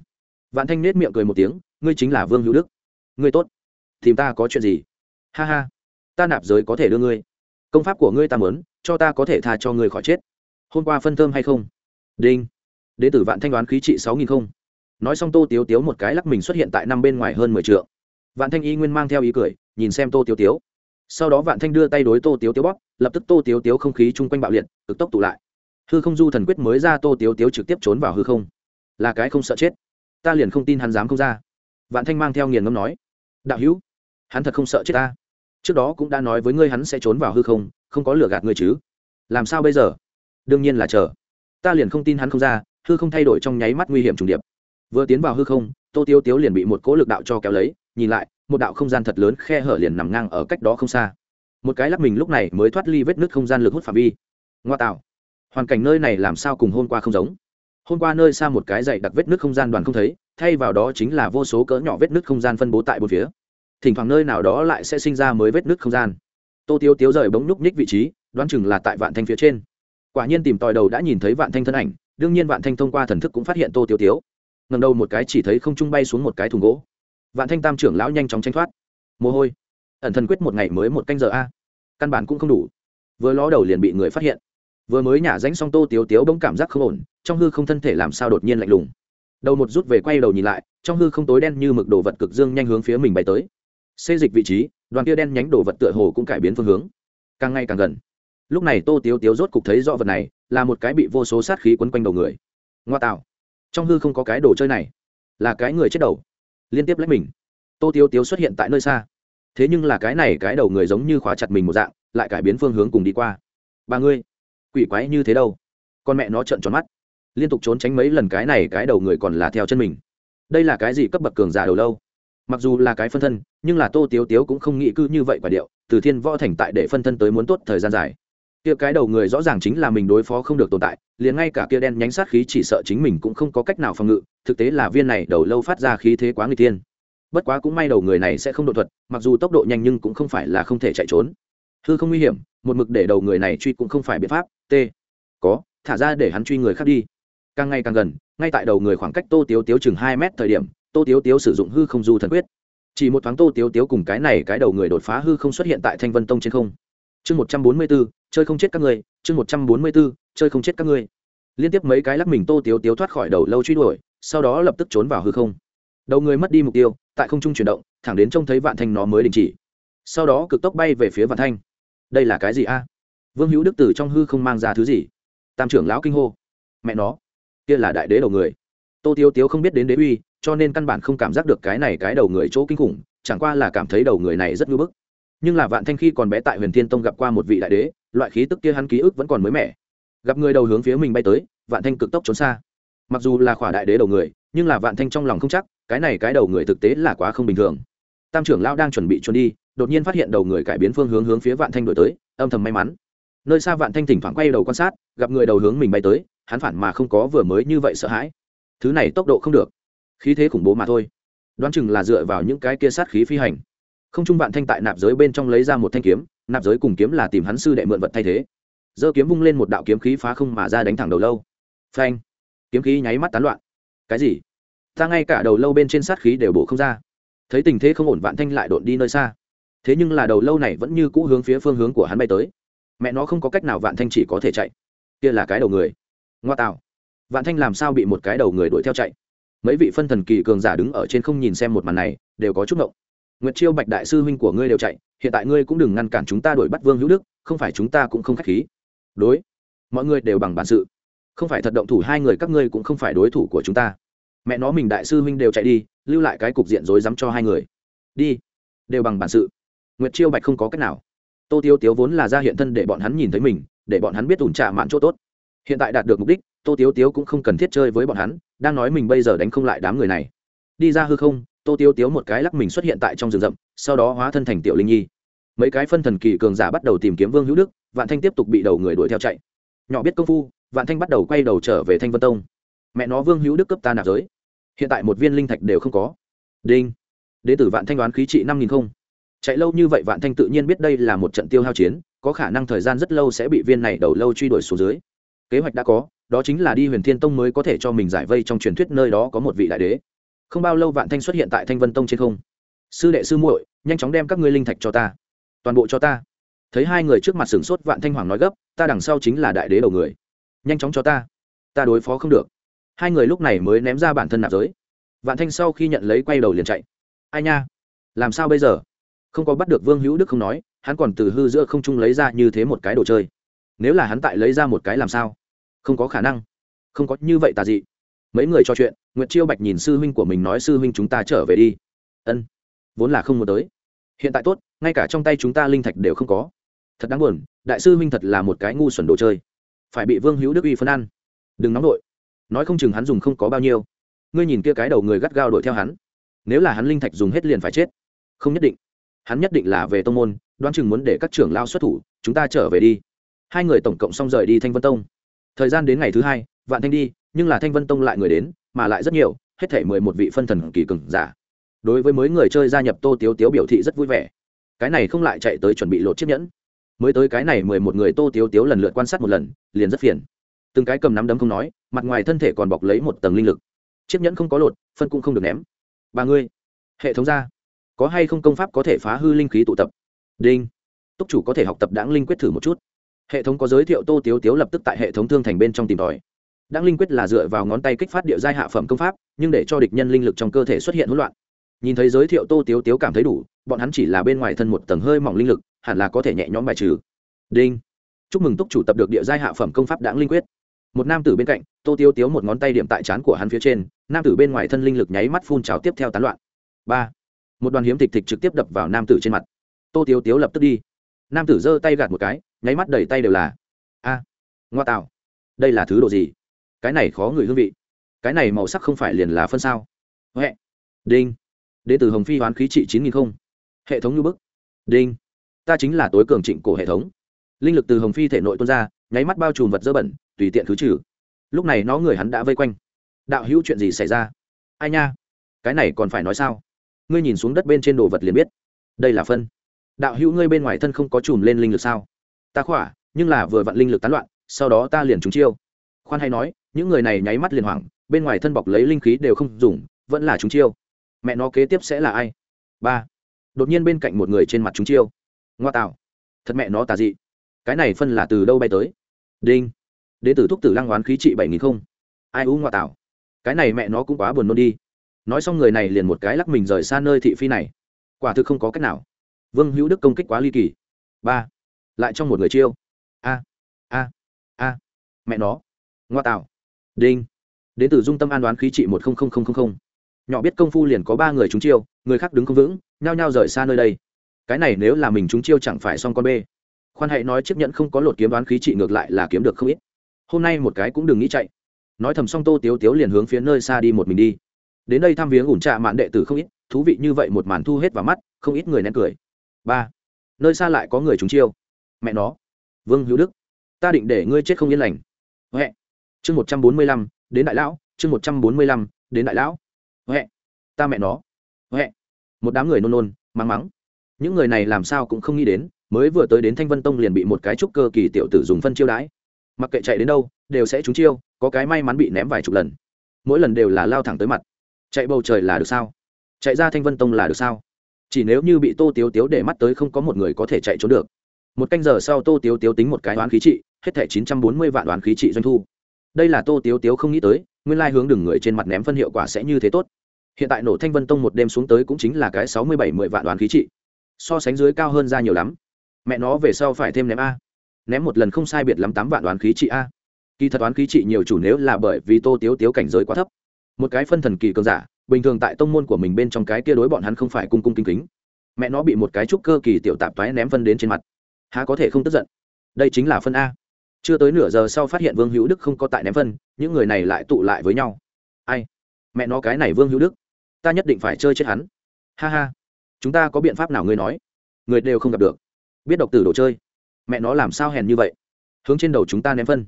Vạn thanh nết miệng cười một tiếng, ngươi chính là vương hữu đức. Ngươi tốt. Tìm ta có chuyện gì? Ha ha, ta nạp giới có thể đưa ngươi. Công pháp của ngươi ta mớn cho ta có thể tha cho ngươi khỏi chết. Hôm qua phân thơm hay không? Đinh. Đế tử vạn thanh đoán khí trị sáu nghìn không. Nói xong tô tiếu tiếu một cái lắc mình xuất hiện tại năm bên ngoài hơn mười t r ư ợ n g vạn thanh y nguyên mang theo ý cười, nhìn xem tô tiếu tiếu sau đó vạn thanh đưa tay đối tô tiếu tiếu bóp, lập tức tô tiếu tiếu không khí chung quanh bạo liệt, cực tốc tụ lại. Hư không du thần quyết mới ra tô tiếu tiếu trực tiếp trốn vào hư không. Là cái không sợ chết. Ta liền không tin hắn dám không ra. Vạn thanh mang theo nghiền ngâm nói, đạo hữu, hắn thật không sợ chết ta. Trước đó cũng đã nói với ngươi hắn sẽ trốn vào hư không không có lừa gạt ngươi chứ. Làm sao bây giờ? Đương nhiên là chờ. Ta liền không tin hắn không ra, hư không thay đổi trong nháy mắt nguy hiểm trùng điệp. Vừa tiến vào hư không, tô tiêu tiếu liền bị một cỗ lực đạo cho kéo lấy, nhìn lại một đạo không gian thật lớn khe hở liền nằm ngang ở cách đó không xa. Một cái lắc mình lúc này mới thoát ly vết nứt không gian lực hút phạm vi. Ngoa tạo. Hoàn cảnh nơi này làm sao cùng hôm qua không giống? Hôm qua nơi xa một cái dày đặc vết nứt không gian đoàn không thấy, thay vào đó chính là vô số cỡ nhỏ vết nứt không gian phân bố tại bốn phía. Thỉnh thoảng nơi nào đó lại sẽ sinh ra mới vết nứt không gian. Tô tiêu tiếu rời bóng nhúc nhích vị trí, đoán chừng là tại vạn thanh phía trên. Quả nhiên tìm tòi đầu đã nhìn thấy vạn thanh thân ảnh, đương nhiên vạn thanh thông qua thần thức cũng phát hiện tô tiêu tiếu. Ngầm đầu một cái chỉ thấy không trung bay xuống một cái thùng gỗ vạn thanh tam trưởng lão nhanh chóng tranh thoát. Mồ hôi. Ẩn thần quyết một ngày mới một canh giờ a. Căn bản cũng không đủ. Vừa ló đầu liền bị người phát hiện. Vừa mới nhả ránh xong tô tiếu tiếu bỗng cảm giác không ổn, trong hư không thân thể làm sao đột nhiên lạnh lùng. Đầu một rút về quay đầu nhìn lại, trong hư không tối đen như mực đồ vật cực dương nhanh hướng phía mình bay tới. Xê dịch vị trí, đoàn kia đen nhánh đồ vật tựa hồ cũng cải biến phương hướng. Càng ngày càng gần. Lúc này tô tiếu tiếu rốt cục thấy rõ vật này, là một cái bị vô số sát khí quấn quanh đầu người. Ngoa tạo. Trong hư không có cái đồ chơi này. Là cái người chết đầu liên tiếp lách mình. Tô tiếu tiếu xuất hiện tại nơi xa. Thế nhưng là cái này cái đầu người giống như khóa chặt mình một dạng, lại cải biến phương hướng cùng đi qua. Ba ngươi, quỷ quái như thế đâu? Con mẹ nó trợn tròn mắt. Liên tục trốn tránh mấy lần cái này cái đầu người còn là theo chân mình. Đây là cái gì cấp bậc cường giả đầu lâu? Mặc dù là cái phân thân, nhưng là tô tiếu tiếu cũng không nghĩ cư như vậy quả điệu, từ thiên võ thành tại để phân thân tới muốn tốt thời gian dài kia cái đầu người rõ ràng chính là mình đối phó không được tồn tại, liền ngay cả kia đen nhánh sát khí chỉ sợ chính mình cũng không có cách nào phòng ngự, thực tế là viên này đầu lâu phát ra khí thế quá người tiên bất quá cũng may đầu người này sẽ không độ thuật, mặc dù tốc độ nhanh nhưng cũng không phải là không thể chạy trốn. Hư không nguy hiểm, một mực để đầu người này truy cũng không phải biện pháp, t. Có, thả ra để hắn truy người khác đi. Càng ngày càng gần, ngay tại đầu người khoảng cách tô tiếu tiếu chừng hai mét thời điểm, tô tiếu tiếu sử dụng hư không du thần quyết. Chỉ một thoáng tô tiếu tiếu cùng cái này cái đầu người đột phá hư không xuất hiện tại thanh vân tông trên không. Chương một trăm bốn mươi bốn chơi không chết các ngươi, chương một trăm bốn mươi b ố chơi không chết các ngươi. Liên tiếp mấy cái lắc mình tô tiếu tiếu thoát khỏi đầu lâu truy đuổi, sau đó lập tức trốn vào hư không. Đầu người mất đi mục tiêu, tại không trung chuyển động, thẳng đến trông thấy vạn thanh nó mới đình chỉ. Sau đó cực tốc bay về phía vạn thanh. Đây là cái gì a? Vương hữu đức tử trong hư không mang ra thứ gì? Tam trưởng lão kinh hô. Mẹ nó, kia là đại đế đầu người. Tô tiếu tiếu không biết đến đế uy, cho nên căn bản không cảm giác được cái này cái đầu người chỗ kinh khủng, chẳng qua là cảm thấy đầu người này rất ngưỡng bức. Nhưng là vạn thanh khi còn bé tại huyền thiên tông gặp qua một vị đại đế loại khí tức kia hắn ký ức vẫn còn mới mẻ. Gặp người đầu hướng phía mình bay tới, vạn thanh cực tốc trốn xa. Mặc dù là khỏa đại đế đầu người, nhưng là vạn thanh trong lòng không chắc, cái này cái đầu người thực tế là quá không bình thường. Tam trưởng lão đang chuẩn bị trốn đi, đột nhiên phát hiện đầu người cải biến phương hướng hướng phía vạn thanh đổi tới, âm thầm may mắn. Nơi xa vạn thanh thỉnh thoảng quay đầu quan sát, gặp người đầu hướng mình bay tới, hắn phản mà không có vừa mới như vậy sợ hãi. Thứ này tốc độ không được. Khí thế khủng bố mà thôi. Đoán chừng là dựa vào những cái kia sát khí phi hành. Không trung vạn thanh tại nạp giới bên trong lấy ra một thanh kiếm nạp giới cùng kiếm là tìm hắn sư đệ mượn vật thay thế. Giơ kiếm vung lên một đạo kiếm khí phá không mà ra đánh thẳng đầu lâu. Phanh! Kiếm khí nháy mắt tán loạn. Cái gì? Ta ngay cả đầu lâu bên trên sát khí đều bổ không ra. Thấy tình thế không ổn vạn thanh lại đột đi nơi xa. Thế nhưng là đầu lâu này vẫn như cũ hướng phía phương hướng của hắn bay tới. Mẹ nó không có cách nào vạn thanh chỉ có thể chạy. Kia là cái đầu người. Ngoa tạo. Vạn thanh làm sao bị một cái đầu người đuổi theo chạy? Mấy vị phân thần kỳ cường giả đứng ở trên không nhìn xem một màn này, đều có chút ngộng nguyệt chiêu bạch đại sư huynh của ngươi đều chạy, hiện tại ngươi cũng đừng ngăn cản chúng ta đuổi bắt vương hữu đức, không phải chúng ta cũng không k h á c h khí. Đối. Mọi người đều bằng bản sự. Không phải thật động thủ hai người các ngươi cũng không phải đối thủ của chúng ta. Mẹ nó mình đại sư huynh đều chạy đi, lưu lại cái cục diện rối rắm cho hai người. Đi. Đều bằng bản sự. Nguyệt chiêu bạch không có cách nào. Tô tiếu tiếu vốn là ra hiện thân để bọn hắn nhìn thấy mình, để bọn hắn biết ủn trả mạn chỗ tốt. Hiện tại đạt được mục đích, tô tiếu tiếu cũng không cần thiết chơi với bọn hắn, đang nói mình bây giờ đánh không lại đám người này. Đi ra hư không tô tiêu tiếu một cái lắc mình xuất hiện tại trong rừng rậm, sau đó hóa thân thành tiểu linh nhi. Mấy cái phân thần kỳ cường giả bắt đầu tìm kiếm vương hữu đức, vạn thanh tiếp tục bị đầu người đuổi theo chạy. Nhỏ biết công phu, vạn thanh bắt đầu quay đầu trở về thanh vân tông. Mẹ nó vương hữu đức cấp ta nạp giới. Hiện tại một viên linh thạch đều không có. Đinh. Đế tử vạn thanh đoán khí trị năm nghìn không. Chạy lâu như vậy vạn thanh tự nhiên biết đây là một trận tiêu hao chiến, có khả năng thời gian rất lâu sẽ bị viên này đầu lâu truy đuổi xuống dưới. Kế hoạch đã có, đó chính là đi huyền thiên tông mới có thể cho mình giải vây trong truyền thuyết nơi đó có một vị đại đế không bao lâu vạn thanh xuất hiện tại thanh vân tông trên không sư đệ sư muội nhanh chóng đem các ngươi linh thạch cho ta toàn bộ cho ta thấy hai người trước mặt sửng sốt vạn thanh hoàng nói gấp ta đằng sau chính là đại đế đầu người nhanh chóng cho ta ta đối phó không được hai người lúc này mới ném ra bản thân nạp giới vạn thanh sau khi nhận lấy quay đầu liền chạy ai nha làm sao bây giờ không có bắt được vương hữu đức không nói hắn còn từ hư giữa không trung lấy ra như thế một cái đồ chơi nếu là hắn tại lấy ra một cái làm sao không có khả năng không có như vậy tà dị mấy người trò chuyện, nguyệt chiêu bạch nhìn sư huynh của mình nói, sư huynh chúng ta trở về đi. Ân, vốn là không muốn tới. Hiện tại tốt, ngay cả trong tay chúng ta linh thạch đều không có. Thật đáng buồn, đại sư huynh thật là một cái ngu xuẩn đồ chơi. Phải bị vương hữu đức uy phân ăn. Đừng nóng đội nói không chừng hắn dùng không có bao nhiêu. Ngươi nhìn kia cái đầu người gắt gao đuổi theo hắn. Nếu là hắn linh thạch dùng hết liền phải chết. Không nhất định. Hắn nhất định là về tông môn, đoán chừng muốn để các trưởng lao xuất thủ, chúng ta trở về đi. Hai người tổng cộng xong rời đi thanh vân tông. Thời gian đến ngày thứ hai, vạn thanh đi nhưng là thanh vân tông lại người đến, mà lại rất nhiều, hết thể mười một vị phân thần kỳ cường giả. Đối với mấy người chơi gia nhập tô tiếu tiếu biểu thị rất vui vẻ. Cái này không lại chạy tới chuẩn bị lột chiếc nhẫn. Mới tới cái này mười một người tô tiếu tiếu lần lượt quan sát một lần, liền rất phiền. Từng cái cầm nắm đấm không nói, mặt ngoài thân thể còn bọc lấy một tầng linh lực. Chiếc nhẫn không có lột, phân cũng không được ném. Ba ngươi, hệ thống ra, có hay không công pháp có thể phá hư linh khí tụ tập? Đinh. Túc chủ có thể học tập đáng linh quyết thử một chút. Hệ thống có giới thiệu tô tiếu tiếu lập tức tại hệ thống thương thành bên trong tìm tòi đãng linh quyết là dựa vào ngón tay kích phát địa giai hạ phẩm công pháp, nhưng để cho địch nhân linh lực trong cơ thể xuất hiện hỗn loạn. Nhìn thấy giới thiệu tô tiếu tiếu cảm thấy đủ, bọn hắn chỉ là bên ngoài thân một tầng hơi mỏng linh lực, hẳn là có thể nhẹ nhõm bài trừ. Đinh. Chúc mừng túc chủ tập được địa giai hạ phẩm công pháp đáng linh quyết. Một nam tử bên cạnh, tô tiếu tiếu một ngón tay điểm tại trán của hắn phía trên, nam tử bên ngoài thân linh lực nháy mắt phun trào tiếp theo tán loạn. Ba. Một đoàn hiếm thịt thịt trực tiếp đập vào nam tử trên mặt. Tô tiếu tiếu lập tức đi. Nam tử giơ tay gạt một cái, nháy mắt đầy tay đều là. A. Ngoa tạo. Đây là thứ đồ gì? Cái này khó người hương vị. Cái này màu sắc không phải liền là phân sao. Huệ. Đinh. Đến từ hồng phi hoán khí trị chín nghìn không. Hệ thống như bức. Đinh. Ta chính là tối cường trịnh cổ hệ thống. Linh lực từ hồng phi thể nội tuôn ra, nháy mắt bao trùm vật dơ bẩn, tùy tiện khứ trừ. Lúc này nó người hắn đã vây quanh. Đạo hữu chuyện gì xảy ra? Ai nha? Cái này còn phải nói sao? Ngươi nhìn xuống đất bên trên đồ vật liền biết. Đây là phân. Đạo hữu ngươi bên ngoài thân không có chùm lên linh lực sao? Ta khỏa, nhưng là vừa vặn linh lực tán loạn, sau đó ta liền trúng chiêu. Khoan hay nói những người này nháy mắt liền hoảng, bên ngoài thân bọc lấy linh khí đều không dùng, vẫn là chúng chiêu. Mẹ nó kế tiếp sẽ là ai? Ba. Đột nhiên bên cạnh một người trên mặt chúng chiêu. Ngoa tạo. Thật mẹ nó tà dị. Cái này phân là từ đâu bay tới? Đinh. Đ tử thúc tử lăng oán khí trị bảy nghìn không. Ai u ngoa tạo? Cái này mẹ nó cũng quá buồn nôn đi. Nói xong người này liền một cái lắc mình rời xa nơi thị phi này. Quả thực không có cách nào. Vương hữu đức công kích quá ly kỳ. Ba. Lại trong một người chiêu. A. A. A. Mẹ nó. Ngoa tạo đinh. Đến từ dung tâm an đoán khí trị một nhỏ biết công phu liền có ba người trúng chiêu, người khác đứng không vững, nhao nhao rời xa nơi đây. Cái này nếu là mình trúng chiêu chẳng phải xong con bê. Khoan hãy nói chiếc nhẫn không có lột kiếm đoán khí trị ngược lại là kiếm được không ít. Hôm nay một cái cũng đừng nghĩ chạy. Nói thầm xong tô tiếu tiếu liền hướng phía nơi xa đi một mình đi. Đến đây thăm viếng ủn trạ mạn đệ tử không ít, thú vị như vậy một màn thu hết vào mắt, không ít người nén cười. Ba. Nơi xa lại có người trúng chiêu. Mẹ nó. Vương hữu đức. Ta định để ngươi chết không yên lành. Huệ chương một trăm bốn mươi lăm, đến đại lão, chương một trăm bốn mươi lăm, đến đại lão. Huệ, ta mẹ nó. Huệ, một đám người nôn nôn, mắng mắng. Những người này làm sao cũng không nghĩ đến, mới vừa tới đến thanh vân tông liền bị một cái trúc cơ kỳ tiểu tử dùng phân chiêu đãi. Mặc kệ chạy đến đâu, đều sẽ trúng chiêu, có cái may mắn bị ném vài chục lần. Mỗi lần đều là lao thẳng tới mặt. Chạy bầu trời là được sao? Chạy ra thanh vân tông là được sao? Chỉ nếu như bị tô tiếu tiếu để mắt tới không có một người có thể chạy trốn được. Một canh giờ sau tô tiếu tiếu tính một cái đoán khí trị, hết thẻ chín trăm bốn mươi vạn đoán khí trị doanh thu đây là tô tiếu tiếu không nghĩ tới, nguyên lai hướng đường người trên mặt ném phân hiệu quả sẽ như thế tốt. Hiện tại nổ thanh vân tông một đêm xuống tới cũng chính là cái sáu mươi bảy mười vạn đoán khí trị. So sánh dưới cao hơn ra nhiều lắm. Mẹ nó về sau phải thêm ném a. Ném một lần không sai biệt lắm tám vạn đoán khí trị a. Kỳ thật đoán khí trị nhiều chủ nếu là bởi vì tô tiếu tiếu cảnh giới quá thấp. Một cái phân thần kỳ cường giả, bình thường tại tông môn của mình bên trong cái kia đối bọn hắn không phải cung cung kính kính. Mẹ nó bị một cái trúc cơ kỳ tiểu tạp toái ném phân đến trên mặt. Há có thể không tức giận? Đây chính là phân a chưa tới nửa giờ sau phát hiện vương hữu đức không có tại ném phân, những người này lại tụ lại với nhau. Ai? Mẹ nó cái này vương hữu đức. Ta nhất định phải chơi chết hắn. Ha ha. Chúng ta có biện pháp nào ngươi nói? Người đều không gặp được. Biết độc tử đồ chơi. Mẹ nó làm sao hèn như vậy? Hướng trên đầu chúng ta ném phân.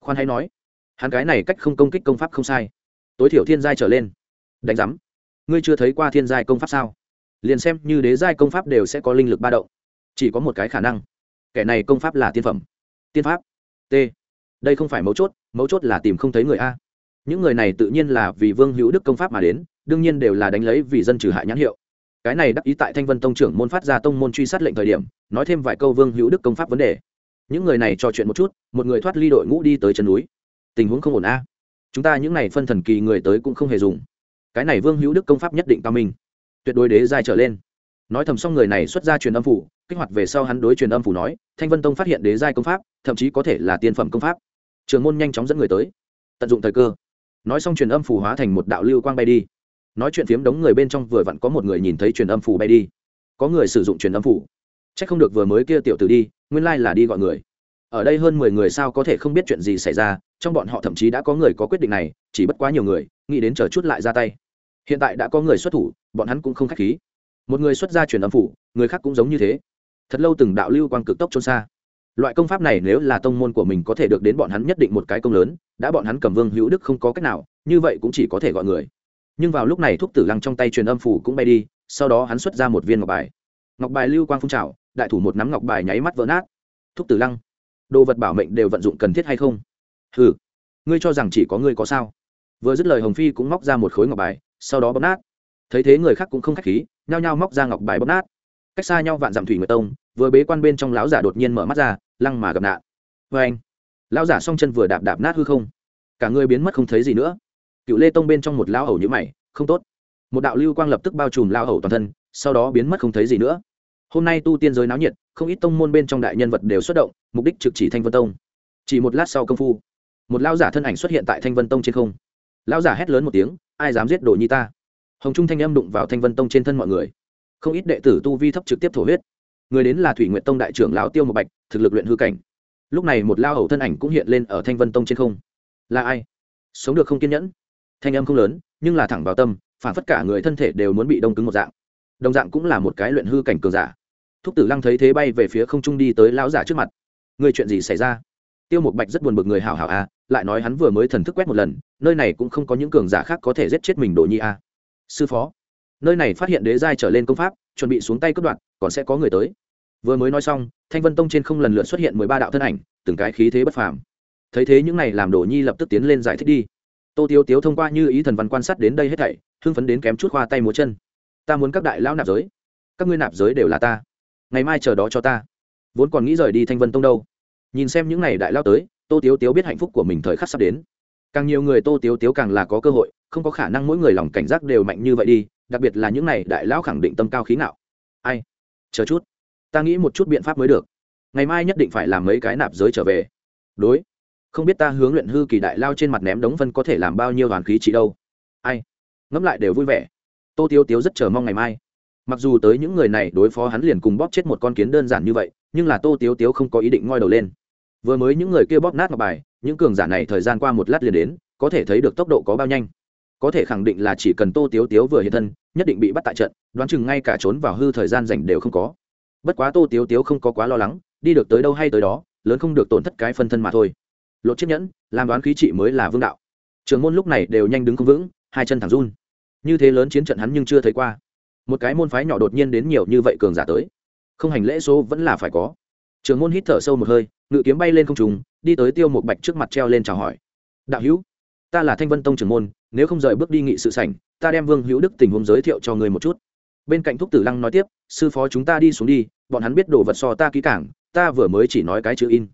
Khoan hay nói. Hắn cái này cách không công kích công pháp không sai. Tối thiểu thiên giai trở lên. Đánh giám. Ngươi chưa thấy qua thiên giai công pháp sao? Liền xem như đế giai công pháp đều sẽ có linh lực ba động. Chỉ có một cái khả năng. Kẻ này công pháp là tiên phẩm. Tiên pháp t. Đây không phải mấu chốt mấu chốt là tìm không thấy người a. Những người này tự nhiên là vì vương hữu đức công pháp mà đến, đương nhiên đều là đánh lấy vì dân trừ hại nhãn hiệu. Cái này đắc ý tại thanh vân tông trưởng môn phát ra tông môn truy sát lệnh thời điểm, nói thêm vài câu vương hữu đức công pháp vấn đề. Những người này trò chuyện một chút, một người thoát ly đội ngũ đi tới chân núi. Tình huống không ổn a. Chúng ta những này phân thần kỳ người tới cũng không hề dùng. Cái này vương hữu đức công pháp nhất định cao minh. Tuyệt đối đế dài trở lên nói thầm xong người này xuất ra truyền âm phủ, kích hoạt về sau hắn đối truyền âm phủ nói, thanh vân tông phát hiện đế giai công pháp, thậm chí có thể là tiên phẩm công pháp. Trường môn nhanh chóng dẫn người tới, tận dụng thời cơ. Nói xong truyền âm phủ hóa thành một đạo lưu quang bay đi. Nói chuyện phiếm đống người bên trong vừa vặn có một người nhìn thấy truyền âm phủ bay đi. Có người sử dụng truyền âm phủ. C h ắ c không được vừa mới kia tiểu tử đi, nguyên lai、like、là đi gọi người. Ở đây hơn mười người sao có thể không biết chuyện gì xảy ra, trong bọn họ thậm chí đã có người có quyết định này, chỉ bất quá nhiều người, nghĩ đến chờ chút lại ra tay. Hiện tại đã có người xuất thủ, bọn hắn cũng không k h á c h khí một người xuất ra truyền âm phủ, người khác cũng giống như thế. Thật lâu từng đạo lưu quang cực tốc trôn xa. Loại công pháp này nếu là tông môn của mình có thể được đến bọn hắn nhất định một cái công lớn, đã bọn hắn cầm vương hữu đức không có cách nào, như vậy cũng chỉ có thể gọi người. Nhưng vào lúc này thuốc tử lăng trong tay truyền âm phủ cũng bay đi, sau đó hắn xuất ra một viên ngọc bài. Ngọc bài lưu quang phun trào, đại thủ một nắm ngọc bài nháy mắt vỡ nát. Thuốc tử lăng, đồ vật bảo mệnh đều vận dụng cần thiết hay không? Ừ ngươi cho rằng chỉ có ngươi có sao? Vừa dứt lời hồng phi cũng móc ra một khối ngọc bài, sau đó bóp nát thấy thế người khác cũng không k h á c h khí, nhao nhao móc ra ngọc bài bóp nát. Cách xa nhau vạn dặm thủy nguyệt tông, vừa bế quan bên trong lão giả đột nhiên mở mắt ra, lăng mà gặp nạn. Vê anh, lão giả s o n g chân vừa đạp đạp nát hư không. Cả người biến mất không thấy gì nữa. Cựu lê tông bên trong một lao hầu nhữ mày, không tốt. Một đạo lưu quang lập tức bao trùm lao hầu toàn thân, sau đó biến mất không thấy gì nữa. Hôm nay tu tiên giới náo nhiệt, không ít tông môn bên trong đại nhân vật đều xuất động, mục đích trực chỉ thanh vân tông. Chỉ một lát sau công phu, một lao giả thân ảnh xuất hiện tại thanh vân tông trên không. Lao giả hét lớn một tiếng, ai dám giết đồ nhi ta? Hồng trung thanh âm đụng vào thanh vân tông trên thân mọi người. Không ít đệ tử tu vi thấp trực tiếp thổ huyết. Người đến là thủy nguyện tông đại trưởng lão tiêu một bạch, thực lực luyện hư cảnh. Lúc này một lao hầu thân ảnh cũng hiện lên ở thanh vân tông trên không. Là ai? Sống được không kiên nhẫn. Thanh âm không lớn, nhưng là thẳng vào tâm, phản phất cả người thân thể đều muốn bị đông cứng một dạng. Đồng dạng cũng là một cái luyện hư cảnh cường giả. Thúc tử lăng thấy thế bay về phía không trung đi tới lão giả trước mặt. Người chuyện gì xảy ra? Tiêu một bạch rất buồn bực người hảo hảo à lại nói hắn vừa mới thần thức quét một lần, nơi này cũng không có những cường giả khác có thể giết chết mình đồ nhi a sư phó, nơi này phát hiện đế giai trở lên công pháp, chuẩn bị xuống tay cướp đoạt, còn sẽ có người tới. Vừa mới nói xong, thanh vân tông trên không lần lượt xuất hiện mười ba đạo thân ảnh, từng cái khí thế bất phàm. Thấy thế những này làm đồ nhi lập tức tiến lên giải thích đi. Tô tiêu tiếu thông qua như ý thần văn quan sát đến đây hết thảy, hưng phấn đến kém chút khoa tay múa chân. Ta muốn các đại lão nạp giới, các ngươi nạp giới đều là ta. Ngày mai chờ đó cho ta. Vốn còn nghĩ rời đi thanh vân tông đâu. Nhìn xem những n à y đại lao tới, tô tiếu tiếu biết hạnh phúc của mình thời khắc sắp đến. Càng nhiều người tô tiếu tiếu càng là có cơ hội không có khả năng mỗi người lòng cảnh giác đều mạnh như vậy đi, đặc biệt là những này đại lão khẳng định tâm cao khí ngạo. ai? Chờ chút. Ta nghĩ một chút biện pháp mới được. Ngày mai nhất định phải làm mấy cái nạp giới trở về. Đối. Không biết ta hướng luyện hư kỳ đại lao trên mặt ném đống phân có thể làm bao nhiêu đoàn khí trị đâu. Ai? Ngẫm lại đều vui vẻ. Tô tiêu tiếu rất chờ mong ngày mai. Mặc dù tới những người này đối phó hắn liền cùng bóp chết một con kiến đơn giản như vậy, nhưng là tô tiếu tiếu không có ý định ngoi đầu lên. Vừa mới những người kia bóp nát ngọc bài, những cường giả này thời gian qua một lát liền đến, có thể thấy được tốc độ có bao nhanh có thể khẳng định là chỉ cần tô tiếu tiếu vừa hiện thân, nhất định bị bắt tại trận, đoán chừng ngay cả trốn vào hư thời gian rảnh đều không có. Bất quá tô tiếu tiếu không có quá lo lắng, đi được tới đâu hay tới đó, lớn không được tổn thất cái phân thân mà thôi. Lột chiếc nhẫn, làm đoán khí trị mới là vương đạo. Trường môn lúc này đều nhanh đứng không vững, hai chân thẳng run. Như thế lớn chiến trận hắn nhưng chưa thấy qua. Một cái môn phái nhỏ đột nhiên đến nhiều như vậy cường giả tới. Không hành lễ số vẫn là phải có. Trường môn hít thở sâu một hơi, ngự kiếm bay lên không trùng đi tới tiêu một bạch trước mặt treo lên chào hỏi. Đạo hữu ta là thanh vân tông trưởng môn, nếu không rời bước đi nghị sự sảnh, ta đem vương hữu đức tình huống giới thiệu cho người một chút. Bên cạnh thúc tử lăng nói tiếp, sư phó chúng ta đi xuống đi, bọn hắn biết đồ vật so ta kỹ cảng ta vừa mới chỉ nói cái chữ in.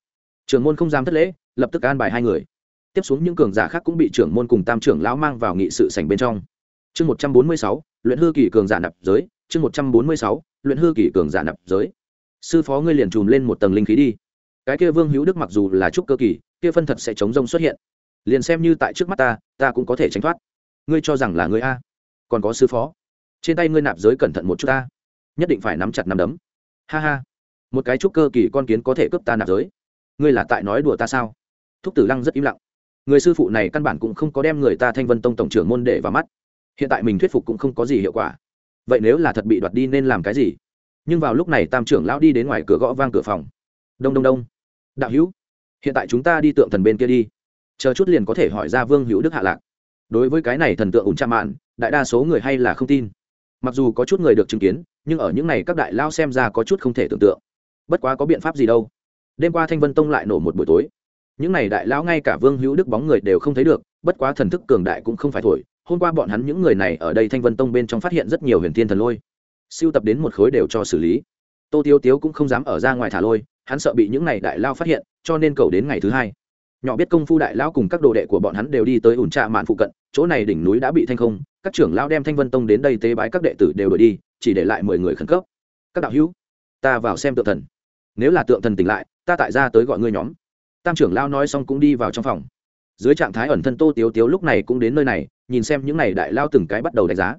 Trưởng môn không dám thất lễ, lập tức an bài hai người. Tiếp xuống những cường giả khác cũng bị trưởng môn cùng tam trưởng lão mang vào nghị sự sảnh bên trong. Chương một trăm bốn mươi sáu, luyện hư kỳ cường giả nạp giới, chương một trăm bốn mươi sáu, luyện hư kỳ cường giả nạp giới. Sư phó ngươi liền trùm lên một tầng linh khí đi. Cái kia vương hữu đức mặc dù là trúc cơ kỳ, kia phân thật sẽ chống rông xuất hiện liền xem như tại trước mắt ta ta cũng có thể tránh thoát. Ngươi cho rằng là ngươi a? Còn có sư phó. Trên tay ngươi nạp giới cẩn thận một chút ta. Nhất định phải nắm chặt nắm đấm. Ha ha. Một cái trúc cơ kỳ con kiến có thể cướp ta nạp giới. Ngươi là tại nói đùa ta sao? Thúc tử lăng rất im lặng. Người sư phụ này căn bản cũng không có đem người ta thanh vân tông tổng trưởng môn để vào mắt. Hiện tại mình thuyết phục cũng không có gì hiệu quả. Vậy nếu là thật bị đoạt đi nên làm cái gì? Nhưng vào lúc này tam trưởng lão đi đến ngoài cửa gõ vang cửa phòng. Đông đông đông. Đạo hữu, hiện tại chúng ta đi tượng thần bên kia đi chờ chút liền có thể hỏi ra vương hữu đức hạ lạc. Đối với cái này thần tượng ủn cha mạn, đại đa số người hay là không tin. Mặc dù có chút người được chứng kiến, nhưng ở những này các đại lao xem ra có chút không thể tưởng tượng. Bất quá có biện pháp gì đâu. Đêm qua thanh vân tông lại nổ một buổi tối. Những này đại lão ngay cả vương hữu đức bóng người đều không thấy được, bất quá thần thức cường đại cũng không phải thổi. Hôm qua bọn hắn những người này ở đây thanh vân tông bên trong phát hiện rất nhiều huyền thiên thần lôi. Siêu tập đến một khối đều cho xử lý. Tô tiêu tiếu cũng không dám ở ra ngoài thả lôi, hắn sợ bị những này đại lao phát hiện, cho nên cầu đến ngày thứ hai nhỏ biết công phu đại lão cùng các đồ đệ của bọn hắn đều đi tới ủn trạ mạn phụ cận, chỗ này đỉnh núi đã bị thanh không, các trưởng lão đem thanh vân tông đến đây tế bái các đệ tử đều đổi đi, chỉ để lại mười người khẩn cấp. Các đạo hữu, ta vào xem tượng thần. Nếu là tượng thần tỉnh lại, ta tại ra tới gọi ngươi nhóm. Tam trưởng lao nói xong cũng đi vào trong phòng. Dưới trạng thái ẩn thân tô tiếu tiếu lúc này cũng đến nơi này, nhìn xem những n à y đại lao từng cái bắt đầu đánh giá.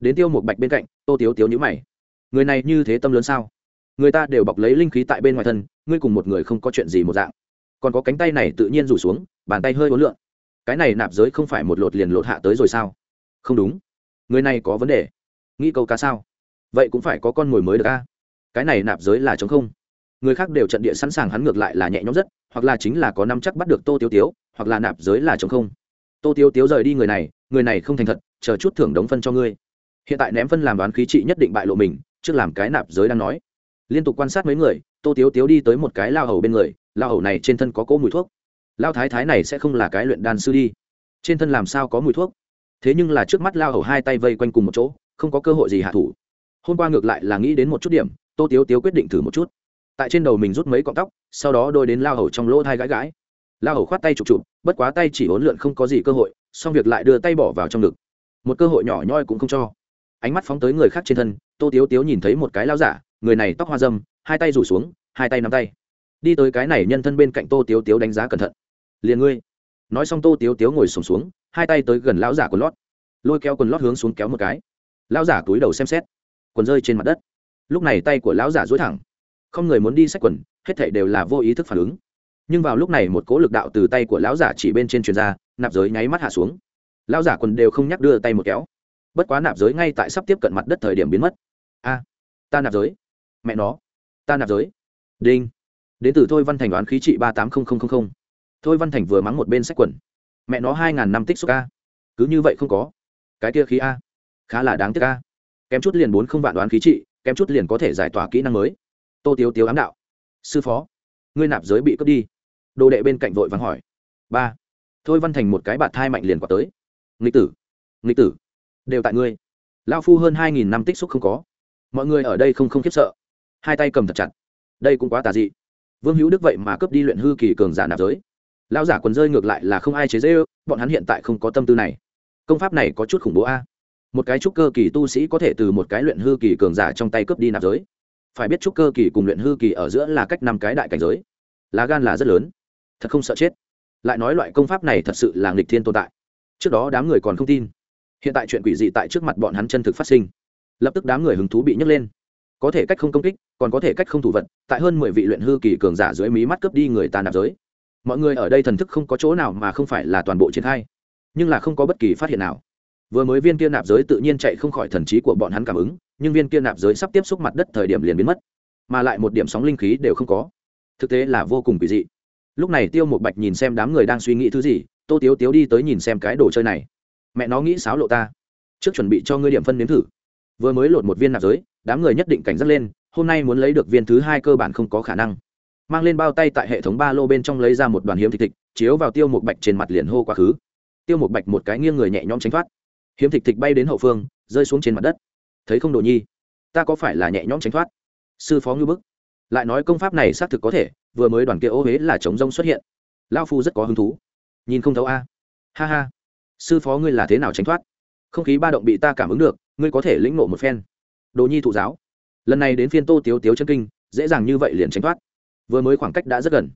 Đến tiêu một bạch bên cạnh, tô tiếu tiếu nhữ mày. Người này như thế tâm lớn sao? Người ta đều bọc lấy linh khí tại bên ngoài thân, ngươi cùng một người không có chuyện gì một dạng còn có cánh tay này tự nhiên rủ xuống, bàn tay hơi ố lượn. Cái này nạp giới không phải một lột liền lột hạ tới rồi sao? Không đúng. Người này có vấn đề. Nghĩ câu cá sao? Vậy cũng phải có con mồi mới được a. Cái này nạp giới là chống không. Người khác đều trận địa sẵn sàng hắn ngược lại là nhẹ nhõm rất, hoặc là chính là có năm chắc bắt được tô tiêu tiếu, hoặc là nạp giới là chống không. Tô tiêu tiếu rời đi người này người này không thành thật, chờ chút thưởng đống phân cho ngươi. Hiện tại ném phân làm đoán khí trị nhất định bại lộ mình, trước làm cái nạp giới đang nói liên tục quan sát mấy người, tô tiếu tiếu đi tới một cái lao hầu bên người, lao hầu này trên thân có cỗ mùi thuốc. Lao thái thái này sẽ không là cái luyện đan sư đi. Trên thân làm sao có mùi thuốc? Thế nhưng là trước mắt lao hầu hai tay vây quanh cùng một chỗ, không có cơ hội gì hạ thủ. Hôm qua ngược lại là nghĩ đến một chút điểm, tô tiếu tiếu quyết định thử một chút. Tại trên đầu mình rút mấy cọng tóc, sau đó đôi đến lao hầu trong lỗ thai gãi gãi. Lao hầu khoát tay chụp chụp, bất quá tay chỉ hỗn lượn không có gì cơ hội, xong việc lại đưa tay bỏ vào trong ngực. Một cơ hội nhỏ nhoi cũng không cho. Ánh mắt phóng tới người khác trên thân, tô tiếu tiếu nhìn thấy một cái lao giả người này tóc hoa dâm hai tay rủ xuống hai tay nắm tay. Đi tới cái này nhân thân bên cạnh tô tiếu tiếu đánh giá cẩn thận. Liền ngươi. Nói xong tô tiếu tiếu ngồi sùng xuống, xuống hai tay tới gần lão giả quần lót. Lôi kéo quần lót hướng xuống kéo một cái. Lão giả túi đầu xem xét. Quần rơi trên mặt đất. Lúc này tay của lão giả dối thẳng. Không người muốn đi xách quần hết thảy đều là vô ý thức phản ứng. Nhưng vào lúc này một cỗ lực đạo từ tay của lão giả chỉ bên trên truyền ra nạp giới nháy mắt hạ xuống. Lão giả quần đều không nhắc đưa tay một kéo. Bất quá nạp giới ngay tại sắp tiếp cận mặt đất thời điểm biến mất. A ta nạp giới mẹ nó, ta nạp giới. Đinh. Đến từ thôi văn thành đoán khí trị ba tám nghìn thôi văn thành vừa mắng một bên sách quần. Mẹ nó hai ngàn năm tích xúc a. Cứ như vậy không có. Cái kia khí a. Khá là đáng tiếc a. Kém chút liền bốn không vạn đoán khí trị, kém chút liền có thể giải tỏa kỹ năng mới. Tô tiếu tiếu ám đạo. Sư phó, ngươi nạp giới bị cướp đi. Đồ đệ bên cạnh vội vắng hỏi. Ba. Thôi văn thành một cái bạt thai mạnh liền quả tới. Nghịch tử. Nghịch tử. Đều tại ngươi. Lao phu hơn hai nghìn năm tích xúc không có. Mọi người ở đây không không khiếp sợ hai tay cầm thật chặt. Đây cũng quá tà dị. Vương hữu đức vậy mà cướp đi luyện hư kỳ cường giả nạp giới. Lao giả quần rơi ngược lại là không ai chế dễ ư bọn hắn hiện tại không có tâm tư này. Công pháp này có chút khủng bố a. Một cái trúc cơ kỳ tu sĩ có thể từ một cái luyện hư kỳ cường giả trong tay cướp đi nạp giới. Phải biết trúc cơ kỳ cùng luyện hư kỳ ở giữa là cách năm cái đại cảnh giới. Lá gan là rất lớn. Thật không sợ chết. Lại nói loại công pháp này thật sự là nghịch thiên tồn tại. Trước đó đám người còn không tin. Hiện tại chuyện quỷ dị tại trước mặt bọn hắn chân thực phát sinh. Lập tức đám người hứng thú bị nhấc lên có thể cách không công kích, còn có thể cách không thủ vật, tại hơn mười vị luyện hư kỳ cường giả dưới mí mắt cướp đi người ta nạp giới. Mọi người ở đây thần thức không có chỗ nào mà không phải là toàn bộ triển khai, nhưng là không có bất kỳ phát hiện nào. Vừa mới viên kia nạp giới tự nhiên chạy không khỏi thần trí của bọn hắn cảm ứng, nhưng viên kia nạp giới sắp tiếp xúc mặt đất thời điểm liền biến mất, mà lại một điểm sóng linh khí đều không có. Thực tế là vô cùng kỳ dị. Lúc này tiêu một bạch nhìn xem đám người đang suy nghĩ thứ gì, tô tiếu tiếu đi tới nhìn xem cái đồ chơi này. Mẹ nó nghĩ sáo lộ ta. Trước chuẩn bị cho ngươi điểm phân nếm thử vừa mới lột một viên nạp giới, đám người nhất định cảnh giác lên, hôm nay muốn lấy được viên thứ hai cơ bản không có khả năng. Mang lên bao tay tại hệ thống ba lô bên trong lấy ra một đoàn hiếm thịt thịt, chiếu vào tiêu một bạch trên mặt liền hô quá khứ. Tiêu một bạch một cái nghiêng người nhẹ nhõm tránh thoát. Hiếm thịt thịt bay đến hậu phương, rơi xuống trên mặt đất. Thấy không đồ nhi? Ta có phải là nhẹ nhõm tránh thoát? Sư phó ngư bức. Lại nói công pháp này xác thực có thể, vừa mới đoàn kia ô huế là chống rông xuất hiện. Lao phu rất có hứng thú. Nhìn không thấu a. Ha ha. Sư phó ngươi là thế nào tránh thoát? Không khí ba động bị ta cảm ứng được ngươi có thể lĩnh nộ một phen. Đồ nhi thụ giáo. Lần này đến phiên tô tiếu tiếu chân kinh, dễ dàng như vậy liền tránh thoát. Vừa mới khoảng cách đã rất gần.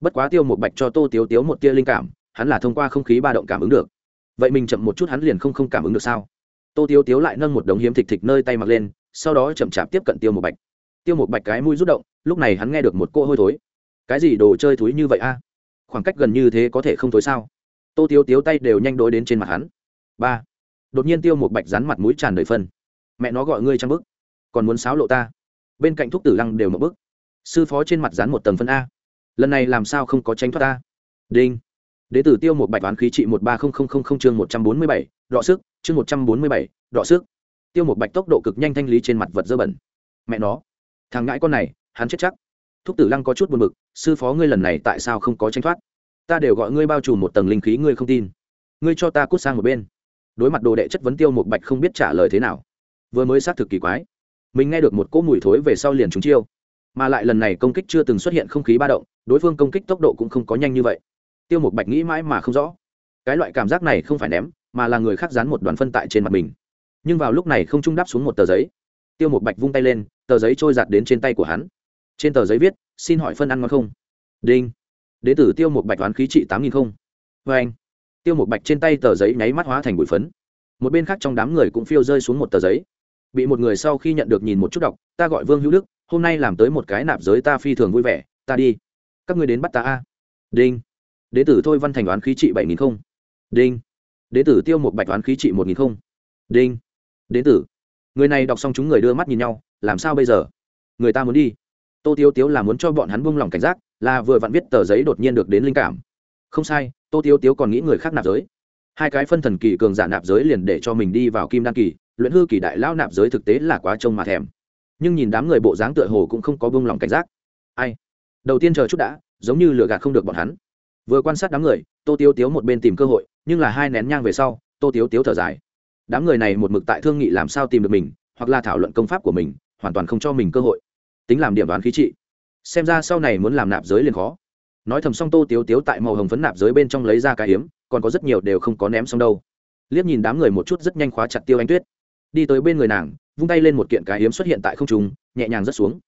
Bất quá tiêu một bạch cho tô tiếu tiếu một tia linh cảm, hắn là thông qua không khí ba động cảm ứng được. Vậy mình chậm một chút hắn liền không không cảm ứng được sao? Tô tiếu tiếu lại nâng một đống hiếm thịt thịt nơi tay mặc lên, sau đó chậm chạp tiếp cận tiêu một bạch. Tiêu một bạch cái mũi rút động, lúc này hắn nghe được một cô hôi thối. Cái gì đồ chơi thúi như vậy a? Khoảng cách gần như thế có thể không thối sao? Tô tiếu tiếu tay đều nhanh đ đến trên mặt hắn. Ba đột nhiên tiêu một bạch rắn mặt mũi tràn đầy phân. Mẹ nó gọi ngươi trang bức, còn muốn sáo lộ ta? Bên cạnh thúc tử lăng đều một bức. Sư phó trên mặt dán một tầng phân a. Lần này làm sao không có tránh thoát ta? Đinh. Đế tử tiêu một bạch toán khí trị một ba không không không chương một trăm bốn mươi bảy, đọ sức, chương một trăm bốn mươi bảy, đọ sức. Tiêu một bạch tốc độ cực nhanh thanh lý trên mặt vật dơ bẩn. Mẹ nó, thằng ngãi con này, hắn chết chắc. Thúc tử lăng có chút buồn b ự c sư phó ngươi lần này tại sao không có tranh thoát? Ta đều gọi ngươi bao trùm một tầng linh khí ngươi không tin. Ngươi cho ta cút sang một bên đối mặt đồ đệ chất vấn tiêu một bạch không biết trả lời thế nào. Vừa mới xác thực kỳ quái. Mình nghe được một cỗ mùi thối về sau liền trúng chiêu. Mà lại lần này công kích chưa từng xuất hiện không khí ba động, đối phương công kích tốc độ cũng không có nhanh như vậy. Tiêu một bạch nghĩ mãi mà không rõ. Cái loại cảm giác này không phải ném, mà là người khác dán một đoàn phân tại trên mặt mình. Nhưng vào lúc này không trung đáp xuống một tờ giấy. Tiêu một bạch vung tay lên, tờ giấy trôi giạt đến trên tay của hắn. Trên tờ giấy viết, xin hỏi phân ăn ngon không? Đinh. Đế tử tiêu một bạch toán khí trị tám nghìn không. Vê anh tiêu một bạch trên tay tờ giấy nháy mắt hóa thành bụi phấn. Một bên khác trong đám người cũng phiêu rơi xuống một tờ giấy. Bị một người sau khi nhận được nhìn một chút đọc, ta gọi vương hữu đức, hôm nay làm tới một cái nạp giới ta phi thường vui vẻ, ta đi. Các người đến bắt ta a. Đinh. Đế tử thôi văn thành đoán khí trị bảy nghìn không. Đinh. Đế tử tiêu một bạch đoán khí trị một nghìn không. Đinh. Đế tử. Người này đọc xong chúng người đưa mắt nhìn nhau, làm sao bây giờ? Người ta muốn đi. Tô tiêu tiếu là muốn cho bọn hắn buông lỏng cảnh giác, là vừa vặn viết tờ giấy đột nhiên được đến linh cảm không sai, tô tiêu tiếu còn nghĩ người khác nạp giới. Hai cái phân thần kỳ cường giả nạp giới liền để cho mình đi vào kim đan kỳ, luyện hư kỳ đại lao nạp giới thực tế là quá trông mà thèm. Nhưng nhìn đám người bộ dáng tựa hồ cũng không có buông lòng cảnh giác. Ai? Đầu tiên chờ chút đã, giống như lừa gạt không được bọn hắn. Vừa quan sát đám người, tô tiêu tiếu một bên tìm cơ hội, nhưng là hai nén nhang về sau, tô tiếu tiếu thở dài. Đám người này một mực tại thương nghị làm sao tìm được mình, hoặc là thảo luận công pháp của mình, hoàn toàn không cho mình cơ hội. Tính làm điểm đoán khí trị. Xem ra sau này muốn làm nạp giới liền khó nói thầm xong tô tiếu tiếu tại màu hồng phấn nạp giới bên trong lấy ra cái hiếm, còn có rất nhiều đều không có ném xong đâu. Liếc nhìn đám người một chút rất nhanh khóa chặt tiêu anh tuyết. Đi tới bên người nàng, vung tay lên một kiện cái hiếm xuất hiện tại không trung, nhẹ nhàng rớt xuống.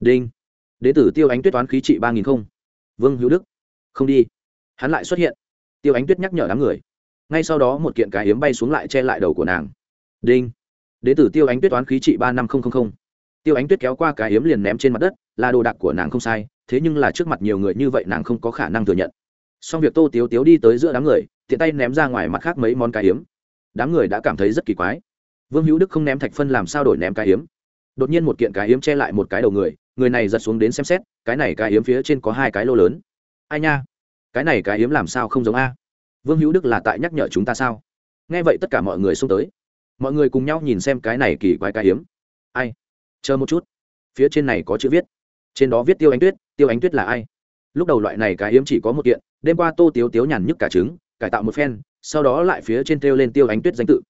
Đinh. Đế tử tiêu ánh tuyết toán khí trị ba nghìn không. Vương hữu đức. Không đi. Hắn lại xuất hiện. Tiêu ánh tuyết nhắc nhở đám người. Ngay sau đó một kiện cái hiếm bay xuống lại che lại đầu của nàng. Đinh. Đế tử tiêu ánh tuyết toán khí trị ba năm nghìn tiêu ánh tuyết kéo qua cái hiếm liền ném trên mặt đất, là đồ đạc của nàng không sai thế nhưng là trước mặt nhiều người như vậy nàng không có khả năng thừa nhận. Xong việc tô tiếu tiếu đi tới giữa đám người, tiện tay ném ra ngoài mặt khác mấy món cái hiếm đám người đã cảm thấy rất kỳ quái. Vương hữu đức không ném thạch phân làm sao đổi ném cái hiếm đột nhiên một kiện cái hiếm che lại một cái đầu người người này giật xuống đến xem xét, cái này cái hiếm phía trên có hai cái lô lớn. Ai nha? Cái này cái hiếm làm sao không giống a? Vương hữu đức là tại nhắc nhở chúng ta sao? Nghe vậy tất cả mọi người xông tới. Mọi người cùng nhau nhìn xem cái này kỳ quái cái hiếm ai? Chờ một chút. Phía trên này có chữ viết trên đó viết tiêu ánh tuyết, tiêu ánh tuyết là ai? Lúc đầu loại này cái hiếm chỉ có một kiện, đêm qua tô tiếu tiếu nhàn nhức cả trứng, cải tạo một phen, sau đó lại phía trên tiêu lên tiêu ánh tuyết danh tự.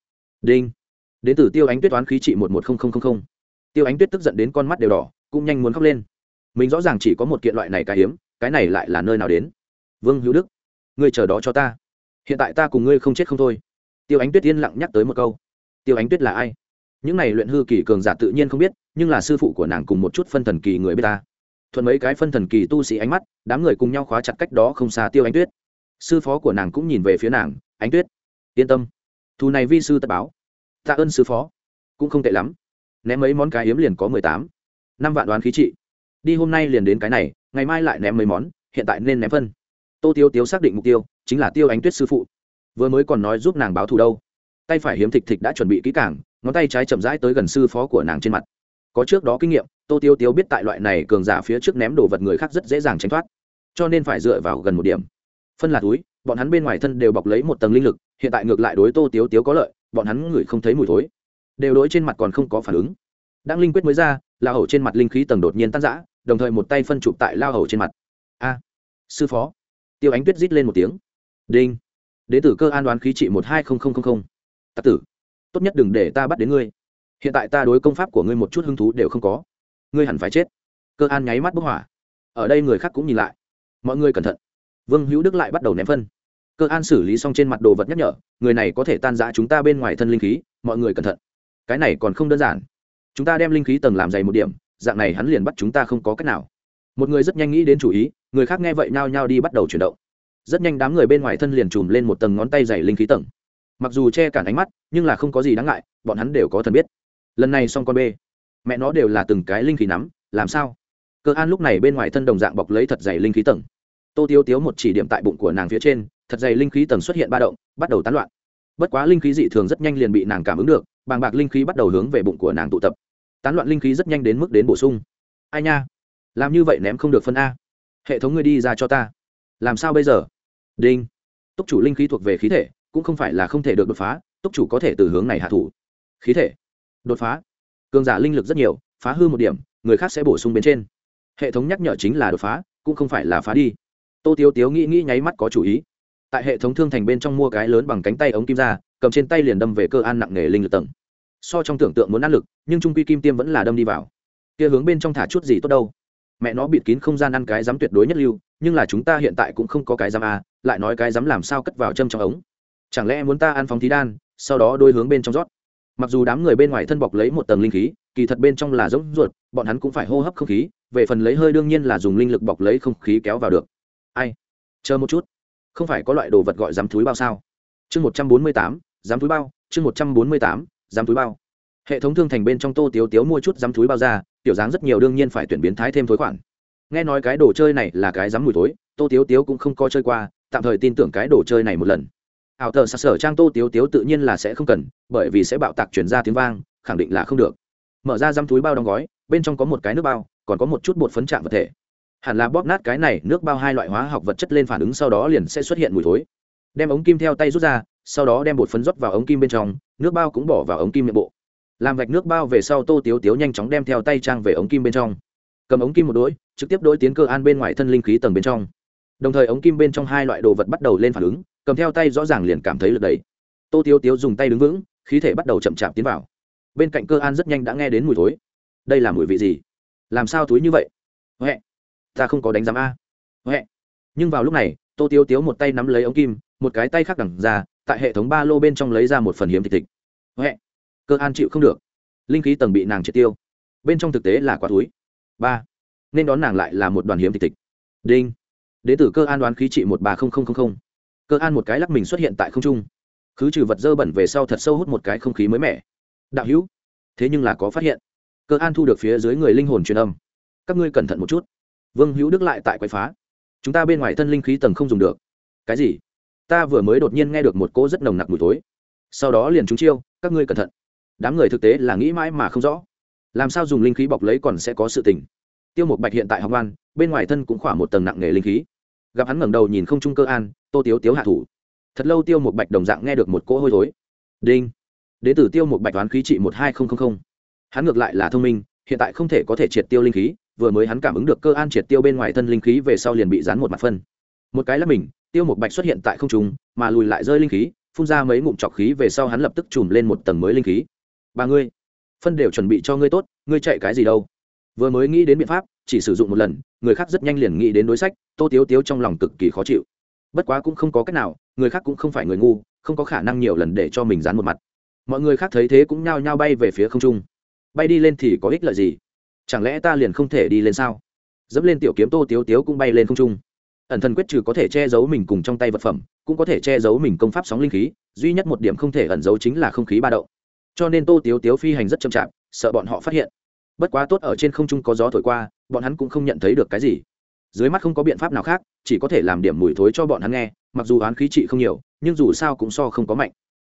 Đinh. Đến từ tiêu ánh tuyết toán khí trị một một nghìn tiêu ánh tuyết tức giận đến con mắt đều đỏ, cũng nhanh muốn khóc lên. Mình rõ ràng chỉ có một kiện loại này cái hiếm cái này lại là nơi nào đến? Vương hữu đức, ngươi chờ đó cho ta. Hiện tại ta cùng ngươi không chết không thôi. Tiêu ánh tuyết yên lặng nhắc tới một câu. Tiêu ánh tuyết là ai? Những này luyện hư kỳ cường giả tự nhiên không biết, nhưng là sư phụ của nàng cùng một chút phân thần kỳ người biết ta thuận mấy cái phân thần kỳ tu sĩ ánh mắt, đám người cùng nhau khóa chặt cách đó không xa tiêu ánh tuyết. Sư phó của nàng cũng nhìn về phía nàng, ánh tuyết, yên tâm. Thù này vi sư tập báo. Tạ ơn sư phó. Cũng không tệ lắm. Ném mấy món cái hiếm liền có mười tám. Năm vạn đoán khí trị. Đi hôm nay liền đến cái này, ngày mai lại ném mấy món, hiện tại nên ném phân. Tô tiêu tiếu xác định mục tiêu, chính là tiêu ánh tuyết sư phụ. Vừa mới còn nói giúp nàng báo thù đâu. Tay phải hiếm thịt thịt đã chuẩn bị kỹ càng, ngón tay trái chậm rãi tới gần sư phó của nàng trên mặt có trước đó kinh nghiệm, tô tiêu tiêu biết tại loại này cường giả phía trước ném đồ vật người khác rất dễ dàng tránh thoát, cho nên phải dựa vào gần một điểm. Phân là túi, bọn hắn bên ngoài thân đều bọc lấy một tầng linh lực, hiện tại ngược lại đối tô tiếu tiếu có lợi, bọn hắn ngửi không thấy mùi thối. Đều đối trên mặt còn không có phản ứng. Đang linh quyết mới ra, lao hầu trên mặt linh khí tầng đột nhiên tan rã, đồng thời một tay phân chụp tại lao hầu trên mặt. A, sư phó. Tiêu ánh tuyết rít lên một tiếng. Đinh. Đế tử cơ an đoán khí trị một hai không không không không. Tặc tử, tốt nhất đừng để ta bắt đến ngươi hiện tại ta đối công pháp của ngươi một chút hứng thú đều không có. Ngươi hẳn phải chết. Cơ an nháy mắt bức hỏa. Ở đây người khác cũng nhìn lại. Mọi người cẩn thận. Vương hữu đức lại bắt đầu ném phân. Cơ an xử lý xong trên mặt đồ vật nhắc nhở, người này có thể tan giã chúng ta bên ngoài thân linh khí, mọi người cẩn thận. Cái này còn không đơn giản. Chúng ta đem linh khí tầng làm dày một điểm, dạng này hắn liền bắt chúng ta không có cách nào. Một người rất nhanh nghĩ đến chủ ý, người khác nghe vậy nhao nhao đi bắt đầu chuyển động. Rất nhanh đám người bên ngoài thân liền chùm lên một tầng ngón tay dày linh khí tầng. Mặc dù che cản ánh mắt, nhưng là không có gì đáng ngại, bọn hắn đều có thần biết lần này xong con b mẹ nó đều là từng cái linh khí nắm, làm sao? Cơ an lúc này bên ngoài thân đồng dạng bọc lấy thật dày linh khí tầng. Tô tiếu tiếu một chỉ điểm tại bụng của nàng phía trên, thật dày linh khí tầng xuất hiện ba động, bắt đầu tán loạn. Bất quá linh khí dị thường rất nhanh liền bị nàng cảm ứng được, bàng bạc linh khí bắt đầu hướng về bụng của nàng tụ tập. Tán loạn linh khí rất nhanh đến mức đến bổ sung. Ai nha? Làm như vậy ném không được phân a. Hệ thống ngươi đi ra cho ta. Làm sao bây giờ? Đinh. Túc chủ linh khí thuộc về khí thể, cũng không phải là không thể được đột phá, túc chủ có thể từ hướng này hạ thủ. Khí thể đột phá. Cường giả linh lực rất nhiều phá hư một điểm người khác sẽ bổ sung bên trên. Hệ thống nhắc nhở chính là đột phá cũng không phải là phá đi. Tô tiếu tiếu nghĩ nghĩ nháy mắt có chủ ý. Tại hệ thống thương thành bên trong mua cái lớn bằng cánh tay ống kim ra cầm trên tay liền đâm về cơ an nặng nề linh lực tầng. So trong tưởng tượng muốn ăn lực nhưng trung quy kim tiêm vẫn là đâm đi vào. Kia hướng bên trong thả chút gì tốt đâu. Mẹ nó bịt kín không gian ăn cái dám tuyệt đối nhất lưu nhưng là chúng ta hiện tại cũng không có cái dám à, lại nói cái dám làm sao cất vào châm trong ống. Chẳng lẽ muốn ta ăn phóng thí đan sau đó đôi hướng bên trong rót? Mặc dù đám người bên ngoài thân bọc lấy một tầng linh khí, kỳ thật bên trong là giống ruột, bọn hắn cũng phải hô hấp không khí, về phần lấy hơi đương nhiên là dùng linh lực bọc lấy không khí kéo vào được. Ai? Chờ một chút. Không phải có loại đồ vật gọi dám túi bao sao? Chương một trăm bốn mươi tám, dám túi bao, chương một trăm bốn mươi tám, dám túi bao. Hệ thống thương thành bên trong tô tiếu tiếu mua chút dám túi bao ra, tiểu dáng rất nhiều đương nhiên phải tuyển biến thái thêm thối khoản. Nghe nói cái đồ chơi này là cái dám mùi thối, tô tiếu tiếu cũng không có chơi qua, tạm thời tin tưởng cái đồ chơi này một lần ảo thờ sặc sở trang tô tiếu tiếu tự nhiên là sẽ không cần, bởi vì sẽ bạo tạc chuyển ra tiếng vang, khẳng định là không được. Mở ra dăm túi bao đóng gói, bên trong có một cái nước bao, còn có một chút bột phấn chạm vật thể. Hẳn là bóp nát cái này, nước bao hai loại hóa học vật chất lên phản ứng sau đó liền sẽ xuất hiện mùi thối. Đem ống kim theo tay rút ra, sau đó đem bột phấn rót vào ống kim bên trong, nước bao cũng bỏ vào ống kim miệng bộ. Làm vạch nước bao về sau tô tiếu tiếu nhanh chóng đem theo tay trang về ống kim bên trong. Cầm ống kim một đỗi trực tiếp đỗi tiến cơ an bên ngoài thân linh khí tầng bên trong. Đồng thời ống kim bên trong hai loại đồ vật bắt đầu lên phản ứng cầm theo tay rõ ràng liền cảm thấy lực đầy. Tô tiếu tiếu dùng tay đứng vững, khí thể bắt đầu chậm chạp tiến vào. Bên cạnh cơ an rất nhanh đã nghe đến mùi thối. Đây là mùi vị gì? Làm sao túi như vậy? Huệ, ta không có đánh giám a. Huệ. Nhưng vào lúc này, tô tiếu tiếu một tay nắm lấy ống kim, một cái tay khác đằng ra, tại hệ thống ba lô bên trong lấy ra một phần hiếm thịt thịt. Huệ. Cơ an chịu không được. Linh khí tầng bị nàng triệt tiêu. Bên trong thực tế là quả túi ba. Nên đón nàng lại là một đoàn hiếm thịt thịt. Đinh. Đệ tử cơ an đoán khí trị một ba cơ an một cái lắc mình xuất hiện tại không trung. Khứ trừ vật dơ bẩn về sau thật sâu hút một cái không khí mới mẻ. Đạo hữu thế nhưng là có phát hiện. Cơ an thu được phía dưới người linh hồn truyền âm. Các ngươi cẩn thận một chút. Vương hữu đức lại tại quậy phá. Chúng ta bên ngoài thân linh khí tầng không dùng được. Cái gì? Ta vừa mới đột nhiên nghe được một cô rất nồng nặc mùi tối sau đó liền chúng chiêu các ngươi cẩn thận. Đám người thực tế là nghĩ mãi mà không rõ. Làm sao dùng linh khí bọc lấy còn sẽ có sự tình? Tiêu một bạch hiện tại học văn, bên ngoài thân cũng khoảng một tầng nặng nghề linh khí gặp hắn ngẩng đầu nhìn không trung cơ an, tô tiếu tiếu hạ thủ. Thật lâu tiêu một bạch đồng dạng nghe được một cỗ hôi thối. Đinh. Đế tử tiêu một bạch toán khí trị một hai nghìn hắn ngược lại là thông minh, hiện tại không thể có thể triệt tiêu linh khí, vừa mới hắn cảm ứng được cơ an triệt tiêu bên ngoài thân linh khí về sau liền bị dán một mặt phân. Một cái là mình, tiêu một bạch xuất hiện tại không trung, mà lùi lại rơi linh khí, phun ra mấy ngụm trọc khí về sau hắn lập tức chùm lên một tầng mới linh khí. Ba ngươi, phân đều chuẩn bị cho ngươi tốt, ngươi chạy cái gì đâu? Vừa mới nghĩ đến biện pháp chỉ sử dụng một lần, người khác rất nhanh liền nghĩ đến đối sách, tô tiếu tiếu trong lòng cực kỳ khó chịu. Bất quá cũng không có cách nào, người khác cũng không phải người ngu, không có khả năng nhiều lần để cho mình dán một mặt. Mọi người khác thấy thế cũng nhao nhao bay về phía không trung. Bay đi lên thì có ích lợi gì? Chẳng lẽ ta liền không thể đi lên sao? Dẫm lên tiểu kiếm tô tiếu tiếu cũng bay lên không trung. Ẩn thần quyết trừ có thể che giấu mình cùng trong tay vật phẩm, cũng có thể che giấu mình công pháp sóng linh khí, duy nhất một điểm không thể ẩn giấu chính là không khí ba đậu cho nên tô tiếu tiếu phi hành rất chậm chạp, sợ bọn họ phát hiện. Bất quá tốt ở trên không trung có gió thổi qua bọn hắn cũng không nhận thấy được cái gì. Dưới mắt không có biện pháp nào khác, chỉ có thể làm điểm mùi thối cho bọn hắn nghe, mặc dù oán khí trị không nhiều, nhưng dù sao cũng so không có mạnh.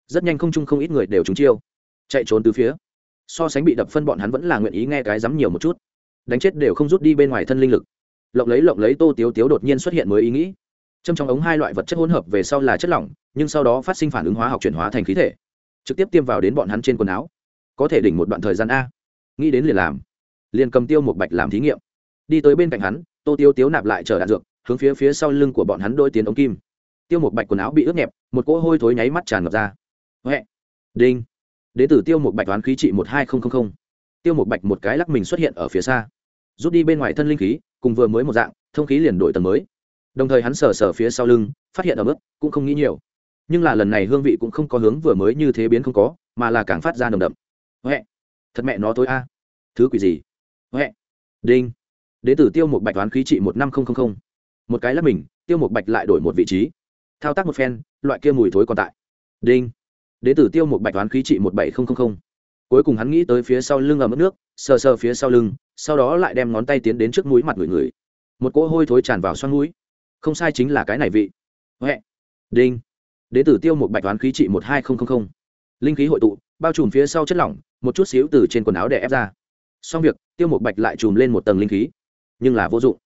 Rất nhanh không chung không ít người đều trúng chiêu. Chạy trốn từ phía. So sánh bị đập phân bọn hắn vẫn là nguyện ý nghe cái dám nhiều một chút. Đánh chết đều không rút đi bên ngoài thân linh lực. Lộng lấy lộng lấy tô tiếu tiếu đột nhiên xuất hiện mới ý nghĩ. Trong trong ống hai loại vật chất hỗn hợp về sau là chất lỏng, nhưng sau đó phát sinh phản ứng hóa học chuyển hóa thành khí thể. Trực tiếp tiêm vào đến bọn hắn trên quần áo. Có thể đỉnh một đoạn thời gian a. Nghĩ đến liền làm liền cầm tiêu một bạch làm thí nghiệm. Đi tới bên cạnh hắn, tô tiêu tiếu nạp lại chờ đạn dược, hướng phía phía sau lưng của bọn hắn đôi tiến ống kim. Tiêu một bạch quần áo bị ướt nhẹp, một cỗ hôi thối nháy mắt tràn ngập ra. Huệ! Đinh! Đ ế tử tiêu một bạch toán khí trị một hai nghìn tiêu một bạch một cái lắc mình xuất hiện ở phía xa. Rút đi bên ngoài thân linh khí, cùng vừa mới một dạng, thông khí liền đổi tầng mới. Đồng thời hắn sờ sờ phía sau lưng, phát hiện ở mức cũng không nghĩ nhiều. Nhưng là lần này hương vị cũng không có hướng vừa mới như thế biến không có, mà là càng phát ra nồng đậm. Huệ! Thật mẹ nó tối a. Thứ quỷ gì? Huệ. Đinh. Đến tử tiêu một bạch toán khí trị một năm không không không, một cái là mình tiêu một bạch lại đổi một vị trí. Thao tác một phen loại kia mùi thối còn tại. Đinh. Đến tử tiêu một bạch toán khí trị một bảy không không không, cuối cùng hắn nghĩ tới phía sau lưng ở mức nước sờ sờ phía sau lưng sau đó lại đem ngón tay tiến đến trước mũi mặt người người. Một cỗ hôi thối tràn vào xoăn mũi. Không sai chính là cái này vị. Huệ. Đinh. Đến từ tiêu một bạch toán khí trị một hai không không không, linh khí hội tụ bao trùm phía sau chất lỏng một chút xíu từ trên quần áo để ép ra xong việc tiêu một bạch lại chùm lên một tầng linh khí. Nhưng là vô dụng.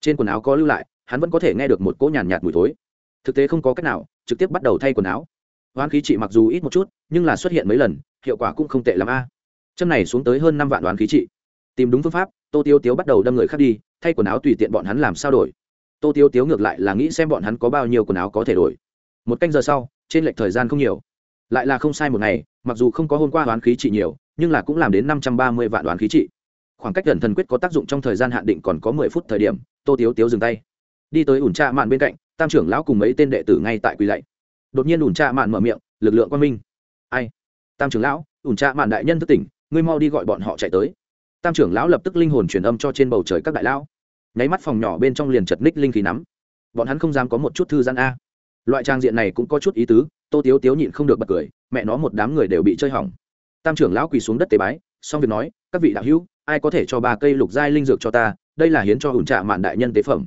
Trên quần áo có lưu lại hắn vẫn có thể nghe được một cỗ nhàn nhạt, nhạt mùi thối. Thực tế không có cách nào trực tiếp bắt đầu thay quần áo. Hoán khí trị mặc dù ít một chút nhưng là xuất hiện mấy lần hiệu quả cũng không tệ l ắ m a. Châm này xuống tới hơn năm vạn đoán khí trị. Tìm đúng phương pháp tô tiêu tiếu bắt đầu đâm người khác đi thay quần áo tùy tiện bọn hắn làm sao đổi. Tô tiêu tiếu ngược lại là nghĩ xem bọn hắn có bao nhiêu quần áo có thể đổi. Một canh giờ sau trên lệch thời gian không nhiều. Lại là không sai một ngày mặc dù không có hôm qua đoán khí trị nhiều nhưng là cũng làm đến năm trăm ba mươi vạn đoán khí trị. Khoảng cách gần thần quyết có tác dụng trong thời gian hạn định còn có mười phút thời điểm, tô tiếu tiếu dừng tay. Đi tới ủn trạ mạn bên cạnh, tam trưởng lão cùng mấy tên đệ tử ngay tại quỳ lạy. Đột nhiên ủn trạ mạn mở miệng, lực lượng quan minh. Ai? Tam trưởng lão, ủn trạ mạn đại nhân thức tỉnh, ngươi mau đi gọi bọn họ chạy tới. Tam trưởng lão lập tức linh hồn truyền âm cho trên bầu trời các đại lão. Nháy mắt phòng nhỏ bên trong liền chật ních linh khí nắm. Bọn hắn không dám có một chút thư giãn a. Loại trang diện này cũng có chút ý tứ, tô tiếu tiếu nhịn không được bật cười, mẹ nó một đám người đều bị chơi hỏng tam trưởng lão quỳ xuống đất tế bái, xong việc nói, các vị đạo hữu, ai có thể cho ba cây lục giai linh dược cho ta? Đây là hiến cho hùn trạ mạn đại nhân tế phẩm.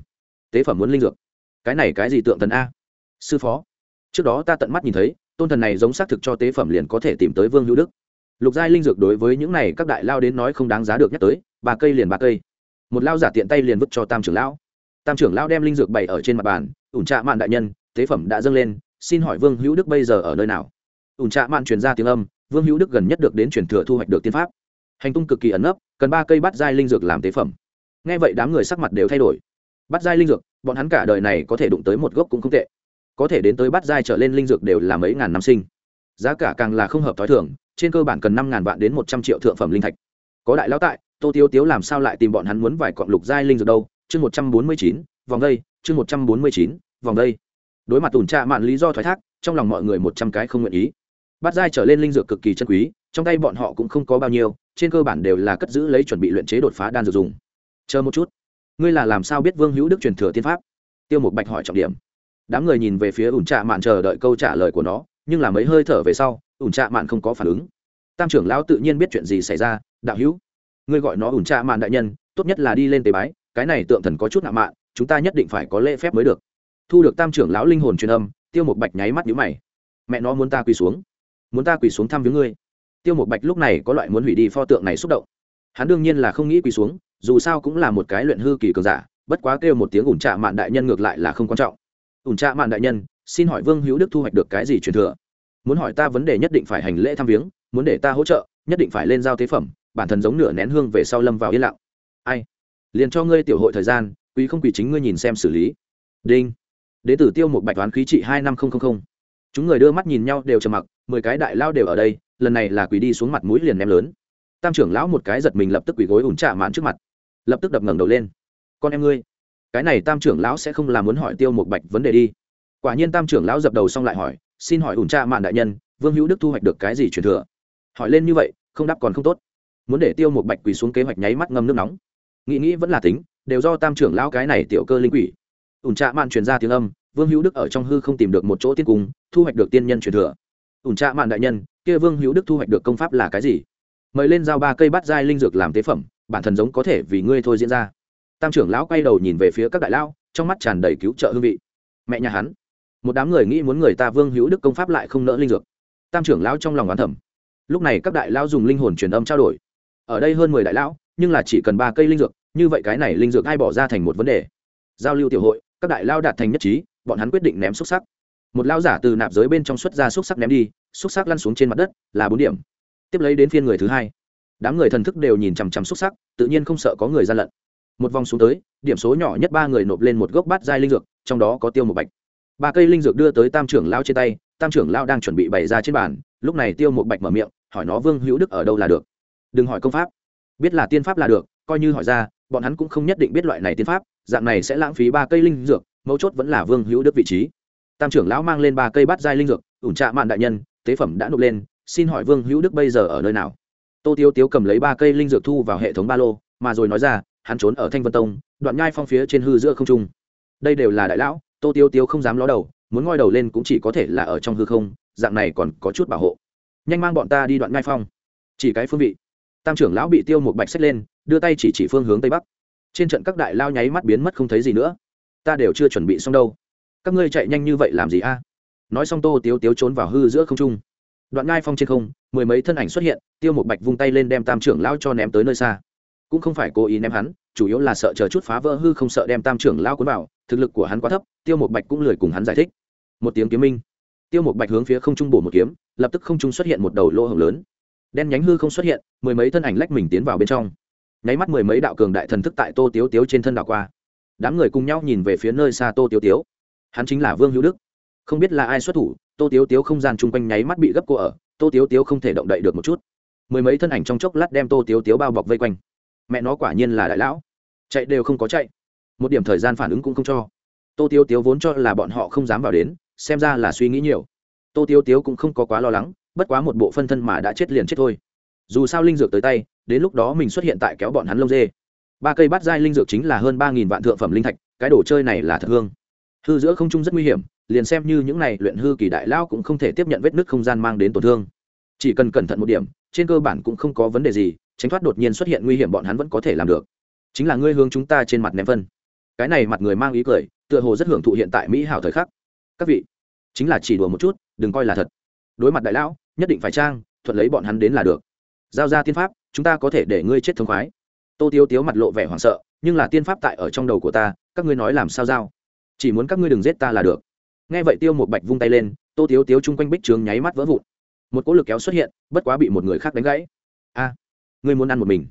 Tế phẩm muốn linh dược. Cái này cái gì tượng thần a? Sư phó, trước đó ta tận mắt nhìn thấy, tôn thần này giống xác thực cho tế phẩm liền có thể tìm tới vương hữu đức. Lục giai linh dược đối với những này các đại lao đến nói không đáng giá được nhắc tới, ba cây liền ba cây. Một lao giả tiện tay liền vứt cho tam trưởng lão. Tam trưởng lão đem linh dược bày ở trên mặt bàn, ủn trạ mạn đại nhân, tế phẩm đã dâng lên, xin hỏi vương hữu đức bây giờ ở nơi nào? Ủn trạ mạn truyền ra tiếng âm vương hữu đức gần nhất được đến truyền thừa thu hoạch được tiên pháp. Hành tung cực kỳ ẩn nấp, cần ba cây bắt giai linh dược làm tế phẩm. Nghe vậy đám người sắc mặt đều thay đổi. Bắt giai linh dược, bọn hắn cả đời này có thể đụng tới một gốc cũng không tệ. Có thể đến tới bắt giai trở lên linh dược đều là mấy ngàn năm sinh. Giá cả càng là không hợp t h o i thưởng trên cơ bản cần năm ngàn vạn đến một trăm triệu thượng phẩm linh thạch. Có đại lão tại, tô tiêu tiếu làm sao lại tìm bọn hắn muốn vài cọn lục giai linh dược đâu? Chương một trăm bốn mươi chín, vòng đây, chương một trăm bốn mươi chín, vòng đây. Đối mặt tùn trạ mạn lý do thoái thác, trong lòng mọi người một trăm cái không nguyện ý. Bát giai trở lên linh dược cực kỳ chân quý, trong tay bọn họ cũng không có bao nhiêu, trên cơ bản đều là cất giữ lấy chuẩn bị luyện chế đột phá đan dược dùng. Chờ một chút. Ngươi là làm sao biết vương hữu đức truyền thừa tiên pháp? Tiêu một bạch hỏi trọng điểm. Đám người nhìn về phía ủn trạ mạn chờ đợi câu trả lời của nó, nhưng là mấy hơi thở về sau, ủn trạ mạn không có phản ứng. Tam trưởng lão tự nhiên biết chuyện gì xảy ra, đạo hữu, ngươi gọi nó ủn trạ mạn đại nhân, tốt nhất là đi lên tế bái, cái này tượng thần có chút nạ mạn, chúng ta nhất định phải có lễ phép mới được. Thu được tam trưởng lão linh hồn truyền âm, tiêu một bạch nháy mắt nhíu mày. Mẹ nó muốn ta quỳ xuống muốn ta quỳ xuống thăm với ngươi. Tiêu một bạch lúc này có loại muốn hủy đi pho tượng này xúc động. Hắn đương nhiên là không nghĩ quỳ xuống, dù sao cũng là một cái luyện hư kỳ cường giả, bất quá kêu một tiếng ủn trạ mạn đại nhân ngược lại là không quan trọng. Ủn trạ mạn đại nhân, xin hỏi vương hữu đức thu hoạch được cái gì truyền thừa? Muốn hỏi ta vấn đề nhất định phải hành lễ thăm viếng, muốn để ta hỗ trợ, nhất định phải lên giao tế phẩm, bản thân giống nửa nén hương về sau lâm vào yên lặng. Ai? Liền cho ngươi tiểu hội thời gian quý không quỳ chính ngươi nhìn xem xử lý. Đinh. Đế tử tiêu một bạch toán khí trị hai năm nghìn chúng người đưa mắt nhìn nhau đều trầm mặc mười cái đại lao đều ở đây, lần này là quỳ đi xuống mặt mũi liền ném lớn. Tam trưởng lão một cái giật mình lập tức quỳ gối ủn trạ mạn trước mặt, lập tức đập ngẩng đầu lên. Con em ngươi, cái này tam trưởng lão sẽ không làm muốn hỏi tiêu một bạch vấn đề đi. Quả nhiên tam trưởng lão dập đầu xong lại hỏi, xin hỏi ủn cha mạn đại nhân, vương hữu đức thu hoạch được cái gì truyền thừa? Hỏi lên như vậy, không đáp còn không tốt. Muốn để tiêu một bạch quỳ xuống kế hoạch nháy mắt ngâm nước nóng. Nghĩ nghĩ vẫn là tính, đều do tam trưởng lão cái này tiểu cơ linh quỷ. Ủn trạ mạn truyền ra tiếng âm, vương hữu đức ở trong hư không tìm được một chỗ tiên cung, thu hoạch được tiên nhân truyền thừa ủn trạ mạn đại nhân, kia vương hữu đức thu hoạch được công pháp là cái gì? Mời lên giao ba cây bát giai linh dược làm tế phẩm, bản thân giống có thể vì ngươi thôi diễn ra. Tam trưởng lão quay đầu nhìn về phía các đại lao trong mắt tràn đầy cứu trợ hương vị. Mẹ nhà hắn. Một đám người nghĩ muốn người ta vương hữu đức công pháp lại không nỡ linh dược. Tam trưởng lão trong lòng oán thẩm lúc này các đại lão dùng linh hồn truyền âm trao đổi. Ở đây hơn mười đại lão, nhưng là chỉ cần ba cây linh dược, như vậy cái này linh dược ai bỏ ra thành một vấn đề. Giao lưu tiểu hội, các đại lao đạt thành nhất trí, bọn hắn quyết định ném xúc sắc một lao giả từ nạp giới bên trong xuất ra xúc sắc ném đi, xúc sắc lăn xuống trên mặt đất, là bốn điểm. Tiếp lấy đến phiên người thứ hai. Đám người thần thức đều nhìn chằm chằm xúc sắc, tự nhiên không sợ có người gian lận. Một vòng xuống tới, điểm số nhỏ nhất ba người nộp lên một gốc bát giai linh dược, trong đó có tiêu một bạch. Ba cây linh dược đưa tới tam trưởng lao trên tay, tam trưởng lao đang chuẩn bị bày ra trên bàn, lúc này tiêu một bạch mở miệng, hỏi nó, vương hữu đức ở đâu là được? Đừng hỏi công pháp. Biết là tiên pháp là được, coi như hỏi ra, bọn hắn cũng không nhất định biết loại này tiên pháp, dạng này sẽ lãng phí ba cây linh dược, mấu chốt vẫn là vương hữu đức vị trí tam trưởng lão mang lên ba cây bát giai linh dược, ủn trạ mạn đại nhân, tế phẩm đã nộp lên, xin hỏi vương hữu đức bây giờ ở nơi nào? Tô tiêu tiếu cầm lấy ba cây linh dược thu vào hệ thống ba lô, mà rồi nói ra, hắn trốn ở thanh vân tông, đoạn nhai phong phía trên hư giữa không trung. Đây đều là đại lão, tô tiêu tiêu không dám ló đầu, muốn ngoi đầu lên cũng chỉ có thể là ở trong hư không, dạng này còn có chút bảo hộ. Nhanh mang bọn ta đi đoạn nhai phong. Chỉ cái phương vị. Tam trưởng lão bị tiêu một bạch xách lên, đưa tay chỉ chỉ phương hướng tây bắc. Trên trận các đại lao nháy mắt biến mất không thấy gì nữa. Ta đều chưa chuẩn bị xong đâu các ngươi chạy nhanh như vậy làm gì a? Nói xong tô tiếu tiếu trốn vào hư giữa không trung. Đoạn ngai phong trên không, mười mấy thân ảnh xuất hiện, tiêu một bạch vung tay lên đem tam trưởng lao cho ném tới nơi xa. Cũng không phải cố ý ném hắn, chủ yếu là sợ chờ chút phá vỡ hư không sợ đem tam trưởng lao cuốn vào, thực lực của hắn quá thấp, tiêu một bạch cũng lười cùng hắn giải thích. Một tiếng kiếm minh, tiêu một bạch hướng phía không trung bổ một kiếm, lập tức không trung xuất hiện một đầu lỗ hồng lớn. Đen nhánh hư không xuất hiện, mười mấy thân ảnh lách mình tiến vào bên trong. Nháy mắt mười mấy đạo cường đại thần thức tại tô tiếu tiếu trên thân đạo qua. Đám người cùng nhau nhìn về phía nơi xa tô tiếu tiếu hắn chính là vương hữu đức. Không biết là ai xuất thủ, tô tiếu tiếu không gian chung quanh nháy mắt bị gấp cô ở, tô tiếu tiếu không thể động đậy được một chút. Mười mấy thân ảnh trong chốc lát đem tô tiếu tiếu bao bọc vây quanh. Mẹ nó quả nhiên là đại lão. Chạy đều không có chạy. Một điểm thời gian phản ứng cũng không cho. Tô tiếu tiếu vốn cho là bọn họ không dám vào đến, xem ra là suy nghĩ nhiều. Tô tiếu tiếu cũng không có quá lo lắng, bất quá một bộ phân thân mà đã chết liền chết thôi. Dù sao linh dược tới tay, đến lúc đó mình xuất hiện tại kéo bọn hắn lông dê. Ba cây bát giai linh dược chính là hơn ba nghìn vạn thượng phẩm linh thạch, cái đồ chơi này là thật hương hư giữa không trung rất nguy hiểm, liền xem như những này luyện hư kỳ đại lao cũng không thể tiếp nhận vết nứt không gian mang đến tổn thương. Chỉ cần cẩn thận một điểm, trên cơ bản cũng không có vấn đề gì, tránh thoát đột nhiên xuất hiện nguy hiểm bọn hắn vẫn có thể làm được. Chính là ngươi hướng chúng ta trên mặt ném phân. Cái này mặt người mang ý cười, tựa hồ rất hưởng thụ hiện tại mỹ hảo thời khắc. Các vị, chính là chỉ đùa một chút, đừng coi là thật. Đối mặt đại lão, nhất định phải trang, thuận lấy bọn hắn đến là được. Giao ra tiên pháp, chúng ta có thể để ngươi chết thống khoái. Tô tiêu tiếu mặt lộ vẻ hoảng sợ, nhưng là tiên pháp tại ở trong đầu của ta, các ngươi nói làm sao giao? Chỉ muốn các ngươi đừng giết ta là được. Nghe vậy tiêu một bạch vung tay lên, tô tiếu tiếu chung quanh bích trường nháy mắt vỡ vụn. Một cỗ lực kéo xuất hiện, bất quá bị một người khác đánh gãy. A, ngươi muốn ăn một mình.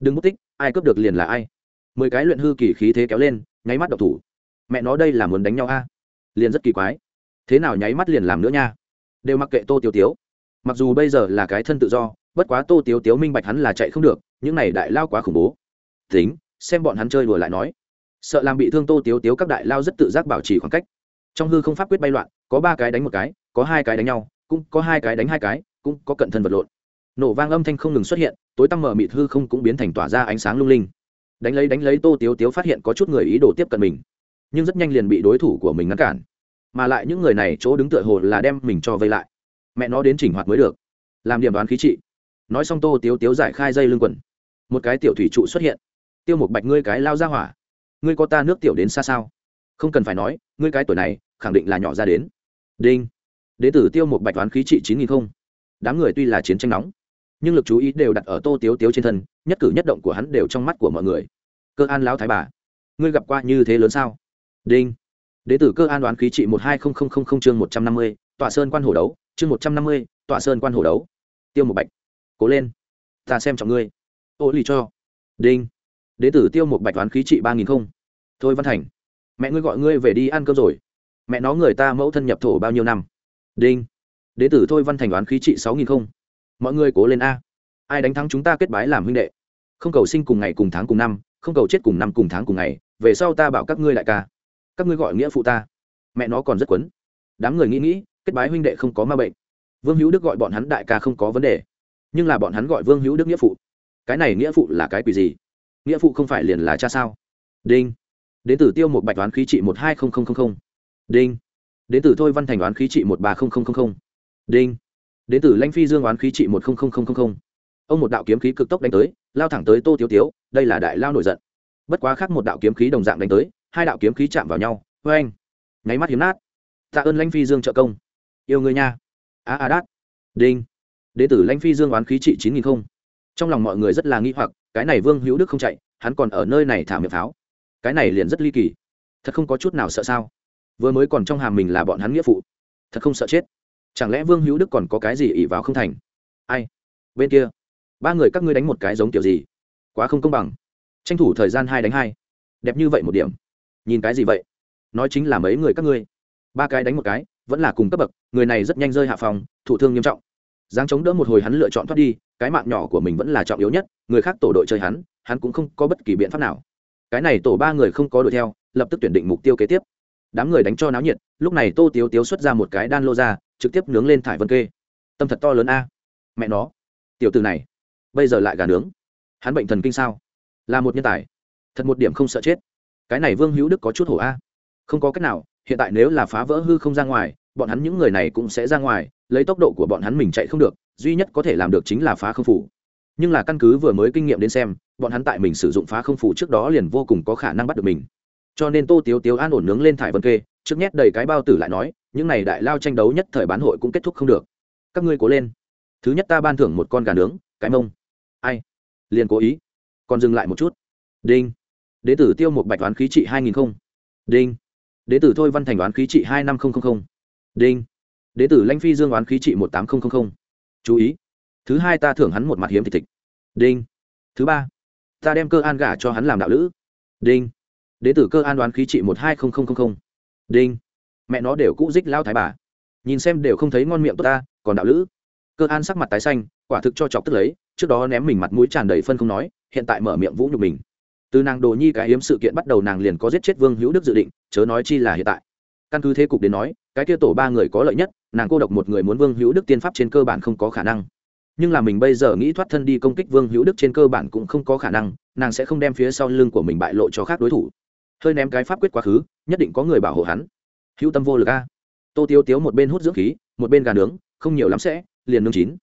Đừng mất tích, ai cướp được liền là ai. Mười cái luyện hư kỳ khí thế kéo lên, nháy mắt độc thủ. Mẹ nó đây là muốn đánh nhau a? Liền rất kỳ quái. Thế nào nháy mắt liền làm nữa nha? Đều mặc kệ tô tiêu tiếu. Mặc dù bây giờ là cái thân tự do, bất quá tô tiếu tiếu minh bạch hắn là chạy không được, những này đại lao quá khủng bố. Tính, xem bọn hắn chơi đùa lại nói sợ làm bị thương tô tiếu tiếu các đại lao rất tự giác bảo trì khoảng cách. Trong hư không pháp quyết bay loạn, có ba cái đánh một cái, có hai cái đánh nhau, cũng có hai cái đánh hai cái, cũng có cận thân vật lộn. Nổ vang âm thanh không ngừng xuất hiện, tối tăm mở mịt hư không cũng biến thành tỏa ra ánh sáng lung linh. Đánh lấy đánh lấy tô tiếu tiếu phát hiện có chút người ý đồ tiếp cận mình, nhưng rất nhanh liền bị đối thủ của mình ngăn cản. Mà lại những người này chỗ đứng tựa hồ là đem mình cho vây lại. Mẹ nó đến chỉnh hoạt mới được. Làm điểm đoán khí trị. Nói xong tô tiếu tiếu giải khai dây lưng quần. Một cái tiểu thủy trụ xuất hiện. Tiêu một bạch ngươi cái lao ra hỏa ngươi có ta nước tiểu đến xa sao? Không cần phải nói, ngươi cái tuổi này, khẳng định là nhỏ ra đến. Đinh. Đế tử tiêu một bạch toán khí trị chín nghìn không. Đám người tuy là chiến tranh nóng, nhưng lực chú ý đều đặt ở tô tiếu tiếu trên thân, nhất cử nhất động của hắn đều trong mắt của mọi người. Cơ an lão thái bà, ngươi gặp qua như thế lớn sao? Đinh. Đế tử cơ an đoán khí trị một hai không không không không chương một trăm năm mươi, tọa sơn quan hồ đấu, chương một trăm năm mươi, tọa sơn quan hồ đấu. Tiêu một bạch, cố lên, ta xem trọng ngươi. Ô lì cho. Đinh đế tử tiêu một bạch toán khí trị ba nghìn không. Thôi văn thành, mẹ ngươi gọi ngươi về đi ăn cơm rồi. Mẹ nó người ta mẫu thân nhập thổ bao nhiêu năm? Đinh. Đế tử thôi văn thành đoán khí trị sáu nghìn không. Mọi người cố lên a. Ai đánh thắng chúng ta kết bái làm huynh đệ? Không cầu sinh cùng ngày cùng tháng cùng năm, không cầu chết cùng năm cùng tháng cùng ngày, về sau ta bảo các ngươi lại ca. Các ngươi gọi nghĩa phụ ta. Mẹ nó còn rất quấn. Đám người nghĩ nghĩ, kết bái huynh đệ không có ma bệnh. Vương hữu đức gọi bọn hắn đại ca không có vấn đề. Nhưng là bọn hắn gọi vương hữu đức nghĩa phụ. Cái này nghĩa phụ là cái quỷ gì? Nghĩa phụ không phải liền là cha sao? Đinh. Đến từ tiêu một bạch toán khí trị một hai không không không không. Đinh. Đến từ thôi văn thành toán khí trị một ba không không không không. Đinh. Đến từ lanh phi dương đoán khí trị một không không không không không. Ông một đạo kiếm khí cực tốc đánh tới, lao thẳng tới tô tiếu tiếu, đây là đại lao nổi giận. Bất quá khác một đạo kiếm khí đồng dạng đánh tới, hai đạo kiếm khí chạm vào nhau vê anh nháy mắt hiếm nát. Tạ ơn lanh phi dương trợ công. Yêu người nha. A a đát. Đinh. Đ ế tử lanh phi dương oán khí trị chín nghìn không. Trong lòng mọi người rất là nghi hoặc cái này vương hữu đức không chạy, hắn còn ở nơi này thả miệng pháo. Cái này liền rất ly kỳ. Thật không có chút nào sợ sao? Vừa mới còn trong hàm mình là bọn hắn nghĩa phụ. Thật không sợ chết. Chẳng lẽ vương hữu đức còn có cái gì ỉ vào không thành? Ai? Bên kia. Ba người các ngươi đánh một cái giống kiểu gì? Quá không công bằng. Tranh thủ thời gian hai đánh hai. Đẹp như vậy một điểm. Nhìn cái gì vậy? Nói chính là mấy người các ngươi. Ba cái đánh một cái, vẫn là cùng cấp bậc, người này rất nhanh rơi hạ phòng, thụ thương nghiêm trọng giáng chống đỡ một hồi hắn lựa chọn thoát đi, cái mạng nhỏ của mình vẫn là trọng yếu nhất, người khác tổ đội chơi hắn hắn cũng không có bất kỳ biện pháp nào. Cái này tổ ba người không có đuổi theo, lập tức tuyển định mục tiêu kế tiếp. Đám người đánh cho náo nhiệt, lúc này tô tiếu tiếu xuất ra một cái đan lô ra, trực tiếp nướng lên thải vân kê. Tâm thật to lớn a. Mẹ nó. Tiểu từ này, bây giờ lại gà nướng. Hắn bệnh thần kinh sao? Là một nhân tài. Thật một điểm không sợ chết. Cái này vương hữu đức có chút hổ a. Không có cách nào, hiện tại nếu là phá vỡ hư không ra ngoài bọn hắn những người này cũng sẽ ra ngoài, lấy tốc độ của bọn hắn mình chạy không được, duy nhất có thể làm được chính là phá không phủ. Nhưng là căn cứ vừa mới kinh nghiệm đến xem, bọn hắn tại mình sử dụng phá không phủ trước đó liền vô cùng có khả năng bắt được mình. Cho nên tô tiếu tiếu an ổn nướng lên thải vân kê, trước nhét đầy cái bao tử lại nói, những này đại lao tranh đấu nhất thời bán hội cũng kết thúc không được. Các ngươi cố lên. Thứ nhất ta ban thưởng một con gà nướng, cái mông. Ai? Liền cố ý. Còn dừng lại một chút. Đinh. Đế tử tiêu một bạch đoán khí trị hai nghìn không. Đinh. Đế tử thôi văn thành đoán khí trị hai năm không không không đinh. Đế tử lãnh phi dương đoán khí trị một tám nghìn chú ý. Thứ hai ta thưởng hắn một mặt hiếm thịt thịt đinh. Thứ ba. Ta đem cơ an gả cho hắn làm đạo lữ. Đinh. Đế tử cơ an đoán khí trị một hai nghìn đinh. Mẹ nó đều cũ dích lao thái bà. Nhìn xem đều không thấy ngon miệng tốt ta, còn đạo lữ. Cơ an sắc mặt tái xanh, quả thực cho chọc tức lấy, trước đó ném mình mặt mũi tràn đầy phân không nói, hiện tại mở miệng vũ nhục mình. Từ nàng đồ nhi cái hiếm sự kiện bắt đầu nàng liền có giết chết vương hữu đức dự định, chớ nói chi là hiện tại căn cứ thế cục đến nói, cái kia tổ ba người có lợi nhất, nàng cô độc một người muốn vương hữu đức tiên pháp trên cơ bản không có khả năng. Nhưng là mình bây giờ nghĩ thoát thân đi công kích vương hữu đức trên cơ bản cũng không có khả năng, nàng sẽ không đem phía sau lưng của mình bại lộ cho khác đối thủ. Hơi ném cái pháp quyết quá khứ, nhất định có người bảo hộ hắn. Hữu tâm vô lực a. Tô tiêu tiếu một bên hút dưỡng khí, một bên gà nướng, không nhiều lắm sẽ, liền nướng chín.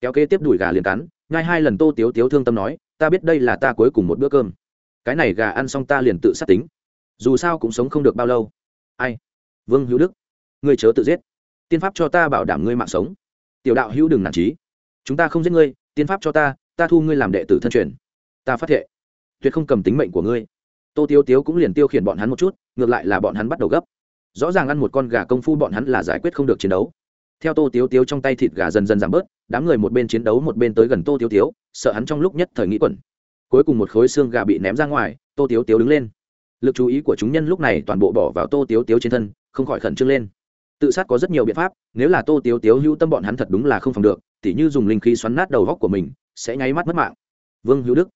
Kéo kế tiếp đuổi gà liền cắn ngay hai lần tô tiếu tiếu thương tâm nói, ta biết đây là ta cuối cùng một bữa cơm. Cái này gà ăn xong ta liền tự sát tính. Dù sao cũng sống không được bao lâu. Ai? Vương hữu đức, ngươi chớ tự giết. Tiên pháp cho ta bảo đảm ngươi mạng sống. Tiểu đạo hữu đừng nản trí chúng ta không giết ngươi, tiên pháp cho ta ta thu ngươi làm đệ tử thân truyền. Ta phát thệ. Tuyệt không cầm tính mệnh của ngươi. Tô tiêu tiếu cũng liền tiêu khiển bọn hắn một chút, ngược lại là bọn hắn bắt đầu gấp. Rõ ràng ăn một con gà công phu bọn hắn là giải quyết không được chiến đấu. Theo tô tiếu tiếu trong tay thịt gà dần dần giảm bớt, đám người một bên chiến đấu một bên tới gần tô tiếu tiếu, sợ hắn trong lúc nhất thời nghĩ quẩn. Cuối cùng một khối xương gà bị ném ra ngoài, tô tiếu tiếu đứng lên. Lực chú ý của chúng nhân lúc này toàn bộ bỏ vào tô tiếu tiếu trên thân không khỏi khẩn trương lên. Tự sát có rất nhiều biện pháp, nếu là tô tiếu tiếu hữu tâm bọn hắn thật đúng là không phòng được, tỉ như dùng linh khí xoắn nát đầu góc của mình, sẽ nháy mắt mất mạng. Vương hữu đức,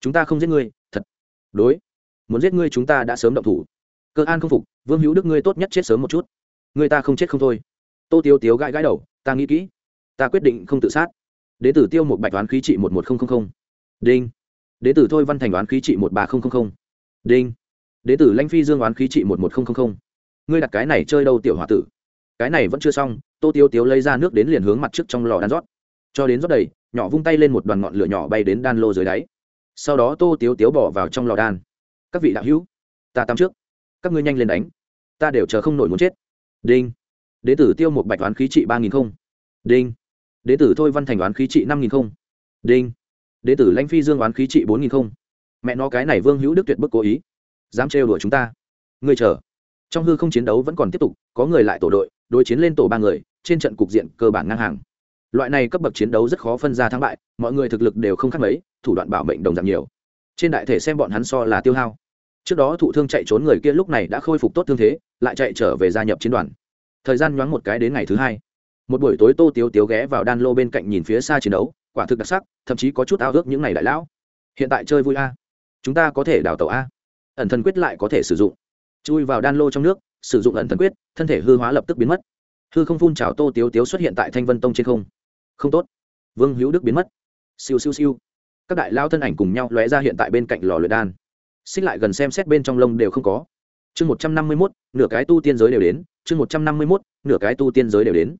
chúng ta không giết ngươi, thật. Đối, muốn giết ngươi chúng ta đã sớm động thủ. Cơ an không phục, vương hữu đức ngươi tốt nhất chết sớm một chút. Người ta không chết không thôi. Tô tiêu tiếu gãi gãi đầu, ta nghĩ kỹ. Ta quyết định không tự sát. Đế tử tiêu một bạch đoán khí trị một một nghìn đinh. Đế tử thôi văn thành đoán khí trị một ba nghìn đinh. Đế tử lanh phi dương đoán khí trị một một nghìn ngươi đặt cái này chơi đâu tiểu h o a tử? Cái này vẫn chưa xong, tô tiêu tiếu lấy ra nước đến liền hướng mặt trước trong lò đan rót. Cho đến rót đầy, nhỏ vung tay lên một đoàn ngọn lửa nhỏ bay đến đan lô dưới đáy. Sau đó tô tiếu tiếu bỏ vào trong lò đan. Các vị đạo hữu, ta tắm trước. Các ngươi nhanh lên đánh. Ta đều chờ không nổi muốn chết. Đinh. Đế tử tiêu một bạch đoán khí trị ba nghìn không. Đinh. Đế tử thôi văn thành đoán khí trị năm nghìn không. Đinh. Đế tử lãnh phi dương đoán khí trị bốn nghìn không. Mẹ nó cái này vương hữu đức tuyệt bức cố ý. Dám trêu đuổi chúng ta. Ngươi chờ trong hư không chiến đấu vẫn còn tiếp tục, có người lại tổ đội, đối chiến lên tổ ba người, trên trận cục diện cơ bản ngang hàng. Loại này cấp bậc chiến đấu rất khó phân ra thắng bại, mọi người thực lực đều không khác mấy, thủ đoạn bảo mệnh đồng giảm nhiều. Trên đại thể xem bọn hắn so là tiêu hao. Trước đó thụ thương chạy trốn người kia lúc này đã khôi phục tốt thương thế, lại chạy trở về gia nhập chiến đoàn. Thời gian nhoáng một cái đến ngày thứ hai. Một buổi tối tô tiếu tiếu ghé vào đan lô bên cạnh nhìn phía xa chiến đấu, quả thực đặc sắc, thậm chí có chút ao ước những ngày đại lão. Hiện tại chơi vui a. Chúng ta có thể đào tàu a. Ẩn thần quyết lại có thể sử dụng chui vào đan lô trong nước, sử dụng ẩn thần quyết, thân thể hư hóa lập tức biến mất. Hư không phun trào tô tiếu tiếu xuất hiện tại thanh vân tông trên không. Không tốt. Vương hữu đức biến mất. Siêu siêu siêu. Các đại lao thân ảnh cùng nhau lóe ra hiện tại bên cạnh lò luyện đan. Xích lại gần xem xét bên trong lông đều không có. Chương một trăm năm mươi mốt, nửa cái tu tiên giới đều đến. Chương một trăm năm mươi mốt, nửa cái tu tiên giới đều đến.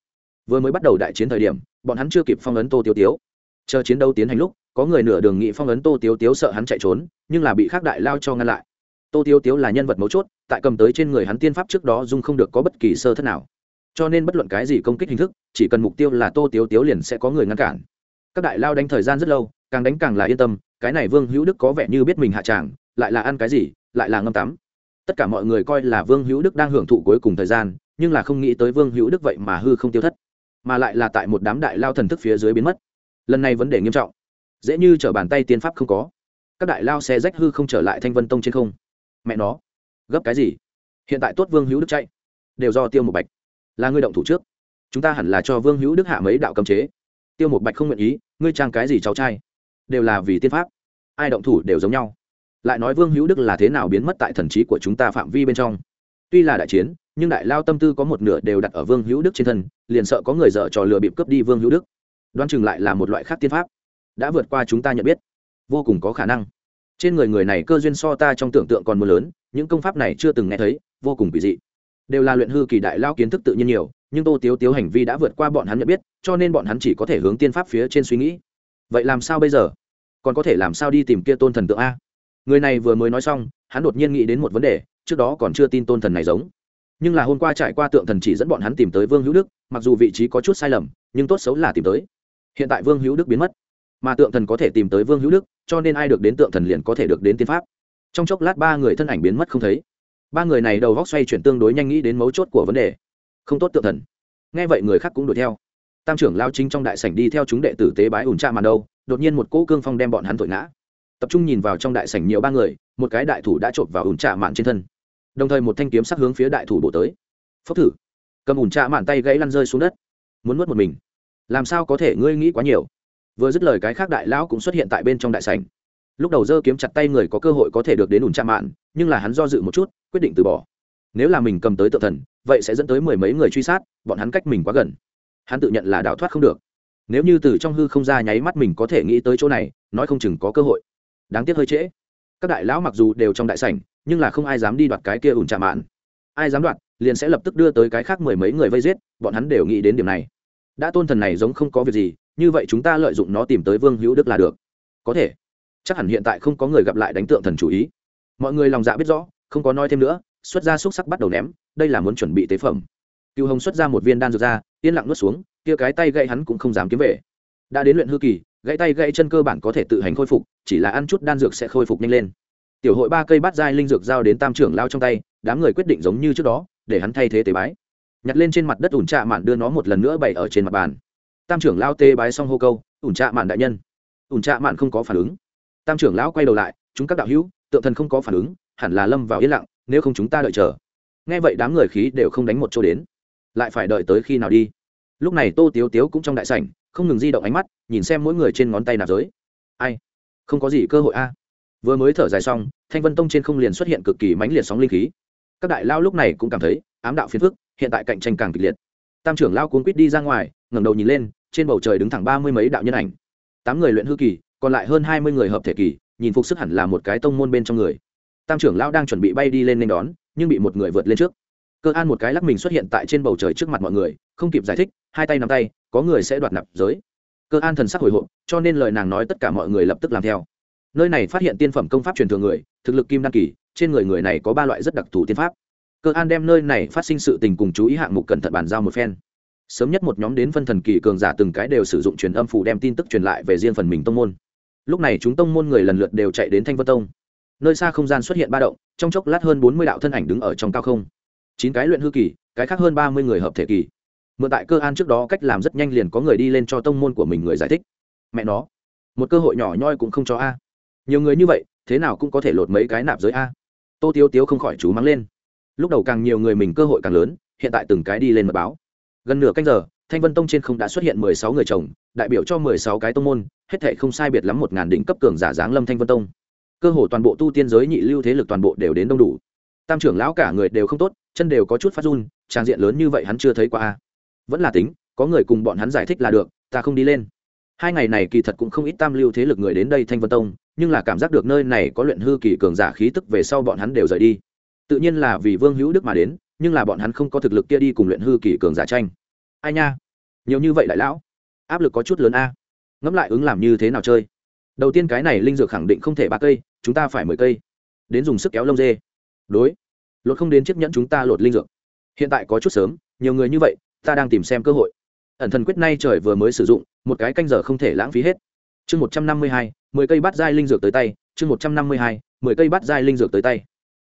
Vừa mới bắt đầu đại chiến thời điểm, bọn hắn chưa kịp phong ấn tô tiêu tiếu. Chờ chiến đấu tiến hành lúc, có người nửa đường nghị phong ấn tô tiêu tiếu sợ hắn chạy trốn, nhưng là bị khác đại lao cho ngăn lại tô tiêu tiếu là nhân vật mấu chốt, tại cầm tới trên người hắn tiên pháp trước đó dung không được có bất kỳ sơ thất nào. Cho nên bất luận cái gì công kích hình thức, chỉ cần mục tiêu là tô tiêu tiếu liền sẽ có người ngăn cản. Các đại lao đánh thời gian rất lâu, càng đánh càng là yên tâm, cái này vương hữu đức có vẻ như biết mình hạ tràng, lại là ăn cái gì, lại là ngâm tắm. Tất cả mọi người coi là vương hữu đức đang hưởng thụ cuối cùng thời gian, nhưng là không nghĩ tới vương hữu đức vậy mà hư không tiêu thất, mà lại là tại một đám đại lao thần thức phía dưới biến mất. Lần này vấn đề nghiêm trọng, dễ như t bàn tay tiên pháp không có. Các đại lao xe rách hư không trở lại thanh vân tông trên không mẹ nó, gấp cái gì? Hiện tại tốt vương hữu đức chạy, đều do tiêu một bạch. Là ngươi động thủ trước, chúng ta hẳn là cho vương hữu đức hạ mấy đạo cấm chế. Tiêu một bạch không nguyện ý, ngươi trang cái gì cháu trai? Đều là vì tiên pháp, ai động thủ đều giống nhau. Lại nói vương hữu đức là thế nào biến mất tại thần trí của chúng ta phạm vi bên trong? Tuy là đại chiến, nhưng đại lao tâm tư có một nửa đều đặt ở vương hữu đức trên thân, liền sợ có người dở trò lừa bịp cướp đi vương hữu đức. Đoan chừng lại là một loại khác tiên pháp, đã vượt qua chúng ta nhận biết. Vô cùng có khả năng trên người người này cơ duyên so ta trong tưởng tượng còn mưa lớn, những công pháp này chưa từng nghe thấy, vô cùng kỳ dị. Đều là luyện hư kỳ đại lao kiến thức tự nhiên nhiều, nhưng tô tiếu tiếu hành vi đã vượt qua bọn hắn nhận biết, cho nên bọn hắn chỉ có thể hướng tiên pháp phía trên suy nghĩ. Vậy làm sao bây giờ? Còn có thể làm sao đi tìm kia tôn thần tượng a? Người này vừa mới nói xong, hắn đột nhiên nghĩ đến một vấn đề, trước đó còn chưa tin tôn thần này giống. Nhưng là hôm qua trải qua tượng thần chỉ dẫn bọn hắn tìm tới vương hữu đức, mặc dù vị trí có chút sai lầm, nhưng tốt xấu là tìm tới. Hiện tại vương hữu đức biến mất mà tượng thần có thể tìm tới vương hữu đức, cho nên ai được đến tượng thần liền có thể được đến tiên pháp. Trong chốc lát ba người thân ảnh biến mất không thấy. Ba người này đầu góc xoay chuyển tương đối nhanh nghĩ đến mấu chốt của vấn đề. Không tốt tượng thần. Nghe vậy người khác cũng đuổi theo. Tam trưởng lao chính trong đại sảnh đi theo chúng đệ tử tế bái ủn cha màn đâu, đột nhiên một cỗ cương phong đem bọn hắn thổi ngã. Tập trung nhìn vào trong đại sảnh nhiều ba người, một cái đại thủ đã trộm vào ủn trạ mạn trên thân. Đồng thời một thanh kiếm sắc hướng phía đại thủ bổ tới. Phốc thử. Cầm ủn trạ mạn tay gãy lăn rơi xuống đất. Muốn nuốt một mình. Làm sao có thể? Ngươi nghĩ quá nhiều vừa dứt lời cái khác đại lão cũng xuất hiện tại bên trong đại sảnh. Lúc đầu dơ kiếm chặt tay người có cơ hội có thể được đến ủn trạ mạn, nhưng là hắn do dự một chút, quyết định từ bỏ. Nếu là mình cầm tới tự thần, vậy sẽ dẫn tới mười mấy người truy sát, bọn hắn cách mình quá gần. Hắn tự nhận là đào thoát không được. Nếu như từ trong hư không ra nháy mắt mình có thể nghĩ tới chỗ này, nói không chừng có cơ hội. Đáng tiếc hơi trễ. Các đại lão mặc dù đều trong đại sảnh, nhưng là không ai dám đi đoạt cái kia ủn trà mạn. Ai dám đoạt, liền sẽ lập tức đưa tới cái khác mười mấy người vây giết, bọn hắn đều nghĩ đến điểm này. Đã tôn thần này giống không có việc gì như vậy chúng ta lợi dụng nó tìm tới vương hữu đức là được. Có thể. Chắc hẳn hiện tại không có người gặp lại đánh tượng thần chủ ý. Mọi người lòng dạ biết rõ, không có nói thêm nữa, xuất ra xúc sắc bắt đầu ném, đây là muốn chuẩn bị tế phẩm. Cựu hồng xuất ra một viên đan dược ra, yên lặng nuốt xuống, kia cái tay gãy hắn cũng không dám kiếm về. Đã đến luyện hư kỳ, gãy tay gãy chân cơ bản có thể tự hành khôi phục, chỉ là ăn chút đan dược sẽ khôi phục nhanh lên. Tiểu hội ba cây bát giai linh dược giao đến tam trưởng lao trong tay, đám người quyết định giống như trước đó, để hắn thay thế tế bái. Nhặt lên trên mặt đất ủn trạ mạn đưa nó một lần nữa bày ở trên mặt bàn tam trưởng lao tê bái xong hô câu, ủn trạ mạn đại nhân. Ủn trạ mạn không có phản ứng. Tam trưởng lão quay đầu lại, chúng các đạo hữu, tượng thần không có phản ứng, hẳn là lâm vào yên lặng, nếu không chúng ta đợi chờ. Nghe vậy đám người khí đều không đánh một chỗ đến. Lại phải đợi tới khi nào đi? Lúc này tô tiếu tiếu cũng trong đại sảnh, không ngừng di động ánh mắt, nhìn xem mỗi người trên ngón tay nạp giới. Ai? Không có gì cơ hội a. Vừa mới thở dài xong, thanh vân tông trên không liền xuất hiện cực kỳ mãnh liệt sóng linh khí. Các đại lao lúc này cũng cảm thấy ám đạo phiền phức, hiện tại cạnh tranh càng kịch liệt tam trưởng lao cuốn quýt đi ra ngoài, ngẩng đầu nhìn lên, trên bầu trời đứng thẳng ba mươi mấy đạo nhân ảnh. Tám người luyện hư kỳ, còn lại hơn hai mươi người hợp thể kỳ, nhìn phục sức hẳn là một cái tông môn bên trong người. Tam trưởng lao đang chuẩn bị bay đi lên nên đón, nhưng bị một người vượt lên trước. Cơ an một cái lắc mình xuất hiện tại trên bầu trời trước mặt mọi người, không kịp giải thích, hai tay nắm tay, có người sẽ đoạt nạp giới. Cơ an thần sắc hồi hộp, cho nên lời nàng nói tất cả mọi người lập tức làm theo. Nơi này phát hiện tiên phẩm công pháp truyền thường người, thực lực kim đăng kỳ, trên người người này có ba loại rất đặc thù tiên pháp cơ an đem nơi này phát sinh sự tình cùng chú ý hạng mục cẩn thận bàn giao một phen. Sớm nhất một nhóm đến phân thần kỳ cường giả từng cái đều sử dụng truyền âm phủ đem tin tức truyền lại về riêng phần mình tông môn. Lúc này chúng tông môn người lần lượt đều chạy đến thanh vân tông. Nơi xa không gian xuất hiện ba động, trong chốc lát hơn bốn mươi đạo thân ảnh đứng ở trong cao không. Chín cái luyện hư kỳ, cái khác hơn ba mươi người hợp thể kỳ. Mượn tại cơ an trước đó cách làm rất nhanh liền có người đi lên cho tông môn của mình người giải thích. Mẹ nó, một cơ hội nhỏ nhoi cũng không cho a. Nhiều người như vậy, thế nào cũng có thể lột mấy cái nạp giới a. Tô tiêu tiếu không khỏi chú mắng lên lúc đầu càng nhiều người mình cơ hội càng lớn, hiện tại từng cái đi lên mật báo. Gần nửa canh giờ, thanh vân tông trên không đã xuất hiện mười sáu người chồng, đại biểu cho mười sáu cái tông môn, hết thệ không sai biệt lắm một ngàn đỉnh cấp cường giả giáng lâm thanh vân tông. Cơ hồ toàn bộ tu tiên giới nhị lưu thế lực toàn bộ đều đến đông đủ. Tam trưởng lão cả người đều không tốt, chân đều có chút phát run trang diện lớn như vậy hắn chưa thấy qua vẫn là tính, có người cùng bọn hắn giải thích là được, ta không đi lên. Hai ngày này kỳ thật cũng không ít tam lưu thế lực người đến đây thanh vân tông, nhưng là cảm giác được nơi này có luyện hư kỳ cường giả khí tức về sau bọn hắn đều rời đi tự nhiên là vì vương hữu đức mà đến, nhưng là bọn hắn không có thực lực kia đi cùng luyện hư kỳ cường giả tranh. Ai nha? Nhiều như vậy đại lão, áp lực có chút lớn a. Ngẫm lại ứng làm như thế nào chơi. Đầu tiên cái này linh dược khẳng định không thể ba cây, chúng ta phải mười cây. Đến dùng sức kéo lông dê. Đối. Lột không đến chiếc nhẫn chúng ta lột linh dược. Hiện tại có chút sớm, nhiều người như vậy, ta đang tìm xem cơ hội. Ẩn thần quyết nay trời vừa mới sử dụng, một cái canh giờ không thể lãng phí hết. Chương một trăm năm mươi hai, mười cây bát giai linh dược tới tay, chương một trăm năm mươi hai, mười cây bát giai linh dược tới tay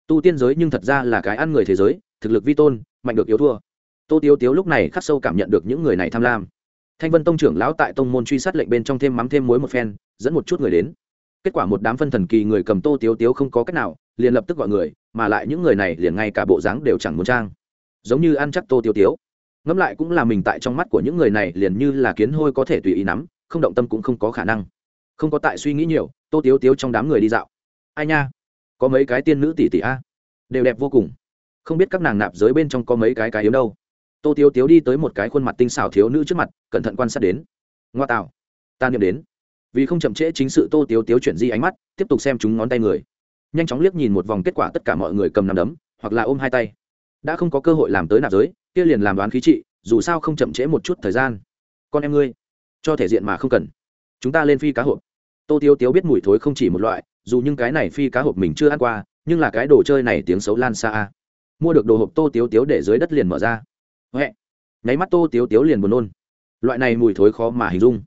tu tiên giới nhưng thật ra là cái ăn người thế giới, thực lực vi tôn, mạnh được yếu thua. Tô tiêu tiếu lúc này khắc sâu cảm nhận được những người này tham lam. Thanh vân tông trưởng lão tại tông môn truy sát lệnh bên trong thêm mắm thêm muối một phen, dẫn một chút người đến. Kết quả một đám phân thần kỳ người cầm tô tiếu tiếu không có cách nào, liền lập tức gọi người, mà lại những người này liền ngay cả bộ dáng đều chẳng muốn trang. Giống như ăn chắc tô tiếu tiếu. Ngẫm lại cũng là mình tại trong mắt của những người này liền như là kiến hôi có thể tùy ý nắm, không động tâm cũng không có khả năng. Không có tại suy nghĩ nhiều, tô tiếu tiếu trong đám người đi dạo. Ai nha? Có mấy cái tiên nữ tỷ tỷ a. Đều đẹp vô cùng. Không biết các nàng nạp giới bên trong có mấy cái cái yếu đâu. Tô tiếu tiếu đi tới một cái khuôn mặt tinh xảo thiếu nữ trước mặt, cẩn thận quan sát đến. Ngoa tạo. Ta niệm đến. Vì không chậm trễ chính sự tô tiếu tiếu chuyển di ánh mắt, tiếp tục xem chúng ngón tay người. Nhanh chóng liếc nhìn một vòng kết quả tất cả mọi người cầm nằm đấm, hoặc là ôm hai tay. Đã không có cơ hội làm tới nạp giới, kia liền làm đoán khí trị, dù sao không chậm trễ một chút thời gian. Con em ngươi, cho thể diện mà không cần. Chúng ta lên phi cá hộp. Tô tiêu tiếu biết mùi thối không chỉ một loại dù những cái này phi cá hộp mình chưa ăn qua, nhưng là cái đồ chơi này tiếng xấu lan xa mua được đồ hộp tô tiếu tiếu để dưới đất liền mở ra. Huệ. Nháy mắt tô tiếu tiếu liền buồn nôn. Loại này mùi thối khó mà hình dung.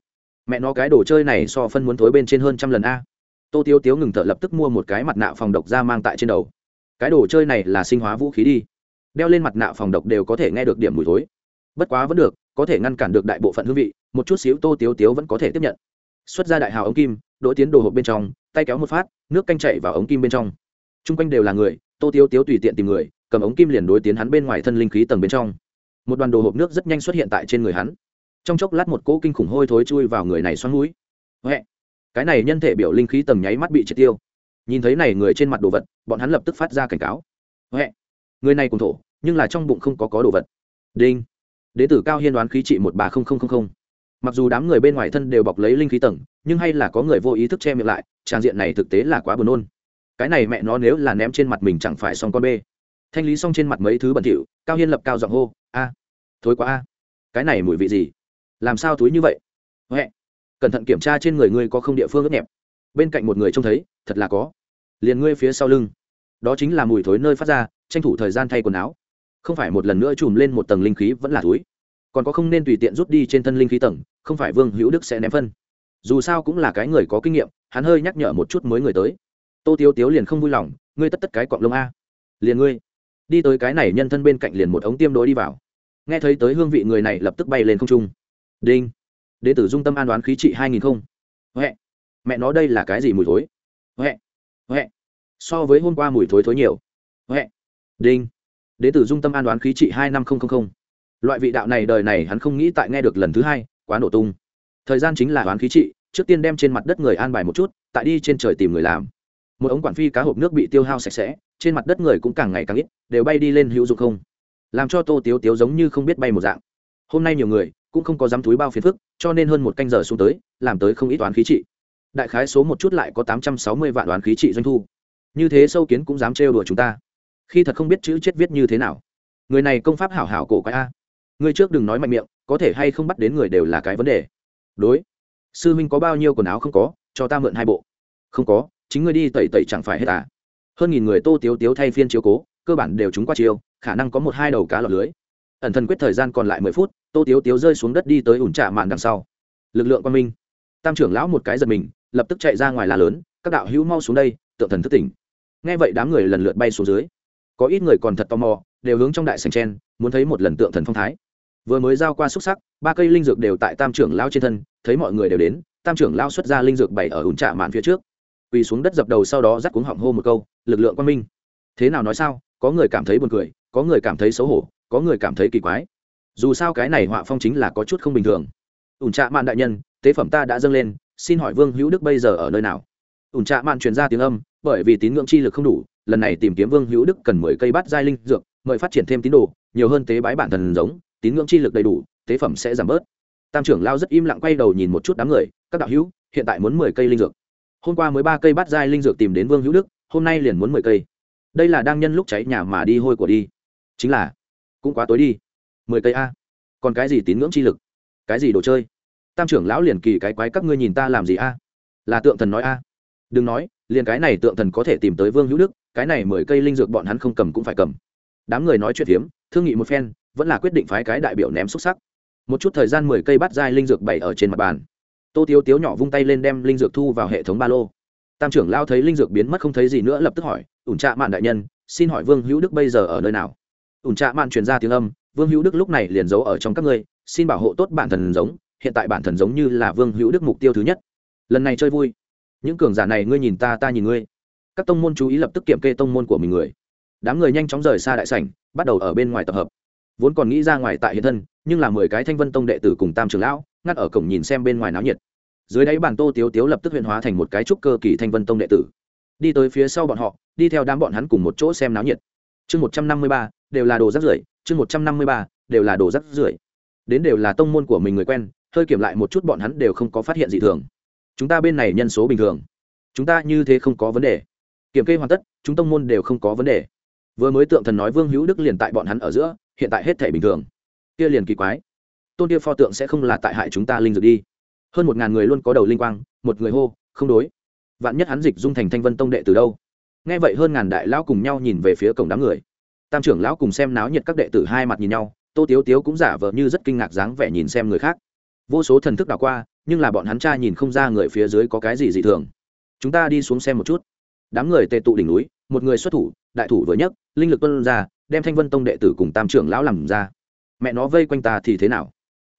Mẹ nó cái đồ chơi này so phân muốn thối bên trên hơn trăm lần a. Tô tiếu tiếu ngừng thở lập tức mua một cái mặt nạ phòng độc ra mang tại trên đầu. Cái đồ chơi này là sinh hóa vũ khí đi. Đeo lên mặt nạ phòng độc đều có thể nghe được điểm mùi thối. Bất quá vẫn được, có thể ngăn cản được đại bộ phận hương vị, một chút xíu tô tiếu tiếu vẫn có thể tiếp nhận. Xuất ra đại hào ống kim, đỗ tiến đồ hộp bên trong tay kéo một phát, nước canh chạy vào ống kim bên trong. T r u n g quanh đều là người, tô tiếu tiếu tùy tiện tìm người, cầm ống kim liền đối tiến hắn bên ngoài thân linh khí tầng bên trong. Một đoàn đồ hộp nước rất nhanh xuất hiện tại trên người hắn. Trong chốc lát một cỗ kinh khủng hôi thối chui vào người này xoắn núi huệ! Cái này nhân thể biểu linh khí tầng nháy mắt bị triệt tiêu. Nhìn thấy này người trên mặt đồ vật, bọn hắn lập tức phát ra cảnh cáo. Huệ! Người này cùng thổ, nhưng là trong bụng không có có đồ vật. Đinh! Đế tử cao hiên đoán khí trị một ba mặc dù đám người bên ngoài thân đều bọc lấy linh khí tầng, nhưng hay là có người vô ý thức che miệng lại trang diện này thực tế là quá buồn nôn. Cái này mẹ nó nếu là ném trên mặt mình chẳng phải xong con bê. Thanh lý xong trên mặt mấy thứ bẩn thỉu, cao hiên lập cao giọng hô, a, thối quá a. Cái này mùi vị gì? Làm sao thúi như vậy? Huệ cẩn thận kiểm tra trên người ngươi có không địa phương ướt nhẹp. Bên cạnh một người trông thấy, thật là có. Liền ngươi phía sau lưng. Đó chính là mùi thối nơi phát ra, tranh thủ thời gian thay quần áo. Không phải một lần nữa chùm lên một tầng linh khí vẫn là thúi còn có không nên tùy tiện rút đi trên thân linh khí tầng, không phải vương hữu đức sẽ ném phân. Dù sao cũng là cái người có kinh nghiệm, hắn hơi nhắc nhở một chút mới người tới. Tô tiếu tiếu liền không vui lòng, ngươi tất tất cái cọng lông a. Liền ngươi. Đi tới cái này nhân thân bên cạnh liền một ống tiêm đối đi vào. Nghe thấy tới hương vị người này lập tức bay lên không trung. Đinh. Đ tử dung tâm an đoán khí trị hai nghìn không. Huệ. Mẹ nói đây là cái gì mùi thối? Huệ. Huệ. So với hôm qua mùi thối thối nhiều. Huệ. Đinh. Đ tử dung tâm an đoán khí trị hai năm không không không loại vị đạo này đời này hắn không nghĩ tại nghe được lần thứ hai, quá nổ tung. Thời gian chính là đoán khí trị, trước tiên đem trên mặt đất người an bài một chút, tại đi trên trời tìm người làm. Một ống quản phi cá hộp nước bị tiêu hao sạch sẽ, trên mặt đất người cũng càng ngày càng ít, đều bay đi lên hữu dụng không. Làm cho tô tiếu tiếu giống như không biết bay một dạng. Hôm nay nhiều người, cũng không có dám túi bao phiền phức, cho nên hơn một canh giờ xuống tới, làm tới không ít toán khí trị. Đại khái số một chút lại có tám trăm sáu mươi vạn đoán khí trị doanh thu. Như thế sâu kiến cũng dám trêu đùa chúng ta. Khi thật không biết chữ chết viết như thế nào. Người này công pháp hảo hảo cổ quái a ngươi trước đừng nói mạnh miệng, có thể hay không bắt đến người đều là cái vấn đề. Đối. Sư minh có bao nhiêu quần áo không có, cho ta mượn hai bộ. Không có, chính ngươi đi tẩy tẩy chẳng phải hết à? Hơn nghìn người tô tiếu tiếu thay phiên chiếu cố, cơ bản đều trúng qua chiêu, khả năng có một hai đầu cá lọt lưới. Ẩn thần quyết thời gian còn lại mười phút, tô tiếu tiếu rơi xuống đất đi tới ủn trạ mạn đằng sau. Lực lượng quan minh. Tam trưởng lão một cái giật mình, lập tức chạy ra ngoài là lớn, các đạo hữu mau xuống đây, tượng thần thức tỉnh. Nghe vậy đám người lần lượt bay xuống dưới. Có ít người còn thật tò mò, đều hướng trong đại sành chen, muốn thấy một lần tượng thần phong thái vừa mới giao qua xúc sắc, ba cây linh dược đều tại tam trưởng lao trên thân, thấy mọi người đều đến, tam trưởng lao xuất ra linh dược bày ở ủn trạ mạn phía trước. Quỳ xuống đất dập đầu sau đó dắt cuống họng hô một câu, lực lượng quan minh. Thế nào nói sao? Có người cảm thấy buồn cười, có người cảm thấy xấu hổ, có người cảm thấy kỳ quái. Dù sao cái này họa phong chính là có chút không bình thường. Ủn trạ mạn đại nhân, tế phẩm ta đã dâng lên, xin hỏi vương hữu đức bây giờ ở nơi nào? Ủn trạ mạn truyền ra tiếng âm, bởi vì tín ngưỡng chi lực không đủ, lần này tìm kiếm vương hữu đức cần mười cây bát giai linh dược, mời phát triển thêm tín đồ, nhiều hơn tế bái bản thần giống tín ngưỡng chi lực đầy đủ, tế phẩm sẽ giảm bớt. Tam trưởng lao rất im lặng quay đầu nhìn một chút đám người, các đạo hữu, hiện tại muốn mười cây linh dược. Hôm qua mới ba cây bát giai linh dược tìm đến vương hữu đức, hôm nay liền muốn mười cây. Đây là đang nhân lúc cháy nhà mà đi hôi của đi. Chính là, cũng quá tối đi. Mười cây a. Còn cái gì tín ngưỡng chi lực? Cái gì đồ chơi? Tam trưởng lão liền kỳ cái quái, các ngươi nhìn ta làm gì a? Là tượng thần nói a. Đừng nói, liền cái này tượng thần có thể tìm tới vương hữu đức, cái này mười cây linh dược bọn hắn không cầm cũng phải cầm. Đám người nói chuyện hiếm thương nghị một phen vẫn là quyết định phái cái đại biểu ném xúc sắc. Một chút thời gian mười cây bắt giai linh dược bày ở trên mặt bàn. Tô tiếu tiếu nhỏ vung tay lên đem linh dược thu vào hệ thống ba lô. Tam trưởng lao thấy linh dược biến mất không thấy gì nữa lập tức hỏi, ủn trạ mạn đại nhân, xin hỏi vương hữu đức bây giờ ở nơi nào? Ủn trạ mạn truyền ra tiếng âm, vương hữu đức lúc này liền giấu ở trong các ngươi, xin bảo hộ tốt bản thần giống, hiện tại bản thần giống như là vương hữu đức mục tiêu thứ nhất. Lần này chơi vui. Những cường giả này ngươi nhìn ta ta nhìn ngươi. Các tông môn chú ý lập tức kiểm kê tông môn của mình người. Đám người nhanh chóng rời xa đại sảnh, bắt đầu ở bên ngoài tập hợp vốn còn nghĩ ra ngoài tại hiện thân, nhưng là mười cái thanh vân tông đệ tử cùng tam trưởng lão, ngắt ở cổng nhìn xem bên ngoài náo nhiệt. Dưới đáy bàn tô tiếu tiếu lập tức huyện hóa thành một cái trúc cơ kỳ thanh vân tông đệ tử. Đi tới phía sau bọn họ, đi theo đám bọn hắn cùng một chỗ xem náo nhiệt. Chương một trăm năm mươi ba, đều là đồ rác rưởi. Chương một trăm năm mươi ba, đều là đồ rác rưởi. Đến đều là tông môn của mình người quen, hơi kiểm lại một chút bọn hắn đều không có phát hiện gì thường. Chúng ta bên này nhân số bình thường. Chúng ta như thế không có vấn đề. Kiểm kê hoàn tất, chúng tông môn đều không có vấn đề vừa mới tượng thần nói vương hữu đức liền tại bọn hắn ở giữa, hiện tại hết thể bình thường. Kia liền kỳ quái. Tôn kia pho tượng sẽ không là tại hại chúng ta linh dược đi. Hơn một ngàn người luôn có đầu linh quang, một người hô, không đối. Vạn nhất hắn dịch dung thành thanh vân tông đệ từ đâu? Nghe vậy hơn ngàn đại lão cùng nhau nhìn về phía cổng đám người. Tam trưởng lão cùng xem náo nhiệt các đệ tử hai mặt nhìn nhau, tô tiếu tiếu cũng giả vờ như rất kinh ngạc dáng vẻ nhìn xem người khác. Vô số thần thức đảo qua, nhưng là bọn hắn cha nhìn không ra người phía dưới có cái gì dị thường. Chúng ta đi xuống xem một chút. Đám người tề tụ đỉnh núi, một người xuất thủ đại thủ vừa nhấc, linh lực tuân ra, đem thanh vân tông đệ tử cùng tam trưởng lão làm ra. Mẹ nó vây quanh ta thì thế nào?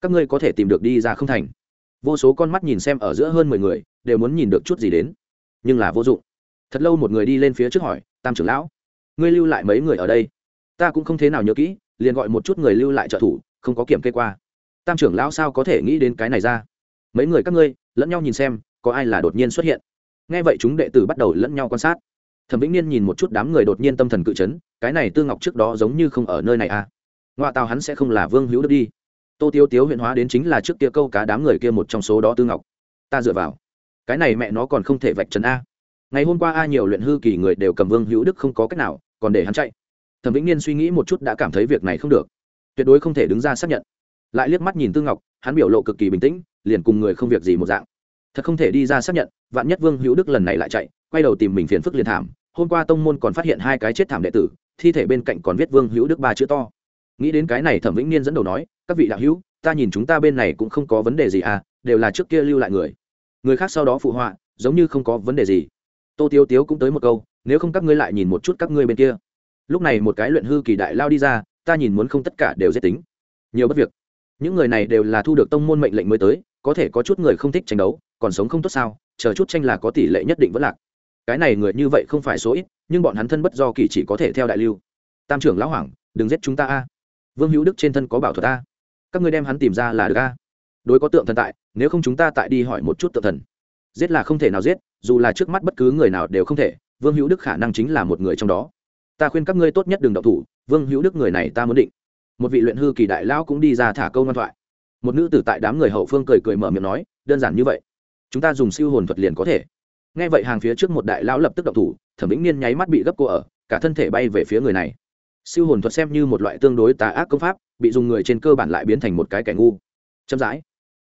Các ngươi có thể tìm được đi ra không thành. Vô số con mắt nhìn xem ở giữa hơn mười người, đều muốn nhìn được chút gì đến. Nhưng là vô dụng. Thật lâu một người đi lên phía trước hỏi, tam trưởng lão, ngươi lưu lại mấy người ở đây? Ta cũng không thế nào nhớ kỹ, liền gọi một chút người lưu lại trợ thủ, không có kiểm kê qua. Tam trưởng lão sao có thể nghĩ đến cái này ra? Mấy người các ngươi, lẫn nhau nhìn xem, có ai là đột nhiên xuất hiện? Nghe vậy chúng đệ tử bắt đầu lẫn nhau quan sát thẩm vĩnh niên nhìn một chút đám người đột nhiên tâm thần cự chấn, cái này tư ngọc trước đó giống như không ở nơi này à? Ngoại tàu hắn sẽ không là vương hữu đức đi. Tô tiêu tiếu huyện hóa đến chính là trước kia câu cá đám người kia một trong số đó tư ngọc. Ta dựa vào. Cái này mẹ nó còn không thể vạch trần a. Ngày hôm qua a nhiều luyện hư kỳ người đều cầm vương hữu đức không có cách nào, còn để hắn chạy. Thẩm vĩnh niên suy nghĩ một chút đã cảm thấy việc này không được. Tuyệt đối không thể đứng ra xác nhận. Lại liếc mắt nhìn tư ngọc, hắn biểu lộ cực kỳ bình tĩnh, liền cùng người không việc gì một dạng. Thật không thể đi ra xác nhận, vạn nhất vương hữu đức lần này lại chạy, quay đầu tìm mình phiền phức liền thảm hôm qua tông môn còn phát hiện hai cái chết thảm đệ tử, thi thể bên cạnh còn viết vương hữu đức ba chữ to. Nghĩ đến cái này thẩm vĩnh niên dẫn đầu nói, các vị đạo hữu, ta nhìn chúng ta bên này cũng không có vấn đề gì à đều là trước kia lưu lại người. Người khác sau đó phụ họa, giống như không có vấn đề gì. Tô tiêu tiếu cũng tới một câu, nếu không các ngươi lại nhìn một chút các ngươi bên kia. Lúc này một cái luyện hư kỳ đại lao đi ra, ta nhìn muốn không tất cả đều dễ tính. Nhiều bất việc. Những người này đều là thu được tông môn mệnh lệnh mới tới, có thể có chút người không thích tranh đấu, còn sống không tốt sao, chờ chút tranh là có tỷ lệ nhất định vẫn lạc cái này người như vậy không phải số ít, nhưng bọn hắn thân bất do kỳ chỉ có thể theo đại lưu. Tam trưởng lão hoàng đừng giết chúng ta a. Vương hữu đức trên thân có bảo thuật a. Các ngươi đem hắn tìm ra là được a. Đối có tượng thần tại, nếu không chúng ta tại đi hỏi một chút tượng thần. Giết là không thể nào giết, dù là trước mắt bất cứ người nào đều không thể, vương hữu đức khả năng chính là một người trong đó. Ta khuyên các ngươi tốt nhất đừng độc thủ, vương hữu đức người này ta muốn định. Một vị luyện hư kỳ đại lão cũng đi ra thả câu ngoan thoại. Một nữ tử tại đám người hậu phương cười cười mở miệng nói, đơn giản như vậy. Chúng ta dùng siêu hồn thuật liền có thể nghe vậy hàng phía trước một đại lão lập tức động thủ, thẩm vĩnh niên nháy mắt bị gấp cô ở, cả thân thể bay về phía người này. Siêu hồn thuật xem như một loại tương đối tà ác công pháp, bị dùng người trên cơ bản lại biến thành một cái kẻ ngu. Chậm rãi.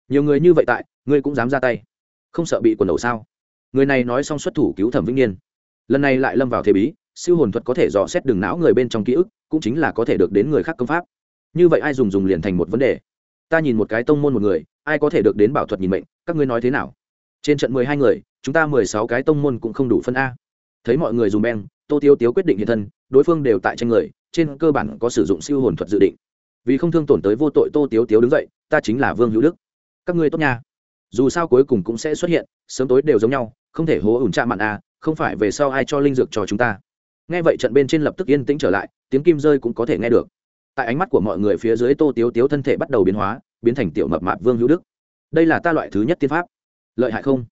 Nhiều người như vậy tại, ngươi cũng dám ra tay. Không sợ bị quần đầu sao? Người này nói xong xuất thủ cứu thẩm vĩnh niên. Lần này lại lâm vào thế bí, siêu hồn thuật có thể dò xét đường não người bên trong ký ức, cũng chính là có thể được đến người khác công pháp. Như vậy ai dùng dùng liền thành một vấn đề. Ta nhìn một cái tông môn một người, ai có thể được đến bảo thuật nhìn mệnh, các ngươi nói thế nào? Trên trận mười hai người chúng ta mười sáu cái tông môn cũng không đủ phân a. Thấy mọi người dùng beng, tô tiêu tiếu quyết định hiện thân, đối phương đều tại tranh người, trên cơ bản có sử dụng siêu hồn thuật dự định. Vì không thương tổn tới vô tội tô tiếu tiếu đứng dậy, ta chính là vương hữu đức. Các ngươi tốt nha. Dù sao cuối cùng cũng sẽ xuất hiện, sớm tối đều giống nhau, không thể hố ủn chạm mặn a, không phải về sau ai cho linh dược cho chúng ta. Nghe vậy trận bên trên lập tức yên tĩnh trở lại, tiếng kim rơi cũng có thể nghe được. Tại ánh mắt của mọi người phía dưới tô tiếu tiếu thân thể bắt đầu biến hóa, biến thành tiểu mập mạp vương hữu đức. Đây là ta loại thứ nhất tiên pháp. Lợi hại không?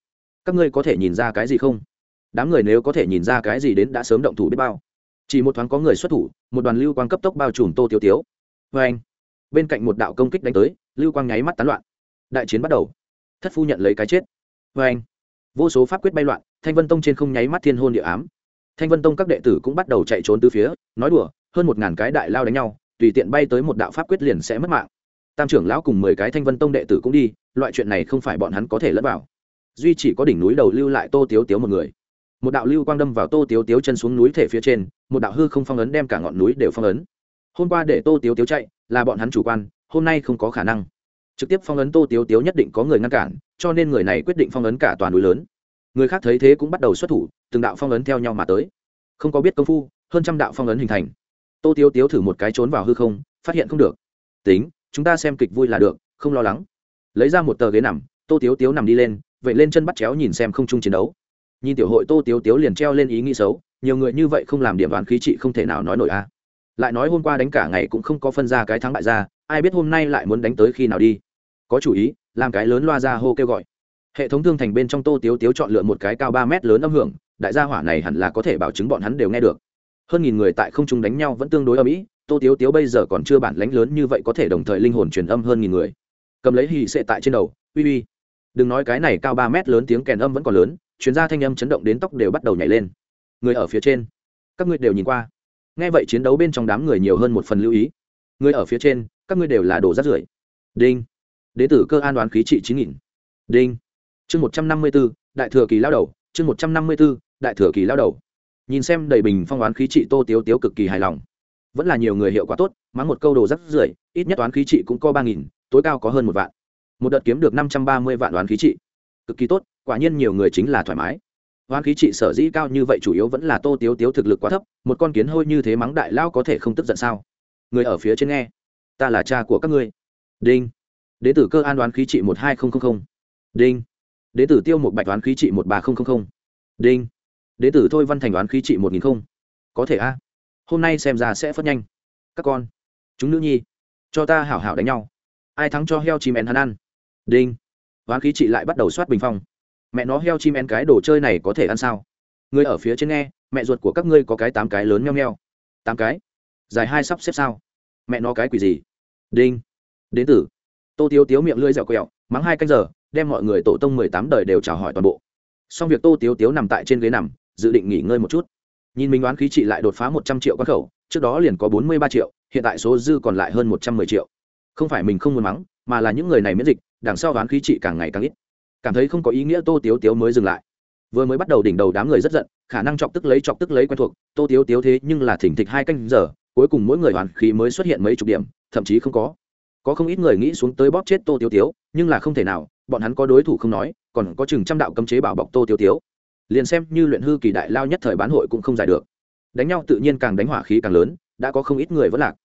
Các ngươi có thể nhìn ra cái gì không? Đám người nếu có thể nhìn ra cái gì đến đã sớm động thủ biết bao. Chỉ một thoáng có người xuất thủ, một đoàn lưu quang cấp tốc bao trùm tô tiêu tiếu. Vê anh, bên cạnh một đạo công kích đánh tới, lưu quang nháy mắt tán loạn. Đại chiến bắt đầu. Thất phu nhận lấy cái chết. Vê anh, vô số pháp quyết bay loạn, thanh vân tông trên không nháy mắt thiên hôn địa ám. Thanh vân tông các đệ tử cũng bắt đầu chạy trốn từ phía, nói đùa, hơn một ngàn cái đại lao đánh nhau, tùy tiện bay tới một đạo pháp quyết liền sẽ mất mạng. Tam trưởng lão cùng mười cái thanh vân tông đệ tử cũng đi, loại chuyện này không phải bọn hắn có thể lẫn vào duy chỉ có đỉnh núi đầu lưu lại tô tiếu tiếu một người. Một đạo lưu quang đâm vào tô tiếu tiếu chân xuống núi thể phía trên, một đạo hư không phong ấn đem cả ngọn núi đều phong ấn. Hôm qua để tô tiếu tiếu chạy, là bọn hắn chủ quan, hôm nay không có khả năng. Trực tiếp phong ấn tô tiếu tiếu nhất định có người ngăn cản, cho nên người này quyết định phong ấn cả toàn núi lớn. Người khác thấy thế cũng bắt đầu xuất thủ, từng đạo phong ấn theo nhau mà tới. Không có biết công phu, hơn trăm đạo phong ấn hình thành. Tô tiếu tiếu thử một cái trốn vào hư không, phát hiện không được. Tính, chúng ta xem kịch vui là được, không lo lắng. Lấy ra một tờ ghế nằm, tô tiếu tiếu nằm đi lên vậy lên chân bắt chéo nhìn xem không chung chiến đấu. Nhìn tiểu hội tô tiếu tiếu liền treo lên ý nghĩ xấu, nhiều người như vậy không làm điểm đoán khí trị không thể nào nói nổi a. Lại nói hôm qua đánh cả ngày cũng không có phân ra cái thắng bại ra, ai biết hôm nay lại muốn đánh tới khi nào đi. Có chủ ý, làm cái lớn loa ra hô kêu gọi. Hệ thống thương thành bên trong tô tiếu tiếu chọn lựa một cái cao ba mét lớn âm hưởng, đại gia hỏa này hẳn là có thể bảo chứng bọn hắn đều nghe được. Hơn nghìn người tại không trung đánh nhau vẫn tương đối âm ỉ tô tiếu tiếu bây giờ còn chưa bản lánh lớn như vậy có thể đồng thời linh hồn truyền âm hơn nghìn người. Cầm lấy hì sệ tại trên đầu, uy uy đừng nói cái này cao ba mét lớn tiếng kèn âm vẫn còn lớn, chuyên gia thanh âm chấn động đến tóc đều bắt đầu nhảy lên. Người ở phía trên. Các ngươi đều nhìn qua. Nghe vậy chiến đấu bên trong đám người nhiều hơn một phần lưu ý. Người ở phía trên, các ngươi đều là đồ rát rưởi. Đinh. Đế tử cơ an đoán khí trị chín nghìn. Đinh. Chương một trăm năm mươi bốn đại thừa kỳ lao đầu, chương một trăm năm mươi b ố đại thừa kỳ lao đầu. Nhìn xem đầy bình phong oán khí trị tô tiếu tiếu cực kỳ hài lòng. Vẫn là nhiều người hiệu quả tốt, mắng một câu đồ rắc rưởi, ít nhất oán khí trị cũng có ba nghìn, tối cao có hơn một vạn một đợt kiếm được năm trăm ba mươi vạn đoán khí trị. Cực kỳ tốt, quả nhiên nhiều người chính là thoải mái. Hoan khí trị sở dĩ cao như vậy chủ yếu vẫn là tô tiếu tiếu thực lực quá thấp, một con kiến hôi như thế mắng đại lao có thể không tức giận sao? Người ở phía trên nghe. Ta là cha của các ngươi. Đinh. Đế tử cơ an đoán khí trị một hai nghìn đinh. Đế tử tiêu một bạch đoán khí trị một ba nghìn đinh. Đế tử thôi văn thành đoán khí trị một nghìn không. Có thể a. Hôm nay xem ra sẽ phất nhanh. Các con. Chúng nữ nhi. Cho ta hảo hảo đánh nhau. Ai thắng cho heo chim én hắn ăn đinh. Đoán khí chị lại bắt đầu soát bình phong. Mẹ nó heo chim en cái đồ chơi này có thể ăn sao? Người ở phía trên nghe, mẹ ruột của các ngươi có cái tám cái lớn nheo nheo tám cái? Dài hai sắp xếp sao? Mẹ nó cái quỷ gì? Đinh. Đến tử tô tiếu tiếu miệng lưỡi dẻo quẹo, mắng hai canh giờ, đem mọi người tổ tông mười tám đời đều chào hỏi toàn bộ. Xong việc tô tiếu tiếu nằm tại trên ghế nằm, dự định nghỉ ngơi một chút. Nhìn mình đoán khí trị lại đột phá một trăm triệu quan khẩu, trước đó liền có bốn mươi ba triệu, hiện tại số dư còn lại hơn một trăm mười triệu. Không phải mình không muốn mắng mà là những người này miễn dịch, đằng sau ván khí trị càng ngày càng ít. Cảm thấy không có ý nghĩa tô tiếu tiếu mới dừng lại. Vừa mới bắt đầu đỉnh đầu đám người rất giận, khả năng chọc tức lấy chọc tức lấy quen thuộc, tô tiếu tiếu thế nhưng là thỉnh thịch hai canh giờ, cuối cùng mỗi người hoàn khí mới xuất hiện mấy chục điểm, thậm chí không có. Có không ít người nghĩ xuống tới bóp chết tô tiếu tiếu, nhưng là không thể nào, bọn hắn có đối thủ không nói, còn có chừng trăm đạo cấm chế bảo bọc tô tiếu tiếu. Liền xem như luyện hư kỳ đại lao nhất thời bán hội cũng không giải được. Đánh nhau tự nhiên càng đánh hỏa khí càng lớn, đã có không ít người vẫn lạc.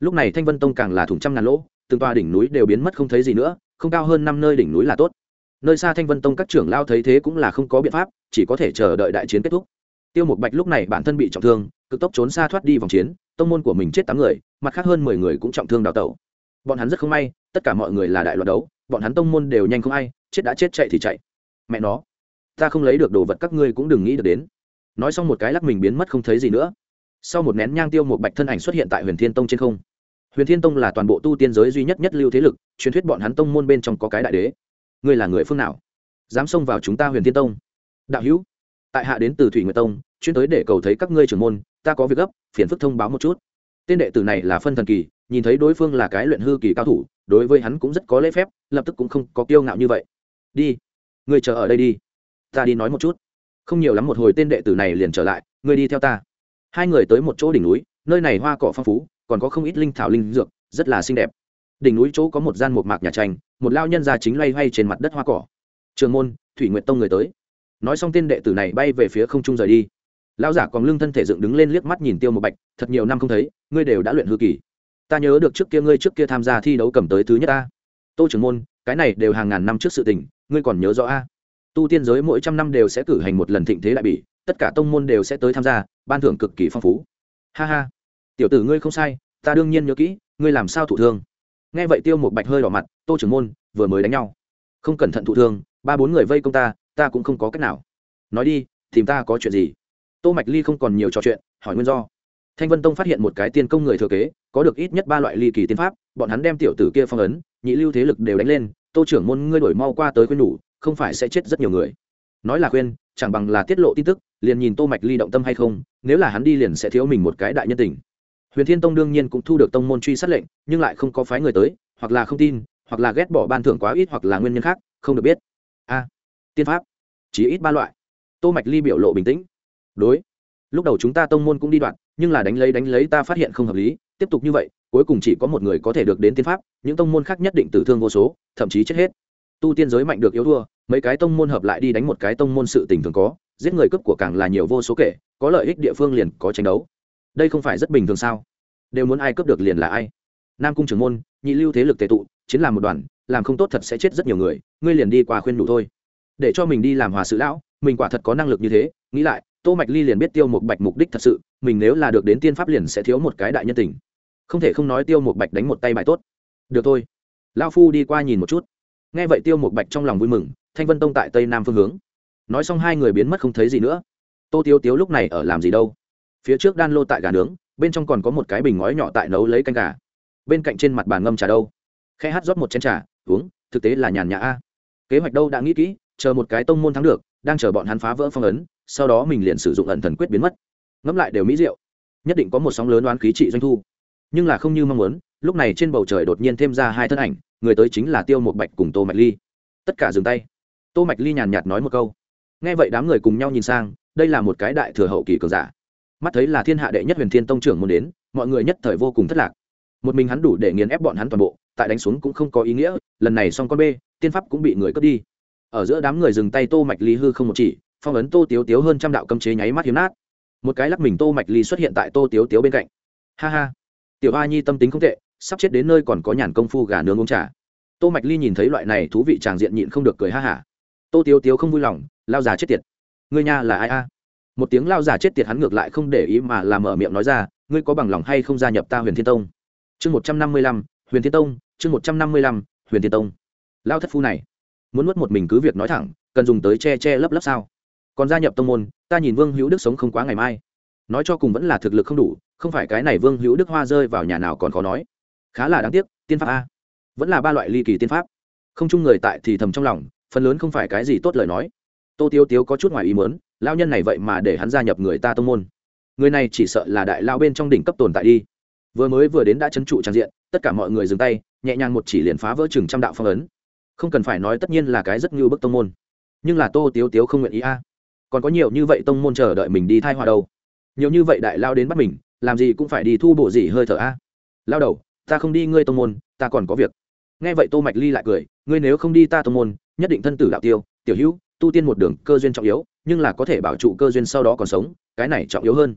Lúc này thanh vân tông càng là thủng trăm ngàn lỗ từng tòa đỉnh núi đều biến mất không thấy gì nữa, không cao hơn năm nơi đỉnh núi là tốt. Nơi xa thanh vân tông các trưởng lao thấy thế cũng là không có biện pháp, chỉ có thể chờ đợi đại chiến kết thúc. Tiêu một bạch lúc này bản thân bị trọng thương, cực tốc trốn xa thoát đi vòng chiến, tông môn của mình chết tám người, mặt khác hơn mười người cũng trọng thương đào tẩu. Bọn hắn rất không may, tất cả mọi người là đại loạt đấu, bọn hắn tông môn đều nhanh không ai, chết đã chết chạy thì chạy. Mẹ nó, ta không lấy được đồ vật các ngươi cũng đừng nghĩ được đến. Nói xong một cái lắc mình biến mất không thấy gì nữa. Sau một nén nhang tiêu một bạch thân ảnh xuất hiện tại huyền thiên tông trên không huyền thiên tông là toàn bộ tu tiên giới duy nhất nhất lưu thế lực, truyền thuyết bọn hắn tông môn bên trong có cái đại đế. Ngươi là người phương nào? Dám xông vào chúng ta huyền thiên tông? Đạo hữu, tại hạ đến từ thủy nguyệt tông, chuyên tới để cầu thấy các ngươi trưởng môn, ta có việc gấp, phiền phức thông báo một chút. Tên đệ tử này là phân thần kỳ, nhìn thấy đối phương là cái luyện hư kỳ cao thủ, đối với hắn cũng rất có lễ phép, lập tức cũng không có kiêu ngạo như vậy. Đi người chờ ở đây đi. Ta đi nói một chút. Không nhiều lắm một hồi tên đệ tử này liền trở lại người đi theo ta. Hai người tới một chỗ đỉnh núi, nơi này hoa cỏ phong phú còn có không ít linh thảo linh dược, rất là xinh đẹp. Đỉnh núi chỗ có một gian một mạc nhà tranh, một lao nhân già chính loay hoay trên mặt đất hoa cỏ. Trường môn, thủy nguyện tông người tới. Nói xong tên đệ tử này bay về phía không trung rời đi. Lão giả còn lưng thân thể dựng đứng lên liếc mắt nhìn tiêu một bạch, thật nhiều năm không thấy, ngươi đều đã luyện hư kỳ. Ta nhớ được trước kia ngươi trước kia tham gia thi đấu cầm tới thứ nhất ta. Tô trưởng môn, cái này đều hàng ngàn năm trước sự tình, ngươi còn nhớ rõ a? Tu tiên giới mỗi trăm năm đều sẽ cử hành một lần thịnh thế đại bỉ, tất cả tông môn đều sẽ tới tham gia, ban thưởng cực kỳ phong phú. Ha ha tiểu tử ngươi không sai, ta đương nhiên nhớ kỹ, ngươi làm sao thụ thương. Nghe vậy tiêu một bạch hơi đỏ mặt, tô trưởng môn vừa mới đánh nhau. Không cẩn thận thụ thương, ba bốn người vây công ta ta cũng không có cách nào. Nói đi, tìm ta có chuyện gì? Tô mạch ly không còn nhiều trò chuyện, hỏi nguyên do. Thanh vân tông phát hiện một cái tiên công người thừa kế, có được ít nhất ba loại ly kỳ tiên pháp, bọn hắn đem tiểu tử kia phong ấn, nhị lưu thế lực đều đánh lên, tô trưởng môn ngươi đổi mau qua tới khuyên đủ, không phải sẽ chết rất nhiều người. Nói là khuyên, chẳng bằng là tiết lộ tin tức, liền nhìn tô mạch ly động tâm hay không, nếu là hắn đi liền sẽ thiếu mình một cái đại nhân tình huyền thiên tông đương nhiên cũng thu được tông môn truy sát lệnh, nhưng lại không có phái người tới, hoặc là không tin, hoặc là ghét bỏ ban thưởng quá ít hoặc là nguyên nhân khác, không được biết. A, tiên pháp, chỉ ít ba loại. Tô mạch ly biểu lộ bình tĩnh. Đối, lúc đầu chúng ta tông môn cũng đi đoạn, nhưng là đánh lấy đánh lấy ta phát hiện không hợp lý, tiếp tục như vậy, cuối cùng chỉ có một người có thể được đến tiên pháp, những tông môn khác nhất định tử thương vô số, thậm chí chết hết. Tu tiên giới mạnh được yếu thua, mấy cái tông môn hợp lại đi đánh một cái tông môn sự tình thường có, giết người cướp của càng là nhiều vô số kể, có lợi ích địa phương liền có tranh đấu đây không phải rất bình thường sao? Đều muốn ai cướp được liền là ai. Nam cung trưởng môn, nhị lưu thế lực tệ tụ, chiến làm một đoàn, làm không tốt thật sẽ chết rất nhiều người, ngươi liền đi qua khuyên đủ thôi. Để cho mình đi làm hòa sự lão, mình quả thật có năng lực như thế, nghĩ lại, tô mạch ly liền biết tiêu một bạch mục đích thật sự, mình nếu là được đến tiên pháp liền sẽ thiếu một cái đại nhân tình. Không thể không nói tiêu một bạch đánh một tay bài tốt. Được thôi. Lão phu đi qua nhìn một chút. Nghe vậy tiêu một bạch trong lòng vui mừng, thanh vân tông tại tây nam phương hướng. Nói xong hai người biến mất không thấy gì nữa. Tô tiêu tiếu lúc này ở làm gì đâu? Phía trước đan lô tại gà nướng, bên trong còn có một cái bình ngói nhỏ tại nấu lấy canh gà. Bên cạnh trên mặt bàn ngâm trà đâu? Khẽ hát rót một chén trà, uống, thực tế là nhàn nhã a. Kế hoạch đâu đã nghĩ kỹ, chờ một cái tông môn thắng được, đang chờ bọn hắn phá vỡ phong ấn, sau đó mình liền sử dụng ẩn thần quyết biến mất. Ngẫm lại đều mỹ diệu. Nhất định có một sóng lớn đoán khí trị doanh thu. Nhưng là không như mong muốn, lúc này trên bầu trời đột nhiên thêm ra hai thân ảnh, người tới chính là tiêu một bạch cùng tô mạch ly. Tất cả dừng tay. Tô mạch ly nhàn nhạt nói một câu. Nghe vậy đám người cùng nhau nhìn sang, đây là một cái đại thừa hậu kỳ cường giả mắt thấy là thiên hạ đệ nhất huyền thiên tông trưởng muốn đến, mọi người nhất thời vô cùng thất lạc. Một mình hắn đủ để nghiền ép bọn hắn toàn bộ, tại đánh xuống cũng không có ý nghĩa, lần này xong con b, tiên pháp cũng bị người cướp đi. Ở giữa đám người dừng tay tô mạch ly hư không một chỉ, phong ấn tô tiếu tiếu hơn trăm đạo cấm chế nháy mắt hiếm nát. Một cái lắc mình tô mạch ly xuất hiện tại tô tiếu tiếu bên cạnh. Ha ha. Tiểu a nhi tâm tính không tệ, sắp chết đến nơi còn có nhàn công phu gà nướng uống trà. Tô mạch ly nhìn thấy loại này thú vị tràng diện nhịn không được cười ha hả. Tô tiếu tiếu không vui lòng, lao già chết tiệt. Ngươi nha là ai a? Một tiếng lao già chết tiệt hắn ngược lại không để ý mà làm mở miệng nói ra, ngươi có bằng lòng hay không gia nhập ta huyền thiên tông? Chương một trăm năm mươi lăm, huyền thiên tông, chương một trăm năm mươi lăm, huyền thiên tông. Lao thất phu này, muốn nuốt một mình cứ việc nói thẳng, cần dùng tới che che lấp lấp sao? Còn gia nhập tông môn, ta nhìn vương hữu đức sống không quá ngày mai. Nói cho cùng vẫn là thực lực không đủ, không phải cái này vương hữu đức hoa rơi vào nhà nào còn khó nói. Khá là đáng tiếc, tiên pháp a. Vẫn là ba loại ly kỳ tiên pháp. Không chung người tại thì thầm trong lòng, phần lớn không phải cái gì tốt lời nói. Tô tiêu tiếu có chút ngoài ý mớn lao nhân này vậy mà để hắn gia nhập người ta tông môn. Người này chỉ sợ là đại lao bên trong đỉnh cấp tồn tại đi. Vừa mới vừa đến đã trấn trụ trang diện, tất cả mọi người dừng tay, nhẹ nhàng một chỉ liền phá vỡ chừng trăm đạo phong ấn. Không cần phải nói tất nhiên là cái rất như bức tông môn. Nhưng là tô tiếu tiếu không nguyện ý a. Còn có nhiều như vậy tông môn chờ đợi mình đi thai hòa đâu. Nhiều như vậy đại lao đến bắt mình, làm gì cũng phải đi thu bộ gì hơi thở a. Lao đầu, ta không đi ngươi tông môn, ta còn có việc. Nghe vậy tô mạch ly lại cười, ngươi nếu không đi ta tông môn, nhất định thân tử đạo tiêu, tiểu hữu, tu tiên một đường cơ duyên trọng yếu nhưng là có thể bảo trụ cơ duyên sau đó còn sống, cái này trọng yếu hơn.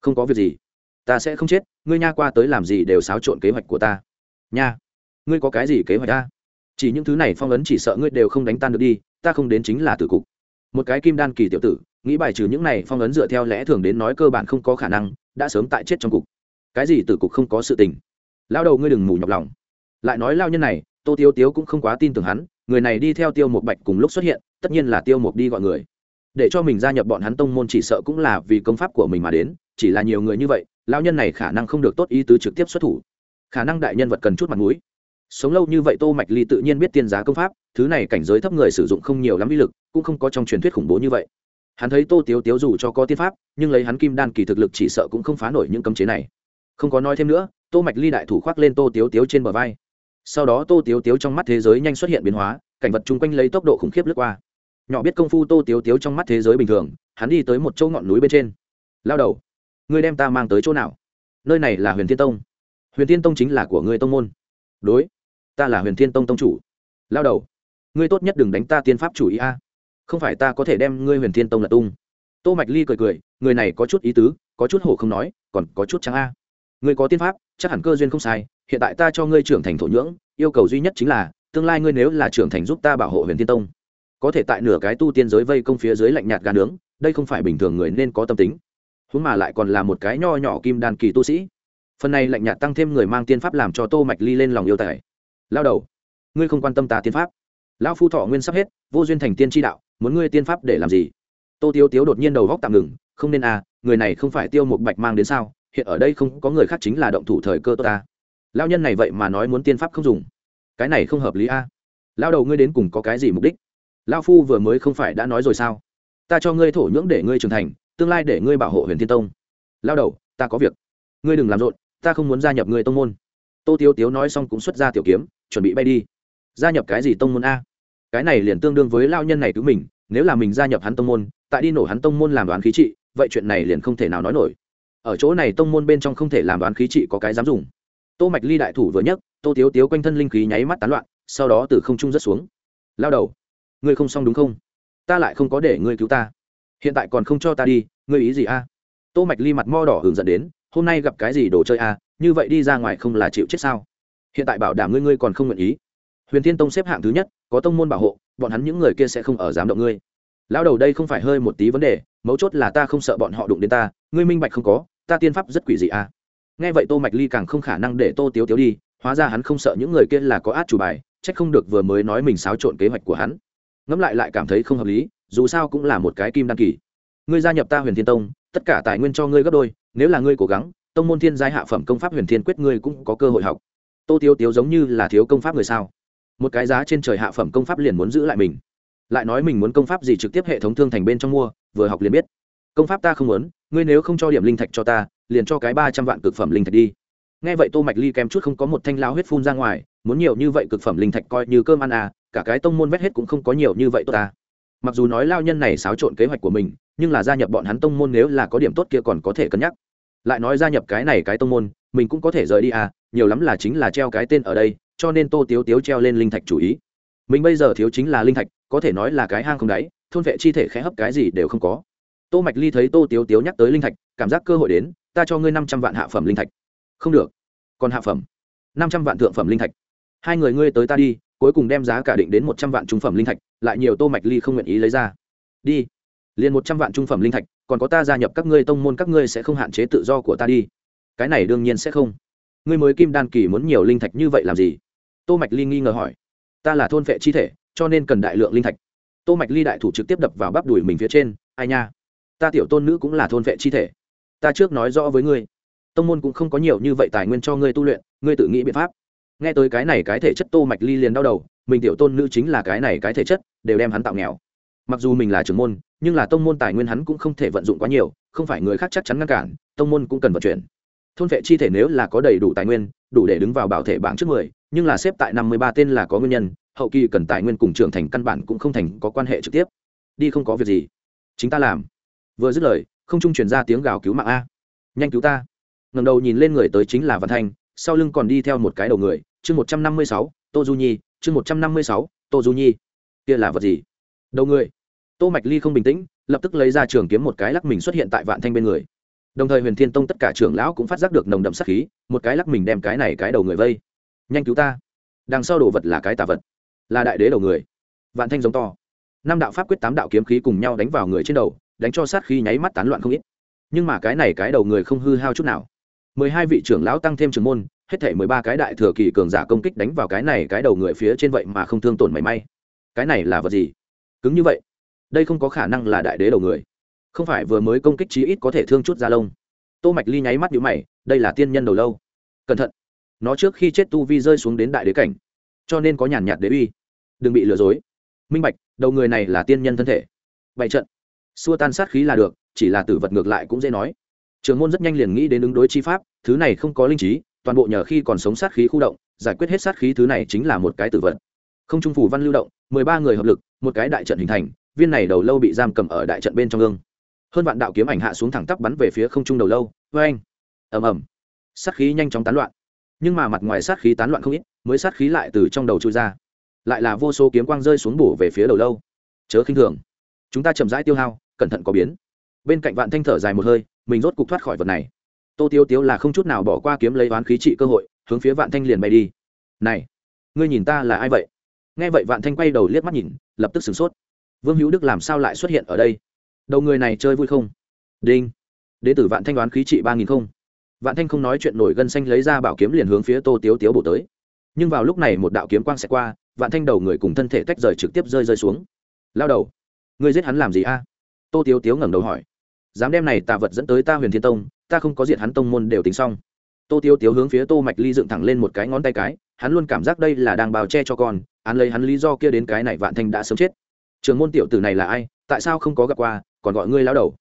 Không có việc gì. Ta sẽ không chết, ngươi nha qua tới làm gì đều xáo trộn kế hoạch của ta. Nha. Ngươi có cái gì kế hoạch ta? Chỉ những thứ này phong ấn chỉ sợ ngươi đều không đánh tan được đi, ta không đến chính là tử cục. Một cái kim đan kỳ tiểu tử, nghĩ bài trừ những này phong ấn dựa theo lẽ thường đến nói cơ bản không có khả năng, đã sớm tại chết trong cục. Cái gì tử cục không có sự tình? Lao đầu ngươi đừng mù nhọc lòng. Lại nói lao nhân này, tô tiêu tiếu cũng không quá tin tưởng hắn, người này đi theo tiêu một bạch cùng lúc xuất hiện, tất nhiên là tiêu một đi gọi người để cho mình gia nhập bọn hắn tông môn chỉ sợ cũng là vì công pháp của mình mà đến, chỉ là nhiều người như vậy lao nhân này khả năng không được tốt ý tứ trực tiếp xuất thủ. Khả năng đại nhân vật cần chút mặt mũi. Sống lâu như vậy tô mạch ly tự nhiên biết tiên giá công pháp, thứ này cảnh giới thấp người sử dụng không nhiều lắm uy lực, cũng không có trong truyền thuyết khủng bố như vậy. Hắn thấy tô tiếu tiếu dù cho có tiên pháp, nhưng lấy hắn kim đan kỳ thực lực chỉ sợ cũng không phá nổi những cấm chế này. Không có nói thêm nữa, tô mạch ly đại thủ khoác lên tô tiếu tiếu trên bờ vai. Sau đó tô tiếu tiếu trong mắt thế giới nhanh xuất hiện biến hóa, cảnh vật chung quanh lấy tốc độ khủng khiếp lướt qua nhỏ biết công phu tô tiếu tiếu trong mắt thế giới bình thường, hắn đi tới một chỗ ngọn núi bên trên. Lao đầu, ngươi đem ta mang tới chỗ nào? Nơi này là huyền thiên tông. Huyền thiên tông chính là của ngươi tông môn. Đối, ta là huyền thiên tông tông chủ. Lao đầu, ngươi tốt nhất đừng đánh ta tiên pháp chủ ý a. Không phải ta có thể đem ngươi huyền thiên tông lật tung. Tô mạch ly cười cười, người này có chút ý tứ, có chút hổ không nói, còn có chút trắng a. Ngươi có tiên pháp, chắc hẳn cơ duyên không sai, hiện tại ta cho ngươi trưởng thành thổ nhưỡng, yêu cầu duy nhất chính là, tương lai ngươi nếu là trưởng thành giúp ta bảo hộ huyền thiên tông có thể tại nửa cái tu tiên giới vây công phía dưới lạnh nhạt gà nướng, đây không phải bình thường người nên có tâm tính. Huống mà lại còn là một cái nho nhỏ kim đàn kỳ tu sĩ. Phần này lạnh nhạt tăng thêm người mang tiên pháp làm cho tô mạch ly lên lòng yêu tài. Lao đầu, ngươi không quan tâm ta tiên pháp. Lão phu thọ nguyên sắp hết, vô duyên thành tiên tri đạo, muốn ngươi tiên pháp để làm gì? Tô tiếu tiếu đột nhiên đầu góc tạm ngừng, không nên à người này không phải tiêu một bạch mang đến sao? Hiện ở đây không có người khác chính là động thủ thời cơ tốt ta. Lao nhân này vậy mà nói muốn tiên pháp không dùng. Cái này không hợp lý a. À. lao đầu, ngươi đến cùng có cái gì mục đích? Lao phu vừa mới không phải đã nói rồi sao? Ta cho ngươi thổ nhưỡng để ngươi trưởng thành, tương lai để ngươi bảo hộ huyền thiên tông. Lao đầu, ta có việc. Ngươi đừng làm rộn, ta không muốn gia nhập ngươi tông môn. Tô tiếu tiếu nói xong cũng xuất ra tiểu kiếm, chuẩn bị bay đi. Gia nhập cái gì tông môn a? Cái này liền tương đương với lao nhân này cứu mình, nếu là mình gia nhập hắn tông môn, tại đi nổ hắn tông môn làm đoán khí trị, vậy chuyện này liền không thể nào nói nổi. Ở chỗ này tông môn bên trong không thể làm đoán khí trị có cái dám dùng. Tô mạch ly đại thủ vừa nhấc, tô tiếu tiếu quanh thân linh khí nháy mắt tán loạn, sau đó từ không trung rất xuống. Lao đầu ngươi không xong đúng không? Ta lại không có để ngươi cứu ta. Hiện tại còn không cho ta đi, ngươi ý gì a? Tô mạch ly mặt mo đỏ hưởng dẫn đến, hôm nay gặp cái gì đồ chơi a? Như vậy đi ra ngoài không là chịu chết sao? Hiện tại bảo đảm ngươi ngươi còn không nguyện ý. Huyền thiên tông xếp hạng thứ nhất, có tông môn bảo hộ, bọn hắn những người kia sẽ không ở dám động ngươi. Lão đầu đây không phải hơi một tí vấn đề, mấu chốt là ta không sợ bọn họ đụng đến ta, ngươi minh bạch không có, ta tiên pháp rất quỷ dị à nghe vậy tô mạch ly càng không khả năng để tô tiếu tiếu đi, hóa ra hắn không sợ những người kia là có át chủ bài trách không được vừa mới nói mình xáo trộn kế hoạch của hắn ngẫm lại lại cảm thấy không hợp lý, dù sao cũng là một cái kim đăng kỳ. Ngươi gia nhập ta huyền thiên tông, tất cả tài nguyên cho ngươi gấp đôi, nếu là ngươi cố gắng, tông môn thiên giai hạ phẩm công pháp huyền thiên quyết ngươi cũng có cơ hội học. Tô tiếu tiếu giống như là thiếu công pháp người sao? Một cái giá trên trời hạ phẩm công pháp liền muốn giữ lại mình. Lại nói mình muốn công pháp gì trực tiếp hệ thống thương thành bên trong mua, vừa học liền biết. Công pháp ta không muốn, ngươi nếu không cho điểm linh thạch cho ta, liền cho cái ba trăm vạn cực phẩm linh thạch đi. Nghe vậy tô mạch ly kém chút không có một thanh lao huyết phun ra ngoài, muốn nhiều như vậy cực phẩm linh thạch coi như cơm ăn à cả cái tông môn vét hết cũng không có nhiều như vậy tốt ta. Mặc dù nói lao nhân này xáo trộn kế hoạch của mình, nhưng là gia nhập bọn hắn tông môn nếu là có điểm tốt kia còn có thể cân nhắc. Lại nói gia nhập cái này cái tông môn, mình cũng có thể rời đi à nhiều lắm là chính là treo cái tên ở đây, cho nên tô tiếu tiếu treo lên linh thạch chủ ý. Mình bây giờ thiếu chính là linh thạch, có thể nói là cái hang không đáy, thôn vệ chi thể khẽ hấp cái gì đều không có. Tô mạch ly thấy tô tiếu tiếu nhắc tới linh thạch, cảm giác cơ hội đến, ta cho ngươi năm trăm vạn hạ phẩm linh thạch. Không được. Còn hạ phẩm? Năm trăm vạn thượng phẩm linh thạch hai người ngươi tới ta đi, cuối cùng đem giá cả định đến một trăm vạn trung phẩm linh thạch, lại nhiều tô mạch ly không nguyện ý lấy ra. Đi. Liền một trăm vạn trung phẩm linh thạch, còn có ta gia nhập các ngươi tông môn, các ngươi sẽ không hạn chế tự do của ta đi. Cái này đương nhiên sẽ không. Ngươi mới kim đan kỳ muốn nhiều linh thạch như vậy làm gì? Tô mạch ly nghi ngờ hỏi. Ta là thôn vệ chi thể, cho nên cần đại lượng linh thạch. Tô mạch ly đại thủ trực tiếp đập vào bắp đùi mình phía trên. Ai nha. Ta tiểu tôn nữ cũng là thôn vệ chi thể. Ta trước nói rõ với ngươi. Tông môn cũng không có nhiều như vậy tài nguyên cho ngươi tu luyện, ngươi tự nghĩ biện pháp nghe tới cái này cái thể chất tô mạch ly liền đau đầu, mình tiểu tôn nữ chính là cái này cái thể chất, đều đem hắn tạo nghèo. Mặc dù mình là trưởng môn, nhưng là tông môn tài nguyên hắn cũng không thể vận dụng quá nhiều, không phải người khác chắc chắn ngăn cản, tông môn cũng cần vận chuyển. Thôn vệ chi thể nếu là có đầy đủ tài nguyên, đủ để đứng vào bảo thể bảng trước mười, nhưng là xếp tại năm mươi ba tên là có nguyên nhân, hậu kỳ cần tài nguyên cùng trưởng thành căn bản cũng không thành có quan hệ trực tiếp. Đi không có việc gì. Chính ta làm. Vừa dứt lời, không trung truyền ra tiếng gào cứu mạng a. Nhanh cứu ta. Ngẩng đầu nhìn lên người tới chính là văn thanh, sau lưng còn đi theo một cái đầu người chương một trăm năm mươi sáu, tô du nhi, chương một trăm năm mươi sáu, tô du nhi. Kia là vật gì? Đầu người. Tô mạch ly không bình tĩnh, lập tức lấy ra trường kiếm một cái lắc mình xuất hiện tại vạn thanh bên người. Đồng thời huyền thiên tông tất cả trưởng lão cũng phát giác được nồng đậm sát khí, một cái lắc mình đem cái này cái đầu người vây. Nhanh cứu ta. Đằng sau đồ vật là cái tà vật. Là đại đế đầu người. Vạn thanh giống to. Năm đạo pháp quyết tám đạo kiếm khí cùng nhau đánh vào người trên đầu, đánh cho sát khí nháy mắt tán loạn không ít. Nhưng mà cái này cái đầu người không hư hao chút nào. Mười hai vị trưởng lão tăng thêm trưởng môn hết thể mười ba cái đại thừa kỳ cường giả công kích đánh vào cái này cái đầu người phía trên vậy mà không thương tổn mảy may. Cái này là vật gì? Cứng như vậy. Đây không có khả năng là đại đế đầu người. Không phải vừa mới công kích chí ít có thể thương chút da lông. Tô mạch ly nháy mắt nhíu mày, đây là tiên nhân đầu lâu. Cẩn thận. Nó trước khi chết tu vi rơi xuống đến đại đế cảnh, cho nên có nhàn nhạt đế uy. Đừng bị lừa dối. Minh bạch, đầu người này là tiên nhân thân thể. Bảy trận. Xua tan sát khí là được, chỉ là tử vật ngược lại cũng dễ nói. Trường môn rất nhanh liền nghĩ đến ứng đối chi pháp, thứ này không có linh trí toàn bộ nhờ khi còn sống sát khí khu động, giải quyết hết sát khí thứ này chính là một cái tử vật. Không trung phủ văn lưu động, mười ba người hợp lực, một cái đại trận hình thành, viên này đầu lâu bị giam cầm ở đại trận bên trong gương. Hơn vạn đạo kiếm ảnh hạ xuống thẳng tắp bắn về phía không trung đầu lâu vê anh ầm ầm. Sát khí nhanh chóng tán loạn. Nhưng mà mặt ngoài sát khí tán loạn không ít, mới sát khí lại từ trong đầu trôi ra. Lại là vô số kiếm quang rơi xuống bổ về phía đầu lâu. Chớ khinh thường. Chúng ta chậm rãi tiêu hao, cẩn thận có biến. Bên cạnh vạn thanh thở dài một hơi, mình rốt cục thoát khỏi vật này tô tiêu tiếu là không chút nào bỏ qua kiếm lấy oán khí trị cơ hội, hướng phía vạn thanh liền bay đi. Này, ngươi nhìn ta là ai vậy? Nghe vậy vạn thanh quay đầu liếc mắt nhìn, lập tức sửng sốt. Vương hữu đức làm sao lại xuất hiện ở đây? Đầu người này chơi vui không? Đinh đế tử vạn thanh đoán khí trị ba nghìn không. Vạn thanh không nói chuyện nổi gân xanh lấy ra bảo kiếm liền hướng phía tô tiếu tiếu bổ tới. Nhưng vào lúc này một đạo kiếm quang sẽ qua, vạn thanh đầu người cùng thân thể tách rời trực tiếp rơi rơi xuống. Lao đầu, ngươi giết hắn làm gì a? Tô tiếu tiếu ngẩng đầu hỏi. Dám đem này tà vật dẫn tới ta huyền thiên tông ta không có diện hắn tông môn đều tính xong. Tô tiêu tiếu hướng phía tô mạch ly dựng thẳng lên một cái ngón tay cái, hắn luôn cảm giác đây là đang bào che cho con, án lấy hắn lý do kia đến cái này vạn thanh đã sớm chết. Trường môn tiểu tử này là ai, tại sao không có gặp qua, còn gọi ngươi lao đầu.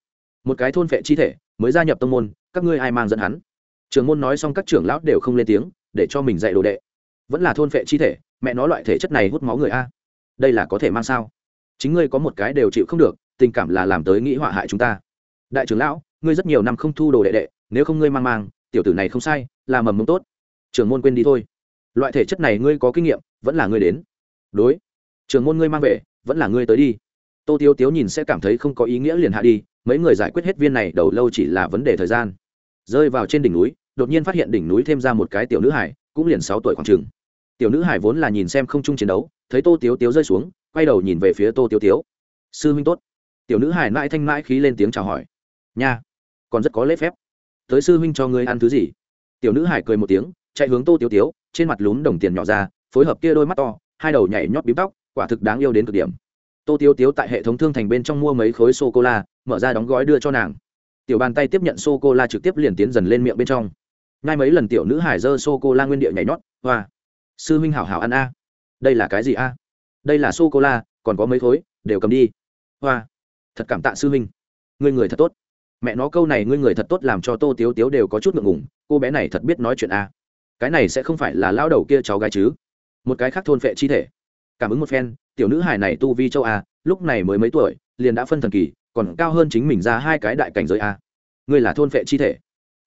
Một cái thôn vệ chi thể, mới gia nhập tông môn, các ngươi ai mang dẫn hắn? Trường môn nói xong các trưởng lão đều không lên tiếng, để cho mình dạy đồ đệ. Vẫn là thôn vệ chi thể, mẹ nói loại thể chất này hút máu người a. Đây là có thể mang sao? Chính ngươi có một cái đều chịu không được, tình cảm là làm tới nghĩ họa hại chúng ta. Đại trưởng lão ngươi rất nhiều năm không thu đồ đệ đệ, nếu không ngươi mang mang, tiểu tử này không sai, là mầm mống tốt. Trưởng môn quên đi thôi. Loại thể chất này ngươi có kinh nghiệm, vẫn là ngươi đến. Đối. Trưởng môn ngươi mang về, vẫn là ngươi tới đi. Tô tiêu tiếu nhìn sẽ cảm thấy không có ý nghĩa liền hạ đi, mấy người giải quyết hết viên này, đầu lâu chỉ là vấn đề thời gian. Rơi vào trên đỉnh núi, đột nhiên phát hiện đỉnh núi thêm ra một cái tiểu nữ hải, cũng liền sáu tuổi khoảng trường tiểu nữ hải vốn là nhìn xem không chung chiến đấu, thấy tô tiếu tiếu rơi xuống, quay đầu nhìn về phía tô tiếu tiếu. Sư huynh tốt. Tiểu nữ hải mãi thanh mãi khí lên tiếng chào hỏi nha, còn rất có lễ phép. Tới sư huynh cho ngươi ăn thứ gì? Tiểu nữ hải cười một tiếng, chạy hướng tô tiếu tiếu, trên mặt lún đồng tiền nhỏ ra, phối hợp kia đôi mắt to, hai đầu nhảy nhót bím tóc, quả thực đáng yêu đến cực điểm. Tô tiếu tiếu tại hệ thống thương thành bên trong mua mấy khối sô cô la mở ra đóng gói đưa cho nàng. Tiểu bàn tay tiếp nhận sô cô la trực tiếp liền tiến dần lên miệng bên trong. Ngay mấy lần tiểu nữ hải dơ sô cô la nguyên địa nhảy nhót, hoa. Sư huynh hảo hảo ăn a. Đây là cái gì a? Đây là sô cô la còn có mấy khối, đều cầm đi. Hoa. Thật cảm tạ sư huynh. Người người thật tốt mẹ nó câu này ngươi người thật tốt làm cho tô tiếu tiếu đều có chút ngượng ngùng, cô bé này thật biết nói chuyện a. Cái này sẽ không phải là lao đầu kia cháu gái chứ? Một cái khác thôn phệ chi thể. Cảm ứng một phen, tiểu nữ hải này tu vi châu a, lúc này mới mấy tuổi, liền đã phân thần kỳ, còn cao hơn chính mình ra hai cái đại cảnh giới a. Ngươi là thôn vệ chi thể.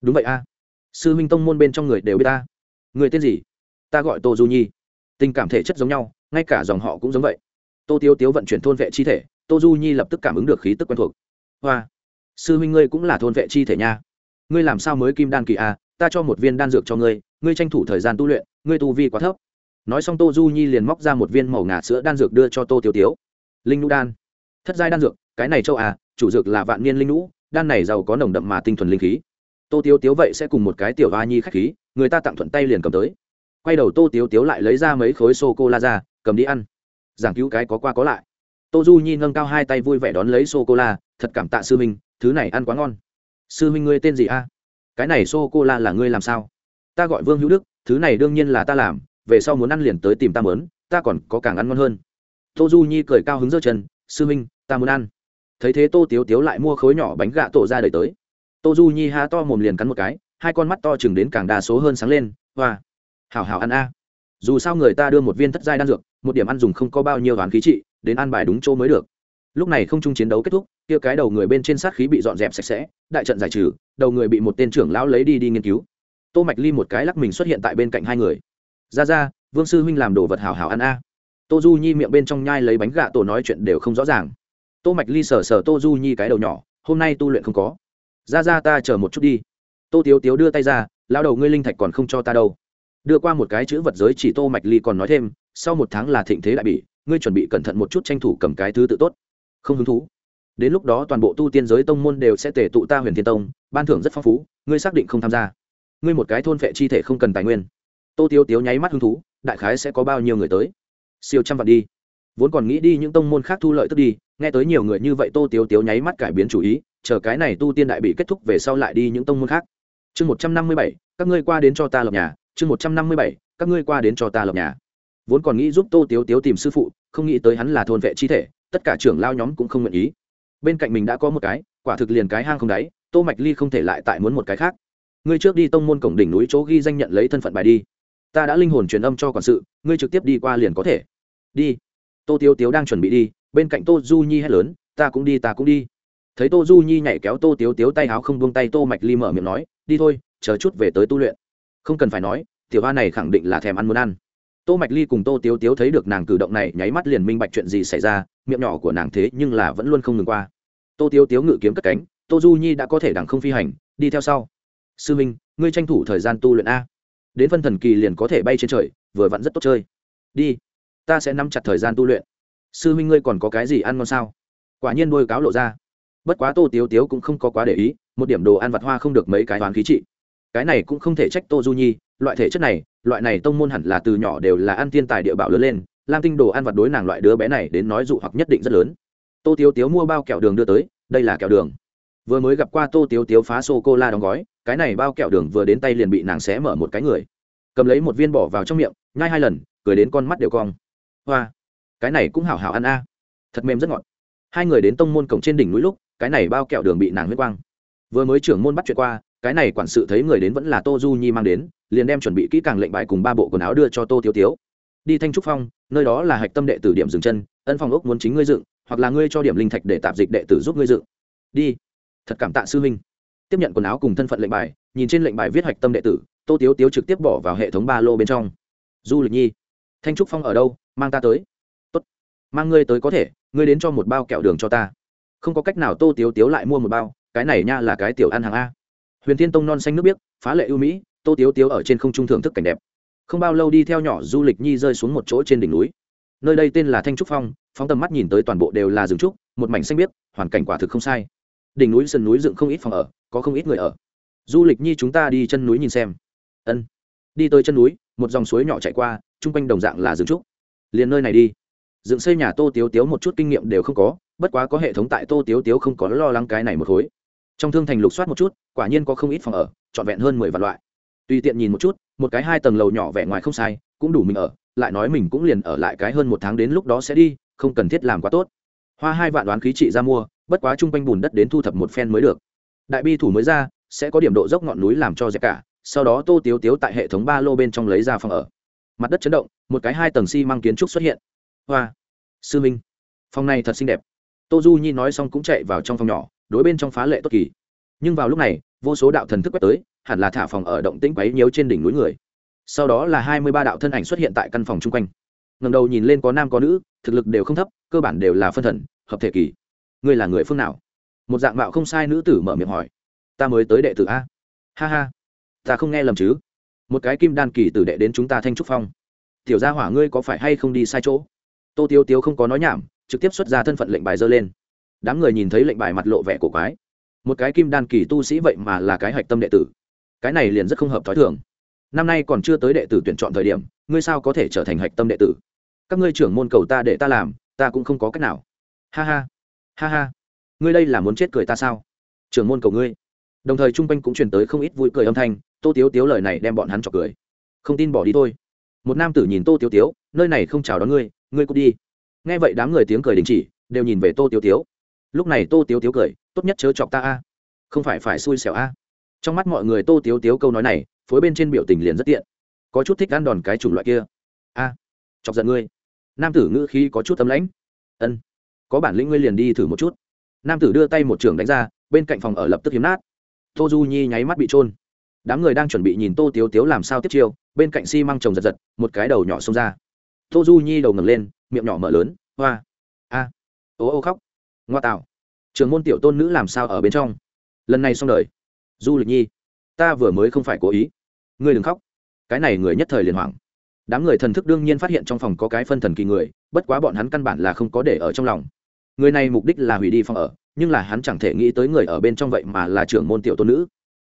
Đúng vậy a. Sư minh tông môn bên trong người đều biết ta người tên gì? Ta gọi tô du nhi. Tình cảm thể chất giống nhau, ngay cả dòng họ cũng giống vậy. Tô tiêu tiếu vận chuyển thôn vệ chi thể, tô du nhi lập tức cảm ứng được khí tức quen thuộc. Hoa sư huynh ngươi cũng là thôn vệ chi thể nha. Ngươi làm sao mới kim đan kỳ a ta cho một viên đan dược cho ngươi ngươi tranh thủ thời gian tu luyện, ngươi tu vi quá thấp. Nói xong tô du nhi liền móc ra một viên màu ngà sữa đan dược đưa cho tô tiêu tiếu. Linh nũ đan. Thất giai đan dược, cái này châu à chủ dược là vạn niên linh nũ, đan này giàu có nồng đậm mà tinh thuần linh khí. Tô tiêu tiếu vậy sẽ cùng một cái tiểu va nhi khách khí, người ta tặng thuận tay liền cầm tới. Quay đầu tô tiếu tiếu lại lấy ra mấy khối sô cô la ra, cầm đi ăn. Giảng cứu cái có qua có lại. Tô du nhi nâng cao hai tay vui vẻ đón lấy sô cô la thật cảm tạ sư minh thứ này ăn quá ngon. Sư minh ngươi tên gì a? Cái này sô cô la là ngươi làm sao? Ta gọi vương hữu đức, thứ này đương nhiên là ta làm, về sau muốn ăn liền tới tìm ta mớn, ta còn có càng ăn ngon hơn. Tô du nhi cười cao hứng giơ chân, sư minh ta muốn ăn. Thấy thế tô tiếu tiếu lại mua khối nhỏ bánh gạ tổ ra đời tới. Tô du nhi há to mồm liền cắn một cái, hai con mắt to chừng đến càng đa số hơn sáng lên, hoa, hảo hảo ăn a. Dù sao người ta đưa một viên thất giai đan dược, một điểm ăn dùng không có bao nhiêu đoán khí trị, đến ăn bài đúng chỗ mới được lúc này không chung chiến đấu kết thúc, kia cái đầu người bên trên sát khí bị dọn dẹp sạch sẽ, đại trận giải trừ, đầu người bị một tên trưởng lão lấy đi đi nghiên cứu. Tô mạch ly một cái lắc mình xuất hiện tại bên cạnh hai người. Ra ra, vương sư huynh làm đồ vật hảo hảo ăn a. Tô du nhi miệng bên trong nhai lấy bánh gạ tổ nói chuyện đều không rõ ràng. Tô mạch ly sờ sờ tô du nhi cái đầu nhỏ, hôm nay tu luyện không có. Ra ra, ta chờ một chút đi. Tô tiếu tiếu đưa tay ra, lão đầu ngươi linh thạch còn không cho ta đâu. Đưa qua một cái chữ vật giới chỉ tô mạch ly còn nói thêm, sau một tháng là thịnh thế đại bỉ, ngươi chuẩn bị cẩn thận một chút tranh thủ cầm cái thứ tự tốt không hứng thú. Đến lúc đó toàn bộ tu tiên giới tông môn đều sẽ tề tụ ta huyền thiên tông, ban thưởng rất phong phú, ngươi xác định không tham gia. Ngươi một cái thôn phệ chi thể không cần tài nguyên. Tô tiêu tiếu nháy mắt hứng thú, đại khái sẽ có bao nhiêu người tới? Siêu trăm vạn đi. Vốn còn nghĩ đi những tông môn khác thu lợi tức đi, nghe tới nhiều người như vậy tô tiêu tiếu nháy mắt cải biến chủ ý, chờ cái này tu tiên đại bị kết thúc về sau lại đi những tông môn khác. Chương một trăm năm mươi bảy, các ngươi qua đến cho ta lập nhà. Chương một trăm năm mươi bảy, các ngươi qua đến cho ta lập nhà. Vốn còn nghĩ giúp tô tiếu tiếu tìm sư phụ, không nghĩ tới hắn là thôn vệ chi thể tất cả trưởng lao nhóm cũng không nguyện ý. Bên cạnh mình đã có một cái, quả thực liền cái hang không đáy, tô mạch ly không thể lại tại muốn một cái khác. Ngươi trước đi tông môn cổng đỉnh núi chỗ ghi danh nhận lấy thân phận bài đi. Ta đã linh hồn truyền âm cho quản sự, ngươi trực tiếp đi qua liền có thể. Đi. Tô tiếu tiếu đang chuẩn bị đi, bên cạnh tô du nhi hét lớn, ta cũng đi, ta cũng đi. Thấy tô du nhi nhảy kéo tô tiếu tiếu tay áo không buông tay, tô mạch ly mở miệng nói, đi thôi, chờ chút về tới tu luyện. Không cần phải nói, tiểu hoa này khẳng định là thèm ăn muốn ăn tô mạch ly cùng tô tiếu tiếu thấy được nàng cử động này, nháy mắt liền minh bạch chuyện gì xảy ra, miệng nhỏ của nàng thế nhưng là vẫn luôn không ngừng qua. Tô tiếu tiếu ngự kiếm cất cánh, tô du nhi đã có thể đằng không phi hành, đi theo sau. Sư minh, ngươi tranh thủ thời gian tu luyện a. Đến phân thần kỳ liền có thể bay trên trời, vừa vặn rất tốt chơi. Đi, ta sẽ nắm chặt thời gian tu luyện. Sư minh ngươi còn có cái gì ăn ngon sao? Quả nhiên đôi cáo lộ ra. Bất quá tô tiếu tiếu cũng không có quá để ý, một điểm đồ ăn vặt hoa không được mấy cái toán khí trị. Cái này cũng không thể trách tô du nhi loại thể chất này, loại này tông môn hẳn là từ nhỏ đều là ăn thiên tài địa bảo lớn lên, lam tinh đồ ăn vặt đối nàng loại đứa bé này đến nói dụ hoặc nhất định rất lớn. Tô tiếu tiếu mua bao kẹo đường đưa tới, đây là kẹo đường. Vừa mới gặp qua tô tiếu tiếu phá sô cô la đóng gói, cái này bao kẹo đường vừa đến tay liền bị nàng xé mở một cái người. Cầm lấy một viên bỏ vào trong miệng, nhai hai lần, cười đến con mắt đều cong. Hoa, cái này cũng hảo hảo ăn a. Thật mềm rất ngọt. Hai người đến tông môn cổng trên đỉnh núi lúc, cái này bao kẹo đường bị nàng huyết quang. Vừa mới trưởng môn bắt chuyện qua cái này quản sự thấy người đến vẫn là tô du nhi mang đến, liền đem chuẩn bị kỹ càng lệnh bài cùng ba bộ quần áo đưa cho tô thiếu tiếu. Đi thanh trúc phong, nơi đó là hạch tâm đệ tử điểm dừng chân, ân phòng ốc muốn chính ngươi dựng, hoặc là ngươi cho điểm linh thạch để tạp dịch đệ tử giúp ngươi dựng. Đi. Thật cảm tạ sư huynh. Tiếp nhận quần áo cùng thân phận lệnh bài, nhìn trên lệnh bài viết hạch tâm đệ tử, tô tiếu tiếu trực tiếp bỏ vào hệ thống ba lô bên trong. Du lịch nhi. Thanh trúc phong ở đâu? Mang ta tới. Tốt. mang ngươi tới có thể, ngươi đến cho một bao kẹo đường cho ta. Không có cách nào tô tiếu tiếu lại mua một bao, cái này nha là cái tiểu ăn hàng a huyền thiên tông non xanh nước biếc, phá lệ ưu mỹ, tô tiếu tiếu ở trên không trung thưởng thức cảnh đẹp. Không bao lâu đi theo nhỏ du lịch nhi rơi xuống một chỗ trên đỉnh núi. Nơi đây tên là thanh trúc phong, phóng tầm mắt nhìn tới toàn bộ đều là rừng trúc, một mảnh xanh biếc, hoàn cảnh quả thực không sai. Đỉnh núi, sườn núi dựng không ít phòng ở, có không ít người ở. Du lịch nhi chúng ta đi chân núi nhìn xem. Ân. Đi tới chân núi, một dòng suối nhỏ chạy qua, chung quanh đồng dạng là rừng trúc. Liền nơi này đi. Dựng xây nhà tô tiếu tiếu một chút kinh nghiệm đều không có, bất quá có hệ thống tại tô tiếu tiếu không có lo lắng cái này một khối trong thương thành lục soát một chút, quả nhiên có không ít phòng ở, trọn vẹn hơn mười vạn loại. Tùy tiện nhìn một chút, một cái hai tầng lầu nhỏ vẻ ngoài không sai, cũng đủ mình ở, lại nói mình cũng liền ở lại cái hơn một tháng đến lúc đó sẽ đi, không cần thiết làm quá tốt. Hoa hai vạn đoán khí trị ra mua, bất quá chung quanh bùn đất đến thu thập một phen mới được. Đại bi thủ mới ra, sẽ có điểm độ dốc ngọn núi làm cho dẹp cả, sau đó tô tiếu tiếu tại hệ thống ba lô bên trong lấy ra phòng ở. Mặt đất chấn động, một cái hai tầng xi、si、măng kiến trúc xuất hiện. Hoa, sư minh, phòng này thật xinh đẹp. Tô du nhi nói xong cũng chạy vào trong phòng nhỏ đối bên trong phá lệ tốt kỳ. Nhưng vào lúc này, vô số đạo thần thức quét tới, hẳn là thả phòng ở động tĩnh quấy nhiều trên đỉnh núi người. Sau đó là hai mươi ba đạo thân ảnh xuất hiện tại căn phòng chung quanh. Ngầm đầu nhìn lên có nam có nữ, thực lực đều không thấp, cơ bản đều là phân thần, hợp thể kỳ. Ngươi là người phương nào? Một dạng mạo không sai nữ tử mở miệng hỏi. Ta mới tới đệ tử a. Ha ha. Ta không nghe lầm chứ. Một cái kim đan kỳ tử đệ đến chúng ta thanh trúc phong. Tiểu gia hỏa ngươi có phải hay không đi sai chỗ? Tô tiêu tiêu không có nói nhảm, trực tiếp xuất ra thân phận lệnh bài dơ lên đám người nhìn thấy lệnh bài mặt lộ vẻ cổ quái. Một cái kim đan kỳ tu sĩ vậy mà là cái hạch tâm đệ tử. Cái này liền rất không hợp t h ó i thường. Năm nay còn chưa tới đệ tử tuyển chọn thời điểm, ngươi sao có thể trở thành hạch tâm đệ tử? Các ngươi trưởng môn cầu ta để ta làm, ta cũng không có cách nào. Ha ha ha ha. Ngươi đây là muốn chết cười ta sao? Trưởng môn cầu ngươi. Đồng thời chung quanh cũng truyền tới không ít vui cười âm thanh, tô tiếu tiếu lời này đem bọn hắn chọc cười. Không tin bỏ đi thôi. Một nam tử nhìn tô tiếu tiếu, nơi này không chào đón ngươi ngươi cút đi. Nghe vậy đám người tiếng cười đình chỉ, đều nhìn về tô tiếu tiếu lúc này tô tiếu tiếu cười, tốt nhất chớ chọc ta a. Không phải phải xui xẻo a. Trong mắt mọi người tô tiếu tiếu câu nói này, phối bên trên biểu tình liền rất tiện. Có chút thích ăn đòn cái chủng loại kia. A, chọc giận ngươi. Nam tử ngữ khi có chút tấm lãnh. Ân, có bản lĩnh ngươi liền đi thử một chút. Nam tử đưa tay một trường đánh ra, bên cạnh phòng ở lập tức hiếm nát. Tô du nhi nháy mắt bị trôn đám người đang chuẩn bị nhìn tô tiếu tiếu làm sao tiếp chiêu, bên cạnh xi、si、măng trồng giật giật, một cái đầu nhỏ xông ra. Tô du nhi đầu ngẩng lên, miệng nhỏ mở lớn, hoa, a, ô ô khóc ngoa tạo trường môn tiểu tôn nữ làm sao ở bên trong? Lần này xong đời. Du lịch nhi, ta vừa mới không phải cố ý. Ngươi đừng khóc. Cái này người nhất thời liền hoảng. Đám người thần thức đương nhiên phát hiện trong phòng có cái phân thần kỳ người, bất quá bọn hắn căn bản là không có để ở trong lòng. Người này mục đích là hủy đi phòng ở, nhưng là hắn chẳng thể nghĩ tới người ở bên trong vậy mà là trưởng môn tiểu tôn nữ.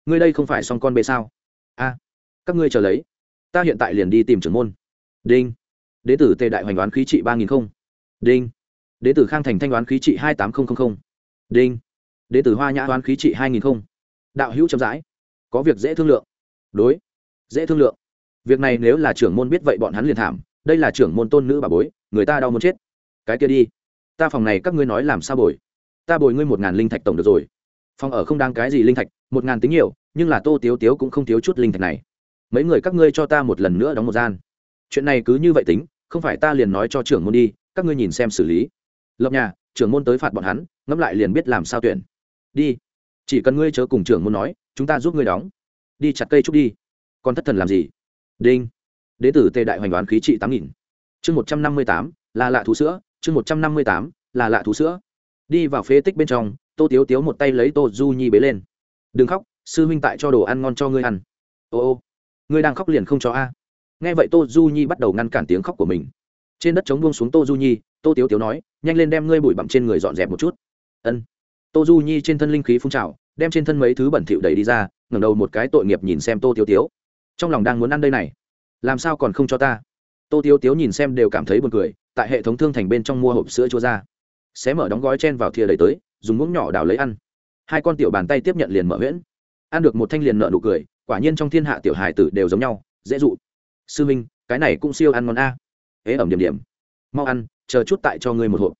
Ngươi đây không phải xong con bê sao? A, các ngươi chờ lấy. Ta hiện tại liền đi tìm trưởng môn. Đinh. Đế tử tề đại hoành đoán khí trị ba nghìn không. Đinh đế tử khang thành thanh đoán khí trị hai tám nghìn đinh. Đế tử hoa nhã đoán khí trị hai nghìn không. Đạo hữu chậm rãi. Có việc dễ thương lượng. Đối. Dễ thương lượng. Việc này nếu là trưởng môn biết vậy bọn hắn liền thảm. Đây là trưởng môn tôn nữ bà bối, người ta đau muốn chết. Cái kia đi. Ta phòng này các ngươi nói làm sao bồi? Ta bồi ngươi một ngàn linh thạch tổng được rồi. Phòng ở không đáng cái gì linh thạch, một ngàn tính nhiều, nhưng là tô tiếu tiếu cũng không thiếu chút linh thạch này. Mấy người các ngươi cho ta một lần nữa đóng một gian. Chuyện này cứ như vậy tính, không phải ta liền nói cho trưởng môn đi, các ngươi nhìn xem xử lý lập nhà, trưởng môn tới phạt bọn hắn, ngẫm lại liền biết làm sao tuyển. Đi. Chỉ cần ngươi chớ cùng trưởng môn nói, chúng ta giúp ngươi đóng. Đi chặt cây trúc đi. Còn thất thần làm gì? Đinh. Đế tử tề đại hoành đoán khí trị tám nghìn. Chương một trăm năm mươi tám, là lạ thú sữa. Chương một trăm năm mươi tám, là lạ thú sữa. Đi vào phế tích bên trong, tô tiếu tiếu một tay lấy tô du nhi bế lên. Đừng khóc, sư huynh tại cho đồ ăn ngon cho ngươi ăn. Ô ô, ngươi đang khóc liền không cho a. Nghe vậy tô du nhi bắt đầu ngăn cản tiếng khóc của mình trên đất chống buông xuống tô du nhi, tô tiếu tiếu nói, nhanh lên đem ngươi bụi bặm trên người dọn dẹp một chút. Ân. Tô du nhi trên thân linh khí phun trào, đem trên thân mấy thứ bẩn thỉu đẩy đi ra, ngẩng đầu một cái tội nghiệp nhìn xem tô tiếu tiếu. Trong lòng đang muốn ăn đây này, làm sao còn không cho ta? Tô tiếu tiếu nhìn xem đều cảm thấy buồn cười, tại hệ thống thương thành bên trong mua hộp sữa chua ra. Xé mở đóng gói chen vào thìa đầy tới, dùng muỗng nhỏ đào lấy ăn. Hai con tiểu bàn tay tiếp nhận liền mở huyễn. Ăn được một thanh liền nợ nụ cười, quả nhiên trong thiên hạ tiểu hài tử đều giống nhau, dễ dụ. Sư minh, cái này cũng siêu ăn ngon a ế ẩm điểm điểm. Mau ăn, chờ chút tại cho ngươi một hộp.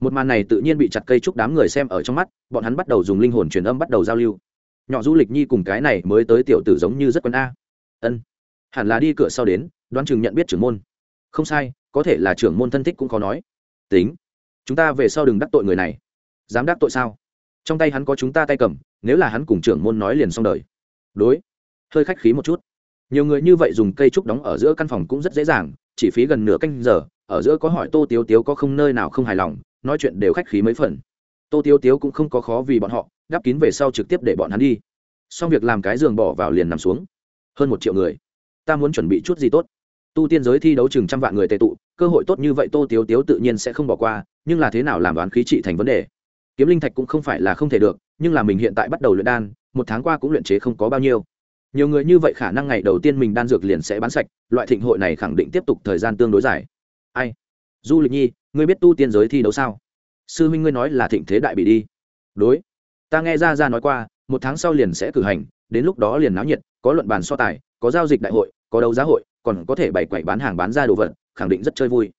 Một màn này tự nhiên bị chặt cây trúc đám người xem ở trong mắt, bọn hắn bắt đầu dùng linh hồn truyền âm bắt đầu giao lưu. Nhỏ du lịch nhi cùng cái này mới tới tiểu tử giống như rất quân a. Ân. Hẳn là đi cửa sau đến, đoán chừng nhận biết trưởng môn. Không sai, có thể là trưởng môn thân thích cũng khó nói. Tính. Chúng ta về sau đừng đắc tội người này. Dám đắc tội sao? Trong tay hắn có chúng ta tay cầm, nếu là hắn cùng trưởng môn nói liền xong đời. Đối. Hơi khách khí một chút. Nhiều người như vậy dùng cây trúc đóng ở giữa căn phòng cũng rất dễ dàng chỉ phí gần nửa canh giờ, ở giữa có hỏi tô tiếu tiếu có không nơi nào không hài lòng, nói chuyện đều khách khí mấy phần. Tô tiếu tiếu cũng không có khó vì bọn họ, đáp kín về sau trực tiếp để bọn hắn đi. Xong việc làm cái giường bỏ vào liền nằm xuống. Hơn một triệu người. Ta muốn chuẩn bị chút gì tốt. Tu tiên giới thi đấu chừng trăm vạn người tệ tụ, cơ hội tốt như vậy tô tiếu tiếu tự nhiên sẽ không bỏ qua, nhưng là thế nào làm đoán khí trị thành vấn đề? Kiếm linh thạch cũng không phải là không thể được, nhưng là mình hiện tại bắt đầu luyện đan, một tháng qua cũng luyện chế không có bao nhiêu nhiều người như vậy khả năng ngày đầu tiên mình đan dược liền sẽ bán sạch, loại thịnh hội này khẳng định tiếp tục thời gian tương đối dài. Ai? Du lịch nhi, ngươi biết tu tiên giới thi đấu sao? Sư huynh ngươi nói là thịnh thế đại bị đi. Đối. Ta nghe ra ra nói qua, một tháng sau liền sẽ cử hành, đến lúc đó liền náo nhiệt, có luận bàn so tài, có giao dịch đại hội, có đấu giá hội, còn có thể bày quậy bán hàng bán ra đồ vật, khẳng định rất chơi vui.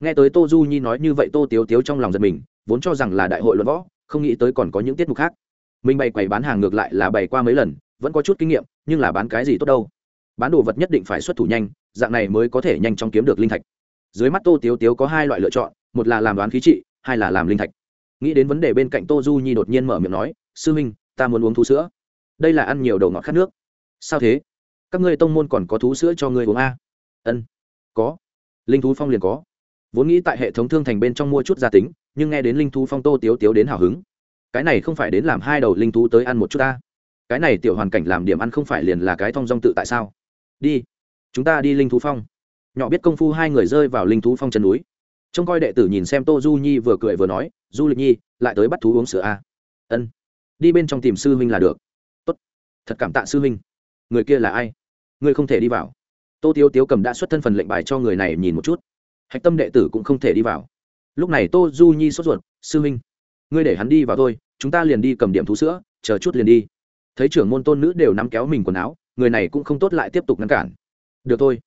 Nghe tới tô du nhi nói như vậy tô tiếu tiếu trong lòng giật mình, vốn cho rằng là đại hội luận võ, không nghĩ tới còn có những tiết mục khác. Mình bày quầy bán hàng ngược lại là bày qua mấy lần vẫn có chút kinh nghiệm, nhưng là bán cái gì tốt đâu. Bán đồ vật nhất định phải xuất thủ nhanh, dạng này mới có thể nhanh chóng kiếm được linh thạch. Dưới mắt tô tiếu tiếu có hai loại lựa chọn, một là làm đoán khí trị, hai là làm linh thạch. Nghĩ đến vấn đề bên cạnh tô du nhi đột nhiên mở miệng nói, sư minh, ta muốn uống thú sữa. Đây là ăn nhiều đầu ngọt khát nước. Sao thế? Các ngươi tông môn còn có thú sữa cho ngươi uống a ân, có. Linh thú phong liền có. Vốn nghĩ tại hệ thống thương thành bên trong mua chút gia tính, nhưng nghe đến linh thú phong tô tiếu tiếu đến hào hứng. Cái này không phải đến làm hai đầu linh thú tới ăn một chút ta cái này tiểu hoàn cảnh làm điểm ăn không phải liền là cái thong dong tự tại sao? Đi, chúng ta đi linh thú phong. Nhỏ biết công phu hai người rơi vào linh thú phong chân núi. Trông coi đệ tử nhìn xem tô du nhi vừa cười vừa nói, du lịch nhi, lại tới bắt thú uống sữa a ân, đi bên trong tìm sư huynh là được. Tốt, thật cảm tạ sư huynh. Người kia là ai? Người không thể đi vào. Tô tiếu tiếu cầm đã xuất thân phần lệnh bài cho người này nhìn một chút. Hạch tâm đệ tử cũng không thể đi vào. Lúc này tô du nhi sốt ruột, sư huynh, ngươi để hắn đi vào thôi, chúng ta liền đi cầm điểm thú sữa, chờ chút liền đi thấy trưởng môn tôn nữ đều nắm kéo mình quần áo, người này cũng không tốt lại tiếp tục ngăn cản. Được thôi,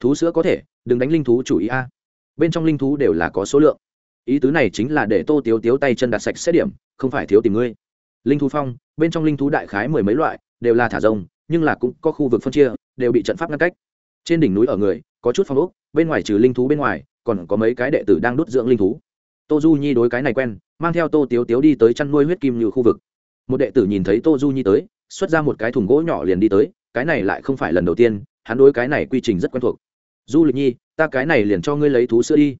thú sữa có thể, đừng đánh linh thú chủ ý a. Bên trong linh thú đều là có số lượng. Ý tứ này chính là để tô tiếu tiếu tay chân đặt sạch xét điểm, không phải thiếu tìm ngươi. Linh thú phong, bên trong linh thú đại khái mười mấy loại, đều là thả rồng nhưng là cũng có khu vực phân chia, đều bị trận pháp ngăn cách. Trên đỉnh núi ở người, có chút phong ốc, bên ngoài trừ linh thú bên ngoài, còn có mấy cái đệ tử đang đốt dưỡng linh thú. Tô du nhi đối cái này quen, mang theo tô tiếu tiếu đi tới chăn nuôi huyết kim như khu vực. Một đệ tử nhìn thấy tô du nhi tới xuất ra một cái thùng gỗ nhỏ liền đi tới, cái này lại không phải lần đầu tiên, hắn đối cái này quy trình rất quen thuộc. Du lịch nhi, ta cái này liền cho ngươi lấy thú sữa đi.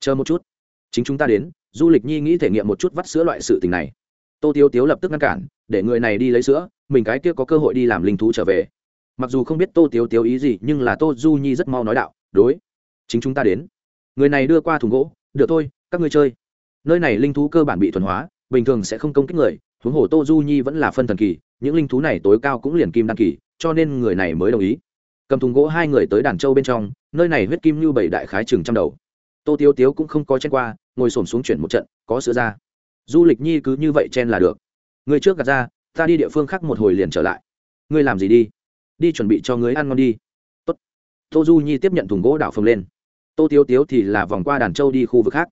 Chờ một chút. Chính chúng ta đến, du lịch nhi nghĩ thể nghiệm một chút vắt sữa loại sự tình này. Tô tiếu tiếu lập tức ngăn cản, để người này đi lấy sữa, mình cái kia có cơ hội đi làm linh thú trở về. Mặc dù không biết tô tiếu tiếu ý gì, nhưng là tô du nhi rất mau nói đạo, đối, chính chúng ta đến. Người này đưa qua thùng gỗ, được thôi, các ngươi chơi. Nơi này linh thú cơ bản bị thuần hóa, bình thường sẽ không công kích người, huống hồ tô du nhi vẫn là phân thần kỳ những linh thú này tối cao cũng liền kim đăng kỳ, cho nên người này mới đồng ý. Cầm thùng gỗ hai người tới đàn châu bên trong, nơi này huyết kim như bảy đại khái chừng trăm đầu. Tô tiêu tiếu cũng không có chen qua, ngồi xổm xuống chuyển một trận, có sữa ra. Du lịch nhi cứ như vậy chen là được. Người trước gạt ra, ta đi địa phương khác một hồi liền trở lại. Ngươi làm gì đi? Đi chuẩn bị cho ngươi ăn ngon đi. Tốt. tô du nhi tiếp nhận thùng gỗ đảo phồng lên. Tô tiếu tiếu thì là vòng qua đàn châu đi khu vực khác.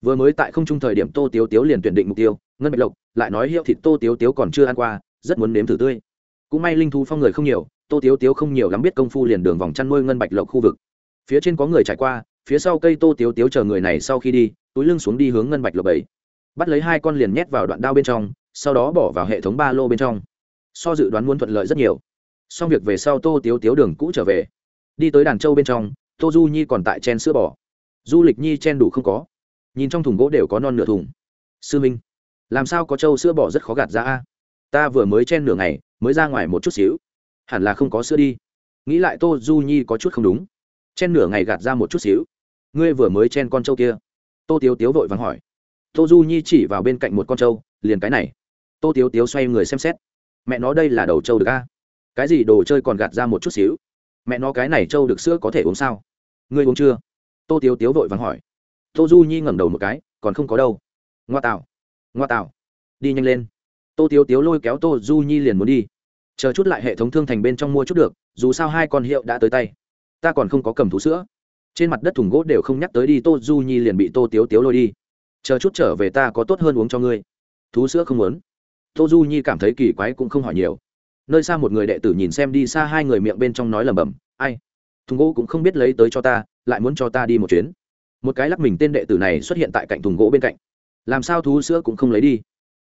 Vừa mới tại không trung thời điểm tô tiếu tiếu liền tuyển định mục tiêu, ngân bạch lộc, lại nói hiệu thịt tô tiếu tiếu còn chưa ăn qua rất muốn nếm thử tươi. Cũng may linh thú phong người không nhiều, tô tiếu tiếu không nhiều lắm biết công phu liền đường vòng chăn nuôi ngân bạch lộc khu vực. Phía trên có người trải qua, phía sau cây tô tiếu tiếu chờ người này sau khi đi, túi lưng xuống đi hướng ngân bạch lộc bảy. Bắt lấy hai con liền nhét vào đoạn đao bên trong, sau đó bỏ vào hệ thống ba lô bên trong. So dự đoán muốn thuận lợi rất nhiều. Xong việc về sau tô tiếu tiếu đường cũ trở về. Đi tới đàn châu bên trong, tô du nhi còn tại chen sữa bò. Du lịch nhi chen đủ không có. Nhìn trong thùng gỗ đều có non nửa thùng. Sư minh, làm sao có trâu sữa bò rất khó gạt ra a? Ta vừa mới chen nửa ngày, mới ra ngoài một chút xíu. Hẳn là không có sữa đi. Nghĩ lại tô du nhi có chút không đúng. Chen nửa ngày gạt ra một chút xíu. Ngươi vừa mới chen con trâu kia. Tô tiếu tiếu vội vàng hỏi. Tô du nhi chỉ vào bên cạnh một con trâu, liền cái này. Tô tiếu tiếu xoay người xem xét. Mẹ nó đây là đầu trâu được a? Cái gì đồ chơi còn gạt ra một chút xíu? Mẹ nó cái này trâu được sữa có thể uống sao? Ngươi uống chưa? Tô tiếu tiếu vội vàng hỏi. Tô du nhi ngẩng đầu một cái, còn không có đâu. Ngoa tạo ngoa tạo đi nhanh lên tô tiếu tiếu lôi kéo tô du nhi liền muốn đi. Chờ chút lại hệ thống thương thành bên trong mua chút được, dù sao hai con hiệu đã tới tay. Ta còn không có cầm thú sữa. Trên mặt đất thùng gỗ đều không nhắc tới đi, tô du nhi liền bị tô tiếu tiếu lôi đi. Chờ chút trở về ta có tốt hơn uống cho ngươi. Thú sữa không muốn. Tô du nhi cảm thấy kỳ quái cũng không hỏi nhiều. Nơi xa một người đệ tử nhìn xem đi xa hai người miệng bên trong nói lầm bầm ai? Thùng gỗ cũng không biết lấy tới cho ta, lại muốn cho ta đi một chuyến. Một cái lắc mình tên đệ tử này xuất hiện tại cạnh thùng gỗ bên cạnh. Làm sao thú sữa cũng không lấy đi?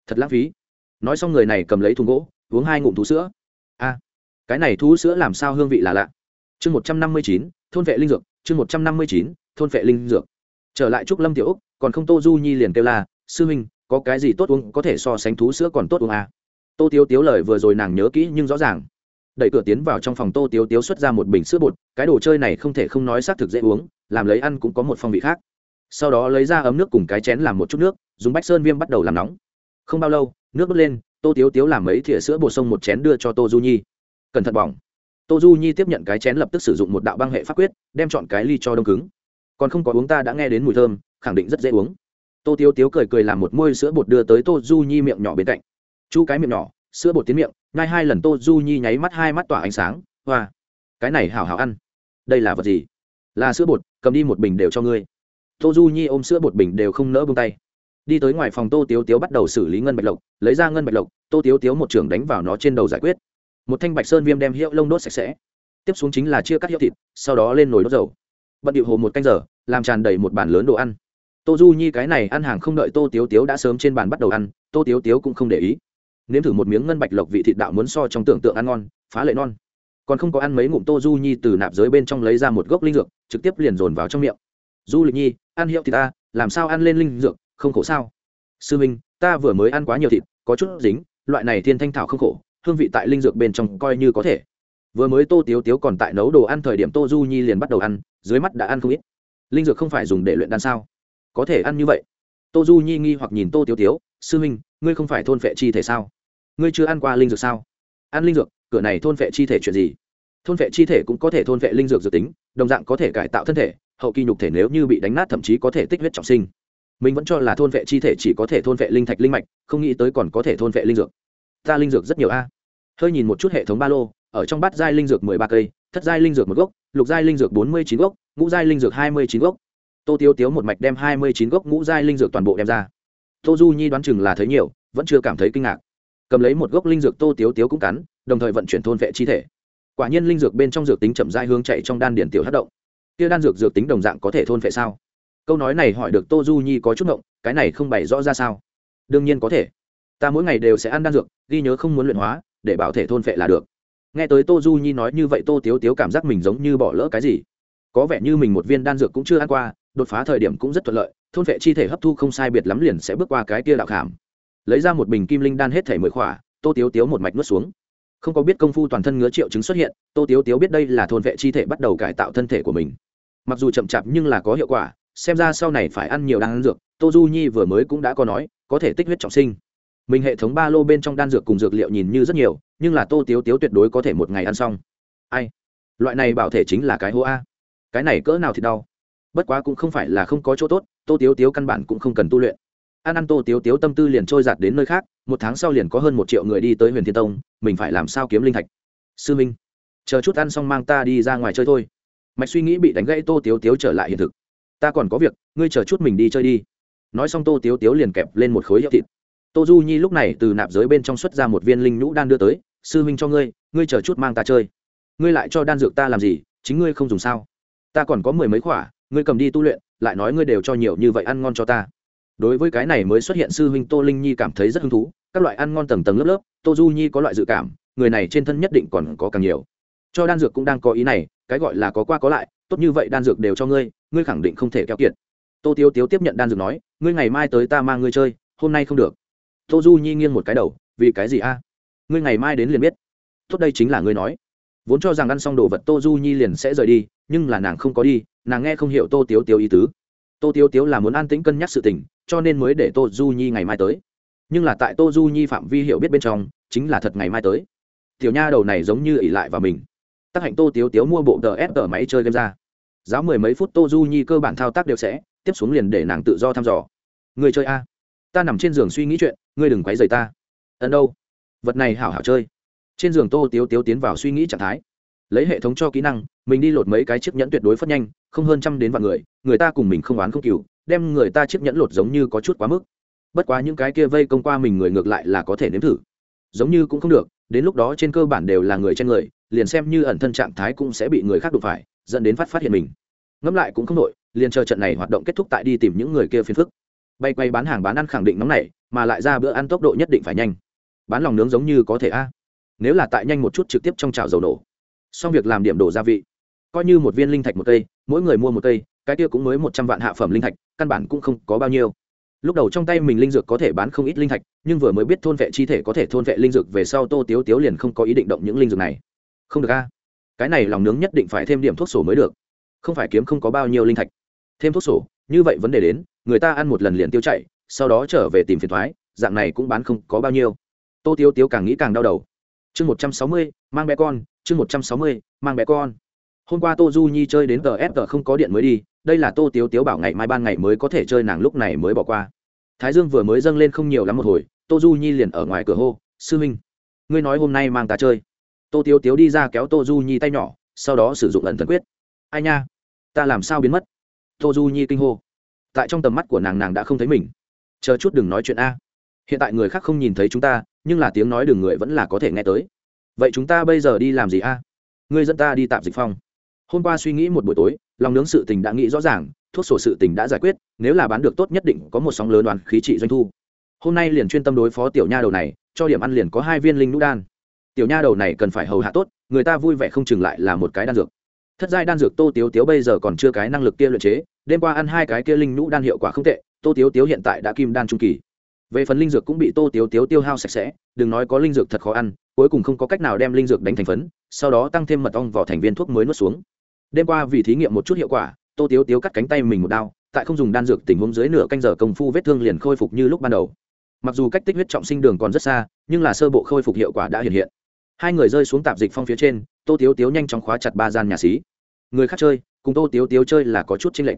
Thật lãng phí nói xong người này cầm lấy thùng gỗ, uống hai ngụm thú sữa. A, cái này thú sữa làm sao hương vị là lạ. Chương một trăm năm mươi chín, thôn vệ linh dược, chương một trăm năm mươi chín, thôn vệ linh dược. Trở lại trúc lâm tiểu úc, còn không tô du nhi liền kêu là sư huynh, có cái gì tốt uống, có thể so sánh thú sữa còn tốt uống à. tô tiếu tiếu lời vừa rồi nàng nhớ kỹ nhưng rõ ràng. Đẩy cửa tiến vào trong phòng tô tiếu tiếu xuất ra một bình sữa bột, cái đồ chơi này không thể không nói xác thực dễ uống, làm lấy ăn cũng có một phong vị khác. Sau đó lấy ra ấm nước cùng cái chén làm một chút nước, dùng bách sơn viêm bắt đầu làm nóng. Không bao lâu nước bớt lên, tô tiếu tiếu làm mấy thìa sữa bột sông một chén đưa cho tô du nhi. Cẩn thận bỏng. Tô du nhi tiếp nhận cái chén lập tức sử dụng một đạo băng hệ pháp quyết, đem chọn cái ly cho đông cứng. Còn không có uống ta đã nghe đến mùi thơm, khẳng định rất dễ uống. Tô tiếu tiếu cười cười làm một môi sữa bột đưa tới tô du nhi miệng nhỏ bên cạnh. Chu cái miệng nhỏ, sữa bột tiến miệng, ngay hai lần tô du nhi nháy mắt hai mắt tỏa ánh sáng. Hoa, cái này hảo hảo ăn. Đây là vật gì? Là sữa bột, cầm đi một bình đều cho ngươi. Tô du nhi ôm sữa bột bình đều không nỡ bông tay đi tới ngoài phòng tô tiếu tiếu bắt đầu xử lý ngân bạch lộc, lấy ra ngân bạch lộc, tô tiếu tiếu một trường đánh vào nó trên đầu giải quyết. Một thanh bạch sơn viêm đem hiệu lông đốt sạch sẽ. Tiếp xuống chính là chia cắt hiệu thịt, sau đó lên nồi đốt dầu. Bận điệu hồ một canh giờ, làm tràn đầy một bàn lớn đồ ăn. Tô du nhi cái này ăn hàng không đợi tô tiếu tiếu đã sớm trên bàn bắt đầu ăn, tô tiếu tiếu cũng không để ý. Nếm thử một miếng ngân bạch lộc vị thịt đạo muốn so trong tưởng tượng ăn ngon, phá lệ non. Còn không có ăn mấy ngụm tô du nhi từ nạp giới bên trong lấy ra một gốc linh dược, trực tiếp liền dồn vào trong miệng. Du lịch nhi, ăn hiệu thì ta, làm sao ăn lên linh dược? Không khổ sao? Sư minh ta vừa mới ăn quá nhiều thịt có chút dính loại này thiên thanh thảo không khổ hương vị tại linh dược bên trong coi như có thể. Vừa mới tô tiếu tiếu còn tại nấu đồ ăn thời điểm tô du nhi liền bắt đầu ăn dưới mắt đã ăn không ít. Linh dược không phải dùng để luyện đan sao? Có thể ăn như vậy. Tô du nhi nghi hoặc nhìn tô tiếu tiếu sư minh, ngươi không phải thôn phệ chi thể sao? Ngươi chưa ăn qua linh dược sao? Ăn linh dược cửa này thôn phệ chi thể chuyện gì? Thôn phệ chi thể cũng có thể thôn phệ linh dược dự tính đồng dạng có thể cải tạo thân thể hậu kỳ nhục thể nếu như bị đánh nát thậm chí có thể tích huyết trọng sinh mình vẫn cho là thôn vệ chi thể chỉ có thể thôn vệ linh thạch linh mạch, không nghĩ tới còn có thể thôn vệ linh dược. Ta linh dược rất nhiều a. Hơi nhìn một chút hệ thống ba lô, ở trong bát giai linh dược mười ba cây, thất giai linh dược một gốc, lục giai linh dược bốn mươi chín gốc, ngũ giai linh dược hai mươi chín gốc. Tô tiêu tiếu một mạch đem hai mươi chín gốc ngũ giai linh dược toàn bộ đem ra. Tô du nhi đoán chừng là thấy nhiều, vẫn chưa cảm thấy kinh ngạc. Cầm lấy một gốc linh dược tô tiếu tiếu cũng cắn, đồng thời vận chuyển thôn vệ chi thể. Quả nhiên linh dược bên trong dược tính chậm dai hướng chạy trong đan điển tiểu hát động. Kia đan dược dược tính đồng dạng có thể thôn vệ sao? Câu nói này hỏi được tô du nhi có chút ngộng, cái này không bày rõ ra sao. Đương nhiên có thể. Ta mỗi ngày đều sẽ ăn đan dược, ghi nhớ không muốn luyện hóa, để bảo thể thôn vệ là được. Nghe tới tô du nhi nói như vậy tô tiếu tiếu cảm giác mình giống như bỏ lỡ cái gì. Có vẻ như mình một viên đan dược cũng chưa ăn qua, đột phá thời điểm cũng rất thuận lợi, thôn vệ chi thể hấp thu không sai biệt lắm liền sẽ bước qua cái kia đạo khảm. Lấy ra một bình kim linh đan hết thể mười khỏa, tô tiếu tiếu một mạch nuốt xuống. Không có biết công phu toàn thân ngứa triệu chứng xuất hiện, tô tiếu tiếu biết đây là thôn vệ chi thể bắt đầu cải tạo thân thể của mình. Mặc dù chậm chạp nhưng là có hiệu quả xem ra sau này phải ăn nhiều đan dược, tô du nhi vừa mới cũng đã có nói, có thể tích huyết trọng sinh. Mình hệ thống ba lô bên trong đan dược cùng dược liệu nhìn như rất nhiều, nhưng là tô tiếu tiếu tuyệt đối có thể một ngày ăn xong. Ai? Loại này bảo thể chính là cái hô a. Cái này cỡ nào thì đau? Bất quá cũng không phải là không có chỗ tốt, tô tiếu tiếu căn bản cũng không cần tu luyện. Ăn ăn tô tiếu tiếu tâm tư liền trôi giạt đến nơi khác, một tháng sau liền có hơn một triệu người đi tới huyền thiên tông, mình phải làm sao kiếm linh thạch? Sư minh, chờ chút ăn xong mang ta đi ra ngoài chơi thôi. Mạch suy nghĩ bị đánh gãy tô tiếu tiếu trở lại hiện thực ta còn có việc, ngươi chờ chút mình đi chơi đi. Nói xong tô tiếu tiếu liền kẹp lên một khối hiệu thịt. Tô du nhi lúc này từ nạp giới bên trong xuất ra một viên linh nhũ đan đưa tới, sư huynh cho ngươi ngươi chờ chút mang ta chơi. Ngươi lại cho đan dược ta làm gì, chính ngươi không dùng sao? Ta còn có mười mấy khỏa, ngươi cầm đi tu luyện, lại nói ngươi đều cho nhiều như vậy ăn ngon cho ta. Đối với cái này mới xuất hiện sư huynh tô linh nhi cảm thấy rất hứng thú, các loại ăn ngon tầng tầng lớp lớp, tô du nhi có loại dự cảm, người này trên thân nhất định còn có càng nhiều. Cho đan dược cũng đang có ý này, cái gọi là có qua có lại, tốt như vậy đan dược đều cho ngươi ngươi khẳng định không thể kéo kiệt. Tô tiếu tiếu tiếp nhận đan dược nói, ngươi ngày mai tới ta mang ngươi chơi, hôm nay không được. Tô du nhi nghiêng một cái đầu, vì cái gì a? Ngươi ngày mai đến liền biết. Tốt đây chính là ngươi nói. Vốn cho rằng ăn xong đồ vật tô du nhi liền sẽ rời đi, nhưng là nàng không có đi, nàng nghe không hiểu tô tiếu tiếu ý tứ. Tô tiếu tiếu là muốn an tĩnh cân nhắc sự tình, cho nên mới để tô du nhi ngày mai tới. Nhưng là tại tô du nhi phạm vi hiểu biết bên trong, chính là thật ngày mai tới. Tiểu nha đầu này giống như ỉ lại vào mình. Tác hạnh tô tiếu tiếu mua bộ tờ ép tờ máy chơi game ra giáo mười mấy phút tô du nhi cơ bản thao tác đều sẽ, tiếp xuống liền để nàng tự do thăm dò. Người chơi a. Ta nằm trên giường suy nghĩ chuyện, ngươi đừng quấy rầy ta. Ẩn đâu? Vật này hảo hảo chơi. Trên giường tô tiếu tiếu tiến vào suy nghĩ trạng thái. Lấy hệ thống cho kỹ năng, mình đi lột mấy cái chiếc nhẫn tuyệt đối phất nhanh, không hơn trăm đến vạn người người ta cùng mình không oán không cừu, đem người ta chiếc nhẫn lột giống như có chút quá mức. Bất quá những cái kia vây công qua mình người ngược lại là có thể nếm thử. Giống như cũng không được, đến lúc đó trên cơ bản đều là người trên người, liền xem như ẩn thân trạng thái cũng sẽ bị người khác đụng phải dẫn đến phát phát hiện mình. Ngẫm lại cũng không đội liền chờ trận này hoạt động kết thúc tại đi tìm những người kia phiền phức. Bay quay bán hàng bán ăn khẳng định nóng này mà lại ra bữa ăn tốc độ nhất định phải nhanh. Bán lòng nướng giống như có thể a. Nếu là tại nhanh một chút trực tiếp trong chảo dầu nổ. Xong việc làm điểm đổ gia vị. Coi như một viên linh thạch một cây, mỗi người mua một cây, cái kia cũng mới một trăm vạn hạ phẩm linh thạch, căn bản cũng không có bao nhiêu. Lúc đầu trong tay mình linh dược có thể bán không ít linh thạch, nhưng vừa mới biết thôn vệ chi thể có thể thôn vệ linh dược về sau tô tiếu tiếu liền không có ý định động những linh dược này. Không được a cái này lòng nướng nhất định phải thêm điểm thuốc sổ mới được. Không phải kiếm không có bao nhiêu linh thạch. Thêm thuốc sổ, như vậy vấn đề đến, người ta ăn một lần liền tiêu chạy sau đó trở về tìm phiền thoái, dạng này cũng bán không có bao nhiêu. Tô tiếu tiếu càng nghĩ càng đau đầu. Chương một trăm sáu mươi, mang bé con, chương một trăm sáu mươi, mang bé con. Hôm qua tô du nhi chơi đến tờ f không có điện mới đi, đây là tô tiếu tiếu bảo ngày mai ban ngày mới có thể chơi nàng lúc này mới bỏ qua. Thái dương vừa mới dâng lên không nhiều lắm một hồi, tô du nhi liền ở ngoài cửa hô, sư minh, ngươi nói hôm nay mang ta chơi tô tiếu tiếu đi ra kéo tô du nhi tay nhỏ, sau đó sử dụng ẩn thần quyết. Ai nha, ta làm sao biến mất? Tô du nhi kinh hô. Tại trong tầm mắt của nàng nàng đã không thấy mình. Chờ chút đừng nói chuyện a. Hiện tại người khác không nhìn thấy chúng ta, nhưng là tiếng nói đường người vẫn là có thể nghe tới. Vậy chúng ta bây giờ đi làm gì a? Ngươi dẫn ta đi tạm dịch phong. Hôm qua suy nghĩ một buổi tối, lòng nướng sự tình đã nghĩ rõ ràng, thuốc sổ sự tình đã giải quyết, nếu là bán được tốt nhất định có một sóng lớn đoàn khí trị doanh thu. Hôm nay liền chuyên tâm đối phó tiểu nha đầu này, cho điểm ăn liền có hai viên linh nũ đan tiểu nha đầu này cần phải hầu hạ tốt, người ta vui vẻ không chừng lại là một cái đan dược. Thất giai đan dược tô tiếu tiếu bây giờ còn chưa cái năng lực kia luyện chế, đêm qua ăn hai cái kia linh nhũ đan hiệu quả không tệ, tô tiếu tiếu hiện tại đã kim đan trung kỳ. Về phần linh dược cũng bị tô tiếu tiếu tiêu hao sạch sẽ, đừng nói có linh dược thật khó ăn, cuối cùng không có cách nào đem linh dược đánh thành phấn, sau đó tăng thêm mật ong vào thành viên thuốc mới nuốt xuống. Đêm qua vì thí nghiệm một chút hiệu quả, tô tiếu tiếu cắt cánh tay mình một đao, tại không dùng đan dược tình huống dưới nửa canh giờ công phu vết thương liền khôi phục như lúc ban đầu. Mặc dù cách tích huyết trọng sinh đường còn rất xa, nhưng là sơ bộ khôi phục hiệu quả đã hiện hiện hai người rơi xuống tạp dịch phong phía trên, tô tiếu tiếu nhanh chóng khóa chặt ba gian nhà xí. Người khác chơi, cùng tô tiếu tiếu chơi là có chút chênh lệch.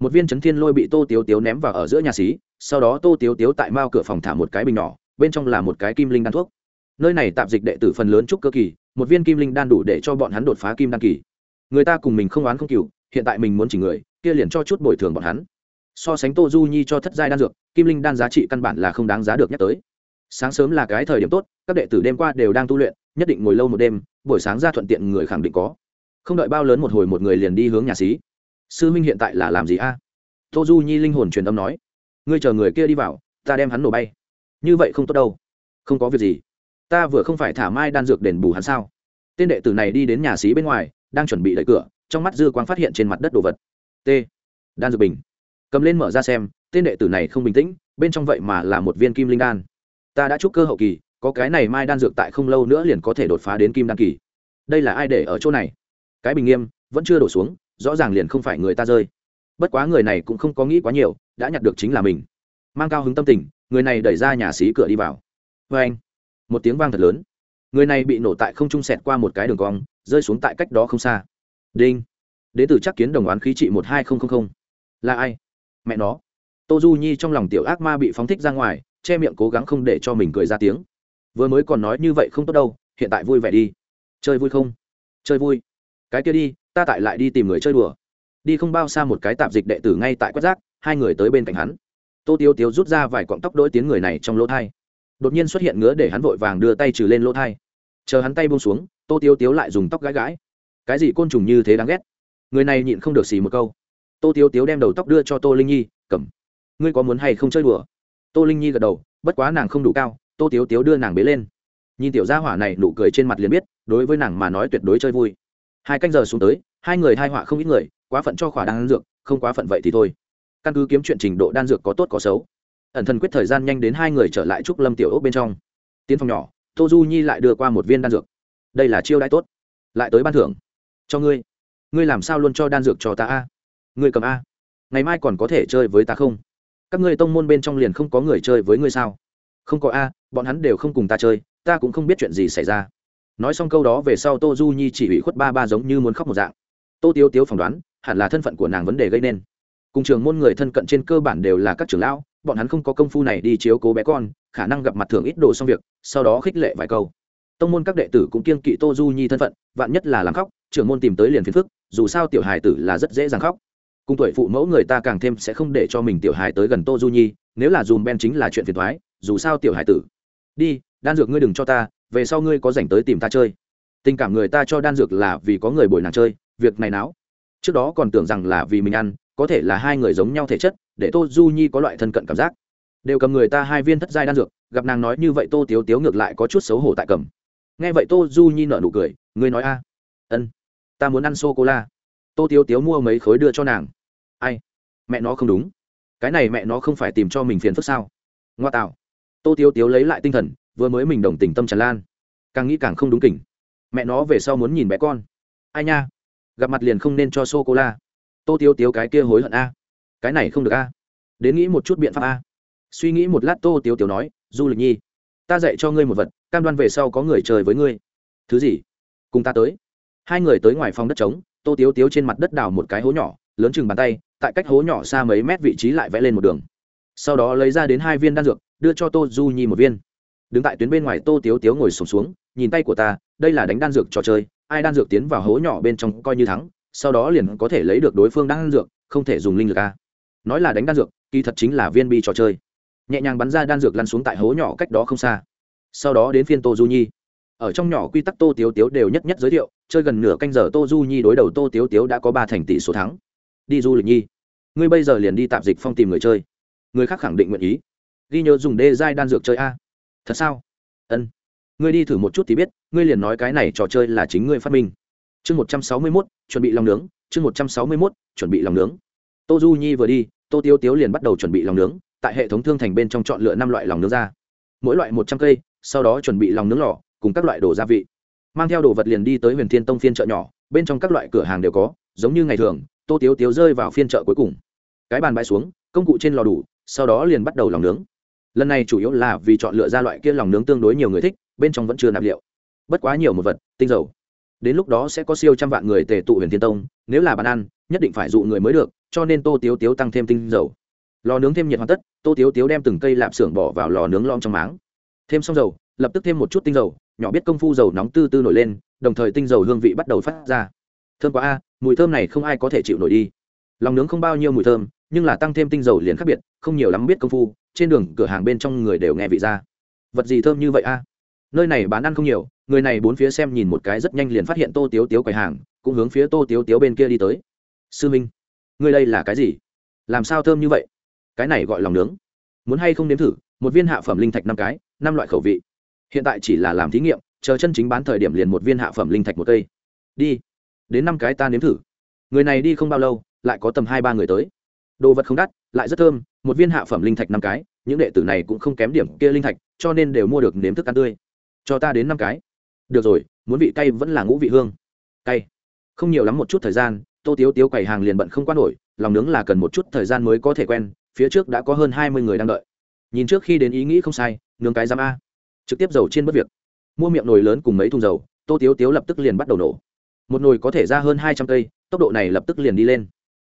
Một viên chấn thiên lôi bị tô tiếu tiếu ném vào ở giữa nhà xí, sau đó tô tiếu tiếu tại mao cửa phòng thả một cái bình nhỏ, bên trong là một cái kim linh đan thuốc. Nơi này tạp dịch đệ tử phần lớn trúc cơ kỳ, một viên kim linh đan đủ để cho bọn hắn đột phá kim đan kỳ. Người ta cùng mình không oán không cừu, hiện tại mình muốn chỉ người, kia liền cho chút bồi thường bọn hắn. So sánh tô du nhi cho thất giai đan dược, kim linh đan giá trị căn bản là không đáng giá được nhắc tới. Sáng sớm là cái thời điểm tốt, các đệ tử đêm qua đều đang tu luyện nhất định ngồi lâu một đêm, buổi sáng ra thuận tiện người khẳng định có. Không đợi bao lớn một hồi một người liền đi hướng nhà xí. Sư minh hiện tại là làm gì a? Tô du nhi linh hồn truyền âm nói. Ngươi chờ người kia đi vào, ta đem hắn nổ bay. Như vậy không tốt đâu. Không có việc gì. Ta vừa không phải thả mai đan dược đền bù hắn sao? Tên đệ tử này đi đến nhà xí bên ngoài, đang chuẩn bị đẩy cửa, trong mắt dư quang phát hiện trên mặt đất đồ vật. T. Đan dược bình. Cầm lên mở ra xem, tên đệ tử này không bình tĩnh, bên trong vậy mà là một viên kim linh đan. Ta đã chúc cơ hậu kỳ có cái này mai đan dược tại không lâu nữa liền có thể đột phá đến kim đan kỳ. Đây là ai để ở chỗ này? Cái bình nghiêm, vẫn chưa đổ xuống, rõ ràng liền không phải người ta rơi. Bất quá người này cũng không có nghĩ quá nhiều, đã nhặt được chính là mình. Mang cao hứng tâm tình, người này đẩy ra nhà xí cửa đi vào. Vê anh, một tiếng vang thật lớn. Người này bị nổ tại không trung sẹt qua một cái đường cong, rơi xuống tại cách đó không xa. Đinh. Đ ế từ chắc kiến đồng oán khí trị một hai nghìn là ai? Mẹ nó. Tô du nhi trong lòng tiểu ác ma bị phóng thích ra ngoài, che miệng cố gắng không để cho mình cười ra tiếng vừa mới còn nói như vậy không tốt đâu hiện tại vui vẻ đi. Chơi vui không? Chơi vui. Cái kia đi ta tại lại đi tìm người chơi đùa. Đi không bao xa một cái tạp dịch đệ tử ngay tại quất giác, hai người tới bên cạnh hắn. Tô tiêu tiếu rút ra vài cọng tóc đỗi tiếng người này trong lỗ thai. Đột nhiên xuất hiện ngứa để hắn vội vàng đưa tay trừ lên lỗ thai. Chờ hắn tay buông xuống tô tiêu tiếu lại dùng tóc gãi gãi. Cái gì côn trùng như thế đáng ghét? Người này nhịn không được xì một câu. Tô tiêu tiếu đem đầu tóc đưa cho tô linh nhi cầm. Ngươi có muốn hay không chơi đùa? Tô linh nhi gật đầu bất quá nàng không đủ cao tô tiếu tiếu đưa nàng bế lên. Nhìn tiểu gia hỏa này nụ cười trên mặt liền biết, đối với nàng mà nói tuyệt đối chơi vui. Hai canh giờ xuống tới, hai người hai họa không ít người, quá phận cho khỏa đan dược, không quá phận vậy thì thôi. Căn cứ kiếm chuyện trình độ đan dược có tốt có xấu. Ẩn thần quyết thời gian nhanh đến hai người trở lại trúc lâm tiểu ốc bên trong. Tiến phòng nhỏ, tô du nhi lại đưa qua một viên đan dược. Đây là chiêu đãi tốt. Lại tới ban thưởng. Cho ngươi. Ngươi làm sao luôn cho đan dược cho ta a? Ngươi cầm a. Ngày mai còn có thể chơi với ta không? Các ngươi tông môn bên trong liền không có người chơi với ngươi sao? Không có a, bọn hắn đều không cùng ta chơi, ta cũng không biết chuyện gì xảy ra. Nói xong câu đó về sau tô du nhi chỉ ủy khuất ba ba giống như muốn khóc một dạng. Tô tiếu tiếu phỏng đoán, hẳn là thân phận của nàng vấn đề gây nên. Cùng trường môn người thân cận trên cơ bản đều là các trưởng lão, bọn hắn không có công phu này đi chiếu cố bé con, khả năng gặp mặt thường ít đồ xong việc, sau đó khích lệ vài câu. Tông môn các đệ tử cũng kiên kỵ tô du nhi thân phận, vạn nhất là làm khóc, trưởng môn tìm tới liền phiền phức, dù sao tiểu hài tử là rất dễ dàng khóc. Cùng tuổi phụ mẫu người ta càng thêm sẽ không để cho mình tiểu hài tới gần tô du nhi, nếu là dùm ben chính là chuyện phiền thoái dù sao tiểu hải tử. Đi, đan dược ngươi đừng cho ta, về sau ngươi có dành tới tìm ta chơi. Tình cảm người ta cho đan dược là vì có người bồi nàng chơi, việc này náo. Trước đó còn tưởng rằng là vì mình ăn, có thể là hai người giống nhau thể chất, để tô du nhi có loại thân cận cảm giác. Đều cầm người ta hai viên thất giai đan dược, gặp nàng nói như vậy tô tiếu tiếu ngược lại có chút xấu hổ tại cầm. Nghe vậy tô du nhi nở nụ cười, ngươi nói a? Ân, ta muốn ăn sô cô la tô tiếu tiếu mua mấy khối đưa cho nàng. Ai? Mẹ nó không đúng. Cái này mẹ nó không phải tìm cho mình phiền phức sao? Ngoa tạo tô tiếu tiếu lấy lại tinh thần, vừa mới mình đồng tình tâm tràn lan. Càng nghĩ càng không đúng kỉnh. Mẹ nó về sau muốn nhìn bé con. Ai nha? Gặp mặt liền không nên cho sô cô la tô tiếu tiếu cái kia hối hận a. Cái này không được a. Đến nghĩ một chút biện pháp a. Suy nghĩ một lát tô tiếu tiếu nói, du lịch nhi, ta dạy cho ngươi một vật, cam đoan về sau có người chơi với ngươi. Thứ gì? Cùng ta tới. Hai người tới ngoài phòng đất trống, tô tiếu tiếu trên mặt đất đào một cái hố nhỏ, lớn chừng bàn tay, tại cách hố nhỏ xa mấy mét vị trí lại vẽ lên một đường. Sau đó lấy ra đến hai viên đan dược đưa cho tô du nhi một viên. Đứng tại tuyến bên ngoài tô tiếu tiếu ngồi sùng xuống, xuống nhìn tay của ta đây là đánh đan dược trò chơi ai đan dược tiến vào hố nhỏ bên trong coi như thắng sau đó liền có thể lấy được đối phương đan dược không thể dùng linh lực a. Nói là đánh đan dược kỳ thật chính là viên bi trò chơi. Nhẹ nhàng bắn ra đan dược lăn xuống tại hố nhỏ cách đó không xa. Sau đó đến phiên tô du nhi. Ở trong nhỏ quy tắc tô tiếu tiếu đều nhất nhất giới thiệu chơi gần nửa canh giờ tô du nhi đối đầu tô tiếu tiếu đã có ba thành tỷ số thắng. Đi du lịch nhi. Ngươi bây giờ liền đi tạp dịch phong tìm người chơi. Người khác khẳng định nguyện ý ghi nhớ dùng đê giai đan dược chơi a. Thật sao? Ân. Ngươi đi thử một chút thì biết, ngươi liền nói cái này trò chơi là chính ngươi phát minh. Chương một trăm sáu mươi mốt, chuẩn bị lòng nướng, chương một trăm sáu mươi mốt, chuẩn bị lòng nướng. Tô du nhi vừa đi, tô tiêu tiếu liền bắt đầu chuẩn bị lòng nướng, tại hệ thống thương thành bên trong chọn lựa năm loại lòng nướng ra. Mỗi loại một trăm cây, sau đó chuẩn bị lòng nướng lò, cùng các loại đồ gia vị. Mang theo đồ vật liền đi tới huyền thiên tông phiên chợ nhỏ, bên trong các loại cửa hàng đều có, giống như ngày thường, tô tiếu tiếu rơi vào phiên chợ cuối cùng. Cái bàn bãi xuống, công cụ trên lò đủ, sau đó liền bắt đầu lòng nướng lần này chủ yếu là vì chọn lựa ra loại kia lòng nướng tương đối nhiều người thích, bên trong vẫn chưa nạp liệu. Bất quá nhiều một vật, tinh dầu. Đến lúc đó sẽ có siêu trăm vạn người tề tụ huyền thiên tông, nếu là bàn ăn, nhất định phải dụ người mới được, cho nên tô tiếu tiếu tăng thêm tinh dầu. Lò nướng thêm nhiệt hoàn tất, tô tiếu tiếu đem từng cây lạp xưởng bỏ vào lò nướng lom trong máng. Thêm xong dầu, lập tức thêm một chút tinh dầu, nhỏ biết công phu dầu nóng tư tư nổi lên, đồng thời tinh dầu hương vị bắt đầu phát ra. Thơm quá a, mùi thơm này không ai có thể chịu nổi đi. Lòng nướng không bao nhiêu mùi thơm nhưng là tăng thêm tinh dầu liền khác biệt, không nhiều lắm biết công phu, trên đường, cửa hàng bên trong người đều nghe vị ra. Vật gì thơm như vậy a? Nơi này bán ăn không nhiều, người này bốn phía xem nhìn một cái rất nhanh liền phát hiện tô tiếu tiếu quầy hàng, cũng hướng phía tô tiếu tiếu bên kia đi tới. Sư minh người đây là cái gì? Làm sao thơm như vậy? Cái này gọi lòng nướng. Muốn hay không nếm thử, một viên hạ phẩm linh thạch năm cái, năm loại khẩu vị. Hiện tại chỉ là làm thí nghiệm, chờ chân chính bán thời điểm liền một viên hạ phẩm linh thạch một cây. Đi, đến năm cái ta nếm thử. Người này đi không bao lâu, lại có tầm hai ba người tới đồ vật không đắt, lại rất thơm, một viên hạ phẩm linh thạch năm cái, những đệ tử này cũng không kém điểm kia linh thạch, cho nên đều mua được nếm thức ăn tươi. Cho ta đến năm cái. Được rồi, muốn vị cay vẫn là ngũ vị hương. Cay. Không nhiều lắm một chút thời gian, tô tiếu tiếu quầy hàng liền bận không qua nổi, lòng nướng là cần một chút thời gian mới có thể quen, phía trước đã có hơn hai mươi người đang đợi. Nhìn trước khi đến ý nghĩ không sai, nướng cái giam a. Trực tiếp dầu trên bất việc. Mua miệng nồi lớn cùng mấy thùng dầu, tô tiếu tiếu lập tức liền bắt đầu nổ. Một nồi có thể ra hơn hai trăm cây, tốc độ này lập tức liền đi lên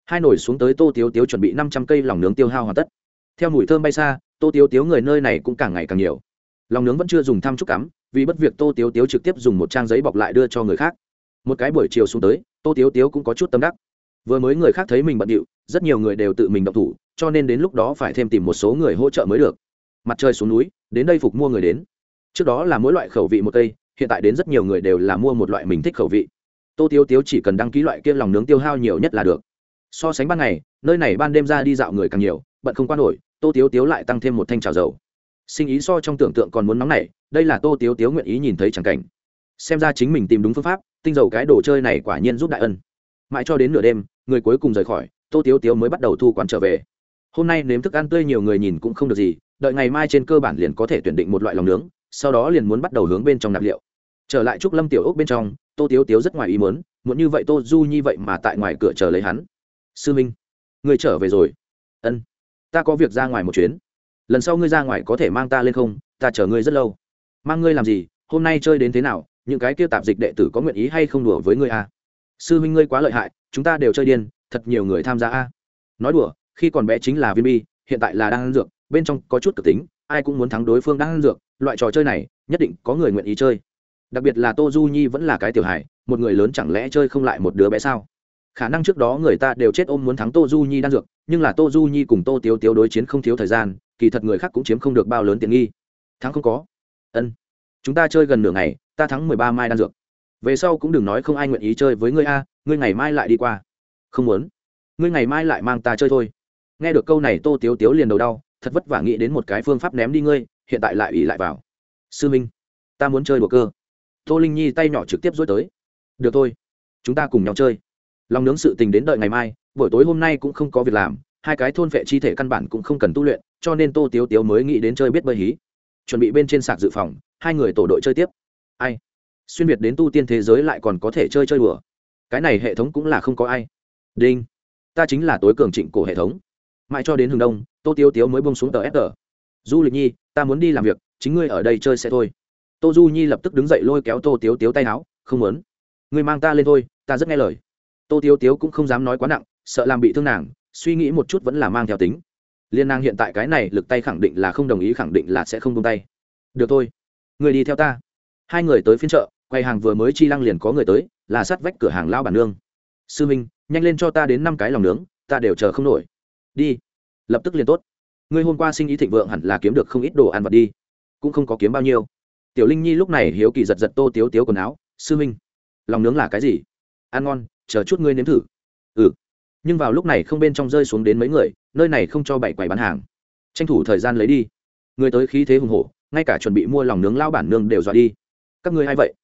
hai nổi xuống tới tô tiếu tiếu chuẩn bị năm trăm cây lòng nướng tiêu hao hoàn tất. Theo mùi thơm bay xa, tô tiếu tiếu người nơi này cũng càng ngày càng nhiều. Lòng nướng vẫn chưa dùng thăm trúc cắm, vì bất việc tô tiếu tiếu trực tiếp dùng một trang giấy bọc lại đưa cho người khác. Một cái buổi chiều xuống tới, tô tiếu tiếu cũng có chút tâm đắc. Vừa mới người khác thấy mình bận điệu, rất nhiều người đều tự mình động thủ, cho nên đến lúc đó phải thêm tìm một số người hỗ trợ mới được. Mặt trời xuống núi, đến đây phục mua người đến. Trước đó là mỗi loại khẩu vị một cây, hiện tại đến rất nhiều người đều là mua một loại mình thích khẩu vị. Tô tiếu tiếu chỉ cần đăng ký loại kia lòng nướng tiêu hao nhiều nhất là được so sánh ban ngày, nơi này ban đêm ra đi dạo người càng nhiều, bận không quan nổi, tô tiếu tiếu lại tăng thêm một thanh trào dầu. Sinh ý so trong tưởng tượng còn muốn nóng nảy, đây là tô tiếu tiếu nguyện ý nhìn thấy chẳng cảnh. Xem ra chính mình tìm đúng phương pháp, tinh dầu cái đồ chơi này quả nhiên giúp đại ân. Mãi cho đến nửa đêm, người cuối cùng rời khỏi, tô tiếu tiếu mới bắt đầu thu quán trở về. Hôm nay nếm thức ăn tươi nhiều người nhìn cũng không được gì, đợi ngày mai trên cơ bản liền có thể tuyển định một loại lòng nướng, sau đó liền muốn bắt đầu hướng bên trong nạp liệu. Trở lại trúc lâm tiểu ốc bên trong, tô tiếu tiếu rất ngoài ý muốn muốn như vậy tô du như vậy mà tại ngoài cửa chờ lấy hắn sư minh người trở về rồi. Ân, ta có việc ra ngoài một chuyến. Lần sau ngươi ra ngoài có thể mang ta lên không? Ta chờ ngươi rất lâu. Mang ngươi làm gì? Hôm nay chơi đến thế nào? Những cái kia tạp dịch đệ tử có nguyện ý hay không đùa với ngươi a à? sư huynh ngươi quá lợi hại, chúng ta đều chơi điên, thật nhiều người tham gia a. Nói đùa, khi còn bé chính là viên bi, hiện tại là đang ăn dược, bên trong có chút cực tính, ai cũng muốn thắng đối phương đang ăn dược, loại trò chơi này, nhất định có người nguyện ý chơi. Đặc biệt là tô du nhi vẫn là cái tiểu hài, một người lớn chẳng lẽ chơi không lại một đứa bé sao? Khả năng trước đó người ta đều chết ôm muốn thắng tô du nhi đang dược, nhưng là tô du nhi cùng tô tiếu tiếu đối chiến không thiếu thời gian, kỳ thật người khác cũng chiếm không được bao lớn tiện nghi. Thắng không có. Ân. Chúng ta chơi gần nửa ngày, ta thắng mười ba mai đan dược. Về sau cũng đừng nói không ai nguyện ý chơi với ngươi a, ngươi ngày mai lại đi qua. Không muốn. Ngươi ngày mai lại mang ta chơi thôi. Nghe được câu này tô tiếu tiếu liền đầu đau, thật vất vả nghĩ đến một cái phương pháp ném đi ngươi, hiện tại lại ủy lại vào. Sư minh, ta muốn chơi đùa cơ. Tô linh nhi tay nhỏ trực tiếp dối tới. Được thôi, chúng ta cùng nhau chơi lòng nướng sự tình đến đợi ngày mai, buổi tối hôm nay cũng không có việc làm, hai cái thôn vệ chi thể căn bản cũng không cần tu luyện, cho nên tô tiếu tiếu mới nghĩ đến chơi biết bơi hí. Chuẩn bị bên trên sạc dự phòng, hai người tổ đội chơi tiếp. Ai? Xuyên việt đến tu tiên thế giới lại còn có thể chơi chơi đùa. Cái này hệ thống cũng là không có ai. Đinh. Ta chính là tối cường trịnh của hệ thống. Mãi cho đến hừng đông, tô tiếu tiếu mới bông xuống tờ sr du lịch nhi, ta muốn đi làm việc, chính ngươi ở đây chơi sẽ thôi. Tô du nhi lập tức đứng dậy lôi kéo tô tiếu tiếu tay áo, không muốn. Ngươi mang ta lên thôi, ta rất nghe lời tô tiếu tiếu cũng không dám nói quá nặng, sợ làm bị thương nàng, suy nghĩ một chút vẫn là mang theo tính. Liên nàng hiện tại cái này lực tay khẳng định là không đồng ý, khẳng định là sẽ không tung tay. Được thôi, người đi theo ta. Hai người tới phiên chợ quầy hàng vừa mới chi lăng liền có người tới, là sát vách cửa hàng lao bản nương. Sư minh, nhanh lên cho ta đến năm cái lòng nướng, ta đều chờ không nổi. Đi. Lập tức liền tốt. Ngươi hôm qua sinh ý thịnh vượng hẳn là kiếm được không ít đồ ăn vật đi. Cũng không có kiếm bao nhiêu. Tiểu linh nhi lúc này hiếu kỳ giật giật tô tiếu tiếu quần áo. Sư minh, lòng nướng là cái gì? Ăn ngon chờ chút ngươi nếm thử. Ừ. Nhưng vào lúc này không bên trong rơi xuống đến mấy người, nơi này không cho bảy quầy bán hàng. Tranh thủ thời gian lấy đi. Người tới khí thế hùng hổ, ngay cả chuẩn bị mua lòng nướng lao bản nương đều dọa đi. Các ngươi hay vậy?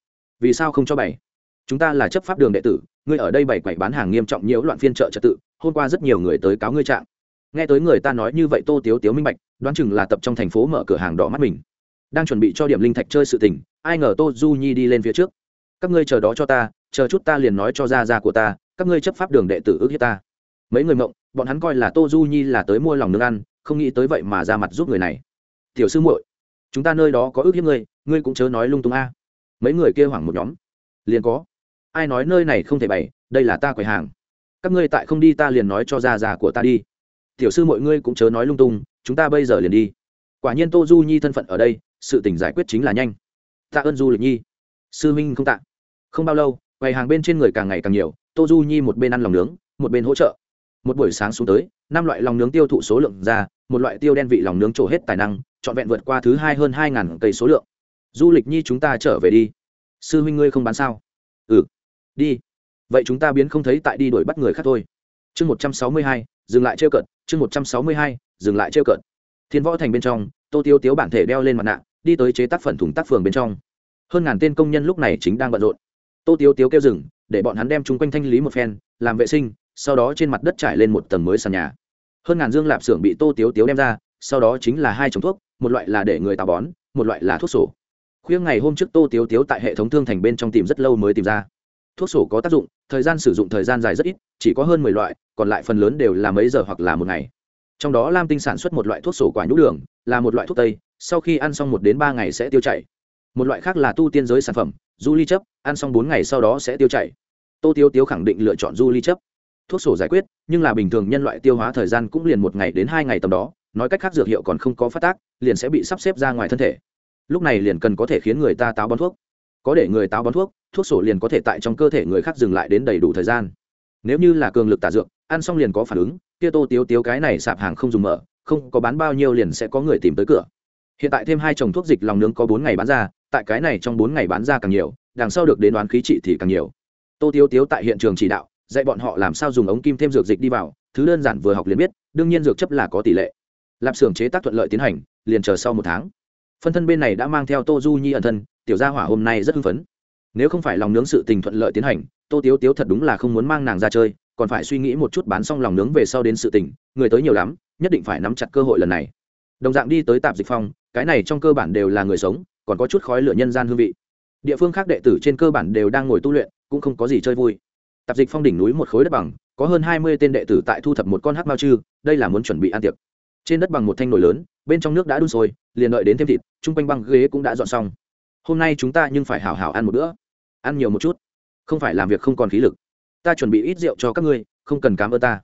Vì sao không cho bảy? Chúng ta là chấp pháp đường đệ tử, ngươi ở đây bảy quầy bán hàng nghiêm trọng nhiễu loạn phiên chợ trật tự, hôm qua rất nhiều người tới cáo ngươi trạng. Nghe tới người ta nói như vậy tô tiếu tiếu minh bạch, đoán chừng là tập trong thành phố mở cửa hàng đỏ mắt mình. Đang chuẩn bị cho điểm linh thạch chơi sự tình, ai ngờ tô du nhi đi lên phía trước. Các ngươi chờ đó cho ta chờ chút ta liền nói cho ra ra của ta, các ngươi chấp pháp đường đệ tử ước hiếp ta. Mấy người mộng, bọn hắn coi là tô du nhi là tới mua lòng nương ăn, không nghĩ tới vậy mà ra mặt giúp người này. Tiểu sư muội, chúng ta nơi đó có ước hiếp ngươi ngươi cũng chớ nói lung tung a. Mấy người kia hoảng một nhóm. Liền có. Ai nói nơi này không thể bày, đây là ta quầy hàng. Các ngươi tại không đi ta liền nói cho ra già của ta đi. Tiểu sư mọi ngươi cũng chớ nói lung tung, chúng ta bây giờ liền đi. Quả nhiên tô du nhi thân phận ở đây, sự tình giải quyết chính là nhanh. Tạ ơn du lịch nhi. Sư minh không tạ. Không bao lâu quầy hàng bên trên người càng ngày càng nhiều tô du nhi một bên ăn lòng nướng, một bên hỗ trợ. Một buổi sáng xuống tới, năm loại lòng nướng tiêu thụ số lượng ra, một loại tiêu đen vị lòng nướng trổ hết tài năng, trọn vẹn vượt qua thứ hai hơn hai ngàn cây số lượng. Du lịch nhi chúng ta trở về đi. Sư huynh ngươi không bán sao? Ừ. Đi. Vậy chúng ta biến không thấy tại đi đuổi bắt người khác thôi. Chương một trăm sáu mươi hai, dừng lại trêu cợt. Chương một trăm sáu mươi hai, dừng lại trêu cợt. Thiên võ thành bên trong, tô tiêu tiếu bản thể đeo lên mặt nạ, đi tới chế tác phần thùng tác phường bên trong. Hơn ngàn tên công nhân lúc này chính đang bận rộn tô Tiếu tiếu kêu rừng để bọn hắn đem chung quanh thanh lý một phen, làm vệ sinh, sau đó trên mặt đất trải lên một tầng mới sàn nhà. Hơn ngàn dương lạp xưởng bị tô tiếu tiếu đem ra, sau đó chính là hai trồng thuốc, một loại là để người tào bón, một loại là thuốc sổ. Khuya ngày hôm trước tô tiếu tiếu tại hệ thống thương thành bên trong tìm rất lâu mới tìm ra. Thuốc sổ có tác dụng, thời gian sử dụng thời gian dài rất ít, chỉ có hơn mười loại, còn lại phần lớn đều là mấy giờ hoặc là một ngày. Trong đó lam tinh sản xuất một loại thuốc sổ quả nhũ đường, là một loại thuốc tây, sau khi ăn xong một đến ba ngày sẽ tiêu chảy. Một loại khác là tu tiên giới sản phẩm du ly chấp, ăn xong bốn ngày sau đó sẽ tiêu chảy. Tô tiêu tiêu khẳng định lựa chọn du ly chấp. Thuốc sổ giải quyết, nhưng là bình thường nhân loại tiêu hóa thời gian cũng liền một ngày đến hai ngày tầm đó, nói cách khác dược hiệu còn không có phát tác, liền sẽ bị sắp xếp ra ngoài thân thể. Lúc này liền cần có thể khiến người ta táo bón thuốc. Có để người táo bón thuốc thuốc sổ liền có thể tại trong cơ thể người khác dừng lại đến đầy đủ thời gian. Nếu như là cường lực tả dược, ăn xong liền có phản ứng, kia tô tiếu tiếu cái này sạp hàng không dùng mở, không có bán bao nhiêu liền sẽ có người tìm tới cửa. Hiện tại thêm hai chồng thuốc dịch lòng nướng có bốn ngày bán ra tại cái này trong bốn ngày bán ra càng nhiều, đằng sau được đến đoán khí trị thì càng nhiều. Tô tiếu tiếu tại hiện trường chỉ đạo, dạy bọn họ làm sao dùng ống kim thêm dược dịch đi vào, thứ đơn giản vừa học liền biết, đương nhiên dược chấp là có tỷ lệ. Lạp xưởng chế tác thuận lợi tiến hành, liền chờ sau một tháng. Phân thân bên này đã mang theo tô du nhi ẩn thân, tiểu gia hỏa hôm nay rất hưng phấn. Nếu không phải lòng nướng sự tình thuận lợi tiến hành, tô tiếu tiếu thật đúng là không muốn mang nàng ra chơi, còn phải suy nghĩ một chút bán xong lòng nướng về sau đến sự tình, người tới nhiều lắm, nhất định phải nắm chặt cơ hội lần này. Đồng dạng đi tới tạp dịch phong cái này trong cơ bản đều là người sống, còn có chút khói lửa nhân gian hương vị. Địa phương khác đệ tử trên cơ bản đều đang ngồi tu luyện, cũng không có gì chơi vui. Tạp dịch phong đỉnh núi một khối đất bằng, có hơn hai mươi tên đệ tử tại thu thập một con hát mao chư, đây là muốn chuẩn bị ăn tiệc. Trên đất bằng một thanh nồi lớn, bên trong nước đã đun sôi, liền đợi đến thêm thịt, chung quanh băng ghế cũng đã dọn xong. Hôm nay chúng ta nhưng phải hảo hảo ăn một bữa. Ăn nhiều một chút. Không phải làm việc không còn khí lực. Ta chuẩn bị ít rượu cho các ngươi, không cần cám ơn ta.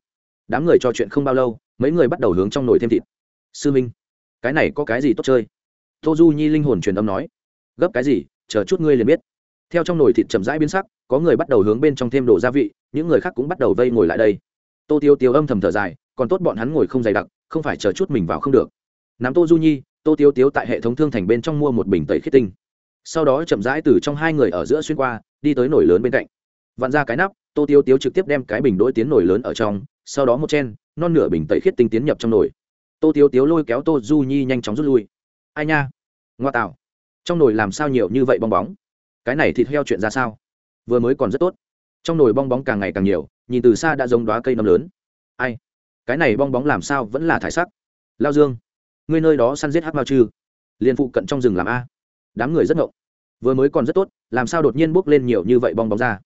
Đám người trò chuyện không bao lâu, mấy người bắt đầu hướng trong nồi thêm thịt. Sư minh cái này có cái gì tốt chơi? Tô du nhi linh hồn truyền âm nói, gấp cái gì, chờ chút ngươi liền biết. Theo trong nồi thịt chậm rãi biến sắc, có người bắt đầu hướng bên trong thêm đồ gia vị, những người khác cũng bắt đầu vây ngồi lại đây. Tô tiêu tiêu âm thầm thở dài, còn tốt bọn hắn ngồi không dày đặc, không phải chờ chút mình vào không được. Nắm tô du nhi, tô tiêu tiêu tại hệ thống thương thành bên trong mua một bình tẩy khiết tinh. Sau đó chậm rãi từ trong hai người ở giữa xuyên qua, đi tới nồi lớn bên cạnh. Vặn ra cái nắp, tô tiêu tiêu trực tiếp đem cái bình đỗi tiến nồi lớn ở trong, sau đó một chen non nửa bình tẩy khiết tinh tiến nhập trong nồi tô tiếu tiếu lôi kéo tô du nhi nhanh chóng rút lui. Ai nha? Ngoa tạo. Trong nồi làm sao nhiều như vậy bong bóng? Cái này thịt heo chuyện ra sao? Vừa mới còn rất tốt. Trong nồi bong bóng càng ngày càng nhiều, nhìn từ xa đã giống đoá cây nấm lớn. Ai? Cái này bong bóng làm sao vẫn là thải sắc? Lao dương, ngươi nơi đó săn giết hát mao chư? Liền phụ cận trong rừng làm a. Đám người rất ngộng. Vừa mới còn rất tốt, làm sao đột nhiên bốc lên nhiều như vậy bong bóng ra?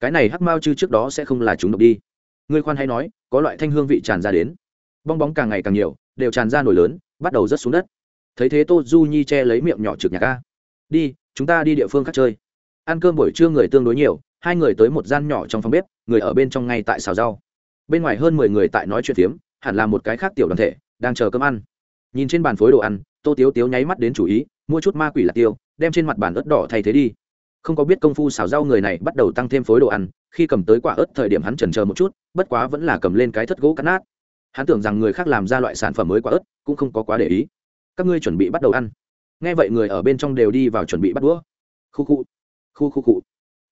Cái này hắc mao chư trước đó sẽ không là chúng độc đi. Ngươi khoan hay nói, có loại thanh hương vị tràn ra đến. Bong bóng càng ngày càng nhiều đều tràn ra nổi lớn, bắt đầu rớt xuống đất. Thấy thế tô du nhi che lấy miệng nhỏ trực nhạc ca. Đi, chúng ta đi địa phương khác chơi. Ăn cơm buổi trưa người tương đối nhiều, hai người tới một gian nhỏ trong phòng bếp, người ở bên trong ngay tại xào rau. Bên ngoài hơn mười người tại nói chuyện phiếm, hẳn là một cái khác tiểu đoàn thể, đang chờ cơm ăn. Nhìn trên bàn phối đồ ăn, tô tiếu tiếu nháy mắt đến chủ ý, mua chút ma quỷ lạc tiêu, đem trên mặt bàn ớt đỏ thay thế đi. Không có biết công phu xào rau người này bắt đầu tăng thêm phối đồ ăn, khi cầm tới quả ớt thời điểm hắn chần chờ một chút, bất quá vẫn là cầm lên cái thất gỗ cắt nát hắn tưởng rằng người khác làm ra loại sản phẩm mới quả ớt, cũng không có quá để ý. Các ngươi chuẩn bị bắt đầu ăn. Nghe vậy người ở bên trong đều đi vào chuẩn bị bắt đũa. Khu khu. Khu khu khu.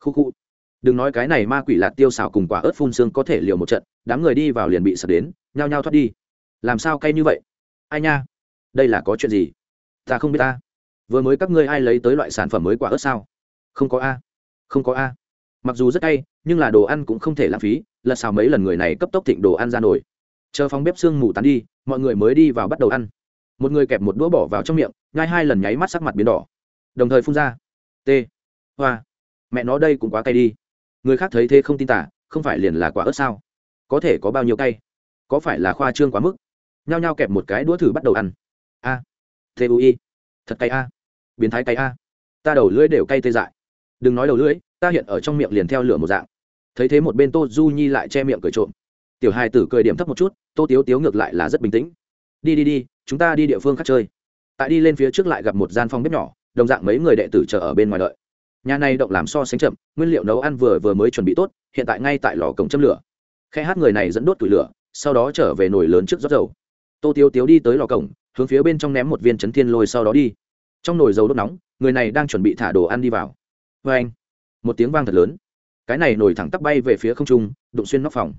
Khu khu. Đừng nói cái này ma quỷ lạt tiêu xào cùng quả ớt phun xương có thể liều một trận, đám người đi vào liền bị sập đến, nhao nhao thoát đi. Làm sao cay như vậy? Ai nha? Đây là có chuyện gì? Ta không biết ta. Vừa mới các ngươi ai lấy tới loại sản phẩm mới quả ớt sao? Không có a. Không có a. Mặc dù rất cay, nhưng là đồ ăn cũng không thể lãng phí, lật xào mấy lần người này cấp tốc thịnh đồ ăn ra nổi chờ phòng bếp xương mù tán đi, mọi người mới đi vào bắt đầu ăn. Một người kẹp một đũa bỏ vào trong miệng, nhai hai lần nháy mắt sắc mặt biến đỏ. Đồng thời phun ra. T. Hoa. Mẹ nó đây cũng quá cay đi. Người khác thấy thế không tin tả, không phải liền là quả ớt sao? Có thể có bao nhiêu cay? Có phải là khoa trương quá mức? Nhao nhao kẹp một cái đũa thử bắt đầu ăn. A. T u i. Thật cay a. Biến thái cay a. Ta đầu lưỡi đều cay tê dại. Đừng nói đầu lưỡi, ta hiện ở trong miệng liền theo lửa một dạng. Thấy thế một bên tô du nhi lại che miệng cười trộm tiểu hài tử cười điểm thấp một chút, tô tiếu tiếu ngược lại là rất bình tĩnh. Đi đi đi, chúng ta đi địa phương khác chơi. Tại đi lên phía trước lại gặp một gian phòng bếp nhỏ, đồng dạng mấy người đệ tử chờ ở bên ngoài đợi. Nhà này động làm so sánh chậm, nguyên liệu nấu ăn vừa vừa mới chuẩn bị tốt, hiện tại ngay tại lò cổng châm lửa. Khe hát người này dẫn đốt tủi lửa, sau đó trở về nồi lớn trước rót dầu. Tô tiếu tiếu đi tới lò cổng, hướng phía bên trong ném một viên chấn thiên lôi sau đó đi. Trong nồi dầu đốt nóng, người này đang chuẩn bị thả đồ ăn đi vào. Vê anh một tiếng vang thật lớn. Cái này nổi thẳng tắp bay về phía không trung, đụng xuyên nóc phòng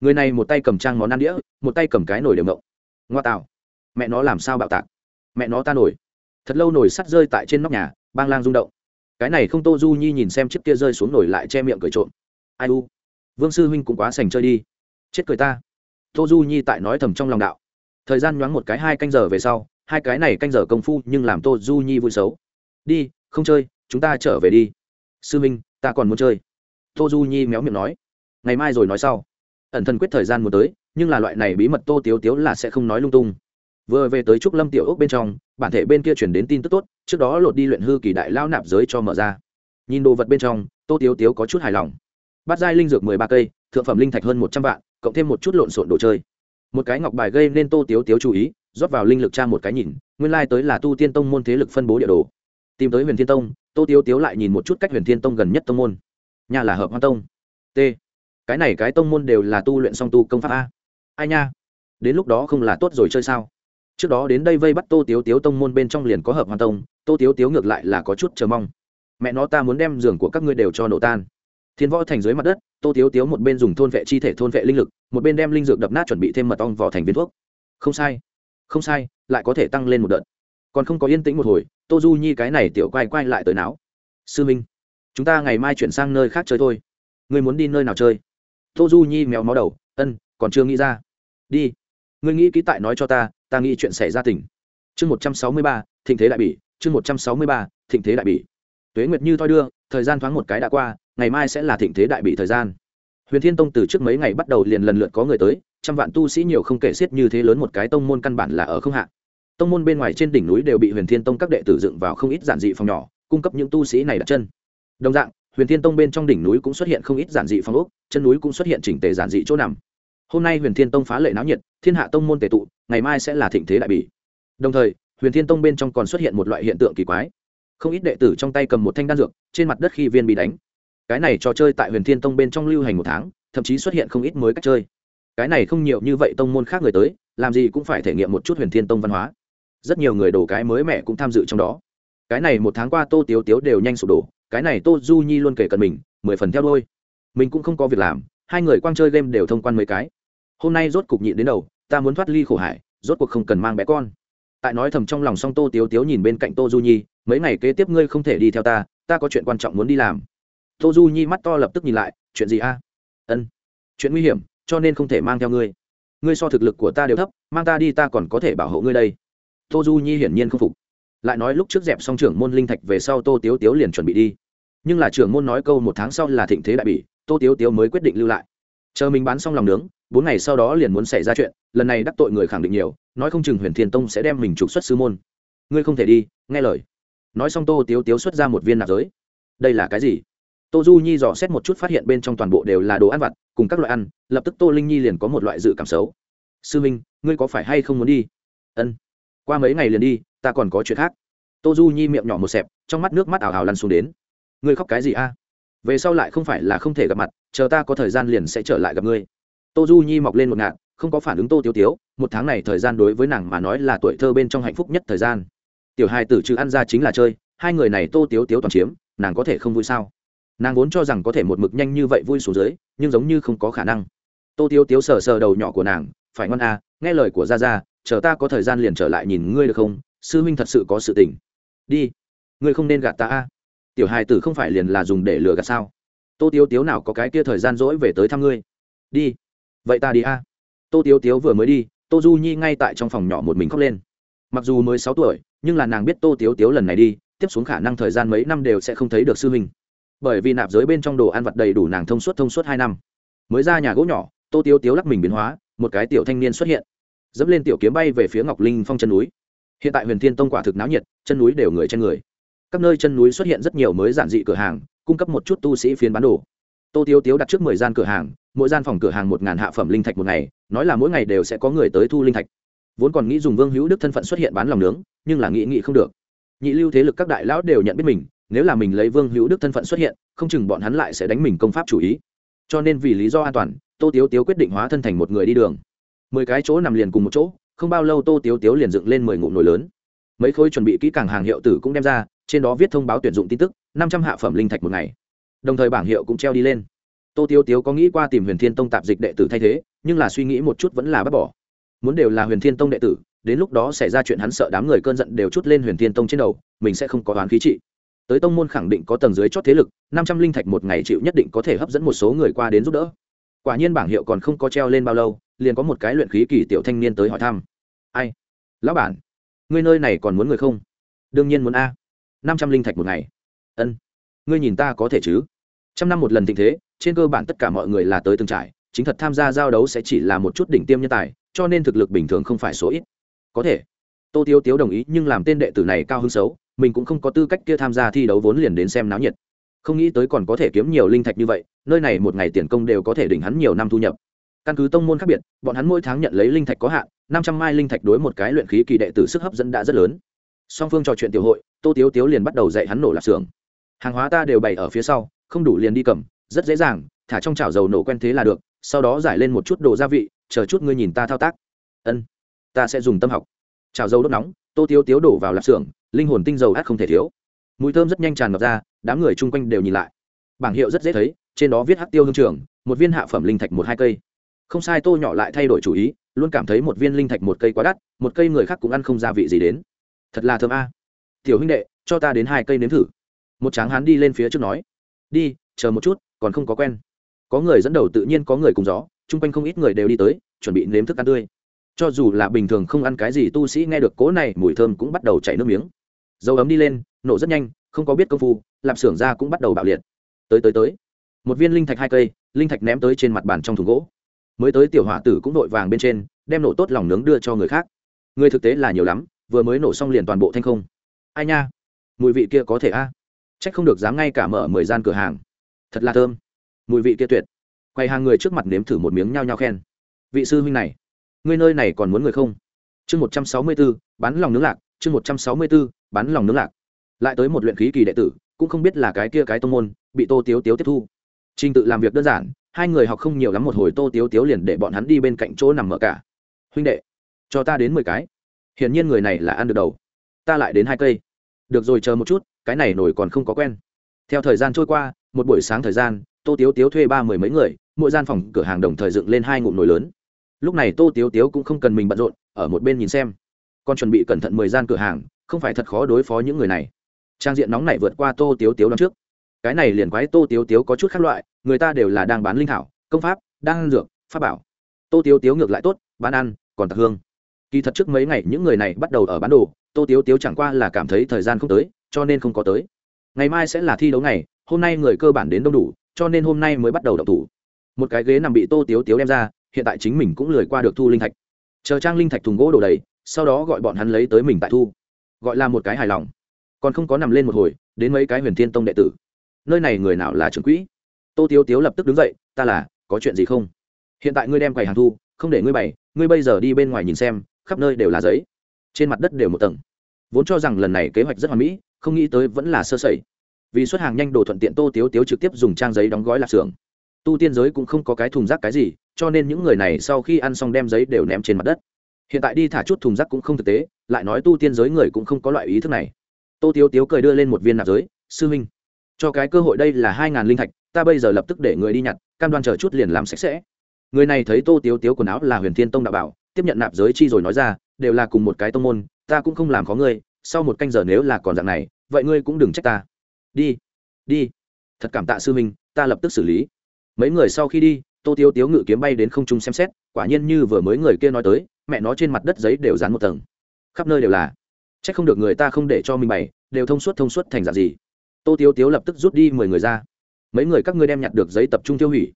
người này một tay cầm trang món ăn đĩa, một tay cầm cái nồi đều ngộng. Ngoa tạo. Mẹ nó làm sao bạo tạc? Mẹ nó ta nổi. Thật lâu nổi sắt rơi tại trên nóc nhà, bang lang rung động. Cái này không tô du nhi nhìn xem chiếc kia rơi xuống nổi lại che miệng cười trộm. Ai u? Vương sư huynh cũng quá sành chơi đi. Chết cười ta. Tô du nhi tại nói thầm trong lòng đạo. Thời gian nhoáng một cái hai canh giờ về sau, hai cái này canh giờ công phu nhưng làm tô du nhi vui xấu. Đi, không chơi, chúng ta trở về đi. Sư minh ta còn muốn chơi. Tô du nhi méo miệng nói. Ngày mai rồi nói sau ẩn thần quyết thời gian muốn tới, nhưng là loại này bí mật tô tiếu tiếu là sẽ không nói lung tung. Vừa về tới trúc lâm tiểu ốc bên trong, bản thể bên kia chuyển đến tin tức tốt, trước đó lột đi luyện hư kỳ đại lao nạp giới cho mở ra. Nhìn đồ vật bên trong, tô tiếu tiếu có chút hài lòng. Bát giai linh dược mười ba cây, thượng phẩm linh thạch hơn một trăm vạn, cộng thêm một chút lộn xộn đồ chơi. Một cái ngọc bài gây nên tô tiếu tiếu chú ý, rót vào linh lực cha một cái nhìn, nguyên lai、like、tới là tu tiên tông môn thế lực phân bố địa đồ. Tìm tới huyền thiên tông, tô tiếu tiếu lại nhìn một chút cách huyền thiên tông gần nhất tông môn. Nhà là hợp hoa tông. T cái này cái tông môn đều là tu luyện song tu công pháp a. Ai nha? Đến lúc đó không là tốt rồi chơi sao? Trước đó đến đây vây bắt tô tiếu tiếu tông môn bên trong liền có hợp hoàn tông, tô tiếu tiếu ngược lại là có chút chờ mong. Mẹ nó ta muốn đem giường của các ngươi đều cho nổ tan. Thiên võ thành dưới mặt đất, tô tiếu tiếu một bên dùng thôn vệ chi thể thôn vệ linh lực, một bên đem linh dược đập nát chuẩn bị thêm mật ong vào thành viên thuốc. Không sai. Không sai, lại có thể tăng lên một đợt. Còn không có yên tĩnh một hồi, tô du nhi cái này tiểu quay quay lại tới não. Sư minh, chúng ta ngày mai chuyển sang nơi khác chơi thôi. Ngươi muốn đi nơi nào chơi? Tô du nhi mèo máu đầu, ân, còn chưa nghĩ ra. Đi, ngươi nghĩ ký tại nói cho ta ta nghĩ chuyện xảy ra tỉnh chương một trăm sáu mươi ba, thịnh thế đại bỉ, chương một trăm sáu mươi ba, thịnh thế đại bỉ. Tuế nguyệt như thoi đưa, thời gian thoáng một cái đã qua, ngày mai sẽ là thịnh thế đại bỉ thời gian. Huyền thiên tông từ trước mấy ngày bắt đầu liền lần lượt có người tới, trăm vạn tu sĩ nhiều không kể xiết như thế lớn một cái tông môn căn bản là ở không hạ. Tông môn bên ngoài trên đỉnh núi đều bị huyền thiên tông các đệ tử dựng vào không ít giản dị phòng nhỏ, cung cấp những tu sĩ này đặt chân. Đồng dạng huyền thiên tông bên trong đỉnh núi cũng xuất hiện không ít giản dị phong ốc, chân núi cũng xuất hiện chỉnh tề giản dị chỗ nằm. Hôm nay huyền thiên tông phá lệ náo nhiệt, thiên hạ tông môn tề tụ, ngày mai sẽ là thịnh thế đại bỉ. Đồng thời, huyền thiên tông bên trong còn xuất hiện một loại hiện tượng kỳ quái. Không ít đệ tử trong tay cầm một thanh đan dược, trên mặt đất khi viên bị đánh. Cái này trò chơi tại huyền thiên tông bên trong lưu hành một tháng, thậm chí xuất hiện không ít mới cách chơi. Cái này không nhiều như vậy tông môn khác người tới, làm gì cũng phải thể nghiệm một chút huyền thiên tông văn hóa. Rất nhiều người đổ cái mới mẻ cũng tham dự trong đó. Cái này một tháng qua tô tiếu tiếu đều nhanh sụp đổ cái này tô du nhi luôn kể cần mình, mười phần theo đôi. Mình cũng không có việc làm, hai người quang chơi game đều thông quan mấy cái. Hôm nay rốt cục nhịn đến đầu, ta muốn thoát ly khổ hải, rốt cuộc không cần mang bé con. Tại nói thầm trong lòng song tô tiếu tiếu nhìn bên cạnh tô du nhi, mấy ngày kế tiếp ngươi không thể đi theo ta ta có chuyện quan trọng muốn đi làm. Tô du nhi mắt to lập tức nhìn lại, chuyện gì a? Ân, chuyện nguy hiểm, cho nên không thể mang theo ngươi. Ngươi so thực lực của ta đều thấp, mang ta đi ta còn có thể bảo hộ ngươi đây. Tô du nhi hiển nhiên không phục. Lại nói lúc trước dẹp song trưởng môn linh thạch về sau tô tiếu tiếu liền chuẩn bị đi nhưng là trưởng môn nói câu một tháng sau là thịnh thế đại bỉ, tô tiếu tiếu mới quyết định lưu lại. Chờ mình bán xong lòng nướng, bốn ngày sau đó liền muốn xảy ra chuyện, lần này đắc tội người khẳng định nhiều, nói không chừng huyền thiên tông sẽ đem mình trục xuất sư môn. Ngươi không thể đi, nghe lời. Nói xong tô tiếu tiếu xuất ra một viên nạp giới. Đây là cái gì? Tô du nhi dò xét một chút phát hiện bên trong toàn bộ đều là đồ ăn vặt, cùng các loại ăn, lập tức tô linh nhi liền có một loại dự cảm xấu. Sư minh, ngươi có phải hay không muốn đi? Ân. Qua mấy ngày liền đi, ta còn có chuyện khác. Tô du nhi miệng nhỏ một xẹp, trong mắt nước mắt ảo ảo lăn xuống đến ngươi khóc cái gì a? Về sau lại không phải là không thể gặp mặt, chờ ta có thời gian liền sẽ trở lại gặp ngươi. Tô du nhi mọc lên một ngạn không có phản ứng tô tiêu tiếu, một tháng này thời gian đối với nàng mà nói là tuổi thơ bên trong hạnh phúc nhất thời gian. Tiểu hai tử trừ ăn ra chính là chơi, hai người này tô tiếu tiếu toàn chiếm, nàng có thể không vui sao? Nàng vốn cho rằng có thể một mực nhanh như vậy vui xuống dưới, nhưng giống như không có khả năng. Tô tiếu tiếu sờ sờ đầu nhỏ của nàng, phải ngon à nghe lời của gia gia, chờ ta có thời gian liền trở lại nhìn ngươi được không? Sư huynh thật sự có sự tình. Đi, ngươi không nên gạt ta a tiểu hài tử không phải liền là dùng để lừa gạt sao? Tô tiếu tiếu nào có cái kia thời gian rỗi về tới thăm ngươi? Đi. Vậy ta đi a. Tô tiếu tiếu vừa mới đi, tô du nhi ngay tại trong phòng nhỏ một mình khóc lên. Mặc dù mới sáu tuổi, nhưng là nàng biết tô tiếu tiếu lần này đi, tiếp xuống khả năng thời gian mấy năm đều sẽ không thấy được sư huynh. Bởi vì nạp giới bên trong đồ ăn vặt đầy đủ nàng thông suốt thông suốt hai năm. Mới ra nhà gỗ nhỏ, tô tiếu tiếu lắc mình biến hóa, một cái tiểu thanh niên xuất hiện. Dẫm lên tiểu kiếm bay về phía ngọc linh phong chân núi. Hiện tại huyền thiên tông quả thực náo nhiệt, chân núi đều người trên người các nơi chân núi xuất hiện rất nhiều mới giản dị cửa hàng, cung cấp một chút tu sĩ phiên bán đồ. Tô tiếu tiếu đặt trước mười gian cửa hàng, mỗi gian phòng cửa hàng một ngàn hạ phẩm linh thạch một ngày, nói là mỗi ngày đều sẽ có người tới thu linh thạch. Vốn còn nghĩ dùng vương hữu đức thân phận xuất hiện bán lòng nướng, nhưng là nghĩ nghĩ không được. Nhị lưu thế lực các đại lão đều nhận biết mình, nếu là mình lấy vương hữu đức thân phận xuất hiện, không chừng bọn hắn lại sẽ đánh mình công pháp chủ ý. Cho nên vì lý do an toàn, tô tiếu tiếu quyết định hóa thân thành một người đi đường. Mười cái chỗ nằm liền cùng một chỗ, không bao lâu tô tiếu tiếu liền dựng lên mười ngụm nồi lớn. Mấy khối chuẩn bị kỹ càng hàng hiệu tử cũng đem ra trên đó viết thông báo tuyển dụng tin tức, năm trăm hạ phẩm linh thạch một ngày. Đồng thời bảng hiệu cũng treo đi lên. Tô tiếu tiếu có nghĩ qua tìm huyền thiên tông tạp dịch đệ tử thay thế, nhưng là suy nghĩ một chút vẫn là bác bỏ. Muốn đều là huyền thiên tông đệ tử, đến lúc đó xảy ra chuyện hắn sợ đám người cơn giận đều chút lên huyền thiên tông trên đầu, mình sẽ không có đoán khí trị. Tới tông môn khẳng định có tầng dưới chót thế lực, năm trăm linh thạch một ngày chịu nhất định có thể hấp dẫn một số người qua đến giúp đỡ. Quả nhiên bảng hiệu còn không có treo lên bao lâu, liền có một cái luyện khí kỳ tiểu thanh niên tới hỏi thăm. Ai? Lão bản, ngươi nơi này còn muốn người không? Đương nhiên muốn a năm trăm linh thạch một ngày. Ân, ngươi nhìn ta có thể chứ? Trăm năm một lần tình thế, trên cơ bản tất cả mọi người là tới từng trải, chính thật tham gia giao đấu sẽ chỉ là một chút đỉnh tiêm nhân tài, cho nên thực lực bình thường không phải số ít. Có thể. Tô tiếu tiếu đồng ý, nhưng làm tên đệ tử này cao hứng xấu, mình cũng không có tư cách kia tham gia thi đấu vốn liền đến xem náo nhiệt. Không nghĩ tới còn có thể kiếm nhiều linh thạch như vậy, nơi này một ngày tiền công đều có thể đỉnh hắn nhiều năm thu nhập. Căn cứ tông môn khác biệt, bọn hắn mỗi tháng nhận lấy linh thạch có hạn, năm trăm mai linh thạch đối một cái luyện khí kỳ đệ tử sức hấp dẫn đã rất lớn song phương trò chuyện tiểu hội, tô tiếu tiếu liền bắt đầu dạy hắn nổ lạp xưởng. Hàng hóa ta đều bày ở phía sau, không đủ liền đi cầm, rất dễ dàng, thả trong chảo dầu nổ quen thế là được, sau đó giải lên một chút đồ gia vị, chờ chút ngươi nhìn ta thao tác. Ân, ta sẽ dùng tâm học. Chảo dầu đốt nóng, tô tiếu tiếu đổ vào lạp xưởng, linh hồn tinh dầu át không thể thiếu. Mùi thơm rất nhanh tràn ngập ra, đám người chung quanh đều nhìn lại. Bảng hiệu rất dễ thấy, trên đó viết hắc tiêu hương trường, một viên hạ phẩm linh thạch một hai cây. Không sai, tô nhỏ lại thay đổi chủ ý, luôn cảm thấy một viên linh thạch một cây quá đắt, một cây người khác cũng ăn không gia vị gì đến thật là thơm a. Tiểu huynh đệ, cho ta đến hai cây nếm thử. Một tráng hán đi lên phía trước nói. Đi, chờ một chút, còn không có quen. Có người dẫn đầu tự nhiên có người cùng gió, chung quanh không ít người đều đi tới, chuẩn bị nếm thức ăn tươi. Cho dù là bình thường không ăn cái gì tu sĩ nghe được cố này, mùi thơm cũng bắt đầu chảy nước miếng. Dầu ấm đi lên, nổ rất nhanh, không có biết công phu, lạp xưởng ra cũng bắt đầu bạo liệt. Tới tới tới. Một viên linh thạch hai cây, linh thạch ném tới trên mặt bàn trong thùng gỗ. Mới tới tiểu hỏa tử cũng vội vàng bên trên, đem nổ tốt lòng nướng đưa cho người khác. Người thực tế là nhiều lắm vừa mới nổ xong liền toàn bộ thanh không. Ai nha? Mùi vị kia có thể a? À? c h ắ c không được dám ngay cả mở mười gian cửa hàng. Thật là thơm. Mùi vị kia tuyệt. Quay hàng người trước mặt nếm thử một miếng nhao nhao khen. Vị sư huynh này, ngươi nơi này còn muốn người không? Chương một trăm sáu mươi b ố bán lòng nướng lạc. Chương một trăm sáu mươi b ố bán lòng nướng lạc. Lại tới một luyện khí kỳ đệ tử, cũng không biết là cái kia cái tông môn, bị tô tiếu tiếu tiếp thu. Trình tự làm việc đơn giản, hai người học không nhiều lắm một hồi tô tiếu tiếu liền để bọn hắn đi bên cạnh chỗ nằm mở cả. Huynh đệ, cho ta đến mười cái hiển nhiên người này là ăn được đầu. Ta lại đến hai cây. Được rồi, chờ một chút, cái này nổi còn không có quen. Theo thời gian trôi qua, một buổi sáng thời gian, tô tiếu tiếu thuê ba mười mấy người, mỗi gian phòng cửa hàng đồng thời dựng lên hai ngụm nồi lớn. Lúc này tô tiếu tiếu cũng không cần mình bận rộn, ở một bên nhìn xem. Con chuẩn bị cẩn thận mười gian cửa hàng, không phải thật khó đối phó những người này. Trang diện nóng này vượt qua tô tiếu tiếu đón trước. Cái này liền quái tô tiếu tiếu có chút khác loại, người ta đều là đang bán linh thảo, công pháp đang ăn dược, pháp bảo. Tô tiếu tiếu ngược lại tốt, bán ăn, còn tạc hương kỳ thật trước mấy ngày những người này bắt đầu ở bán đồ, tô tiếu tiếu chẳng qua là cảm thấy thời gian không tới, cho nên không có tới. Ngày mai sẽ là thi đấu ngày, hôm nay người cơ bản đến đông đủ, cho nên hôm nay mới bắt đầu đậu thủ. Một cái ghế nằm bị tô tiếu tiếu đem ra, hiện tại chính mình cũng lười qua được thu linh thạch. Chờ trang linh thạch thùng gỗ đổ đầy, sau đó gọi bọn hắn lấy tới mình tại thu. Gọi là một cái hài lòng. Còn không có nằm lên một hồi, đến mấy cái huyền thiên tông đệ tử. Nơi này người nào là trưởng quỹ? Tô tiếu tiếu lập tức đứng dậy, ta là, có chuyện gì không? Hiện tại ngươi đem quầy hàng thu, không để ngươi bày, ngươi bây giờ đi bên ngoài nhìn xem khắp nơi đều là giấy. Trên mặt đất đều một tầng. Vốn cho rằng lần này kế hoạch rất hoàn mỹ, không nghĩ tới vẫn là sơ sẩy. Vì xuất hàng nhanh đồ thuận tiện tô tiếu tiếu trực tiếp dùng trang giấy đóng gói lạp xưởng. Tu tiên giới cũng không có cái thùng rác cái gì, cho nên những người này sau khi ăn xong đem giấy đều ném trên mặt đất. Hiện tại đi thả chút thùng rác cũng không thực tế, lại nói tu tiên giới người cũng không có loại ý thức này. Tô tiếu tiếu cười đưa lên một viên nạp giới, sư huynh, cho cái cơ hội đây là hai ngàn linh thạch, ta bây giờ lập tức để người đi nhặt, cam đoan chờ chút liền làm sạch sẽ. Người này thấy tô tiếu tiếu quần áo là huyền thiên tông đạo bảo tiếp nhận nạp giới chi rồi nói ra, đều là cùng một cái tông môn, ta cũng không làm khó ngươi, sau một canh giờ nếu là còn dạng này, vậy ngươi cũng đừng trách ta. Đi đi. Thật cảm tạ sư minh ta lập tức xử lý. Mấy người sau khi đi, tô tiếu tiếu ngự kiếm bay đến không trung xem xét, quả nhiên như vừa mới người kia nói tới, mẹ nó trên mặt đất giấy đều dán một tầng. Khắp nơi đều là. C h ắ c không được người ta không để cho mình bày, đều thông suốt thông suốt thành dạng gì. Tô tiếu tiếu lập tức rút đi mười người ra. Mấy người các ngươi đem nhặt được giấy tập trung tiêu hủy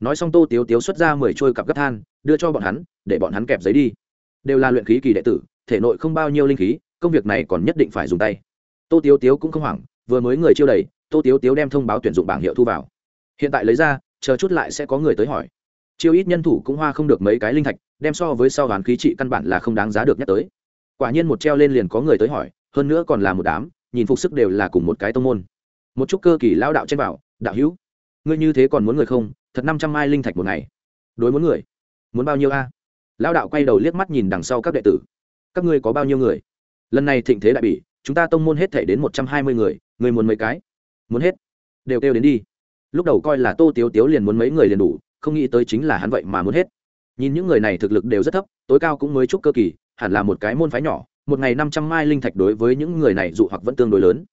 nói xong tô tiếu tiếu xuất ra mười trôi cặp gấp than, đưa cho bọn hắn, để bọn hắn kẹp giấy đi. Đều là luyện khí kỳ đệ tử, thể nội không bao nhiêu linh khí, công việc này còn nhất định phải dùng tay. Tô tiếu tiếu cũng không hoảng, vừa mới người chiêu đầy, tô tiếu tiếu đem thông báo tuyển dụng bảng hiệu thu vào. Hiện tại lấy ra, chờ chút lại sẽ có người tới hỏi. Chiêu ít nhân thủ cũng hoa không được mấy cái linh thạch, đem so với sau đoán khí trị căn bản là không đáng giá được nhắc tới. Quả nhiên một treo lên liền có người tới hỏi, hơn nữa còn là một đám, nhìn phục sức đều là cùng một cái tông môn. Một chút cơ kỳ lao đạo trên bảo, đạo hữu, ngươi như thế còn muốn người không? Thật năm trăm mai linh thạch một ngày. Đối muốn người, muốn bao nhiêu a? À? lao đạo quay đầu liếc mắt nhìn đằng sau các đệ tử. Các ngươi có bao nhiêu người? Lần này thịnh thế đại bỉ, chúng ta tông môn hết thể đến một trăm hai mươi người người muốn mấy cái? Muốn hết. Đều kêu đến đi. Lúc đầu coi là tô tiếu tiếu liền muốn mấy người liền đủ, không nghĩ tới chính là hắn vậy mà muốn hết. Nhìn những người này thực lực đều rất thấp, tối cao cũng mới chúc cơ kỳ, hẳn là một cái môn phái nhỏ, một ngày năm trăm mai linh thạch đối với những người này dụ hoặc vẫn tương đối lớn.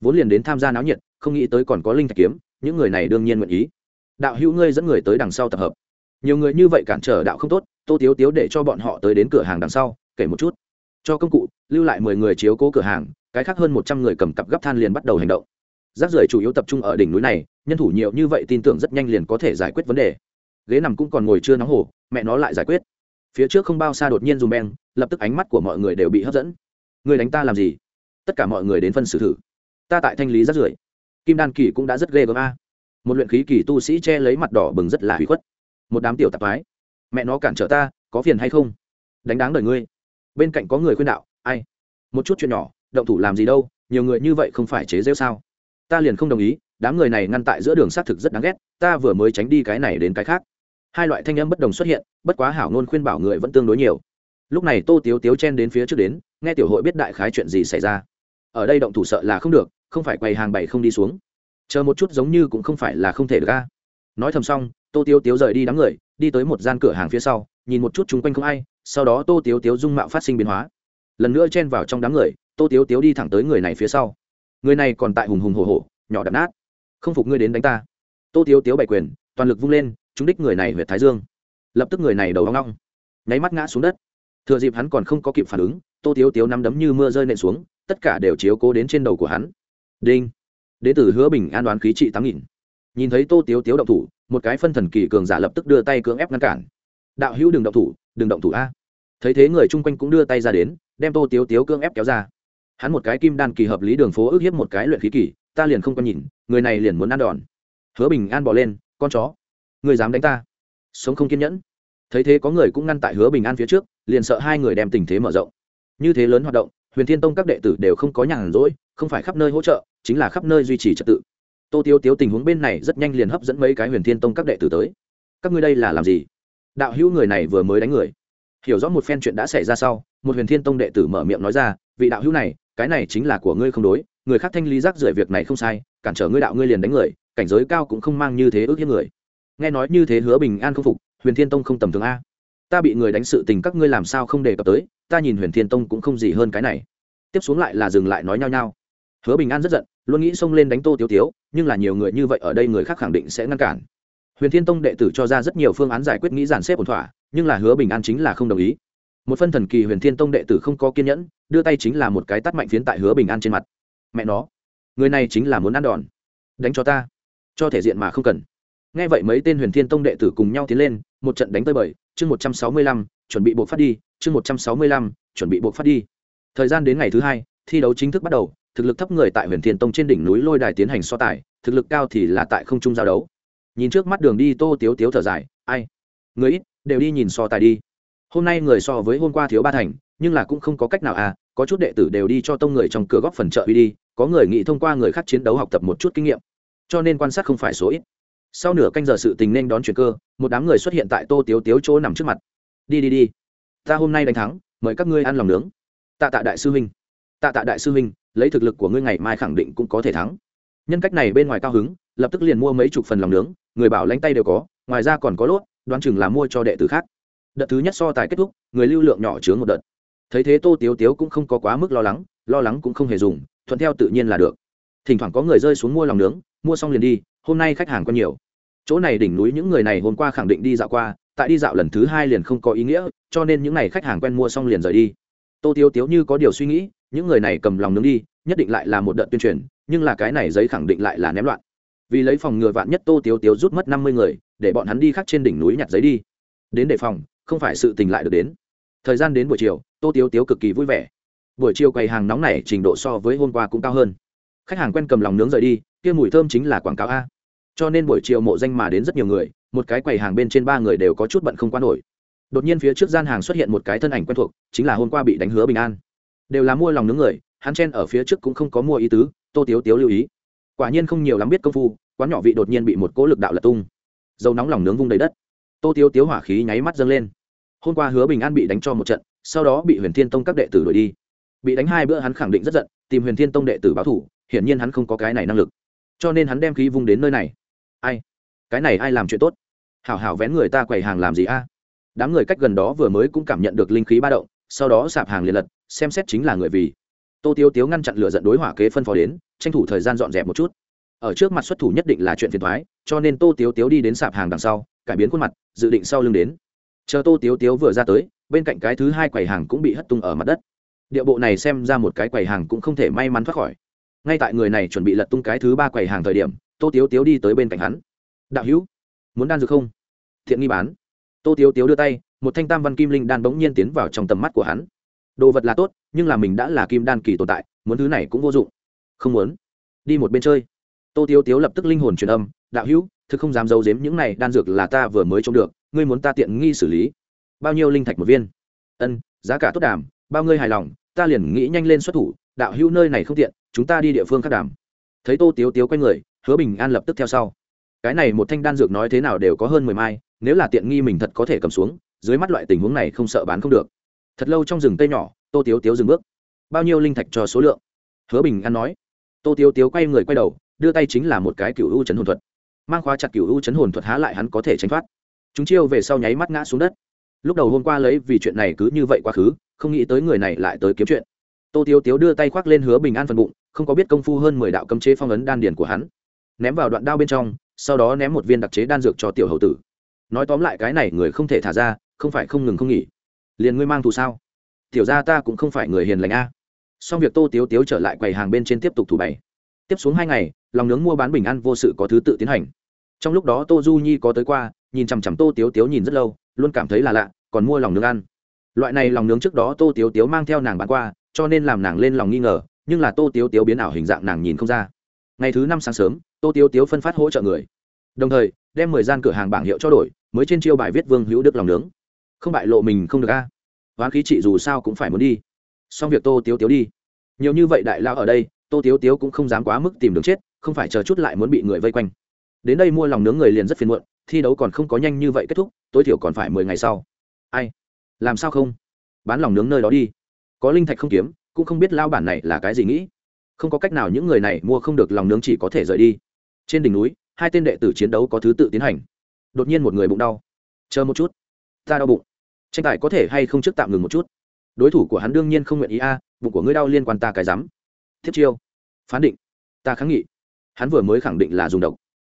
Vốn liền đến tham gia náo nhiệt, không nghĩ tới còn có linh thạch kiếm, những người này đương nhiên nguyện ý đạo hữu ngươi dẫn người tới đằng sau tập hợp. Nhiều người như vậy cản trở đạo không tốt, tô tiếu tiếu để cho bọn họ tới đến cửa hàng đằng sau, kể một chút. Cho công cụ, lưu lại mười người chiếu cố cửa hàng, cái khác hơn một trăm người cầm cặp gấp than liền bắt đầu hành động. Rác rưởi chủ yếu tập trung ở đỉnh núi này, nhân thủ nhiều như vậy tin tưởng rất nhanh liền có thể giải quyết vấn đề. Ghế nằm cũng còn ngồi chưa nóng hổ, mẹ nó lại giải quyết. Phía trước không bao xa đột nhiên dùm beng, lập tức ánh mắt của mọi người đều bị hấp dẫn. Người đánh ta làm gì? Tất cả mọi người đến phân xử thử. Ta tại thanh lý rác rưởi. Kim đan kỳ cũng đã rất ghê gớm a một luyện khí kỳ tu sĩ che lấy mặt đỏ bừng rất là hủy khuất. Một đám tiểu tạp mái mẹ nó cản trở ta, có phiền hay không? Đánh đáng đời ngươi. Bên cạnh có người khuyên đạo, ai? Một chút chuyện nhỏ, động thủ làm gì đâu, nhiều người như vậy không phải chế rêu sao? Ta liền không đồng ý, đám người này ngăn tại giữa đường xác thực rất đáng ghét, ta vừa mới tránh đi cái này đến cái khác. Hai loại thanh âm bất đồng xuất hiện, bất quá hảo ngôn khuyên bảo người vẫn tương đối nhiều. Lúc này tô tiếu tiếu chen đến phía trước đến, nghe tiểu hội biết đại khái chuyện gì xảy ra. Ở đây động thủ sợ là không được, không phải quầy hàng bày không đi xuống chờ một chút giống như cũng không phải là không thể được ca nói thầm xong, tô tiêu tiếu rời đi đám người, đi tới một gian cửa hàng phía sau, nhìn một chút chung quanh không ai, sau đó tô tiếu tiếu dung mạo phát sinh biến hóa. Lần nữa chen vào trong đám người, tô tiếu tiếu đi thẳng tới người này phía sau. Người này còn tại hùng hùng hồ hồ nhỏ đập nát. Không phục ngươi đến đánh ta. Tô tiếu tiếu bày quyền, toàn lực vung lên, trúng đích người này huyệt thái dương. Lập tức người này đầu hoang long nháy mắt ngã xuống đất. Thừa dịp hắn còn không có kịp phản ứng, tô tiếu tiếu nắm đấm như mưa rơi nện xuống, tất cả đều chiếu cố đến trên đầu của hắn. Đinh! Đ ế tử hứa bình an đoán khí trị tám nghìn. Nhìn thấy tô tiếu tiếu động thủ, một cái phân thần kỳ cường giả lập tức đưa tay cưỡng ép ngăn cản. Đạo hữu đừng động thủ, đừng động thủ a. Thấy thế người chung quanh cũng đưa tay ra đến, đem tô tiếu tiếu cưỡng ép kéo ra. Hắn một cái kim đan kỳ hợp lý đường phố ước hiếp một cái luyện khí kỳ, ta liền không có nhìn, người này liền muốn ăn đòn. Hứa bình an bỏ lên, con chó, người dám đánh ta? Sống không kiên nhẫn. Thấy thế có người cũng ngăn tại hứa bình an phía trước, liền sợ hai người đem tình thế mở rộng. Như thế lớn hoạt động, huyền thiên tông các đệ tử đều không có nhàn rỗi không phải khắp nơi hỗ trợ, chính là khắp nơi duy trì trật tự. Tô tiêu tiếu tình huống bên này rất nhanh liền hấp dẫn mấy cái huyền thiên tông các đệ tử tới. Các ngươi đây là làm gì? Đạo hữu người này vừa mới đánh người. Hiểu rõ một phen chuyện đã xảy ra sau, một huyền thiên tông đệ tử mở miệng nói ra, vị đạo hữu này, cái này chính là của ngươi không đối, người khác thanh lý rác rưởi việc này không sai, cản trở ngươi đạo ngươi liền đánh người, cảnh giới cao cũng không mang như thế ước hiếp người. Nghe nói như thế hứa bình an không phục, huyền thiên tông không tầm thường a. Ta bị người đánh sự tình các ngươi làm sao không đề cập tới, ta nhìn huyền thiên tông cũng không gì hơn cái này. Tiếp xuống lại là dừng lại nói nhau nhau hứa bình an rất giận, luôn nghĩ xông lên đánh tô tiếu tiếu, nhưng là nhiều người như vậy ở đây người khác khẳng định sẽ ngăn cản. Huyền thiên tông đệ tử cho ra rất nhiều phương án giải quyết nghĩ giàn xếp ổn thỏa, nhưng là hứa bình an chính là không đồng ý. Một phân thần kỳ huyền thiên tông đệ tử không có kiên nhẫn, đưa tay chính là một cái tắt mạnh phiến tại hứa bình an trên mặt. Mẹ nó, người này chính là muốn ăn đòn. Đánh cho ta, cho thể diện mà không cần. Nghe vậy mấy tên huyền thiên tông đệ tử cùng nhau tiến lên, một trận đánh tơi bời, chương một trăm sáu mươi lăm, chuẩn bị buộc phát đi, chương một trăm sáu mươi lăm, chuẩn bị buộc phát đi. Thời gian đến ngày thứ hai, thi đấu chính thức bắt đầu thực lực thấp người tại huyền thiên tông trên đỉnh núi lôi đài tiến hành so tài, thực lực cao thì là tại không trung giao đấu. Nhìn trước mắt đường đi tô tiếu tiếu thở dài, ai? Người ít, đều đi nhìn so tài đi. Hôm nay người so với hôm qua thiếu ba thành, nhưng là cũng không có cách nào à có chút đệ tử đều đi cho tông người trong cửa góp phần trợ uy đi, có người nghĩ thông qua người khác chiến đấu học tập một chút kinh nghiệm. Cho nên quan sát không phải số ít. Sau nửa canh giờ sự tình nên đón chuyện cơ, một đám người xuất hiện tại tô tiếu tiếu chỗ nằm trước mặt. Đi đi đi. Ta hôm nay đánh thắng, mời các ngươi ăn lòng nướng. Tạ tạ đại sư huynh. Tạ tạ đại sư huynh lấy thực lực của ngươi ngày mai khẳng định cũng có thể thắng. Nhân cách này bên ngoài cao hứng, lập tức liền mua mấy chục phần lòng nướng, người bảo lanh tay đều có, ngoài ra còn có lốt, đoán chừng là mua cho đệ tử khác. Đợt thứ nhất so tài kết thúc, người lưu lượng nhỏ chứa một đợt. Thấy thế tô tiếu tiếu cũng không có quá mức lo lắng lo lắng cũng không hề dùng, thuận theo tự nhiên là được. Thỉnh thoảng có người rơi xuống mua lòng nướng, mua xong liền đi, hôm nay khách hàng có nhiều. Chỗ này đỉnh núi những người này hôm qua khẳng định đi dạo qua, tại đi dạo lần thứ hai liền không có ý nghĩa, cho nên những n à y khách hàng quen mua xong liền rời đi. Tô tiếu tiếu như có điều suy nghĩ những người này cầm lòng nướng đi, nhất định lại là một đợt tuyên truyền, nhưng là cái này giấy khẳng định lại là ném loạn. Vì lấy phòng ngừa vạn nhất tô tiếu tiếu rút mất năm mươi người, để bọn hắn đi khác trên đỉnh núi nhặt giấy đi. Đến đề phòng, không phải sự tình lại được đến. Thời gian đến buổi chiều, tô tiếu tiếu cực kỳ vui vẻ. Buổi chiều quầy hàng nóng này trình độ so với hôm qua cũng cao hơn. Khách hàng quen cầm lòng nướng rời đi, kia mùi thơm chính là quảng cáo a. Cho nên buổi chiều mộ danh mà đến rất nhiều người, một cái quầy hàng bên trên ba người đều có chút bận không qua nổi. Đột nhiên phía trước gian hàng xuất hiện một cái thân ảnh quen thuộc, chính là hôm qua bị đánh hứa bình an đều là mua lòng nướng người, hắn chen ở phía trước cũng không có mua ý tứ, tô tiếu tiếu lưu ý. Quả nhiên không nhiều lắm biết công phu, quán nhỏ vị đột nhiên bị một cỗ lực đạo lật tung. Dầu nóng lòng nướng vung đầy đất. Tô tiếu tiếu hỏa khí nháy mắt dâng lên. Hôm qua hứa bình an bị đánh cho một trận, sau đó bị huyền thiên tông các đệ tử đuổi đi. Bị đánh hai bữa hắn khẳng định rất giận, tìm huyền thiên tông đệ tử báo thủ, hiển nhiên hắn không có cái này năng lực. Cho nên hắn đem khí vung đến nơi này. Ai? Cái này ai làm chuyện tốt? Hảo hảo vén người ta quầy hàng làm gì a? Đám người cách gần đó vừa mới cũng cảm nhận được linh khí ba động, sau đó sạp hàng liền lật xem xét chính là người vì. Tô tiêu tiếu ngăn chặn lửa dẫn đối hỏa kế phân phó đến, tranh thủ thời gian dọn dẹp một chút. Ở trước mặt xuất thủ nhất định là chuyện phiền thoái cho nên tô tiếu tiếu đi đến sạp hàng đằng sau, cải biến khuôn mặt, dự định sau lưng đến. Chờ tô tiếu tiếu vừa ra tới, bên cạnh cái thứ hai quầy hàng cũng bị hất tung ở mặt đất. Địa bộ này xem ra một cái quầy hàng cũng không thể may mắn thoát khỏi. Ngay tại người này chuẩn bị lật tung cái thứ ba quầy hàng thời điểm, tô tiếu tiếu đi tới bên cạnh hắn. Đạo hữu, muốn đan dược không? Thiện nghi bán. Tô tiếu tiếu đưa tay, một thanh tam văn kim linh đan bỗng nhiên tiến vào trong tầm mắt của hắn đồ vật là tốt, nhưng là mình đã là kim đan kỳ tồn tại, muốn thứ này cũng vô dụng. Không muốn. Đi một bên chơi. Tô tiếu tiếu lập tức linh hồn truyền âm, đạo hữu, thực không dám giấu giếm những này đan dược là ta vừa mới trông được, ngươi muốn ta tiện nghi xử lý? Bao nhiêu linh thạch một viên? Ân, giá cả tốt đàm, bao ngươi hài lòng, ta liền nghĩ nhanh lên xuất thủ, đạo hữu nơi này không tiện, chúng ta đi địa phương khác đàm. Thấy tô tiếu tiếu quay người, hứa bình an lập tức theo sau. Cái này một thanh đan dược nói thế nào đều có hơn mười mai, nếu là tiện nghi mình thật có thể cầm xuống, dưới mắt loại tình huống này không sợ bán không được thật lâu trong rừng cây nhỏ, tô tiếu tiếu dừng bước. Bao nhiêu linh thạch cho số lượng? Hứa bình an nói. Tô tiếu tiếu quay người quay đầu, đưa tay chính là một cái cựu u chấn hồn thuật. Mang khóa chặt cựu u chấn hồn thuật há lại hắn có thể tránh thoát. Chúng chiêu về sau nháy mắt ngã xuống đất. Lúc đầu hôm qua lấy vì chuyện này cứ như vậy quá khứ, không nghĩ tới người này lại tới kiếm chuyện. Tô tiếu tiếu đưa tay khoác lên hứa bình an phần bụng, không có biết công phu hơn mười đạo cấm chế phong ấn đan điền của hắn. Ném vào đoạn đao bên trong, sau đó ném một viên đặc chế đan dược cho tiểu hậu tử. Nói tóm lại cái này người không thể thả ra, không phải không ngừng không nghỉ liền ngươi mang thù sao? Tiểu ra ta cũng không phải người hiền lành a. Xong việc tô tiếu tiếu trở lại quầy hàng bên trên tiếp tục thủ bày. Tiếp xuống hai ngày, lòng nướng mua bán bình ăn vô sự có thứ tự tiến hành. Trong lúc đó tô du nhi có tới qua, nhìn chằm chằm tô tiếu tiếu nhìn rất lâu, luôn cảm thấy là lạ, còn mua lòng nướng ăn. Loại này lòng nướng trước đó tô tiếu tiếu mang theo nàng bán qua, cho nên làm nàng lên lòng nghi ngờ, nhưng là tô tiếu tiếu biến ảo hình dạng nàng nhìn không ra. Ngày thứ năm sáng sớm, tô tiếu tiếu phân phát hỗ trợ người. Đồng thời, đem mười gian cửa hàng bảng hiệu cho đổi, mới trên chiêu bài viết vương hữu đức lòng nướng không bại lộ mình không được a. À. khí chị dù sao cũng phải muốn đi. Xong việc tô tiếu tiếu đi. Nhiều như vậy đại lao ở đây, tô tiếu tiếu cũng không dám quá mức tìm đường chết, không phải chờ chút lại muốn bị người vây quanh. Đến đây mua lòng nướng người liền rất phiền muộn, thi đấu còn không có nhanh như vậy kết thúc, tối thiểu còn phải mười ngày sau. Ai? Làm sao không? Bán lòng nướng nơi đó đi. Có linh thạch không kiếm, cũng không biết lao bản này là cái gì nghĩ. Không có cách nào những người này mua không được lòng nướng chỉ có thể rời đi. Trên đỉnh núi, hai tên đệ tử chiến đấu có thứ tự tiến hành. Đột nhiên một người bụng đau. Chờ một chút. Ta đau bụng tranh tài có thể hay không trước tạm ngừng một chút? Đối thủ của hắn đương nhiên không nguyện ý a, bụng của ngươi đau liên quan ta cái rắm. Thiết chiêu. Phán định. Ta kháng nghị. Hắn vừa mới khẳng định là dùng độc.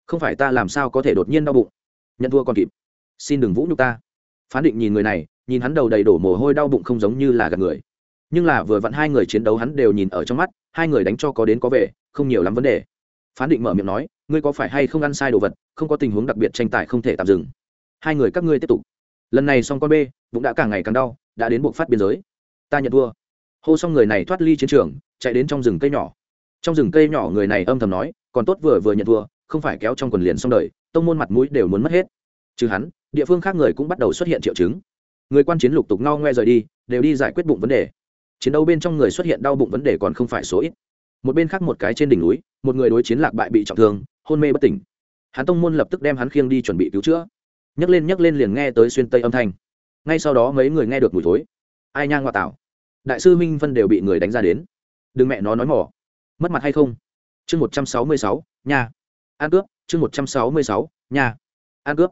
Không phải ta làm sao có thể đột nhiên đau bụng. Nhận thua còn kịp. Xin đừng vũ nhục ta. Phán định nhìn người này, nhìn hắn đầu đầy đổ mồ hôi đau bụng không giống như là gạt người. Nhưng là vừa vặn hai người chiến đấu hắn đều nhìn ở trong mắt, hai người đánh cho có đến có về, không nhiều lắm vấn đề. Phán định mở miệng nói, ngươi có phải hay không ăn sai đồ vật, không có tình huống đặc biệt tranh tài không thể tạm dừng. Hai người các ngươi tiếp tục. Lần này xong con b bụng đã càng ngày càng đau, đã đến buộc phát biên giới. Ta nhận thua. Hô xong người này thoát ly chiến trường, chạy đến trong rừng cây nhỏ. Trong rừng cây nhỏ người này âm thầm nói, còn tốt vừa vừa nhận thua, không phải kéo trong quần liền xong đời, tông môn mặt mũi đều muốn mất hết. Trừ hắn, địa phương khác người cũng bắt đầu xuất hiện triệu chứng. Người quan chiến lục tục no ngoe rời đi, đều đi giải quyết bụng vấn đề. Chiến đấu bên trong người xuất hiện đau bụng vấn đề còn không phải số ít. Một bên khác một cái trên đỉnh núi, một người đối chiến lạc bại bị trọng thương, hôn mê bất tỉnh. Hắn tông môn lập tức đem hắn khiêng đi chuẩn bị cứu chữa. Nhấc lên nhấc lên liền nghe tới xuyên tây âm thanh ngay sau đó mấy người nghe được mùi thối. Ai nhang ngoại tảo. Đại sư minh vân đều bị người đánh ra đến. Đừng mẹ nó nói mỏ. Mất mặt hay không? Chương một trăm sáu mươi sáu nhà an cướp, chương một trăm sáu mươi sáu nhà an cướp.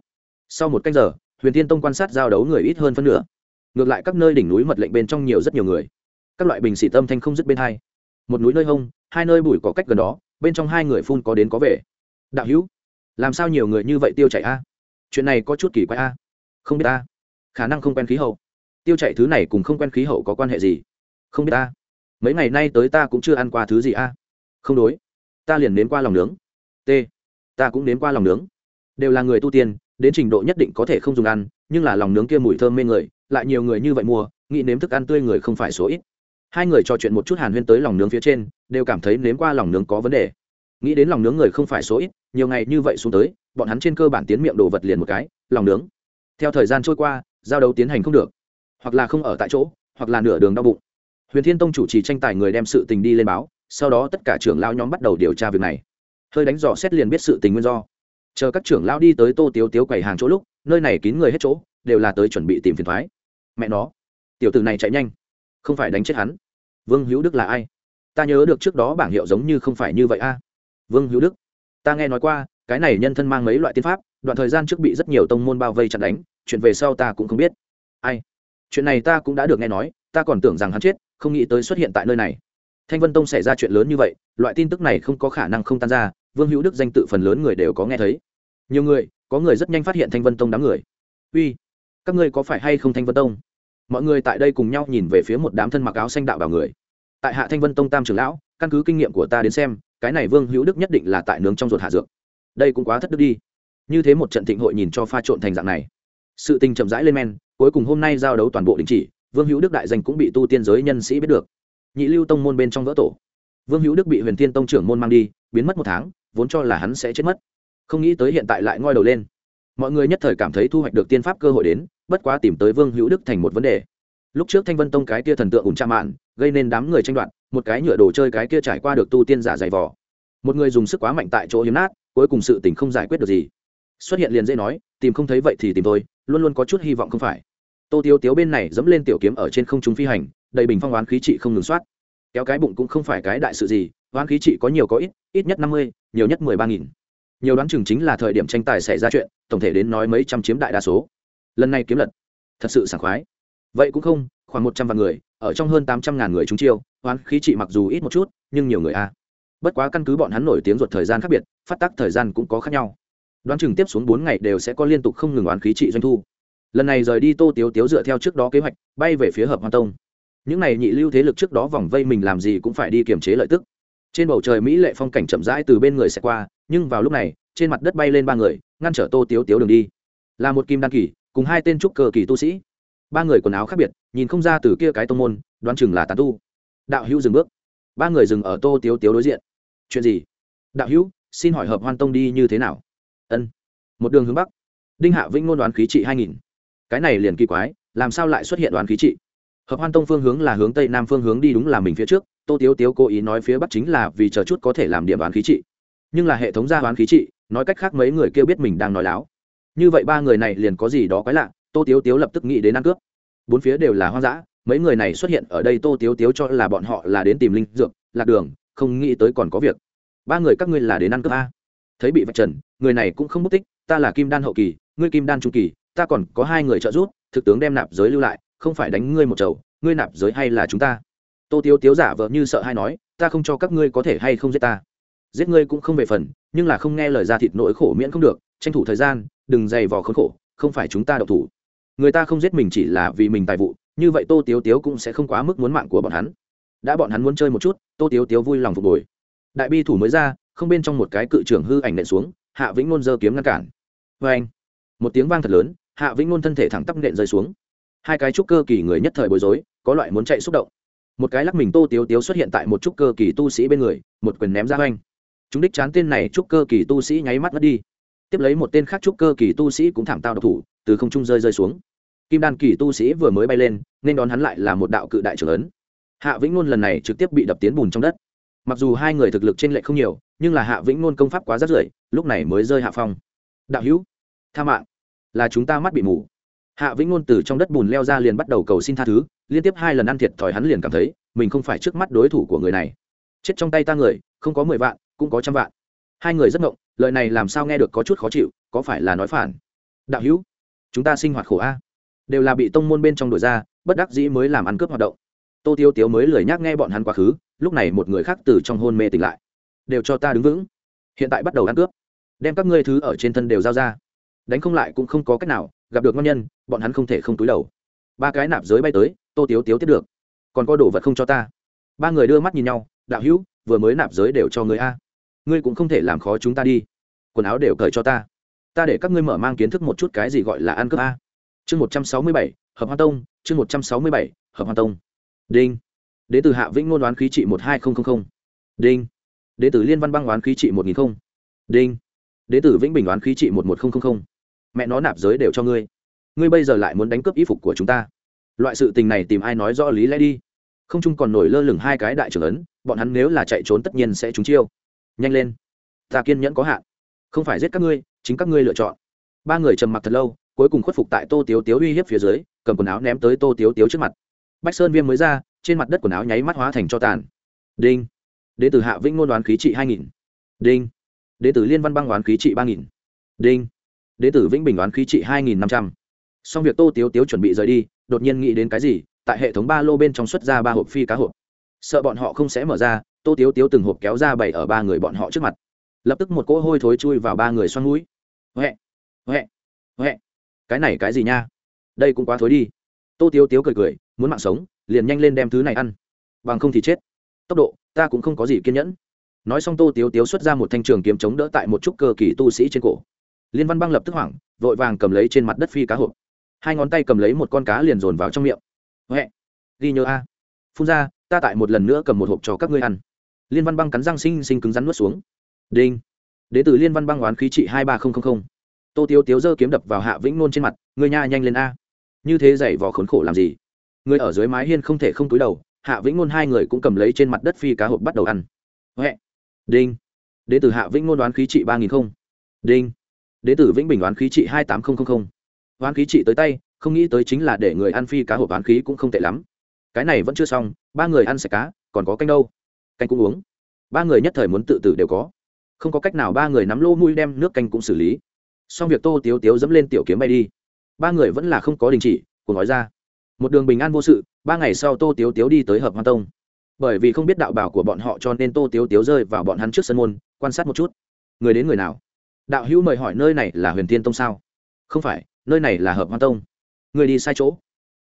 Sau một canh giờ, huyền thiên tông quan sát giao đấu người ít hơn phân nửa. Ngược lại các nơi đỉnh núi mật lệnh bên trong nhiều rất nhiều người. Các loại bình xị tâm thanh không dứt bên hai. Một núi nơi hông, hai nơi bụi có cách gần đó, bên trong hai người phun có đến có về. Đạo hữu, làm sao nhiều người như vậy tiêu chảy a? Chuyện này có chút kỳ quái a. Không biết a khả năng không quen khí hậu. Tiêu chảy thứ này cùng không quen khí hậu có quan hệ gì? Không biết ta. mấy ngày nay tới ta cũng chưa ăn qua thứ gì a. À? Không đối. Ta liền nếm qua lòng nướng. T. Ta cũng nếm qua lòng nướng. Đều là người tu tiên, đến trình độ nhất định có thể không dùng ăn, nhưng là lòng nướng kia mùi thơm mê người, lại nhiều người như vậy mua, nghĩ nếm thức ăn tươi người không phải số ít. Hai người trò chuyện một chút hàn huyên tới lòng nướng phía trên, đều cảm thấy nếm qua lòng nướng có vấn đề. Nghĩ đến lòng nướng người không phải số ít, nhiều ngày như vậy xuống tới, bọn hắn trên cơ bản tiến miệng đồ vật liền một cái, lòng nướng. Theo thời gian trôi qua giao đấu tiến hành không được, hoặc là không ở tại chỗ, hoặc là nửa đường đau bụng. Huyền thiên tông chủ trì tranh tài người đem sự tình đi lên báo, sau đó tất cả trưởng lao nhóm bắt đầu điều tra việc này. Hơi đánh dò xét liền biết sự tình nguyên do. Chờ các trưởng lao đi tới tô tiếu tiếu quầy hàng chỗ lúc, nơi này kín người hết chỗ, đều là tới chuẩn bị tìm phiền thoái. Mẹ nó, tiểu t này chạy nhanh, không phải đánh chết hắn. Vương hữu đức là ai? Ta nhớ được trước đó bảng hiệu giống như không phải như vậy a. Vương hữu đức, ta nghe nói qua cái này nhân thân mang mấy loại tiên pháp, đoạn thời gian trước bị rất nhiều tông môn bao vây chặt đánh, chuyện về sau ta cũng không biết. Ai? Chuyện này ta cũng đã được nghe nói, ta còn tưởng rằng hắn chết, không nghĩ tới xuất hiện tại nơi này. Thanh vân tông xảy ra chuyện lớn như vậy, loại tin tức này không có khả năng không tan ra, vương hữu đức danh tự phần lớn người đều có nghe thấy. Nhiều người, có người rất nhanh phát hiện thanh vân tông đám người. Uy, các ngươi có phải hay không thanh vân tông? Mọi người tại đây cùng nhau nhìn về phía một đám thân mặc áo xanh đạo bảo người. Tại hạ thanh vân tông tam trưởng lão, căn cứ kinh nghiệm của ta đến xem, cái này vương hữu đức nhất định là tại nướng trong ruột hạ dược đây cũng quá thất đức đi. Như thế một trận thịnh hội nhìn cho pha trộn thành dạng này. Sự tình chậm rãi lên men, cuối cùng hôm nay giao đấu toàn bộ đình chỉ, vương hữu đức đại danh cũng bị tu tiên giới nhân sĩ biết được. Nhị lưu tông môn bên trong vỡ tổ. Vương hữu đức bị huyền tiên tông trưởng môn mang đi, biến mất một tháng, vốn cho là hắn sẽ chết mất. Không nghĩ tới hiện tại lại ngoi đầu lên. Mọi người nhất thời cảm thấy thu hoạch được tiên pháp cơ hội đến, bất quá tìm tới vương hữu đức thành một vấn đề. Lúc trước thanh vân tông cái kia thần tượng ủng cha mạn, gây nên đám người tranh đoạt, một cái nhựa đồ chơi cái kia trải qua được tu tiên giả dày vò. Một người dùng sức quá mạnh tại chỗ hiếm nát cuối cùng sự tình không giải quyết được gì. Xuất hiện liền dễ nói, tìm không thấy vậy thì tìm tôi luôn luôn có chút hy vọng không phải. Tô tiếu tiếu bên này dẫm lên tiểu kiếm ở trên không trung phi hành, đầy bình phong oán khí trị không ngừng soát. Kéo cái bụng cũng không phải cái đại sự gì, oán khí trị có nhiều có ít ít nhất năm mươi, nhiều nhất mười ba nghìn. Nhiều đoán chừng chính là thời điểm tranh tài xảy ra chuyện, tổng thể đến nói mấy trăm chiếm đại đa số. Lần này kiếm lật, thật sự sảng khoái. Vậy cũng không, khoảng một trăm vạn người, ở trong hơn tám trăm ngàn người chúng chiêu, oán khí trị mặc dù ít một chút, nhưng nhiều người a bất quá căn cứ bọn hắn nổi tiếng ruột thời gian khác biệt, phát tác thời gian cũng có khác nhau. Đoán chừng tiếp xuống bốn ngày đều sẽ có liên tục không ngừng oán khí trị doanh thu. Lần này rời đi tô tiếu tiếu dựa theo trước đó kế hoạch, bay về phía hợp hoa tông. Những này nhị lưu thế lực trước đó vòng vây mình làm gì cũng phải đi kiềm chế lợi tức. Trên bầu trời mỹ lệ phong cảnh chậm rãi từ bên người sẽ qua, nhưng vào lúc này, trên mặt đất bay lên ba người, ngăn trở tô tiếu tiếu đường đi. Là một kim đan kỳ, cùng hai tên trúc cờ kỳ tu sĩ. Ba người quần áo khác biệt, nhìn không ra từ kia cái tông môn, đoán chừng là tán tu. Đạo hữu dừng bước. Ba người dừng ở tô tiếu tiếu đối diện chuyện gì? Đạo hữu, xin hỏi hợp hoan tông đi như thế nào? Ân. Một đường hướng bắc. Đinh hạ vĩnh ngôn đoán khí trị hai nghìn. Cái này liền kỳ quái, làm sao lại xuất hiện đoán khí trị? Hợp hoan tông phương hướng là hướng tây nam phương hướng đi đúng là mình phía trước, tô tiếu tiếu cố ý nói phía bắc chính là vì chờ chút có thể làm điểm đoán khí trị. Nhưng là hệ thống gia đoán khí trị, nói cách khác mấy người kêu biết mình đang nói láo. Như vậy ba người này liền có gì đó quái lạ, tô tiếu tiếu lập tức nghĩ đến ăn cướp. Bốn phía đều là hoang dã, mấy người này xuất hiện ở đây tô tiếu tiếu cho là bọn họ là đến tìm linh dược, lạc đường, không nghĩ tới còn có việc ba người các ngươi là đến ăn cướp a. Thấy bị vạch trần, người này cũng không mất tích, ta là kim đan hậu kỳ, ngươi kim đan trung kỳ, ta còn có hai người trợ giúp, thực tướng đem nạp giới lưu lại, không phải đánh ngươi một chầu, ngươi nạp giới hay là chúng ta? Tô tiếu tiếu giả vợ như sợ hay nói, ta không cho các ngươi có thể hay không giết ta. Giết ngươi cũng không về phần, nhưng là không nghe lời ra thịt nỗi khổ miễn không được, tranh thủ thời gian, đừng dày vò khốn khổ, không phải chúng ta độc thủ. Người ta không giết mình chỉ là vì mình tài vụ, như vậy tô tiếu tiếu cũng sẽ không quá mức muốn mạng của bọn hắn. Đã bọn hắn muốn chơi một chút, tô tiếu tiếu vui lòng phục hồi đại bi thủ mới ra, không bên trong một cái cự trưởng hư ảnh nện xuống, hạ vĩnh ngôn giơ kiếm ngăn cản. Vê anh, một tiếng vang thật lớn, hạ vĩnh ngôn thân thể thẳng tắp nện rơi xuống. Hai cái trúc cơ kỳ người nhất thời bối rối, có loại muốn chạy xúc động. Một cái lắc mình tô tiếu tiếu xuất hiện tại một trúc cơ kỳ tu sĩ bên người, một quyền ném ra oanh chúng đích chán tên này trúc cơ kỳ tu sĩ nháy mắt mất đi. Tiếp lấy một tên khác trúc cơ kỳ tu sĩ cũng thảm tao độc thủ, từ không trung rơi rơi xuống. Kim đan kỳ tu sĩ vừa mới bay lên, nên đón hắn lại là một đạo cự đại trưởng ấn. Hạ vĩnh ngôn lần này trực tiếp bị đập tiến bùn trong đất mặc dù hai người thực lực trên lệ không nhiều, nhưng là hạ vĩnh ngôn công pháp quá rất rưỡi lúc này mới rơi hạ phong. Đạo hữu, tha mạng. Là chúng ta mắt bị mù. Hạ vĩnh ngôn từ trong đất bùn leo ra liền bắt đầu cầu xin tha thứ, liên tiếp hai lần ăn thiệt thòi hắn liền cảm thấy, mình không phải trước mắt đối thủ của người này. Chết trong tay ta người, không có mười vạn, cũng có trăm vạn. Hai người rất ngộng, lời này làm sao nghe được có chút khó chịu, có phải là nói phản? Đạo hữu, chúng ta sinh hoạt khổ a. Đều là bị tông môn bên trong đổi ra, bất đắc dĩ mới làm ăn cướp hoạt động tô tiêu tiếu mới lười nhác nghe bọn hắn quá khứ, lúc này một người khác từ trong hôn mê tỉnh lại. Đều cho ta đứng vững. Hiện tại bắt đầu ăn cướp. Đem các ngươi thứ ở trên thân đều giao ra. Đánh không lại cũng không có cách nào, gặp được ngon nhân, bọn hắn không thể không túi đầu. Ba cái nạp giới bay tới, tô tiếu tiếu tiếp được. Còn có đồ vật không cho ta. Ba người đưa mắt nhìn nhau, đạo hữu, vừa mới nạp giới đều cho người a. Ngươi cũng không thể làm khó chúng ta đi. Quần áo đều cởi cho ta. Ta để các ngươi mở mang kiến thức một chút cái gì gọi là ăn cướp a. Chương một trăm sáu mươi bảy, hợp hoa tông, chương một trăm sáu mươi bảy, hợp hoa tông đinh. Đến từ hạ vĩnh ngôn đoán khí trị một hai nghìn đinh. Đến từ liên văn băng đoán khí trị một nghìn đinh. Đến từ vĩnh bình đoán khí trị một một nghìn mẹ nó nạp giới đều cho ngươi. Ngươi bây giờ lại muốn đánh cướp y phục của chúng ta. Loại sự tình này tìm ai nói rõ lý lẽ đi. Không chung còn nổi lơ lửng hai cái đại trưởng ấn, bọn hắn nếu là chạy trốn tất nhiên sẽ trúng chiêu. Nhanh lên. Ta kiên nhẫn có hạn. Không phải giết các ngươi, chính các ngươi lựa chọn. Ba người trầm mặc thật lâu, cuối cùng khuất phục tại tô tiếu tiếu uy hiếp phía dưới, cầm quần áo ném tới tô tiếu tiếu trước mặt bách sơn viêm mới ra, trên mặt đất quần áo nháy mắt hóa thành cho tàn. Đinh. Đế Tử từ hạ vĩnh ngôn đoán khí trị hai nghìn. Đinh. Đ ế từ liên văn băng đoán khí trị ba nghìn. Đinh. Đ ế từ vĩnh bình đoán khí trị hai nghìn năm trăm. Xong việc tô tiếu tiếu chuẩn bị rời đi, đột nhiên nghĩ đến cái gì, tại hệ thống ba lô bên trong xuất ra ba hộp phi cá hộp. Sợ bọn họ không sẽ mở ra, tô tiếu tiếu từng hộp kéo ra bày ở ba người bọn họ trước mặt. Lập tức một cỗ hôi thối chui vào ba người xoăn mũi. Huệ. Huệ. Huệ. Cái này cái gì nha? Đây cũng quá thối đi. Tô tiếu tiếu cười cười muốn mạng sống, liền nhanh lên đem thứ này ăn. Bằng không thì chết. Tốc độ, ta cũng không có gì kiên nhẫn. Nói xong tô tiếu tiếu xuất ra một thanh trường kiếm chống đỡ tại một chút cơ kỳ tu sĩ trên cổ. Liên văn băng lập tức hoảng, vội vàng cầm lấy trên mặt đất phi cá hộp. Hai ngón tay cầm lấy một con cá liền dồn vào trong miệng. Huệ, ghi nhớ a. Phun ra, ta tại một lần nữa cầm một hộp cho các ngươi ăn. Liên văn băng cắn răng sinh sinh cứng rắn nuốt xuống. Đinh. Đ ế t ử liên văn băng oán khí trị hai ba nghìn tô tiếu tiếu dơ kiếm đập vào hạ vĩnh nôn trên mặt người nha, nhanh lên a. Như thế dày vò khốn khổ làm gì? Người ở dưới mái hiên không thể không túi đầu, hạ vĩnh ngôn hai người cũng cầm lấy trên mặt đất phi cá hộp bắt đầu ăn. Huệ. Đinh. Đ ế hạ vĩnh ngôn đoán khí trị ba nghìn không. Đinh. Đ ế vĩnh bình đoán khí trị hai tám không không không. đoán khí trị tới tay, không nghĩ tới chính là để người ăn phi cá hộp đoán khí cũng không tệ lắm. Cái này vẫn chưa xong, ba người ăn sạch cá, còn có canh đâu? Canh cũng uống. Ba người nhất thời muốn tự tử đều có. Không có cách nào ba người nắm lô mũi đem nước canh cũng xử lý. Xong việc tô tiếu tiếu dẫm lên tiểu kiếm bay đi. Ba người vẫn là không có đình chỉ, cùng nói ra một đường bình an vô sự, ba ngày sau tô tiếu tiếu đi tới hợp hoan tông. Bởi vì không biết đạo bảo của bọn họ cho nên tô tiếu tiếu rơi vào bọn hắn trước sân môn, quan sát một chút. Người đến người nào? Đạo hữu mời hỏi nơi này là huyền thiên tông sao? Không phải, nơi này là hợp hoan tông. Người đi sai chỗ.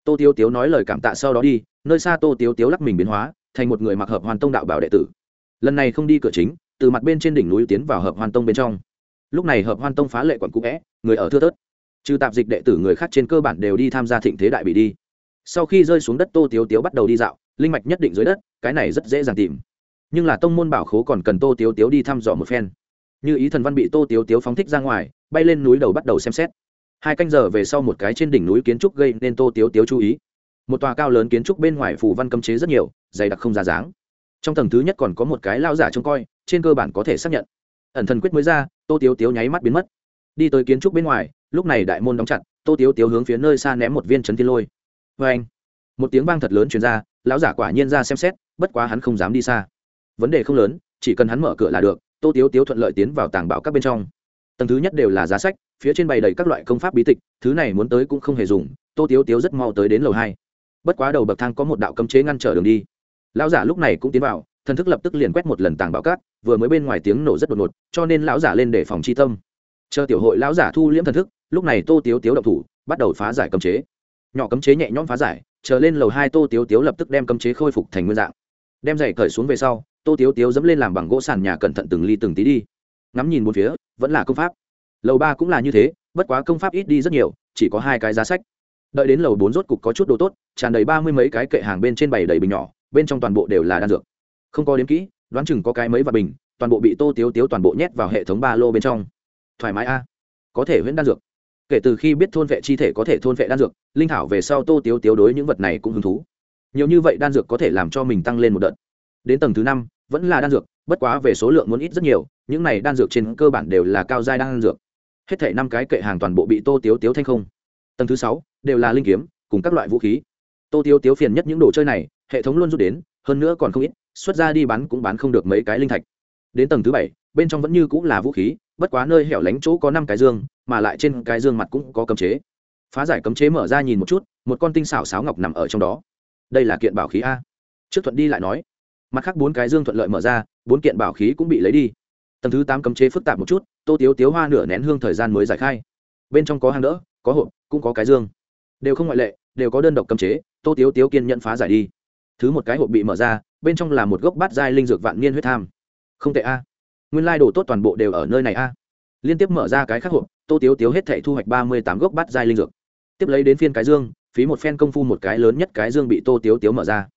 Tô tiếu tiếu nói lời cảm tạ sau đó đi, nơi xa tô tiếu tiếu lắc mình biến hóa, thành một người mặc hợp hoàn tông đạo bảo đệ tử. Lần này không đi cửa chính, từ mặt bên trên đỉnh núi tiến vào hợp hoàn tông bên trong. Lúc này hợp hoan tông phá lệ quận cũ vẽ, người ở thưa tớt trừ tạp dịch đệ tử người khác trên cơ bản đều đi tham gia thịnh thế đại bị đi sau khi rơi xuống đất, tô tiếu tiếu bắt đầu đi dạo, linh mạch nhất định dưới đất, cái này rất dễ dàng tìm. Nhưng là tông môn bảo khố còn cần tô tiếu tiếu đi thăm dò một phen. Như ý thần văn bị tô tiếu tiếu phóng thích ra ngoài, bay lên núi đầu bắt đầu xem xét. Hai canh giờ về sau một cái trên đỉnh núi kiến trúc gây nên tô tiếu tiếu chú ý. Một tòa cao lớn kiến trúc bên ngoài phủ văn cấm chế rất nhiều, dày đặc không ra dáng. Trong tầng thứ nhất còn có một cái lao giả trông coi, trên cơ bản có thể xác nhận. Ẩn thần quyết mới ra, tô tiếu tiếu nháy mắt biến mất. Đi tới kiến trúc bên ngoài, lúc này đại môn đóng chặt, tô tiếu tiếu hướng phía nơi xa ném một viên chấn thiên lôi vê anh. Một tiếng vang thật lớn chuyển ra, lão giả quả nhiên ra xem xét, bất quá hắn không dám đi xa. Vấn đề không lớn, chỉ cần hắn mở cửa là được, tô tiếu tiếu thuận lợi tiến vào tàng bảo các bên trong. Tầng thứ nhất đều là giá sách, phía trên bày đầy các loại công pháp bí tịch, thứ này muốn tới cũng không hề dùng, tô tiếu tiếu rất mau tới đến lầu hai. Bất quá đầu bậc thang có một đạo cấm chế ngăn trở đường đi. Lão giả lúc này cũng tiến vào, thần thức lập tức liền quét một lần tàng bảo cát vừa mới bên ngoài tiếng nổ rất đột ngột, cho nên lão giả lên để phòng chi tâm. Chờ tiểu hội lão giả thu liễm thần thức, lúc này tô tiếu tiếu động thủ, bắt đầu phá giải cấm chế nhỏ cấm chế nhẹ nhõm phá giải, chờ lên lầu hai tô tiếu tiếu lập tức đem cấm chế khôi phục thành nguyên dạng. Đem giày cởi xuống về sau, tô tiếu tiếu dẫm lên làm bằng gỗ sàn nhà cẩn thận từng ly từng tí đi. Ngắm nhìn một phía, vẫn là công pháp. Lầu ba cũng là như thế, bất quá công pháp ít đi rất nhiều, chỉ có hai cái giá sách. Đợi đến lầu bốn rốt cục có chút đồ tốt, tràn đầy ba mươi mấy cái kệ hàng bên trên bảy đầy bình nhỏ, bên trong toàn bộ đều là đan dược. Không có đếm kỹ, đoán chừng có cái mấy và bình, toàn bộ bị tô tiếu tiếu toàn bộ nhét vào hệ thống ba lô bên trong. Thoải mái a. Có thể huyễn đan dược kể từ khi biết thôn vệ chi thể có thể thôn vệ đan dược, linh thảo về sau tô tiếu tiếu đối những vật này cũng hứng thú. Nhiều như vậy đan dược có thể làm cho mình tăng lên một đợt. Đến tầng thứ năm, vẫn là đan dược, bất quá về số lượng muốn ít rất nhiều, những này đan dược trên cơ bản đều là cao giai đan dược. Hết thể năm cái kệ hàng toàn bộ bị tô tiếu tiếu thanh không. Tầng thứ sáu, đều là linh kiếm, cùng các loại vũ khí. Tô tiếu tiếu phiền nhất những đồ chơi này, hệ thống luôn rút đến, hơn nữa còn không ít, xuất ra đi bán cũng bán không được mấy cái linh thạch. Đến tầng thứ bảy bên trong vẫn như cũng là vũ khí, bất quá nơi hẻo lánh chỗ có năm cái dương, mà lại trên cái dương mặt cũng có cấm chế. Phá giải cấm chế mở ra nhìn một chút, một con tinh xảo sáo ngọc nằm ở trong đó. Đây là kiện bảo khí a. Trước thuận đi lại nói. Mặt khác bốn cái dương thuận lợi mở ra, bốn kiện bảo khí cũng bị lấy đi. Tầng thứ tám cấm chế phức tạp một chút, tô tiếu tiếu hoa nửa nén hương thời gian mới giải khai. Bên trong có hàng đỡ, có hộp, cũng có cái dương. Đều không ngoại lệ, đều có đơn độc cấm chế, tô tiếu tiếu kiên nhận phá giải đi. Thứ một cái hộp bị mở ra, bên trong là một gốc bát giai linh dược vạn niên huyết tham. Không tệ a nguyên lai đồ tốt toàn bộ đều ở nơi này a. Liên tiếp mở ra cái khác hộp, tô tiếu tiếu hết thể thu hoạch ba mươi tám gốc bát giai linh dược. Tiếp lấy đến phiên cái dương, phí một phen công phu một cái lớn nhất cái dương bị tô tiếu tiếu mở ra.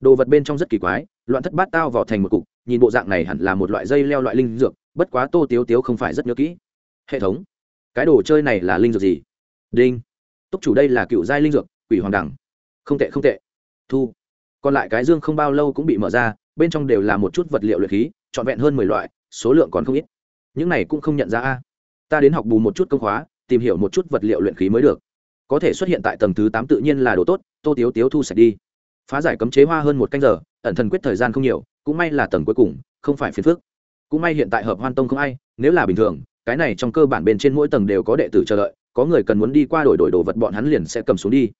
Đồ vật bên trong rất kỳ quái, loạn thất bát tao vào thành một cục, nhìn bộ dạng này hẳn là một loại dây leo loại linh dược, bất quá tô tiếu tiếu không phải rất nhớ kỹ. Hệ thống, cái đồ chơi này là linh dược gì? Đinh. Túc chủ đây là cựu giai linh dược, quỷ hoàng đẳng. Không tệ không tệ. Thu. Còn lại cái dương không bao lâu cũng bị mở ra, bên trong đều là một chút vật liệu luyện khí, trọn vẹn hơn mười loại số lượng còn không ít. Những này cũng không nhận ra a. Ta đến học bù một chút công khóa, tìm hiểu một chút vật liệu luyện khí mới được. Có thể xuất hiện tại tầng thứ tám tự nhiên là đồ tốt, tô tiếu tiếu thu sạch đi. Phá giải cấm chế hoa hơn một canh giờ, ẩn thần quyết thời gian không nhiều, cũng may là tầng cuối cùng, không phải phiền phước cũng may hiện tại hợp hoan tông không ai, nếu là bình thường, cái này trong cơ bản bên trên mỗi tầng đều có đệ tử chờ đợi, có người cần muốn đi qua đổi đổi đồ vật bọn hắn liền sẽ cầm xuống đi.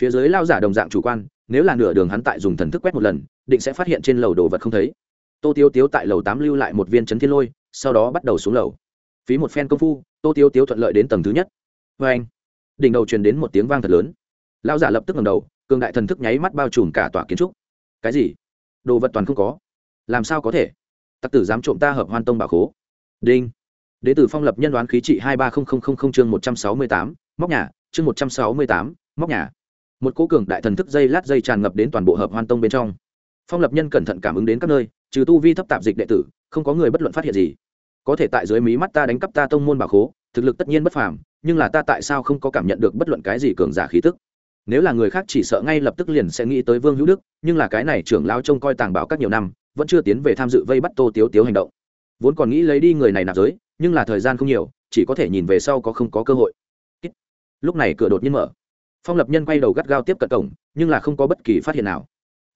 Phía dưới lao giả đồng dạng chủ quan, nếu là nửa đường hắn tại dùng thần thức quét một lần, định sẽ phát hiện trên lầu đồ vật không thấy tô tiêu tiếu tại lầu tám lưu lại một viên chấn thiên lôi, sau đó bắt đầu xuống lầu. Phí một phen công phu, tô tiêu tiếu thuận lợi đến tầng thứ nhất. Vê anh, đỉnh đầu truyền đến một tiếng vang thật lớn. Lao giả lập tức ngầm đầu, cường đại thần thức nháy mắt bao trùm cả tòa kiến trúc. Cái gì? Đồ vật toàn không có. Làm sao có thể? Tặc tử dám trộm ta hợp hoan tông bảo khố. Đinh. Đế tử phong lập nhân đoán khí trị hai ba chương một trăm sáu mươi tám, móc nhà, chương một trăm sáu mươi tám, móc nhà. Một cố cường đại thần thức dây lát dây tràn ngập đến toàn bộ hợp hoan tông bên trong phong lập nhân cẩn thận cảm ứng đến các nơi, trừ tu vi thấp tạp dịch đệ tử, không có người bất luận phát hiện gì. Có thể tại dưới mí mắt ta đánh cắp ta tông môn bảo khố, thực lực tất nhiên bất phàm, nhưng là ta tại sao không có cảm nhận được bất luận cái gì cường giả khí tức? Nếu là người khác chỉ sợ ngay lập tức liền sẽ nghĩ tới vương hữu đức, nhưng là cái này trưởng lao trông coi tàng bảo các nhiều năm, vẫn chưa tiến về tham dự vây bắt tô tiếu tiếu hành động. Vốn còn nghĩ lấy đi người này nạp giới, nhưng là thời gian không nhiều, chỉ có thể nhìn về sau có không có cơ hội. Lúc này cửa đột nhiên mở. Phong lập nhân quay đầu gắt gao tiếp cận cổng, nhưng là không có bất kỳ phát hiện nào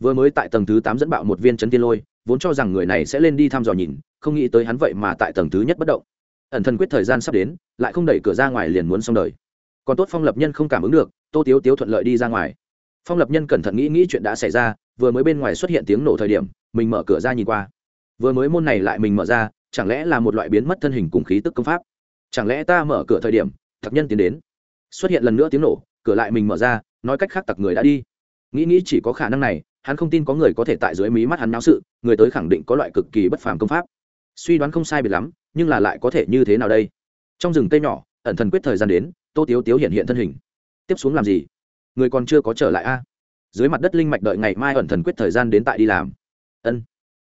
vừa mới tại tầng thứ tám dẫn bạo một viên chấn tiên lôi, vốn cho rằng người này sẽ lên đi thăm dò nhìn, không nghĩ tới hắn vậy mà tại tầng thứ nhất bất động. Ẩn thân quyết thời gian sắp đến, lại không đẩy cửa ra ngoài liền muốn xong đời. Còn tốt phong lập nhân không cảm ứng được, tô tiếu tiếu thuận lợi đi ra ngoài. Phong lập nhân cẩn thận nghĩ nghĩ chuyện đã xảy ra, vừa mới bên ngoài xuất hiện tiếng nổ thời điểm, mình mở cửa ra nhìn qua. Vừa mới môn này lại mình mở ra, chẳng lẽ là một loại biến mất thân hình cùng khí tức công pháp? Chẳng lẽ ta mở cửa thời điểm thập nhân tiến đến. Xuất hiện lần nữa tiếng nổ, cửa lại mình mở ra, nói cách khác tặc người đã đi. Nghĩ nghĩ chỉ có khả năng này hắn không tin có người có thể tại dưới mí mắt hắn náo sự, người tới khẳng định có loại cực kỳ bất phàm công pháp. Suy đoán không sai biệt lắm, nhưng là lại có thể như thế nào đây? Trong rừng cây nhỏ, ẩn thần quyết thời gian đến, tô tiếu tiếu hiện hiện thân hình. Tiếp xuống làm gì? Người còn chưa có trở lại a? Dưới mặt đất linh mạch đợi ngày mai ẩn thần quyết thời gian đến tại đi làm. Ân.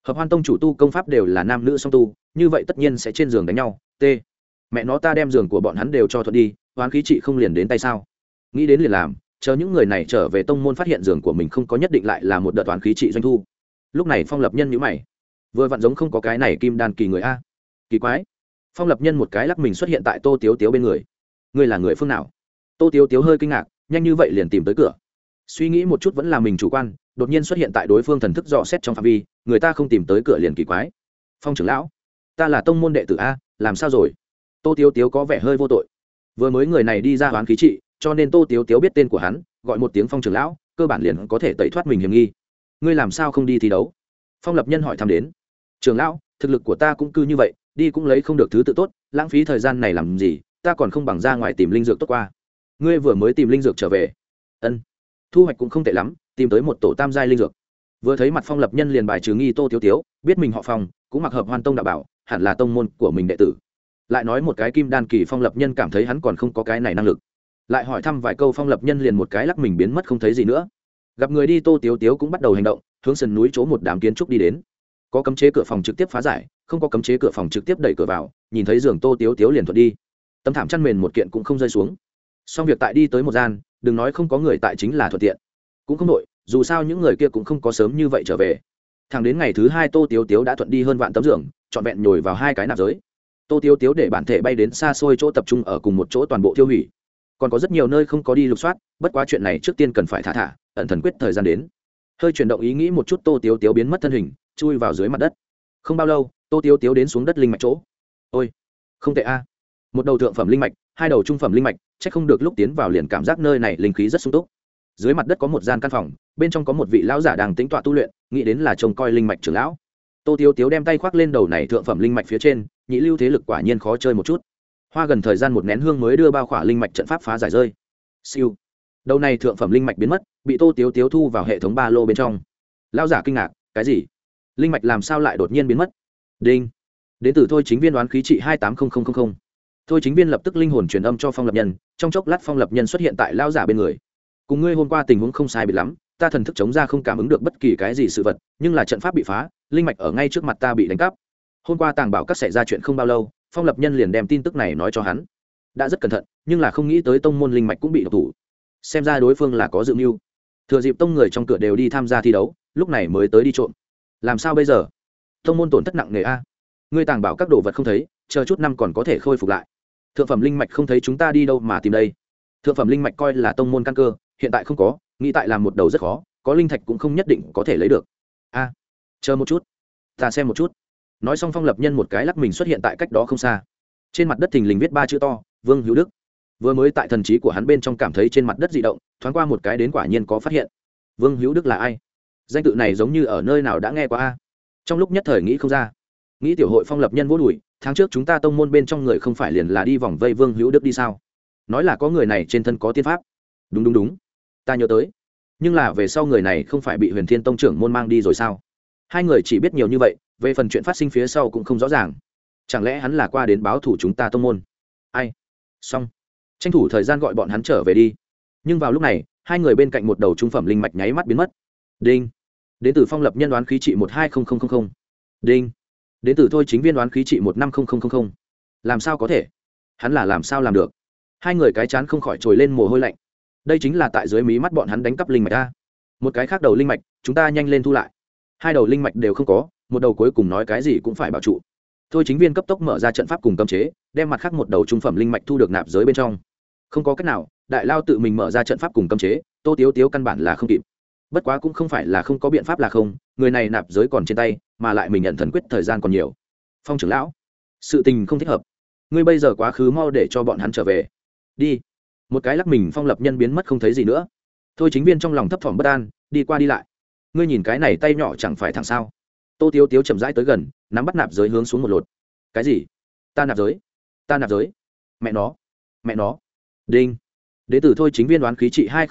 Hợp hoan tông chủ tu công pháp đều là nam nữ song tu, như vậy tất nhiên sẽ trên giường đánh nhau. T. Mẹ nó ta đem giường của bọn hắn đều cho thuận đi hoán khí trị không liền đến tay sao? Nghĩ đến liền làm chờ những người này trở về tông môn phát hiện giường của mình không có nhất định lại là một đợt toán khí trị doanh thu. Lúc này phong lập nhân nhữ mày. Vừa vặn giống không có cái này kim đan kỳ người a. Kỳ quái. Phong lập nhân một cái lắc mình xuất hiện tại tô tiếu tiếu bên người. Ngươi là người phương nào? Tô tiếu tiếu hơi kinh ngạc, nhanh như vậy liền tìm tới cửa. Suy nghĩ một chút vẫn là mình chủ quan, đột nhiên xuất hiện tại đối phương thần thức dò xét trong phạm vi, người ta không tìm tới cửa liền kỳ quái. Phong trưởng lão, ta là tông môn đệ tử a, làm sao rồi? Tô tiếu tiếu có vẻ hơi vô tội. Vừa mới người này đi ra hoán khí trị cho nên tô tiếu tiếu biết tên của hắn, gọi một tiếng phong trưởng lão, cơ bản liền có thể tẩy thoát mình hiểm nghi. Ngươi làm sao không đi thi đấu? Phong lập nhân hỏi thăm đến. Trường lão, thực lực của ta cũng cư như vậy, đi cũng lấy không được thứ tự tốt, lãng phí thời gian này làm gì, ta còn không bằng ra ngoài tìm linh dược tốt qua. Ngươi vừa mới tìm linh dược trở về. Ân. Thu hoạch cũng không tệ lắm, tìm tới một tổ tam giai linh dược. Vừa thấy mặt phong lập nhân liền bài trừ nghi tô tiếu tiếu, biết mình họ phong, cũng mặc hợp hoan tông đạo bảo, hẳn là tông môn của mình đệ tử. Lại nói một cái kim đan kỳ phong lập nhân cảm thấy hắn còn không có cái này năng lực lại hỏi thăm vài câu phong lập nhân liền một cái lắc mình biến mất không thấy gì nữa. Gặp người đi tô tiếu tiếu cũng bắt đầu hành động, hướng sườn núi chỗ một đám kiến trúc đi đến. Có cấm chế cửa phòng trực tiếp phá giải, không có cấm chế cửa phòng trực tiếp đẩy cửa vào, nhìn thấy giường tô tiếu tiếu liền thuận đi. Tấm thảm chăn mền một kiện cũng không rơi xuống. Xong việc tại đi tới một gian, đừng nói không có người tại chính là thuận tiện. Cũng không đội dù sao những người kia cũng không có sớm như vậy trở về. Thẳng đến ngày thứ hai tô tiếu tiếu đã thuận đi hơn vạn tấm giường, trọn vẹn nhồi vào hai cái nạp giới. Tô tiếu tiếu để bản thể bay đến xa xôi chỗ tập trung ở cùng một chỗ toàn bộ tiêu hủy còn có rất nhiều nơi không có đi lục soát, bất quá chuyện này trước tiên cần phải thả thả, ẩn thần quyết thời gian đến. Hơi chuyển động ý nghĩ một chút, tô tiếu tiếu biến mất thân hình, chui vào dưới mặt đất. Không bao lâu, tô tiếu tiếu đến xuống đất linh mạch chỗ. Ôi, không tệ a. Một đầu thượng phẩm linh mạch, hai đầu trung phẩm linh mạch c h ắ c không được lúc tiến vào liền cảm giác nơi này linh khí rất sung túc. Dưới mặt đất có một gian căn phòng, bên trong có một vị lão giả đang tính tọa tu luyện, nghĩ đến là trông coi linh mạch trưởng lão. Tô tiếu tiếu đem tay khoác lên đầu này thượng phẩm linh mạch phía trên, nhị lưu thế lực quả nhiên khó chơi một chút hoa gần thời gian một nén hương mới đưa bao khỏa linh mạch trận pháp phá giải rơi. Siêu. Đầu này thượng phẩm linh mạch biến mất, bị tô tiếu tiếu thu vào hệ thống ba lô bên trong. Lao giả kinh ngạc, cái gì? Linh mạch làm sao lại đột nhiên biến mất? Đinh. Đến từ thôi chính viên đoán khí trị hai tám nghìn thôi chính viên lập tức linh hồn truyền âm cho phong lập nhân, trong chốc lát phong lập nhân xuất hiện tại lao giả bên người. Cùng ngươi hôm qua tình huống không sai bị lắm, ta thần thức chống ra không cảm ứng được bất kỳ cái gì sự vật, nhưng là trận pháp bị phá, linh mạch ở ngay trước mặt ta bị đánh cắp. Hôm qua tàng bảo các xảy ra chuyện không bao lâu phong lập nhân liền đem tin tức này nói cho hắn. Đã rất cẩn thận, nhưng là không nghĩ tới tông môn linh mạch cũng bị độc thủ. Xem ra đối phương là có dự mưu. Thừa dịp tông người trong cửa đều đi tham gia thi đấu, lúc này mới tới đi trộm. Làm sao bây giờ? Tông môn tổn thất nặng nề a. Ngươi tàng bảo các đồ vật không thấy, chờ chút năm còn có thể khôi phục lại. Thượng phẩm linh mạch không thấy chúng ta đi đâu mà tìm đây. Thượng phẩm linh mạch coi là tông môn căn cơ, hiện tại không có, nghĩ tại làm một đầu rất khó, có linh thạch cũng không nhất định có thể lấy được. A, chờ một chút. Ta xem một chút nói xong phong lập nhân một cái lắc mình xuất hiện tại cách đó không xa trên mặt đất thình lình viết ba chữ to vương hữu đức vừa mới tại thần trí của hắn bên trong cảm thấy trên mặt đất di động thoáng qua một cái đến quả nhiên có phát hiện vương hữu đức là ai danh tự này giống như ở nơi nào đã nghe qua a trong lúc nhất thời nghĩ không ra nghĩ tiểu hội phong lập nhân vô đùi tháng trước chúng ta tông môn bên trong người không phải liền là đi vòng vây vương hữu đức đi sao nói là có người này trên thân có tiên pháp đúng đúng đúng ta nhớ tới nhưng là về sau người này không phải bị huyền thiên tông trưởng môn mang đi rồi sao hai người chỉ biết nhiều như vậy về phần chuyện phát sinh phía sau cũng không rõ ràng. Chẳng lẽ hắn là qua đến báo thủ chúng ta tông môn? Ai? Xong. Tranh thủ thời gian gọi bọn hắn trở về đi. Nhưng vào lúc này, hai người bên cạnh một đầu trung phẩm linh mạch nháy mắt biến mất. Đinh. Đến từ phong lập nhân đoán khí trị một hai nghìn đinh. Đến từ thôi chính viên đoán khí trị một năm nghìn làm sao có thể? Hắn là làm sao làm được? Hai người cái chán không khỏi trồi lên mồ hôi lạnh. Đây chính là tại dưới mí mắt bọn hắn đánh cắp linh mạch ta một cái khác đầu linh mạch, chúng ta nhanh lên thu lại. Hai đầu linh mạch đều không có một đầu cuối cùng nói cái gì cũng phải bảo trụ. Thôi chính viên cấp tốc mở ra trận pháp cùng cấm chế, đem mặt khác một đầu trung phẩm linh mạch thu được nạp giới bên trong. Không có cách nào, đại lao tự mình mở ra trận pháp cùng cấm chế, tô tiếu tiếu căn bản là không kịp. Bất quá cũng không phải là không có biện pháp là không, người này nạp giới còn trên tay, mà lại mình nhận thần quyết thời gian còn nhiều. Phong trưởng lão, sự tình không thích hợp. Ngươi bây giờ quá khứ mau để cho bọn hắn trở về. Đi. Một cái lắc mình phong lập nhân biến mất không thấy gì nữa. Thôi chính viên trong lòng thấp thỏm bất an, đi qua đi lại. Ngươi nhìn cái này tay nhỏ chẳng phải thẳng sao? Tô tiếu tiếu chậm rãi tới gần, nắm bắt nạp giới hướng xuống một lột. Cái gì? Ta nạp giới? Ta nạp giới? Mẹ nó! Mẹ nó! Đinh! Đế tử thôi chính viên đoán khí trị hai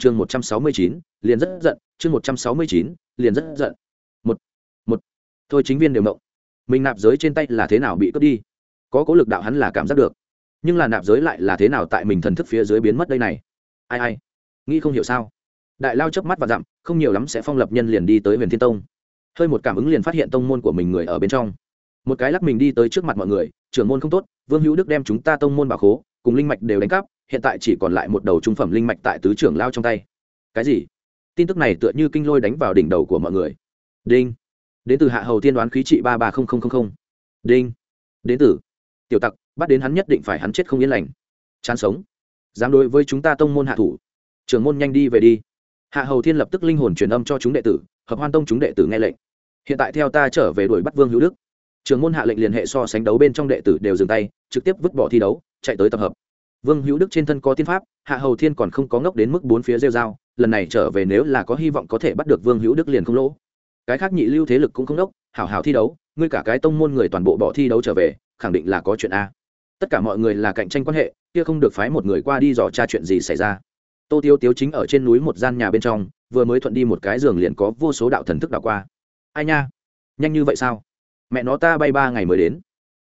chương một trăm sáu mươi chín, liền rất giận, chương một trăm sáu mươi chín, liền rất giận. Một một. Thôi chính viên đều mộng mình nạp giới trên tay là thế nào bị cướp đi? Có cố lực đạo hắn là cảm giác được. Nhưng là nạp giới lại là thế nào tại mình thần thức phía dưới biến mất đây này? Ai ai? Nghĩ không hiểu sao? Đại lao chớp mắt và dặm, không nhiều lắm sẽ phong lập nhân liền đi tới huyền thiên tông hơi một cảm ứng liền phát hiện tông môn của mình người ở bên trong. Một cái lắc mình đi tới trước mặt mọi người, trưởng môn không tốt, vương hữu đức đem chúng ta tông môn bà khố cùng linh mạch đều đánh cắp, hiện tại chỉ còn lại một đầu trung phẩm linh mạch tại tứ trưởng lao trong tay. Cái gì? Tin tức này tựa như kinh lôi đánh vào đỉnh đầu của mọi người. Đinh, đến từ hạ hầu tiên đoán khí trị ba ba nghìn đinh, đến từ tiểu tặc, bắt đến hắn nhất định phải hắn chết không yên lành. Chán sống, dám đối với chúng ta tông môn hạ thủ. Trưởng môn nhanh đi về đi. Hạ hầu thiên lập tức linh hồn truyền âm cho chúng đệ tử, hợp hoan tông chúng đệ tử nghe lệnh hiện tại theo ta trở về đuổi bắt vương hữu đức. Trường môn hạ lệnh liên hệ so sánh đấu bên trong đệ tử đều dừng tay, trực tiếp vứt bỏ thi đấu, chạy tới tập hợp. Vương hữu đức trên thân có tiên pháp, hạ hầu thiên còn không có ngốc đến mức bốn phía rêu dao lần này trở về nếu là có hy vọng có thể bắt được vương hữu đức liền không lỗ. Cái khác nhị lưu thế lực cũng không ngốc, hảo hảo thi đấu, ngươi cả cái tông môn người toàn bộ bỏ thi đấu trở về, khẳng định là có chuyện a. Tất cả mọi người là cạnh tranh quan hệ, kia không được phái một người qua đi dò tra chuyện gì xảy ra. Tô tiêu tiếu chính ở trên núi một gian nhà bên trong, vừa mới thuận đi một cái giường liền có vô số đạo thần thức đảo qua ai nha? Nhanh như vậy sao? Mẹ nó ta bay ba ngày mới đến.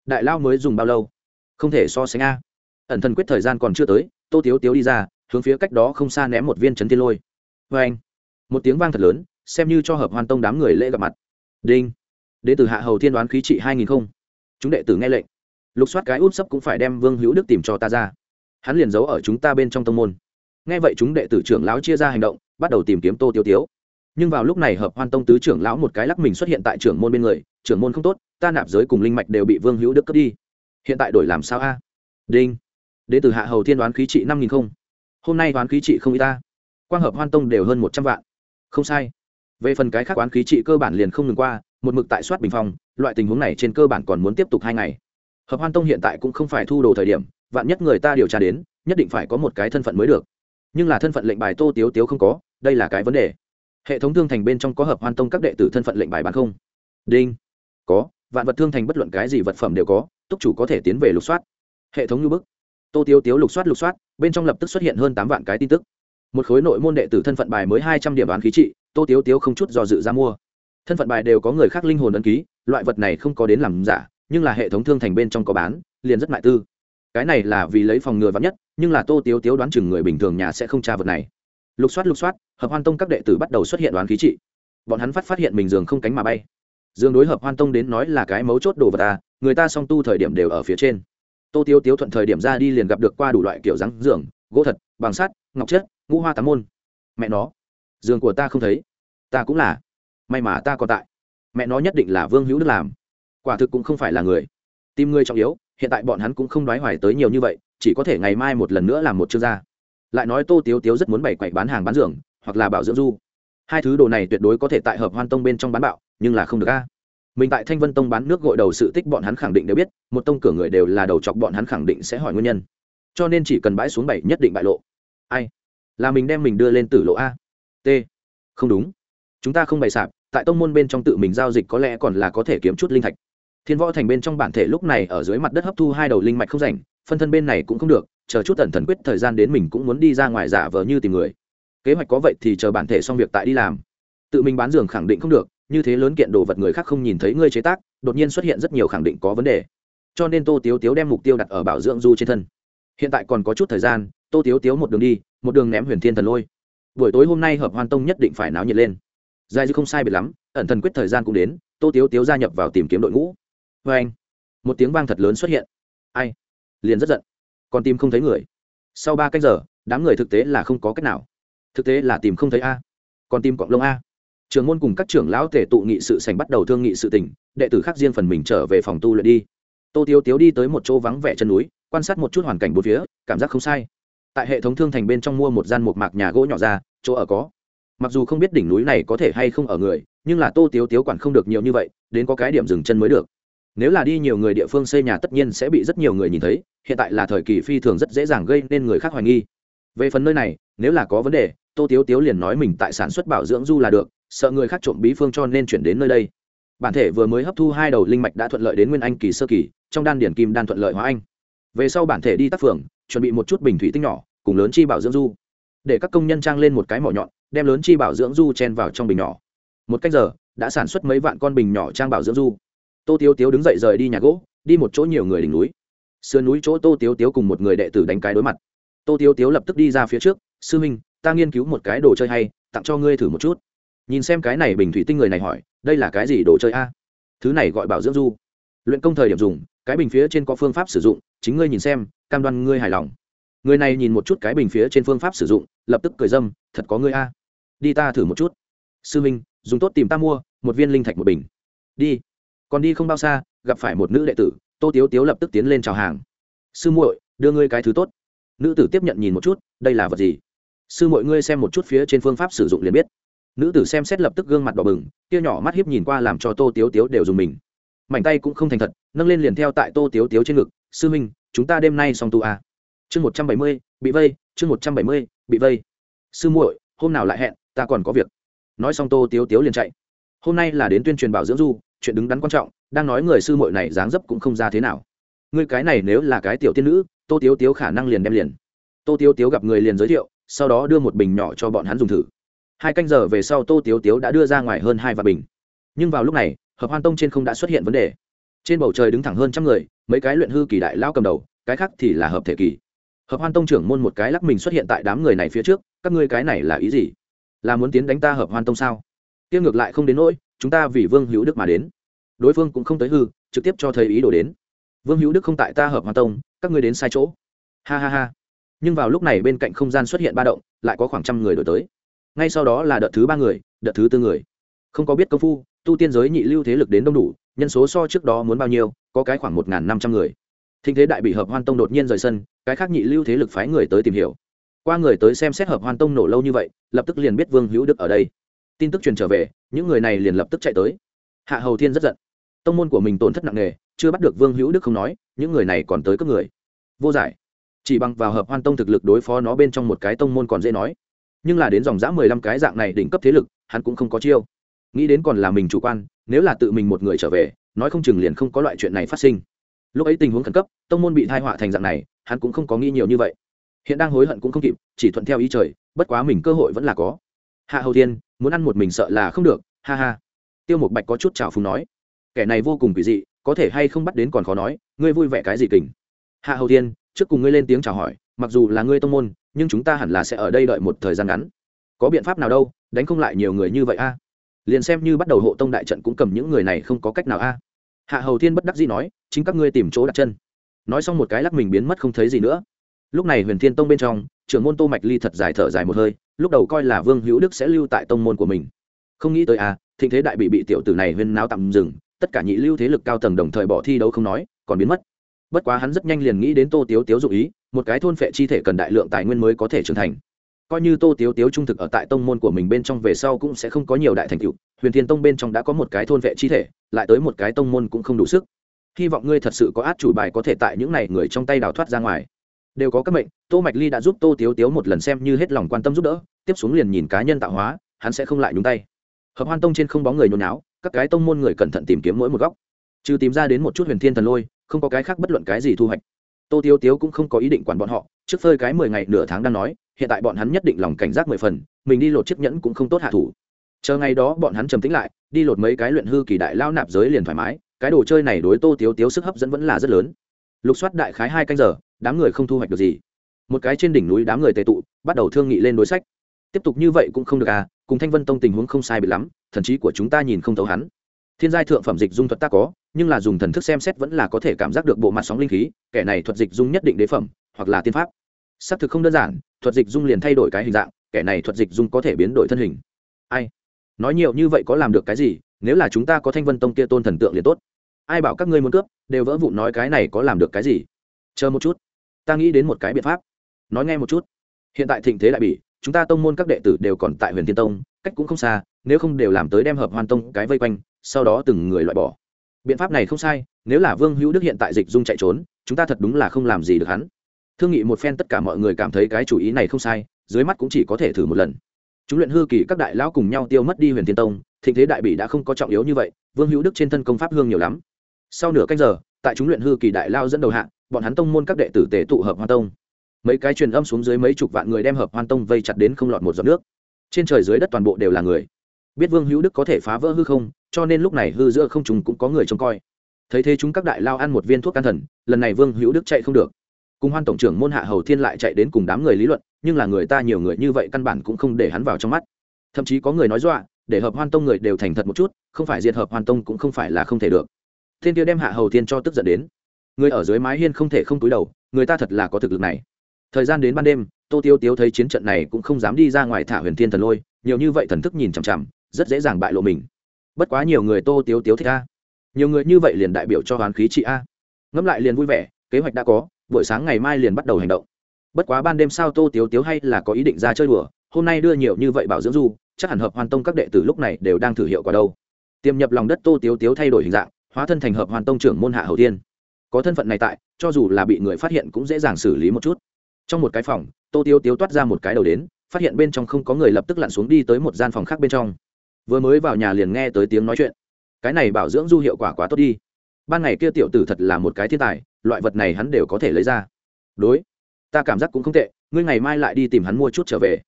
Đại lao mới dùng bao lâu? Không thể so sánh a. Ẩn thần quyết thời gian còn chưa tới, tô tiếu tiếu đi ra, hướng phía cách đó không xa ném một viên chấn thiên lôi. Vê anh, một tiếng vang thật lớn, xem như cho hợp hoàn tông đám người lễ gặp mặt. Đinh. Đến từ hạ hầu thiên đoán khí trị hai nghìn không. Chúng đệ tử nghe lệnh. Lục soát cái út sấp cũng phải đem vương hữu đức tìm cho ta ra. Hắn liền giấu ở chúng ta bên trong tông môn. Nghe vậy chúng đệ tử trưởng lão chia ra hành động, bắt đầu tìm kiếm tô tiêu tiếu nhưng vào lúc này hợp hoan tông tứ trưởng lão một cái lắc mình xuất hiện tại trưởng môn bên người, trưởng môn không tốt, ta nạp giới cùng linh mạch đều bị vương hữu đức cướp đi. Hiện tại đổi làm sao a? Đinh. Đ ế từ hạ hầu thiên đoán khí trị năm nghìn không. Hôm nay đoán khí trị không y ta. Quang hợp hoan tông đều hơn một trăm vạn. Không sai. Về phần cái khác đoán khí trị cơ bản liền không ngừng qua, một mực tại soát bình phong, loại tình huống này trên cơ bản còn muốn tiếp tục hai ngày. Hợp hoan tông hiện tại cũng không phải thu đồ thời điểm, vạn nhất người ta điều tra đến, nhất định phải có một cái thân phận mới được. Nhưng là thân phận lệnh bài tô tiếu tiếu không có, đây là cái vấn đề hệ thống thương thành bên trong có hợp hoan tông các đệ tử thân phận lệnh bài bán không? Đinh. Có, vạn vật thương thành bất luận cái gì vật phẩm đều có, túc chủ có thể tiến về lục soát. Hệ thống như bức. Tô tiêu tiếu lục soát lục soát, bên trong lập tức xuất hiện hơn tám vạn cái tin tức. Một khối nội môn đệ tử thân phận bài mới hai trăm điểm bán khí trị, tô tiếu tiếu không chút do dự ra mua. Thân phận bài đều có người khác linh hồn ấn ký, loại vật này không có đến làm giả, nhưng là hệ thống thương thành bên trong có bán, liền rất mại tư. Cái này là vì lấy phòng ngừa vắn nhất, nhưng là tô tiếu tiếu đoán chừng người bình thường nhà sẽ không tra vật này lục soát lục soát, hợp hoan tông các đệ tử bắt đầu xuất hiện đoán khí trị. Bọn hắn phát phát hiện mình giường không cánh mà bay. Dương đối hợp hoan tông đến nói là cái mấu chốt đồ vật ta người ta song tu thời điểm đều ở phía trên. Tô tiêu tiếu thuận thời điểm ra đi liền gặp được qua đủ loại kiểu rắn giường, gỗ thật, bằng sắt, ngọc chất, ngũ hoa tám môn. Mẹ nó, giường của ta không thấy. Ta cũng là. May mà ta còn tại. Mẹ nó nhất định là vương hữu đức làm. Quả thực cũng không phải là người. Tìm người trọng yếu, hiện tại bọn hắn cũng không đoái hoài tới nhiều như vậy, chỉ có thể ngày mai một lần nữa làm một chương gia lại nói tô tiếu tiếu rất muốn bày quậy bán hàng bán giường, hoặc là bảo dưỡng du. Hai thứ đồ này tuyệt đối có thể tại hợp hoan tông bên trong bán bạo, nhưng là không được a. Mình tại thanh vân tông bán nước gội đầu sự tích bọn hắn khẳng định đều biết, một tông cửa người đều là đầu chọc bọn hắn khẳng định sẽ hỏi nguyên nhân. Cho nên chỉ cần bãi xuống bảy nhất định bại lộ. Ai? Là mình đem mình đưa lên tử lộ a. T. Không đúng. Chúng ta không bày sạp, tại tông môn bên trong tự mình giao dịch có lẽ còn là có thể kiếm chút linh thạch. Thiên võ thành bên trong bản thể lúc này ở dưới mặt đất hấp thu hai đầu linh mạch không rảnh, phân thân bên này cũng không được chờ chút tần thần quyết thời gian đến mình cũng muốn đi ra ngoài giả vờ như tìm người. Kế hoạch có vậy thì chờ bản thể xong việc tại đi làm. Tự mình bán giường khẳng định không được, như thế lớn kiện đồ vật người khác không nhìn thấy ngươi chế tác, đột nhiên xuất hiện rất nhiều khẳng định có vấn đề. Cho nên tô tiếu tiếu đem mục tiêu đặt ở bảo dưỡng du trên thân. Hiện tại còn có chút thời gian, tô tiếu tiếu một đường đi, một đường ném huyền thiên thần lôi. Buổi tối hôm nay hợp hoan tông nhất định phải náo nhiệt lên. Dài dư không sai biệt lắm, ẩn thần quyết thời gian cũng đến, tô tiếu tiếu gia nhập vào tìm kiếm đội ngũ. Vê anh một tiếng vang thật lớn xuất hiện. Ai? Liền rất giận còn tìm không thấy người. Sau ba cách giờ, đám người thực tế là không có cách nào. Thực tế là tìm không thấy a. Còn tìm cọng lông a. Trường môn cùng các trưởng lão tể tụ nghị sự sành bắt đầu thương nghị sự tình, đệ tử khác riêng phần mình trở về phòng tu luyện đi. Tô tiếu tiếu đi tới một chỗ vắng vẻ chân núi, quan sát một chút hoàn cảnh bốn phía, cảm giác không sai. Tại hệ thống thương thành bên trong mua một gian một mạc nhà gỗ nhỏ ra, chỗ ở có. Mặc dù không biết đỉnh núi này có thể hay không ở người, nhưng là tô tiếu tiếu quản không được nhiều như vậy, đến có cái điểm dừng chân mới được nếu là đi nhiều người địa phương xây nhà tất nhiên sẽ bị rất nhiều người nhìn thấy, hiện tại là thời kỳ phi thường rất dễ dàng gây nên người khác hoài nghi. Về phần nơi này, nếu là có vấn đề, tô tiếu tiếu liền nói mình tại sản xuất bảo dưỡng du là được, sợ người khác trộm bí phương cho nên chuyển đến nơi đây. Bản thể vừa mới hấp thu hai đầu linh mạch đã thuận lợi đến nguyên anh kỳ sơ kỳ, trong đan điển kim đan thuận lợi hóa anh. Về sau bản thể đi tác phường, chuẩn bị một chút bình thủy tinh nhỏ, cùng lớn chi bảo dưỡng du. Để các công nhân trang lên một cái mỏ nhọn, đem lớn chi bảo dưỡng du chen vào trong bình nhỏ. Một cách giờ, đã sản xuất mấy vạn con bình nhỏ trang bảo dưỡng du tô tiếu tiếu đứng dậy rời đi nhà gỗ, đi một chỗ nhiều người đỉnh núi. Sườn núi chỗ tô tiếu tiếu cùng một người đệ tử đánh cái đối mặt. Tô tiếu tiếu lập tức đi ra phía trước, sư minh, ta nghiên cứu một cái đồ chơi hay, tặng cho ngươi thử một chút. Nhìn xem cái này bình thủy tinh người này hỏi, đây là cái gì đồ chơi a? Thứ này gọi bảo dưỡng du. Luyện công thời điểm dùng, cái bình phía trên có phương pháp sử dụng, chính ngươi nhìn xem, cam đoan ngươi hài lòng. Người này nhìn một chút cái bình phía trên phương pháp sử dụng, lập tức cười dâm, thật có ngươi a. Đi ta thử một chút. Sư minh, dùng tốt tìm ta mua, một viên linh thạch một bình. Đi còn đi không bao xa, gặp phải một nữ đệ tử, tô tiếu tiếu lập tức tiến lên chào hàng. Sư muội, đưa ngươi cái thứ tốt. Nữ tử tiếp nhận nhìn một chút, đây là vật gì? Sư muội, ngươi xem một chút phía trên phương pháp sử dụng liền biết. Nữ tử xem xét lập tức gương mặt đỏ bừng tia nhỏ mắt hiếp nhìn qua làm cho tô tiếu tiếu đều dùng mình. Mảnh tay cũng không thành thật, nâng lên liền theo tại tô tiếu tiếu trên ngực, sư minh chúng ta đêm nay xong tu à. chương một trăm bảy mươi, bị vây, chương một trăm bảy mươi, bị vây. Sư muội, hôm nào lại hẹn, ta còn có việc. Nói xong tô tiếu tiếu liền chạy. Hôm nay là đến tuyên truyền bảo dưỡng du chuyện đứng đắn quan trọng, đang nói người sư muội này dáng dấp cũng không ra thế nào. Ngươi cái này nếu là cái tiểu tiên nữ, tô tiếu tiếu khả năng liền đem liền. Tô tiếu tiếu gặp người liền giới thiệu, sau đó đưa một bình nhỏ cho bọn hắn dùng thử. Hai canh giờ về sau tô tiếu tiếu đã đưa ra ngoài hơn hai vạn bình. Nhưng vào lúc này, hợp hoan tông trên không đã xuất hiện vấn đề. Trên bầu trời đứng thẳng hơn trăm người, mấy cái luyện hư kỳ đại lao cầm đầu, cái khác thì là hợp thể kỳ. Hợp hoan tông trưởng môn một cái lắc mình xuất hiện tại đám người này phía trước, các ngươi cái này là ý gì? Là muốn tiến đánh ta hợp hoan tông sao? Tiêu ngược lại không đến nỗi chúng ta vì vương hữu đức mà đến. Đối phương cũng không tới hư, trực tiếp cho thấy ý đồ đến. Vương hữu đức không tại ta hợp hoan tông, các ngươi đến sai chỗ. Ha ha ha. Nhưng vào lúc này bên cạnh không gian xuất hiện ba động, lại có khoảng trăm người đổi tới. Ngay sau đó là đợt thứ ba người, đợt thứ tư người. Không có biết công phu, tu tiên giới nhị lưu thế lực đến đông đủ, nhân số so trước đó muốn bao nhiêu, có cái khoảng một năm trăm người. Thinh thế đại bị hợp hoan tông đột nhiên rời sân, cái khác nhị lưu thế lực phái người tới tìm hiểu. Qua người tới xem xét hợp hoan tông nổ lâu như vậy, lập tức liền biết vương hữu đức ở đây tin tức truyền trở về, những người này liền lập tức chạy tới. Hạ hầu thiên rất giận. Tông môn của mình tổn thất nặng nề, chưa bắt được vương hữu đức không nói, những người này còn tới cướp người. Vô giải. Chỉ bằng vào hợp hoan tông thực lực đối phó nó bên trong một cái tông môn còn dễ nói. Nhưng là đến dòng giã mười lăm cái dạng này đỉnh cấp thế lực, hắn cũng không có chiêu. Nghĩ đến còn là mình chủ quan, nếu là tự mình một người trở về, nói không chừng liền không có loại chuyện này phát sinh. Lúc ấy tình huống khẩn cấp, tông môn bị thai họa thành dạng này, hắn cũng không có nghĩ nhiều như vậy. Hiện đang hối hận cũng không kịp, chỉ thuận theo ý trời, bất quá mình cơ hội vẫn là có hạ hầu Thiên, muốn ăn một mình sợ là không được ha ha. Tiêu một bạch có chút trào phúng nói kẻ này vô cùng kỳ dị có thể hay không bắt đến còn khó nói ngươi vui vẻ cái gì kình? Hạ hầu Thiên, trước cùng ngươi lên tiếng chào hỏi mặc dù là ngươi tông môn nhưng chúng ta hẳn là sẽ ở đây đợi một thời gian ngắn. Có biện pháp nào đâu đánh không lại nhiều người như vậy a? Liền xem như bắt đầu hộ tông đại trận cũng cầm những người này không có cách nào a. Hạ hầu thiên bất đắc dĩ nói chính các ngươi tìm chỗ đặt chân. Nói xong một cái lắc mình biến mất không thấy gì nữa lúc này huyền thiên tông bên trong, trưởng môn tô mạch ly thật dài thở dài một hơi, lúc đầu coi là vương hữu đức sẽ lưu tại tông môn của mình. Không nghĩ tới a thịnh thế đại bị bị tiểu tử này huyên náo tạm dừng, tất cả nhị lưu thế lực cao tầng đồng thời bỏ thi đấu không nói, còn biến mất. Bất quá hắn rất nhanh liền nghĩ đến tô tiếu tiếu dụ ý, một cái thôn phệ chi thể cần đại lượng tài nguyên mới có thể trưởng thành. Coi như tô tiếu tiếu trung thực ở tại tông môn của mình bên trong về sau cũng sẽ không có nhiều đại thành tựu, huyền thiên tông bên trong đã có một cái thôn vệ chi thể, lại tới một cái tông môn cũng không đủ sức. Hy vọng ngươi thật sự có át chủ bài có thể tại những này người trong tay đào thoát ra ngoài đều có các mệnh, tô mạch ly đã giúp tô tiếu tiếu một lần xem như hết lòng quan tâm giúp đỡ, tiếp xuống liền nhìn cá nhân tạo hóa, hắn sẽ không lại nhúng tay. Hợp hoan tông trên không bóng người nhốn náo các cái tông môn người cẩn thận tìm kiếm mỗi một góc. Trừ tìm ra đến một chút huyền thiên thần lôi, không có cái khác bất luận cái gì thu hoạch. Tô tiếu tiếu cũng không có ý định quản bọn họ, trước phơi cái mười ngày nửa tháng đang nói, hiện tại bọn hắn nhất định lòng cảnh giác mười phần, mình đi lột chiếc nhẫn cũng không tốt hạ thủ. Chờ ngày đó bọn hắn trầm tĩnh lại, đi lột mấy cái luyện hư kỳ đại lao nạp giới liền thoải mái, cái đồ chơi này đối tô tiếu tiếu sức hấp dẫn vẫn là rất lớn. Lục soát đại khái hai canh giờ đám người không thu hoạch được gì. Một cái trên đỉnh núi đám người tề tụ, bắt đầu thương nghị lên đối sách. Tiếp tục như vậy cũng không được à cùng thanh vân tông tình huống không sai bị lắm, thần trí của chúng ta nhìn không thấu hắn. Thiên giai thượng phẩm dịch dung thuật ta có, nhưng là dùng thần thức xem xét vẫn là có thể cảm giác được bộ mặt sóng linh khí, kẻ này thuật dịch dung nhất định đế phẩm, hoặc là tiên pháp. Xác thực không đơn giản, thuật dịch dung liền thay đổi cái hình dạng, kẻ này thuật dịch dung có thể biến đổi thân hình. Ai? Nói nhiều như vậy có làm được cái gì, nếu là chúng ta có thanh vân tông kia tôn thần tượng liền tốt. Ai bảo các ngươi muốn cướp, đều vỡ vụn nói cái này có làm được cái gì. Chờ một chút ta nghĩ đến một cái biện pháp. Nói nghe một chút. Hiện tại thịnh thế đại bỉ, chúng ta tông môn các đệ tử đều còn tại huyền thiên tông, cách cũng không xa, nếu không đều làm tới đem hợp hoàn tông cái vây quanh, sau đó từng người loại bỏ. Biện pháp này không sai, nếu là vương hữu đức hiện tại dịch dung chạy trốn, chúng ta thật đúng là không làm gì được hắn. Thương nghị một phen tất cả mọi người cảm thấy cái chủ ý này không sai, dưới mắt cũng chỉ có thể thử một lần. Chúng luyện hư kỳ các đại lão cùng nhau tiêu mất đi huyền thiên tông, thịnh thế đại bị đã không có trọng yếu như vậy, vương hữu đức trên thân công pháp hương nhiều lắm. Sau nửa canh giờ tại chúng luyện hư kỳ đại lao dẫn đầu hạng bọn hắn tông môn các đệ tử tề tụ hợp hoan tông. Mấy cái truyền âm xuống dưới mấy chục vạn người đem hợp hoan tông vây chặt đến không lọt một giọt nước. Trên trời dưới đất toàn bộ đều là người. Biết vương hữu đức có thể phá vỡ hư không, cho nên lúc này hư giữa không trùng cũng có người trông coi. Thấy thế chúng các đại lao ăn một viên thuốc can thần, lần này vương hữu đức chạy không được. Cùng hoan tổng trưởng môn hạ hầu thiên lại chạy đến cùng đám người lý luận, nhưng là người ta nhiều người như vậy căn bản cũng không để hắn vào trong mắt. Thậm chí có người nói dọa, để hợp hoan tông người đều thành thật một chút, không phải diệt hợp hoan tông cũng không phải là không thể được thiên kia đem hạ hầu thiên cho tức giận đến. Người ở dưới mái hiên không thể không túi đầu, người ta thật là có thực lực này. Thời gian đến ban đêm, tô tiêu tiếu thấy chiến trận này cũng không dám đi ra ngoài thả huyền thiên thần lôi, nhiều như vậy thần thức nhìn chằm chằm, rất dễ dàng bại lộ mình. Bất quá nhiều người tô tiếu tiếu thích a. Nhiều người như vậy liền đại biểu cho hoán khí trị a. Ngẫm lại liền vui vẻ, kế hoạch đã có, buổi sáng ngày mai liền bắt đầu hành động. Bất quá ban đêm sao tô tiếu tiếu hay là có ý định ra chơi đùa, hôm nay đưa nhiều như vậy bảo dưỡng du, chắc hẳn hợp hoàn tông các đệ tử lúc này đều đang thử hiệu quả đâu. Tiềm nhập lòng đất tô tiếu tiếu thay đổi hình dạng hóa thân thành hợp hoàn tông trưởng môn hạ hầu tiên. Có thân phận này tại, cho dù là bị người phát hiện cũng dễ dàng xử lý một chút. Trong một cái phòng, tô tiêu tiếu toát ra một cái đầu đến, phát hiện bên trong không có người lập tức lặn xuống đi tới một gian phòng khác bên trong. Vừa mới vào nhà liền nghe tới tiếng nói chuyện. Cái này bảo dưỡng du hiệu quả quá tốt đi. Ban ngày kia tiểu tử thật là một cái thiên tài, loại vật này hắn đều có thể lấy ra. Đối, ta cảm giác cũng không tệ, ngươi ngày mai lại đi tìm hắn mua chút trở về.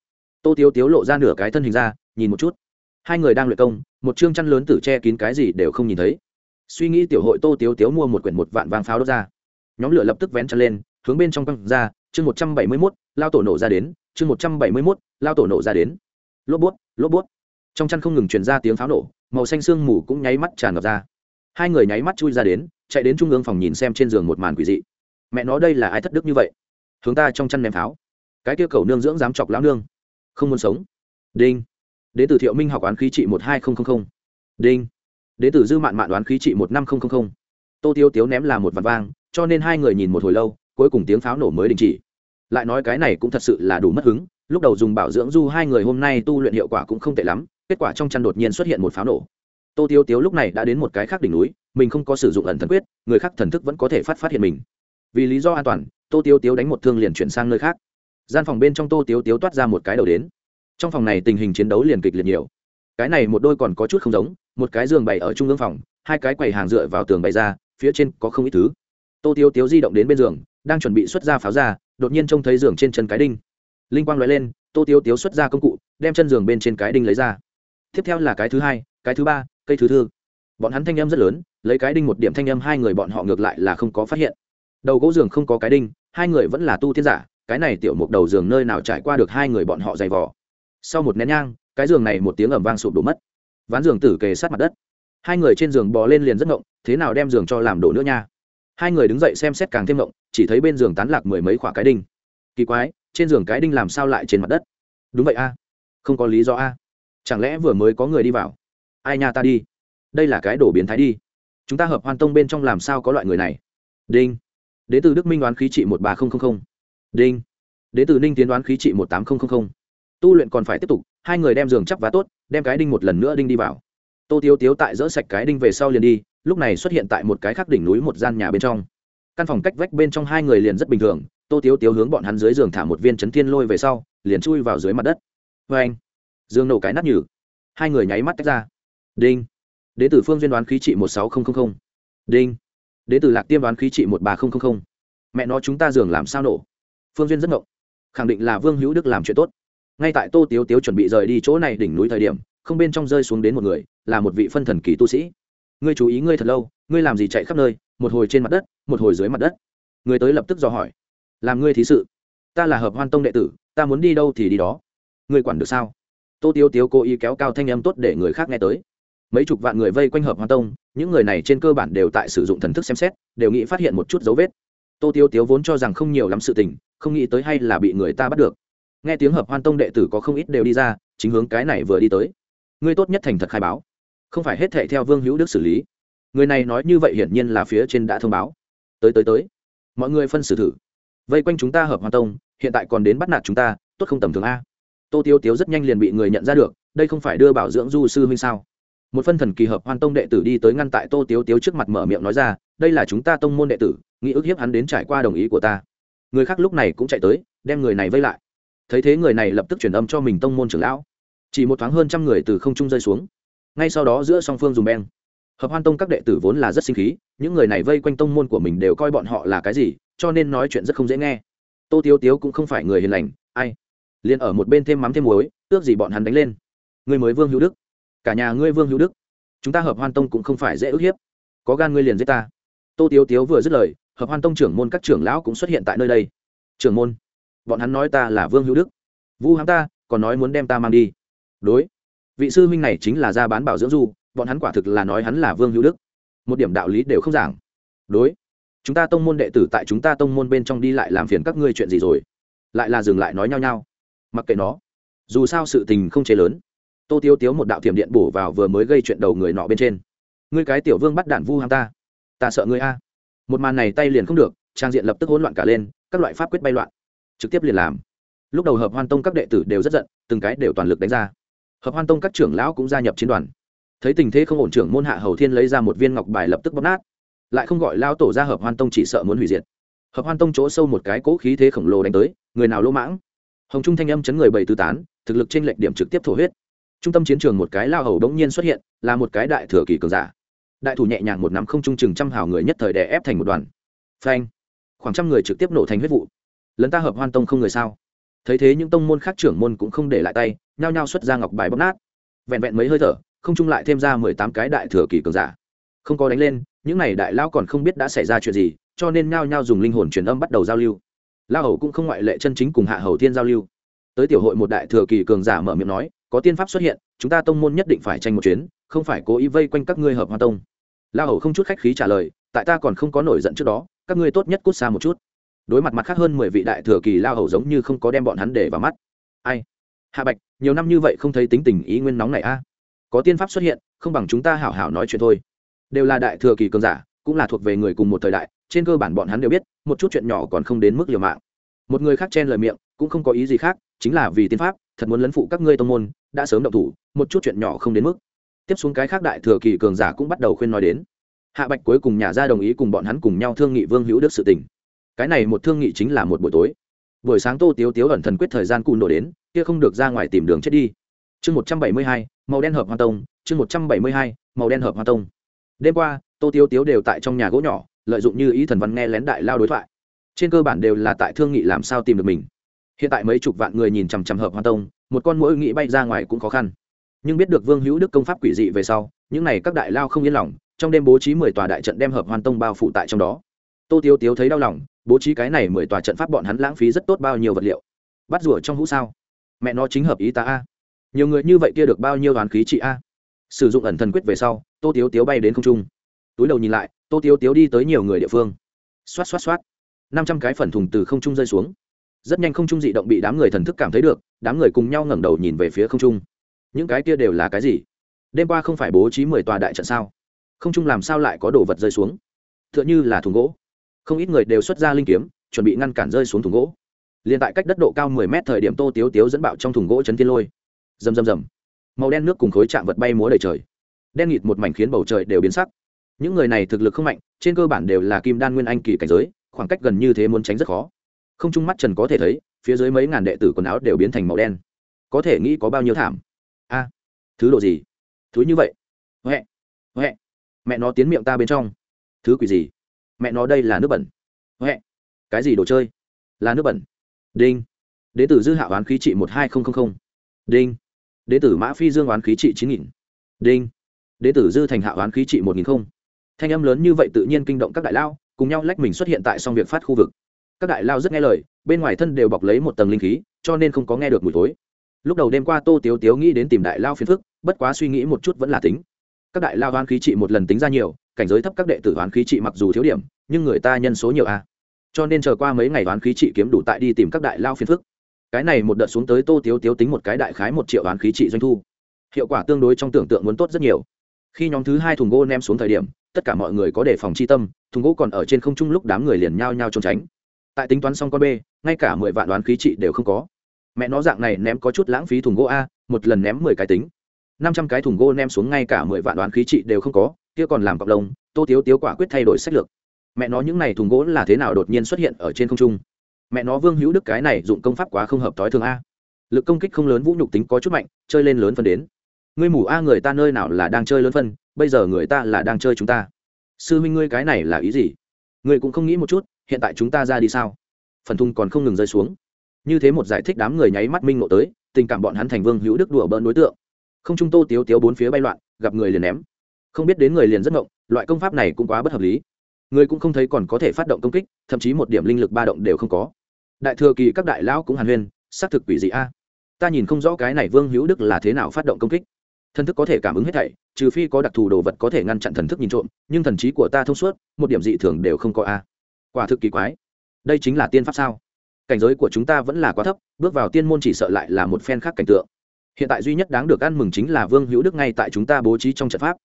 Tô tiếu tiếu lộ ra nửa cái thân hình ra, nhìn một chút. Hai người đang luyện công, một chương chăn lớn tử che kín cái gì đều không nhìn thấy suy nghĩ tiểu hội tô tiếu tiếu mua một quyển một vạn vàng pháo đốt ra. Nhóm lửa lập tức vén chân lên, hướng bên trong quăng ra, chương một trăm bảy mươi mốt, lao tổ nổ ra đến, chương một trăm bảy mươi mốt, lao tổ nổ ra đến. Lốp bút lốp bút. Trong chăn không ngừng truyền ra tiếng pháo nổ, màu xanh sương mù cũng nháy mắt tràn ngập ra. Hai người nháy mắt chui ra đến, chạy đến trung ương phòng nhìn xem trên giường một màn quỷ dị. Mẹ nó đây là ai thất đức như vậy? Hướng ta trong chăn ném pháo. Cái kia cầu nương dưỡng dám chọc lão nương. Không muốn sống. Đinh. Đến từ thiệu minh học oán khí trị một hai nghìn đinh đến từ dư mạn mạn đoán khí trị một năm không không không. tô tiêu tiếu ném là một vạt vang, cho nên hai người nhìn một hồi lâu, cuối cùng tiếng pháo nổ mới đình chỉ. Lại nói cái này cũng thật sự là đủ mất hứng, lúc đầu dùng bảo dưỡng du hai người hôm nay tu luyện hiệu quả cũng không tệ lắm, kết quả trong chăn đột nhiên xuất hiện một pháo nổ. Tô tiêu tiếu lúc này đã đến một cái khác đỉnh núi, mình không có sử dụng ẩn thần quyết, người khác thần thức vẫn có thể phát phát hiện mình. Vì lý do an toàn, tô tiêu tiếu đánh một thương liền chuyển sang nơi khác. Gian phòng bên trong tô tiêu tiếu toát ra một cái đầu đến. Trong phòng này tình hình chiến đấu liền kịch liệt nhiều. Cái này một đôi còn có chút không giống một cái giường bày ở trung ương phòng, hai cái quầy hàng dựa vào tường bày ra, phía trên có không ít thứ. Tô tiêu tiếu di động đến bên giường, đang chuẩn bị xuất ra pháo ra, đột nhiên trông thấy giường trên chân cái đinh. Linh quang nói lên, tô tiêu tiếu xuất ra công cụ, đem chân giường bên trên cái đinh lấy ra. Tiếp theo là cái thứ hai, cái thứ ba, cây thứ thư. Bọn hắn thanh âm rất lớn, lấy cái đinh một điểm thanh âm hai người bọn họ ngược lại là không có phát hiện. Đầu gỗ giường không có cái đinh, hai người vẫn là tu tiên giả, cái này tiểu mục đầu giường nơi nào trải qua được hai người bọn họ dày vò. Sau một nén nhang, cái giường này một tiếng ẩm vang sụp đổ mất ván giường tử kề sát mặt đất. Hai người trên giường bò lên liền rất ngộng, thế nào đem giường cho làm đổ nữa nha? Hai người đứng dậy xem xét càng thêm ngộng, chỉ thấy bên giường tán lạc mười mấy khoả cái đinh. Kỳ quái, trên giường cái đinh làm sao lại trên mặt đất? Đúng vậy a. Không có lý do a. Chẳng lẽ vừa mới có người đi vào? Ai nha ta đi. Đây là cái đổ biến thái đi. Chúng ta hợp hoan tông bên trong làm sao có loại người này? Đinh. Đến từ đức minh đoán khí trị một ba nghìn đinh. Đến từ ninh tiến đoán khí trị một tám nghìn tu luyện còn phải tiếp tục, hai người đem giường chắp vá tốt đem cái đinh một lần nữa đinh đi vào. Tô tiếu tiếu tại dỡ sạch cái đinh về sau liền đi, lúc này xuất hiện tại một cái khác đỉnh núi một gian nhà bên trong. Căn phòng cách vách bên trong hai người liền rất bình thường, tô tiếu tiếu hướng bọn hắn dưới giường thả một viên chấn thiên lôi về sau, liền chui vào dưới mặt đất. Vê anh Dương nổ cái nát nhử hai người nháy mắt tách ra. Đinh. Đến từ phương duyên đoán khí trị một sáu nghìn đinh. Đến từ lạc tiêm đoán khí trị một ba nghìn mẹ nó, chúng ta giường làm sao nổ? Phương duyên rất nộ khẳng định là vương hữu đức làm chuyện tốt ngay tại tô tiếu tiếu chuẩn bị rời đi chỗ này đỉnh núi thời điểm, không bên trong rơi xuống đến một người, là một vị phân thần kỳ tu sĩ. Ngươi chú ý ngươi thật lâu, ngươi làm gì chạy khắp nơi, một hồi trên mặt đất, một hồi dưới mặt đất? Người tới lập tức dò hỏi. Làm ngươi thí sự? Ta là hợp hoan tông đệ tử, ta muốn đi đâu thì đi đó. Ngươi quản được sao? Tô tiếu tiếu cố ý kéo cao thanh âm tốt để người khác nghe tới. Mấy chục vạn người vây quanh hợp hoan tông, những người này trên cơ bản đều tại sử dụng thần thức xem xét, đều nghĩ phát hiện một chút dấu vết. Tô tiếu tiếu vốn cho rằng không nhiều lắm sự tình, không nghĩ tới hay là bị người ta bắt được nghe tiếng hợp hoan tông đệ tử có không ít đều đi ra, chính hướng cái này vừa đi tới. Ngươi tốt nhất thành thật khai báo. Không phải hết thệ theo vương hữu đức xử lý. Người này nói như vậy hiển nhiên là phía trên đã thông báo. Tới tới tới. Mọi người phân xử thử. Vây quanh chúng ta hợp hoan tông, hiện tại còn đến bắt nạt chúng ta, tốt không tầm thường a. Tô tiêu tiếu rất nhanh liền bị người nhận ra được, đây không phải đưa bảo dưỡng du sư huynh sao? Một phân thần kỳ hợp hoan tông đệ tử đi tới ngăn tại tô tiếu tiếu trước mặt mở miệng nói ra, đây là chúng ta tông môn đệ tử, nghĩ ức hiếp hắn đến trải qua đồng ý của ta. Người khác lúc này cũng chạy tới, đem người này vây lại thấy thế người này lập tức chuyển âm cho mình tông môn trưởng lão. Chỉ một thoáng hơn trăm người từ không trung rơi xuống. Ngay sau đó giữa song phương dùng beng. Hợp hoan tông các đệ tử vốn là rất sinh khí, những người này vây quanh tông môn của mình đều coi bọn họ là cái gì, cho nên nói chuyện rất không dễ nghe. Tô tiếu tiếu cũng không phải người hiền lành, ai? Liền ở một bên thêm mắm thêm muối, ước gì bọn hắn đánh lên. Người mới vương hữu đức. Cả nhà ngươi vương hữu đức. Chúng ta hợp hoan tông cũng không phải dễ ức hiếp. Có gan ngươi liền giết ta. Tô tiếu tiếu vừa dứt lời, hợp hoan tông trưởng môn các trưởng lão cũng xuất hiện tại nơi đây. Trưởng môn bọn hắn nói ta là vương hữu đức. Vu hắn ta, còn nói muốn đem ta mang đi. Đối. Vị sư huynh này chính là gia bán bảo dưỡng du, bọn hắn quả thực là nói hắn là vương hữu đức. Một điểm đạo lý đều không giảng. Đối. Chúng ta tông môn đệ tử tại chúng ta tông môn bên trong đi lại làm phiền các ngươi chuyện gì rồi? Lại là dừng lại nói nhau nhau. Mặc kệ nó. Dù sao sự tình không chế lớn. Tô tiêu tiếu một đạo thiểm điện bổ vào vừa mới gây chuyện đầu người nọ bên trên. Ngươi cái tiểu vương bắt đạn vu ham ta. Ta sợ ngươi a. Một màn này tay liền không được, trang diện lập tức hỗn loạn cả lên, các loại pháp quyết bay loạn trực tiếp liền làm. Lúc đầu hợp hoan tông các đệ tử đều rất giận, từng cái đều toàn lực đánh ra. Hợp hoan tông các trưởng lão cũng gia nhập chiến đoàn. Thấy tình thế không ổn trưởng môn hạ hầu thiên lấy ra một viên ngọc bài lập tức bóp nát. Lại không gọi lao tổ ra hợp hoan tông chỉ sợ muốn hủy diệt. Hợp hoan tông chỗ sâu một cái cỗ khí thế khổng lồ đánh tới, người nào lỗ mãng? Hồng trung thanh âm chấn người bảy tứ tán, thực lực trên lệnh điểm trực tiếp thổ huyết. Trung tâm chiến trường một cái lao hầu đống nhiên xuất hiện, là một cái đại thừa kỳ cường giả. Đại thủ nhẹ nhàng một nắm không trung chừng trăm hào người nhất thời đè ép thành một đoàn. Phanh! Khoảng trăm người trực tiếp nổ thành huyết vụ lấn ta hợp hoan tông không người sao? Thấy thế những tông môn khác trưởng môn cũng không để lại tay, nhao nhao xuất ra ngọc bài bóc nát. Vẹn vẹn mấy hơi thở, không trung lại thêm ra mười tám cái đại thừa kỳ cường giả. Không có đánh lên, những n à y đại lao còn không biết đã xảy ra chuyện gì, cho nên nhao nhao dùng linh hồn truyền âm bắt đầu giao lưu. Lao hầu cũng không ngoại lệ chân chính cùng hạ hầu thiên giao lưu. Tới tiểu hội một đại thừa kỳ cường giả mở miệng nói, có tiên pháp xuất hiện, chúng ta tông môn nhất định phải tranh một chuyến, không phải cố ý vây quanh các ngươi hợp hoa tông. Lao hầu không chút khách khí trả lời, tại ta còn không có nổi giận trước đó, các ngươi tốt nhất cút xa một chút đối mặt mặt khác hơn mười vị đại thừa kỳ lao hầu giống như không có đem bọn hắn để vào mắt. Ai? Hạ bạch, nhiều năm như vậy không thấy tính tình ý nguyên nóng này a. Có tiên pháp xuất hiện, không bằng chúng ta hảo hảo nói chuyện thôi. Đều là đại thừa kỳ cường giả, cũng là thuộc về người cùng một thời đại, trên cơ bản bọn hắn đều biết, một chút chuyện nhỏ còn không đến mức liều mạng. Một người khác chen lời miệng, cũng không có ý gì khác, chính là vì tiên pháp, thật muốn lấn phụ các ngươi tông môn, đã sớm động thủ, một chút chuyện nhỏ không đến mức. Tiếp xuống cái khác đại thừa kỳ cường giả cũng bắt đầu khuyên nói đến. Hạ bạch cuối cùng nhà ra đồng ý cùng bọn hắn cùng nhau thương nghị vương hữu đức sự tình cái này một thương nghị chính là một buổi tối. Buổi sáng tô tiếu tiếu ẩn thần quyết thời gian cùn nổ đến, kia không được ra ngoài tìm đường chết đi. Chương một trăm bảy mươi hai, màu đen hợp hoa tông, chương một trăm bảy mươi hai, màu đen hợp hoa tông. Đêm qua, tô tiếu tiếu đều tại trong nhà gỗ nhỏ, lợi dụng như ý thần văn nghe lén đại lao đối thoại. Trên cơ bản đều là tại thương nghị làm sao tìm được mình. Hiện tại mấy chục vạn người nhìn chằm chằm hợp hoa tông, một con mỗi nghĩ bay ra ngoài cũng khó khăn. Nhưng biết được vương hữu đức công pháp quỷ dị về sau, những n à y các đại lao không yên lòng, trong đêm bố trí mười tòa đại trận đem hợp hoan tông bao phủ tại trong đó. Tô tiếu tiếu thấy đau lòng bố trí cái này mười tòa trận pháp bọn hắn lãng phí rất tốt bao nhiêu vật liệu. Bắt rủa trong hũ sao? Mẹ nó chính hợp ý ta a. Nhiều người như vậy kia được bao nhiêu đoàn khí trị a? Sử dụng ẩn thần quyết về sau, tô tiếu tiếu bay đến không trung. Túi đầu nhìn lại, tô tiếu tiếu đi tới nhiều người địa phương. Xoát xoát xoát. Năm trăm cái phần thùng từ không trung rơi xuống. Rất nhanh không trung dị động bị đám người thần thức cảm thấy được, đám người cùng nhau ngẩng đầu nhìn về phía không trung. Những cái kia đều là cái gì? Đêm qua không phải bố trí mười tòa đại trận sao? Không trung làm sao lại có đồ vật rơi xuống? T h ư ợ n h ư là thùng gỗ không ít người đều xuất ra linh kiếm, chuẩn bị ngăn cản rơi xuống thùng gỗ. L i ê n tại cách đất độ cao mười mét thời điểm tô tiếu tiếu dẫn bạo trong thùng gỗ chấn thiên lôi. Rầm rầm rầm. Màu đen nước cùng khối chạm vật bay múa đầy trời. Đen nghịt một mảnh khiến bầu trời đều biến sắc. Những người này thực lực không mạnh, trên cơ bản đều là kim đan nguyên anh kỳ cảnh giới, khoảng cách gần như thế muốn tránh rất khó. Không trung mắt trần có thể thấy, phía dưới mấy ngàn đệ tử quần áo đều biến thành màu đen. Có thể nghĩ có bao nhiêu thảm. A, thứ độ gì? Thứ như vậy. Huệ huệ. Mẹ nó tiến miệng ta bên trong. Thứ quỷ gì? Mẹ nó đây là nước bẩn. Huệ cái gì đồ chơi? Là nước bẩn. Đinh. Đế tử dư hạ oán khí trị một hai nghìn đinh. Đế tử mã phi dương oán khí trị chín nghìn. Đinh. Đế tử dư thành hạ oán khí trị một nghìn không. Thanh âm lớn như vậy tự nhiên kinh động các đại lao, cùng nhau lách mình xuất hiện tại song việc phát khu vực. Các đại lao rất nghe lời, bên ngoài thân đều bọc lấy một tầng linh khí, cho nên không có nghe được mùi tối lúc đầu đêm qua tô tiếu tiếu nghĩ đến tìm đại lao phiền phức, bất quá suy nghĩ một chút vẫn là tính các đại lao hoán khí trị một lần tính ra nhiều, cảnh giới thấp các đệ tử hoán khí trị mặc dù thiếu điểm, nhưng người ta nhân số nhiều a. Cho nên chờ qua mấy ngày hoán khí trị kiếm đủ tại đi tìm các đại lao phiền phức. Cái này một đợt xuống tới tô tiếu tiếu tính một cái đại khái một triệu hoán khí trị doanh thu. Hiệu quả tương đối trong tưởng tượng muốn tốt rất nhiều. Khi nhóm thứ hai thùng gỗ nem xuống thời điểm, tất cả mọi người có đề phòng chi tâm, thùng gỗ còn ở trên không trung lúc đám người liền nhao nhao trốn tránh. Tại tính toán xong con b ngay cả mười vạn đoán khí trị đều không có. Mẹ nó dạng này ném có chút lãng phí thùng gỗ a, một lần ném mười cái tính năm trăm cái thùng gỗ ném xuống ngay cả mười vạn đoán khí trị đều không có, kia còn làm cọc lông, tô tiếu tiếu quả quyết thay đổi sách lược. Mẹ nó những này thùng gỗ là thế nào đột nhiên xuất hiện ở trên không trung? Mẹ nó vương hữu đức cái này dụng công pháp quá không hợp thói thường a. Lực công kích không lớn, vũ nhục tính có chút mạnh, chơi lên lớn phân đến. Ngươi mủ a, người ta nơi nào là đang chơi lớn phân, bây giờ người ta là đang chơi chúng ta. Sư huynh ngươi cái này là ý gì? Ngươi cũng không nghĩ một chút, hiện tại chúng ta ra đi sao? Phần thùng còn không ngừng rơi xuống. Như thế một giải thích đám người nháy mắt minh ngộ tới, tình cảm bọn hắn thành vương hữu đức đùa bỡn đối tượng không trung tô tiếu tiếu bốn phía bay loạn, gặp người liền ném. Không biết đến người liền rất ngộng, loại công pháp này cũng quá bất hợp lý. Người cũng không thấy còn có thể phát động công kích, thậm chí một điểm linh lực ba động đều không có. Đại thừa kỳ các đại lão cũng hàn huyên, xác thực quỷ dị a. Ta nhìn không rõ cái này vương hữu đức là thế nào phát động công kích. Thần thức có thể cảm ứng hết thảy, trừ phi có đặc thù đồ vật có thể ngăn chặn thần thức nhìn trộm, nhưng thần trí của ta thông suốt, một điểm dị thường đều không có a. Quả thực kỳ quái. Đây chính là tiên pháp sao? Cảnh giới của chúng ta vẫn là quá thấp, bước vào tiên môn chỉ sợ lại là một phen khác cảnh tượng hiện tại duy nhất đáng được ăn mừng chính là vương hữu đức ngay tại chúng ta bố trí trong trận pháp.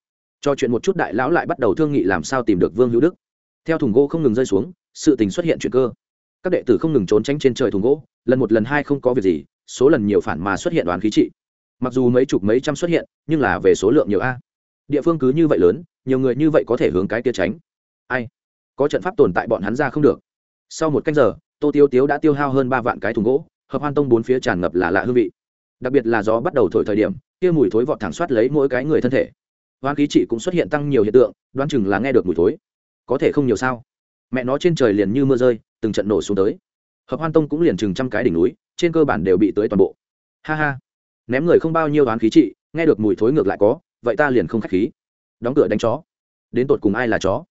Cho chuyện một chút đại lão lại bắt đầu thương nghị làm sao tìm được vương hữu đức. Theo thùng gỗ không ngừng rơi xuống, sự tình xuất hiện chuyện cơ. Các đệ tử không ngừng trốn tránh trên trời thùng gỗ, lần một lần hai không có việc gì, số lần nhiều phản mà xuất hiện đoàn khí trị. Mặc dù mấy chục mấy trăm xuất hiện, nhưng là về số lượng nhiều a. Địa phương cứ như vậy lớn, nhiều người như vậy có thể hướng cái tia tránh. Ai? Có trận pháp tồn tại bọn hắn ra không được. Sau một canh giờ, tô tiêu tiếu đã tiêu hao hơn ba vạn cái thùng gỗ, hợp hoan tông bốn phía tràn ngập là lạ hương vị đặc biệt là gió bắt đầu thổi thời điểm, kia mùi thối vọt thẳng soát lấy mỗi cái người thân thể. Hoang khí trị cũng xuất hiện tăng nhiều hiện tượng, đoán chừng là nghe được mùi thối. Có thể không nhiều sao? Mẹ nó trên trời liền như mưa rơi, từng trận nổ xuống tới. Hợp hoan tông cũng liền chừng trăm cái đỉnh núi, trên cơ bản đều bị tới toàn bộ. Ha ha. Ném người không bao nhiêu đoán khí trị, nghe được mùi thối ngược lại có, vậy ta liền không k h á c h khí. Đóng cửa đánh chó. Đến tột cùng ai là chó?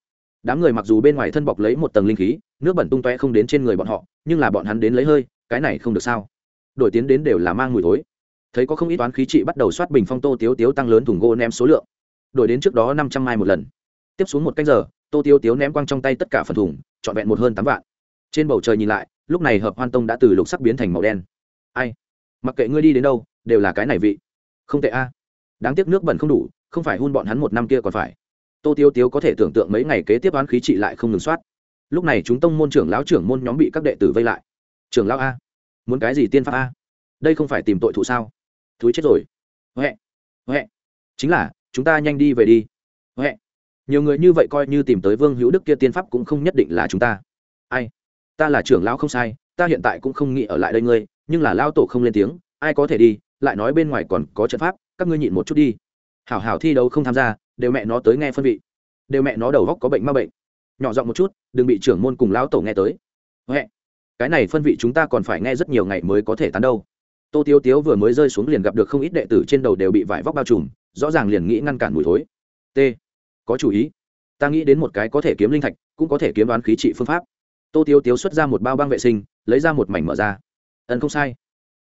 Đám người mặc dù bên ngoài thân bọc lấy một tầng linh khí, nước bẩn tung toe không đến trên người bọn họ, nhưng là bọn hắn đến lấy hơi, cái này không được sao? Đổi tiến đến đều là mang mùi thối thấy có không ít toán khí trị bắt đầu soát bình phong tô tiếu tiếu tăng lớn thùng gỗ ném số lượng. Đổi đến trước đó năm trăm mai một lần. Tiếp xuống một canh giờ, tô tiếu tiếu ném quăng trong tay tất cả phần thùng, trọn vẹn một hơn tám vạn. Trên bầu trời nhìn lại, lúc này hợp hoan tông đã từ lục sắc biến thành màu đen. Ai? Mặc kệ ngươi đi đến đâu, đều là cái này vị. Không tệ a. Đáng tiếc nước bẩn không đủ, không phải hun bọn hắn một năm kia còn phải. Tô tiêu tiếu có thể tưởng tượng mấy ngày kế tiếp oán khí trị lại không ngừng soát. Lúc này chúng tông môn trưởng lão trưởng môn nhóm bị các đệ tử vây lại. Trưởng lão a? Muốn cái gì tiên pháp a? Đây không phải tìm tội thụ sao? Thúi chết rồi. Huệ huệ, chính là, chúng ta nhanh đi về đi. Huệ, nhiều người như vậy coi như tìm tới vương hữu đức kia tiên pháp cũng không nhất định là chúng ta. Ai? Ta là trưởng lão không sai, ta hiện tại cũng không nghĩ ở lại đây ngươi, nhưng là lão tổ không lên tiếng, ai có thể đi, lại nói bên ngoài còn có trận pháp, các ngươi nhịn một chút đi. Hảo hảo thi đấu không tham gia, đều mẹ nó tới nghe phân vị. Đều mẹ nó đầu góc có bệnh ma bệnh. Nhỏ giọng một chút, đừng bị trưởng môn cùng lão tổ nghe tới. Huệ, cái này phân vị chúng ta còn phải nghe rất nhiều ngày mới có thể tán đâu tô tiêu tiếu vừa mới rơi xuống liền gặp được không ít đệ tử trên đầu đều bị vải vóc bao trùm, rõ ràng liền nghĩ ngăn cản mùi thối. T, có chủ ý. Ta nghĩ đến một cái có thể kiếm linh thạch, cũng có thể kiếm đoán khí trị phương pháp. Tô tiêu tiếu xuất ra một bao băng vệ sinh, lấy ra một mảnh mở ra. Ẩn không sai.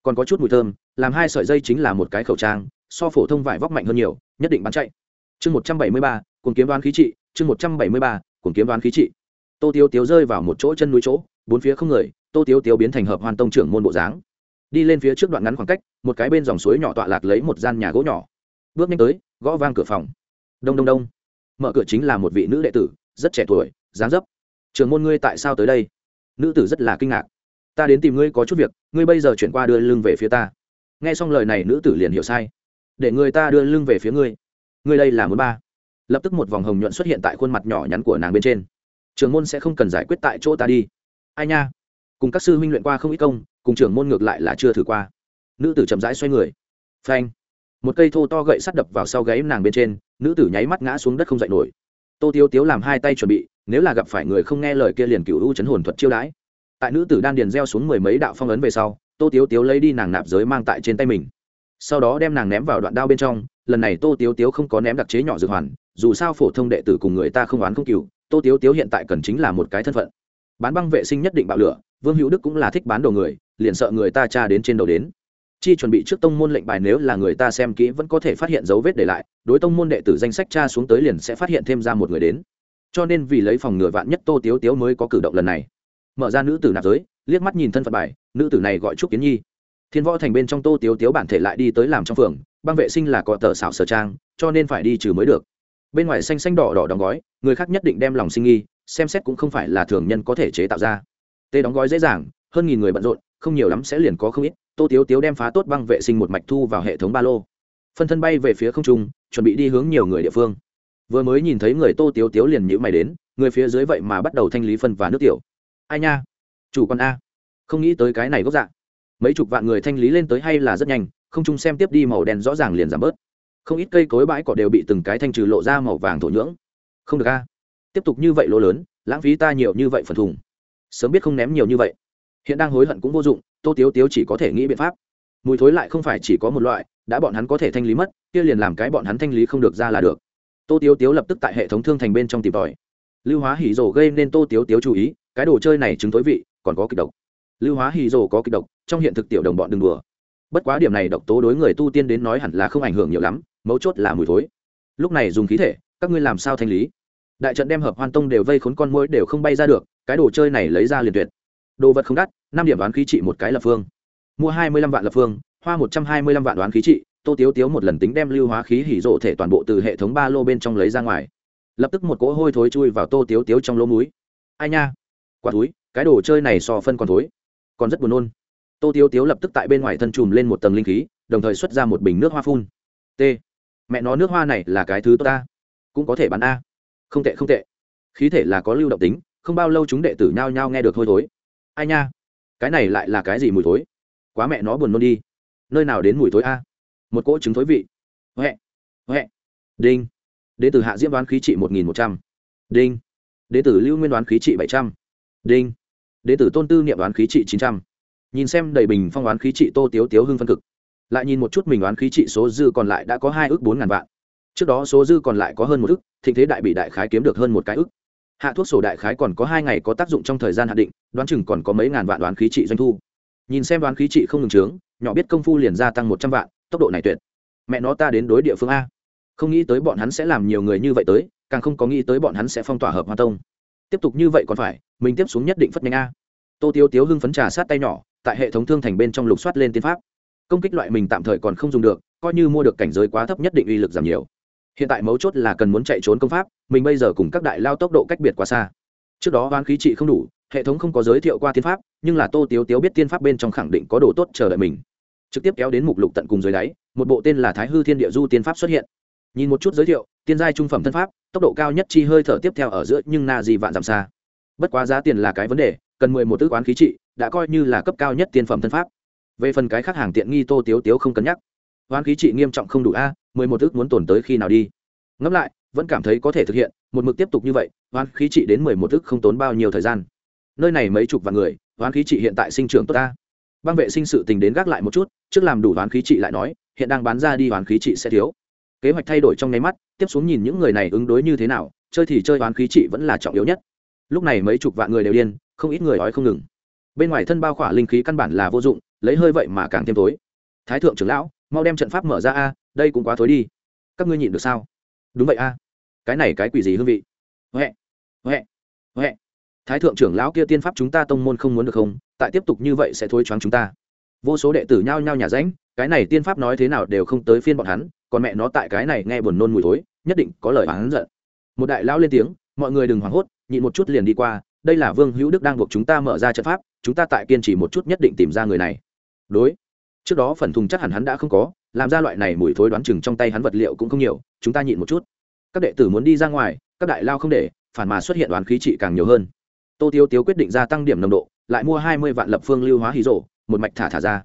Còn có chút mùi thơm, làm hai sợi dây chính là một cái khẩu trang, so phổ thông vải vóc mạnh hơn nhiều, nhất định bán chạy. Chương một trăm bảy mươi ba cùng kiếm đoán khí trị, chương một trăm bảy mươi ba cùng kiếm đoán khí trị. Tô tiêu tiếu rơi vào một chỗ chân núi chỗ, bốn phía không người, tô tiêu tiếu biến thành hợp hoàn tông trưởng môn bộ dáng đi lên phía trước đoạn ngắn khoảng cách, một cái bên dòng suối nhỏ tọa lạc lấy một gian nhà gỗ nhỏ. Bước nhanh tới, gõ vang cửa phòng. Đông đông đông. Mở cửa chính là một vị nữ đệ tử, rất trẻ tuổi, dáng dấp. Trường môn ngươi tại sao tới đây? Nữ tử rất là kinh ngạc. Ta đến tìm ngươi có chút việc, ngươi bây giờ chuyển qua đưa lưng về phía ta. Nghe xong lời này nữ tử liền hiểu sai. Để người ta đưa lưng về phía ngươi. Ngươi đây là muốn ba. Lập tức một vòng hồng nhuận xuất hiện tại khuôn mặt nhỏ nhắn của nàng bên trên. Trường môn sẽ không cần giải quyết tại chỗ ta đi. Ai nha? Cùng các sư huynh luyện qua không ít công cùng trưởng môn ngược lại là chưa thử qua. Nữ tử chậm rãi xoay người. Phanh. Một cây thô to gậy sắt đập vào sau gáy nàng bên trên nữ tử nháy mắt ngã xuống đất không dậy nổi. Tô tiếu tiếu làm hai tay chuẩn bị nếu là gặp phải người không nghe lời kia liền cựu u chấn hồn thuật chiêu đãi. Tại nữ tử đan điền gieo xuống mười mấy đạo phong ấn về sau tô tiếu tiếu lấy đi nàng nạp giới mang tại trên tay mình. Sau đó đem nàng ném vào đoạn đao bên trong lần này tô tiếu tiếu không có ném đặc chế nhỏ dược hoàn dù sao phổ thông đệ tử cùng người ta không oán không cựu, tô tiếu tiếu hiện tại cần chính là một cái thân phận. Bán băng vệ sinh nhất định bạo lửa vương hữu đức cũng là thích bán đồ người, liền sợ người ta tra đến trên đầu đến. Chi chuẩn bị trước tông môn lệnh bài nếu là người ta xem kỹ vẫn có thể phát hiện dấu vết để lại, đối tông môn đệ tử danh sách tra xuống tới liền sẽ phát hiện thêm ra một người đến. Cho nên vì lấy phòng ngừa vạn nhất tô tiếu tiếu mới có cử động lần này. Mở ra nữ tử nạp giới, liếc mắt nhìn thân phận bài, nữ tử này gọi trúc kiến nhi. Thiên võ thành bên trong tô tiếu tiếu bản thể lại đi tới làm trong phường, băng vệ sinh là cọ tờ xảo sở trang, cho nên phải đi trừ mới được. Bên ngoài xanh xanh đỏ đỏ đóng gói, người khác nhất định đem lòng sinh nghi, xem xét cũng không phải là thường nhân có thể chế tạo ra tê đóng gói dễ dàng, hơn nghìn người bận rộn, không nhiều lắm sẽ liền có không ít. Tô tiếu tiếu đem phá tốt băng vệ sinh một mạch thu vào hệ thống ba lô. Phân thân bay về phía không trung, chuẩn bị đi hướng nhiều người địa phương. Vừa mới nhìn thấy người tô tiếu tiếu liền nhữ mày đến, người phía dưới vậy mà bắt đầu thanh lý phân và nước tiểu. Ai nha? Chủ con a. Không nghĩ tới cái này gốc dạng mấy chục vạn người thanh lý lên tới hay là rất nhanh, không chung xem tiếp đi màu đen rõ ràng liền giảm bớt. Không ít cây cối bãi cỏ đều bị từng cái thanh trừ lộ ra màu vàng thổ nhưỡng. Không được a. Tiếp tục như vậy lỗ lớn, lãng phí ta nhiều như vậy phần thùng sớm biết không ném nhiều như vậy. Hiện đang hối hận cũng vô dụng, tô tiếu tiếu chỉ có thể nghĩ biện pháp. Mùi thối lại không phải chỉ có một loại, đã bọn hắn có thể thanh lý mất, kia liền làm cái bọn hắn thanh lý không được ra là được. Tô tiếu tiếu lập tức tại hệ thống thương thành bên trong tìm tòi. Lưu hóa hỉ rổ gây nên tô tiếu tiếu chú ý, cái đồ chơi này chứng tối vị, còn có kịch độc. Lưu hóa hỉ rổ có kịch độc, trong hiện thực tiểu đồng bọn đừng đùa. Bất quá điểm này độc tố đối người tu tiên đến nói hẳn là không ảnh hưởng nhiều lắm, mấu chốt là mùi thối. Lúc này dùng khí thể, các ngươi làm sao thanh lý? Đại trận đem hợp hoan tông đều vây khốn con mối đều không bay ra được, cái đồ chơi này lấy ra liền tuyệt. Đồ vật không đắt, năm điểm đoán khí trị một cái lập phương. Mua hai mươi lăm vạn lập phương, hoa một trăm hai mươi lăm vạn đoán khí trị, tô tiếu tiếu một lần tính đem lưu hóa khí hỉ rộ thể toàn bộ từ hệ thống ba lô bên trong lấy ra ngoài. Lập tức một cỗ hôi thối chui vào tô tiếu tiếu trong lỗ múi ai nha? Quả túi, cái đồ chơi này so phân còn thối. Còn rất buồn nôn. Tô tiếu tiếu lập tức tại bên ngoài thân chùm lên một tầng linh khí, đồng thời xuất ra một bình nước hoa phun. T. Mẹ nó, nước hoa này là cái thứ tốt ta. Cũng có thể bán a không tệ không tệ. Khí thể là có lưu động tính, không bao lâu chúng đệ tử nhao nhao nghe được hôi thối. Ai nha? Cái này lại là cái gì mùi thối? Quá mẹ nó buồn nôn đi. Nơi nào đến mùi thối a? Một cỗ trứng thối vị. Huệ huệ. Đinh. Đến từ hạ diễm đoán khí trị một nghìn một trăm. Đinh. Đến từ lưu nguyên đoán khí trị bảy trăm. Đinh. Đến từ tôn tư niệm đoán khí trị chín trăm. Nhìn xem đầy bình phong đoán khí trị tô tiếu tiếu hưng phân cực. Lại nhìn một chút mình đoán khí trị số dư còn lại đã có hai ước bốn ngàn vạn trước đó số dư còn lại có hơn một ức, thịnh thế đại bị đại khái kiếm được hơn một cái ức, hạ thuốc sổ đại khái còn có hai ngày có tác dụng trong thời gian hạn định đoán chừng còn có mấy ngàn vạn đoán khí trị doanh thu. Nhìn xem đoán khí trị không ngừng trướng nhỏ biết công phu liền gia tăng một trăm vạn tốc độ này tuyệt. Mẹ nó ta đến đối địa phương a. Không nghĩ tới bọn hắn sẽ làm nhiều người như vậy tới càng không có nghĩ tới bọn hắn sẽ phong tỏa hợp hoa tông. Tiếp tục như vậy còn phải mình tiếp xuống nhất định phất nhanh a. Tô tiêu tiếu hưng phấn trà sát tay nhỏ tại hệ thống thương thành bên trong lục soát lên tiên pháp. Công kích loại mình tạm thời còn không dùng được coi như mua được cảnh giới quá thấp nhất định uy lực giảm nhiều hiện tại mấu chốt là cần muốn chạy trốn công pháp, mình bây giờ cùng các đại lao tốc độ cách biệt quá xa. Trước đó oán khí trị không đủ, hệ thống không có giới thiệu qua tiên pháp, nhưng là tô tiếu tiếu biết tiên pháp bên trong khẳng định có đồ tốt chờ đợi mình. Trực tiếp kéo đến mục lục tận cùng dưới đáy, một bộ tên là thái hư thiên địa du tiên pháp xuất hiện. Nhìn một chút giới thiệu, tiên giai trung phẩm thân pháp, tốc độ cao nhất chi hơi thở tiếp theo ở giữa nhưng na gì vạn giảm xa. Bất quá giá tiền là cái vấn đề, cần mười một tước oán khí trị, đã coi như là cấp cao nhất tiên phẩm thân pháp. Về phần cái khác hàng tiện nghi tô tiếu tiếu không cân nhắc hoán khí trị nghiêm trọng không đủ a, mười một ước muốn tồn tới khi nào đi? Ngẫm lại, vẫn cảm thấy có thể thực hiện, một mực tiếp tục như vậy, hoán khí trị đến mười một ước không tốn bao nhiêu thời gian. Nơi này mấy chục vạn người, hoán khí trị hiện tại sinh trưởng tốt ta băng vệ sinh sự tình đến gác lại một chút, trước làm đủ hoán khí trị lại nói, hiện đang bán ra đi hoán khí trị sẽ thiếu. Kế hoạch thay đổi trong nháy mắt, tiếp xuống nhìn những người này ứng đối như thế nào, chơi thì chơi hoán khí trị vẫn là trọng yếu nhất. Lúc này mấy chục vạn người đều điên, không ít người ói không ngừng. Bên ngoài thân bao khỏa linh khí căn bản là vô dụng, lấy hơi vậy mà càng thêm tối. Thái thượng trưởng lão mau đem trận pháp mở ra a, đây cũng quá thối đi. Các ngươi nhịn được sao? Đúng vậy a. Cái này cái quỷ gì hương vị? Huệ huệ huệ. Thái thượng trưởng lão kia tiên pháp chúng ta tông môn không muốn được không? Tại tiếp tục như vậy sẽ thối choáng chúng ta. Vô số đệ tử nhao nhao nhà ránh cái này tiên pháp nói thế nào đều không tới phiên bọn hắn, còn mẹ nó tại cái này nghe buồn nôn mùi thối, nhất định có lời hắn giận. Một đại lão lên tiếng, mọi người đừng hoảng hốt, nhịn một chút liền đi qua, đây là vương hữu đức đang buộc chúng ta mở ra trận pháp, chúng ta tại kiên trì một chút nhất định tìm ra người này. Đối trước đó phần thùng chắc hẳn hắn đã không có, làm ra loại này mùi thối đoán chừng trong tay hắn vật liệu cũng không nhiều, chúng ta nhịn một chút. Các đệ tử muốn đi ra ngoài, các đại lao không để, phản mà xuất hiện đoán khí trị càng nhiều hơn. Tô tiêu tiếu quyết định gia tăng điểm nồng độ, lại mua hai mươi vạn lập phương lưu hóa hí rộ một mạch thả thả ra.